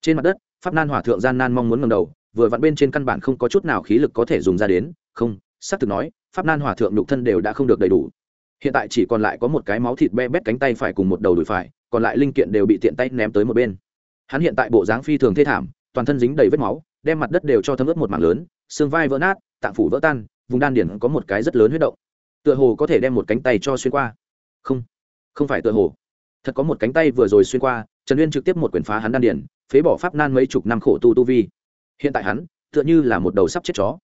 Trên mặt đất, pháp nan hòa thượng gian nan mong muốn ngầm đầu, vừa vặn bên trên căn bản không có chút nào khí lực có thể dùng ra đến. Không, xác thực nói, pháp nan hòa thượng nhục thân đều đã không được đầy đủ. Hiện tại chỉ còn lại có một cái máu thịt be bét cánh tay phải cùng một đầu đùi phải, còn lại linh kiện đều bị tiện tay ném tới một bên. Hắn hiện tại bộ dáng phi thường thê thảm, toàn thân dính đầy vết máu, đem mặt đất đều cho thấm ướt một mảng lớn xương vai vỡ nát, tạng phủ vỡ tan, vùng đan điển có một cái rất lớn huyết động. Tựa hồ có thể đem một cánh tay cho xuyên qua. Không không phải tựa hồ. Thật có một cánh tay vừa rồi xuyên qua, trần uyên trực tiếp một quyền phá hắn đan điển, phế bỏ pháp nan mấy chục năm khổ tu tu vi. Hiện tại hắn, tựa như là một đầu sắp chết chó.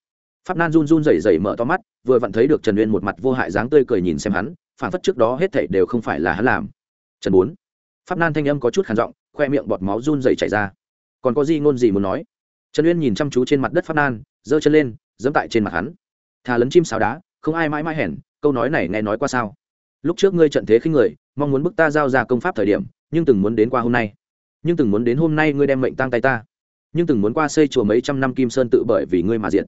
Pháp nan run run rẩy rẩy mở to mắt, vừa vặn thấy được trần uyên một mặt vô hại dáng tươi cười nhìn xem hắn phản phất trước đó hết thảy đều không phải là hắn làm. Trần bốn, pháp nan thanh âm có chút khản giọng, khoe miệng bọt máu run rẩy chảy ra. Còn có gì ngôn gì muốn nói? Trần uyên nhìn chăm chú trên mặt đất pháp nan giơ chân lên dẫm tại trên mặt hắn. Thà lấn chim xào đá, không ai mãi mãi hèn, câu nói này nghe nói qua sao? Lúc trước ngươi trận thế khinh người, mong muốn bức ta giao ra công pháp thời điểm, nhưng từng muốn đến qua hôm nay. Nhưng từng muốn đến hôm nay ngươi đem mệnh tăng tay ta. Nhưng từng muốn qua xây chùa mấy trăm năm kim sơn tự bởi vì ngươi mà diện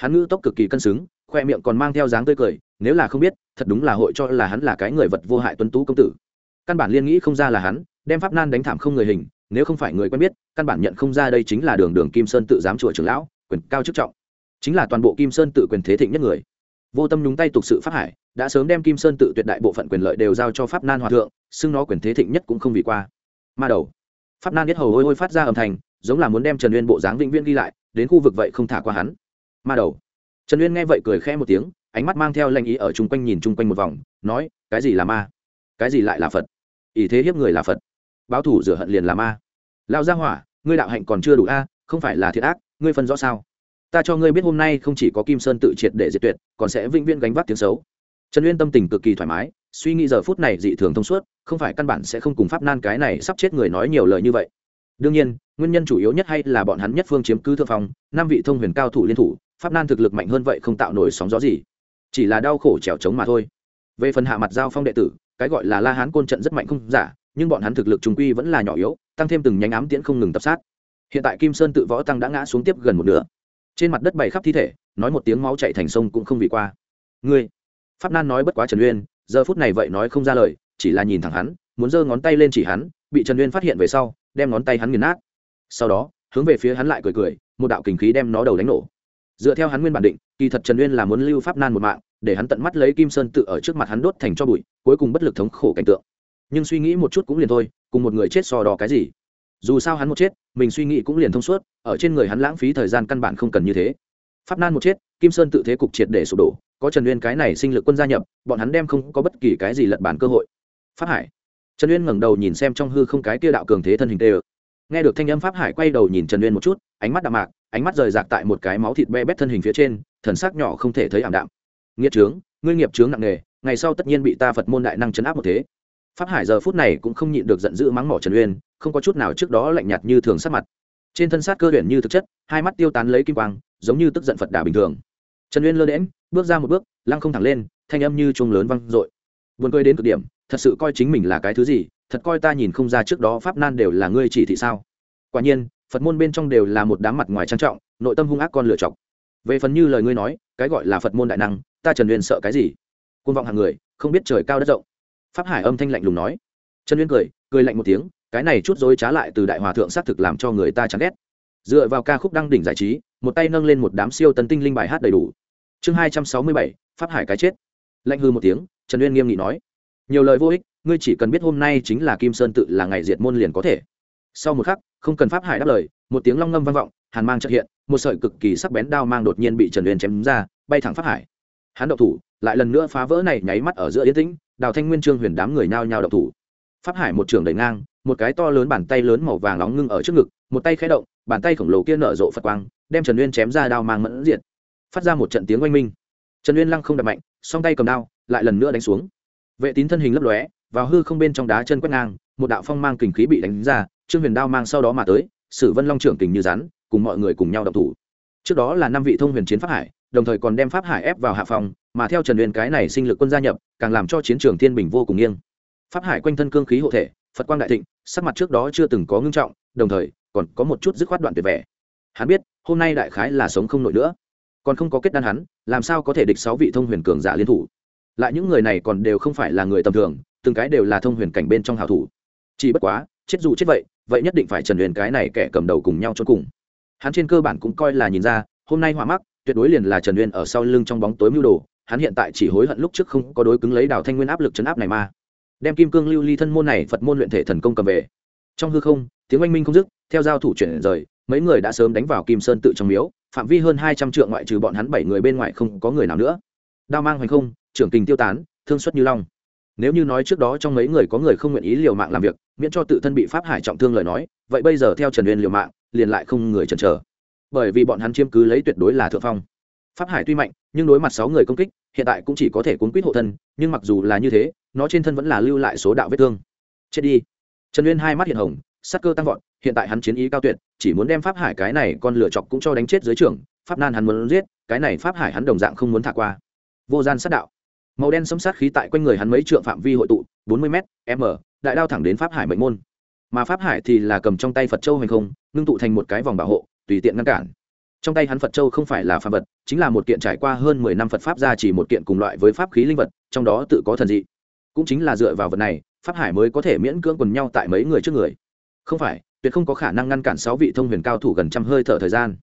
hắn ngữ tốc cực kỳ cân xứng, khoe miệng còn mang theo dáng tươi cười, nếu là không biết, thật đúng là hội cho là hắn là cái người vật vô hại tuấn tú công tử. Căn bản liên nghĩ không ra là hắn, đem pháp nan đánh thảm không người hình, nếu không phải người quen biết, căn bản nhận không ra đây chính là đường đường kim sơn tự giám chùa trưởng lão, quyền cao chức trọng chính là toàn bộ kim sơn tự quyền thế thịnh nhất người. Vô tâm nhúng tay tục sự pháp hải, đã sớm đem kim sơn tự tuyệt đại bộ phận quyền lợi đều giao cho pháp nan hòa thượng, xưng nó quyền thế thịnh nhất cũng không vì qua. Ma đầu. Pháp nan biết hầu hôi hôi phát ra âm thanh, giống là muốn đem trần uyên bộ dáng vĩnh viễn ghi lại, đến khu vực vậy không thả qua hắn. Ma đầu. Trần uyên nghe vậy cười khẽ một tiếng, ánh mắt mang theo lanh ý ở chung quanh nhìn chung quanh một vòng, nói, cái gì là ma? Cái gì lại là phật? Ý thế hiếp người là phật. Báo thủ rửa hận liền là ma. Lao ra hỏa, ngươi đạo hạnh còn chưa đủ a, không phải là thiệt ác, ngươi phân rõ sao? Ta cho ngươi biết hôm nay không chỉ có kim sơn tự triệt để diệt tuyệt, còn sẽ vĩnh viễn gánh vác tiếng xấu. Trần uyên tâm tình cực kỳ thoải mái, suy nghĩ giờ phút này dị thường thông suốt, không phải căn bản sẽ không cùng pháp nan cái này sắp chết người nói nhiều lời như vậy. Đương nhiên, nguyên nhân chủ yếu nhất hay là bọn hắn nhất phương chiếm cứ thượng phong, năm vị thông huyền cao thủ liên thủ, pháp nan thực lực mạnh hơn vậy không tạo nổi sóng gió gì. Chỉ là đau khổ trèo trống mà thôi. Về phần hạ mặt giao phong đệ tử, cái gọi là la hán côn trận rất mạnh không giả, nhưng bọn hắn thực lực trung quy vẫn là nhỏ yếu, tăng thêm từng nhánh ám tiễn không ngừng tập sát. Hiện tại kim sơn tự võ tăng đã ngã xuống tiếp gần một nửa trên mặt đất bày khắp thi thể, nói một tiếng máu chạy thành sông cũng không vì qua. Ngươi, pháp nan nói bất quá trần uyên, giờ phút này vậy nói không ra lời, chỉ là nhìn thẳng hắn, muốn giơ ngón tay lên chỉ hắn, bị trần uyên phát hiện về sau, đem ngón tay hắn nghiền nát. Sau đó, hướng về phía hắn lại cười cười, một đạo kình khí đem nó đầu đánh nổ. Dựa theo hắn nguyên bản định, kỳ thật trần uyên là muốn lưu pháp nan một mạng, để hắn tận mắt lấy kim sơn tự ở trước mặt hắn đốt thành cho bụi, cuối cùng bất lực thống khổ cảnh tượng. Nhưng suy nghĩ một chút cũng liền thôi, cùng một người chết so đỏ cái gì? Dù sao hắn một chết, mình suy nghĩ cũng liền thông suốt, ở trên người hắn lãng phí thời gian căn bản không cần như thế. Pháp nan một chết, kim sơn tự thế cục triệt để sụp đổ, có trần uyên cái này sinh lực quân gia nhập, bọn hắn đem không có bất kỳ cái gì lật bản cơ hội. Pháp hải. Trần uyên ngẩng đầu nhìn xem trong hư không cái kia đạo cường thế thân hình tê ơ nghe được thanh âm pháp hải quay đầu nhìn trần uyên một chút, ánh mắt đạm mạc, ánh mắt rời rạc tại một cái máu thịt be bét thân hình phía trên, thần sắc nhỏ không thể thấy ảm đạm. Nghĩa trướng, ngươi nghiệp trướng nặng nề, ngày sau tất nhiên bị ta phật môn đại năng chấn áp một thế. Pháp hải giờ phút này cũng không nhịn được giận dữ mắng mỏ trần uyên không có chút nào trước đó lạnh nhạt như thường sát mặt. Trên thân sát cơ huyền như thực chất, hai mắt tiêu tán lấy kim quang, giống như tức giận phật đà bình thường. Trần uyên lơ đễm bước ra một bước, lăng không thẳng lên, thanh âm như chuông lớn vang dội. Buồn cười đến cực điểm, thật sự coi chính mình là cái thứ gì, thật coi ta nhìn không ra trước đó pháp nan đều là ngươi chỉ thị sao. Quả nhiên, phật môn bên trong đều là một đám mặt ngoài trang trọng, nội tâm hung ác con lựa chọc. Về phần như lời ngươi nói, cái gọi là phật môn đại năng, ta trần uyên sợ cái gì? Côn vọng hàng người, không biết trời cao đất rộng. Pháp hải âm thanh lạnh lùng nói. Trần uyên cười cười lạnh một tiếng cái này chút dối trá lại từ đại hòa thượng xác thực làm cho người ta chán ghét. Dựa vào ca khúc đăng đỉnh giải trí, một tay nâng lên một đám siêu tấn tinh linh bài hát đầy đủ. Chương hai trăm sáu mươi bảy, pháp hải cái chết. Lạnh hư một tiếng, trần uyên nghiêm nghị nói, nhiều lời vô ích, ngươi chỉ cần biết hôm nay chính là kim sơn tự là ngày diệt môn liền có thể. Sau một khắc, không cần pháp hải đáp lời, một tiếng long ngâm vang vọng, hàn mang trật hiện, một sợi cực kỳ sắc bén đao mang đột nhiên bị trần uyên chém ra, bay thẳng pháp hải. Hắn đậu thủ, lại lần nữa phá vỡ này nháy mắt ở giữa yên tĩnh, đào thanh nguyên trương huyền đám người nhao nhao đậu thủ. Pháp hải một trường đẩy ngang một cái to lớn bàn tay lớn màu vàng nóng ngưng ở trước ngực, một tay khẽ động, bàn tay khổng lồ kia nở rộ phật quang, đem trần uyên chém ra đao mang mẫn diện phát ra một trận tiếng oanh minh. Trần uyên lăng không đập mạnh, song tay cầm đao, lại lần nữa đánh xuống. Vệ tín thân hình lấp lóe, vào hư không bên trong đá chân quét ngang, một đạo phong mang kình khí bị đánh ra, trương huyền đao mang sau đó mà tới, sử vân long trưởng kình như rắn, cùng mọi người cùng nhau đập thủ. Trước đó là năm vị thông huyền chiến pháp hải, đồng thời còn đem pháp hải ép vào hạ phòng, mà theo trần uyên cái này sinh lực quân gia nhập, càng làm cho chiến trường thiên bình vô cùng nghiêng. Pháp hải quanh thân cương khí hộ thể, phật quang đại thịnh sắc mặt trước đó chưa từng có ngưng trọng, đồng thời, còn có một chút dứt khoát đoạn tuyệt vẻ. Hắn biết, hôm nay đại khái là sống không nổi nữa. Còn không có kết đan hắn, làm sao có thể địch sáu vị thông huyền cường giả liên thủ? Lại những người này còn đều không phải là người tầm thường, từng cái đều là thông huyền cảnh bên trong hào thủ. Chỉ bất quá, chết dù chết vậy vậy nhất định phải trần huyền cái này kẻ cầm đầu cùng nhau cho cùng. Hắn trên cơ bản cũng coi là nhìn ra, hôm nay hỏa mắc, tuyệt đối liền là trần huyền ở sau lưng trong bóng tối mưu đồ, hắn hiện tại chỉ hối hận lúc trước không có đối cứng lấy đào thanh nguyên áp lực chấn áp này mà đem kim cương lưu ly thân môn này phật môn luyện thể thần công cầm về trong hư không tiếng oanh minh không dứt theo giao thủ chuyển rời mấy người đã sớm đánh vào kim sơn tự trong miếu phạm vi hơn hai trăm trượng ngoại trừ bọn hắn bảy người bên ngoài không có người nào nữa đao mang hoành không trưởng kình tiêu tán thương xuất như long nếu như nói trước đó trong mấy người có người không nguyện ý liều mạng làm việc miễn cho tự thân bị pháp hải trọng thương lời nói vậy bây giờ theo trần uyên liều mạng liền lại không người chần chờ bởi vì bọn hắn chiếm cứ lấy tuyệt đối là thượng phong pháp hải tuy mạnh nhưng đối mặt sáu người công kích hiện tại cũng chỉ có thể cuốn quýt hộ thân nhưng mặc dù là như thế nó trên thân vẫn là lưu lại số đạo vết thương. Chết đi. Trần uyên hai mắt hiện hồng, sắc cơ tăng vọt, hiện tại hắn chiến ý cao tuyệt, chỉ muốn đem pháp hải cái này con lựa chọc cũng cho đánh chết dưới trường, pháp nan hắn muốn giết, cái này pháp hải hắn đồng dạng không muốn thả qua. Vô gian sát đạo. Màu đen sấm sát khí tại quanh người hắn mấy trượng phạm vi hội tụ, bốn mươi m m, đại đao thẳng đến pháp hải mệnh môn. Mà pháp hải thì là cầm trong tay phật châu hành không, ngưng tụ thành một cái vòng bảo hộ, tùy tiện ngăn cản. Trong tay hắn phật châu không phải là phạm vật, chính là một kiện trải qua hơn mười năm phật pháp ra chỉ một kiện cùng loại với pháp khí linh vật, trong đó tự có thần dị cũng chính là dựa vào vật này, pháp hải mới có thể miễn cưỡng quần nhau tại mấy người trước người. Không phải, tuyệt không có khả năng ngăn cản sáu vị thông huyền cao thủ gần trăm hơi thở thời gian.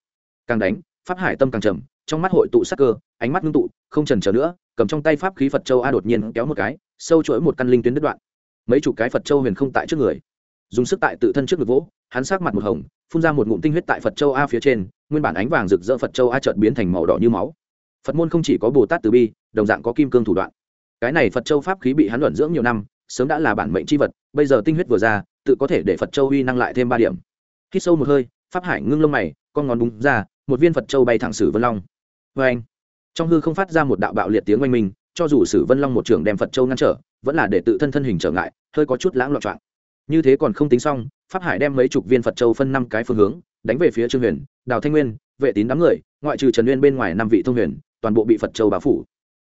Càng đánh, pháp hải tâm càng trầm, trong mắt hội tụ sắc cơ, ánh mắt ngưng tụ, không trần trở nữa, cầm trong tay pháp khí phật châu a đột nhiên kéo một cái, sâu chuỗi một căn linh tuyến đứt đoạn. Mấy chục cái phật châu huyền không tại trước người. Dùng sức tại tự thân trước ngực vỗ, hắn sát mặt một hồng, phun ra một ngụm tinh huyết tại phật châu a phía trên, nguyên bản ánh vàng rực rỡ phật châu a chợt biến thành màu đỏ như máu. Phật môn không chỉ có bồ tát từ bi, đồng dạng có kim cương thủ đoạn cái này phật châu pháp khí bị hắn luận dưỡng nhiều năm, sớm đã là bản mệnh c h i vật, bây giờ tinh huyết vừa ra, tự có thể để phật châu uy năng lại thêm ba điểm. Khi sâu một hơi, pháp hải ngưng lông mày, con ngón búng ra, một viên phật châu bay thẳng sử vân long. Vê anh, trong hư không phát ra một đạo bạo liệt tiếng oanh minh, cho dù sử vân long một trường đem phật châu ngăn trở, vẫn là để tự thân thân hình trở ngại, hơi có chút lãng loạn trọng như thế còn không tính xong, pháp hải đem mấy chục viên phật châu phân năm cái phương hướng, đánh về phía trương huyền, đào thanh nguyên, vệ tín đám người, ngoại trừ trần nguyên bên ngoài năm vị thông huyền, toàn bộ bị phật châu bao phủ.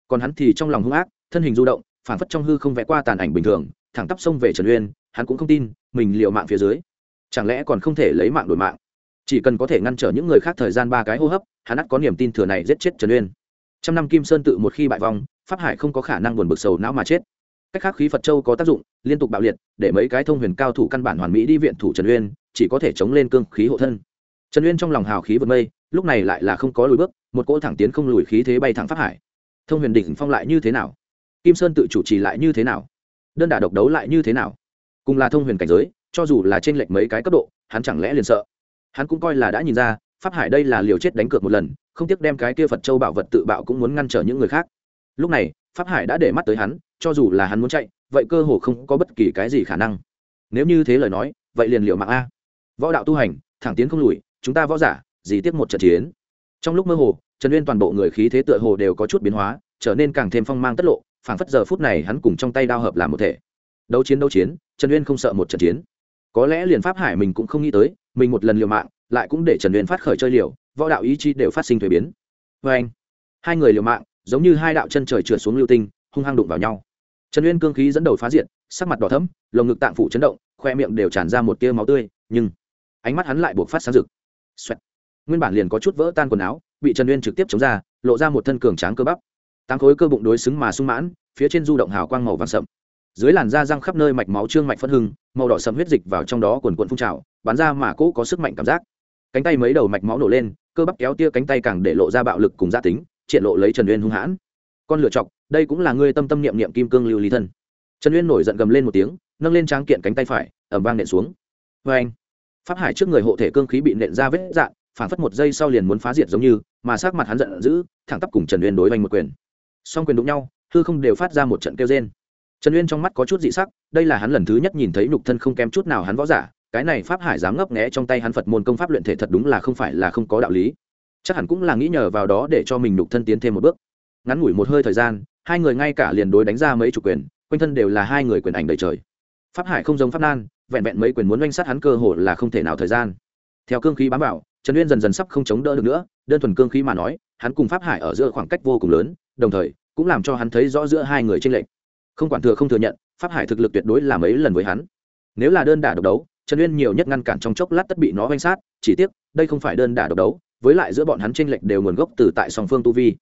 Còn hắn thì trong lòng hung ác thân hình du động phản phất trong hư không vẽ qua tàn ảnh bình thường, thẳng tắp sông về trần uyên, hắn cũng không tin, mình liệu mạng phía dưới. Chẳng lẽ còn không thể lấy mạng đổi mạng? Chỉ cần có thể ngăn trở những người khác thời gian ba cái hô hấp, hắn ắt có niềm tin thừa này giết chết trần uyên. Trăm năm kim sơn tự một khi bại vong, pháp hải không có khả năng buồn bực sầu não mà chết. Cách khác khí phật châu có tác dụng, liên tục bạo liệt, để mấy cái thông huyền cao thủ căn bản hoàn mỹ đi viện thủ trần uyên, chỉ có thể chống lên cương khí hộ thân. Trần uyên trong lòng hào khí vượt mây, lúc này lại là không có lùi bước, một cỗ thẳng tiến không lùi khí thế bay thẳng pháp hải. Thông huyền đỉnh phong lại như thế nào? Kim sơn tự chủ trì lại như thế nào? Đơn đả độc đấu lại như thế nào? Cùng là thông huyền cảnh giới, cho dù là t r ê n lệch mấy cái cấp độ, hắn chẳng lẽ liền sợ? Hắn cũng coi là đã nhìn ra, pháp hải đây là liều chết đánh cược một lần, không tiếc đem cái kia phật châu bảo vật tự bạo cũng muốn ngăn trở những người khác. Lúc này, pháp hải đã để mắt tới hắn, cho dù là hắn muốn chạy, vậy cơ hồ không có bất kỳ cái gì khả năng. Nếu như thế lời nói, vậy liền liệu mạng a. Võ đạo tu hành, thẳng tiến không lùi, chúng ta võ giả, gì tiếp một trận chiến. Trong lúc mơ hồ, trần uyên toàn bộ người khí thế tựa hồ đều có chút biến hóa, trở nên càng thêm phong mang tất lộ phảng phất giờ phút này hắn cùng trong tay đao hợp làm một thể. Đấu chiến đấu chiến, trần uyên không sợ một trận chiến. Có lẽ liền pháp hải mình cũng không nghĩ tới, mình một lần liều mạng, lại cũng để trần uyên phát khởi chơi liều, võ đạo ý chí đều phát sinh thuế biến. Vê anh, hai người liều mạng, giống như hai đạo chân trời trượt xuống lưu tinh, hung hăng đụng vào nhau. Trần uyên cương khí dẫn đầu phá diện sắc mặt đỏ thấm lồng ngực tạng phủ chấn động, khoe miệng đều tràn ra một tia máu tươi, nhưng ánh mắt hắn lại buộc phát sáng rực. Xoẹt. nguyên bản liền có chút vỡ tan quần áo, bị trần uyên trực tiếp chống ra, lộ ra một thân cường tráng cơ bắp tám khối cơ bụng đối xứng mà sung mãn, phía trên du động hào quang màu vàng sậm. Dưới làn da răng khắp nơi mạch máu trương mạch phân hưng, màu đỏ sậm huyết dịch vào trong đó quần quần phun trào, bắn ra mà cỗ có sức mạnh cảm giác. Cánh tay mấy đầu mạch máu nổ lên, cơ bắp kéo tia cánh tay càng để lộ ra bạo lực cùng gia tính, triển lộ lấy trần uyên hung hãn. Con lựa chọc, đây cũng là ngươi tâm tâm niệm niệm kim cương lưu lý thân. Trần uyên nổi giận gầm lên một tiếng, nâng lên tráng kiện cánh tay phải ẩm vang nện xuống. Vê anh Phát hải trước người hộ thể cương khí bị nện ra vết dạn phản phất một giây sau liền muốn phá diệt giống như, mà sát mặt hắn giận dữ, thẳng tắp cùng trần uyên đối vanh một quyền song quyền đụng nhau, hư không đều phát ra một trận kêu trên trần uyên trong mắt có chút dị sắc, đây là hắn lần thứ nhất nhìn thấy nhục thân không kém chút nào hắn võ giả, cái này pháp hải dám ngấp nghẽ trong tay hắn phật môn công pháp luyện thể thật đúng là không phải là không có đạo lý. Chắc hẳn cũng là nghĩ nhờ vào đó để cho mình nhục thân tiến thêm một bước. Ngắn ngủi một hơi thời gian, hai người ngay cả liền đối đánh ra mấy chủ quyền, quanh thân đều là hai người quyền ảnh đầy trời. Pháp hải không giống pháp nan, vẹn vẹn mấy quyền muốn oanh sát hắn cơ hồ là không thể nào thời gian. Theo cương khí bám vào, trần uyên dần dần sắp không chống đỡ được nữa, đơn thuần cương khí mà nói, hắn cùng pháp hải ở giữa khoảng cách vô cùng lớn đồng thời, cũng làm cho hắn thấy rõ giữa hai người tranh lệch. Không quản thừa không thừa nhận, pháp hải thực lực tuyệt đối là mấy lần với hắn. Nếu là đơn đả độc đấu, trần uyên nhiều nhất ngăn cản trong chốc lát tất bị nó oanh sát, chỉ tiếc, đây không phải đơn đả độc đấu, với lại giữa bọn hắn tranh lệch đều nguồn gốc từ tại song phương tu vi.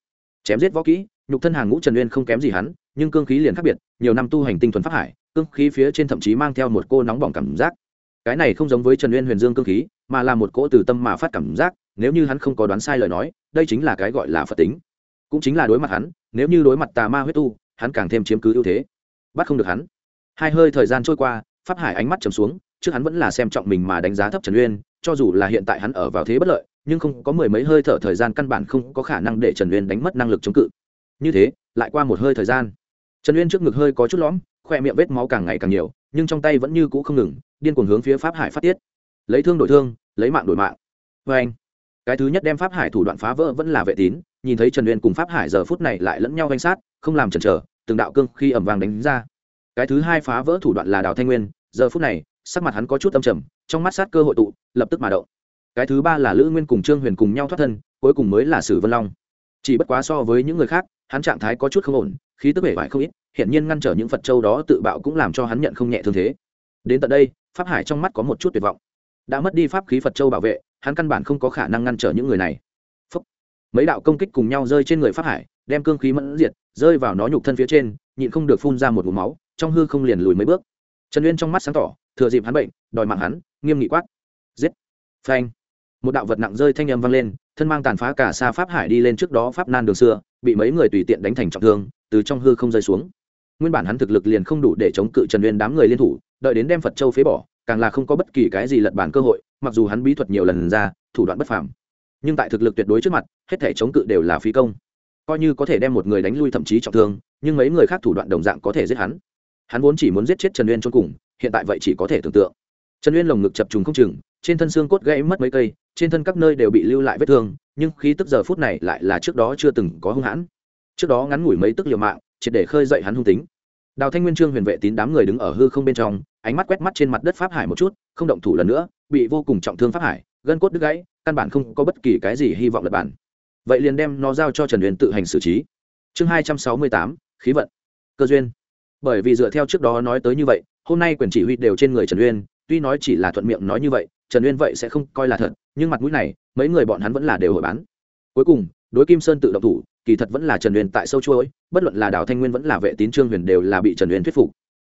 Chém giết võ kỹ, nhục thân hàng ngũ trần uyên không kém gì hắn, nhưng cương khí liền khác biệt, nhiều năm tu hành tinh thuần pháp hải, cương khí phía trên thậm chí mang theo một cô nóng bỏng cảm giác. Cái này không giống với trần uyên huyền dương cương khí, mà là một cỗ từ tâm mà phát cảm giác, nếu như hắn không có đoán sai lời nói, đây chính là cái gọi là phật tính cũng chính là đối mặt hắn, nếu như đối mặt tà ma huyết tu, hắn càng thêm chiếm cứ ưu thế. Bắt không được hắn. Hai hơi thời gian trôi qua, pháp hải ánh mắt trầm xuống, trước hắn vẫn là xem trọng mình mà đánh giá thấp trần uyên, cho dù là hiện tại hắn ở vào thế bất lợi, nhưng không có mười mấy hơi thở thời gian căn bản không có khả năng để trần uyên đánh mất năng lực chống cự. Như thế, lại qua một hơi thời gian. Trần uyên trước ngực hơi có chút lõm, khoe miệng vết máu càng ngày càng nhiều, nhưng trong tay vẫn như cũ không ngừng, điên cuồng hướng phía pháp hải phát tiết. Lấy thương đổi thương, lấy mạng đổi mạng. Vê anh cái thứ nhất đem pháp hải thủ đoạn phá vỡ vẫn là vệ tín, nhìn thấy trần uyên cùng pháp hải giờ phút này lại lẫn nhau danh sát, không làm chần chờ, từng đạo cương khi ẩm vàng đánh ra. Cái thứ hai phá vỡ thủ đoạn là đào thanh nguyên, giờ phút này, sắc mặt hắn có chút âm trầm, trong mắt sát cơ hội tụ, lập tức mà động. Cái thứ ba là lữ nguyên cùng trương huyền cùng nhau thoát thân, cuối cùng mới là sử vân long. Chỉ bất quá so với những người khác, hắn trạng thái có chút không ổn, khí tức bể vải không ít hiện nhiên ngăn trở những phật châu đó tự bạo cũng làm cho hắn nhận không nhẹ thương thế. Đến tận đây, pháp hải trong mắt có một chút tuyệt vọng. Đã mất đi pháp khí phật châu bảo vệ hắn căn bản không có khả năng ngăn trở những người này. Phúc. mấy đạo công kích cùng nhau rơi trên người pháp hải, đem cương khí mẫn diệt, rơi vào nó nhục thân phía trên, nhịn không được phun ra một vùng máu, trong hư không liền lùi mấy bước. Trần uyên trong mắt sáng tỏ, thừa dịp hắn bệnh, đòi mạng hắn, nghiêm nghị quát. Giết. Phanh. Một đạo vật nặng rơi thanh âm vang lên, thân mang tàn phá cả xa pháp hải đi lên trước đó pháp nan đường xưa, bị mấy người tùy tiện đánh thành trọng thương, từ trong hư không rơi xuống. Nguyên bản hắn thực lực liền không đủ để chống cự trần uyên đám người liên thủ, đợi đến đem phật châu phế bỏ, càng là không có bất kỳ cái gì lật bản cơ hội mặc dù hắn bí thuật nhiều lần ra, thủ đoạn bất phàm, nhưng tại thực lực tuyệt đối trước mặt, hết thể chống cự đều là phí công. Coi như có thể đem một người đánh lui thậm chí trọng thương, nhưng mấy người khác thủ đoạn đồng dạng có thể giết hắn. Hắn vốn chỉ muốn giết chết trần uyên cho cùng, hiện tại vậy chỉ có thể tưởng tượng. Trần uyên lồng ngực chập trùng không chừng, trên thân xương cốt gãy mất mấy cây, trên thân các nơi đều bị lưu lại vết thương, nhưng khí tức giờ phút này lại là trước đó chưa từng có hung hãn. Trước đó ngắn ngủi mấy tức liều mạng, triệt để khơi dậy hắn hung tính đào thanh nguyên trương huyền vệ tín đám người đứng ở hư không bên trong, ánh mắt quét mắt trên mặt đất pháp hải một chút, không động thủ lần nữa, bị vô cùng trọng thương pháp hải, gân cốt đứt gãy, căn bản không có bất kỳ cái gì hy vọng lật bản. Vậy liền đem nó giao cho trần huyền tự hành xử trí. Chương hai trăm sáu mươi tám, khí vận. Cơ duyên. Bởi vì dựa theo trước đó nói tới như vậy, hôm nay quyền chỉ huy đều trên người trần uyên, tuy nói chỉ là thuận miệng nói như vậy, trần uyên vậy sẽ không coi là thật, nhưng mặt mũi này, mấy người bọn hắn vẫn là đều hội bán. Cuối cùng, đối kim sơn tự động thủ kỳ thật vẫn là trần uyên tại sâu chuỗi, bất luận là đào thanh nguyên vẫn là vệ tín trương huyền đều là bị trần uyên thuyết phục.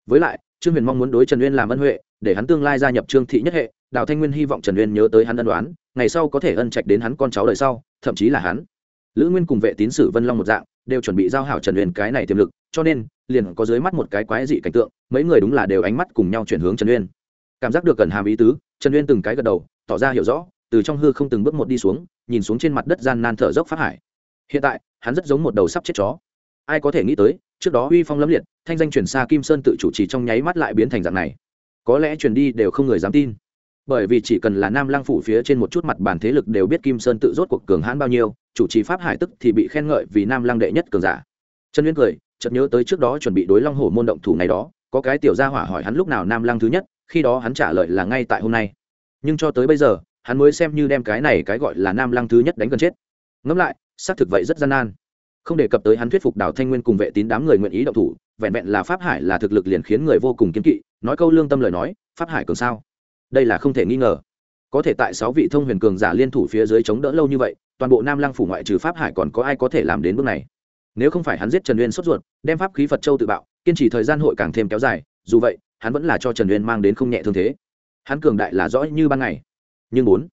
Với lại, trương huyền mong muốn đối trần uyên làm ân huệ, để hắn tương lai gia nhập trương thị nhất hệ, đào thanh nguyên hy vọng trần uyên nhớ tới hắn ân đoán ngày sau có thể ân trạch đến hắn con cháu đời sau, thậm chí là hắn. Lữ nguyên cùng vệ tín sử vân long một dạng, đều chuẩn bị giao hảo trần uyên cái này tiềm lực, cho nên, liền có dưới mắt một cái quái dị cảnh tượng, mấy người đúng là đều ánh mắt cùng nhau chuyển hướng trần uyên. Cảm giác được cần hàm ý tứ, trần uyên từng cái gật đầu, tỏ ra hiểu rõ, từ trong hư không từng bước một đi xuống, nhìn xuống trên mặt đất gian nan thở dốc phát hải. Hiện tại hắn rất giống một đầu sắp chết chó. Ai có thể nghĩ tới, trước đó uy phong lâm liệt, thanh danh chuyển xa kim sơn tự chủ trì trong nháy mắt lại biến thành dạng này. Có lẽ truyền đi đều không người dám tin. Bởi vì chỉ cần là nam lăng phủ phía trên một chút mặt bản thế lực đều biết kim sơn tự rốt cuộc cường hãn bao nhiêu, chủ trì pháp hải tức thì bị khen ngợi vì nam lăng đệ nhất cường giả. Trần uyên cười, chợt nhớ tới trước đó chuẩn bị đối long hổ môn động thủ này đó, có cái tiểu gia hỏa hỏi hắn lúc nào nam lăng thứ nhất, khi đó hắn trả lời là ngay tại hôm nay. Nhưng cho tới bây giờ, hắn mới xem như đem cái này cái gọi là nam lăng thứ nhất đánh gần chết. Ngẫm lại xác thực vậy rất gian nan. Không đề cập tới hắn thuyết phục đào thanh nguyên cùng vệ tín đám người nguyện ý động thủ, vẹn vẹn là pháp hải là thực lực liền khiến người vô cùng kiên kỵ, nói câu lương tâm lời nói, pháp hải cường sao? Đây là không thể nghi ngờ. Có thể tại sáu vị thông huyền cường giả liên thủ phía dưới chống đỡ lâu như vậy, toàn bộ nam lăng phủ ngoại trừ pháp hải còn có ai có thể làm đến bước này? Nếu không phải hắn giết trần uyên sốt ruột, đem pháp khí phật châu tự bạo, kiên trì thời gian hội càng thêm kéo dài, dù vậy, hắn vẫn là cho trần uyên mang đến không nhẹ thương thế. Hắn cường đại là rõ như ban ngày. Nhưng bốn,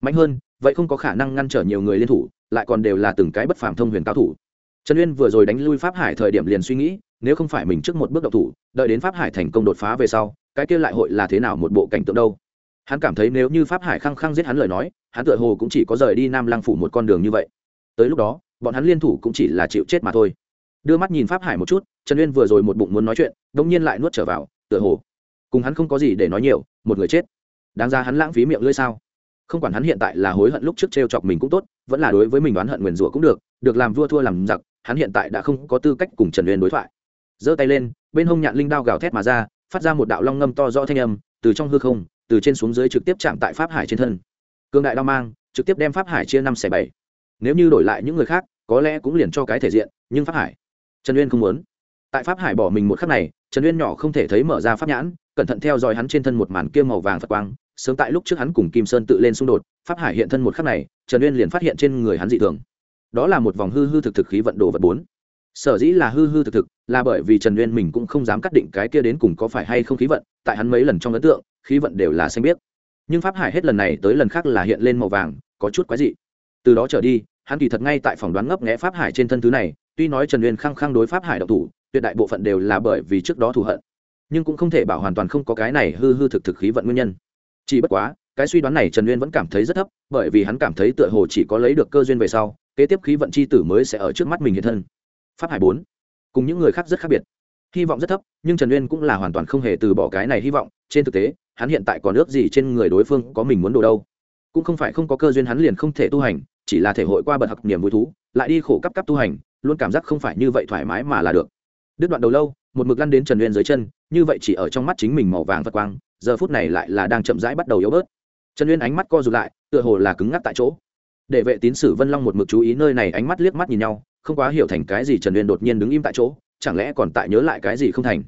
mạnh hơn vậy không có khả năng ngăn trở nhiều người liên thủ, lại còn đều là từng cái bất phàm thông huyền cao thủ. Trần uyên vừa rồi đánh lui pháp hải thời điểm liền suy nghĩ, nếu không phải mình trước một bước độc thủ, đợi đến pháp hải thành công đột phá về sau, cái kia lại hội là thế nào một bộ cảnh tượng đâu? Hắn cảm thấy nếu như pháp hải khăng khăng giết hắn lời nói, hắn tựa hồ cũng chỉ có rời đi nam lăng phủ một con đường như vậy. Tới lúc đó, bọn hắn liên thủ cũng chỉ là chịu chết mà thôi. Đưa mắt nhìn pháp hải một chút, trần uyên vừa rồi một bụng muốn nói chuyện đ ỗ n g nhiên lại nuốt trở vào, tựa hồ. Cùng hắn không có gì để nói nhiều, một người chết. Đáng ra hắn lãng phí miệng lưỡi sao? Không quản hắn hiện tại là hối hận lúc trước t r e o chọc mình cũng tốt, vẫn là đối với mình đoán hận nguyền rủa cũng được được làm vua thua làm giặc, hắn hiện tại đã không có tư cách cùng trần uyên đối thoại. Giơ tay lên, bên hông nhạn linh đao gào thét mà ra, phát ra một đạo long ngâm to do thanh âm, từ trong hư không, từ trên xuống dưới trực tiếp chạm tại pháp hải trên thân. Cương đại đao mang, trực tiếp đem pháp hải chia năm xẻ bảy. Nếu như đổi lại những người khác, có lẽ cũng liền cho cái thể diện, nhưng pháp hải, trần uyên không muốn. Tại pháp hải bỏ mình một khắc này, trần uyên nhỏ không thể thấy mở ra pháp nhãn, cẩn thận theo dõi hắn trên thân một màn kia màu vàng phật quang sớm tại lúc trước hắn cùng kim sơn tự lên xung đột, pháp hải hiện thân một khắc này, trần uyên liền phát hiện trên người hắn dị thường. Đó là một vòng hư hư thực thực khí vận đồ vật bốn. Sở dĩ là hư hư thực thực, là bởi vì trần uyên mình cũng không dám cắt định cái kia đến cùng có phải hay không khí vận, tại hắn mấy lần trong ấn tượng, khí vận đều là xanh biết nhưng pháp hải hết lần này tới lần khác là hiện lên màu vàng, có chút quái dị. Từ đó trở đi, hắn kỳ thật ngay tại phòng đoán ngấp nghẽ pháp hải trên thân thứ này, tuy nói trần uyên khăng khăng đối pháp hải độc thủ, tuyệt đại bộ phận đều là bởi vì trước đó thù hận, nhưng cũng không thể bảo hoàn toàn không có cái này hư hư thực thực khí vận nguyên nhân chỉ bất quá, cái suy đoán này trần uyên vẫn cảm thấy rất thấp, bởi vì hắn cảm thấy tựa hồ chỉ có lấy được cơ duyên về sau, kế tiếp khí vận c h i tử mới sẽ ở trước mắt mình hiện thân. Pháp hải bốn, cùng những người khác rất khác biệt. Hy vọng rất thấp, nhưng trần uyên cũng là hoàn toàn không hề từ bỏ cái này hy vọng. Trên thực tế, hắn hiện tại còn ước gì trên người đối phương có mình muốn đồ đâu. Cũng không phải không có cơ duyên hắn liền không thể tu hành, chỉ là thể hội qua bậc học niềm vui thú, lại đi khổ cấp cấp tu hành, luôn cảm giác không phải như vậy thoải mái mà là được. Đứt đoạn đầu lâu, một mực lăn đến trần uyên dưới chân, như vậy chỉ ở trong mắt chính mình màu vàng vật quang giờ phút này lại là đang chậm rãi bắt đầu yếu bớt. Trần uyên ánh mắt co rụt lại, tựa hồ là cứng ngắc tại chỗ. Để vệ tín sử vân long một mực chú ý nơi này, ánh mắt liếc mắt nhìn nhau, không quá hiểu thành cái gì trần uyên đột nhiên đứng im tại chỗ, chẳng lẽ còn tại nhớ lại cái gì không thành.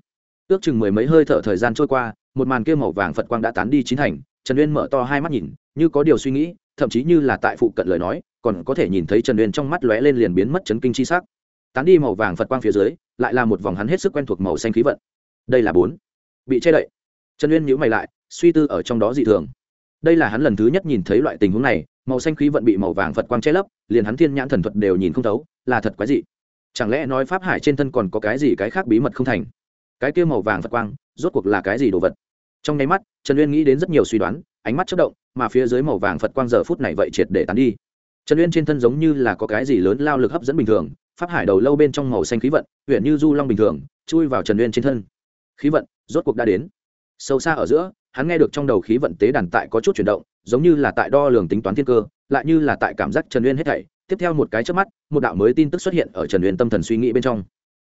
Ước chừng mười mấy hơi thở thời gian trôi qua, một màn kia màu vàng phật quang đã tán đi chín thành, trần uyên mở to hai mắt nhìn, như có điều suy nghĩ, thậm chí như là tại phụ cận lời nói, còn có thể nhìn thấy trần uyên trong mắt lóe lên liền biến mất chấn kinh chi sắc. Tán đi màu vàng phật quang phía dưới, lại là một vòng hắn hết sức quen thuộc màu xanh khí vận. Đây là bốn. Bị che đậy trần uyên nhữ mày lại, suy tư ở trong đó dị thường. Đây là hắn lần thứ nhất nhìn thấy loại tình huống này, màu xanh khí vận bị màu vàng phật quang che lấp, liền hắn thiên nhãn thần thuật đều nhìn không thấu, là thật quái dị. Chẳng lẽ nói pháp hải trên thân còn có cái gì cái khác bí mật không thành? Cái kia màu vàng phật quang, rốt cuộc là cái gì đồ vật? Trong nháy mắt, trần uyên nghĩ đến rất nhiều suy đoán, ánh mắt chất động, mà phía dưới màu vàng phật quang giờ phút này vậy triệt để tán đi. Trần uyên trên thân giống như là có cái gì lớn lao lực hấp dẫn bình thường, pháp hải đầu lâu bên trong màu xanh khí vận huyện như du long bình thường, chui vào trần uyên trên thân. Khí vận rốt cuộc đã đến sâu xa ở giữa, hắn nghe được trong đầu khí vận tế đàn tại có chút chuyển động, giống như là tại đo lường tính toán thiên cơ, lại như là tại cảm giác trần uyên hết thảy. Tiếp theo một cái trước mắt, một đạo mới tin tức xuất hiện ở trần uyên tâm thần suy nghĩ bên trong.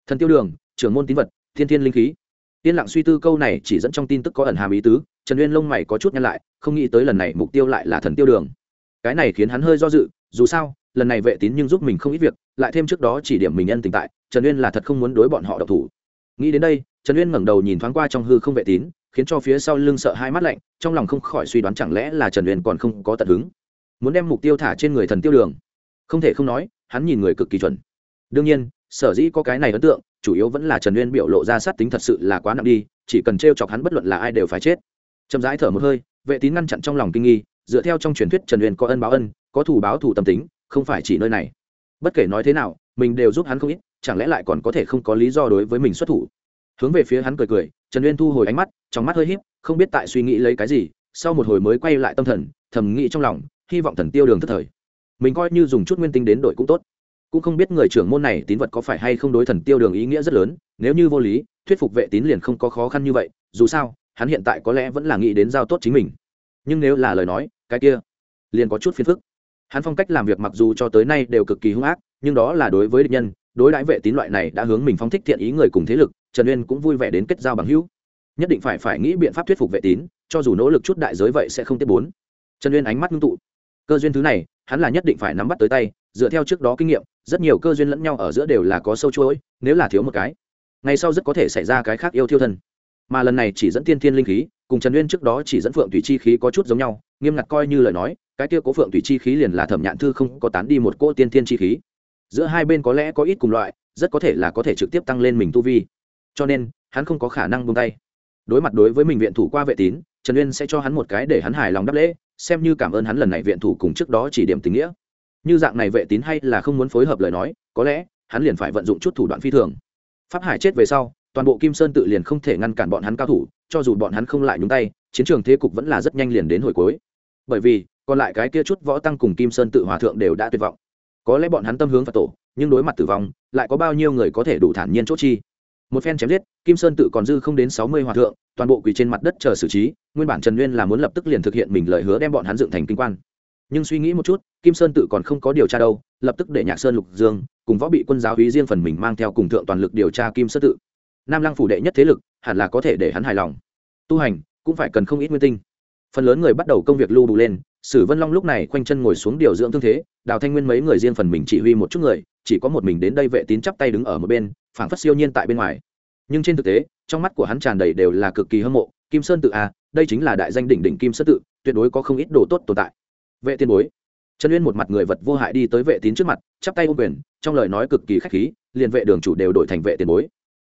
Thần tiêu đường, trưởng môn tín vật, thiên thiên linh khí. Yên lặng suy tư câu này chỉ dẫn trong tin tức có ẩn hàm ý tứ, trần uyên lông mày có chút nhăn lại, không nghĩ tới lần này mục tiêu lại là thần tiêu đường. Cái này khiến hắn hơi do dự, dù sao, lần này vệ tín nhưng giúp mình không ít việc, lại thêm trước đó chỉ điểm mình nhân tình tại, trần uyên là thật không muốn đối bọn họ độc thủ. Nghĩ đến đây, trần uyên ngẩng đầu nhìn thoáng qua trong hư không vệ tín khiến cho phía sau lưng sợ hai mắt lạnh, trong lòng không khỏi suy đoán chẳng lẽ là trần uyên còn không có tận hứng. Muốn đem mục tiêu thả trên người thần tiêu đường. Không thể không nói, hắn nhìn người cực kỳ chuẩn. Đương nhiên, sở dĩ có cái này ấn tượng, chủ yếu vẫn là trần uyên biểu lộ ra sát tính thật sự là quá nặng đi, chỉ cần t r e o chọc hắn bất luận là ai đều phải chết. Chậm rãi thở một hơi, vệ tín ngăn chặn trong lòng kinh nghi, dựa theo trong truyền thuyết trần uyên có ân báo ân, có thủ báo thủ tâm tính, không phải chỉ nơi này. Bất kể nói thế nào, mình đều giúp hắn không ít, chẳng lẽ lại còn có thể không có lý do đối với mình xuất thủ? Hướng về phía hắn cười cười trần uyên thu hồi ánh mắt, trong mắt hơi h í p không biết tại suy nghĩ lấy cái gì, sau một hồi mới quay lại tâm thần, thầm nghĩ trong lòng, hy vọng thần tiêu đường thất thời. Mình coi như dùng chút nguyên tinh đến đội cũng tốt. Cũng không biết người trưởng môn này tín vật có phải hay không đối thần tiêu đường ý nghĩa rất lớn, nếu như vô lý, thuyết phục vệ tín liền không có khó khăn như vậy, dù sao, hắn hiện tại có lẽ vẫn là nghĩ đến giao tốt chính mình. Nhưng nếu là lời nói, cái kia liền có chút phiền phức. Hắn phong cách làm việc mặc dù cho tới nay đều cực kỳ hung ác, nhưng đó là đối với địch nhân, đối đãi vệ tín loại này đã hướng mình phong thích thiện ý người cùng thế lực trần uyên cũng vui vẻ đến kết giao bằng hữu nhất định phải phải nghĩ biện pháp thuyết phục vệ tín cho dù nỗ lực chút đại giới vậy sẽ không tiếp bốn trần uyên ánh mắt ngưng tụ cơ duyên thứ này hắn là nhất định phải nắm bắt tới tay dựa theo trước đó kinh nghiệm rất nhiều cơ duyên lẫn nhau ở giữa đều là có sâu chuỗi nếu là thiếu một cái ngày sau rất có thể xảy ra cái khác yêu thiêu thân mà lần này chỉ dẫn tiên thiên linh khí cùng trần uyên trước đó chỉ dẫn phượng thủy chi khí có chút giống nhau nghiêm ngặt coi như lời nói cái kia cố phượng thủy chi khí liền là thẩm nhạn thư không có tán đi một cô tiên thiên chi khí giữa hai bên có lẽ có ít cùng loại rất có thể là có thể trực tiếp tăng lên mình tu vi cho nên hắn không có khả năng buông tay. Đối mặt đối với mình viện thủ qua vệ tín, trần uyên sẽ cho hắn một cái để hắn hài lòng đáp lễ, xem như cảm ơn hắn lần này viện thủ cùng trước đó chỉ điểm tình nghĩa. Như dạng này vệ tín hay là không muốn phối hợp lời nói, có lẽ hắn liền phải vận dụng chút thủ đoạn phi thường. Pháp hải chết về sau, toàn bộ kim sơn tự liền không thể ngăn cản bọn hắn cao thủ, cho dù bọn hắn không lại nhúng tay, chiến trường thế cục vẫn là rất nhanh liền đến hồi cuối. Bởi vì, còn lại cái kia chút võ tăng cùng kim sơn tự hòa thượng đều đã tuyệt vọng. Có lẽ bọn hắn tâm hướng phật tổ, nhưng đối mặt tử vong, lại có bao nhiêu người có thể đủ thản nhiên chốt chi? Một phen chém giết, kim sơn tự còn dư không đến sáu mươi hòa thượng, toàn bộ quỳ trên mặt đất chờ xử trí, nguyên bản trần nguyên là muốn lập tức liền thực hiện mình lời hứa đem bọn hắn dựng thành kinh quan. Nhưng suy nghĩ một chút, kim sơn tự còn không có điều tra đâu, lập tức để nhạc sơn lục dương cùng võ bị quân giáo hí riêng phần mình mang theo cùng thượng toàn lực điều tra kim sơn tự. Nam lăng phủ đệ nhất thế lực, hẳn là có thể để hắn hài lòng. Tu hành, cũng phải cần không ít nguyên tinh. Phần lớn người bắt đầu công việc lưu đủ lên, sử vân long lúc này khoanh chân ngồi xuống điều dưỡng thương thế, đào thanh nguyên mấy người riêng phần mình chỉ huy một chút người, chỉ có một mình đến đây vệ tín chắp tay đứng ở một bên phảng phất siêu nhiên tại bên ngoài. Nhưng trên thực tế, trong mắt của hắn tràn đầy đều là cực kỳ hâm mộ, kim sơn tự à đây chính là đại danh đỉnh đỉnh kim sơn tự, tuyệt đối có không ít đồ tốt tồn tại. Vệ tiên bối. Trần uyên một mặt người vật vô hại đi tới vệ tín trước mặt, chắp tay ôm quyền, trong lời nói cực kỳ khách khí, liền vệ đường chủ đều đổi thành vệ tiền bối.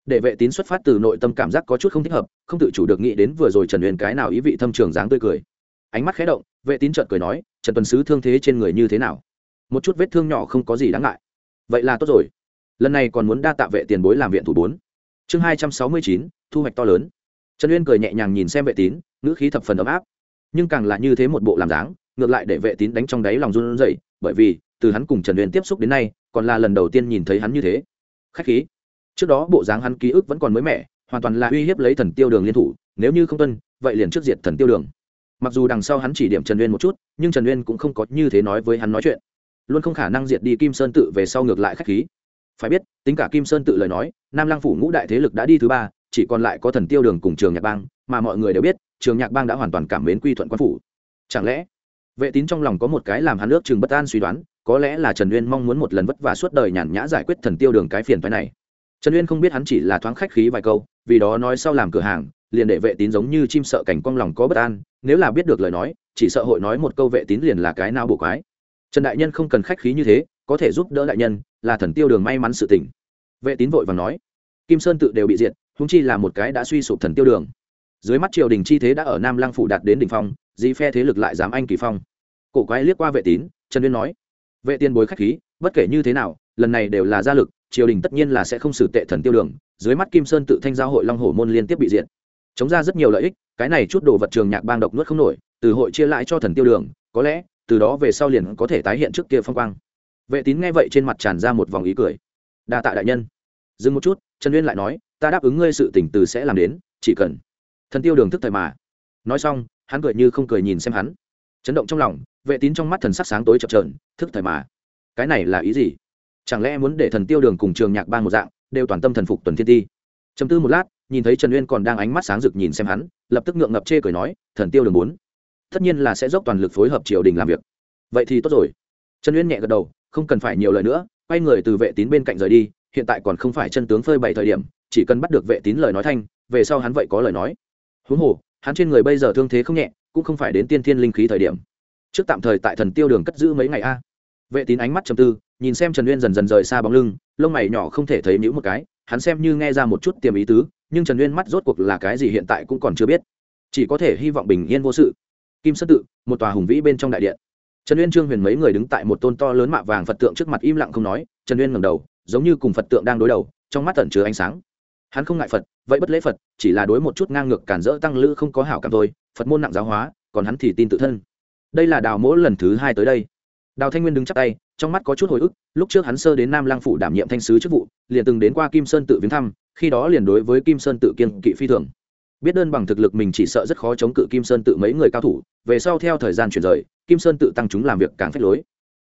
Để vệ tín xuất phát từ nội tâm cảm giác có chút không thích hợp, không tự chủ được nghĩ đến vừa rồi trần uyên cái nào ý vị thâm trường dáng tươi cười. Ánh mắt khé động, vệ tín chợt cười nói, trần tuần sứ thương thế trên người như thế nào? Một chút vết thương nhỏ không có gì đáng ngại. Vậy là tốt rồi lần này còn muốn đa tạ vệ tiền bối làm viện thủ bốn. Chương hai trăm sáu mươi chín, thu hoạch to lớn. Trần uyên cười nhẹ nhàng nhìn xem vệ tín, ngữ khí thập phần ấm áp. Nhưng càng là như thế một bộ làm dáng, ngược lại để vệ tín đánh trong đáy lòng run rẩy, bởi vì, từ hắn cùng trần uyên tiếp xúc đến nay, còn là lần đầu tiên nhìn thấy hắn như thế. Khách khí. Trước đó bộ dáng hắn ký ức vẫn còn mới mẻ, hoàn toàn là uy hiếp lấy thần tiêu đường liên thủ, nếu như không tuân, vậy liền trước diệt thần tiêu đường. Mặc dù đằng sau hắn chỉ điểm trần uyên một chút, nhưng trần uyên cũng không có như thế nói với hắn nói chuyện. Luôn không khả năng diệt đi kim sơn tự về sau ngược lại khách khí phải biết, tính cả kim sơn tự lời nói, nam lang phủ ngũ đại thế lực đã đi thứ ba, chỉ còn lại có thần tiêu đường cùng trường nhạc bang, mà mọi người đều biết, trường nhạc bang đã hoàn toàn cảm mến quy thuận quan phủ. Chẳng lẽ, vệ tín trong lòng có một cái làm hắn ước chừng bất an suy đoán, có lẽ là trần uyên mong muốn một lần vất vả suốt đời nhàn nhã giải quyết thần tiêu đường cái phiền phái này. Trần uyên không biết hắn chỉ là thoáng khách khí vài câu, vì đó nói sau làm cửa hàng, liền để vệ tín giống như chim sợ cảnh quang lòng có bất an, nếu là biết được lời nói, chỉ sợ hội nói một câu vệ tín liền là cái nào bộ quái. Trần đại nhân không cần khách khí như thế có thể giúp đỡ đại nhân, là thần tiêu đường may mắn sự tỉnh vệ tín vội và nói, kim sơn tự đều bị diệt húng chi là một cái đã suy sụp thần tiêu đường. Dưới mắt triều đình chi thế đã ở nam lăng phủ đạt đến đỉnh phong, dĩ phe thế lực lại dám anh kỳ phong. Cổ quái liếc qua vệ tín, trần uyên nói, vệ tiên bối khách khí, bất kể như thế nào, lần này đều là gia lực, triều đình tất nhiên là sẽ không xử tệ thần tiêu đường. Dưới mắt kim sơn tự thanh giao hội long hổ môn liên tiếp bị diệt. Chống ra rất nhiều lợi ích, cái này chút đồ vật trường nhạc bang độc nuốt không nổi, từ hội chia lại cho thần tiêu đường, có lẽ, từ đó về sau liền có thể tái hiện trước kia phong quang vệ tín nghe vậy trên mặt tràn ra một vòng ý cười. Đa tạ đại nhân. Dừng một chút, trần uyên lại nói, ta đáp ứng ngươi sự tỉnh từ sẽ làm đến, chỉ cần. Thần tiêu đường thức thời mà. Nói xong, hắn cười như không cười nhìn xem hắn. Chấn động trong lòng, vệ tín trong mắt thần sắc sáng tối chập trờn thức thời mà. Cái này là ý gì? Chẳng lẽ muốn để thần tiêu đường cùng trường nhạc ban một dạng, đều toàn tâm thần phục tuần thiên ti? Chấm tư một lát, nhìn thấy trần uyên còn đang ánh mắt sáng rực nhìn xem hắn, lập tức ngượng ngập chê cười nói, thần tiêu đường bốn tất nhiên là sẽ dốc toàn lực phối hợp triều đình làm việc. Vậy thì tốt rồi. Trần uyên nhẹ gật đầu không cần phải nhiều lời nữa, quay người từ vệ tín bên cạnh rời đi, hiện tại còn không phải chân tướng phơi bày thời điểm, chỉ cần bắt được vệ tín lời nói thanh, về sau hắn vậy có lời nói. Huống hồ, hắn trên người bây giờ thương thế không nhẹ, cũng không phải đến tiên thiên linh khí thời điểm. Trước tạm thời tại thần tiêu đường cất giữ mấy ngày a. Vệ tín ánh mắt trầm tư, nhìn xem trần uyên dần dần rời xa bóng lưng, lông mày nhỏ không thể thấy nhữ một cái, hắn xem như nghe ra một chút tiềm ý tứ, nhưng trần uyên mắt rốt cuộc là cái gì hiện tại cũng còn chưa biết. Chỉ có thể hy vọng bình yên vô sự. Kim sơn tự, một tòa hùng vĩ bên trong đại điện trần uyên trương huyền mấy người đứng tại một tôn to lớn mạ vàng phật tượng trước mặt im lặng không nói, trần uyên ngầm đầu, giống như cùng phật tượng đang đối đầu, trong mắt tẩn chứa ánh sáng. Hắn không ngại phật, vậy bất lễ phật, chỉ là đối một chút ngang ngược cản rỡ tăng lữ không có hảo cảm thôi, phật môn nặng giáo hóa, còn hắn thì tin tự thân. Đây là đào mỗ lần thứ hai tới đây. Đào thanh nguyên đứng chắp tay, trong mắt có chút hồi ức, lúc trước hắn sơ đến nam lang phủ đảm nhiệm thanh sứ chức vụ, liền từng đến qua kim sơn tự viếng thăm, khi đó liền đối với kim sơn tự kiên kỵ phi thường biết đơn bằng thực lực mình chỉ sợ rất khó chống cự kim sơn tự mấy người cao thủ, về sau theo thời gian chuyển rời, kim sơn tự tăng chúng làm việc càng phách lối.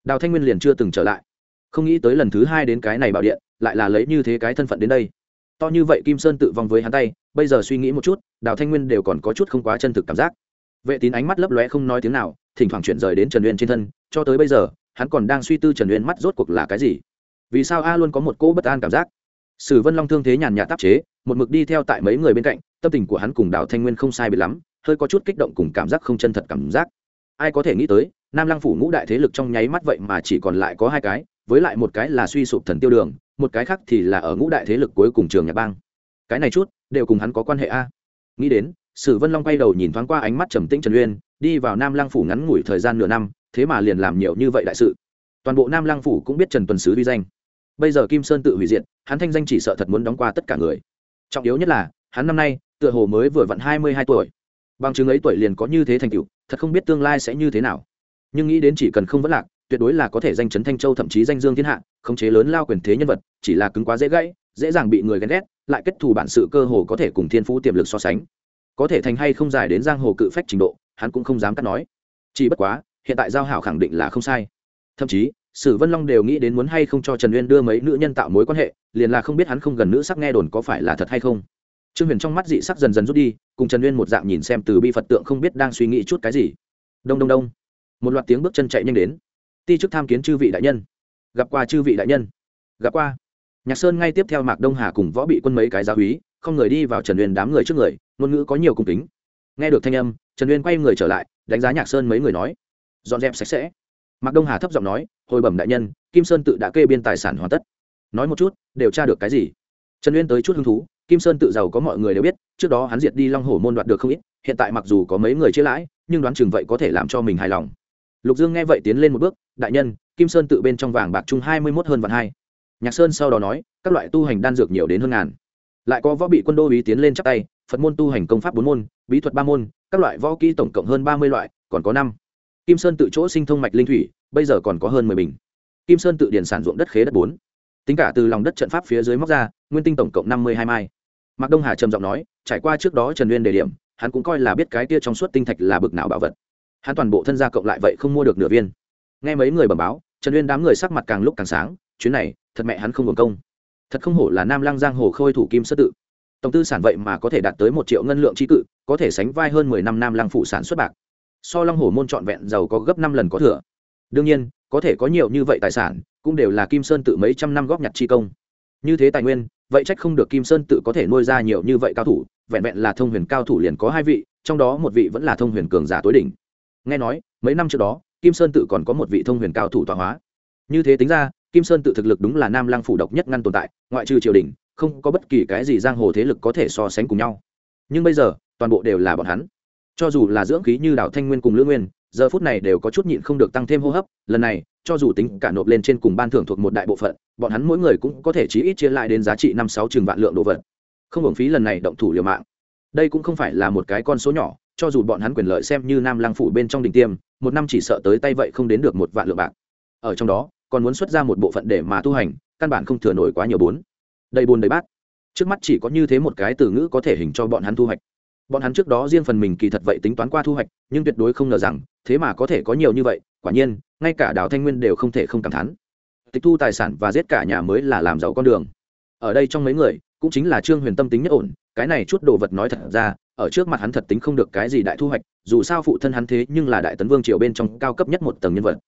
Đào thanh nguyên liền chưa từng trở lại. Không nghĩ tới lần thứ hai đến cái này bảo điện, lại là lấy như thế cái thân phận đến đây. To như vậy kim sơn tự vong với hắn tay, bây giờ suy nghĩ một chút, đào thanh nguyên đều còn có chút không quá chân thực cảm giác. Vệ tín ánh mắt lấp lóe không nói tiếng nào, thỉnh thoảng chuyển rời đến trần uyên trên thân, cho tới bây giờ, hắn còn đang suy tư trần uyên mắt rốt cuộc là cái gì. Vì sao a luôn có một cỗ bất an cảm giác? Sử vân long thương thế nhàn nhạt tác chế, một mực đi theo tại mấy người bên cạnh tâm tình của hắn cùng đào thanh nguyên không sai bị lắm, hơi có chút kích động cùng cảm giác không chân thật cảm giác. Ai có thể nghĩ tới, nam lăng phủ ngũ đại thế lực trong nháy mắt vậy mà chỉ còn lại có hai cái, với lại một cái là suy sụp thần tiêu đường, một cái khác thì là ở ngũ đại thế lực cuối cùng trường nhà bang. Cái này chút, đều cùng hắn có quan hệ a. Nghĩ đến, sử vân long quay đầu nhìn thoáng qua ánh mắt trầm tĩnh trần uyên, đi vào nam lăng phủ ngắn ngủi thời gian nửa năm, thế mà liền làm nhiều như vậy đại sự. Toàn bộ nam lăng phủ cũng biết trần tuần sứ vi danh. Bây giờ kim sơn tự hủy diệt, hắn thanh danh chỉ sợ thật muốn đóng qua tất cả người. Trọng yếu nhất là, hắn năm nay tựa hồ mới vừa vặn hai mươi hai tuổi. Bằng chứng ấy tuổi liền có như thế thành tựu, thật không biết tương lai sẽ như thế nào. Nhưng nghĩ đến chỉ cần không vất lạc, tuyệt đối là có thể danh chấn thanh châu thậm chí danh dương thiên hạ, khống chế lớn lao quyền thế nhân vật, chỉ là cứng quá dễ gãy, dễ dàng bị người ghen ghét, lại kết thù bản sự cơ hồ có thể cùng thiên phú tiềm lực so sánh. Có thể thành hay không dài đến giang hồ cự phách trình độ, hắn cũng không dám cắt nói. Chỉ bất quá, hiện tại giao hảo khẳng định là không sai. Thậm chí, sử vân long đều nghĩ đến muốn hay không cho trần uyên đưa mấy nữ nhân tạo mối quan hệ, liền là không biết hắn không gần nữ sắc nghe đồn có phải là thật hay không trương huyền trong mắt dị sắc dần dần rút đi, cùng trần uyên một dạng nhìn xem từ bi phật tượng không biết đang suy nghĩ chút cái gì. Đông đông đông. Một loạt tiếng bước chân chạy nhanh đến. Ti chức tham kiến chư vị đại nhân. Gặp qua chư vị đại nhân. Gặp qua. Nhạc sơn ngay tiếp theo mạc đông hà cùng võ bị quân mấy cái giáo húy không người đi vào trần uyên đám người trước người, ngôn ngữ có nhiều cung kính. Nghe được thanh âm, trần uyên quay người trở lại, đánh giá nhạc sơn mấy người nói. Dọn dẹp sạch sẽ. Mạc đông hà thấp giọng nói, hồi bẩm đại nhân, kim sơn tự đã kê biên tài sản hoàn tất. Nói một chút đều tra được cái gì? Trần uyên tới chút hứng thú kim sơn tự giàu có mọi người đều biết, trước đó hắn diệt đi long hổ môn đoạt được không ít, hiện tại mặc dù có mấy người chia lãi, nhưng đoán chừng vậy có thể làm cho mình hài lòng. Lục dương nghe vậy tiến lên một bước, đại nhân, kim sơn tự bên trong vàng bạc chung hai mươi mốt hơn vạn hai. Nhạc sơn sau đó nói, các loại tu hành đan dược nhiều đến hơn ngàn. Lại có võ bị quân đô ý tiến lên chắp tay, phật môn tu hành công pháp bốn môn, bí thuật ba môn, các loại võ kỹ tổng cộng hơn ba mươi loại, còn có năm. Kim sơn tự chỗ sinh thông mạch linh thủy, bây giờ còn có hơn mười bình. Kim sơn tự điển sản ruộng đất khế đất bốn. Tính cả từ lòng đất trận pháp phía dưới móc ra, nguyên tinh tổng cộng năm mươi hai mai mạc đông hà trầm giọng nói, trải qua trước đó trần nguyên đề điểm, hắn cũng coi là biết cái kia trong suốt tinh thạch là bực nào bảo vật. Hắn toàn bộ thân gia cộng lại vậy không mua được nửa viên. Nghe mấy người bẩm báo, trần uyên đám người sắc mặt càng lúc càng sáng, chuyến này, thật mẹ hắn không hưởng công. Thật không hổ là nam lăng giang hồ khôi thủ kim sơ tự. Tổng tư sản vậy mà có thể đạt tới một triệu ngân lượng trí cự, có thể sánh vai hơn mười năm nam lăng phụ sản xuất bạc. So long Hồ môn trọn vẹn giàu có gấp năm lần có thừa. Đương nhiên, có thể có nhiều như vậy tài sản, cũng đều là kim sơn tự mấy trăm năm góp nhặt chi công. Như thế tài nguyên vậy trách không được kim sơn tự có thể nuôi ra nhiều như vậy cao thủ, vẹn vẹn là thông huyền cao thủ liền có hai vị, trong đó một vị vẫn là thông huyền cường giả tối đỉnh. Nghe nói, mấy năm trước đó, kim sơn tự còn có một vị thông huyền cao thủ tọa hóa. Như thế tính ra, kim sơn tự thực lực đúng là nam lăng phủ độc nhất ngăn tồn tại, ngoại trừ triều đình, không có bất kỳ cái gì giang hồ thế lực có thể so sánh cùng nhau. Nhưng bây giờ, toàn bộ đều là bọn hắn. Cho dù là dưỡng khí như Đào thanh nguyên cùng lữ nguyên giờ phút này đều có chút nhịn không được tăng thêm hô hấp, lần này, cho dù tính cả nộp lên trên cùng ban thưởng thuộc một đại bộ phận, bọn hắn mỗi người cũng có thể chí ít chia lại đến giá trị năm sáu chừng vạn lượng đồ vật. Không hưởng phí lần này động thủ liều mạng. Đây cũng không phải là một cái con số nhỏ, cho dù bọn hắn quyền lợi xem như nam lang phủ bên trong đỉnh tiêm, một năm chỉ sợ tới tay vậy không đến được một vạn lượng bạc. Ở trong đó, còn muốn xuất ra một bộ phận để mà tu hành, căn bản không thừa nổi quá nhiều bốn. Đầy bùn đầy bát. Trước mắt chỉ có như thế một cái từ ngữ có thể hình cho bọn hắn thu hoạch. Bọn hắn trước đó riêng phần mình kỳ thật vậy tính toán qua thu hoạch, nhưng tuyệt đối không ngờ rằng thế mà có thể có nhiều như vậy, quả nhiên, ngay cả đào thanh nguyên đều không thể không cảm thán. Tịch thu tài sản và giết cả nhà mới là làm giàu con đường. Ở đây trong mấy người, cũng chính là trương huyền tâm tính nhất ổn, cái này chút đồ vật nói thật ra, ở trước mặt hắn thật tính không được cái gì đại thu hoạch, dù sao phụ thân hắn thế nhưng là đại tấn vương triều bên trong cao cấp nhất một tầng nhân vật.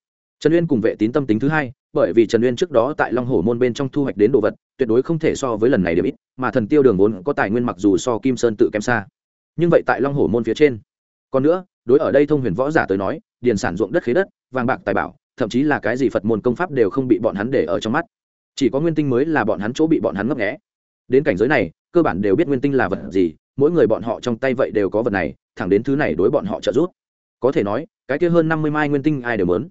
Trần uyên cùng vệ tín tâm tính thứ hai, bởi vì trần uyên trước đó tại long hồ môn bên trong thu hoạch đến đồ vật, tuyệt đối không thể so với lần này điểm ít, mà thần tiêu đường vốn có tài nguyên mặc dù so kim sơn tự kém xa. Nhưng vậy tại long hồ môn phía trên. Còn nữa đối ở đây thông huyền võ giả tới nói, điền sản ruộng đất khế đất, vàng bạc tài bảo, thậm chí là cái gì phật môn công pháp đều không bị bọn hắn để ở trong mắt. Chỉ có nguyên tinh mới là bọn hắn chỗ bị bọn hắn ngấp nghẽ đến cảnh giới này, cơ bản đều biết nguyên tinh là vật gì, mỗi người bọn họ trong tay vậy đều có vật này, thẳng đến thứ này đối bọn họ trợ giúp. Có thể nói, cái kia hơn năm mươi mai nguyên tinh ai đều muốn.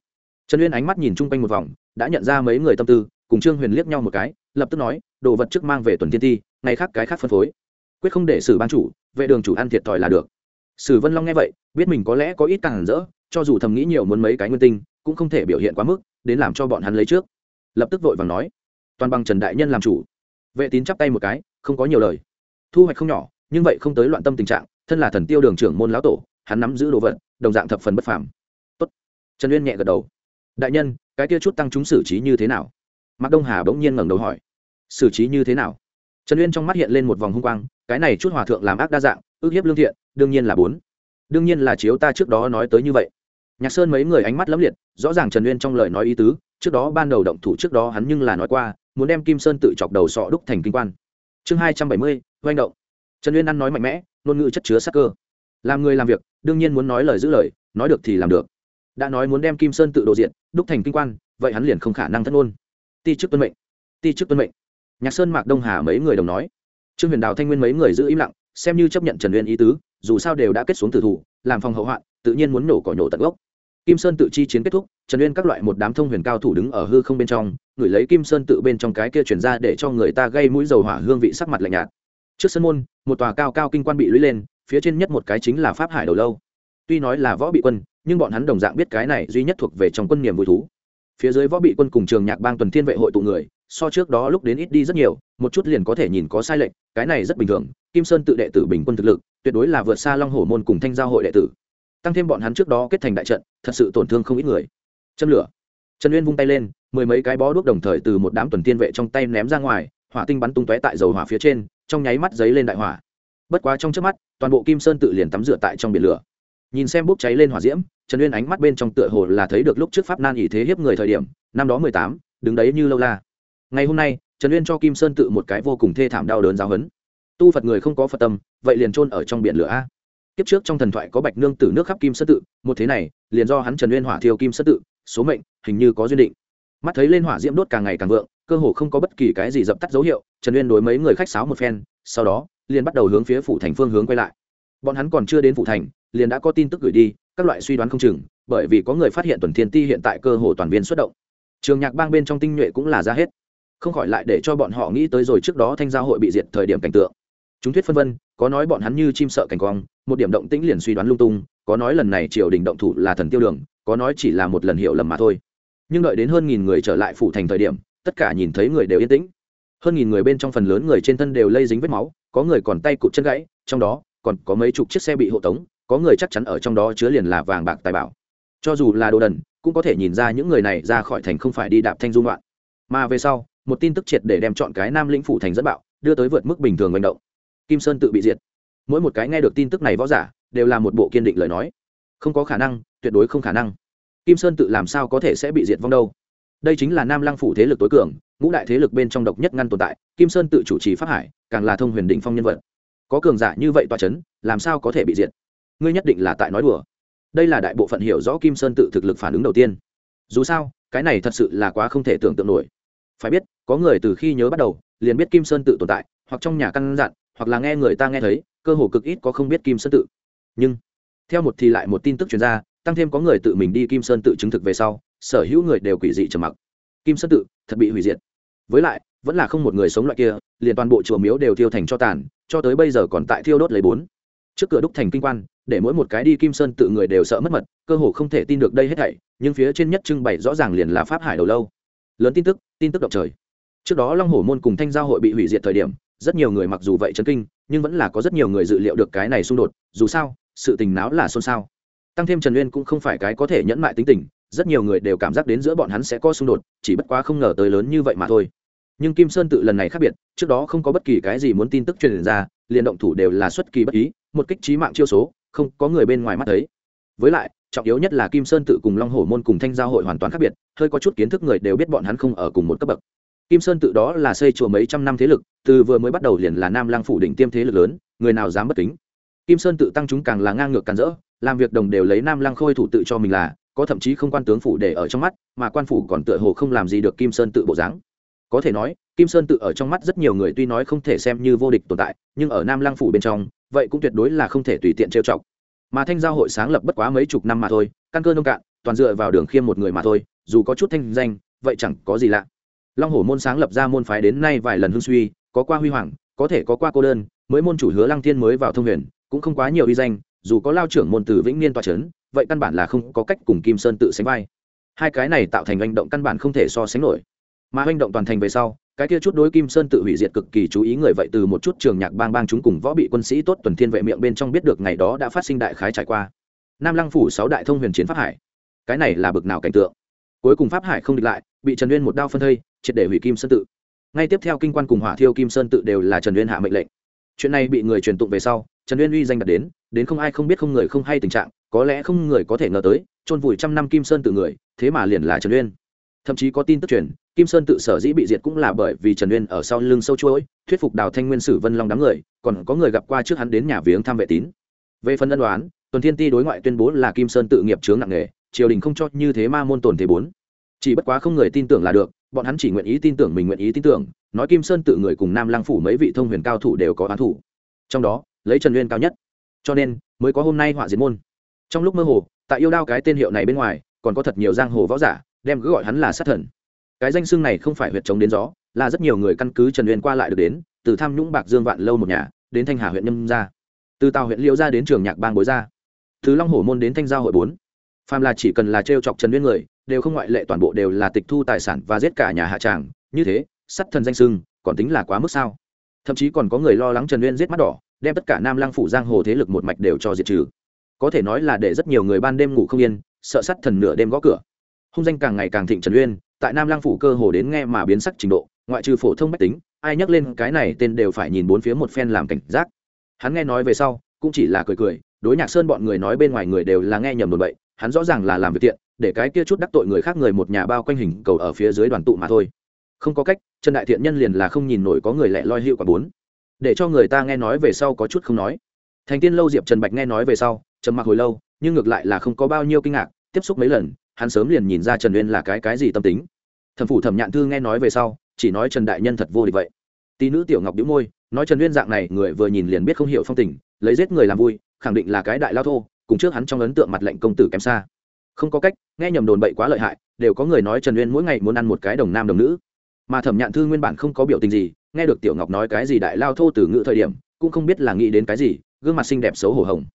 Trần uyên ánh mắt nhìn chung quanh một vòng, đã nhận ra mấy người tâm tư, cùng trương huyền liếc nhau một cái, lập tức nói, đồ vật trước mang về tuần thiên ti, ngày khác cái khác phân phối. Quyết không để xử ban chủ, vệ đường chủ ăn thiệt thòi là được sử vân long nghe vậy, biết mình có lẽ có ít càng rỡ, cho dù thầm nghĩ nhiều muốn mấy cái nguyên tinh, cũng không thể biểu hiện quá mức, đến làm cho bọn hắn lấy trước. Lập tức vội vàng nói, toàn bằng trần đại nhân làm chủ. Vệ tín chắp tay một cái, không có nhiều lời. Thu hoạch không nhỏ, nhưng vậy không tới loạn tâm tình trạng, thân là thần tiêu đường trưởng môn lão tổ, hắn nắm giữ đồ vật, đồng dạng thập phần bất phàm. Tốt. Trần uyên nhẹ gật đầu. Đại nhân, cái kia chút tăng chúng xử trí như thế nào? Mạc đông hà bỗng nhiên ngẩng đầu hỏi. Xử trí như thế nào? Trần uyên trong mắt hiện lên một vòng hung quang, cái này chút hòa thượng làm ác đa dạng ước hiếp lương thiện, đương nhiên là bốn. Đương nhiên là chiếu ta trước đó nói tới như vậy. Nhạc sơn mấy người ánh mắt lẫm liệt, rõ ràng trần uyên trong lời nói ý tứ, trước đó ban đầu động thủ trước đó hắn nhưng là nói qua, muốn đem kim sơn tự chọc đầu sọ đúc thành kinh quan. Chương hai trăm bảy mươi oanh động. Trần uyên ăn nói mạnh mẽ, ngôn ngữ chất chứa sắc cơ. Làm người làm việc, đương nhiên muốn nói lời giữ lời, nói được thì làm được. Đã nói muốn đem kim sơn tự đồ diện, đúc thành kinh quan, vậy hắn liền không khả năng thất ngôn. Ti chức tuân mệnh. Ti chức tuân mệnh. Nhạc sơn mạc đông hà mấy người đồng nói. Trương huyền đào thanh nguyên mấy người giữ im lặng xem như chấp nhận trần uyên ý tứ dù sao đều đã kết xuống tử thủ làm phòng hậu hoạn tự nhiên muốn nổ cỏ nhổ tận gốc kim sơn tự chi chiến kết thúc trần uyên các loại một đám thông huyền cao thủ đứng ở hư không bên trong ngửi lấy kim sơn tự bên trong cái kia chuyển ra để cho người ta gây mũi dầu hỏa hương vị sắc mặt lạnh nhạt trước sân môn một tòa cao cao kinh quan bị lũy lên phía trên nhất một cái chính là pháp hải đầu lâu tuy nói là võ bị quân nhưng bọn hắn đồng dạng biết cái này duy nhất thuộc về trong quân niềm vui thú phía dưới võ bị quân cùng trường nhạc bang tuần thiên vệ hội tụ người so trước đó lúc đến ít đi rất nhiều một chút liền có thể nhìn có sai lệch cái này rất bình thường, kim sơn tự đệ tử bình quân thực lực, tuyệt đối là vượt xa long hổ môn cùng thanh giao hội đệ tử. Tăng thêm bọn hắn trước đó kết thành đại trận, thật sự tổn thương không ít người. Châm lửa. Trần uyên vung tay lên, mười mấy cái bó đuốc đồng thời từ một đám tuần tiên vệ trong tay ném ra ngoài, hỏa tinh bắn tung tóe tại dầu hỏa phía trên, trong nháy mắt giấy lên đại hỏa. Bất quá trong trước mắt, toàn bộ kim sơn tự liền tắm rửa tại trong biển lửa. Nhìn xem bốc cháy lên hỏa diễm, trần uyên ánh mắt bên trong tựa hồ là thấy được lúc trước pháp nan ỷ thế hiếp người thời điểm, năm đó mười tám, đứng đấy như lâu la ngày hôm nay, trần uyên cho kim sơn tự một cái vô cùng thê thảm đau đớn giáo hấn tu phật người không có phật tâm, vậy liền trôn ở trong biển lửa a. Kiếp trước trong thần thoại có bạch nương tử nước khắp kim sơn tự, một thế này, liền do hắn trần uyên hỏa thiêu kim sơn tự, số mệnh, hình như có duyên định. Mắt thấy lên hỏa diễm đốt càng ngày càng vượng, cơ hồ không có bất kỳ cái gì dập tắt dấu hiệu, trần uyên đối mấy người khách sáo một phen, sau đó, liền bắt đầu hướng phía phủ thành phương hướng quay lại. Bọn hắn còn chưa đến phủ thành, liền đã có tin tức gửi đi, các loại suy đoán không chừng, bởi vì có người phát hiện tuần thiên ti hiện tại cơ hồ toàn viên xuất động. Trường nhạc bang bên trong tinh nhuệ cũng là ra hết không khỏi lại để cho bọn họ nghĩ tới rồi trước đó thanh giao hội bị diệt thời điểm cảnh tượng. Chúng thuyết phân vân, có nói bọn hắn như chim sợ cảnh quang, một điểm động tĩnh liền suy đoán lung tung, có nói lần này triều đình động thủ là thần tiêu đường, có nói chỉ là một lần hiểu lầm mà thôi. Nhưng đợi đến hơn nghìn người trở lại phủ thành thời điểm, tất cả nhìn thấy người đều yên tĩnh. Hơn nghìn người bên trong phần lớn người trên thân đều lây dính vết máu, có người còn tay cụt chân gãy, trong đó còn có mấy chục chiếc xe bị hộ tống, có người chắc chắn ở trong đó chứa liền là vàng bạc tài bảo. Cho dù là đồ đần, cũng có thể nhìn ra những người này ra khỏi thành không phải đi đạp thanh dung loạn mà về sau một tin tức triệt để đem chọn cái nam lĩnh phủ thành dẫn bạo, đưa tới vượt mức bình thường manh động. Kim sơn tự bị diệt. Mỗi một cái nghe được tin tức này võ giả đều là một bộ kiên định lời nói. Không có khả năng, tuyệt đối không khả năng. Kim sơn tự làm sao có thể sẽ bị diệt vong đâu? Đây chính là nam lăng phủ thế lực tối cường, ngũ đại thế lực bên trong độc nhất ngăn tồn tại, kim sơn tự chủ trì pháp hải, càng là thông huyền định phong nhân vật. Có cường giả như vậy tòa c h ấ n làm sao có thể bị diệt? Ngươi nhất định là tại nói đùa. Đây là đại bộ phận hiểu rõ kim sơn tự thực lực phản ứng đầu tiên. Dù sao, cái này thật sự là quá không thể tưởng tượng nổi. Phải biết có người từ khi nhớ bắt đầu liền biết kim sơn tự tồn tại hoặc trong nhà căn dặn hoặc là nghe người ta nghe thấy cơ hồ cực ít có không biết kim sơn tự. Nhưng theo một thì lại một tin tức chuyên ra, tăng thêm có người tự mình đi kim sơn tự chứng thực về sau sở hữu người đều quỷ dị trầm mặc. Kim sơn tự thật bị hủy diệt. Với lại vẫn là không một người sống loại kia liền toàn bộ chùa miếu đều thiêu thành cho tàn cho tới bây giờ còn tại thiêu đốt lấy bốn. Trước cửa đúc thành kinh quan để mỗi một cái đi kim sơn tự người đều sợ mất mật cơ hồ không thể tin được đây hết thảy nhưng phía trên nhất trưng bày rõ ràng liền là pháp hải đầu lâu. Lớn tin tức tin tức động trời trước đó long hổ môn cùng thanh giao hội bị hủy diệt thời điểm, rất nhiều người mặc dù vậy chấn kinh, nhưng vẫn là có rất nhiều người dự liệu được cái này xung đột, dù sao, sự tình náo là xôn xao. Tăng thêm trần uyên cũng không phải cái có thể nhẫn mại tính tình, rất nhiều người đều cảm giác đến giữa bọn hắn sẽ có xung đột, chỉ bất quá không ngờ tới lớn như vậy mà thôi. Nhưng kim sơn tự lần này khác biệt, trước đó không có bất kỳ cái gì muốn tin tức truyền ra, liền động thủ đều là xuất kỳ bất ý, một kích trí mạng chiêu số, không có người bên ngoài mắt thấy. Với lại, trọng yếu nhất là kim sơn tự cùng long hổ môn cùng thanh giao hội hoàn toàn khác biệt, hơi có chút kiến thức người đều biết bọn hắn không ở cùng một cấp bậc kim sơn tự đó là xây chùa mấy trăm năm thế lực, từ vừa mới bắt đầu liền là nam lang phủ đỉnh tiêm thế lực lớn, người nào dám bất kính. Kim sơn tự tăng chúng càng là ngang ngược càng rỡ, làm việc đồng đều lấy nam lang khôi thủ tự cho mình là, có thậm chí không quan tướng phủ để ở trong mắt, mà quan phủ còn tựa hồ không làm gì được kim sơn tự bộ dáng. Có thể nói, kim sơn tự ở trong mắt rất nhiều người tuy nói không thể xem như vô địch tồn tại, nhưng ở nam lang phủ bên trong, vậy cũng tuyệt đối là không thể tùy tiện trêu chọc. Mà thanh giao hội sáng lập bất quá mấy chục năm mà thôi, căn cơ nông cạn, toàn dựa vào đường khiêm một người mà thôi, dù có chút thanh danh, vậy chẳng có gì lạ long hổ môn sáng lập ra môn phái đến nay vài lần hưng suy, có qua huy hoàng, có thể có qua cô đơn, mới môn chủ hứa lăng thiên mới vào thông huyền, cũng không quá nhiều uy danh, dù có lao trưởng môn từ vĩnh niên toa c h ấ n vậy căn bản là không có cách cùng kim sơn tự sánh vai. Hai cái này tạo thành hành động căn bản không thể so sánh nổi. Mà hành động toàn thành về sau, cái kia chút đối kim sơn tự hủy diệt cực kỳ chú ý người vậy từ một chút trường nhạc bang bang chúng cùng võ bị quân sĩ tốt tuần thiên vệ miệng bên trong biết được ngày đó đã phát sinh đại khái trải qua. Nam lăng phủ sáu đại thông huyền chiến pháp hải. Cái này là bực nào cảnh tượng. Cuối cùng pháp hải không địch lại, bị trần uyên một đao phân thây triệt để hủy kim sơn tự. Ngay tiếp theo kinh quan cùng hỏa thiêu kim sơn tự đều là trần uyên hạ mệnh lệnh. Chuyện này bị người truyền tụng về sau, trần uyên uy danh đặt đến đến không ai không biết không người không hay tình trạng, có lẽ không người có thể ngờ tới, chôn vùi trăm năm kim sơn tự người, thế mà liền là trần uyên. Thậm chí có tin tức truyền, kim sơn tự sở dĩ bị diệt cũng là bởi vì trần uyên ở sau lưng sâu chuỗi, thuyết phục đào thanh nguyên sử vân long đám người, còn có người gặp qua trước hắn đến nhà viếng thăm vệ tín. Về phần ân đoán tuần thiên ti đối ngoại tuyên bố là kim sơn tự nghiệp chướng nặng nghề triều đình không cho như thế ma môn tồn thế bốn chỉ bất quá không người tin tưởng là được bọn hắn chỉ nguyện ý tin tưởng mình nguyện ý tin tưởng nói kim sơn tự người cùng nam lang phủ mấy vị thông huyền cao thủ đều có án thủ. Trong đó lấy trần uyên cao nhất. Cho nên mới có hôm nay họa diệt môn. Trong lúc mơ hồ tại yêu đao cái tên hiệu này bên ngoài còn có thật nhiều giang hồ võ giả đem cứ gọi hắn là sát thần. Cái danh xưng này không phải huyệt chống đến gió là rất nhiều người căn cứ trần uyên qua lại được đến từ tham nhũng bạc dương vạn lâu một nhà đến thanh hà huyện nhâm gia, từ tàu huyện liễu gia đến trường nhạc bang bối gia, từ long Hồ môn đến thanh giao hội bốn phàm là chỉ cần là t chọc trần uyên người, đều không ngoại lệ toàn bộ đều là tịch thu tài sản và giết cả nhà hạ tràng. Như thế, sắt thần danh sưng, còn tính là quá mức sao? Thậm chí còn có người lo lắng trần uyên giết mắt đỏ, đem tất cả nam lang phủ giang hồ thế lực một mạch đều cho diệt trừ. Có thể nói là để rất nhiều người ban đêm ngủ không yên, sợ sắt thần nửa đêm gõ cửa. Hung danh càng ngày càng thịnh trần uyên, tại nam lang phủ cơ hồ đến nghe mà biến sắc trình độ, ngoại trừ phổ thông mách tính, ai nhắc lên cái này tên đều phải nhìn bốn phía một phen làm cảnh giác. Hắn nghe nói về sau, cũng chỉ là cười cười, đối nhạc sơn bọn người nói bên ngoài người đều là nghe nhầm đồn bậy hắn rõ ràng là làm việc tiện, để cái kia chút đắc tội người khác người một nhà bao quanh hình cầu ở phía dưới đoàn tụ mà thôi. Không có cách, trần đại thiện nhân liền là không nhìn nổi có người lẹ loi hiệu quả bốn. Để cho người ta nghe nói về sau có chút không nói. Thành tiên lâu diệp trần bạch nghe nói về sau, trầm mặc hồi lâu, nhưng ngược lại là không có bao nhiêu kinh ngạc, tiếp xúc mấy lần, hắn sớm liền nhìn ra trần uyên là cái cái gì tâm tính. Thẩm phủ thẩm nhạn thư nghe nói về sau, chỉ nói trần đại nhân thật vô địch vậy. Tí nữ tiểu ngọc đĩu môi, nói trần uyên dạng này người vừa nhìn liền biết không hiểu phong tình, lấy giết người làm vui, khẳng định là cái đại lao thô cùng trước hắn trong ấn tượng mặt lệnh công tử kém xa. Không có cách, nghe nhầm đồn bậy quá lợi hại, đều có người nói trần uyên mỗi ngày muốn ăn một cái đồng nam đồng nữ. Mà thẩm nhạn thư nguyên bản không có biểu tình gì, nghe được tiểu ngọc nói cái gì đại lao thô từ ngữ thời điểm, cũng không biết là nghĩ đến cái gì, gương mặt xinh đẹp xấu hổ hồng.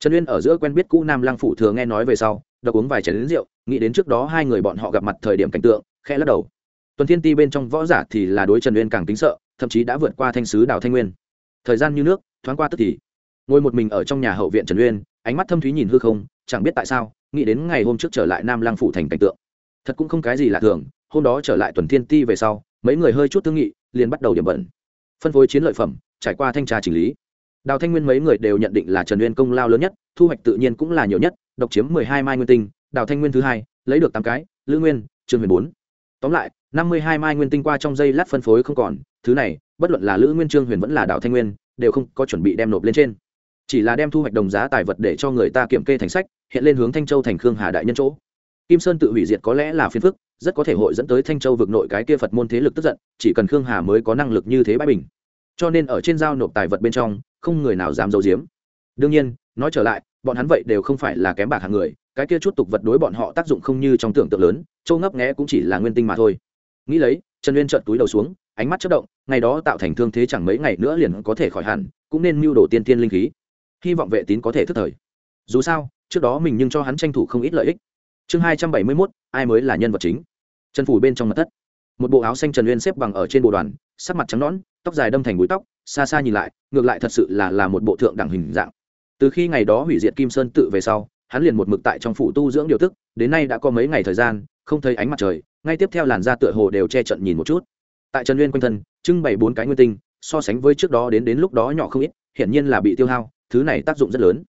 Trần uyên ở giữa quen biết cũ nam lăng phủ thừa nghe nói về sau đọc uống vài chén đến rượu, nghĩ đến trước đó hai người bọn họ gặp mặt thời điểm cảnh tượng khe lắc đầu. Tuần thiên ti bên trong võ giả thì là đối trần uyên càng tính sợ, thậm chí đã vượt qua thanh sứ đào thanh nguyên. Thời gian như nước, thoáng qua tức thì, ngồi một mình ở trong nhà hậu viện trần uyên ánh mắt thâm thúy nhìn hư không, chẳng biết tại sao, nghĩ đến ngày hôm trước trở lại nam lăng phủ thành cảnh tượng. Thật cũng không cái gì lạ thường, hôm đó trở lại tuần thiên ti về sau, mấy người hơi chút thương nghị, liền bắt đầu điểm bẩn. Phân phối chiến lợi phẩm, trải qua thanh tra chỉnh lý. Đào thanh nguyên mấy người đều nhận định là trần uyên công lao lớn nhất, thu hoạch tự nhiên cũng là nhiều nhất, độc chiếm mười hai mai nguyên tinh, đào thanh nguyên thứ hai, lấy được tám cái, lữ nguyên, trương huyền bốn. Tóm lại, năm mươi hai mai nguyên tinh qua trong dây lát phân phối không còn, thứ này, bất luận là lữ nguyên, trương huyền vẫn là đào thanh nguyên, đều không có chuẩn bị đem nộp lên trên chỉ là đem thu hoạch đồng giá tài vật để cho người ta kiểm kê thành sách, hiện lên hướng thanh châu thành khương hà đại nhân chỗ. Kim sơn tự hủy diệt có lẽ là phiền phức, rất có thể hội dẫn tới thanh châu vực nội cái kia phật môn thế lực tức giận, chỉ cần khương hà mới có năng lực như thế bãi bình. Cho nên ở trên giao nộp tài vật bên trong, không người nào dám giấu giếm. Đương nhiên, nói trở lại, bọn hắn vậy đều không phải là kém bạc hàng người, cái kia chút tục vật đối bọn họ tác dụng không như trong tưởng tượng lớn, châu ngấp nghẽ cũng chỉ là nguyên tinh mà thôi. Nghĩ lấy, trần uyên trợn túi đầu xuống, ánh mắt chất động, ngày đó tạo thành thương thế chẳng mấy ngày nữa liền có thể khỏi hẳn, cũng nên mưu đồ tiên tiên linh khí hy vọng vệ tín có thể thức thời. Dù sao, trước đó mình nhưng cho hắn tranh thủ không ít lợi ích. Chương hai trăm bảy mươi mốt, ai mới là nhân vật chính? Trần phủ bên trong mặt thất. Một bộ áo xanh trần uyên xếp bằng ở trên bộ đoàn, sắc mặt trắng nõn, tóc dài đâm thành búi tóc, xa xa nhìn lại, ngược lại thật sự là là một bộ thượng đẳng hình dạng. Từ khi ngày đó hủy diệt kim sơn tự về sau, hắn liền một mực tại trong phủ tu dưỡng điều tức, đến nay đã có mấy ngày thời gian, không thấy ánh mặt trời, ngay tiếp theo làn da tựa hồ đều che trận nhìn một chút. Tại trần uyên quanh thân, trưng bày bốn cái nguyên tinh, so sánh với trước đó đến đến lúc đó nhỏ không ít, hiển nhiên là bị tiêu hao thứ này tác dụng rất lớn.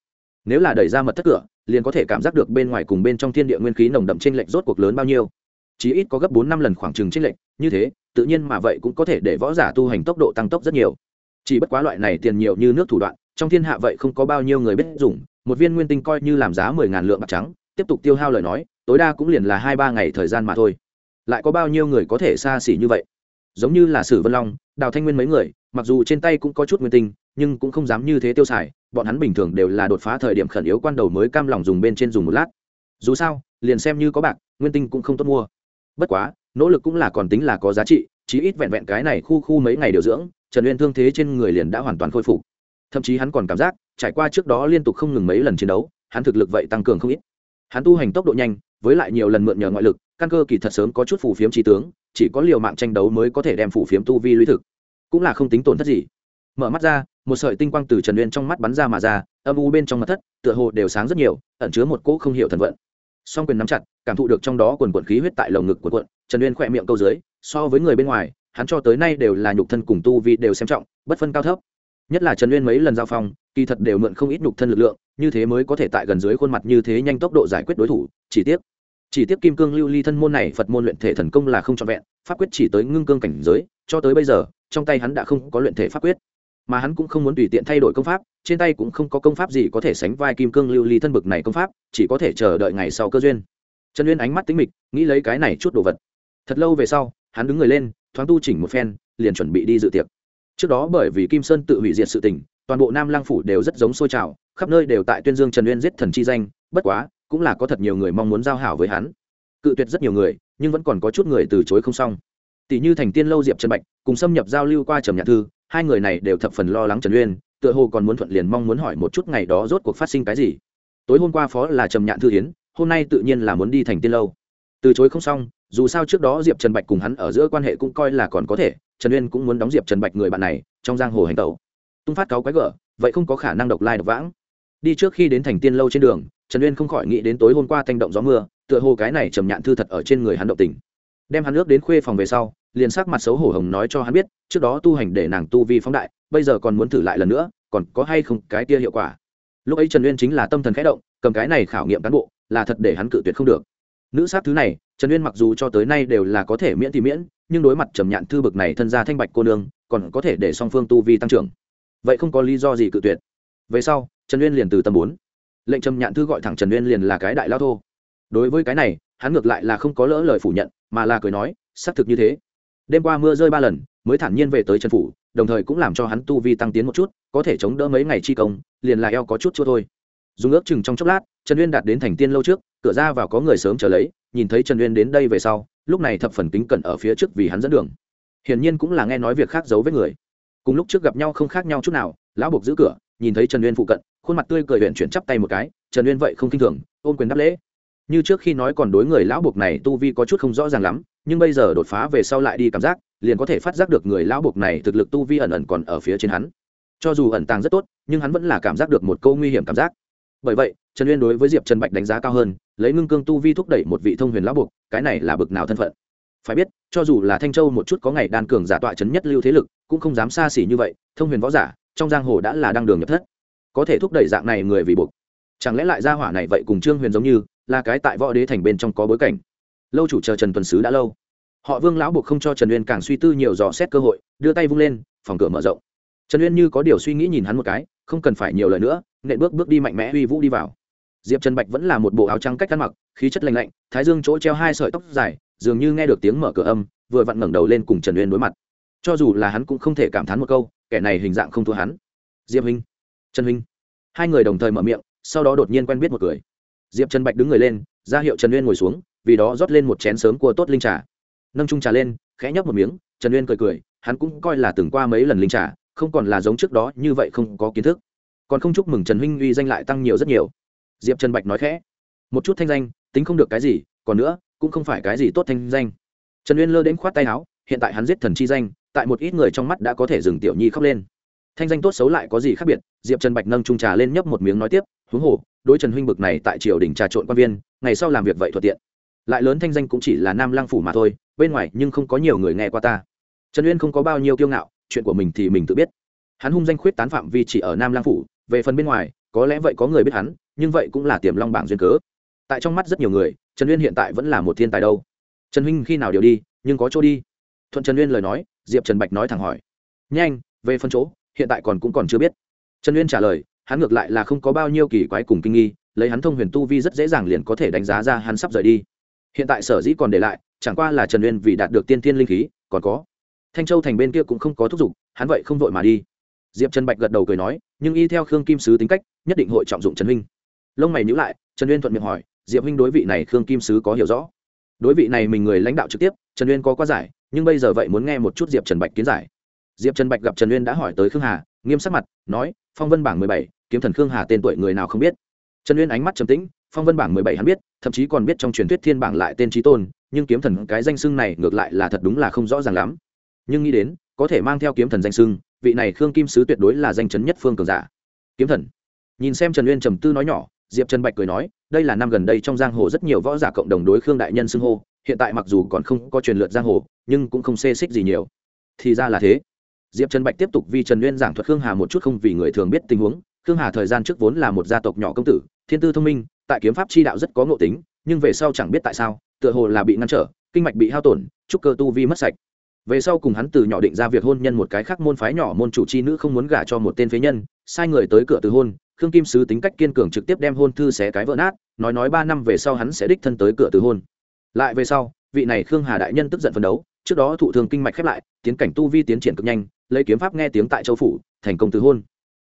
Nếu là đẩy ra mật thất cửa, liền có thể cảm giác được bên ngoài cùng bên trong thiên địa nguyên khí nồng đậm trên lệnh rốt cuộc lớn bao nhiêu. Chí ít có gấp bốn năm lần khoảng trừng trên lệnh như thế, tự nhiên mà vậy cũng có thể để võ giả tu hành tốc độ tăng tốc rất nhiều. Chỉ bất quá loại này tiền nhiều như nước thủ đoạn, trong thiên hạ vậy không có bao nhiêu người biết dùng, một viên nguyên tinh coi như làm giá mười ngàn lượng bạc trắng, tiếp tục tiêu hao lời nói, tối đa cũng liền là hai ba ngày thời gian mà thôi. Lại có bao nhiêu người có thể xa xỉ như vậy? Giống như là sử vân long, đào thanh nguyên mấy người mặc dù trên tay cũng có chút nguyên tinh, nhưng cũng không dám như thế tiêu xài, bọn hắn bình thường đều là đột phá thời điểm khẩn yếu quan đầu mới cam lòng dùng bên trên dùng một lát. Dù sao, liền xem như có bạc, nguyên tinh cũng không tốt mua. Bất quá, nỗ lực cũng là còn tính là có giá trị, chí ít vẹn vẹn cái này khu khu mấy ngày điều dưỡng, trần uyên thương thế trên người liền đã hoàn toàn khôi phục. Thậm chí hắn còn cảm giác, trải qua trước đó liên tục không ngừng mấy lần chiến đấu, hắn thực lực vậy tăng cường không ít. Hắn tu hành tốc độ nhanh, với lại nhiều lần mượn nhờ ngoại lực, căn cơ kỳ thật sớm có chút phù phiếm trí tướng, chỉ có liều mạng tranh đấu mới có thể đem phù phiếm tu vi lũy thực cũng là không tính tổn thất gì. Mở mắt ra, một sợi tinh quang từ trần uyên trong mắt bắn ra mà ra, âm u bên trong mặt thất, tựa hồ đều sáng rất nhiều, ẩn chứa một cỗ không hiểu thần vận. Song quyền nắm chặt, cảm thụ được trong đó quần quần khí huyết tại lồng ngực của quận, trần uyên khỏe miệng câu dưới, so với người bên ngoài, hắn cho tới nay đều là nhục thân cùng tu vi đều xem trọng, bất phân cao thấp. Nhất là trần uyên mấy lần giao phong, kỳ thật đều mượn không ít nhục thân lực lượng, như thế mới có thể tại gần dưới khuôn mặt như thế nhanh tốc độ giải quyết đối thủ, chỉ tiếc. Chỉ tiếc kim cương lưu ly thân môn này phật môn luyện thể thần công là không trọn vẹn, pháp quyết chỉ tới ngưng cương cảnh giới, cho tới bây giờ trong tay hắn đã không có luyện thể pháp quyết, mà hắn cũng không muốn tùy tiện thay đổi công pháp, trên tay cũng không có công pháp gì có thể sánh vai kim cương lưu ly thân bực này công pháp, chỉ có thể chờ đợi ngày sau cơ duyên. Trần uyên ánh mắt tính mịch, nghĩ lấy cái này chút đồ vật. Thật lâu về sau, hắn đứng người lên, thoáng tu chỉnh một phen, liền chuẩn bị đi dự tiệc. Trước đó bởi vì kim sơn tự hủy diệt sự tình, toàn bộ nam lang phủ đều rất giống xôi trào, khắp nơi đều tại tuyên dương trần uyên giết thần chi danh, bất quá, cũng là có thật nhiều người mong muốn giao hảo với hắn. Cự tuyệt rất nhiều người, nhưng vẫn còn có chút người từ chối không xong tỷ như thành tiên lâu diệp trần bạch, cùng xâm nhập giao lưu qua trầm nhạc thư, hai người này đều thập phần lo lắng trần uyên, tựa hồ còn muốn thuận liền mong muốn hỏi một chút ngày đó rốt cuộc phát sinh cái gì. Tối hôm qua phó là trầm nhạn thư hiến hôm nay tự nhiên là muốn đi thành tiên lâu. Từ chối không xong, dù sao trước đó diệp trần bạch cùng hắn ở giữa quan hệ cũng coi là còn có thể, trần uyên cũng muốn đóng diệp trần bạch người bạn này trong giang hồ hành tẩu. Tung phát cáo quái gở, vậy không có khả năng độc lai độc vãng. Đi trước khi đến thành tiên lâu trên đường, trần uyên không khỏi nghĩ đến tối hôm qua thanh động gió mưa, tựa hồ cái này trầm nhạn thư thật ở trên người hắn động tình đem hắn ước đến khuê phòng về sau, liền sắc mặt xấu hổ hồng nói cho hắn biết, trước đó tu hành để nàng tu vi phóng đại, bây giờ còn muốn thử lại lần nữa, còn có hay không cái kia hiệu quả. Lúc ấy trần uyên chính là tâm thần khẽ động, cầm cái này khảo nghiệm cán bộ, là thật để hắn cự tuyệt không được. Nữ sát thứ này, trần uyên mặc dù cho tới nay đều là có thể miễn thì miễn, nhưng đối mặt trầm nhạn thư bực này thân gia thanh bạch cô nương, còn có thể để song phương tu vi tăng trưởng. Vậy không có lý do gì cự tuyệt. Về sau, trần uyên liền từ tâm bốn. Lệnh trầm nhạn thư gọi thẳng trần uyên liền là cái đại lao thô. Đối với cái này hắn ngược lại là không có lỡ lời phủ nhận, mà là cười nói, xác thực như thế. Đêm qua mưa rơi ba lần, mới thản nhiên về tới trần phủ, đồng thời cũng làm cho hắn tu vi tăng tiến một chút, có thể chống đỡ mấy ngày chi công, liền là eo có chút chua thôi. Dùng ước chừng trong chốc lát, trần uyên đạt đến thành tiên lâu trước, cửa ra vào có người sớm trở lấy, nhìn thấy trần uyên đến đây về sau, lúc này thập phần kính cẩn ở phía trước vì hắn dẫn đường. Hiển nhiên cũng là nghe nói việc khác giấu với người. Cùng lúc trước gặp nhau không khác nhau chút nào, lão buộc giữ cửa, nhìn thấy trần uyên phụ cận, khuôn mặt tươi cười huyện chuyển chắp tay một cái, trần uyên vậy không k i n h thường, ôm quyền đáp lễ như trước khi nói còn đối người lão buộc này tu vi có chút không rõ ràng lắm, nhưng bây giờ đột phá về sau lại đi cảm giác, liền có thể phát giác được người lão buộc này thực lực tu vi ẩn ẩn còn ở phía trên hắn. Cho dù ẩn tàng rất tốt, nhưng hắn vẫn là cảm giác được một câu nguy hiểm cảm giác. Bởi vậy, trần uyên đối với diệp trần bạch đánh giá cao hơn, lấy ngưng cương tu vi thúc đẩy một vị thông huyền lão buộc, cái này là bực nào thân phận? Phải biết, cho dù là thanh châu một chút có ngày đan cường giả tọa chấn nhất lưu thế lực, cũng không dám xa xỉ như vậy, thông huyền võ giả, trong giang hồ đã là đang đường nhập thất. Có thể thúc đẩy dạng này người vì buộc. Chẳng lẽ lại gia hỏa này vậy cùng trương huyền giống như là cái tại võ đế thành bên trong có bối cảnh. Lâu chủ chờ trần tuần sứ đã lâu. Họ vương lão buộc không cho trần uyên càng suy tư nhiều dò xét cơ hội, đưa tay vung lên, phòng cửa mở rộng. Trần uyên như có điều suy nghĩ nhìn hắn một cái, không cần phải nhiều lời nữa, nện bước bước đi mạnh mẽ uy vũ đi vào. Diệp trần bạch vẫn là một bộ áo trắng cách ăn mặc, khí chất lành lạnh, thái dương chỗ treo hai sợi tóc dài, dường như nghe được tiếng mở cửa âm, vừa vặn ngẩng đầu lên cùng trần uyên đối mặt. Cho dù là hắn cũng không thể cảm thán một câu, kẻ này hình dạng không thua hắn. Diệp huynh, trần huynh. Hai người đồng thời mở miệng, sau đó đột nhiên quen biết một cười diệp trần bạch đứng người lên, ra hiệu trần uyên ngồi xuống, vì đó rót lên một chén sớm cua tốt linh trà. Nâng trung trà lên, khẽ nhấp một miếng, trần uyên cười cười, hắn cũng coi là từng qua mấy lần linh trà, không còn là giống trước đó như vậy không có kiến thức. Còn không chúc mừng trần huynh uy danh lại tăng nhiều rất nhiều. Diệp trần bạch nói khẽ, một chút thanh danh, tính không được cái gì, còn nữa, cũng không phải cái gì tốt thanh danh. Trần uyên lơ đến khoát tay áo, hiện tại hắn giết thần chi danh, tại một ít người trong mắt đã có thể dừng tiểu nhi khóc lên. Thanh danh tốt xấu lại có gì khác biệt? Diệp trần bạch nâng trung trà lên nhấp một miếng nói tiếp, huống hồ đối trần huynh bực này tại triều đình trà trộn quan viên, ngày sau làm việc vậy thuận tiện. Lại lớn thanh danh cũng chỉ là nam lang phủ mà thôi, bên ngoài nhưng không có nhiều người nghe qua ta. Trần uyên không có bao nhiêu kiêu ngạo, chuyện của mình thì mình tự biết. Hắn hung danh khuyết tán phạm vi chỉ ở nam lang phủ, về phần bên ngoài, có lẽ vậy có người biết hắn, nhưng vậy cũng là tiềm long bảng duyên cớ. Tại trong mắt rất nhiều người, trần uyên hiện tại vẫn là một thiên tài đâu. Trần huynh khi nào điều đi, nhưng có chỗ đi. Thuận trần uyên lời nói, diệp trần bạch nói thẳng hỏi. Nhanh, về phân chỗ, hiện tại còn cũng còn chưa biết. Trần uyên trả lời hắn ngược lại là không có bao nhiêu kỳ quái cùng kinh nghi, lấy hắn thông huyền tu vi rất dễ dàng liền có thể đánh giá ra hắn sắp rời đi. Hiện tại sở dĩ còn để lại, chẳng qua là trần uyên vì đạt được tiên thiên linh khí, còn có. Thanh châu thành bên kia cũng không có thúc giục, hắn vậy không vội mà đi. Diệp trần bạch gật đầu cười nói, nhưng y theo khương kim sứ tính cách, nhất định hội trọng dụng trần huynh. Lông mày nhữ lại, trần uyên thuận miệng hỏi, diệp huynh đối vị này khương kim sứ có hiểu rõ? Đối vị này mình người lãnh đạo trực tiếp, trần uyên có quá giải, nhưng bây giờ vậy muốn nghe một chút diệp trần bạch kiến giải. Diệp trần bạch gặp trần uyên đã hỏi tới khương hà, nghiêm sắc mặt, nói, phong vân bảng mười bảy kiếm thần khương hà tên tuổi người nào không biết. Trần uyên ánh mắt trầm tĩnh, phong vân bảng mười bảy hắn biết, thậm chí còn biết trong truyền thuyết thiên bảng lại tên trí tôn, nhưng kiếm thần cái danh xưng này ngược lại là thật đúng là không rõ ràng lắm. Nhưng nghĩ đến, có thể mang theo kiếm thần danh xưng, vị này khương kim sứ tuyệt đối là danh chấn nhất phương cường giả. Kiếm thần. Nhìn xem trần uyên trầm tư nói nhỏ, diệp trần bạch cười nói, đây là năm gần đây trong giang hồ rất nhiều võ giả cộng đồng đối khương đại nhân xưng hô, hiện tại mặc dù còn không có truyền lượt giang hồ, nhưng cũng không xê xích gì nhiều. Thì ra là thế. Diệp trần bạch tiếp tục vì trần uyên giảng thuật khương hà một chút không vì người thường biết tình huống khương hà thời gian trước vốn là một gia tộc nhỏ công tử, thiên tư thông minh, tại kiếm pháp chi đạo rất có ngộ tính, nhưng về sau chẳng biết tại sao, tựa hồ là bị ngăn trở, kinh mạch bị hao tổn, trúc cơ tu vi mất sạch. Về sau cùng hắn từ nhỏ định ra việc hôn nhân một cái khác môn phái nhỏ môn chủ chi nữ không muốn gả cho một tên phế nhân, sai người tới cửa từ hôn, khương kim sứ tính cách kiên cường trực tiếp đem hôn thư xé cái vỡ nát, nói nói ba năm về sau hắn sẽ đích thân tới cửa từ hôn. Lại về sau, vị này khương hà đại nhân tức giận phấn đấu, trước đó thụ thường kinh mạch khép lại, tiến cảnh tu vi tiến triển cực nhanh, lấy kiếm pháp nghe tiếng tại châu phủ, thành công từ hôn.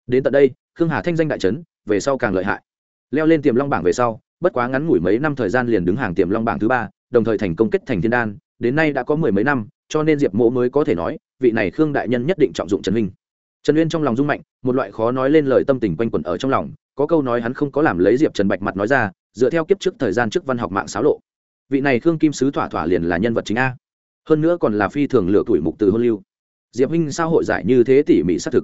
Đến tận đây khương hà thanh danh đại trấn, về sau càng lợi hại. Leo lên tiềm long bảng về sau, bất quá ngắn ngủi mấy năm thời gian liền đứng hàng tiềm long bảng thứ ba, đồng thời thành công kết thành thiên đan, đến nay đã có mười mấy năm, cho nên diệp mộ mới có thể nói, vị này khương đại nhân nhất định trọng dụng trần Minh. trần uyên trong lòng rung mạnh, một loại khó nói lên lời tâm tình quanh quẩn ở trong lòng, có câu nói hắn không có làm lấy diệp trần bạch mặt nói ra, dựa theo kiếp trước thời gian trước văn học mạng xáo lộ. Vị này khương kim sứ thỏa thỏa liền là nhân vật chính a. Hơn nữa còn là phi thường lựa tuổi mục từ hôn lưu. Diệp huynh sao hội giải như thế tỉ mỉ xác thực?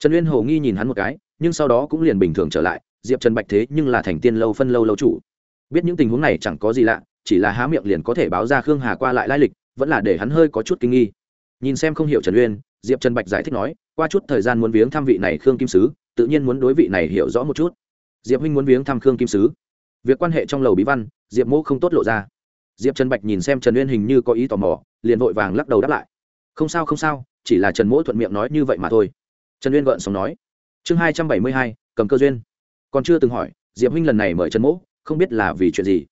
Trần uyên hồ nghi nhìn hắn một cái, nhưng sau đó cũng liền bình thường trở lại, diệp trần bạch thế nhưng là thành tiên lâu phân lâu lâu chủ. Biết những tình huống này chẳng có gì lạ, chỉ là há miệng liền có thể báo ra khương hà qua lại lai lịch, vẫn là để hắn hơi có chút kinh nghi. Nhìn xem không hiểu trần uyên, diệp trần bạch giải thích nói, qua chút thời gian muốn viếng thăm vị này khương kim sứ, tự nhiên muốn đối vị này hiểu rõ một chút. Diệp huynh muốn viếng thăm khương kim sứ. Việc quan hệ trong lầu bí văn, diệp mô không tốt lộ ra. Diệp trần bạch nhìn xem trần uyên hình như có ý tò mò, liền vội vàng lắc đầu đáp lại. Không sao không sao, chỉ là trần mỗ thuận miệng nói như vậy mà thôi trần uyên gợn sống nói. Chương hai trăm bảy mươi hai, cầm cơ duyên. Còn chưa từng hỏi, diệp huynh lần này mời trần mỗ, không biết là vì chuyện gì.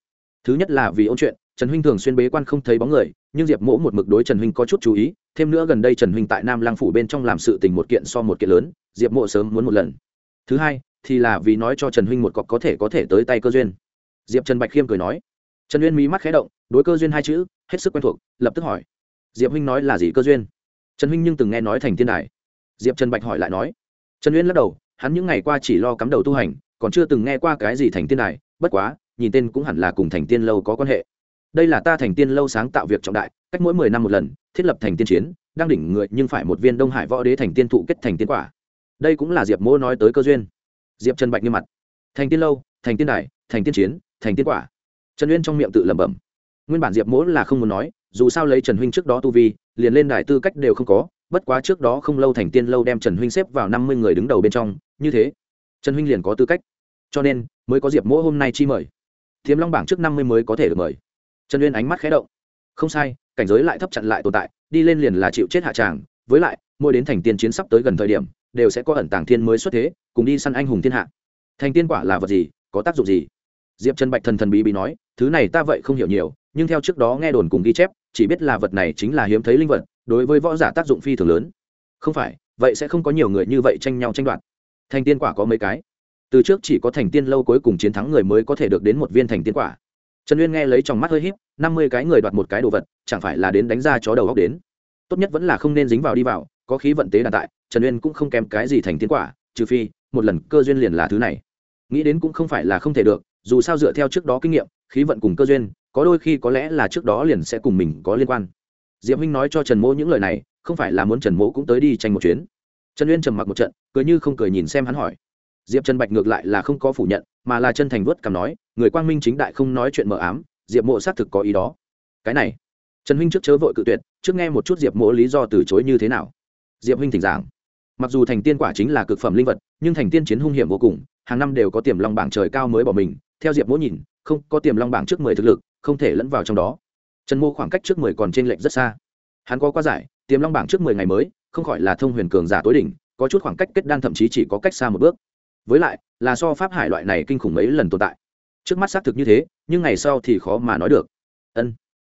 Thứ nhất là vì ôn chuyện, trần huynh thường xuyên bế quan không thấy bóng người, nhưng diệp mỗ một mực đối trần huynh có chút chú ý, thêm nữa gần đây trần huynh tại nam lang phủ bên trong làm sự tình một kiện so một kiện lớn, diệp mộ sớm muốn một lần. Thứ hai, thì là vì nói cho trần huynh một cọc có thể có thể tới tay cơ duyên. Diệp trần bạch khiêm cười nói. Trần uyên mí mắt khé động, đối cơ duyên hai chữ, hết sức quen thuộc, lập tức hỏi. Diệp huynh nói là gì cơ duyên? Trần huynh nhưng từng nghe nói thành thiên đài diệp trần bạch hỏi lại nói. Trần uyên lắc đầu, hắn những ngày qua chỉ lo cắm đầu tu hành, còn chưa từng nghe qua cái gì thành tiên này bất quá, nhìn tên cũng hẳn là cùng thành tiên lâu có quan hệ. Đây là ta thành tiên lâu sáng tạo việc trọng đại, cách mỗi mười năm một lần, thiết lập thành tiên chiến, đang đỉnh người nhưng phải một viên đông hải võ đế thành tiên thụ kết thành tiên quả. Đây cũng là diệp mỗ nói tới cơ duyên. Diệp trần bạch như mặt. Thành tiên lâu, thành tiên đài, thành tiên chiến, thành tiên quả. Trần uyên trong miệng tự lẩm bẩm. Nguyên bản diệp mỗ là không muốn nói, dù sao lấy trần huynh trước đó tu vi, liền lên đài tư cách đều không có bất quá trước đó không lâu thành tiên lâu đem trần huynh xếp vào năm mươi người đứng đầu bên trong, như thế, trần huynh liền có tư cách. Cho nên, mới có diệp mỗi hôm nay chi mời. Thiếm long bảng trước năm mươi mới có thể được mời. Trần uyên ánh mắt khé động. Không sai, cảnh giới lại thấp chặn lại tồn tại, đi lên liền là chịu chết hạ tràng. Với lại, mỗi đến thành tiên chiến sắp tới gần thời điểm, đều sẽ có ẩn tàng thiên mới xuất thế, cùng đi săn anh hùng thiên hạ. Thành tiên quả là vật gì, có tác dụng gì? Diệp trần bạch thần thần bí bí nói, thứ này ta vậy không hiểu nhiều, nhưng theo trước đó nghe đồn cùng ghi chép, chỉ biết là vật này chính là hiếm thấy linh vật đối với võ giả tác dụng phi thường lớn. Không phải, vậy sẽ không có nhiều người như vậy tranh nhau tranh đoạt. Thành tiên quả có mấy cái? Từ trước chỉ có thành tiên lâu cuối cùng chiến thắng người mới có thể được đến một viên thành tiên quả. Trần uyên nghe lấy trong mắt hơi híp, năm mươi cái người đoạt một cái đồ vật, chẳng phải là đến đánh ra chó đầu góc đến. Tốt nhất vẫn là không nên dính vào đi vào, có khí vận tế đàn tại, trần uyên cũng không kém cái gì thành tiên quả, trừ phi, một lần cơ duyên liền là thứ này. Nghĩ đến cũng không phải là không thể được, dù sao dựa theo trước đó kinh nghiệm, khí vận cùng cơ duyên, có đôi khi có lẽ là trước đó liền sẽ cùng mình có liên quan diệp huynh nói cho trần mỗ những lời này, không phải là muốn trần mỗ cũng tới đi tranh một chuyến. Trần uyên trầm mặc một trận, cười như không cười nhìn xem hắn hỏi. Diệp trần bạch ngược lại là không có phủ nhận, mà là chân thành vớt cảm nói, người quang minh chính đại không nói chuyện mờ ám, diệp mộ xác thực có ý đó. Cái này, trần huynh trước chớ vội cự tuyệt, trước nghe một chút diệp mộ lý do từ chối như thế nào. Diệp huynh thỉnh giảng. Mặc dù thành tiên quả chính là cực phẩm linh vật, nhưng thành tiên chiến hung hiểm vô cùng, hàng năm đều có tiềm long bảng trời cao mới bỏ mình. Theo diệp mỗ nhìn, không có tiềm long bảng trước mười thực lực, không thể lẫn vào trong đó trần mô khoảng cách trước mười còn t r ê n lệch rất xa. Hắn có qua giải tiềm long bảng trước mười ngày mới, không khỏi là thông huyền cường giả tối đỉnh, có chút khoảng cách kết đan thậm chí chỉ có cách xa một bước. Với lại, là so pháp hải loại này kinh khủng mấy lần tồn tại. Trước mắt xác thực như thế, nhưng ngày sau thì khó mà nói được. Ân.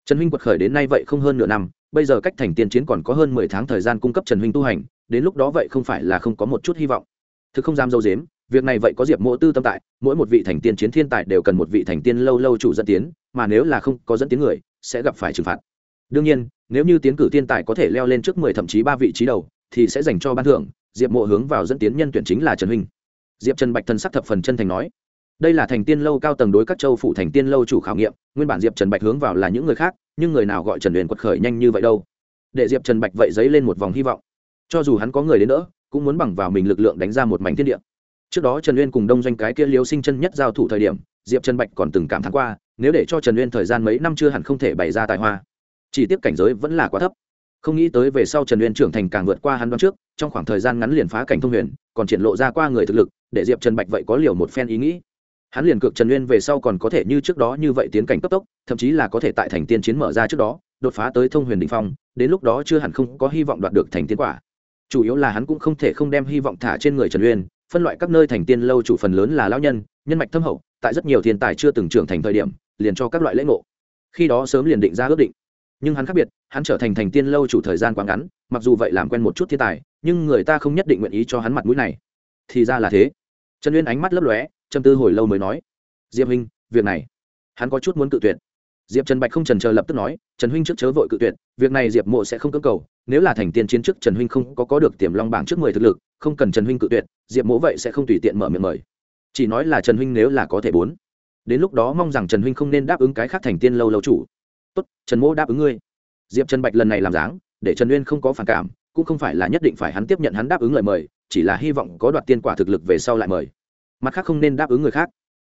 Trần huynh quật khởi đến nay vậy không hơn nửa năm, bây giờ cách thành tiên chiến còn có hơn mười tháng thời gian cung cấp trần huynh tu hành, đến lúc đó vậy không phải là không có một chút hy vọng. Thực không dám dâu dếm, việc này vậy có diệp Mộ tư tâm tại, mỗi một vị thành tiên chiến thiên tài đều cần một vị thành tiên lâu lâu chủ dẫn tiến, mà nếu là không có dẫn tiến người sẽ gặp phải trừng phạt. Đương nhiên, nếu như tiến cử thiên tài có thể leo lên trước mười thậm chí ba vị trí đầu, thì sẽ dành cho ban thưởng, diệp mộ hướng vào dẫn tiến nhân tuyển chính là trần huynh. Diệp trần bạch thân sắc thập phần chân thành nói, đây là thành tiên lâu cao tầng đối các châu phủ thành tiên lâu chủ khảo nghiệm, nguyên bản diệp trần bạch hướng vào là những người khác, nhưng người nào gọi trần huyền quật khởi nhanh như vậy đâu. Để diệp trần bạch vậy dấy lên một vòng hy vọng. Cho dù hắn có người đến nữa cũng muốn bằng vào mình lực lượng đánh ra một mảnh thiên địa. Trước đó trần uyên cùng đông doanh cái kia liêu sinh chân nhất giao thủ thời điểm diệp trần bạch còn từng cảm thán qua, nếu để cho trần uyên thời gian mấy năm chưa hẳn không thể bày ra tài hoa, chỉ tiếp cảnh giới vẫn là quá thấp. Không nghĩ tới về sau trần uyên trưởng thành càng vượt qua hắn đoán trước, trong khoảng thời gian ngắn liền phá cảnh thông huyền, còn triển lộ ra qua người thực lực, để diệp trần bạch vậy có liều một phen ý nghĩ. Hắn liền cược trần uyên về sau còn có thể như trước đó như vậy tiến cảnh cấp tốc, thậm chí là có thể tại thành tiên chiến mở ra trước đó, đột phá tới thông huyền đình phong, đến lúc đó chưa hẳn không có hy vọng đoạt được thành tiên quả. Chủ yếu là hắn cũng không thể không đem hy vọng thả trên người trần uyên, phân loại các nơi thành tiên lâu chủ phần lớn là lão nhân nhân mạch thâm hậu tại rất nhiều thiên tài chưa từng trưởng thành thời điểm, liền cho các loại lễ ngộ. Khi đó sớm liền định ra ước định. Nhưng hắn khác biệt, hắn trở thành thành tiên lâu chủ thời gian quá ngắn, mặc dù vậy làm quen một chút thiên tài, nhưng người ta không nhất định nguyện ý cho hắn mặt mũi này. Thì ra là thế. Trần uyên ánh mắt lấp lóe châm tư hồi lâu mới nói, diệp huynh, việc này, hắn có chút muốn cự tuyệt. Diệp trần bạch không trần chờ lập tức nói, trần huynh trước chớ vội cự tuyệt, việc này diệp mộ sẽ không cưỡng cầu. Nếu là thành tiên chiến trước, trần huynh không có có được tiềm long bảng trước mười thực lực, không cần trần huynh cự tuyệt, diệp mộ vậy sẽ không tùy tiện mở miệng mời chỉ nói là trần huynh nếu là có thể bốn. Đến lúc đó mong rằng trần huynh không nên đáp ứng cái khác thành tiên lâu lâu chủ. Tốt, trần Mỗ đáp ứng ngươi. Diệp trần bạch lần này làm dáng, để trần uyên không có phản cảm, cũng không phải là nhất định phải hắn tiếp nhận hắn đáp ứng lời mời, chỉ là hy vọng có đoạt tiên quả thực lực về sau lại mời. Mặt khác không nên đáp ứng người khác.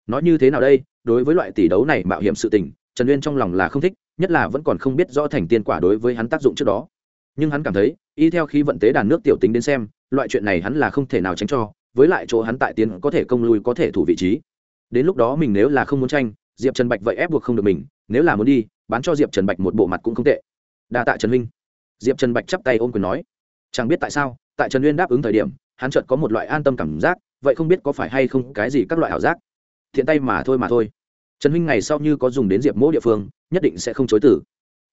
Nói như thế nào đây, đối với loại tỷ đấu này mạo hiểm sự tình, trần uyên trong lòng là không thích, nhất là vẫn còn không biết rõ thành tiên quả đối với hắn tác dụng trước đó. Nhưng hắn cảm thấy, y theo khi vận tế đàn nước tiểu tính đến xem, loại chuyện này hắn là không thể nào tránh cho với lại chỗ hắn tại tiến có thể công lui có thể thủ vị trí. Đến lúc đó mình nếu là không muốn tranh, diệp trần bạch vậy ép buộc không được mình, nếu là muốn đi, bán cho diệp trần bạch một bộ mặt cũng không tệ. Đa tạ trần huynh. Diệp trần bạch chắp tay ôm quyền nói, chẳng biết tại sao, tại trần uyên đáp ứng thời điểm, hắn chợt có một loại an tâm cảm giác, vậy không biết có phải hay không cái gì các loại ảo giác. Thiện tay mà thôi mà thôi. Trần huynh ngày sau như có dùng đến diệp mỗ địa phương, nhất định sẽ không chối tử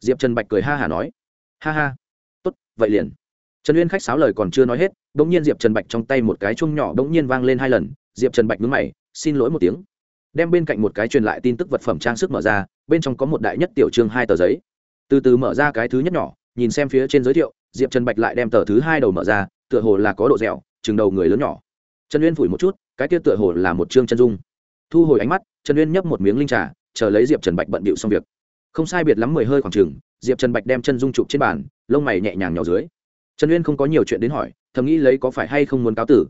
diệp trần bạch cười ha hả nói, ha ha. Tốt, vậy liền trần uyên khách sáo lời còn chưa nói hết đ ỗ n g nhiên diệp trần bạch trong tay một cái chung nhỏ đ ỗ n g nhiên vang lên hai lần, diệp trần bạch mướn mày, xin lỗi một tiếng. Đem bên cạnh một cái truyền lại tin tức vật phẩm trang sức mở ra, bên trong có một đại nhất tiểu trương hai tờ giấy. Từ từ mở ra cái thứ nhất nhỏ, nhìn xem phía trên giới thiệu, diệp trần bạch lại đem tờ thứ hai đầu mở ra, tựa hồ là có độ dẻo, chừng đầu người lớn nhỏ. Trần uyên phủi một chút, cái kia tựa hồ là một chương chân dung. Thu hồi ánh mắt, trần uyên nhấp một miếng linh trà, chờ lấy diệp trần bạch bận bịu xong việc. Không sai biệt lắm mười hơi khoảng chừng, diệp trần bạch đem chân dung chụp trên bàn, lông mày nhẹ nhàng nhỏ dưới trần uyên không có nhiều chuyện đến hỏi, thầm nghĩ lấy có phải hay không muốn cáo tử.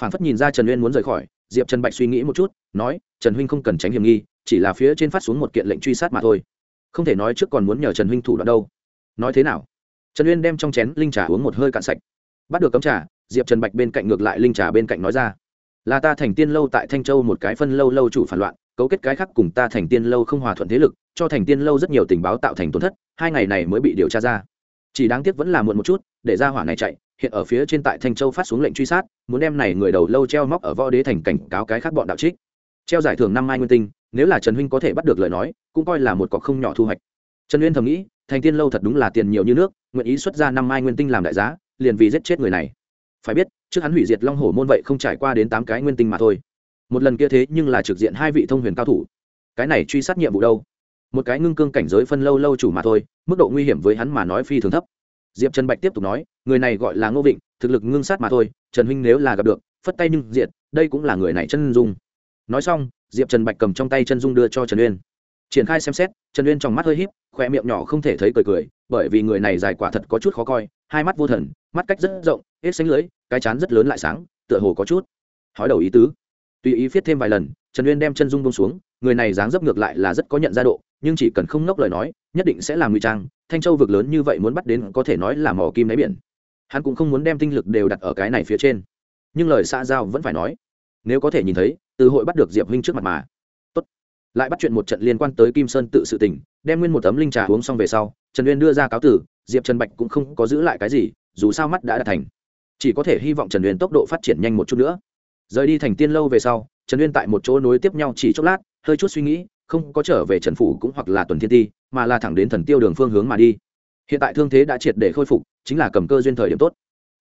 Phản phất nhìn ra trần uyên muốn rời khỏi, diệp trần bạch suy nghĩ một chút, nói, trần huynh không cần tránh hiểm nghi, chỉ là phía trên phát xuống một kiện lệnh truy sát mà thôi. Không thể nói trước còn muốn nhờ trần huynh thủ đoạn đâu. Nói thế nào? Trần uyên đem trong chén linh trà uống một hơi cạn sạch. Bắt được cấm trà, diệp trần bạch bên cạnh ngược lại linh trà bên cạnh nói ra, là ta thành tiên lâu tại thanh châu một cái phân lâu lâu chủ phản loạn, cấu kết cái khác cùng ta thành tiên lâu không hòa thuận thế lực, cho thành tiên lâu rất nhiều tình báo tạo thành tổn thất, hai ngày này mới bị điều tra ra chỉ đáng tiếc vẫn là muộn một chút, để ra hỏa này chạy, hiện ở phía trên tại thanh châu phát xuống lệnh truy sát, muốn đem này người đầu lâu treo móc ở võ đế thành cảnh cáo cái khác bọn đạo trích. Treo giải thưởng năm mai nguyên tinh, nếu là trần huynh có thể bắt được lời nói, cũng coi là một cọc không nhỏ thu hoạch. Trần uyên thầm nghĩ, thành tiên lâu thật đúng là tiền nhiều như nước, nguyện ý xuất ra năm mai nguyên tinh làm đại giá, liền vì giết chết người này. Phải biết, trước hắn hủy diệt long hổ môn vậy không trải qua đến tám cái nguyên tinh mà thôi. Một lần kia thế nhưng là trực diện hai vị thông huyền cao thủ. Cái này truy sát nhiệm vụ đâu? Một cái ngưng cương cảnh giới phân lâu lâu chủ mà thôi, mức độ nguy hiểm với hắn mà nói phi thường thấp. Diệp trần bạch tiếp tục nói, người này gọi là ngô vịnh, thực lực ngưng sát mà thôi, trần huynh nếu là gặp được, phất tay nhưng diệt, đây cũng là người này chân dung. Nói xong, diệp trần bạch cầm trong tay chân dung đưa cho trần uyên. Triển khai xem xét, trần uyên trong mắt hơi h í p khoe miệng nhỏ không thể thấy cười cười, bởi vì người này dài quả thật có chút khó coi, hai mắt vô thần, mắt cách rất rộng, hết sánh lưới cái chán rất lớn lại sáng, tựa hồ có chút. Hói đầu ý tứ. Tùy ý viết thêm vài lần trần uyên đem chân dung bông xuống, người này dáng dấp ngược lại là rất có nhận ra độ, nhưng chỉ cần không ngốc lời nói, nhất định sẽ làm ngụy trang, thanh châu vực lớn như vậy muốn bắt đến có thể nói là mỏ kim đáy biển. Hắn cũng không muốn đem tinh lực đều đặt ở cái này phía trên. Nhưng lời xã giao vẫn phải nói. Nếu có thể nhìn thấy, từ hội bắt được diệp huynh trước mặt mà. Tốt. lại bắt chuyện một trận liên quan tới kim sơn tự sự tình, đem nguyên một tấm linh trà uống xong về sau, trần uyên đưa ra cáo tử, diệp trần bạch cũng không có giữ lại cái gì, dù sao mắt đã đạt thành. Chỉ có thể hy vọng trần uyên tốc độ phát triển nhanh một chút nữa. Rời đi thành tiên lâu về sau trần uyên tại một chỗ nối tiếp nhau chỉ chốc lát hơi chút suy nghĩ không có trở về trần phủ cũng hoặc là tuần thiên ti mà là thẳng đến thần tiêu đường phương hướng mà đi. Hiện tại thương thế đã triệt để khôi phục chính là cầm cơ duyên thời điểm tốt.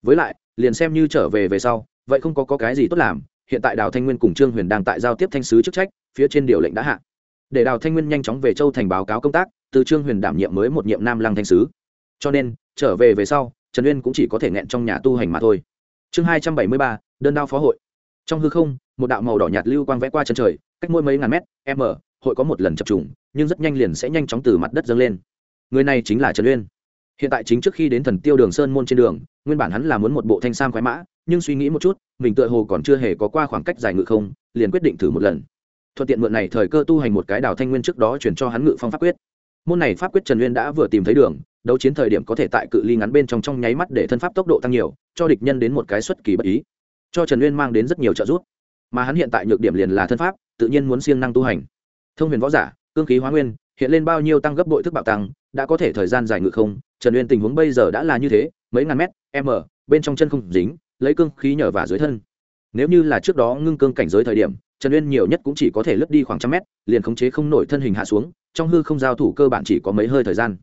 Với lại liền xem như trở về về sau vậy không có, có cái gì tốt làm hiện tại đào thanh nguyên cùng trương huyền đang tại giao tiếp thanh sứ chức trách phía trên điều lệnh đã hạ. Để đào thanh nguyên nhanh chóng về châu thành báo cáo công tác từ trương huyền đảm nhiệm mới một nhiệm nam lăng thanh sứ. Cho nên trở về về sau trần uyên cũng chỉ có thể nghẹn trong nhà tu hành mà thôi. Chương hai trăm bảy mươi ba đơn đao phó hội trong hư không, một đạo màu đỏ nhạt lưu quang vẽ qua chân trời, cách mỗi mấy ngàn mét, m, hội có một lần chập trùng, nhưng rất nhanh liền sẽ nhanh chóng từ mặt đất dâng lên. Người này chính là trần uyên. Hiện tại chính trước khi đến thần tiêu đường sơn môn trên đường, nguyên bản hắn là muốn một bộ thanh sam khoái mã, nhưng suy nghĩ một chút, mình tựa hồ còn chưa hề có qua khoảng cách dài ngự không, liền quyết định thử một lần. Thuận tiện mượn này thời cơ tu hành một cái đào thanh nguyên trước đó chuyển cho hắn ngự phong pháp quyết. Môn này pháp quyết trần uyên đã vừa tìm thấy đường, đấu chiến thời điểm có thể tại cự ly ngắn bên trong trong nháy mắt để thân pháp tốc độ tăng nhiều, cho địch nhân đến một cái xuất kỳ bất ý cho trần uyên mang đến rất nhiều trợ giúp mà hắn hiện tại nhược điểm liền là thân pháp tự nhiên muốn siêng năng tu hành thông huyền võ giả cương khí hóa nguyên hiện lên bao nhiêu tăng gấp bội thức bạo tăng đã có thể thời gian dài ngự không trần uyên tình huống bây giờ đã là như thế mấy ngàn mét m bên trong chân không dính lấy cương khí nhở và dưới thân nếu như là trước đó ngưng cương cảnh giới thời điểm trần uyên nhiều nhất cũng chỉ có thể lướt đi khoảng trăm mét liền khống chế không nổi thân hình hạ xuống trong hư không giao thủ cơ bản chỉ có mấy hơi thời gian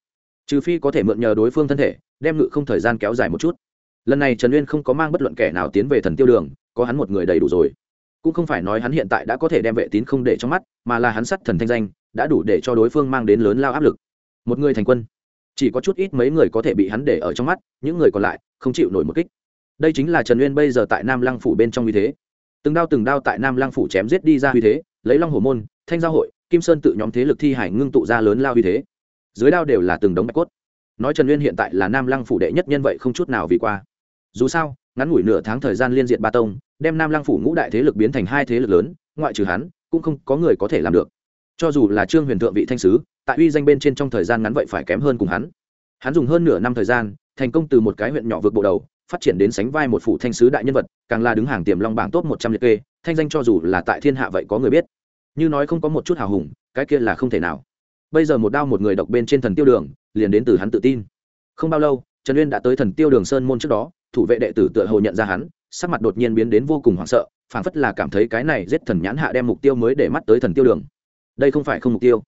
trừ phi có thể mượn nhờ đối phương thân thể đem ngự không thời gian kéo dài một chút lần này trần uyên không có mang bất luận kẻ nào tiến về thần tiêu đường, có hắn một người đầy đủ rồi. Cũng không phải nói hắn hiện tại đã có thể đem vệ tín không để trong mắt, mà là hắn sắt thần thanh danh, đã đủ để cho đối phương mang đến lớn lao áp lực. Một người thành quân, chỉ có chút ít mấy người có thể bị hắn để ở trong mắt, những người còn lại, không chịu nổi một kích. Đây chính là trần uyên bây giờ tại nam lăng phủ bên trong uy thế. Từng đao từng đao tại nam lăng phủ chém giết đi ra uy thế, lấy long hồ môn, thanh giao hội, kim sơn tự nhóm thế lực thi hải ngưng tụ ra lớn lao uy thế. Dưới đao đều là từng đống bạch cốt. Nói trần uyên hiện tại là nam lăng phủ đệ nhất nhân vậy không chút nào vì qua dù sao, ngắn ngủi nửa tháng thời gian liên diện ba tông, đem nam lăng phủ ngũ đại thế lực biến thành hai thế lực lớn, ngoại trừ hắn, cũng không có người có thể làm được. Cho dù là trương huyền thượng vị thanh sứ, tại uy danh bên trên trong thời gian ngắn vậy phải kém hơn cùng hắn. Hắn dùng hơn nửa năm thời gian, thành công từ một cái huyện nhỏ vượt bộ đầu, phát triển đến sánh vai một phủ thanh sứ đại nhân vật, càng là đứng hàng tiềm long bảng top một trăm liệt kê, thanh danh cho dù là tại thiên hạ vậy có người biết. Như nói không có một chút hào hùng, cái kia là không thể nào. Bây giờ một đao một người độc bên trên thần tiêu đường, liền đến từ hắn tự tin. Không bao lâu, trần uyên đã tới thần tiêu đường sơn môn trước đó thủ vệ đệ tử tựa hồ nhận ra hắn, sắc mặt đột nhiên biến đến vô cùng hoảng sợ, phảng phất là cảm thấy cái này giết thần nhãn hạ đem mục tiêu mới để mắt tới thần tiêu đường. Đây không phải không mục tiêu.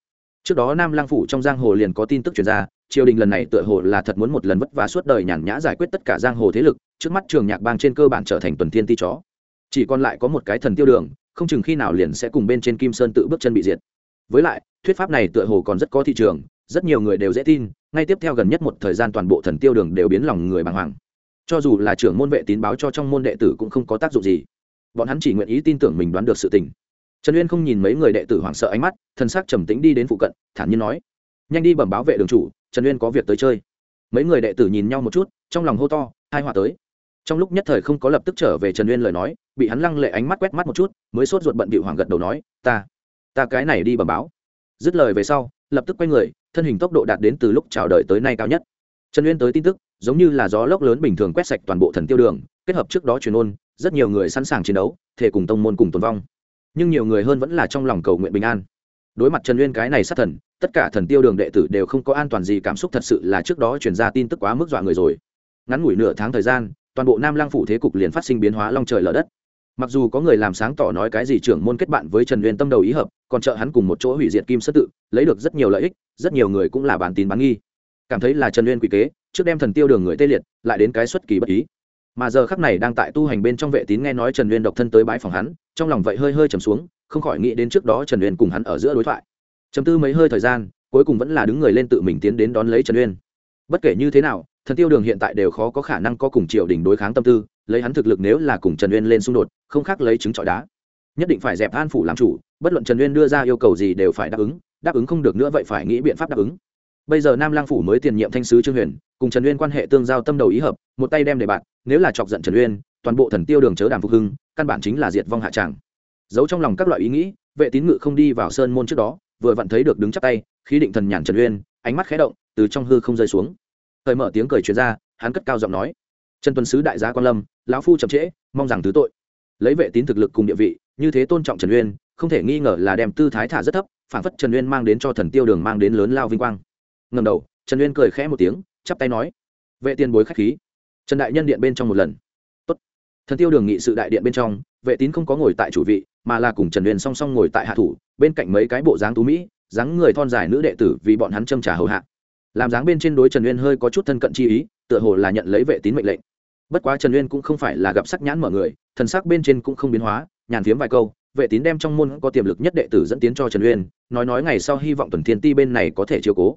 Trước đó nam lang phủ trong giang hồ liền có tin tức truyền ra, triều đình lần này tựa hồ là thật muốn một lần vất vả suốt đời nhàn nhã giải quyết tất cả giang hồ thế lực, trước mắt trường nhạc bang trên cơ bản trở thành tuần thiên ti chó. Chỉ còn lại có một cái thần tiêu đường, không chừng khi nào liền sẽ cùng bên trên kim sơn tự bước chân bị diệt. Với lại, thuyết pháp này tựa hồ còn rất có thị trường, rất nhiều người đều dễ tin, ngay tiếp theo gần nhất một thời gian toàn bộ thần tiêu đường đều biến lòng người bàng hoàng cho dù là trưởng môn vệ tín báo cho trong môn đệ tử cũng không có tác dụng gì. Bọn hắn chỉ nguyện ý tin tưởng mình đoán được sự tình. Trần uyên không nhìn mấy người đệ tử hoảng sợ ánh mắt thân xác trầm tĩnh đi đến phụ cận, thản nhiên nói, nhanh đi bẩm báo vệ đường chủ, trần uyên có việc tới chơi. Mấy người đệ tử nhìn nhau một chút, trong lòng hô to, hai họa tới. Trong lúc nhất thời không có lập tức trở về trần uyên lời nói, bị hắn lăng lệ ánh mắt quét mắt một chút, mới sốt ruột bận bị hoảng gật đầu nói, ta ta cái này đi bẩm báo. Dứt lời về sau, lập tức quay người, thân hình tốc độ đạt đến từ lúc chào đợi tới nay cao nhất. Trần uyên tới tin tức giống như là gió lốc lớn bình thường quét sạch toàn bộ thần tiêu đường, kết hợp trước đó truyền ôn, rất nhiều người sẵn sàng chiến đấu, thể cùng tông môn cùng tồn vong. Nhưng nhiều người hơn vẫn là trong lòng cầu nguyện bình an. Đối mặt trần uyên cái này sát thần, tất cả thần tiêu đường đệ tử đều không có an toàn gì, cảm xúc thật sự là trước đó chuyển ra tin tức quá mức dọa người rồi. Ngắn ngủi nửa tháng thời gian, toàn bộ nam lang phủ thế cục liền phát sinh biến hóa long trời lở đất. Mặc dù có người làm sáng tỏ nói cái gì trưởng môn kết bạn với trần uyên tâm đầu ý hợp, còn trợ hắn cùng một chỗ hủy diệt kim sơ tự, lấy được rất nhiều lợi ích, rất nhiều người cũng là bàn tín bán nghi cảm thấy là trần uyên quỷ kế, trước đem thần tiêu đường người tê liệt, lại đến cái xuất kỳ bất ý. Mà giờ khắc này đang tại tu hành bên trong vệ tín nghe nói trần uyên độc thân tới bãi phòng hắn, trong lòng vậy hơi hơi trầm xuống, không khỏi nghĩ đến trước đó trần uyên cùng hắn ở giữa đối thoại. Chấm tư mấy hơi thời gian, cuối cùng vẫn là đứng người lên tự mình tiến đến đón lấy trần uyên. Bất kể như thế nào, thần tiêu đường hiện tại đều khó có khả năng có cùng triều đình đối kháng tâm tư, lấy hắn thực lực nếu là cùng trần uyên lên xung đột, không khác lấy trứng trọi đá. Nhất định phải dẹp an phủ làm chủ, bất luận trần uyên đưa ra yêu cầu gì đều phải đáp ứng đáp ứng không được nữa vậy phải nghĩ biện pháp đáp ứng bây giờ nam lang phủ mới tiền nhiệm thanh sứ trương huyền, cùng trần uyên quan hệ tương giao tâm đầu ý hợp, một tay đem để bạn, nếu là chọc giận trần uyên, toàn bộ thần tiêu đường chớ đàm phục hưng, căn bản chính là diệt vong hạ tràng. Giấu trong lòng các loại ý nghĩ, vệ tín ngự không đi vào sơn môn trước đó, vừa vặn thấy được đứng chắp tay, khí định thần nhàn trần uyên, ánh mắt khé động, từ trong hư không rơi xuống. Thời mở tiếng cười truyền ra, hắn cất cao giọng nói, trần tuần sứ đại gia quan lâm, lão phu chậm trễ, mong rằng thứ tội. Lấy vệ tín thực lực cùng địa vị, như thế tôn trọng trần uyên, không thể nghi ngờ là đem tư thái thả rất thấp phản phất trần uyên mang đến cho thần tiêu đường mang đến lớn lao vinh quang ngầm đầu, trần uyên cười khẽ một tiếng, chắp tay nói, vệ tiền bối k h á c h khí. Trần đại nhân điện bên trong một lần. Tốt. thần tiêu đường nghị sự đại điện bên trong, vệ tín không có ngồi tại chủ vị, mà là cùng trần uyên song song ngồi tại hạ thủ, bên cạnh mấy cái bộ dáng tú mỹ, dáng người thon dài nữ đệ tử vì bọn hắn châm trả hầu hạ. Làm dáng bên trên đối trần uyên hơi có chút thân cận chi ý, tựa hồ là nhận lấy vệ tín mệnh lệnh. Bất quá trần uyên cũng không phải là gặp sắc nhãn mở người, thần sắc bên trên cũng không biến hóa, nhàn phiếm vài câu, vệ tín đem trong môn có tiềm lực nhất đệ tử dẫn tiến cho trần uyên, nói nói ngày sau hy vọng tuần thiên ti bên này có thể chiều cố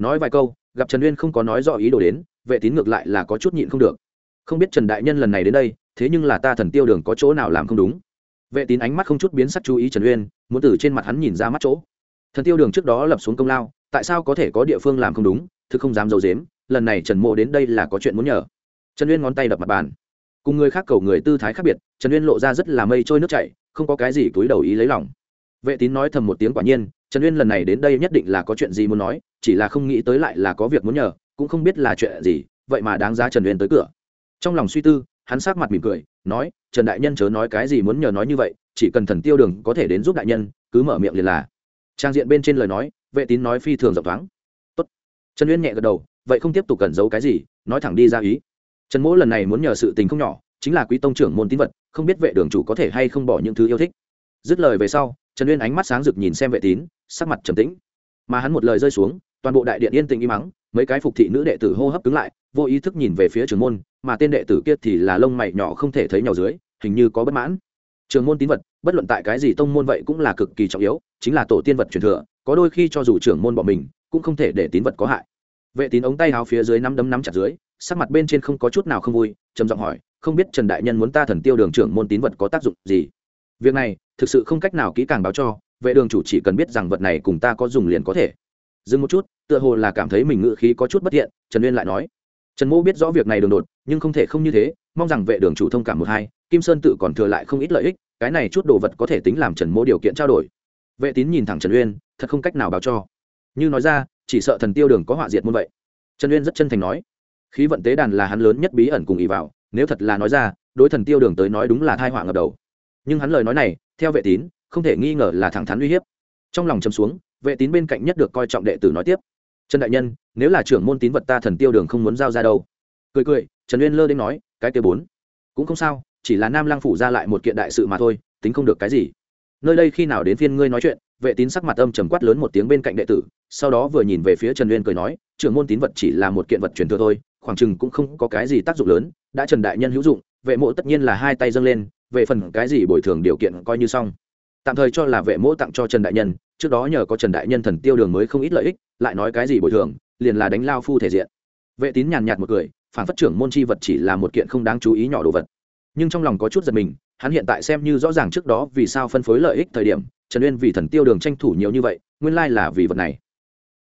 nói vài câu, gặp trần uyên không có nói rõ ý đồ đến, vệ tín ngược lại là có chút nhịn không được. Không biết trần đại nhân lần này đến đây, thế nhưng là ta thần tiêu đường có chỗ nào làm không đúng. Vệ tín ánh mắt không chút biến sắc chú ý trần uyên, muốn từ trên mặt hắn nhìn ra mắt chỗ. Thần tiêu đường trước đó lập xuống công lao, tại sao có thể có địa phương làm không đúng thực không dám d i ấ u dếm lần này trần mộ đến đây là có chuyện muốn nhờ. Trần uyên ngón tay đập mặt bàn. Cùng người khác cầu người tư thái khác biệt, trần uyên lộ ra rất là mây trôi nước chảy, không có cái gì túi đầu ý lấy lòng. Vệ tín nói thầm một tiếng quả nhiên trần uyên lần này đến đây nhất định là có chuyện gì muốn nói, chỉ là không nghĩ tới lại là có việc muốn nhờ, cũng không biết là chuyện gì, vậy mà đáng giá trần uyên tới cửa. Trong lòng suy tư, hắn sát mặt mỉm cười, nói, trần đại nhân chớ nói cái gì muốn nhờ nói như vậy, chỉ cần thần tiêu đường có thể đến giúp đại nhân, cứ mở miệng liền là. Trang diện bên trên lời nói, vệ tín nói phi thường rộng thoáng. Tốt. trần uyên nhẹ gật đầu, vậy không tiếp tục cần giấu cái gì, nói thẳng đi ra ý. Trần mỗ lần này muốn nhờ sự tình không nhỏ, chính là quý tông trưởng môn tín vật, không biết vệ đường chủ có thể hay không bỏ những thứ yêu thích. Dứt lời về sau, trần uyên ánh mắt sáng rực nhìn xem vệ tín sắc mặt trầm tĩnh. Mà hắn một lời rơi xuống, toàn bộ đại điện yên tĩnh im mắng, mấy cái phục thị nữ đệ tử hô hấp cứng lại, vô ý thức nhìn về phía trường môn, mà tên đệ tử kia thì là lông mày nhỏ không thể thấy nhỏ dưới, hình như có bất mãn. Trường môn tín vật, bất luận tại cái gì tông môn vậy cũng là cực kỳ trọng yếu, chính là tổ tiên vật truyền thừa, có đôi khi cho dù trưởng môn bỏ mình, cũng không thể để tín vật có hại. Vệ tín ống tay háo phía dưới năm đấm nắm chặt dưới, sắc mặt bên trên không có chút nào không vui, trầm giọng hỏi, không biết trần đại nhân muốn ta thần tiêu đường trưởng môn tín vật có tác dụng gì? Việc này, thực sự không cách nào kỹ càng báo cho vệ đường chủ chỉ cần biết rằng vật này cùng ta có dùng liền có thể. Dừng một chút, tựa hồ là cảm thấy mình ngự khí có chút bất thiện, trần uyên lại nói. Trần mô biết rõ việc này đường đột, nhưng không thể không như thế, mong rằng vệ đường chủ thông cảm một hai, kim sơn tự còn thừa lại không ít lợi ích, cái này chút đồ vật có thể tính làm trần mô điều kiện trao đổi. Vệ tín nhìn thẳng trần uyên, thật không cách nào báo cho. Như nói ra, chỉ sợ thần tiêu đường có họa diệt môn vậy. Trần uyên rất chân thành nói. Khí vận tế đàn là hắn lớn nhất bí ẩn cùng ý vào, nếu thật là nói ra, đối thần tiêu đường tới nói đúng là thai họa ngập đầu. Nhưng hắn lời nói này, theo vệ tín không thể nghi ngờ là thẳng thắn uy hiếp. Trong lòng châm xuống, vệ tín bên cạnh nhất được coi trọng đệ tử nói tiếp. Trần đại nhân, nếu là trưởng môn tín vật ta thần tiêu đường không muốn giao ra đâu. Cười cười, trần uyên lơ đến nói, cái kia bốn. Cũng không sao, chỉ là nam lang phủ ra lại một kiện đại sự mà thôi, tính không được cái gì. Nơi đây khi nào đến phiên ngươi nói chuyện, vệ tín sắc mặt âm trầm quát lớn một tiếng bên cạnh đệ tử, sau đó vừa nhìn về phía trần uyên cười nói, trưởng môn tín vật chỉ là một kiện vật truyền thừa thôi, khoảng chừng cũng không có cái gì tác dụng lớn, đã trần đại nhân hữu dụng, vệ mộ tất nhiên là hai tay dâng lên, về phần cái gì bồi thường điều kiện coi như xong tạm thời cho là vệ mỗ tặng cho trần đại nhân, trước đó nhờ có trần đại nhân thần tiêu đường mới không ít lợi ích, lại nói cái gì bồi thường, liền là đánh lao phu thể diện. Vệ tín nhàn nhạt một cười, phản phát trưởng môn chi vật chỉ là một kiện không đáng chú ý nhỏ đồ vật. Nhưng trong lòng có chút giật mình, hắn hiện tại xem như rõ ràng trước đó vì sao phân phối lợi ích thời điểm, trần uyên vì thần tiêu đường tranh thủ nhiều như vậy, nguyên lai là vì vật này.